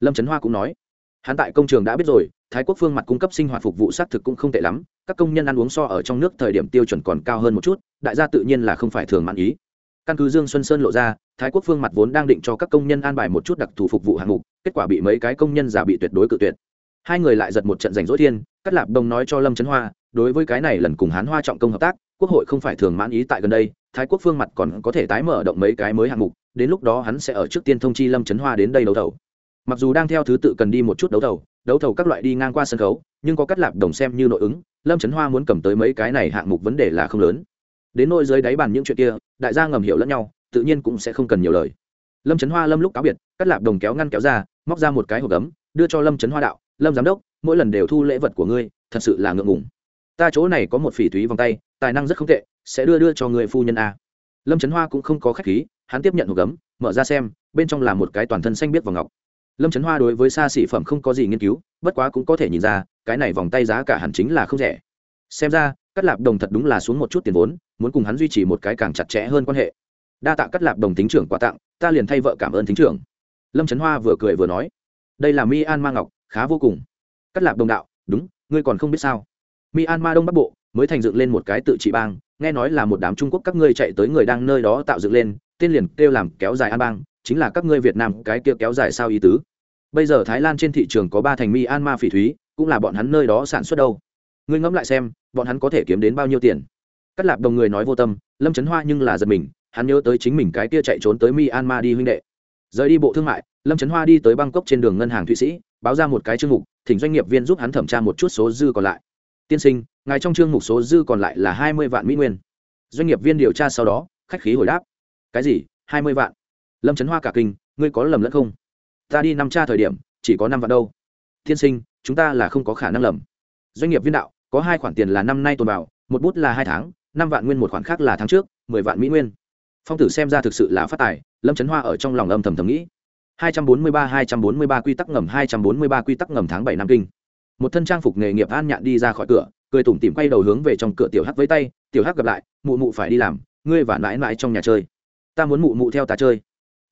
Lâm trấn hoa cũng nói, hắn tại công trường đã biết rồi thái quốc phương mặt cung cấp sinh hoạt phục vụ xác thực cũng không tệ lắm, các công nhân ăn uống so ở trong nước thời điểm tiêu chuẩn còn cao hơn một chút, đại gia tự nhiên là không phải thường mãn ý. Căn cứ dương xuân sơn lộ ra, thái quốc phương mặt vốn đang định cho các công nhân an bài một chút đặc thù phục vụ hạng mục, kết quả bị mấy cái công nhân giả bị tuyệt đối cự tuyệt. Hai người lại giật một trận rảnh rỗi thiên cắt lạp đồng nói cho lâm trấn hoa, đối với cái này lần cùng hán hoa trọng công hợp tác, quốc hội không phải thường mãn ý tại gần đây, thái quốc phương mặt còn có thể tái mở động mấy cái mới hạng mục, đến lúc đó hắn sẽ ở trước tiên thông chi lâm trấn hoa đến đây đấu thầu mặc dù đang theo thứ tự cần đi một chút đấu thầu đấu thầu các loại đi ngang qua sân khấu, nhưng có cắt lạp đồng xem như nội ứng, lâm trấn hoa muốn cầm tới mấy cái này hạng mục vấn đề là không lớn. Đến nôi dưới đáy bàn những chuyện kia, đại gia ngầm hiểu lẫn nhau, tự nhiên cũng sẽ không cần nhiều lời. Lâm trấn hoa lâm lúc cáo biệt, cắt lạp đồng kéo ngăn kéo ra, móc ra một cái hộp gấm, đưa cho lâm trấn hoa đạo, lâm giám đốc, mỗi lần đều thu lễ vật của ngươi, thật sự là ngượng ngùng. Ta chỗ này có một phỉ thúy vòng tay, tài năng rất không tệ, sẽ đưa đưa cho người phu nhân a. Lâm trấn hoa cũng không có khách khí, hắn tiếp nhận hộp gấm, mở ra xem, bên trong là một cái toàn thân xanh biết vào ngọc lâm trấn hoa đối với xa xỉ phẩm không có gì nghiên cứu, bất quá cũng có thể nhìn ra, cái này vòng tay giá cả hẳn chính là không rẻ. Xem ra, cắt lạp đồng thật đúng là xuống một chút tiền vốn, muốn cùng hắn duy trì một cái càng chặt chẽ hơn quan hệ. Đa tạ cắt lạp đồng tính trưởng quà tặng, ta liền thay vợ cảm ơn tính trưởng. Lâm trấn hoa vừa cười vừa nói, đây là mi an ma ngọc, khá vô cùng. Cắt lạp đồng đạo, đúng, ngươi còn không biết sao. Mi an ma đông bắc bộ, mới thành dựng lên một cái tự trị bang, nghe nói là một đám trung quốc các ngươi chạy tới người đang nơi đó tạo dựng lên, tên liền kêu làm kéo dài an bang chính là các ngươi việt nam cái kia kéo dài sao ý tứ. Bây giờ thái lan trên thị trường có ba thành mi an ma phỉ thúy, cũng là bọn hắn nơi đó sản xuất đâu. Ngươi ngẫm lại xem, bọn hắn có thể kiếm đến bao nhiêu tiền? Cắt lạp đồng người nói vô tâm, lâm Chấn hoa nhưng là giật mình, hắn nhớ tới chính mình cái kia chạy trốn tới Myanmar đi huynh đệ. Rời đi bộ thương mại, lâm trấn hoa đi tới bangkok trên đường ngân hàng thụy sĩ, báo ra một cái chương mục, thỉnh doanh nghiệp viên giúp hắn thẩm tra một chút số dư còn lại. Tiên sinh, ngài trong chương mục số dư còn lại là hai mươi vạn mỹ nguyên. Doanh nghiệp viên điều tra sau đó, khách khí hồi đáp. Cái gì? Hai mươi vạn? Lâm trấn hoa cả kinh ngươi có lầm lẫn không ta đi năm tra thời điểm chỉ có năm vạn đâu tiên sinh chúng ta là không có khả năng lầm doanh nghiệp viên đạo có hai khoản tiền là năm nay tồn vào một bút là hai tháng năm vạn nguyên một khoản khác là tháng trước mười vạn mỹ nguyên phong tử xem ra thực sự là phát tài lâm trấn hoa ở trong lòng âm thầm thầm nghĩ hai trăm bốn mươi ba, hai trăm bốn mươi ba quy tắc ngầm, hai trăm bốn mươi ba quy tắc ngầm tháng bảy năm kinh. Một thân trang phục nghề nghiệp an nhạn đi ra khỏi cửa, cười tủm tỉm quay đầu hướng về trong cửa tiểu hắc với tay, tiểu hắc gặp lại, mụ mụ phải đi làm, ngươi và mãi mãi trong nhà chơi. Ta muốn mụ mụ theo ta chơi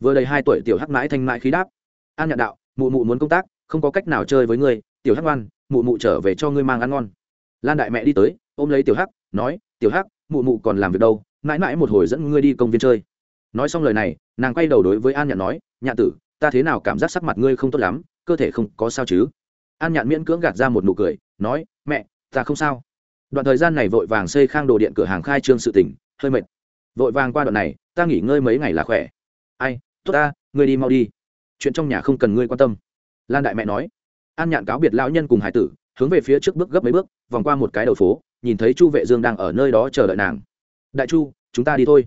vừa đầy hai tuổi tiểu hắc mãi thanh mãi khí đáp. An nhạn đạo, mụ mụ muốn công tác, không có cách nào chơi với ngươi, tiểu hắc ngoan, mụ mụ trở về cho ngươi mang ăn ngon. Lan đại mẹ đi tới, ôm lấy tiểu hắc, nói, tiểu hắc, mụ mụ còn làm việc đâu, mãi mãi một hồi dẫn ngươi đi công viên chơi. Nói xong lời này, nàng quay đầu đối với an nhạn nói nhạn tử, ta thế nào cảm giác sắc mặt ngươi không tốt lắm, cơ thể không có sao chứ? An nhạn miễn cưỡng gạt ra một nụ cười, nói, mẹ, ta không sao. Đoạn thời gian này vội vàng xây khang đồ điện cửa hàng khai trương sự tỉnh hơi mệt. Vội vàng qua đoạn này, ta nghỉ ngơi mấy ngày là khỏe ai, tốt ta, ngươi đi mau đi. Chuyện trong nhà không cần ngươi quan tâm. Lan đại mẹ nói. An nhạn cáo biệt lão nhân cùng hải tử, hướng về phía trước bước gấp mấy bước, vòng qua một cái đầu phố, nhìn thấy chu vệ dương đang ở nơi đó chờ đợi nàng. Đại chu, chúng ta đi thôi.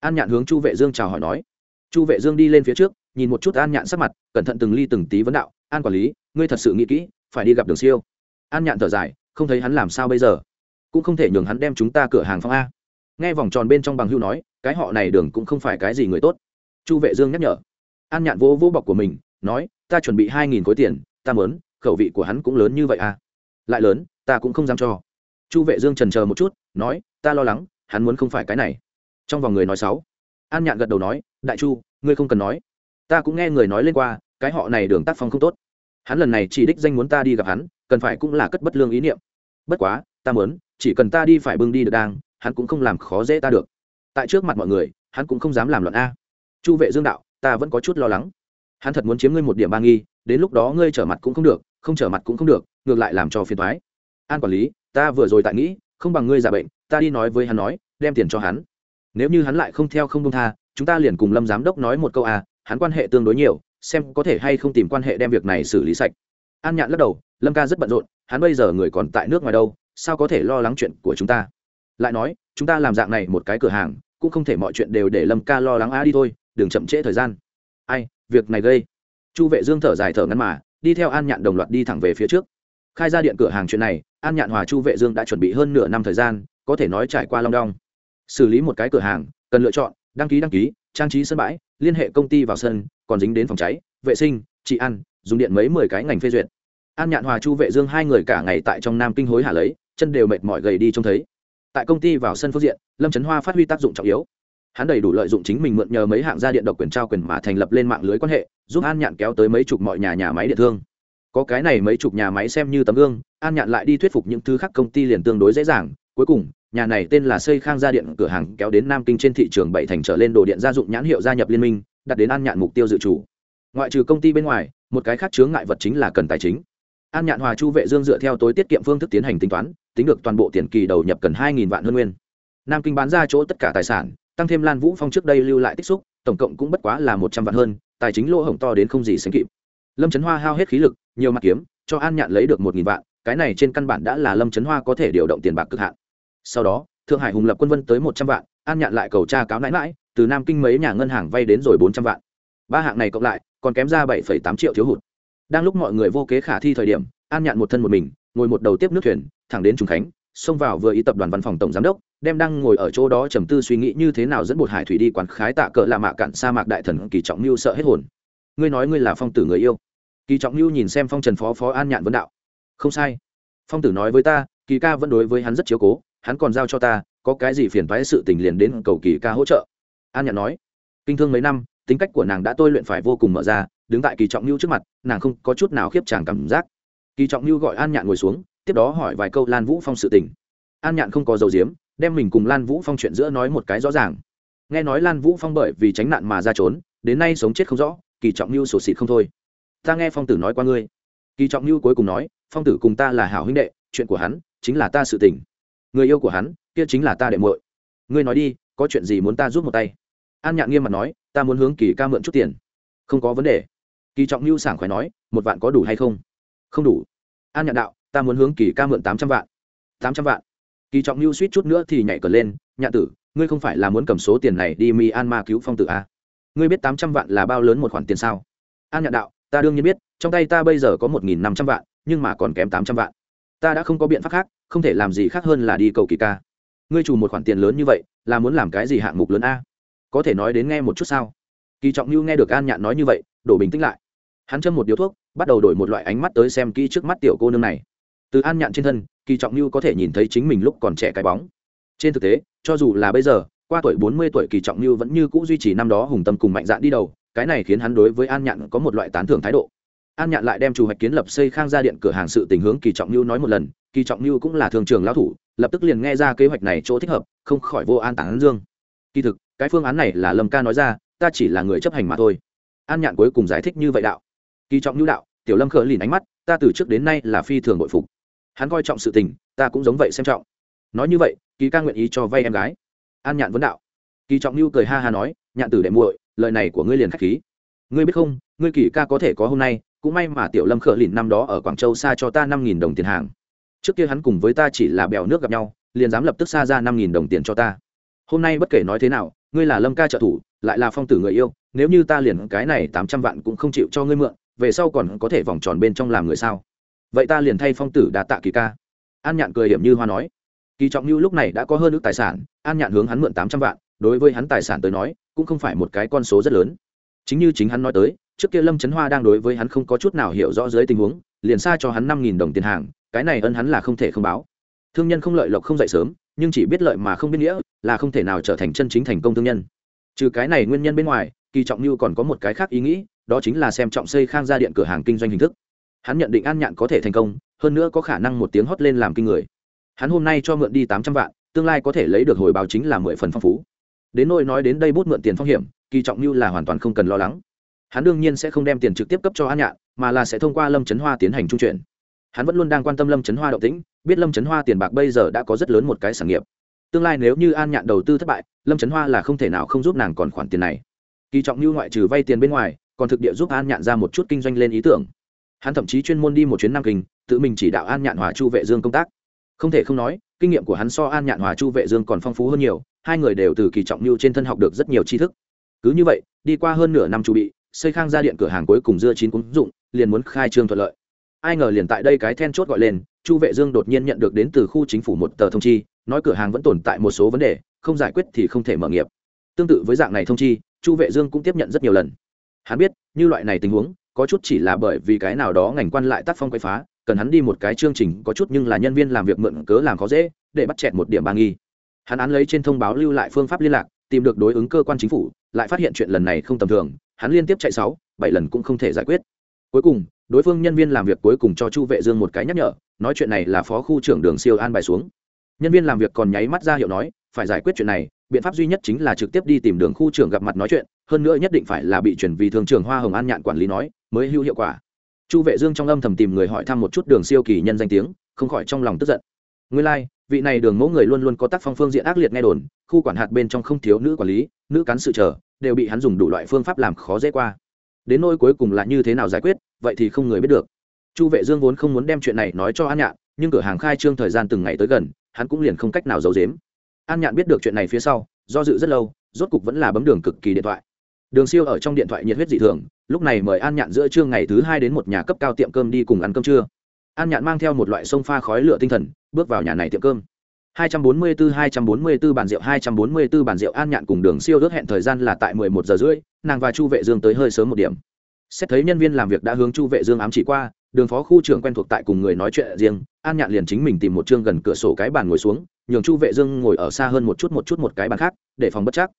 An nhạn hướng chu vệ dương chào hỏi nói. Chu vệ dương đi lên phía trước, nhìn một chút an nhạn sắc mặt, cẩn thận từng ly từng tí vấn đạo, an quản lý, ngươi thật sự nghĩ kỹ, phải đi gặp đường siêu. An nhạn thở dài, không thấy hắn làm sao bây giờ. Cũng không thể nhường hắn đem chúng ta cửa hàng phong a. Nghe vòng tròn bên trong bằng hưu nói, cái họ này đường cũng không phải cái gì người tốt chu vệ dương nhắc nhở. An nhạn vô vô bọc của mình, nói, ta chuẩn bị hai nghìn khối tiền, ta mớn khẩu vị của hắn cũng lớn như vậy à? Lại lớn, ta cũng không dám cho. Chu vệ dương trần chờ một chút, nói, ta lo lắng, hắn muốn không phải cái này. Trong vòng người nói sáu. An nhạn gật đầu nói, đại chu, ngươi không cần nói. Ta cũng nghe người nói lên qua, cái họ này đường tác phong không tốt. Hắn lần này chỉ đích danh muốn ta đi gặp hắn, cần phải cũng là cất bất lương ý niệm. Bất quá, ta mớn chỉ cần ta đi phải bưng đi được đang, hắn cũng không làm khó dễ ta được. Tại trước mặt mọi người, hắn cũng không dám làm loạn a chu vệ dương đạo, ta vẫn có chút lo lắng. Hắn thật muốn chiếm ngươi một điểm ba nghi, đến lúc đó ngươi trở mặt cũng không được, không trở mặt cũng không được, ngược lại làm cho phiền thoái an quản lý, ta vừa rồi tại nghĩ, không bằng ngươi giả bệnh, ta đi nói với hắn nói, đem tiền cho hắn. Nếu như hắn lại không theo không công tha, chúng ta liền cùng lâm giám đốc nói một câu à hắn quan hệ tương đối nhiều, xem có thể hay không tìm quan hệ đem việc này xử lý sạch. An nhạn lắc đầu, lâm ca rất bận rộn, hắn bây giờ người còn tại nước ngoài đâu, sao có thể lo lắng chuyện của chúng ta? Lại nói, chúng ta làm dạng này một cái cửa hàng, cũng không thể mọi chuyện đều để lâm ca lo lắng á đi thôi đừng chậm trễ thời gian. Ai, việc này gây. Chu vệ dương thở dài thở ngắn mà, đi theo an nhạn đồng loạt đi thẳng về phía trước. Khai ra điện cửa hàng chuyện này, an nhạn hòa chu vệ dương đã chuẩn bị hơn nửa năm thời gian, có thể nói trải qua long đong. Xử lý một cái cửa hàng, cần lựa chọn, đăng ký đăng ký, trang trí sân bãi, liên hệ công ty vào sân, còn dính đến phòng cháy, vệ sinh, trị ăn, dùng điện mấy mười cái ngành phê duyệt. An nhạn hòa chu vệ dương hai người cả ngày tại trong nam kinh hối hả lấy, chân đều mệt mỏi gầy đi trông thấy. Tại công ty vào sân phương diện, lâm trấn hoa phát huy tác dụng trọng yếu hắn đầy đủ lợi dụng chính mình mượn nhờ mấy hạng gia điện độc quyền trao quyền mà thành lập lên mạng lưới quan hệ, giúp an nhạn kéo tới mấy chục mọi nhà nhà máy điện thương. Có cái này mấy chục nhà máy xem như tấm gương, an nhạn lại đi thuyết phục những thứ khác công ty liền tương đối dễ dàng. Cuối cùng, nhà này tên là xây khang gia điện cửa hàng kéo đến nam kinh trên thị trường bảy thành trở lên đồ điện gia dụng nhãn hiệu gia nhập liên minh, đặt đến an nhạn mục tiêu dự trù. Ngoại trừ công ty bên ngoài, một cái khác chướng ngại vật chính là cần tài chính. An nhạn hòa chu vệ dương dựa theo tối tiết kiệm phương thức tiến hành tính toán, tính được toàn bộ tiền kỳ đầu nhập cần hai vạn hơn nguyên. Nam kinh bán ra chỗ tất cả tài sản tăng thêm lan vũ phong trước đây lưu lại tích xúc, tổng cộng cũng bất quá là một trăm vạn hơn, tài chính lỗ hổng to đến không gì sánh kịp. Lâm trấn hoa hao hết khí lực, nhiều mặt kiếm, cho an nhạn lấy được một nghìn vạn, cái này trên căn bản đã là lâm trấn hoa có thể điều động tiền bạc cực hạn. Sau đó, thượng hải hùng lập quân vân tới một trăm vạn, an nhạn lại cầu tra cáo nãi mãi từ nam kinh mấy nhà ngân hàng vay đến rồi bốn trăm vạn. Ba hạng này cộng lại, còn kém ra bảy tám triệu thiếu hụt. Đang lúc mọi người vô kế khả thi thời điểm, an nhạn một thân một mình, ngồi một đầu tiếp nước thuyền, thẳng đến trùng khánh xông vào vừa ý tập đoàn văn phòng tổng giám đốc, đem đang ngồi ở chỗ đó trầm tư suy nghĩ như thế nào dẫn bột hải thủy đi quán khái tạ cỡ là mạ cạn sa mạc đại thần kỳ trọng mưu sợ hết hồn. Ngươi nói ngươi là phong tử người yêu. Kỳ trọng mưu nhìn xem phong trần phó phó an nhạn vấn đạo. Không sai. Phong tử nói với ta, kỳ ca vẫn đối với hắn rất chiếu cố, hắn còn giao cho ta, có cái gì phiền thoái sự tình liền đến cầu kỳ ca hỗ trợ. An nhạn nói, kinh thương mấy năm, tính cách của nàng đã tôi luyện phải vô cùng mở ra, đứng tại kỳ trọng mưu trước mặt, nàng không có chút nào khiếp chàng cảm giác. Kỳ trọng mưu gọi an nhạn ngồi xuống tiếp đó hỏi vài câu lan vũ phong sự tình. An nhạn không có dầu diếm đem mình cùng lan vũ phong chuyện giữa nói một cái rõ ràng. Nghe nói lan vũ phong bởi vì tránh nạn mà ra trốn, đến nay sống chết không rõ, kỳ trọng mưu sổ xịt không thôi. Ta nghe phong tử nói qua ngươi. Kỳ trọng mưu cuối cùng nói, phong tử cùng ta là hảo huynh đệ, chuyện của hắn chính là ta sự tình. Người yêu của hắn, kia chính là ta đệ muội. Ngươi nói đi, có chuyện gì muốn ta giúp một tay? An nhạn nghiêm mặt nói, ta muốn hướng kỳ ca mượn chút tiền. Không có vấn đề. Kỳ trọng mưu sảng khoái nói, một vạn có đủ hay không? Không đủ. An nhạn đạo ta muốn hướng kỳ ca mượn tám trăm vạn. tám trăm vạn. Kỳ trọng mưu suýt chút nữa thì nhảy cờ lên nhạn tử, ngươi không phải là muốn cầm số tiền này đi mi an ma cứu phong tử à? ngươi biết tám trăm vạn là bao lớn một khoản tiền sao? An nhạn đạo, ta đương nhiên biết, trong tay ta bây giờ có một nghìn năm trăm vạn, nhưng mà còn kém tám trăm vạn. Ta đã không có biện pháp khác, không thể làm gì khác hơn là đi cầu kỳ ca. Ngươi chủ một khoản tiền lớn như vậy, là muốn làm cái gì hạng mục lớn a? Có thể nói đến nghe một chút sao? Kỳ trọng lưu nghe được an nhạn nói như vậy, đổ bình tĩnh lại. Hắn châm một điếu thuốc, bắt đầu đổi một loại ánh mắt tới xem kỹ trước mắt tiểu cô nương này từ an nhạn trên thân, kỳ trọng như có thể nhìn thấy chính mình lúc còn trẻ cái bóng. Trên thực tế, cho dù là bây giờ, qua tuổi bốn mươi tuổi kỳ trọng như vẫn như cũ duy trì năm đó hùng tâm cùng mạnh dạn đi đầu, cái này khiến hắn đối với an nhạn có một loại tán thưởng thái độ. An nhạn lại đem chủ hoạch kiến lập xây khang gia điện cửa hàng sự tình hướng kỳ trọng như nói một lần, kỳ trọng như cũng là thường trường lão thủ, lập tức liền nghe ra kế hoạch này chỗ thích hợp, không khỏi vô an tản dương. Kỳ thực, cái phương án này là lâm ca nói ra, ta chỉ là người chấp hành mà thôi. An nhạn cuối cùng giải thích như vậy đạo. Kỳ trọng như đạo, tiểu lâm khờ lìn ánh mắt, ta từ trước đến nay là phi thường bội phục hắn coi trọng sự tình, ta cũng giống vậy xem trọng. Nói như vậy, kỳ ca nguyện ý cho vay em gái. An nhạn vấn đạo. Kỳ trọng lưu cười ha ha nói, nhạn tử đệ muội, lời này của ngươi liền khách khí. Ngươi biết không, ngươi kỳ ca có thể có hôm nay, cũng may mà tiểu lâm Khở lìn năm đó ở quảng châu xa cho ta năm nghìn đồng tiền hàng. Trước kia hắn cùng với ta chỉ là bèo nước gặp nhau, liền dám lập tức xa ra năm nghìn đồng tiền cho ta. Hôm nay bất kể nói thế nào, ngươi là lâm ca trợ thủ, lại là phong tử người yêu, nếu như ta liền cái này tám trăm vạn cũng không chịu cho ngươi mượn, về sau còn có thể vòng tròn bên trong làm người sao? Vậy ta liền thay phong tử đã tạ kỳ ca. An nhạn cười hiểm như hoa nói. Kỳ trọng như lúc này đã có hơn ước tài sản, an nhạn hướng hắn mượn tám trăm vạn, đối với hắn tài sản tới nói, cũng không phải một cái con số rất lớn. Chính như chính hắn nói tới, trước kia lâm trấn hoa đang đối với hắn không có chút nào hiểu rõ dưới tình huống, liền xa cho hắn năm nghìn đồng tiền hàng, cái này ân hắn là không thể không báo. Thương nhân không lợi lộc không dậy sớm, nhưng chỉ biết lợi mà không biết nghĩa, là không thể nào trở thành chân chính thành công thương nhân. Trừ cái này nguyên nhân bên ngoài, kỳ trọng như còn có một cái khác ý nghĩ, đó chính là xem trọng xây khang gia điện cửa hàng kinh doanh hình thức hắn nhận định an nhạn có thể thành công, hơn nữa có khả năng một tiếng hót lên làm kinh người. Hắn hôm nay cho mượn đi tám trăm vạn, tương lai có thể lấy được hồi báo chính là mười phần phong phú. Đến nôi nói đến đây bút mượn tiền phong hiểm, kỳ trọng như là hoàn toàn không cần lo lắng. Hắn đương nhiên sẽ không đem tiền trực tiếp cấp cho an nhạn, mà là sẽ thông qua lâm trấn hoa tiến hành trung chuyển. Hắn vẫn luôn đang quan tâm lâm trấn hoa động tĩnh, biết lâm trấn hoa tiền bạc bây giờ đã có rất lớn một cái sản nghiệp. Tương lai nếu như an nhạn đầu tư thất bại, lâm trấn hoa là không thể nào không giúp nàng còn khoản tiền này. Kỳ trọng như ngoại trừ vay tiền bên ngoài, còn thực địa giúp an nhạn ra một chút kinh doanh lên ý tưởng hắn thậm chí chuyên môn đi một chuyến nam kinh, tự mình chỉ đạo an nhạn hòa chu vệ dương công tác. Không thể không nói, kinh nghiệm của hắn so an nhạn hòa chu vệ dương còn phong phú hơn nhiều, hai người đều từ kỳ trọng như trên thân học được rất nhiều tri thức. Cứ như vậy, đi qua hơn nửa năm chu bị, xây khang ra điện cửa hàng cuối cùng dưa chín cúng dụng, liền muốn khai trương thuận lợi. Ai ngờ liền tại đây cái then chốt gọi lên, chu vệ dương đột nhiên nhận được đến từ khu chính phủ một tờ thông chi, nói cửa hàng vẫn tồn tại một số vấn đề, không giải quyết thì không thể mở nghiệp. Tương tự với dạng này thông chi, chu vệ dương cũng tiếp nhận rất nhiều lần. Hắn biết, như loại này tình huống có chút chỉ là bởi vì cái nào đó ngành quan lại tác phong quậy phá, cần hắn đi một cái chương trình có chút nhưng là nhân viên làm việc mượn cớ làm khó dễ, để bắt chẹt một điểm ba nghi. Hắn án lấy trên thông báo lưu lại phương pháp liên lạc, tìm được đối ứng cơ quan chính phủ, lại phát hiện chuyện lần này không tầm thường, hắn liên tiếp chạy sáu, bảy lần cũng không thể giải quyết. Cuối cùng, đối phương nhân viên làm việc cuối cùng cho chu vệ dương một cái nhắc nhở, nói chuyện này là phó khu trưởng đường siêu an bài xuống. Nhân viên làm việc còn nháy mắt ra hiệu nói, phải giải quyết chuyện này, biện pháp duy nhất chính là trực tiếp đi tìm đường khu trưởng gặp mặt nói chuyện, hơn nữa nhất định phải là bị chuyển vì thường trưởng hoa hồng an nhạn quản lý nói mới hữu hiệu quả. Chu vệ dương trong âm thầm tìm người hỏi thăm một chút đường siêu kỳ nhân danh tiếng không khỏi trong lòng tức giận. Nguyên lai、like, vị này đường mẫu người luôn luôn có tác phong phương diện ác liệt nghe đồn khu quản hạt bên trong không thiếu nữ quản lý nữ cán sự chờ đều bị hắn dùng đủ loại phương pháp làm khó dễ qua. Đến nỗi cuối cùng là như thế nào giải quyết vậy thì không người biết được. Chu vệ dương vốn không muốn đem chuyện này nói cho an nhạn nhưng cửa hàng khai trương thời gian từng ngày tới gần hắn cũng liền không cách nào giấu giếm. An nhạn biết được chuyện này phía sau do dự rất lâu rốt cục vẫn là bấm đường cực kỳ điện thoại đường siêu ở trong điện thoại nhiệt huyết dị thường, lúc này mời an nhạn giữa trưa ngày thứ hai đến một nhà cấp cao tiệm cơm đi cùng ăn cơm trưa. An nhạn mang theo một loại sông pha khói lửa tinh thần, bước vào nhà này tiệm cơm. 244-244 bàn rượu 244 bàn rượu an nhạn cùng đường siêu ước hẹn thời gian là tại 11 giờ rưỡi, nàng và chu vệ dương tới hơi sớm một điểm. Xét thấy nhân viên làm việc đã hướng chu vệ dương ám chỉ qua, đường phó khu trưởng quen thuộc tại cùng người nói chuyện riêng, an nhạn liền chính mình tìm một chương gần cửa sổ cái bàn ngồi xuống, nhường chu vệ dương ngồi ở xa hơn một chút một chút một cái bàn khác, để phòng bất chắc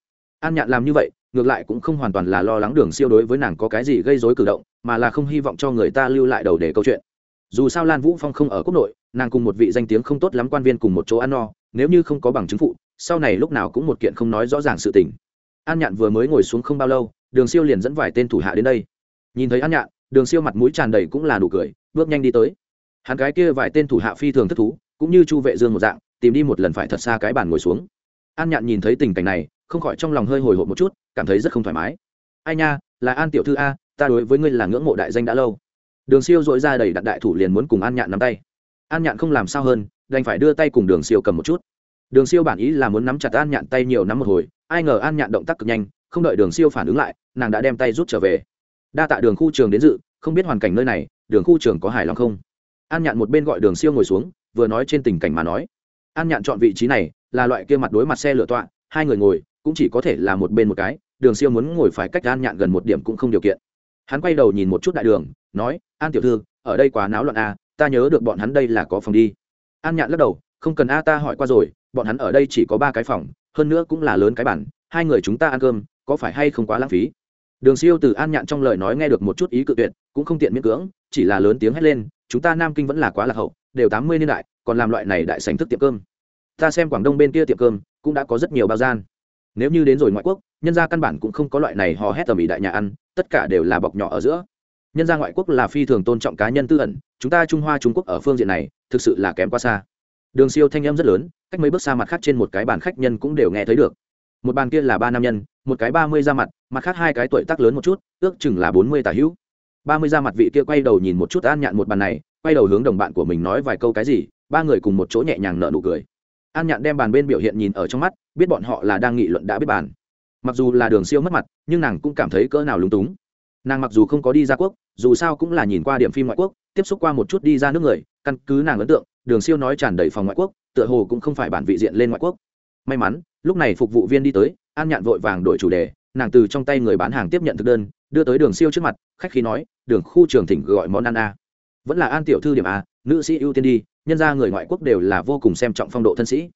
an nhạn làm như vậy, ngược lại cũng không hoàn toàn là lo lắng đường siêu đối với nàng có cái gì gây dối cử động, mà là không hy vọng cho người ta lưu lại đầu để câu chuyện. Dù sao lan vũ phong không ở quốc nội, nàng cùng một vị danh tiếng không tốt lắm quan viên cùng một chỗ ăn no, nếu như không có bằng chứng phụ, sau này lúc nào cũng một kiện không nói rõ ràng sự tình. An nhạn vừa mới ngồi xuống không bao lâu, đường siêu liền dẫn vài tên thủ hạ đến đây. Nhìn thấy an nhạn, đường siêu mặt mũi tràn đầy cũng là nụ cười, bước nhanh đi tới. Hắn cái kia vài tên thủ hạ phi thường thất thú, cũng như chu vệ dương một dạng, tìm đi một lần phải thật xa cái bàn ngồi xuống. An nhạn nhìn thấy tình cảnh này không khỏi trong lòng hơi hồi hộp một chút, cảm thấy rất không thoải mái. Ai nha, là an tiểu thư a, ta đối với ngươi là ngưỡng mộ đại danh đã lâu. Đường siêu dội ra đầy đặt đại thủ liền muốn cùng an nhạn nắm tay. An nhạn không làm sao hơn, đành phải đưa tay cùng đường siêu cầm một chút. Đường siêu bản ý là muốn nắm chặt an nhạn tay nhiều nắm một hồi, ai ngờ an nhạn động tác cực nhanh, không đợi đường siêu phản ứng lại, nàng đã đem tay rút trở về. Đa tạ đường khu trường đến dự, không biết hoàn cảnh nơi này, đường khu trường có hài lòng không? An nhạn một bên gọi đường siêu ngồi xuống, vừa nói trên tình cảnh mà nói. An nhạn chọn vị trí này, là loại kia mặt đối mặt xe lựa tọa, hai người ngồi cũng chỉ có thể là một bên một cái đường siêu muốn ngồi phải cách an nhạn gần một điểm cũng không điều kiện. Hắn quay đầu nhìn một chút đại đường nói an tiểu thư ở đây quá náo loạn a à, ta nhớ được bọn hắn đây là có phòng đi. An nhạn lắc đầu không cần a ta hỏi qua rồi bọn hắn ở đây chỉ có ba cái phòng hơn nữa cũng là lớn cái bản hai người chúng ta ăn cơm có phải hay không quá lãng phí? Đường siêu từ an nhạn trong lời nói nghe được một chút ý cự tuyệt cũng không tiện miễn cưỡng chỉ là lớn tiếng hét lên chúng ta nam kinh vẫn là quá lạc hậu đều tám mươi niên đại còn làm loại này đại sành thức tiệm cơm. Ta xem quảng đông bên kia tiệm cơm cũng đã có rất nhiều bao gian nếu như đến rồi ngoại quốc, nhân gia căn bản cũng không có loại này hò hét tầm ĩ đại nhà ăn, tất cả đều là bọc nhỏ ở giữa. Nhân gia ngoại quốc là phi thường tôn trọng cá nhân tư ẩn, chúng ta trung hoa, trung quốc ở phương diện này, thực sự là kém quá xa. Đường siêu thanh em rất lớn, cách mấy bước xa mặt khác trên một cái bàn khách nhân cũng đều nghe thấy được. Một bàn kia là ba nam nhân, một cái ba mươi ra mặt mặt khác hai cái tuổi tác lớn một chút, ước chừng là bốn mươi tả hữu. Ba mươi ra mặt vị kia quay đầu nhìn một chút an nhạn một bàn này, quay đầu hướng đồng bạn của mình nói vài câu cái gì, ba người cùng một chỗ nhẹ nhàng nợ nụ cười an nhạn đem bàn bên biểu hiện nhìn ở trong mắt, biết bọn họ là đang nghị luận đã biết bàn. Mặc dù là đường siêu mất mặt, nhưng nàng cũng cảm thấy cỡ nào lúng túng. Nàng mặc dù không có đi ra quốc, dù sao cũng là nhìn qua điểm phim ngoại quốc, tiếp xúc qua một chút đi ra nước người, căn cứ nàng ấn tượng, đường siêu nói tràn đầy phòng ngoại quốc, tựa hồ cũng không phải bản vị diện lên ngoại quốc. May mắn, lúc này phục vụ viên đi tới, an nhạn vội vàng đổi chủ đề, nàng từ trong tay người bán hàng tiếp nhận thực đơn, đưa tới đường siêu trước mặt, khách khí nói, đường khu trường thỉnh gọi món ăn a. Vẫn là an tiểu thư điểm a, nữ sĩ ưu tiên đi nhân ra người ngoại quốc đều là vô cùng xem trọng phong độ thân sĩ.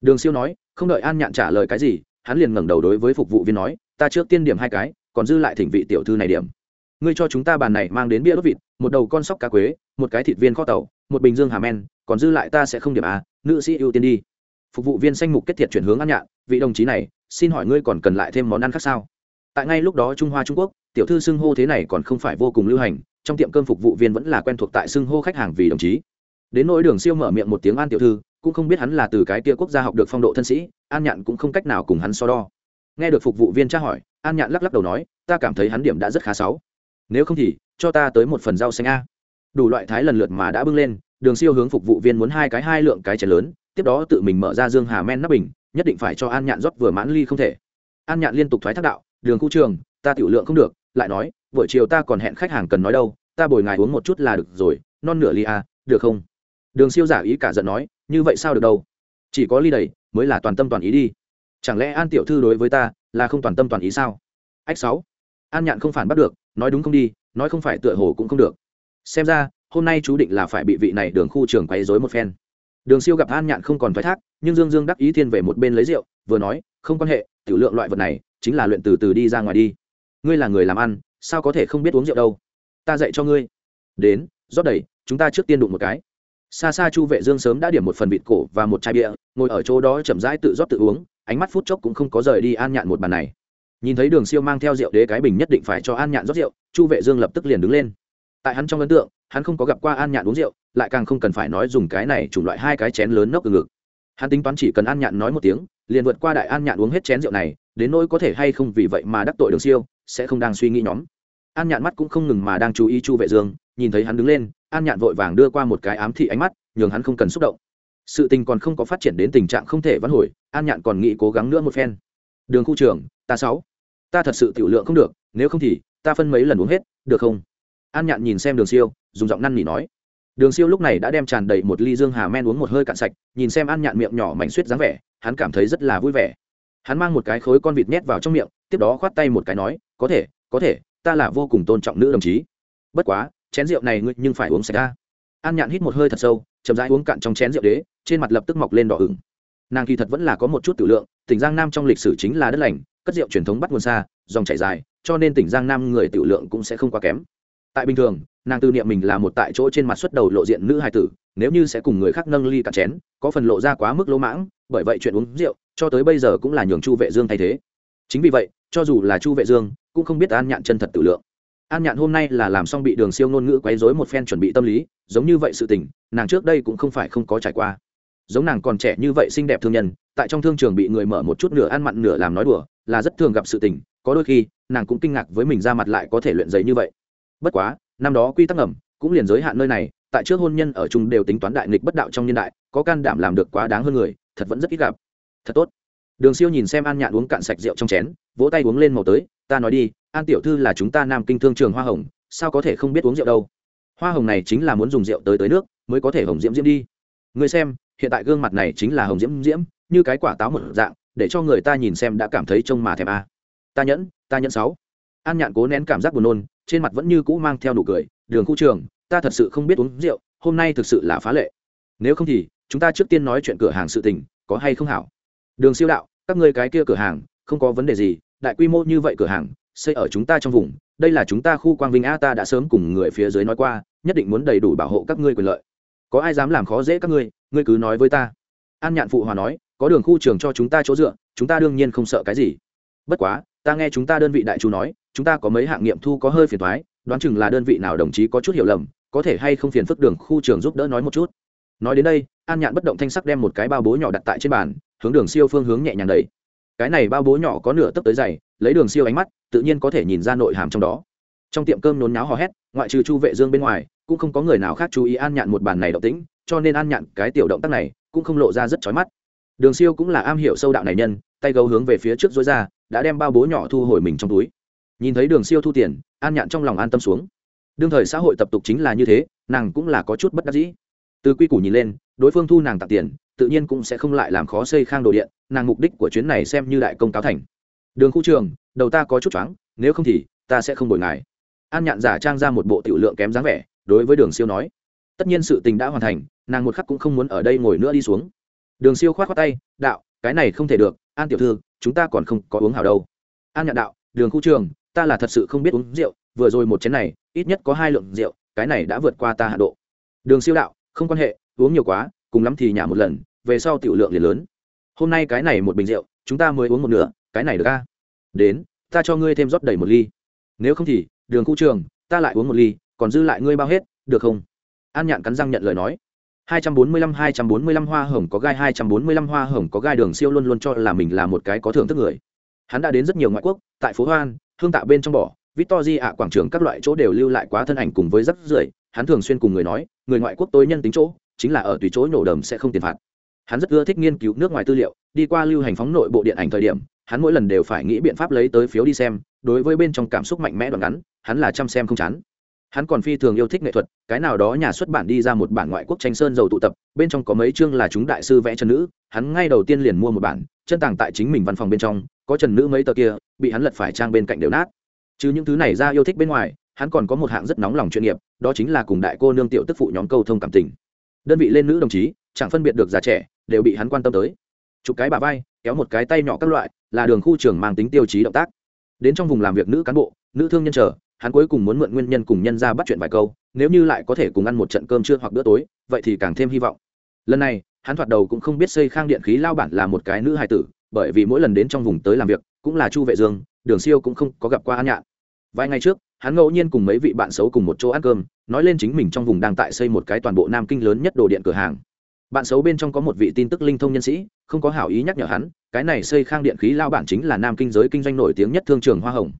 Đường siêu nói, không đợi an nhạn trả lời cái gì, hắn liền ngẩng đầu đối với phục vụ viên nói, ta trước tiên điểm hai cái, còn dư lại thỉnh vị tiểu thư này điểm. Ngươi cho chúng ta bàn này mang đến bia đốt vịt, một đầu con sóc cá quế, một cái thịt viên kho tàu, một bình dương hà men, còn dư lại ta sẽ không điểm à? nữ sĩ ưu tiên đi. Phục vụ viên xanh mục kết thiệt chuyển hướng ăn nhạn, vị đồng chí này, xin hỏi ngươi còn cần lại thêm món ăn khác sao? Tại ngay lúc đó trung hoa trung quốc, tiểu thư xưng hô thế này còn không phải vô cùng lưu hành, trong tiệm cơm phục vụ viên vẫn là quen thuộc tại xưng hô khách hàng vì đồng chí đến nỗi đường siêu mở miệng một tiếng an tiểu thư, cũng không biết hắn là từ cái kia quốc gia học được phong độ thân sĩ, an nhạn cũng không cách nào cùng hắn so đo. Nghe được phục vụ viên tra hỏi, an nhạn lắc lắc đầu nói, ta cảm thấy hắn điểm đã rất khá sáu. Nếu không thì, cho ta tới một phần rau xanh a. Đủ loại thái lần lượt mà đã bưng lên, đường siêu hướng phục vụ viên muốn hai cái hai lượng cái chén lớn, tiếp đó tự mình mở ra dương hà men nắp bình, nhất định phải cho an nhạn rót vừa mãn ly không thể. An nhạn liên tục thoái thác đạo, đường khu trường, ta tiểu lượng không được. Lại nói, buổi chiều ta còn hẹn khách hàng cần nói đâu, ta bồi ngài uống một chút là được rồi, non nửa ly a được không? Đường siêu giả ý cả giận nói, như vậy sao được đâu? Chỉ có ly đầy mới là toàn tâm toàn ý đi. Chẳng lẽ an tiểu thư đối với ta là không toàn tâm toàn ý sao? Ách sáu. An nhạn không phản bắt được, nói đúng không đi, nói không phải tựa hồ cũng không được. Xem ra, hôm nay chú định là phải bị vị này đường khu trường quấy dối một phen. Đường siêu gặp an nhạn không còn thoái thác, nhưng dương dương đắc ý thiên về một bên lấy rượu, vừa nói, không quan hệ, tiểu lượng loại vật này chính là luyện từ từ đi ra ngoài đi. Ngươi là người làm ăn, sao có thể không biết uống rượu đâu? Ta dạy cho ngươi. Đến, rót đầy, chúng ta trước tiên đụng một cái xa xa chu vệ dương sớm đã điểm một phần vịt cổ và một chai bia, ngồi ở chỗ đó chậm rãi tự rót tự uống, ánh mắt phút chốc cũng không có rời đi an nhạn một bàn này. Nhìn thấy đường siêu mang theo rượu đế cái bình nhất định phải cho an nhạn rót rượu, chu vệ dương lập tức liền đứng lên. Tại hắn trong ấn tượng, hắn không có gặp qua an nhạn uống rượu, lại càng không cần phải nói dùng cái này chủng loại hai cái chén lớn nốc từ ngực. Hắn tính toán chỉ cần an nhạn nói một tiếng, liền vượt qua đại an nhạn uống hết chén rượu này, đến nỗi có thể hay không vì vậy mà đắc tội đường siêu, sẽ không đang suy nghĩ nhóm. An nhạn mắt cũng không ngừng mà đang chú ý chu vệ dương, nhìn thấy hắn đứng lên an nhạn vội vàng đưa qua một cái ám thị ánh mắt, nhường hắn không cần xúc động. Sự tình còn không có phát triển đến tình trạng không thể vãn hồi, an nhạn còn nghĩ cố gắng nữa một phen. Đường khu trường ta sáu. Ta thật sự tiểu lượng không được, nếu không thì ta phân mấy lần uống hết, được không? An nhạn nhìn xem đường siêu, dùng giọng năn nỉ nói. Đường siêu lúc này đã đem tràn đầy một ly dương hà men uống một hơi cạn sạch, nhìn xem an nhạn miệng nhỏ mảnh suýt dáng vẻ, hắn cảm thấy rất là vui vẻ. Hắn mang một cái khối con vịt nhét vào trong miệng, tiếp đó khoát tay một cái nói, có thể có thể, ta là vô cùng tôn trọng nữ đồng chí. Bất quá chén rượu này ngươi nhưng phải uống sạch ra an nhạn hít một hơi thật sâu, chậm rãi uống cạn trong chén rượu đế, trên mặt lập tức mọc lên đỏ ửng. Nàng kỳ thật vẫn là có một chút tử lượng, tỉnh giang nam trong lịch sử chính là đất lành, cất rượu truyền thống bắt nguồn xa, dòng chảy dài, cho nên tỉnh giang nam người tự lượng cũng sẽ không quá kém. Tại bình thường, nàng tư niệm mình là một tại chỗ trên mặt xuất đầu lộ diện nữ hài tử, nếu như sẽ cùng người khác nâng ly cả chén, có phần lộ ra quá mức lỗ mãng, bởi vậy chuyện uống rượu, cho tới bây giờ cũng là nhường chu vệ dương thay thế. Chính vì vậy, cho dù là chu vệ dương, cũng không biết an nhạn chân thật tự lượng an nhạn hôm nay là làm xong bị đường siêu ngôn ngữ quấy rối một phen chuẩn bị tâm lý, giống như vậy sự tình, nàng trước đây cũng không phải không có trải qua. Giống nàng còn trẻ như vậy xinh đẹp thương nhân, tại trong thương trường bị người mở một chút nửa ăn mặn nửa làm nói đùa, là rất thường gặp sự tình, có đôi khi, nàng cũng kinh ngạc với mình ra mặt lại có thể luyện giấy như vậy. Bất quá, năm đó quy tắc ẩm, cũng liền giới hạn nơi này, tại trước hôn nhân ở chung đều tính toán đại nghịch bất đạo trong nhân đại, có can đảm làm được quá đáng hơn người, thật vẫn rất ít gặp. Thật tốt. Đường siêu nhìn xem an nhạn uống cạn sạch rượu trong chén, vỗ tay uống lên màu tới, ta nói đi an tiểu thư là chúng ta nam kinh thương trường hoa hồng, sao có thể không biết uống rượu đâu? Hoa hồng này chính là muốn dùng rượu tới tới nước, mới có thể hồng diễm diễm đi. Người xem, hiện tại gương mặt này chính là hồng diễm diễm, như cái quả táo một dạng, để cho người ta nhìn xem đã cảm thấy trông mà thèm a. À. ta nhẫn ta nhẫn sáu. An nhạn cố nén cảm giác buồn nôn, trên mặt vẫn như cũ mang theo nụ cười, đường khu trường, ta thật sự không biết uống rượu, hôm nay thực sự là phá lệ. Nếu không thì, chúng ta trước tiên nói chuyện cửa hàng sự tình, có hay không hảo? Đường siêu đạo, các ngươi cái kia cửa hàng, không có vấn đề gì, đại quy mô như vậy cửa hàng xây ở chúng ta trong vùng, đây là chúng ta khu quang vinh a, ta đã sớm cùng người phía dưới nói qua, nhất định muốn đầy đủ bảo hộ các ngươi quyền lợi. Có ai dám làm khó dễ các ngươi ngươi cứ nói với ta. An nhạn phụ hòa nói, có đường khu trường cho chúng ta chỗ dựa, chúng ta đương nhiên không sợ cái gì. Bất quá, ta nghe chúng ta đơn vị đại chú nói, chúng ta có mấy hạng nghiệm thu có hơi phiền thoái đoán chừng là đơn vị nào đồng chí có chút hiểu lầm, có thể hay không phiền phức đường khu trường giúp đỡ nói một chút. Nói đến đây, an nhạn bất động thanh sắc đem một cái bao bố nhỏ đặt tại trên bàn, hướng đường siêu phương hướng nhẹ nhàng đầy cái này bao bố nhỏ có nửa tấc tới dày, lấy đường siêu ánh mắt, tự nhiên có thể nhìn ra nội hàm trong đó. Trong tiệm cơm nôn náo hò hét, ngoại trừ chu vệ dương bên ngoài, cũng không có người nào khác chú ý an nhạn một bàn này động tĩnh, cho nên an nhạn cái tiểu động tác này cũng không lộ ra rất chói mắt. Đường siêu cũng là am hiểu sâu đạo này nhân, tay gấu hướng về phía trước dối ra, đã đem bao bố nhỏ thu hồi mình trong túi. Nhìn thấy đường siêu thu tiền, an nhạn trong lòng an tâm xuống. Đương thời xã hội tập tục chính là như thế, nàng cũng là có chút bất đắc dĩ. Từ quy củ nhìn lên, đối phương thu nàng tặng tiền, tự nhiên cũng sẽ không lại làm khó xây khang đồ điện nàng mục đích của chuyến này xem như đại công cáo thành. Đường khu trường, đầu ta có chút choáng, nếu không thì, ta sẽ không bồi ngài. An nhạn giả trang ra một bộ tiểu lượng kém dáng vẻ, đối với đường siêu nói. Tất nhiên sự tình đã hoàn thành, nàng một khắc cũng không muốn ở đây ngồi nữa đi xuống. Đường siêu k h o á t khoác tay, đạo, cái này không thể được, an tiểu thư, chúng ta còn không có uống hảo đâu. An nhạn đạo, đường khu trường, ta là thật sự không biết uống rượu, vừa rồi một chén này, ít nhất có hai lượng rượu, cái này đã vượt qua ta hạ độ. Đường siêu đạo, không quan hệ, uống nhiều quá, cùng lắm thì nhả một lần, về sau tiểu lượng liền lớn hôm nay cái này một bình rượu, chúng ta mới uống một nửa, cái này được ca đến, ta cho ngươi thêm rót đầy một ly. Nếu không thì, đường khu trường, ta lại uống một ly, còn dư lại ngươi bao hết, được không? An nhạn cắn răng nhận lời nói. 245 245 hoa hồng có gai 245 hoa hồng có gai đường siêu luôn luôn cho là mình là một cái có thưởng thức người. Hắn đã đến rất nhiều ngoại quốc, tại phố hoan, hương tạ bên trong bỏ victory ạ, quảng trường các loại chỗ đều lưu lại quá thân ảnh cùng với rất rưởi hắn thường xuyên cùng người nói, người ngoại quốc tối nhân tính chỗ, chính là ở tùy chỗ nổ đầm sẽ không tiền phạt hắn rất ưa thích nghiên cứu nước ngoài tư liệu, đi qua lưu hành phóng nội bộ điện ảnh thời điểm, hắn mỗi lần đều phải nghĩ biện pháp lấy tới phiếu đi xem, đối với bên trong cảm xúc mạnh mẽ đoạn ngắn, hắn là chăm xem không chán. Hắn còn phi thường yêu thích nghệ thuật, cái nào đó nhà xuất bản đi ra một bản ngoại quốc tranh sơn dầu tụ tập, bên trong có mấy chương là chúng đại sư vẽ chân nữ, hắn ngay đầu tiên liền mua một bản, chân tàng tại chính mình văn phòng bên trong, có trần nữ mấy tờ kia, bị hắn lật phải trang bên cạnh đều nát. Chứ những thứ này ra yêu thích bên ngoài, hắn còn có một hạng rất nóng lòng chuyên nghiệp, đó chính là cùng đại cô nương tiểu tức phụ nhóm câu thông cảm tình. Đơn vị lên nữ đồng chí, chẳng phân biệt được già trẻ đều bị hắn quan tâm tới. Chụp cái bà vai, kéo một cái tay nhỏ các loại, là đường khu trường mang tính tiêu chí động tác. Đến trong vùng làm việc nữ cán bộ, nữ thương nhân chờ, hắn cuối cùng muốn mượn nguyên nhân cùng nhân ra bắt chuyện vài câu, nếu như lại có thể cùng ăn một trận cơm trưa hoặc bữa tối, vậy thì càng thêm hy vọng. Lần này, hắn thoạt đầu cũng không biết xây khang điện khí lao bản là một cái nữ hài tử, bởi vì mỗi lần đến trong vùng tới làm việc, cũng là chu vệ dương, đường siêu cũng không có gặp qua an nhạn. Vài ngày trước, hắn ngẫu nhiên cùng mấy vị bạn xấu cùng một chỗ ăn cơm, nói lên chính mình trong vùng đang tại xây một cái toàn bộ nam kinh lớn nhất đồ điện cửa hàng bạn xấu bên trong có một vị tin tức linh thông nhân sĩ, không có hảo ý nhắc nhở hắn, cái này xây khang điện khí lao bản chính là nam kinh giới kinh doanh nổi tiếng nhất thương trường hoa hồng.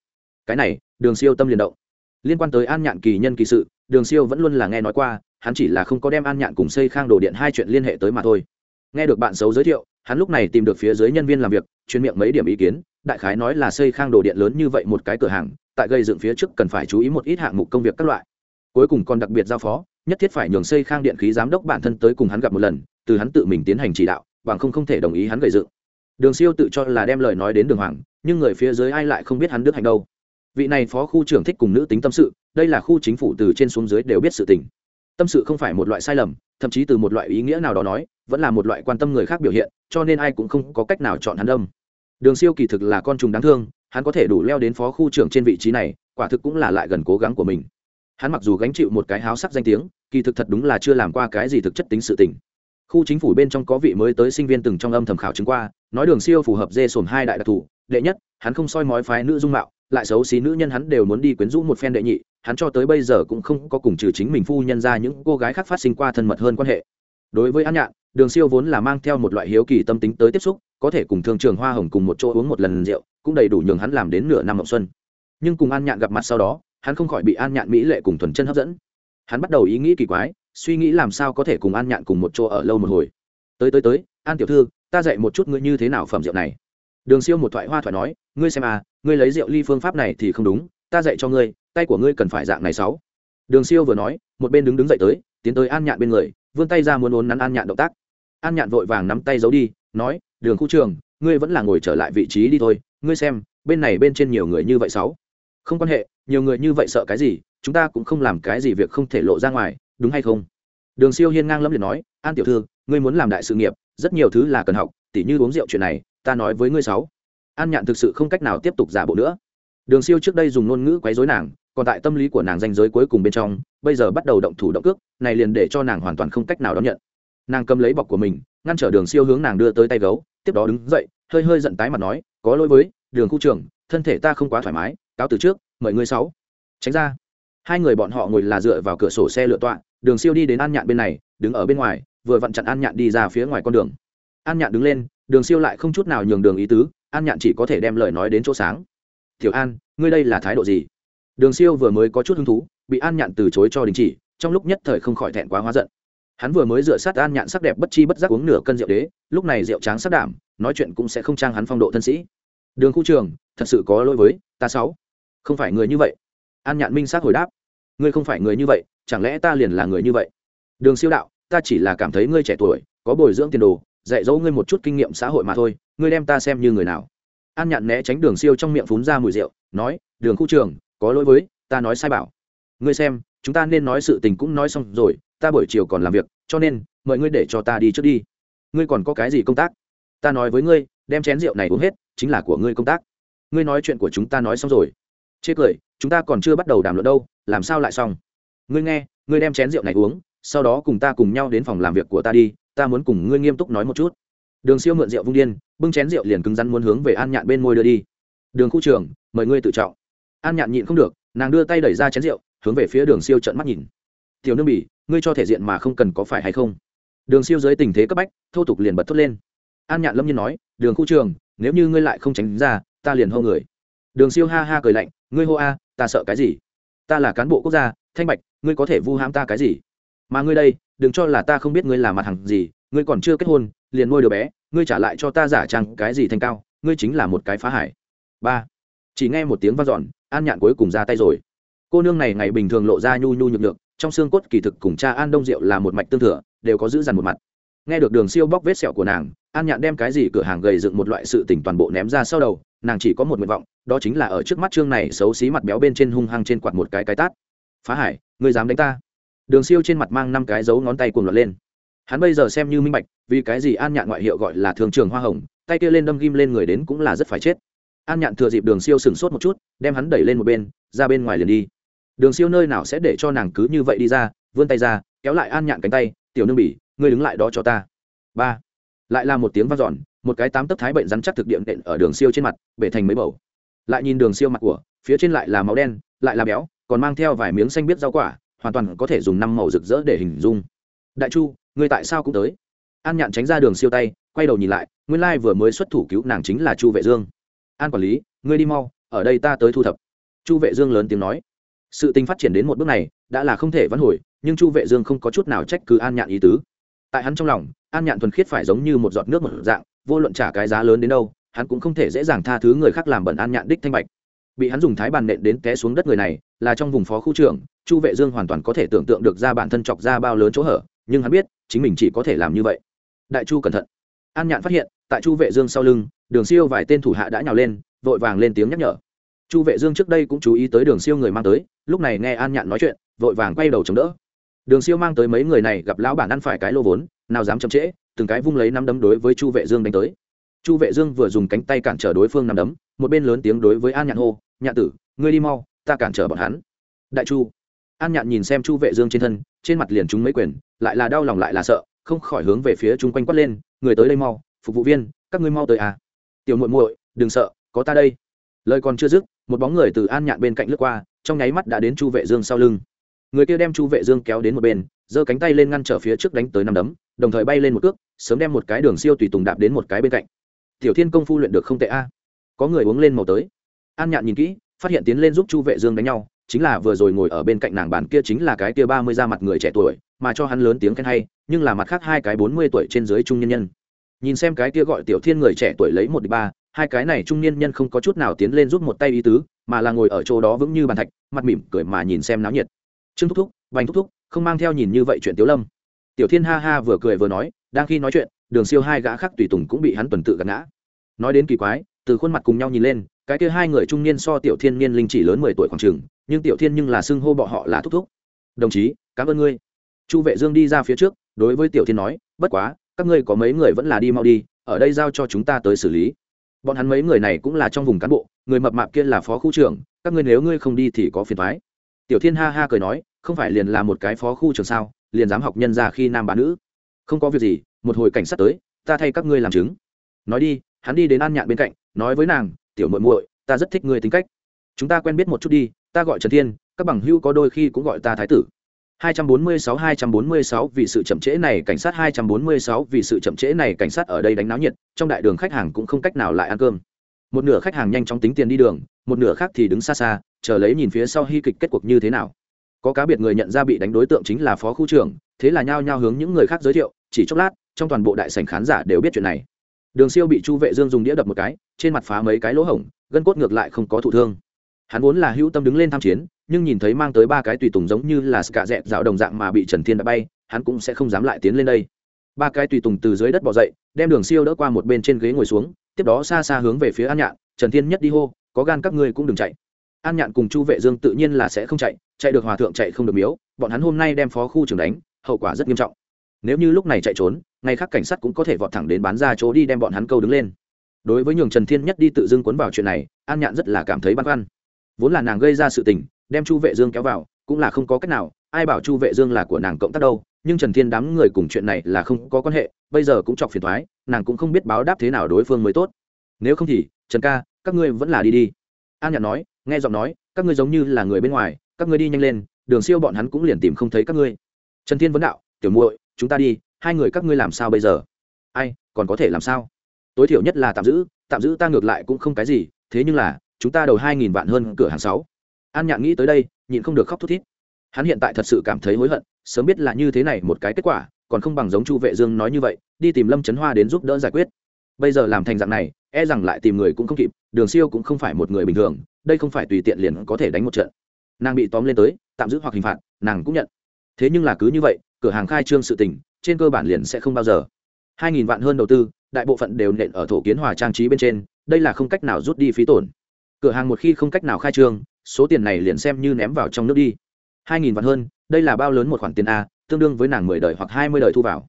Cái này, đường siêu tâm liền động. Liên quan tới an nhạn kỳ nhân kỳ sự, đường siêu vẫn luôn là nghe nói qua, hắn chỉ là không có đem an nhạn cùng xây khang đồ điện hai chuyện liên hệ tới mà thôi. Nghe được bạn xấu giới thiệu, hắn lúc này tìm được phía dưới nhân viên làm việc, chuyên miệng mấy điểm ý kiến, đại khái nói là xây khang đồ điện lớn như vậy một cái cửa hàng, tại gây dựng phía trước cần phải chú ý một ít hạng mục công việc các loại. Cuối cùng còn đặc biệt giao phó nhất thiết phải nhường xây khang điện khí giám đốc bản thân tới cùng hắn gặp một lần, từ hắn tự mình tiến hành chỉ đạo, bằng không không thể đồng ý hắn gây dựng. Đường siêu tự cho là đem lời nói đến đường hoàng, nhưng người phía dưới ai lại không biết hắn đức hành đâu. Vị này phó khu trưởng thích cùng nữ tính tâm sự, đây là khu chính phủ từ trên xuống dưới đều biết sự tình. Tâm sự không phải một loại sai lầm, thậm chí từ một loại ý nghĩa nào đó nói, vẫn là một loại quan tâm người khác biểu hiện, cho nên ai cũng không có cách nào chọn hắn đâm đường siêu kỳ thực là con trùng đáng thương, hắn có thể đủ leo đến phó khu trưởng trên vị trí này, quả thực cũng là lại gần cố gắng của mình hắn mặc dù gánh chịu một cái háo sắc danh tiếng, kỳ thực thật đúng là chưa làm qua cái gì thực chất tính sự tình. Khu chính phủ bên trong có vị mới tới sinh viên từng trong âm thầm khảo chứng qua, nói đường siêu phù hợp dê sồn hai đại đặc thù, đệ nhất, hắn không soi mói phái nữ dung mạo, lại xấu xí nữ nhân hắn đều muốn đi quyến rũ một phen đệ nhị, hắn cho tới bây giờ cũng không có cùng trừ chính mình phu nhân ra những cô gái khác phát sinh qua thân mật hơn quan hệ. Đối với an nhạn, đường siêu vốn là mang theo một loại hiếu kỳ tâm tính tới tiếp xúc, có thể cùng thương trường hoa hồng cùng một chỗ uống một lần rượu, cũng đầy đủ nhường hắn làm đến nửa năm mộng xuân. Nhưng cùng an nhạn gặp mặt sau đó hắn không khỏi bị an nhạn mỹ lệ cùng thuần chân hấp dẫn. Hắn bắt đầu ý nghĩ kỳ quái, suy nghĩ làm sao có thể cùng an nhạn cùng một chỗ ở lâu một hồi. Tới tới tới, an tiểu thư, ta dạy một chút ngươi như thế nào phẩm rượu này. Đường siêu một thoại hoa thoại nói, ngươi xem à ngươi lấy rượu ly phương pháp này thì không đúng, ta dạy cho ngươi, tay của ngươi cần phải dạng này sáu. Đường siêu vừa nói, một bên đứng đứng dậy tới, tiến tới an nhạn bên người, vươn tay ra muốn ốn nắn an nhạn động tác. An nhạn vội vàng nắm tay giấu đi, nói, đường khu trường, ngươi vẫn là ngồi trở lại vị trí đi thôi, ngươi xem, bên này bên trên nhiều người như vậy sáu. Không quan hệ nhiều người như vậy sợ cái gì, chúng ta cũng không làm cái gì việc không thể lộ ra ngoài, đúng hay không? Đường siêu hiên ngang lâm liệt nói, an tiểu thư, ngươi muốn làm đại sự nghiệp, rất nhiều thứ là cần học, tỉ như uống rượu chuyện này, ta nói với ngươi sáu. An nhạn thực sự không cách nào tiếp tục giả bộ nữa. Đường siêu trước đây dùng ngôn ngữ quấy dối nàng, còn tại tâm lý của nàng danh giới cuối cùng bên trong, bây giờ bắt đầu động thủ động cước, này liền để cho nàng hoàn toàn không cách nào đón nhận. Nàng cầm lấy bọc của mình, ngăn trở đường siêu hướng nàng đưa tới tay gấu, tiếp đó đứng dậy, hơi hơi giận tái mặt nói, có lỗi với, đường khu trường thân thể ta không quá thoải mái cáo từ trước, mời ngươi sáu. Tránh ra. Hai người bọn họ ngồi là dựa vào cửa sổ xe lựa tọa, đường siêu đi đến an nhạn bên này, đứng ở bên ngoài, vừa vặn chặn an nhạn đi ra phía ngoài con đường. An nhạn đứng lên, đường siêu lại không chút nào nhường đường ý tứ, an nhạn chỉ có thể đem lời nói đến chỗ sáng. Tiểu an, ngươi đây là thái độ gì? Đường siêu vừa mới có chút hứng thú, bị an nhạn từ chối cho đình chỉ, trong lúc nhất thời không khỏi thẹn quá hóa giận. Hắn vừa mới dựa sát an nhạn sắc đẹp bất chi bất giác uống nửa cân rượu đế, lúc này rượu tráng sắc đảm, nói chuyện cũng sẽ không trang hắn phong độ thân sĩ. Đường khu trường, thật sự có lỗi với ta sáu không phải người như vậy. An nhạn minh xác hồi đáp. Ngươi không phải người như vậy, chẳng lẽ ta liền là người như vậy? Đường siêu đạo, ta chỉ là cảm thấy ngươi trẻ tuổi, có bồi dưỡng tiền đồ, dạy dỗ ngươi một chút kinh nghiệm xã hội mà thôi, ngươi đem ta xem như người nào? An nhạn né tránh đường siêu trong miệng phún ra mùi rượu, nói, đường khu trường có lỗi với, ta nói sai bảo. Ngươi xem, chúng ta nên nói sự tình cũng nói xong rồi, ta buổi chiều còn làm việc, cho nên, mời ngươi để cho ta đi trước đi. Ngươi còn có cái gì công tác? Ta nói với ngươi, đem chén rượu này uống hết, chính là của ngươi công tác. Ngươi nói chuyện của chúng ta nói xong rồi chê cười, chúng ta còn chưa bắt đầu đàm luận đâu, làm sao lại xong? Ngươi nghe, ngươi đem chén rượu này uống, sau đó cùng ta cùng nhau đến phòng làm việc của ta đi, ta muốn cùng ngươi nghiêm túc nói một chút. Đường siêu mượn rượu vung điên, bưng chén rượu liền cứng rắn muốn hướng về an nhạn bên môi đưa đi. Đường khu trường mời ngươi tự trọng. An nhạn nhịn không được, nàng đưa tay đẩy ra chén rượu, hướng về phía đường siêu trận mắt nhìn. Tiểu nương bỉ, ngươi cho thể diện mà không cần có phải hay không? Đường siêu dưới tình thế cấp bách, thô tục liền bật thốt lên. An nhạn lâm nhiên nói, đường khu trường nếu như ngươi lại không tránh ra, ta liền hô người. Đường siêu ha ha cười lạnh ngươi hô a, ta sợ cái gì? Ta là cán bộ quốc gia, thanh bạch, ngươi có thể vu hãm ta cái gì? Mà ngươi đây, đừng cho là ta không biết ngươi là mặt hàng gì, ngươi còn chưa kết hôn, liền nuôi đứa bé, ngươi trả lại cho ta giả trang cái gì thành cao, ngươi chính là một cái phá hải ba, chỉ nghe một tiếng v a n an nhạn cuối cùng ra tay rồi. Cô nương này ngày bình thường lộ ra nhu nhu nhược nhược, trong xương cốt kỳ thực cùng cha an đông rượu là một mạch tương thừa, đều có giữ dằn một mặt. Nghe được đường siêu bóc vết sẹo của nàng an nhạn đem cái gì cửa hàng gầy dựng một loại sự tình toàn bộ ném ra sau đầu, nàng chỉ có một nguyện vọng, đó chính là ở trước mắt trương này xấu xí mặt béo bên trên hung hăng trên quạt một cái cái tát. Phá hải, ngươi dám đánh ta? Đường siêu trên mặt mang năm cái dấu ngón tay cuồng loạt lên. Hắn bây giờ xem như minh bạch, vì cái gì an nhạn ngoại hiệu gọi là thường trường hoa hồng, tay kia lên đâm ghim lên người đến cũng là rất phải chết. An nhạn thừa dịp đường siêu sừng sốt một chút, đem hắn đẩy lên một bên, ra bên ngoài liền đi. Đường siêu nơi nào sẽ để cho nàng cứ như vậy đi ra, vươn tay ra, kéo lại an nhạn cánh tay, tiểu nương bỉ, ngươi đứng lại đó cho ta. Ba lại là một tiếng vang dọn, một cái tám tấc thái bệnh rắn chắc thực điện đệm ở đường siêu trên mặt, bể thành mấy bầu. Lại nhìn đường siêu mặt của, phía trên lại là máu đen, lại là béo, còn mang theo vài miếng xanh biết rau quả, hoàn toàn có thể dùng năm màu rực rỡ để hình dung. Đại chu, ngươi tại sao cũng tới? An nhạn tránh ra đường siêu tay, quay đầu nhìn lại, nguyên lai vừa mới xuất thủ cứu nàng chính là chu vệ dương. An quản lý, ngươi đi mau, ở đây ta tới thu thập. Chu vệ dương lớn tiếng nói. Sự tình phát triển đến một bước này, đã là không thể vãn hồi, nhưng chu vệ dương không có chút nào trách cứ an nhạn ý tứ tại hắn trong lòng, an nhạn thuần khiết phải giống như một giọt nước một dạng, vô luận trả cái giá lớn đến đâu, hắn cũng không thể dễ dàng tha thứ người khác làm bẩn an nhạn đích thanh bạch. Bị hắn dùng thái bàn nện đến té xuống đất người này, là trong vùng phó khu trưởng, chu vệ dương hoàn toàn có thể tưởng tượng được ra bản thân chọc ra bao lớn chỗ hở, nhưng hắn biết, chính mình chỉ có thể làm như vậy. Đại chu cẩn thận. An nhạn phát hiện, tại chu vệ dương sau lưng, đường siêu vài tên thủ hạ đã nhào lên, vội vàng lên tiếng nhắc nhở. Chu vệ dương trước đây cũng chú ý tới đường siêu người mang tới, lúc này nghe an nhạn nói chuyện, vội vàng quay đầu chống đỡ đường siêu mang tới mấy người này gặp lão bản ăn phải cái lô vốn, nào dám chậm trễ, từng cái vung lấy năm đấm đối với chu vệ dương đánh tới. Chu vệ dương vừa dùng cánh tay cản trở đối phương năm đấm, một bên lớn tiếng đối với an nhạn hô, nhạn tử, ngươi đi mau, ta cản trở bọn hắn. Đại chu. An nhạn nhìn xem chu vệ dương trên thân, trên mặt liền chúng mấy quyền, lại là đau lòng lại là sợ, không khỏi hướng về phía chung quanh quát lên, người tới đây mau, phục vụ viên, các ngươi mau tới à. Tiểu muội muội, đừng sợ, có ta đây. Lời còn chưa dứt, một bóng người từ an nhạn bên cạnh lướt qua, trong nháy mắt đã đến chu vệ dương sau lưng người kia đem chu vệ dương kéo đến một bên, giơ cánh tay lên ngăn trở phía trước đánh tới năm đấm, đồng thời bay lên một cước, sớm đem một cái đường siêu tùy tùng đạp đến một cái bên cạnh. Tiểu thiên công phu luyện được không tệ a. Có người uống lên màu tới. An nhạn nhìn kỹ, phát hiện tiến lên giúp chu vệ dương đánh nhau, chính là vừa rồi ngồi ở bên cạnh nàng bàn kia chính là cái kia ba mươi ra mặt người trẻ tuổi, mà cho hắn lớn tiếng khen hay, nhưng là mặt khác hai cái bốn mươi tuổi trên dưới trung nhân nhân. Nhìn xem cái kia gọi tiểu thiên người trẻ tuổi lấy một đi ba, hai cái này trung niên nhân không có chút nào tiến lên giúp một tay ý tứ, mà là ngồi ở chỗ đó vững như bàn thạch, mặt mỉm cười mà nhìn xem náo nhiệt trương thúc thúc vành thúc thúc, không mang theo nhìn như vậy chuyện tiếu lâm. Tiểu thiên ha ha vừa cười vừa nói, đang khi nói chuyện, đường siêu hai gã khác tùy tùng cũng bị hắn tuần tự gạt ngã. Nói đến kỳ quái, từ khuôn mặt cùng nhau nhìn lên, cái kia hai người trung niên so tiểu thiên niên linh chỉ lớn mười tuổi khoảng trường nhưng tiểu thiên nhưng là xưng hô bọ họ là thúc thúc. Đồng chí, cảm ơn ngươi. Chu vệ dương đi ra phía trước, đối với tiểu thiên nói, bất quá, các ngươi có mấy người vẫn là đi mau đi, ở đây giao cho chúng ta tới xử lý. Bọn hắn mấy người này cũng là trong vùng cán bộ, người mập mạp kia là phó khu trưởng, các ngươi nếu ngươi không đi thì có phiền thoái tiểu thiên ha ha cười nói không phải liền là một cái phó khu trưởng sao liền dám học nhân ra khi nam bán nữ. Không có việc gì một hồi cảnh sát tới ta thay các ngươi làm chứng. Nói đi hắn đi đến an nhạn bên cạnh nói với nàng tiểu muội muội ta rất thích ngươi tính cách. Chúng ta quen biết một chút đi ta gọi trần thiên các bằng hữu có đôi khi cũng gọi ta thái tử. 246 246 vì sự chậm trễ này cảnh sát 246 vì sự chậm trễ này cảnh sát ở đây đánh náo nhiệt, trong đại đường khách hàng cũng không cách nào lại ăn cơm. Một nửa khách hàng nhanh chóng tính tiền đi đường, một nửa khác thì đứng xa xa, chờ lấy nhìn phía sau hy kịch kết cuộc như thế nào. Có cá biệt người nhận ra bị đánh đối tượng chính là phó khu trưởng, thế là nhao nhao hướng những người khác giới thiệu, chỉ chốc lát, trong toàn bộ đại sảnh khán giả đều biết chuyện này. Đường Siêu bị Chu Vệ Dương dùng đĩa đập một cái, trên mặt phá mấy cái lỗ hổng, gân cốt ngược lại không có thụ thương. Hắn vốn là hữu tâm đứng lên tham chiến, nhưng nhìn thấy mang tới ba cái tùy tùng giống như là cả dẹp dạo đồng dạng mà bị trần thiên đã bay hắn cũng sẽ không dám lại tiến lên đây ba cái tùy tùng từ dưới đất bỏ dậy đem đường siêu đỡ qua một bên trên ghế ngồi xuống tiếp đó xa xa hướng về phía an nhạn, trần thiên nhất đi hô, có gan các ngươi cũng đừng chạy. An nhạn cùng chu vệ dương tự nhiên là sẽ không chạy chạy được hòa thượng chạy không được miếu, bọn hắn hôm nay đem phó khu trưởng đánh, hậu quả rất nghiêm trọng. Nếu như lúc này chạy trốn, ngay khác cảnh sát cũng có thể vọt thẳng đến bán ra chỗ đi đem bọn hắn câu đứng lên. Đối với nhường trần thiên nhất đi tự dưng cuốn vào chuyện này, an nhạn rất là cảm thấy băn khoăn. Vốn là nàng gây ra sự tình, đem chu vệ dương kéo vào, cũng là không có cách nào, ai bảo chu vệ dương là của nàng cộng tác đâu, nhưng trần thiên đám người cùng chuyện này là không có quan hệ, bây giờ cũng chọc phiền thoái nàng cũng không biết báo đáp thế nào đối phương mới tốt. Nếu không thì, trần ca, các ngươi vẫn là đi đi. An nhạn nói, nghe giọng nói, các ngươi giống như là người bên ngoài, các ngươi đi nhanh lên, đường siêu bọn hắn cũng liền tìm không thấy các ngươi. Trần thiên vấn đạo, tiểu muội, chúng ta đi, hai người các ngươi làm sao bây giờ? Ai, còn có thể làm sao? Tối thiểu nhất là tạm giữ tạm giữ ta ngược lại cũng không cái gì, thế nhưng là, chúng ta đầu hai nghìn vạn hơn cửa hàng sáu. An nhạn nghĩ tới đây, nhịn không được khóc thút thít. Hắn hiện tại thật sự cảm thấy hối hận, sớm biết là như thế này một cái kết quả còn không bằng giống chu vệ dương nói như vậy, đi tìm lâm trấn hoa đến giúp đỡ giải quyết. Bây giờ làm thành dạng này e rằng lại tìm người cũng không kịp, đường siêu cũng không phải một người bình thường, đây không phải tùy tiện liền có thể đánh một trận. Nàng bị tóm lên tới, tạm giữ hoặc hình phạt, nàng cũng nhận. Thế nhưng là cứ như vậy, cửa hàng khai trương sự tình, trên cơ bản liền sẽ không bao giờ. Hai nghìn vạn hơn đầu tư, đại bộ phận đều nện ở thổ kiến hòa trang trí bên trên, đây là không cách nào rút đi phí tổn. Cửa hàng một khi không cách nào khai trương, số tiền này liền xem như ném vào trong nước đi. Hai nghìn vạn hơn, đây là bao lớn một khoản tiền a tương đương với nàng mười đời hoặc hai mươi đời thu vào.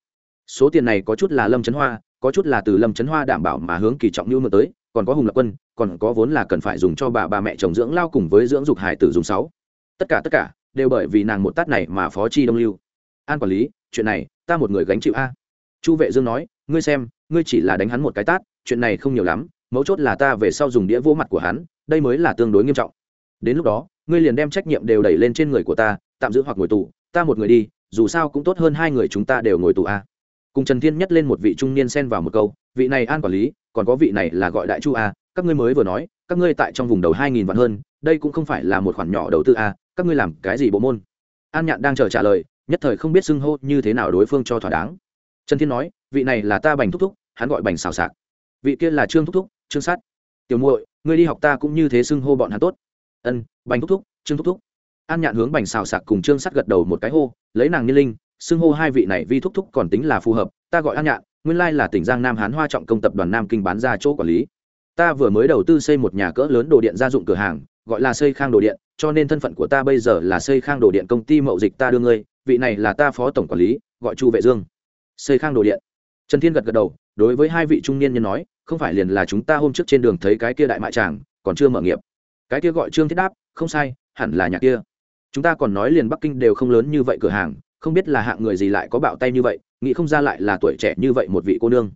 Số tiền này có chút là lâm trấn hoa, có chút là từ lâm trấn hoa đảm bảo mà hướng kỳ trọng nhu mượn tới, còn có hùng lập quân, còn có vốn là cần phải dùng cho bà bà mẹ chồng dưỡng lao cùng với dưỡng dục hải tử dùng sáu. Tất cả tất cả đều bởi vì nàng một tát này mà phó chi đông lưu. An quản lý, chuyện này ta một người gánh chịu a. Chu vệ dương nói, ngươi xem, ngươi chỉ là đánh hắn một cái tát, chuyện này không nhiều lắm, mấu chốt là ta về sau dùng đĩa vỗ mặt của hắn, đây mới là tương đối nghiêm trọng. Đến lúc đó, ngươi liền đem trách nhiệm đều đẩy lên trên người của ta, tạm giữ hoặc ngồi tù, ta một người đi dù sao cũng tốt hơn hai người chúng ta đều ngồi tù a. Cùng trần thiên nhất lên một vị trung niên xen vào một câu, vị này an quản lý, còn có vị này là gọi đại chu a, các ngươi mới vừa nói, các ngươi tại trong vùng đầu hai nghìn vạn hơn, đây cũng không phải là một khoản nhỏ đầu tư a, các ngươi làm cái gì bộ môn? An nhạn đang chờ trả lời, nhất thời không biết xưng hô như thế nào đối phương cho thỏa đáng. Trần thiên nói, vị này là ta bành thúc thúc, hắn gọi bành xào sạc. Vị kia là trương thúc thúc, trương sát. Tiểu muội, ngươi đi học ta cũng như thế xưng hô bọn hắn tốt. Ân, bành thúc thúc, trương thúc thúc an nhạn hướng bành xào sạc cùng trương sát gật đầu một cái hô, lấy nàng niên linh, xưng hô hai vị này vi thúc thúc còn tính là phù hợp, ta gọi an nhạn, nguyên lai là tỉnh giang nam hán hoa trọng công tập đoàn nam kinh bán ra chỗ quản lý. Ta vừa mới đầu tư xây một nhà cỡ lớn đồ điện gia dụng cửa hàng, gọi là xây khang đồ điện, cho nên thân phận của ta bây giờ là xây khang đồ điện công ty mậu dịch ta đưa ngươi, vị này là ta phó tổng quản lý, gọi chu vệ dương. Xây khang đồ điện. Trần thiên gật gật đầu, đối với hai vị trung niên nhân nói, không phải liền là chúng ta hôm trước trên đường thấy cái kia đại mại tràng còn chưa mở nghiệp. Cái kia gọi trương thiết đáp, không sai, hẳn là nhà kia chúng ta còn nói liền bắc kinh đều không lớn như vậy cửa hàng, không biết là hạng người gì lại có bạo tay như vậy, nghĩ không ra lại là tuổi trẻ như vậy một vị cô nương.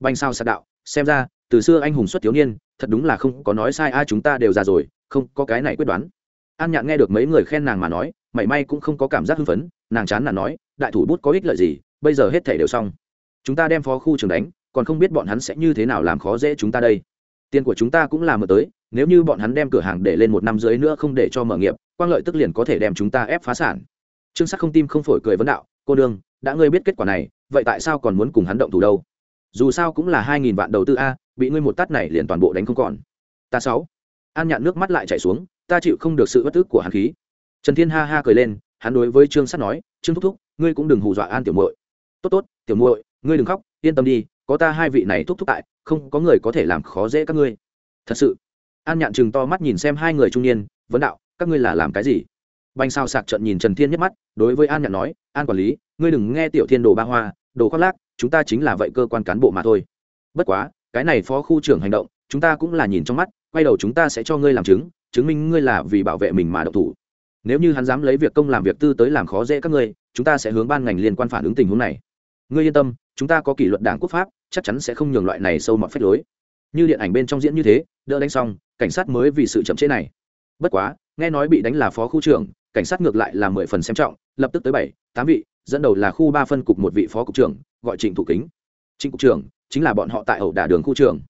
Banh sao sạt đạo, xem ra, từ xưa anh hùng xuất thiếu niên, thật đúng là không có nói sai ai chúng ta đều già rồi, không có cái này quyết đoán. An nhạn nghe được mấy người khen nàng mà nói, mảy may cũng không có cảm giác hưng phấn, nàng chán là nói, đại thủ bút có ích lợi gì, bây giờ hết thể đều xong. Chúng ta đem phó khu trường đánh, còn không biết bọn hắn sẽ như thế nào làm khó dễ chúng ta đây. Tiền của chúng ta cũng là mở tới, nếu như bọn hắn đem cửa hàng để lên một năm dưới nữa không để cho mở nghiệp quang lợi tức liền có thể đem chúng ta ép phá sản. Trương sắc không tim không phổi cười vấn đạo, cô đương đã ngươi biết kết quả này, vậy tại sao còn muốn cùng hắn động thủ đâu? Dù sao cũng là hai nghìn vạn đầu tư a, bị ngươi một tát này liền toàn bộ đánh không còn. Ta sáu. An nhạn nước mắt lại chảy xuống, ta chịu không được sự bất tức của hắn khí. Trần thiên ha ha cười lên, hắn đối với trương sắt nói, trương thúc thúc, ngươi cũng đừng hù dọa an tiểu muội. Tốt tốt, tiểu muội, ngươi đừng khóc, yên tâm đi, có ta hai vị này thúc thúc tại, không có người có thể làm khó dễ các ngươi. Thật sự. An nhạn chừng to mắt nhìn xem hai người trung niên, vấn đạo các ngươi là làm cái gì? Banh sao sạc trận nhìn trần thiên nhất mắt, đối với an nhạn nói, an quản lý, ngươi đừng nghe tiểu thiên đồ ba hoa, đồ khoác lác, chúng ta chính là vậy cơ quan cán bộ mà thôi. Bất quá, cái này phó khu trưởng hành động, chúng ta cũng là nhìn trong mắt, quay đầu chúng ta sẽ cho ngươi làm chứng chứng minh ngươi là vì bảo vệ mình mà độc thủ. Nếu như hắn dám lấy việc công làm việc tư tới làm khó dễ các ngươi, chúng ta sẽ hướng ban ngành liên quan phản ứng tình huống này. Ngươi yên tâm, chúng ta có kỷ luật đảng quốc pháp, chắc chắn sẽ không nhường loại này sâu mọt phép lối. Như điện ảnh bên trong diễn như thế, đỡ đánh xong, cảnh sát mới vì sự chậm chế này. Bất quá nghe nói bị đánh là phó khu trưởng, cảnh sát ngược lại là mười phần xem trọng, lập tức tới bảy, tám vị, dẫn đầu là khu ba phân cục một vị phó cục trưởng, gọi trịnh thủ kính. Trịnh cục trưởng chính là bọn họ tại ẩu đả đường khu trường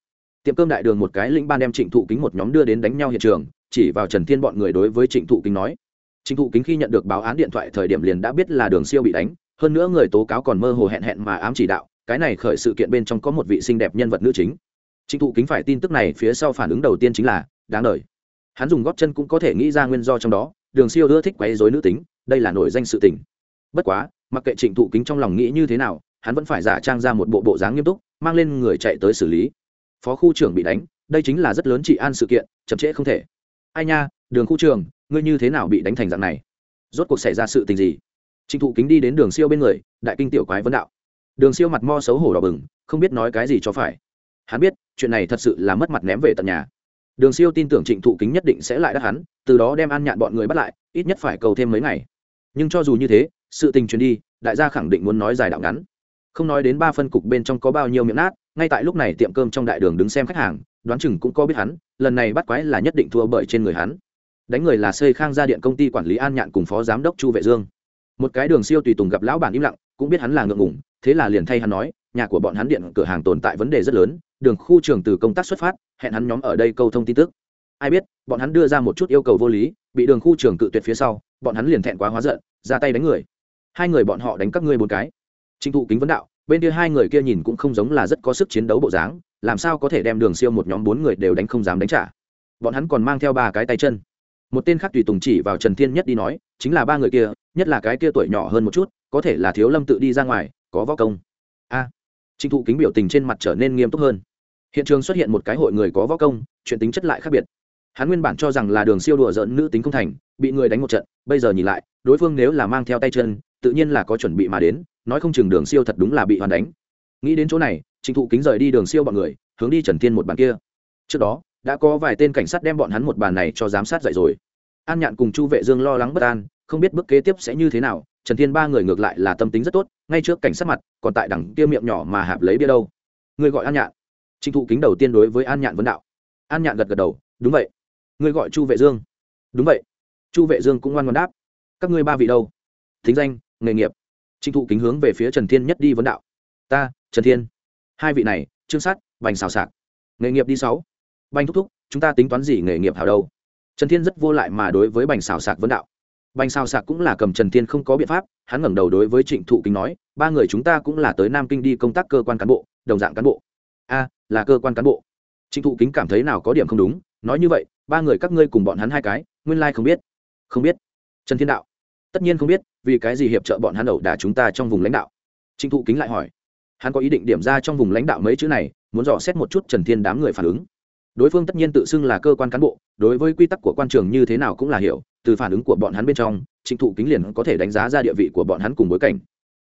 tiệm cơm đại đường một cái lĩnh ban đem trịnh thụ kính một nhóm đưa đến đánh nhau hiện trường, chỉ vào trần thiên bọn người đối với trịnh thụ kính nói. Trịnh thụ kính khi nhận được báo án điện thoại thời điểm liền đã biết là đường siêu bị đánh, hơn nữa người tố cáo còn mơ hồ hẹn hẹn mà ám chỉ đạo, cái này khởi sự kiện bên trong có một vị xinh đẹp nhân vật nữ chính. Trịnh thụ kính phải tin tức này phía sau phản ứng đầu tiên chính là, đáng đời hắn dùng góp chân cũng có thể nghĩ ra nguyên do trong đó, đường siêu ưa thích quấy dối nữ tính, đây là nổi danh sự tình. Bất quá, mặc kệ trịnh thụ kính trong lòng nghĩ như thế nào, hắn vẫn phải giả trang ra một bộ bộ dáng nghiêm túc, mang lên người chạy tới xử lý. Phó khu trưởng bị đánh, đây chính là rất lớn trị an sự kiện, chậm trễ không thể. Ai nha, đường khu trường ngươi như thế nào bị đánh thành dạng này? Rốt cuộc xảy ra sự tình gì? Trịnh thụ kính đi đến đường siêu bên người, đại kinh tiểu quái vấn đạo. Đường siêu mặt mo xấu hổ đỏ bừng, không biết nói cái gì cho phải. Hắn biết, chuyện này thật sự là mất mặt ném về tận nhà đường siêu tin tưởng trịnh thụ kính nhất định sẽ lại đắc hắn, từ đó đem an nhạn bọn người bắt lại, ít nhất phải cầu thêm mấy ngày. Nhưng cho dù như thế, sự tình truyền đi, đại gia khẳng định muốn nói dài đạo ngắn. Không nói đến ba phân cục bên trong có bao nhiêu miệng nát, ngay tại lúc này tiệm cơm trong đại đường đứng xem khách hàng, đoán chừng cũng có biết hắn, lần này bắt quái là nhất định thua bởi trên người hắn. Đánh người là xây khang gia điện công ty quản lý an nhạn cùng phó giám đốc chu vệ dương. Một cái đường siêu tùy tùng gặp lão bản im lặng, cũng biết hắn là ngượng ngủng thế là liền thay hắn nói nhà của bọn hắn điện cửa hàng tồn tại vấn đề rất lớn đường khu trường từ công tác xuất phát hẹn hắn nhóm ở đây câu thông tin tức. Ai biết bọn hắn đưa ra một chút yêu cầu vô lý bị đường khu trường cự tuyệt phía sau bọn hắn liền thẹn quá hóa giận ra tay đánh người. Hai người bọn họ đánh các ngươi một cái. Trinh thụ kính vấn đạo bên kia hai người kia nhìn cũng không giống là rất có sức chiến đấu bộ dáng làm sao có thể đem đường siêu một nhóm bốn người đều đánh không dám đánh trả. Bọn hắn còn mang theo ba cái tay chân. Một tên khác tùy tùng chỉ vào trần thiên nhất đi nói chính là ba người kia nhất là cái kia tuổi nhỏ hơn một chút có thể là thiếu lâm tự đi ra ngoài có võ công. A. à, trịnh thụ kính biểu tình trên mặt trở nên nghiêm túc hơn. Hiện trường xuất hiện một cái hội người có võ công, chuyện tính chất lại khác biệt. Hắn nguyên bản cho rằng là đường siêu đùa dỡn nữ tính không thành, bị người đánh một trận, bây giờ nhìn lại, đối phương nếu là mang theo tay chân, tự nhiên là có chuẩn bị mà đến, nói không chừng đường siêu thật đúng là bị hoàn đánh. Nghĩ đến chỗ này trịnh thụ kính rời đi đường siêu bọn người, hướng đi trần thiên một bàn kia. Trước đó, đã có vài tên cảnh sát đem bọn hắn một bàn này cho giám sát dạy rồi. An nhạn cùng chu vệ dương lo lắng bất an, không biết bước kế tiếp sẽ như thế nào trần thiên ba người ngược lại là tâm tính rất tốt, ngay trước cảnh sát mặt, còn tại đẳng kia miệng nhỏ mà hạp lấy bia đâu. Người gọi an nhạn. Trịnh thụ kính đầu tiên đối với an nhạn vấn đạo. An nhạn gật gật đầu, đúng vậy. Người gọi chu vệ dương. Đúng vậy. Chu vệ dương cũng ngoan ngoan đáp. Các ngươi ba vị đâu? Thính danh, nghề nghiệp. Trịnh thụ kính hướng về phía trần thiên nhất đi vấn đạo. Ta, trần thiên. Hai vị này, trương sát, bành xào sạc. Nghề nghiệp đi sáu. Bành thúc thúc, chúng ta tính toán gì nghề nghiệp hảo đâu? Trần thiên rất vô lại mà đối với bành xào sạc vấn đạo bành sao sạc cũng là cầm trần thiên không có biện pháp, hắn ngẩng đầu đối với trịnh thụ kính nói, ba người chúng ta cũng là tới nam kinh đi công tác cơ quan cán bộ, đồng dạng cán bộ. A, là cơ quan cán bộ. Trịnh thụ kính cảm thấy nào có điểm không đúng, nói như vậy, ba người các ngươi cùng bọn hắn hai cái, nguyên lai không biết. Không biết? Trần thiên đạo. Tất nhiên không biết, vì cái gì hiệp trợ bọn hắn ẩu đả chúng ta trong vùng lãnh đạo? Trịnh thụ kính lại hỏi. Hắn có ý định điểm ra trong vùng lãnh đạo mấy chữ này, muốn dò xét một chút trần thiên đám người phản ứng. Đối phương tất nhiên tự xưng là cơ quan cán bộ, đối với quy tắc của quan trường như thế nào cũng là hiểu từ phản ứng của bọn hắn bên trong, trịnh thụ kính liền có thể đánh giá ra địa vị của bọn hắn cùng bối cảnh.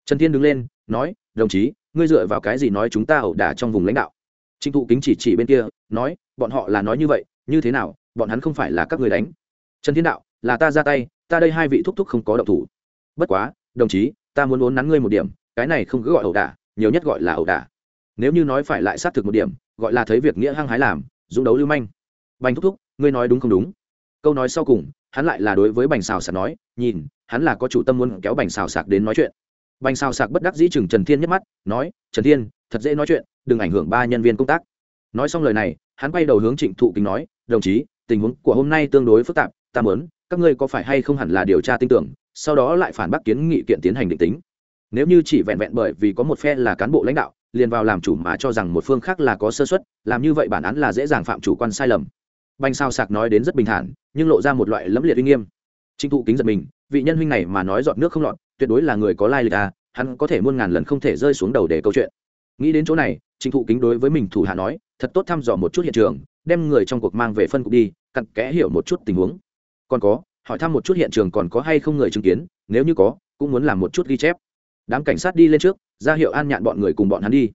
Trần thiên đứng lên, nói, đồng chí, ngươi dựa vào cái gì nói chúng ta ẩu đả trong vùng lãnh đạo? Trịnh thụ kính chỉ chỉ bên kia, nói, bọn họ là nói như vậy, như thế nào, bọn hắn không phải là các người đánh. Trần thiên đạo, là ta ra tay, ta đây hai vị thúc thúc không có động thủ. Bất quá, đồng chí, ta muốn uốn nắn ngươi một điểm, cái này không cứ gọi ẩu đả, nhiều nhất gọi là ẩu đả. Nếu như nói phải lại xác thực một điểm, gọi là thấy việc nghĩa hăng hái làm, dũng đấu lưu manh. Bành thúc thúc, ngươi nói đúng không đúng? Câu nói sau cùng hắn lại là đối với bành xào sạc nói, nhìn, hắn là có chủ tâm muốn kéo bành xào sạc đến nói chuyện. Bành xào sạc bất đắc dĩ chừng trần thiên nhắc mắt, nói, trần thiên, thật dễ nói chuyện, đừng ảnh hưởng ba nhân viên công tác. Nói xong lời này, hắn quay đầu hướng trịnh thụ kính nói, đồng chí, tình huống của hôm nay tương đối phức tạp, ta mớn các ngươi có phải hay không hẳn là điều tra tin tưởng, sau đó lại phản bác kiến nghị kiện tiến hành định tính. Nếu như chỉ vẹn vẹn bởi vì có một phe là cán bộ lãnh đạo, liền vào làm chủ mà cho rằng một phương khác là có sơ xuất làm như vậy bản án là dễ dàng phạm chủ quan sai lầm. Banh sao sạc nói đến rất bình thản nhưng lộ ra một loại lẫm liệt uy nghiêm. Trịnh thụ kính giật mình, vị nhân huynh này mà nói dọn nước không lọt, tuyệt đối là người có lai lịch à hắn có thể muôn ngàn lần không thể rơi xuống đầu để câu chuyện. Nghĩ đến chỗ này, trịnh thụ kính đối với mình thủ hạ nói, thật tốt thăm dò một chút hiện trường, đem người trong cuộc mang về phân cục đi, cặn kẽ hiểu một chút tình huống. Còn có, hỏi thăm một chút hiện trường còn có hay không người chứng kiến, nếu như có, cũng muốn làm một chút ghi chép. Đám cảnh sát đi lên trước, ra hiệu an nhạn bọn người cùng bọn hắn đi.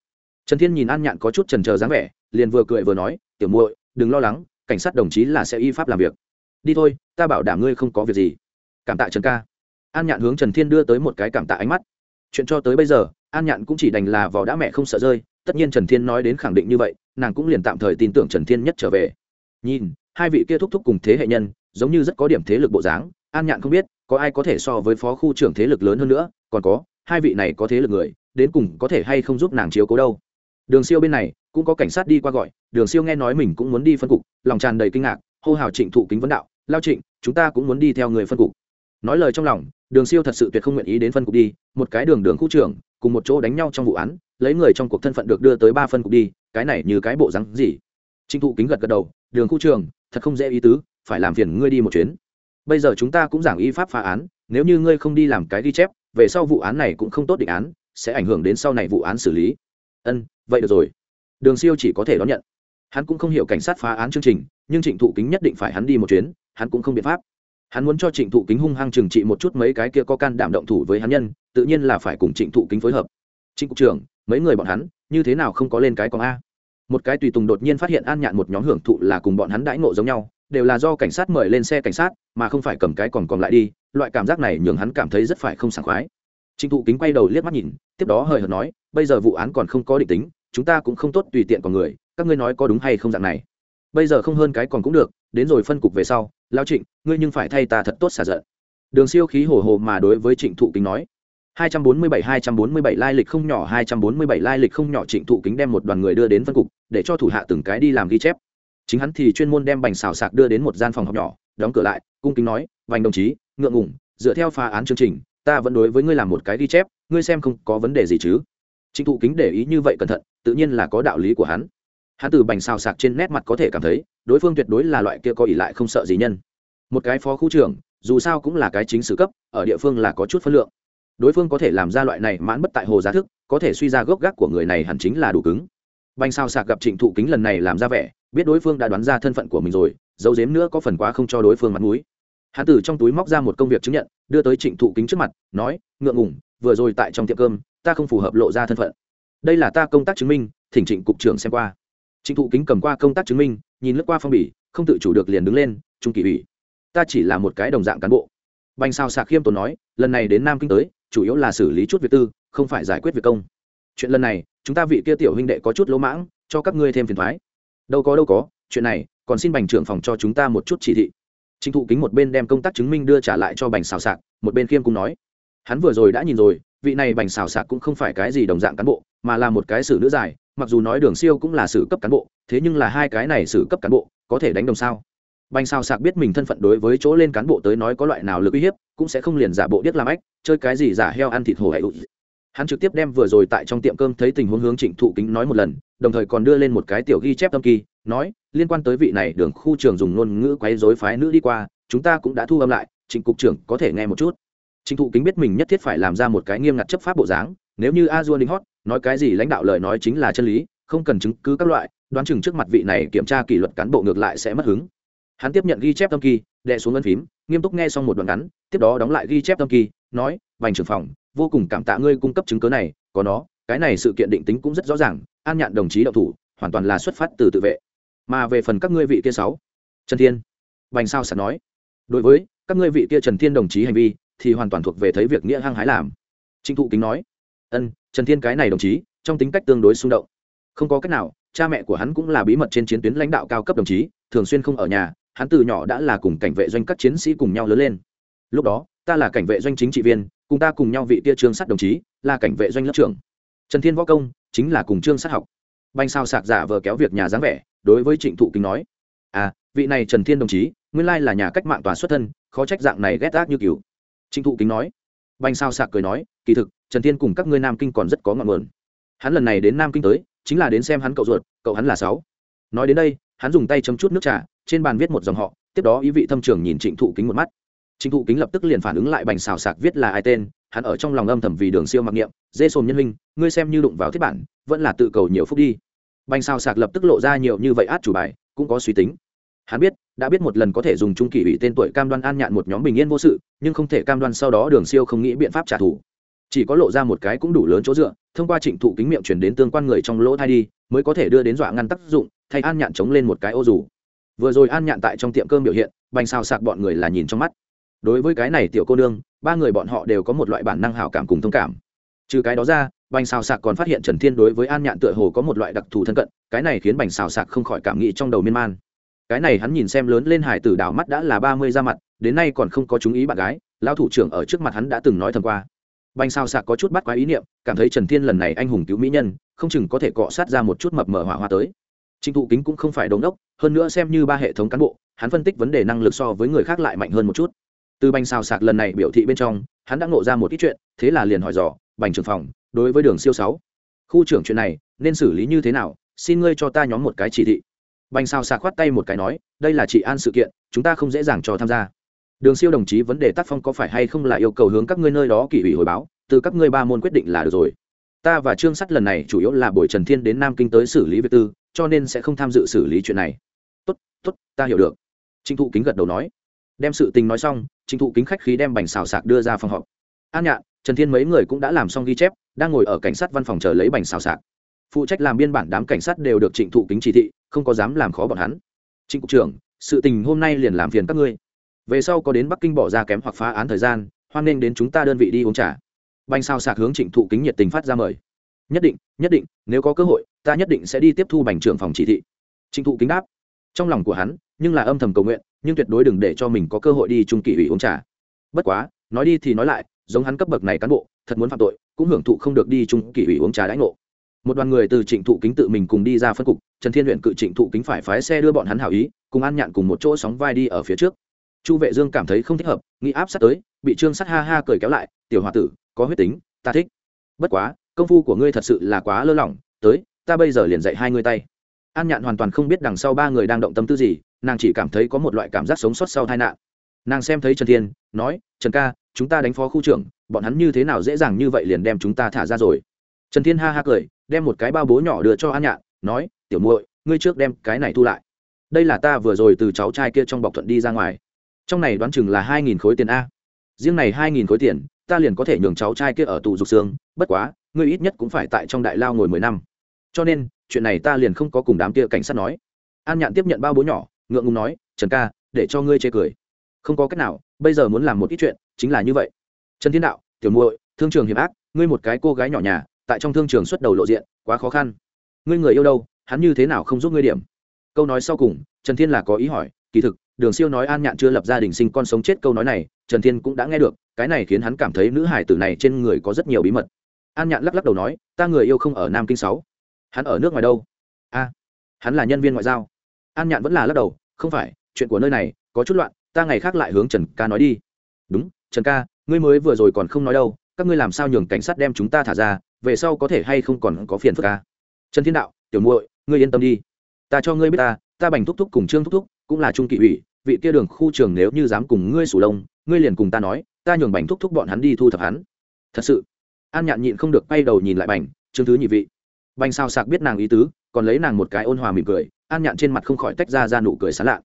Trần thiên nhìn an nhạn có chút trần trờ dáng vẻ, liền vừa cười vừa nói, tiểu muội, đừng lo lắng, cảnh sát đồng chí là sẽ y pháp làm việc đi thôi, ta bảo đảm ngươi không có việc gì. Cảm tạ trần ca. An nhạn hướng trần thiên đưa tới một cái cảm tạ ánh mắt. Chuyện cho tới bây giờ, an nhạn cũng chỉ đành là vỏ đã mẹ không sợ rơi, tất nhiên trần thiên nói đến khẳng định như vậy, nàng cũng liền tạm thời tin tưởng trần thiên nhất trở về. Nhìn, hai vị kia thúc thúc cùng thế hệ nhân, giống như rất có điểm thế lực bộ dáng, an nhạn không biết, có ai có thể so với phó khu trưởng thế lực lớn hơn nữa, còn có, hai vị này có thế lực người, đến cùng có thể hay không giúp nàng chiếu cố đâu. Đường siêu bên này, cũng có cảnh sát đi qua gọi, đường siêu nghe nói mình cũng muốn đi phân cục, lòng tràn đầy kinh ngạc hô hào trịnh thụ kính vấn đạo, lao trịnh, chúng ta cũng muốn đi theo người phân cục. Nói lời trong lòng, đường siêu thật sự tuyệt không nguyện ý đến phân cục đi, một cái đường đường khu trưởng, cùng một chỗ đánh nhau trong vụ án, lấy người trong cuộc thân phận được đưa tới ba phân cục đi, cái này như cái bộ rắn gì? Trịnh thụ kính gật gật đầu, đường khu trường thật không dễ ý tứ, phải làm phiền ngươi đi một chuyến. Bây giờ chúng ta cũng giảng y pháp phá án, nếu như ngươi không đi làm cái ghi chép, về sau vụ án này cũng không tốt định án, sẽ ảnh hưởng đến sau này vụ án xử lý. Ân, vậy được rồi. Đường siêu chỉ có thể đón nhận hắn cũng không hiểu cảnh sát phá án chương trình, nhưng trịnh thụ kính nhất định phải hắn đi một chuyến, hắn cũng không biện pháp. Hắn muốn cho trịnh thụ kính hung hăng trừng trị một chút mấy cái kia có can đảm động thủ với hắn nhân, tự nhiên là phải cùng trịnh thụ kính phối hợp. Trịnh cục trưởng, mấy người bọn hắn, như thế nào không có lên cái con a? Một cái tùy tùng đột nhiên phát hiện an nhạn một nhóm hưởng thụ là cùng bọn hắn đãi ngộ giống nhau, đều là do cảnh sát mời lên xe cảnh sát, mà không phải cầm cái còn còn lại đi, loại cảm giác này nhường hắn cảm thấy rất phải không sảng khoái. Trịnh thụ kính quay đầu liếc mắt nhìn, tiếp đó hời hợt nói, bây giờ vụ án còn không có định tính chúng ta cũng không tốt tùy tiện còn người, các ngươi nói có đúng hay không dạng này. Bây giờ không hơn cái còn cũng được, đến rồi phân cục về sau lao trịnh, ngươi nhưng phải thay ta thật tốt xả giận. Đường siêu khí hồ hồ mà đối với trịnh thụ kính nói. 247-247 lai lịch không nhỏ 247 lai lịch không nhỏ, trịnh thụ kính đem một đoàn người đưa đến phân cục, để cho thủ hạ từng cái đi làm ghi chép. Chính hắn thì chuyên môn đem bành xào sạc đưa đến một gian phòng học nhỏ, đóng cửa lại, cung kính nói, vành đồng chí, ngượng ngủng dựa theo phá án chương trình, ta vẫn đối với ngươi làm một cái ghi chép, ngươi xem không có vấn đề gì chứ? Trịnh thụ kính để ý như vậy cẩn thận tự nhiên là có đạo lý của hắn. Hắn từ bành xào sạc trên nét mặt có thể cảm thấy, đối phương tuyệt đối là loại kia có ỷ lại không sợ gì nhân. Một cái phó khu trưởng, dù sao cũng là cái chính sử cấp, ở địa phương là có chút phân lượng. Đối phương có thể làm ra loại này mãn bất tại hồ giá thức, có thể suy ra gốc gác của người này hẳn chính là đủ cứng. Bành sao sạc gặp trịnh thụ kính lần này làm ra vẻ, biết đối phương đã đoán ra thân phận của mình rồi dấu dếm nữa có phần quá không cho đối phương mặt mũi. Hắn từ trong túi móc ra một công việc chứng nhận, đưa tới trịnh thụ kính trước mặt, nói, ngượng ngủng vừa rồi tại trong tiệm cơm, ta không phù hợp lộ ra thân phận đây là ta công tác chứng minh, thỉnh trịnh cục trưởng xem qua. Trịnh thụ kính cầm qua công tác chứng minh, nhìn lướt qua phong bì, không tự chủ được liền đứng lên, trung kỳ ủy. Ta chỉ là một cái đồng dạng cán bộ. Bành sao sạc khiêm tốn nói, lần này đến nam kinh tới, chủ yếu là xử lý chút việc tư, không phải giải quyết việc công. Chuyện lần này, chúng ta vị kia tiểu huynh đệ có chút lỗ mãng, cho các ngươi thêm phiền thoái. Đâu có đâu có, chuyện này, còn xin bành trưởng phòng cho chúng ta một chút chỉ thị. Trịnh thụ kính một bên đem công tác chứng minh đưa trả lại cho bành xào sạc, một bên khiêm cũng nói. Hắn vừa rồi đã nhìn rồi, vị này bành xào sạc cũng không phải cái gì đồng dạng cán bộ mà là một cái xử nữ dài, mặc dù nói đường siêu cũng là xử cấp cán bộ, thế nhưng là hai cái này xử cấp cán bộ, có thể đánh đồng sao? Bành Sao sạc biết mình thân phận đối với chỗ lên cán bộ tới nói có loại nào lực uy hiếp, cũng sẽ không liền giả bộ điếc làm ách chơi cái gì giả heo ăn thịt hổ hạy hắn trực tiếp đem vừa rồi tại trong tiệm cơm thấy tình huống hướng trịnh thụ kính nói một lần, đồng thời còn đưa lên một cái tiểu ghi chép tâm kỳ, nói, liên quan tới vị này đường khu trường dùng ngôn ngữ quấy dối phái nữ đi qua, chúng ta cũng đã thu âm lại, trịnh cục trưởng có thể nghe một chút. Trịnh thụ kính biết mình nhất thiết phải làm ra một cái nghiêm ngặt chấp pháp bộ dáng, nếu như a dua linh hót nói cái gì lãnh đạo lời nói chính là chân lý, không cần chứng cứ các loại, đoán chừng trước mặt vị này kiểm tra kỷ luật cán bộ ngược lại sẽ mất hứng. Hắn tiếp nhận ghi chép tâm kỳ đệ xuống ngân phím, nghiêm túc nghe xong một đoạn ngắn, tiếp đó đóng lại ghi chép tâm kỳ, nói, vành trưởng phòng, vô cùng cảm tạ ngươi cung cấp chứng cớ này, có nó, cái này sự kiện định tính cũng rất rõ ràng, an nhạn đồng chí đậu thủ, hoàn toàn là xuất phát từ tự vệ. Mà về phần các ngươi vị kia sáu, trần thiên. Vành sao sẵn nói, đối với các ngươi vị kia trần thiên đồng chí hành vi, thì hoàn toàn thuộc về thấy việc nghĩa hăng hái làm. Trịnh thụ kính nói, ân trần thiên cái này đồng chí, trong tính cách tương đối xung động. Không có cách nào, cha mẹ của hắn cũng là bí mật trên chiến tuyến lãnh đạo cao cấp đồng chí, thường xuyên không ở nhà, hắn từ nhỏ đã là cùng cảnh vệ doanh các chiến sĩ cùng nhau lớn lên. Lúc đó, ta là cảnh vệ doanh chính trị viên, cùng ta cùng nhau vị tia trương sát đồng chí, là cảnh vệ doanh lớp trưởng. Trần thiên võ công, chính là cùng trương sát học. Banh sao sạc giả vờ kéo việc nhà dáng vẻ, đối với trịnh thụ kính nói à vị này trần thiên đồng chí, nguyên lai là nhà cách mạng tòa xuất thân, khó trách dạng này ghét ác như cứu trịnh thụ kính nói banh sao sạc cười nói, kỳ thực trần thiên cùng các ngươi nam kinh còn rất có ngọn mờn hắn lần này đến nam kinh tới, chính là đến xem hắn cậu ruột, cậu hắn là sáu. Nói đến đây, hắn dùng tay chấm chút nước trà, trên bàn viết một dòng họ, tiếp đó ý vị thâm trường nhìn trịnh thụ kính một mắt. Trịnh thụ kính lập tức liền phản ứng lại bành xào sạc viết là ai tên, hắn ở trong lòng âm thầm vì đường siêu mặc niệm, dê sồn nhân minh ngươi xem như đụng vào thiết bản, vẫn là tự cầu nhiều phúc đi. Bành xào sạc lập tức lộ ra nhiều như vậy át chủ bài, cũng có suy tính. Hắn biết, đã biết một lần có thể dùng trung kỳ ủy tên tuổi cam đoan an nhạn một nhóm bình yên vô sự, nhưng không thể cam đoan sau đó đường siêu không nghĩ biện pháp trả thù chỉ có lộ ra một cái cũng đủ lớn chỗ dựa, thông qua trịnh thụ kính miệng chuyển đến tương quan người trong lỗ thai đi, mới có thể đưa đến dọa ngăn tác dụng, thay an nhạn chống lên một cái ô dù. Vừa rồi an nhạn tại trong tiệm cơm biểu hiện, bành xào sạc bọn người là nhìn trong mắt. Đối với cái này tiểu cô nương, ba người bọn họ đều có một loại bản năng hảo cảm cùng thông cảm. Trừ cái đó ra, bành xào sạc còn phát hiện trần thiên đối với an nhạn tựa hồ có một loại đặc thù thân cận, cái này khiến bành xào sạc không khỏi cảm nghĩ trong đầu miên man. Cái này hắn nhìn xem lớn lên hải tử đảo mắt đã là ba mươi ra mặt, đến nay còn không có chú ý bạn gái lao thủ trưởng ở trước mặt hắn đã từng nói thầm qua bành Sao sạc có chút bắt quái ý niệm, cảm thấy trần thiên lần này anh hùng cứu mỹ nhân, không chừng có thể cọ sát ra một chút mập mờ hỏa hoa tới. Trịnh thụ kính cũng không phải đống đốc, hơn nữa xem như ba hệ thống cán bộ, hắn phân tích vấn đề năng lực so với người khác lại mạnh hơn một chút. Từ bành xào sạc lần này biểu thị bên trong, hắn đã ngộ ra một ít chuyện, thế là liền hỏi dò, bành trưởng phòng, đối với đường siêu sáu, khu trưởng chuyện này nên xử lý như thế nào? Xin ngươi cho ta nhóm một cái chỉ thị. Bành xào sạc khoát tay một cái nói, đây là chị an sự kiện, chúng ta không dễ dàng cho tham gia đường siêu đồng chí vấn đề tác phong có phải hay không là yêu cầu hướng các ngươi nơi đó kỷ ủy hồi báo, từ các ngươi ba môn quyết định là được rồi. Ta và trương sắt lần này chủ yếu là buổi trần thiên đến nam kinh tới xử lý việc tư, cho nên sẽ không tham dự xử lý chuyện này. Tốt tốt, ta hiểu được. Trịnh thụ kính gật đầu nói. Đem sự tình nói xong, trịnh thụ kính khách khí đem bành xào sạc đưa ra phòng họp. An nhạn, trần thiên mấy người cũng đã làm xong ghi chép, đang ngồi ở cảnh sát văn phòng chờ lấy bành xào sạc. Phụ trách làm biên bản đám cảnh sát đều được trịnh thụ kính chỉ thị, không có dám làm khó bọn hắn. Trịnh cục trưởng, sự tình hôm nay liền làm phiền các ngươi về sau có đến bắc kinh bỏ ra kém hoặc phá án thời gian, hoan nghênh đến chúng ta đơn vị đi uống trà. Banh sao sạc hướng trịnh thụ kính nhiệt tình phát ra mời. Nhất định nhất định, nếu có cơ hội, ta nhất định sẽ đi tiếp thu bành trưởng phòng chỉ thị. Trịnh thụ kính đáp. Trong lòng của hắn, nhưng là âm thầm cầu nguyện, nhưng tuyệt đối đừng để cho mình có cơ hội đi trung kỷ ủy uống trà. Bất quá, nói đi thì nói lại, giống hắn cấp bậc này cán bộ, thật muốn phạm tội, cũng hưởng thụ không được đi trung kỷ ủy uống trà đãi ngộ. Một đoàn người từ trịnh thụ kính tự mình cùng đi ra phân cục, trần thiên huyện cự trịnh thụ kính phải phái xe đưa bọn hắn hảo ý, cùng an nhạn cùng một chỗ sóng vai đi ở phía trước chu vệ dương cảm thấy không thích hợp, nghĩ áp sát tới, bị trương sát ha ha cười kéo lại, tiểu h o a tử, có huyết tính, ta thích. Bất quá, công phu của ngươi thật sự là quá lơ lỏng, tới, ta bây giờ liền dạy hai ngươi tay. An nhạn hoàn toàn không biết đằng sau ba người đang động tâm tư gì, nàng chỉ cảm thấy có một loại cảm giác sống sót sau tai nạn. Nàng xem thấy trần thiên, nói, trần ca, chúng ta đánh phó khu trưởng, bọn hắn như thế nào dễ dàng như vậy liền đem chúng ta thả ra rồi. Trần thiên ha ha cười, đem một cái bao bố nhỏ đưa cho an nhạn, nói, tiểu muội, ngươi trước đem cái này thu lại. Đây là ta vừa rồi từ cháu trai kia trong bọc thuận đi ra ngoài trong này đoán chừng là hai nghìn khối tiền a. Riêng này hai nghìn khối tiền, ta liền có thể nhường cháu trai kia ở tù dục xương, bất quá, ngươi ít nhất cũng phải tại trong đại lao ngồi mười năm. Cho nên, chuyện này ta liền không có cùng đám kia cảnh sát nói. An nhạn tiếp nhận bao bố nhỏ, ngượng ngùng nói, trần ca, để cho ngươi chê cười. Không có cách nào, bây giờ muốn làm một ít chuyện, chính là như vậy. Trần thiên đạo, tiểu muội, thương trường hiểm ác, ngươi một cái cô gái nhỏ nhà, tại trong thương trường xuất đầu lộ diện, quá khó khăn. Ngươi người yêu đâu, hắn như thế nào không giúp ngươi điểm? Câu nói sau cùng, trần thiên là có ý hỏi, kỳ thực đường siêu nói an nhạn chưa lập gia đình sinh con sống chết câu nói này, trần thiên cũng đã nghe được, cái này khiến hắn cảm thấy nữ hải tử này trên người có rất nhiều bí mật. An nhạn lắc lắc đầu nói, ta người yêu không ở nam kinh sáu. Hắn ở nước ngoài đâu? A, hắn là nhân viên ngoại giao. An nhạn vẫn là lắc đầu, không phải, chuyện của nơi này, có chút loạn, ta ngày khác lại hướng trần ca nói đi. Đúng, trần ca, ngươi mới vừa rồi còn không nói đâu, các ngươi làm sao nhường cảnh sát đem chúng ta thả ra, về sau có thể hay không còn có phiền phức ca trần thiên đạo, tiểu muội, ngươi yên tâm đi. Ta cho ngươi biết ta ta bành thúc thúc cùng trương thúc thúc cũng là trung kỵ ủy vị kia đường khu trường nếu như dám cùng ngươi sủ lông, ngươi liền cùng ta nói, ta nhường bành thúc thúc bọn hắn đi thu thập hắn. Thật sự? An nhạn nhịn không được quay đầu nhìn lại bành, trương thứ nhị vị. Bành sao sạc biết nàng ý tứ, còn lấy nàng một cái ôn hòa mỉm cười, an nhạn trên mặt không khỏi tách ra ra nụ cười sán lạ.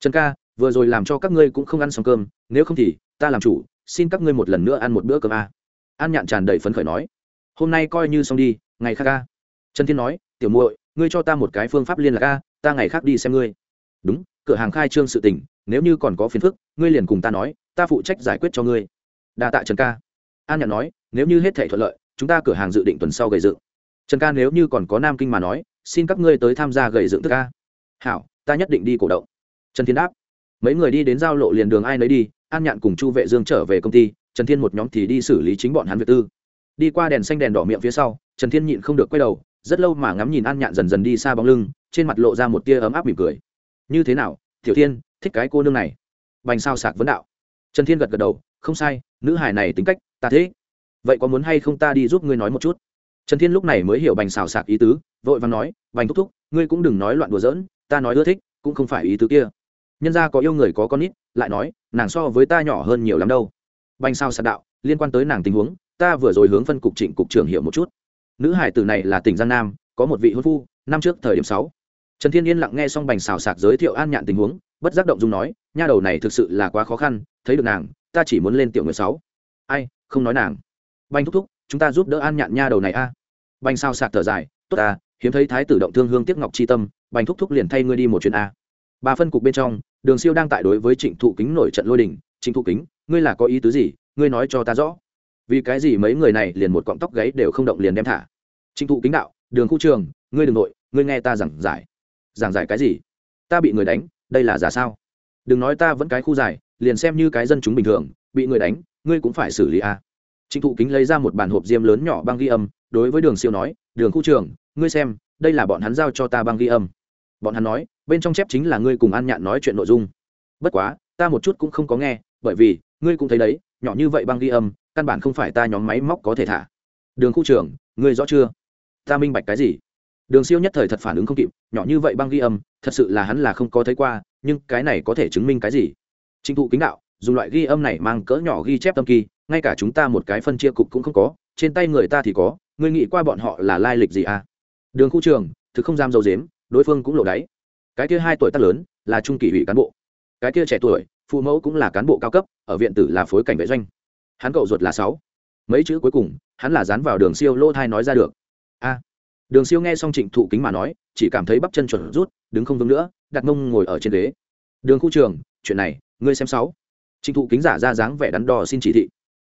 Trần ca, vừa rồi làm cho các ngươi cũng không ăn xong cơm, nếu không thì ta làm chủ, xin các ngươi một lần nữa ăn một bữa cơm a. An nhạn tràn đầy phấn khởi nói. Hôm nay coi như xong đi, ngày khác a. Trần thiên nói, tiểu muội, ngươi cho ta một cái phương pháp liên lạc a, ta ngày khác đi xem ngươi. Đúng cửa hàng khai trương sự tình, nếu như còn có phiền phức, ngươi liền cùng ta nói, ta phụ trách giải quyết cho ngươi. Đa tạ trần ca. An nhạn nói, nếu như hết thể thuận lợi, chúng ta cửa hàng dự định tuần sau gầy dựng. Trần ca, nếu như còn có nam kinh mà nói, xin các ngươi tới tham gia gầy dựng thức ca. Hảo, ta nhất định đi cổ động. Trần thiên đáp. Mấy người đi đến giao lộ liền đường ai nấy đi, an nhạn cùng chu vệ dương trở về công ty, trần thiên một nhóm thì đi xử lý chính bọn hắn việc tư. Đi qua đèn xanh đèn đỏ miệng phía sau, trần thiên nhịn không được quay đầu, rất lâu mà ngắm nhìn an nhạn dần dần đi xa bóng lưng, trên mặt lộ ra một tia ấm áp mỉm cười như thế nào, tiểu thiên thích cái cô nương này? Bành sao sạc vấn đạo. Trần thiên gật gật đầu, không sai, nữ hải này tính cách, ta thế vậy có muốn hay không ta đi giúp ngươi nói một chút? Trần thiên lúc này mới hiểu bành xào sạc ý tứ, vội vàng nói, bành thúc thúc, ngươi cũng đừng nói loạn đùa giỡn, ta nói ưa thích, cũng không phải ý tứ kia. Nhân ra có yêu người có con nít lại nói, nàng so với ta nhỏ hơn nhiều lắm đâu. Bành sao sạc đạo, liên quan tới nàng tình huống, ta vừa rồi hướng phân cục trịnh cục trưởng hiểu một chút. Nữ hải tử này là tỉnh giang nam, có một vị hôn phu, năm trước thời điểm sáu trần thiên yên lặng nghe xong bành xào sạc giới thiệu an nhạn tình huống, bất giác động dung nói, nha đầu này thực sự là quá khó khăn, thấy được nàng, ta chỉ muốn lên tiểu người sáu. Ai, không nói nàng. Bành thúc thúc, chúng ta giúp đỡ an nhạn nha đầu này a. Bành sao sạc thở dài, tốt ta, hiếm thấy thái tử động thương hương tiếc ngọc chi tâm, bành thúc thúc liền thay ngươi đi một chuyến a. Bà phân cục bên trong, đường siêu đang tại đối với trịnh thụ kính nổi trận lôi đình, trịnh thụ kính, ngươi là có ý tứ gì? Ngươi nói cho ta rõ. Vì cái gì mấy người này liền một cọng tóc gáy đều không động liền đem thả? Trịnh thụ kính đạo, đường khu trường, ngươi đ ừ n g nội, ngươi nghe ta giảng giải giảng giải cái gì? Ta bị người đánh đây là giả sao? Đừng nói ta vẫn cái khu giải liền xem như cái dân chúng bình thường bị người đánh ngươi cũng phải xử lý a trịnh thụ kính lấy ra một bản hộp diêm lớn nhỏ băng ghi âm đối với đường siêu nói đường khu trường ngươi xem đây là bọn hắn giao cho ta băng ghi âm. Bọn hắn nói bên trong chép chính là ngươi cùng an nhạn nói chuyện nội dung. Bất quá ta một chút cũng không có nghe bởi vì ngươi cũng thấy đấy nhỏ như vậy băng ghi âm căn bản không phải ta nhóm máy móc có thể thả. Đường khu Trường, ngươi rõ chưa? Ta minh bạch cái gì? Đường siêu nhất thời thật phản ứng không kịp, nhỏ như vậy băng ghi âm, thật sự là hắn là không có thấy qua, nhưng cái này có thể chứng minh cái gì? Trinh thụ kính đạo, dùng loại ghi âm này mang cỡ nhỏ ghi chép tâm kỳ, ngay cả chúng ta một cái phân chia cục cũng không có, trên tay người ta thì có, ngươi nghĩ qua bọn họ là lai lịch gì à? Đường khu trường, thực không dám dầu dếm, đối phương cũng lộ đáy. Cái kia hai tuổi tác lớn, là trung kỷ ủy cán bộ. Cái kia trẻ tuổi, phụ mẫu cũng là cán bộ cao cấp, ở viện tử là phối cảnh vệ doanh. Hắn cậu ruột là sáu. Mấy chữ cuối cùng, hắn là dán vào đường siêu lô thai nói ra được. A đường siêu nghe xong trịnh thụ kính mà nói, chỉ cảm thấy bắp chân chuẩn rút, đứng không vững nữa, đặt mông ngồi ở trên ghế. Đường khu trường chuyện này, ngươi xem sáu. Trịnh thụ kính giả ra dáng vẻ đắn đo xin chỉ thị.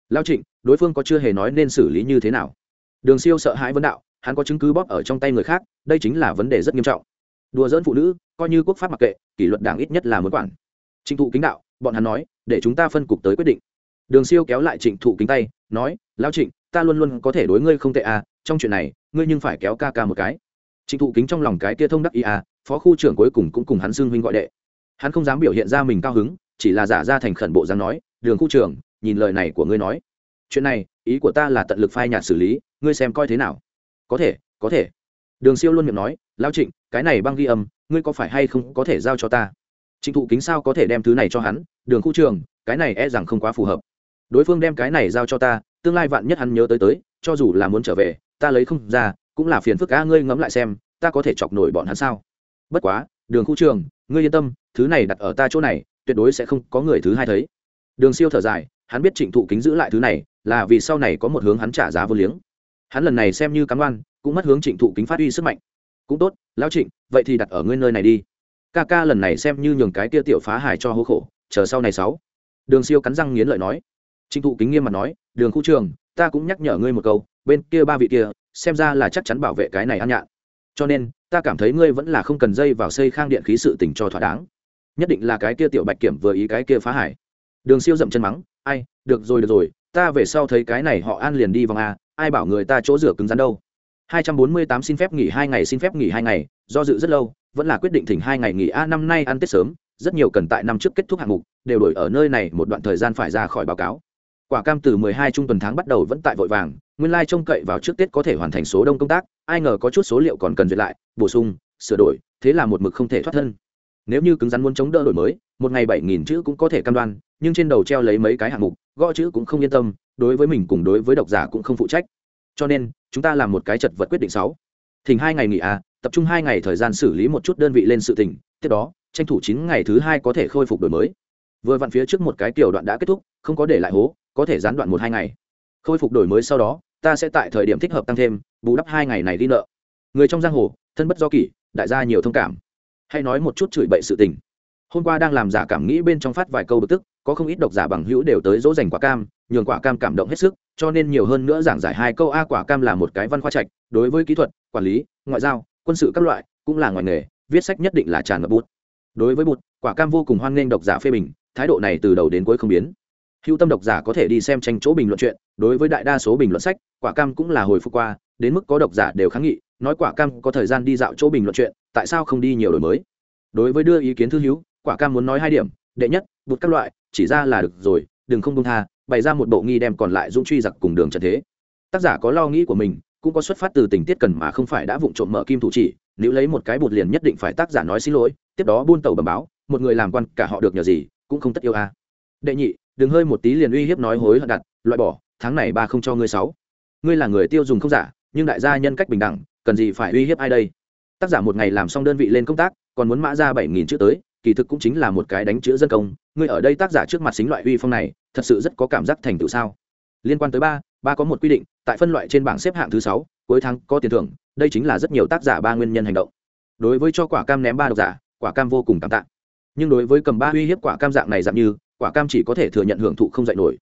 Lao trịnh, đối phương có chưa hề nói nên xử lý như thế nào? Đường siêu sợ hãi vấn đạo, hắn có chứng cứ bóp ở trong tay người khác, đây chính là vấn đề rất nghiêm trọng. Đùa dỡn phụ nữ, coi như quốc pháp mặc kệ, kỷ luật đảng ít nhất là muốn quản. Trịnh thụ kính đạo, bọn hắn nói, để chúng ta phân cục tới quyết định. Đường siêu kéo lại trịnh thụ kính tay, nói lão trịnh, ta luôn luôn có thể đối ngươi không tệ à trong chuyện này, ngươi nhưng phải kéo ca ca một cái. Trịnh thụ kính trong lòng cái kia thông đắc ý à phó khu trưởng cuối cùng cũng cùng hắn xưng huynh gọi đệ. Hắn không dám biểu hiện ra mình cao hứng, chỉ là giả ra thành khẩn bộ dáng nói, đường khu trưởng, nhìn lời này của ngươi nói. Chuyện này, ý của ta là tận lực phai nhạt xử lý, ngươi xem coi thế nào. Có thể có thể. Đường siêu luôn miệng nói lao trịnh, cái này băng ghi âm, ngươi có phải hay không có thể giao cho ta? Trịnh thụ kính sao có thể đem thứ này cho hắn? Đường khu trường cái này e rằng không quá phù hợp. Đối phương đem cái này giao cho ta, tương lai vạn nhất hắn nhớ tới tới, cho dù là muốn trở về ta lấy không ra, cũng là phiền phức a ngươi ngẫm lại xem, ta có thể chọc nổi bọn hắn sao? Bất quá, đường khu trường, ngươi yên tâm, thứ này đặt ở ta chỗ này, tuyệt đối sẽ không có người thứ hai thấy. Đường siêu thở dài, hắn biết trịnh thụ kính giữ lại thứ này, là vì sau này có một hướng hắn trả giá vô liếng. Hắn lần này xem như cám oan cũng mất hướng trịnh thụ kính phát huy sức mạnh. Cũng tốt, lão trịnh, vậy thì đặt ở ngươi nơi này đi. Ca ca lần này xem như nhường cái tia tiểu phá hài cho hố khổ, chờ sau này sáu. Đường siêu cắn răng nghiến lợi nói. Trịnh thụ kính nghiêm mặt nói, đường khu trường, ta cũng nhắc nhở ngươi một câu bên kia ba vị kia, xem ra là chắc chắn bảo vệ cái này ăn nhạn. Cho nên, ta cảm thấy ngươi vẫn là không cần dây vào xây khang điện khí sự tình cho thỏa đáng. Nhất định là cái kia tiểu bạch kiểm vừa ý cái kia phá hải. Đường siêu dậm chân mắng, ai, được rồi được rồi, ta về sau thấy cái này họ an liền đi vòng a, ai bảo người ta chỗ rửa cứng rắn đâu? 248 xin phép nghỉ hai ngày, xin phép nghỉ hai ngày, do dự rất lâu, vẫn là quyết định thỉnh hai ngày nghỉ a, năm nay ăn tết sớm, rất nhiều cần tại năm trước kết thúc hạng mục, đều đổi ở nơi này một đoạn thời gian phải ra khỏi báo cáo. Quả cam từ 12 trung tuần tháng bắt đầu vẫn tại vội vàng nguyên lai trông cậy vào trước tết có thể hoàn thành số đông công tác, ai ngờ có chút số liệu còn cần duyệt lại, bổ sung, sửa đổi, thế là một mực không thể thoát thân. Nếu như cứng rắn muốn chống đỡ đổi mới, một ngày bảy nghìn chữ cũng có thể cam đoan, nhưng trên đầu treo lấy mấy cái hạng mục, gõ chữ cũng không yên tâm, đối với mình cùng đối với độc giả cũng không phụ trách. Cho nên, chúng ta làm một cái chật vật quyết định sáu. Thỉnh hai ngày nghỉ à tập trung hai ngày thời gian xử lý một chút đơn vị lên sự tỉnh tiếp đó, tranh thủ chín ngày thứ hai có thể khôi phục đổi mới. Vừa vặn phía trước một cái kiểu đoạn đã kết thúc, không có để lại hố, có thể gián đoạn một hai ngày. Khôi phục đổi mới sau đó ta sẽ tại thời điểm thích hợp tăng thêm, bù đắp hai ngày này đi nợ. Người trong giang hồ, thân bất do kỷ, đại gia nhiều thông cảm. Hay nói một chút chửi bậy sự tình. Hôm qua đang làm giả cảm nghĩ bên trong phát vài câu bực tức, có không ít độc giả bằng hữu đều tới dỗ dành quả cam, nhường quả cam cảm động hết sức, cho nên nhiều hơn nữa giảng giải hai câu a quả cam là một cái văn khoa trạch, đối với kỹ thuật, quản lý, ngoại giao, quân sự các loại, cũng là ngoài nghề, viết sách nhất định là tràn ngập bút. Đối với bút, quả cam vô cùng hoan nghênh độc giả phê bình, thái độ này từ đầu đến cuối không biến. Hữu tâm độc giả có thể đi xem tranh chỗ bình luận chuyện, đối với đại đa số bình luận sách quả cam cũng là hồi phục qua, đến mức có độc giả đều kháng nghị, nói quả cam có thời gian đi dạo chỗ bình luận chuyện, tại sao không đi nhiều đổi mới? Đối với đưa ý kiến thư hữu, quả cam muốn nói hai điểm, đệ nhất bụt các loại, chỉ ra là được rồi, đừng không công tha, bày ra một bộ nghi đem còn lại dũng truy giặc cùng đường trận thế. Tác giả có lo nghĩ của mình, cũng có xuất phát từ tình tiết cần mà không phải đã vụng trộm mở kim thủ chỉ, nếu lấy một cái bột liền nhất định phải tác giả nói xin lỗi, tiếp đó buôn tàu bẩm báo, một người làm quan, cả họ được nhờ gì, cũng không tất yêu a. Đệ nhị, đừng hơi một tí liền uy hiếp nói hối hận đặt, loại bỏ, tháng này ba không cho ngươi sáu ngươi là người tiêu dùng không giả, nhưng đại gia nhân cách bình đẳng, cần gì phải uy hiếp ai đây? Tác giả một ngày làm xong đơn vị lên công tác, còn muốn mã ra bảy nghìn chữ tới, kỳ thực cũng chính là một cái đánh chữ dân công. Ngươi ở đây tác giả trước mặt xính loại uy phong này, thật sự rất có cảm giác thành tựu sao? Liên quan tới ba ba có một quy định, tại phân loại trên bảng xếp hạng thứ sáu, cuối tháng có tiền thưởng, đây chính là rất nhiều tác giả ba nguyên nhân hành động. Đối với cho quả cam ném ba độc giả, quả cam vô cùng cảm tạ. Nhưng đối với cầm ba uy hiếp quả cam dạng này dạng như, quả cam chỉ có thể thừa nhận hưởng thụ không dạy nổi.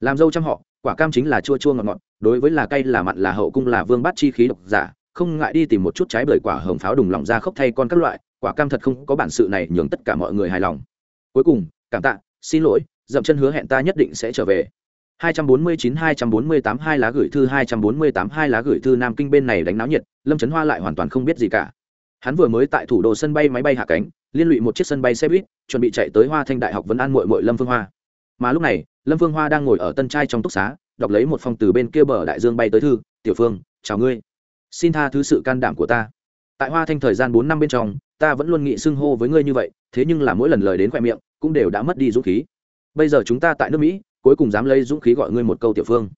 Làm dâu trăm họ, quả cam chính là chua chua ngọt ngọt đối với là cay là mặn là hậu cung là vương bát chi khí độc giả không ngại đi tìm một chút trái bưởi quả hồng pháo đùng lòng ra khốc thay con các loại quả cam thật không có bản sự này nhường tất cả mọi người hài lòng cuối cùng cảm tạ xin lỗi dậm chân hứa hẹn ta nhất định sẽ trở về 249-248 hai lá gửi thư 248 hai lá gửi thư Nam Kinh bên này đánh náo nhiệt, Lâm Trấn Hoa lại hoàn toàn không biết gì cả. Hắn vừa mới tại thủ đô sân bay máy bay hạ cánh, liên lụy một chiếc sân bay xe buýt, chuẩn bị chạy tới Hoa Thanh Đại học Vân an muội muội Lâm Phương Hoa. Mà lúc này, Lâm Phương Hoa đang ngồi ở tân trai trong túc xá, đọc lấy một phong từ bên kia bờ đại dương bay tới thư, "Tiểu Phương, chào ngươi. Xin tha thứ sự can đảm của ta. Tại Hoa Thanh thời gian bốn năm bên trong, ta vẫn luôn nghị xưng hô với ngươi như vậy, thế nhưng là mỗi lần lời đến khoe miệng, cũng đều đã mất đi dũng khí. Bây giờ chúng ta tại nước Mỹ, cuối cùng dám lấy dũng khí gọi ngươi một câu tiểu phương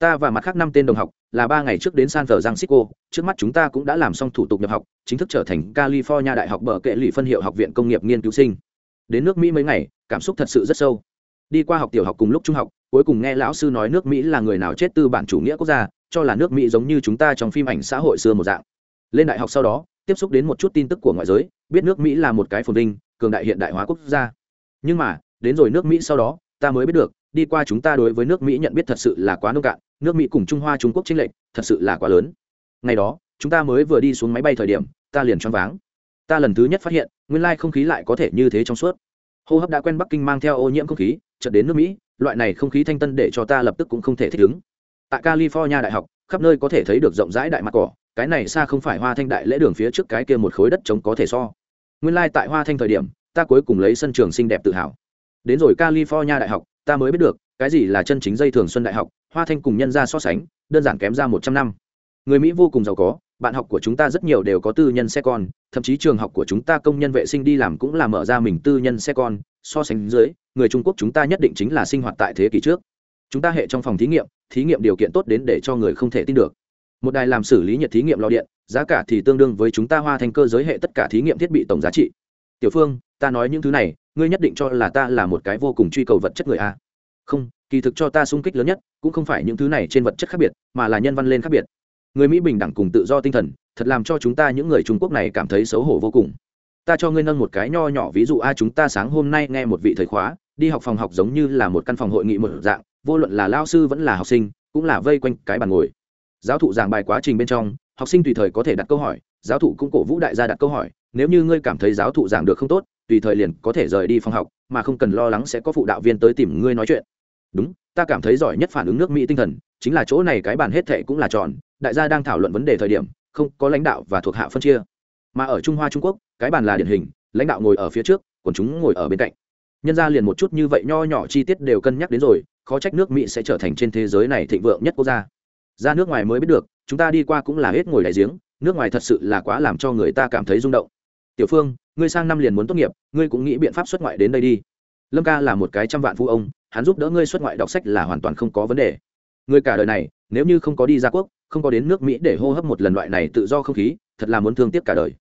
ta và mặt khác năm tên đồng học là ba ngày trước đến san francisco trước mắt chúng ta cũng đã làm xong thủ tục nhập học chính thức trở thành california đại học bờ kệ lụy phân hiệu học viện công nghiệp nghiên cứu sinh đến nước mỹ mấy ngày cảm xúc thật sự rất sâu đi qua học tiểu học cùng lúc trung học, cuối cùng nghe lão sư nói nước mỹ là người nào chết tư bản chủ nghĩa quốc gia, cho là nước mỹ giống như chúng ta trong phim ảnh xã hội xưa một dạng. Lên đại học sau đó, tiếp xúc đến một chút tin tức của ngoại giới, biết nước mỹ là một cái phồn vinh, cường đại hiện đại hóa quốc gia. Nhưng mà, đến rồi nước mỹ sau đó, ta mới biết được, đi qua chúng ta đối với nước mỹ nhận biết thật sự là quá nông cạn, nước mỹ cùng trung hoa, trung quốc chênh lệch, thật sự là quá lớn. Ngày đó, chúng ta mới vừa đi xuống máy bay thời điểm, ta liền choáng váng. Ta lần thứ nhất phát hiện, nguyên lai không khí lại có thể như thế trong suốt. Hô hấp đã quen bắc kinh mang theo ô nhiễm không khí chợt đến nước mỹ, loại này không khí thanh tân để cho ta lập tức cũng không thể thích ứng. Tại california đại học, khắp nơi có thể thấy được rộng rãi đại mặt cỏ, cái này xa không phải hoa thanh đại lễ đường phía trước cái kia một khối đất trống có thể so. Nguyên lai、like、tại hoa thanh thời điểm, ta cuối cùng lấy sân trường xinh đẹp tự hào. Đến rồi california đại học, ta mới biết được, cái gì là chân chính dây thường xuân đại học, hoa thanh cùng nhân ra so sánh, đơn giản kém ra một trăm năm. Người mỹ vô cùng giàu có bạn học của chúng ta rất nhiều đều có tư nhân xe con, thậm chí trường học của chúng ta công nhân vệ sinh đi làm cũng là mở ra mình tư nhân xe con. So sánh dưới, người trung quốc chúng ta nhất định chính là sinh hoạt tại thế kỷ trước. Chúng ta hệ trong phòng thí nghiệm thí nghiệm điều kiện tốt đến để cho người không thể tin được. Một đài làm xử lý nhiệt thí nghiệm lò điện, giá cả thì tương đương với chúng ta hoa thành cơ giới hệ tất cả thí nghiệm thiết bị tổng giá trị. Tiểu phương, ta nói những thứ này, ngươi nhất định cho là ta là một cái vô cùng truy cầu vật chất người a. Không, kỳ thực cho ta sung kích lớn nhất, cũng không phải những thứ này trên vật chất khác biệt, mà là nhân văn lên khác biệt người mỹ bình đẳng cùng tự do tinh thần, thật làm cho chúng ta những người trung quốc này cảm thấy xấu hổ vô cùng. Ta cho ngươi nâng một cái nho nhỏ ví dụ a, chúng ta sáng hôm nay nghe một vị thầy khóa, đi học phòng học giống như là một căn phòng hội nghị một dạng, vô luận là lao sư vẫn là học sinh, cũng là vây quanh cái bàn ngồi. Giáo thụ giảng bài quá trình bên trong, học sinh tùy thời có thể đặt câu hỏi, giáo thụ cũng cổ vũ đại gia đặt câu hỏi, nếu như ngươi cảm thấy giáo thụ giảng được không tốt, tùy thời liền có thể rời đi phòng học, mà không cần lo lắng sẽ có phụ đạo viên tới tìm ngươi nói chuyện. Đúng, ta cảm thấy giỏi nhất phản ứng nước mỹ tinh thần, chính là chỗ này cái bàn hết thệ cũng là tròn đại gia đang thảo luận vấn đề thời điểm, không có lãnh đạo và thuộc hạ phân chia. Mà ở trung hoa trung quốc, cái bàn là điển hình, lãnh đạo ngồi ở phía trước, còn chúng ngồi ở bên cạnh. Nhân ra liền một chút như vậy nho nhỏ chi tiết đều cân nhắc đến rồi, khó trách nước mỹ sẽ trở thành trên thế giới này thịnh vượng nhất quốc gia. Ra nước ngoài mới biết được, chúng ta đi qua cũng là hết ngồi đại giếng, nước ngoài thật sự là quá làm cho người ta cảm thấy rung động. Tiểu phương, ngươi sang năm liền muốn tốt nghiệp, ngươi cũng nghĩ biện pháp xuất ngoại đến đây đi. Lâm ca là một cái trăm vạn phu ông, hắn giúp đỡ ngươi xuất ngoại đọc sách là hoàn toàn không có vấn đề. Người cả đời này, nếu như không có đi ra quốc không có đến nước mỹ để hô hấp một lần loại này tự do không khí, thật là muốn thương tiếc cả đời.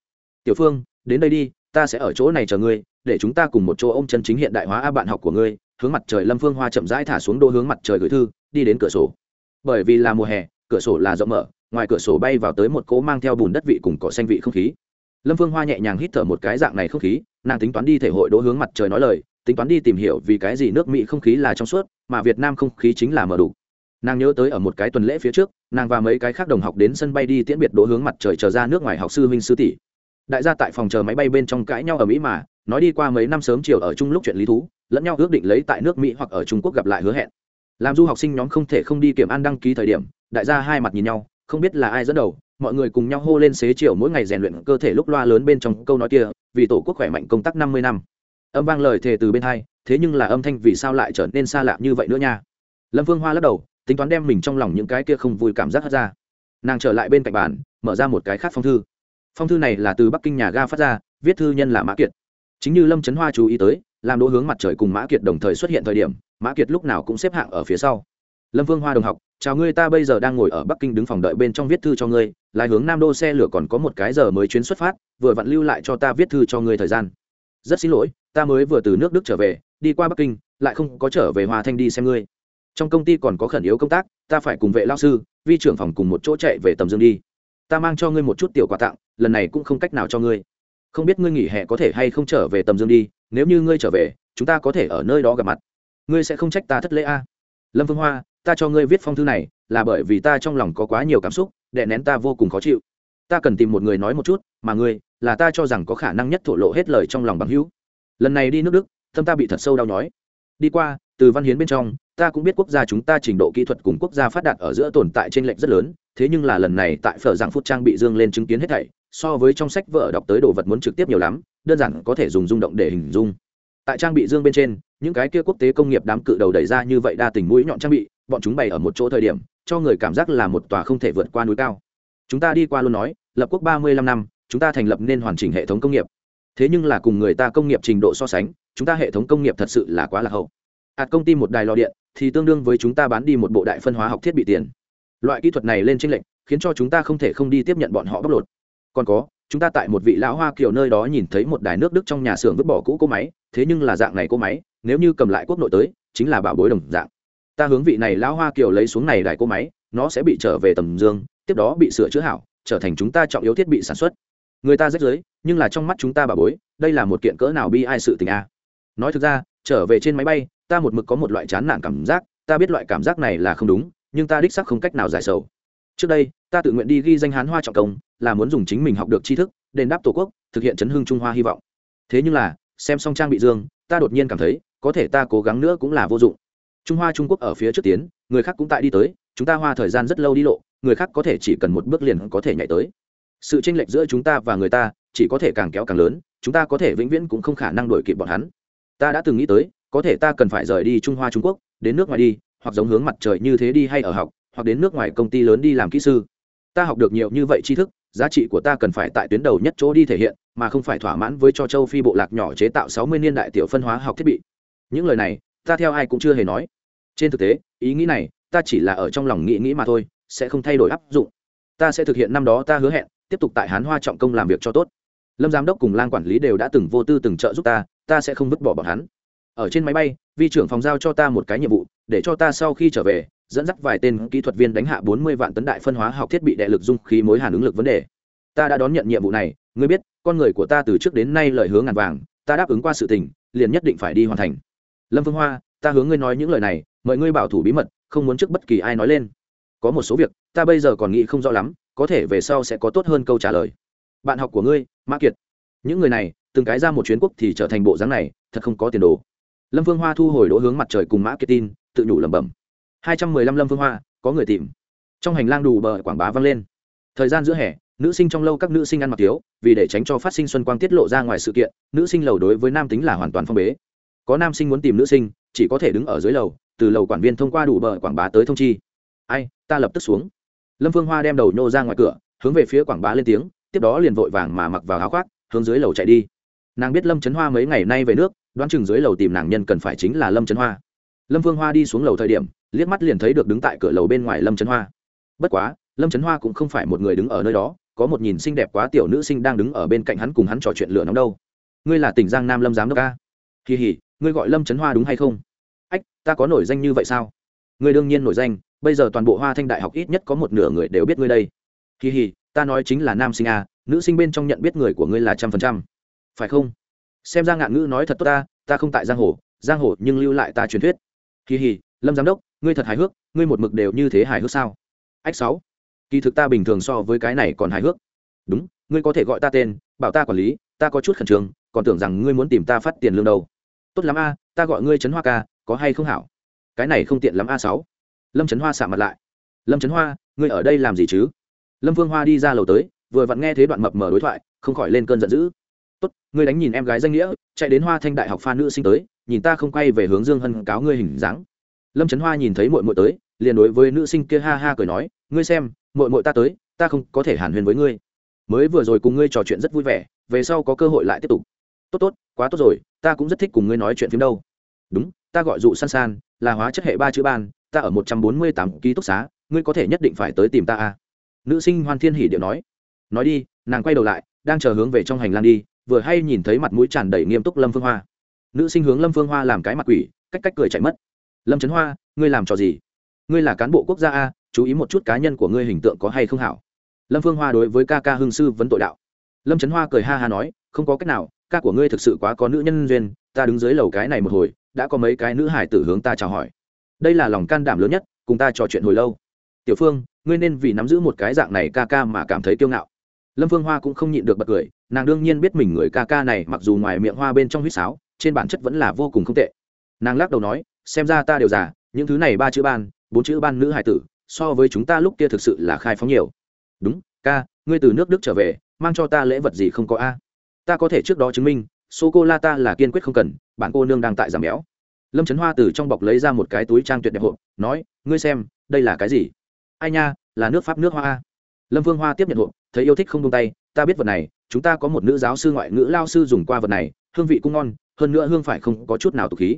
Tiểu phương, đến đây đi, ta sẽ ở chỗ này chờ ngươi, để chúng ta cùng một chỗ ôm chân chính hiện đại hóa a bạn học của ngươi, hướng mặt trời lâm phương hoa chậm rãi thả xuống đô hướng mặt trời gửi thư, đi đến cửa sổ. Bởi vì là mùa hè, cửa sổ là rộng mở, ngoài cửa sổ bay vào tới một cỗ mang theo bùn đất vị cùng cỏ xanh vị không khí. Lâm phương hoa nhẹ nhàng hít thở một cái dạng này không khí, nàng tính toán đi thể hội đỗ hướng mặt trời nói lời, tính toán đi tìm hiểu vì cái gì nước mỹ không khí là trong suốt, mà việt nam không khí chính là mở đủ. Nàng nhớ tới ở một cái tuần lễ phía trước nàng và mấy cái khác đồng học đến sân bay đi tiễn biệt đỗ hướng mặt trời chờ ra nước ngoài học sư huynh sư tỷ. Đại gia tại phòng chờ máy bay bên trong cãi nhau ở mỹ mà, nói đi qua mấy năm sớm chiều ở chung lúc chuyện lý thú, lẫn nhau ước định lấy tại nước mỹ hoặc ở trung quốc gặp lại hứa hẹn. Làm du học sinh nhóm không thể không đi kiểm an đăng ký thời điểm, đại gia hai mặt nhìn nhau, không biết là ai dẫn đầu, mọi người cùng nhau hô lên xế chiều mỗi ngày rèn luyện cơ thể lúc loa lớn bên trong câu nói kia, vì tổ quốc khỏe mạnh công tác năm mươi năm. Âm vang lời thề từ bên hai, thế nhưng là âm thanh vì sao lại trở nên xa lạ như vậy nữa nha? Lâm phương hoa lắc đầu tính toán đem mình trong lòng những cái kia không vui cảm giác hất ra. Nàng trở lại bên cạnh bàn, mở ra một cái khác phong thư. Phong thư này là từ bắc kinh nhà ga phát ra, viết thư nhân là mã kiệt. Chính như lâm trấn hoa chú ý tới, làm đỗ hướng mặt trời cùng mã kiệt đồng thời xuất hiện thời điểm, mã kiệt lúc nào cũng xếp hạng ở phía sau. Lâm vương hoa đồng học, chào ngươi, ta bây giờ đang ngồi ở bắc kinh đứng phòng đợi bên trong viết thư cho ngươi, lái hướng nam đô xe lửa còn có một cái giờ mới chuyến xuất phát, vừa vặn lưu lại cho ta viết thư cho ngươi thời gian. Rất xin lỗi, ta mới vừa từ nước đức trở về, đi qua bắc kinh, lại không có trở về hòa thanh đi xem ngươi trong công ty còn có khẩn yếu công tác, ta phải cùng vệ lao sư, vi trưởng phòng cùng một chỗ chạy về tầm dương đi. Ta mang cho ngươi một chút tiểu quà tặng, lần này cũng không cách nào cho ngươi. Không biết ngươi nghỉ hè có thể hay không trở về tầm dương đi, nếu như ngươi trở về, chúng ta có thể ở nơi đó gặp mặt. Ngươi sẽ không trách ta thất lễ a. Lâm phương hoa, ta cho ngươi viết phong thư này, là bởi vì ta trong lòng có quá nhiều cảm xúc, đè nén ta vô cùng khó chịu. Ta cần tìm một người nói một chút, mà ngươi, là ta cho rằng có khả năng nhất thổ lộ hết lời trong lòng bằng hữu. Lần này đi nước đức, tâm ta bị thật sâu đau nhói. Đi qua, từ văn hiến bên trong ta cũng biết quốc gia chúng ta trình độ kỹ thuật cùng quốc gia phát đạt ở giữa tồn tại trên lệnh rất lớn, thế nhưng là lần này tại phở giảng phút trang bị dương lên chứng kiến hết thảy, so với trong sách vợ đọc tới đồ vật muốn trực tiếp nhiều lắm, đơn giản có thể dùng rung động để hình dung. Tại trang bị dương bên trên, những cái kia quốc tế công nghiệp đám cự đầu đẩy ra như vậy đa tình mũi nhọn trang bị, bọn chúng bày ở một chỗ thời điểm, cho người cảm giác là một tòa không thể vượt qua núi cao. Chúng ta đi qua luôn nói, lập quốc ba mươi lăm năm, chúng ta thành lập nên hoàn chỉnh hệ thống công nghiệp. Thế nhưng là cùng người ta công nghiệp trình độ so sánh, chúng ta hệ thống công nghiệp thật sự là quá là hậu hạt công ty một đài lò điện thì tương đương với chúng ta bán đi một bộ đại phân hóa học thiết bị tiền. Loại kỹ thuật này lên tranh lệnh khiến cho chúng ta không thể không đi tiếp nhận bọn họ bóc lột. Còn có, chúng ta tại một vị lão hoa kiều nơi đó nhìn thấy một đài nước đức trong nhà xưởng vứt bỏ cũ cỗ máy, thế nhưng là dạng này cỗ máy, nếu như cầm lại quốc nội tới, chính là bảo bối đồng dạng. Ta hướng vị này lão hoa kiều lấy xuống này đài cỗ máy, nó sẽ bị trở về tầm dương, tiếp đó bị sửa chữa hảo, trở thành chúng ta trọng yếu thiết bị sản xuất. Người ta rách giới, nhưng là trong mắt chúng ta bảo bối, đây là một kiện cỡ nào bi ai sự tình a. Nói thực ra trở về trên máy bay, ta một mực có một loại chán nản cảm giác, ta biết loại cảm giác này là không đúng, nhưng ta đích sắc không cách nào giải sầu. Trước đây, ta tự nguyện đi ghi danh hán hoa trọng công, là muốn dùng chính mình học được tri thức, đền đáp tổ quốc, thực hiện chấn hương trung hoa hy vọng. Thế nhưng là, xem song trang bị dương, ta đột nhiên cảm thấy, có thể ta cố gắng nữa cũng là vô dụng. Trung hoa trung quốc ở phía trước tiến, người khác cũng tại đi tới, chúng ta hoa thời gian rất lâu đi lộ, người khác có thể chỉ cần một bước liền có thể nhảy tới. Sự tranh lệch giữa chúng ta và người ta, chỉ có thể càng kéo càng lớn, chúng ta có thể vĩnh viễn cũng không khả năng đuổi kịp bọn hắn ta đã từng nghĩ tới, có thể ta cần phải rời đi trung hoa trung quốc, đến nước ngoài đi, hoặc giống hướng mặt trời như thế đi hay ở học, hoặc đến nước ngoài công ty lớn đi làm kỹ sư. Ta học được nhiều như vậy tri thức, giá trị của ta cần phải tại tuyến đầu nhất chỗ đi thể hiện, mà không phải thỏa mãn với cho châu phi bộ lạc nhỏ chế tạo sáu mươi niên đại tiểu phân hóa học thiết bị. Những lời này, ta theo ai cũng chưa hề nói. Trên thực tế, ý nghĩ này, ta chỉ là ở trong lòng nghĩ nghĩ mà thôi, sẽ không thay đổi áp dụng. Ta sẽ thực hiện năm đó ta hứa hẹn, tiếp tục tại hán hoa trọng công làm việc cho tốt. Lâm giám đốc cùng lang quản lý đều đã từng vô tư từng trợ giúp ta ta sẽ không vứt bỏ bọn hắn. Ở trên máy bay, vi trưởng phòng giao cho ta một cái nhiệm vụ, để cho ta sau khi trở về, dẫn dắt vài tên kỹ thuật viên đánh hạ bốn mươi vạn tấn đại phân hóa học thiết bị đệ lực dung khí mối hàn ứng lực vấn đề. Ta đã đón nhận nhiệm vụ này, ngươi biết, con người của ta từ trước đến nay lời hướng ngàn vàng, ta đáp ứng qua sự tình, liền nhất định phải đi hoàn thành. Lâm phương hoa, ta hướng ngươi nói những lời này, mời ngươi bảo thủ bí mật, không muốn trước bất kỳ ai nói lên. Có một số việc, ta bây giờ còn nghĩ không rõ lắm, có thể về sau sẽ có tốt hơn câu trả lời. Bạn học của ngươi, mã kiệt. Những người này từng cái ra một chuyến quốc thì trở thành bộ dáng này, thật không có tiền đồ. Lâm phương hoa thu hồi đỗ hướng mặt trời cùng mã kiệt tin, tự nhủ lẩm bẩm. Hai trăm mười lăm lâm phương hoa, có người tìm. Trong hành lang đủ bờ quảng bá vang lên. Thời gian giữa hè, nữ sinh trong lâu các nữ sinh ăn mặc thiếu, vì để tránh cho phát sinh xuân quang tiết lộ ra ngoài sự kiện, nữ sinh lầu đối với nam tính là hoàn toàn phong bế. Có nam sinh muốn tìm nữ sinh, chỉ có thể đứng ở dưới lầu, từ lầu quản viên thông qua đủ bờ quảng bá tới thông chi. Ai, ta lập tức xuống. Lâm phương hoa đem đầu nhô ra ngoài cửa, hướng về phía quảng bá lên tiếng, tiếp đó liền vội vàng mà mặc vào áo khoác, hướng dưới lầu chạy đi nàng biết lâm trấn hoa mấy ngày nay về nước đoán chừng dưới lầu tìm nàng nhân cần phải chính là lâm trấn hoa lâm Vương hoa đi xuống lầu thời điểm liếc mắt liền thấy được đứng tại cửa lầu bên ngoài lâm trấn hoa bất quá lâm trấn hoa cũng không phải một người đứng ở nơi đó có một nhìn xinh đẹp quá tiểu nữ sinh đang đứng ở bên cạnh hắn cùng hắn trò chuyện lửa nóng đâu ngươi là tỉnh giang nam lâm giám đốc ca kỳ hỉ ngươi gọi lâm trấn hoa đúng hay không ách ta có nổi danh như vậy sao ngươi đương nhiên nổi danh bây giờ toàn bộ hoa thanh đại học ít nhất có một nửa người đều biết ngươi đây kỳ hỉ ta nói chính là nam sinh a nữ sinh bên trong nhận biết người của ngươi là trăm phần trăm phải không? Xem ra ngạn ngữ nói thật tốt ta ta không tại giang hồ giang hồ nhưng lưu lại ta truyền thuyết. Kỳ hỉ, lâm giám đốc, ngươi thật hài hước, ngươi một mực đều như thế hài hước sao? Ách sáu, kỳ thực ta bình thường so với cái này còn hài hước. Đúng, ngươi có thể gọi ta tên, bảo ta quản lý, ta có chút khẩn trương, còn tưởng rằng ngươi muốn tìm ta phát tiền lương đâu. Tốt lắm a, ta gọi ngươi trấn hoa ca, có hay không hảo? Cái này không tiện lắm a sáu. Lâm trấn hoa xả mặt lại. Lâm trấn hoa, ngươi ở đây làm gì chứ? Lâm vương hoa đi ra lầu tới, vừa vặn nghe thấy đoạn mập mờ đối thoại, không khỏi lên cơn giận dữ tốt, ngươi đánh nhìn em gái danh nghĩa, chạy đến hoa thanh đại học pha nữ sinh tới, nhìn ta không quay về hướng dương hân cáo ngươi hình dáng. Lâm trấn hoa nhìn thấy mội mội tới, liền đối với nữ sinh kia ha ha cười nói, ngươi xem mội mội ta tới, ta không có thể hàn huyền với ngươi. Mới vừa rồi cùng ngươi trò chuyện rất vui vẻ, về sau có cơ hội lại tiếp tục. Tốt tốt, quá tốt rồi, ta cũng rất thích cùng ngươi nói chuyện phim đâu. Đúng, ta gọi dụ san san, là hóa chất hệ ba chữ ban, ta ở một trăm bốn mươi tám ký túc xá, ngươi có thể nhất định phải tới tìm ta à. Nữ sinh hoan thiên hỉ điệu nói nói đi, nàng quay đầu lại, đang chờ hướng về trong hành lang đi vừa hay nhìn thấy mặt mũi tràn đầy nghiêm túc lâm phương hoa. Nữ sinh hướng lâm phương hoa làm cái mặt quỷ, cách cách cười chạy mất. Lâm trấn hoa, ngươi làm trò gì? Ngươi là cán bộ quốc gia a, chú ý một chút cá nhân của ngươi hình tượng có hay không hảo. Lâm phương hoa đối với ca ca hương sư vấn tội đạo. Lâm trấn hoa cười ha ha nói, không có cách nào, ca của ngươi thực sự quá có nữ nhân duyên, ta đứng dưới lầu cái này một hồi, đã có mấy cái nữ hải tử hướng ta chào hỏi. Đây là lòng can đảm lớn nhất, cùng ta trò chuyện hồi lâu. Tiểu phương, ngươi nên vì nắm giữ một cái dạng này ca ca mà cảm thấy kiêu ngạo lâm phương hoa cũng không nhịn được bật cười, nàng đương nhiên biết mình người ca ca này mặc dù ngoài miệng hoa bên trong huýt sáo, trên bản chất vẫn là vô cùng không tệ. Nàng lắc đầu nói, xem ra ta đều già, những thứ này ba chữ ban, bốn chữ ban nữ hải tử, so với chúng ta lúc kia thực sự là khai phóng nhiều. Đúng, ca, ngươi từ nước đức trở về, mang cho ta lễ vật gì không có a? Ta có thể trước đó chứng minh sô cô la ta là kiên quyết không cần, bạn cô nương đang tại giảm béo. Lâm trấn hoa từ trong bọc lấy ra một cái túi trang tuyệt đẹp hộp, nói, ngươi xem, đây là cái gì? Ai nha, là nước pháp nước hoa a. lâm vương hoa tiếp nhận hộp thấy yêu thích không tung tay, ta biết vật này, chúng ta có một nữ giáo sư ngoại ngữ lao sư dùng qua vật này, hương vị cũng ngon, hơn nữa hương phải không có chút nào tục khí.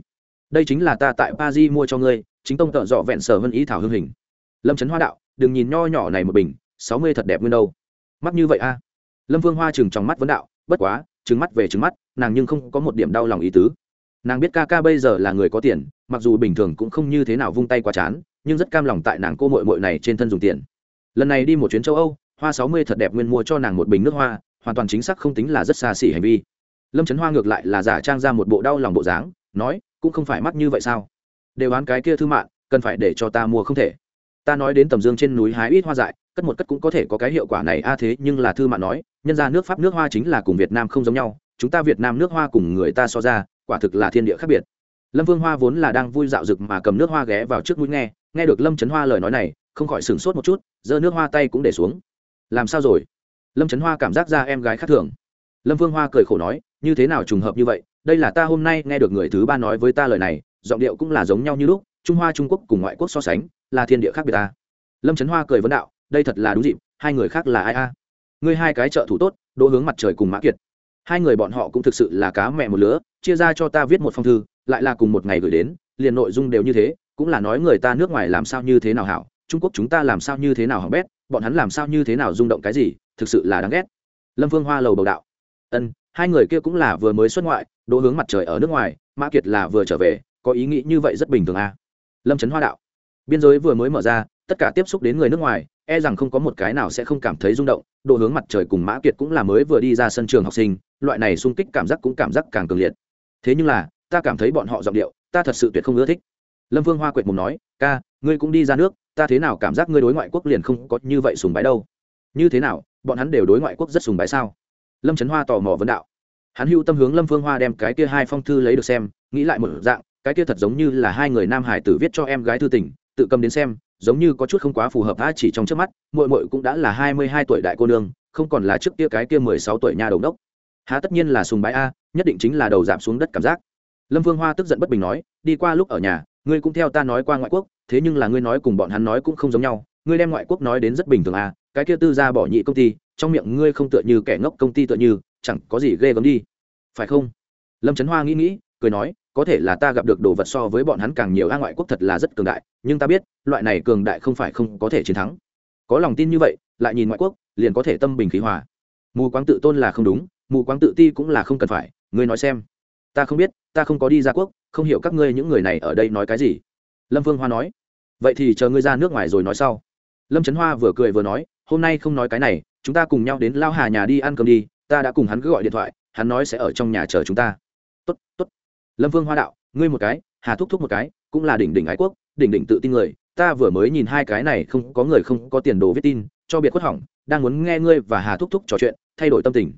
Đây chính là ta tại pa di mua cho ngươi, chính tông tợ dọ vẹn sở vân ý thảo hương hình. Lâm trấn hoa đạo, đừng nhìn nho nhỏ này một bình, sáu mươi thật đẹp nguyên đâu. Mắt như vậy a lâm vương hoa chừng trong mắt vấn đạo, bất quá, trừng mắt về trừng mắt, nàng nhưng không có một điểm đau lòng ý tứ. Nàng biết ca ca bây giờ là người có tiền, mặc dù bình thường cũng không như thế nào vung tay qua chán, nhưng rất cam lòng tại nàng cô mội mội này trên thân dùng tiền. Lần này đi một chuyến châu âu hoa sáu mươi thật đẹp nguyên mua cho nàng một bình nước hoa, hoàn toàn chính xác không tính là rất xa xỉ hành vi. Lâm trấn hoa ngược lại là giả trang ra một bộ đau lòng bộ dáng, nói, cũng không phải mắt như vậy sao? Đều bán cái kia thư mạng, cần phải để cho ta mua không thể. Ta nói đến tầm dương trên núi hái ít hoa dại, cất một cất cũng có thể có cái hiệu quả này a à thế, nhưng là thư mạng nói, nhân ra nước pháp nước hoa chính là cùng việt nam không giống nhau, chúng ta việt nam nước hoa cùng người ta so ra, quả thực là thiên địa khác biệt. Lâm vương hoa vốn là đang vui dạo rực mà cầm nước hoa ghé vào trước mũi nghe nghe được lâm trấn hoa lời nói này, không khỏi sửng sốt một chút, giơ nước hoa tay cũng để xuống làm sao rồi? Lâm trấn hoa cảm giác ra em gái khác thường. Lâm vương hoa cười khổ nói, như thế nào trùng hợp như vậy, đây là ta hôm nay nghe được người thứ ba nói với ta lời này, giọng điệu cũng là giống nhau như lúc, trung hoa trung quốc cùng ngoại quốc so sánh, là thiên địa khác biệt ta. Lâm trấn hoa cười vấn đạo, đây thật là đúng dịp, hai người khác là ai a? Ngươi hai cái trợ thủ tốt, đỗ hướng mặt trời cùng mã kiệt. Hai người bọn họ cũng thực sự là cá mẹ một lứa, chia ra cho ta viết một phong thư, lại là cùng một ngày gửi đến, liền nội dung đều như thế, cũng là nói người ta nước ngoài làm sao như thế nào hảo, trung quốc chúng ta làm sao như thế nào hỏng bét bọn hắn làm sao như thế nào rung động cái gì, thực sự là đáng ghét. Lâm vương hoa lầu bầu đạo. Ân, hai người kia cũng là vừa mới xuất ngoại, đỗ hướng mặt trời ở nước ngoài, mã kiệt là vừa trở về, có ý nghĩ như vậy rất bình thường à. lâm trấn hoa đạo. Biên giới vừa mới mở ra, tất cả tiếp xúc đến người nước ngoài e rằng không có một cái nào sẽ không cảm thấy rung động. Độ hướng mặt trời cùng mã kiệt cũng là mới vừa đi ra sân trường học sinh, loại này sung kích cảm giác cũng cảm giác càng cường liệt. Thế nhưng là, ta cảm thấy bọn họ giọng điệu, ta thật sự tuyệt không ưa thích. Lâm vương hoa quệt mùng nói, ca ngươi cũng đi ra nước, ta thế nào cảm giác ngươi đối ngoại quốc liền không có như vậy sùng bái đâu? Như thế nào, bọn hắn đều đối ngoại quốc rất sùng bái sao? Lâm trấn hoa tò mò vấn đạo. Hắn hưu tâm hướng lâm phương hoa đem cái kia hai phong thư lấy được xem, nghĩ lại một dạng, cái kia thật giống như là hai người nam hải tử viết cho em gái thư tình, tự cầm đến xem, giống như có chút không quá phù hợp ta chỉ trong trước mắt mội mội cũng đã là hai mươi hai tuổi đại cô nương, không còn là trước kia cái kia mười sáu tuổi nhà đầu đốc. Há tất nhiên là sùng bái a nhất định chính là đầu giảm xuống đất cảm giác. Lâm vương hoa tức giận bất bình nói, đi qua lúc ở nhà ngươi cũng theo ta nói qua ngoại quốc, thế nhưng là ngươi nói cùng bọn hắn nói cũng không giống nhau, ngươi đem ngoại quốc nói đến rất bình thường à cái kia tư ra bỏ nhị công ty, trong miệng ngươi không tựa như kẻ ngốc công ty tựa như, chẳng có gì ghê gớm đi. Phải không? Lâm trấn hoa nghĩ nghĩ, cười nói, có thể là ta gặp được đồ vật so với bọn hắn càng nhiều a, ngoại quốc thật là rất cường đại, nhưng ta biết, loại này cường đại không phải không có thể chiến thắng. Có lòng tin như vậy, lại nhìn ngoại quốc, liền có thể tâm bình khí hòa. Mù quáng tự tôn là không đúng, mù quáng tự ti cũng là không cần phải, ngươi nói xem. Ta không biết, ta không có đi ra quốc không hiểu các ngươi những người này ở đây nói cái gì. Lâm vương hoa nói, vậy thì chờ ngươi ra nước ngoài rồi nói sau. Lâm trấn hoa vừa cười vừa nói, hôm nay không nói cái này, chúng ta cùng nhau đến lao hà nhà đi ăn cơm đi, ta đã cùng hắn cứ gọi điện thoại, hắn nói sẽ ở trong nhà chờ chúng ta. Tốt tốt. Lâm vương hoa đạo, ngươi một cái, hà thúc thúc một cái, cũng là đỉnh đỉnh ái quốc, đỉnh đỉnh tự tin người, ta vừa mới nhìn hai cái này không có người không có tiền đồ viết tin, cho biệt khuất hỏng, đang muốn nghe ngươi và hà thúc thúc trò chuyện, thay đổi tâm tình.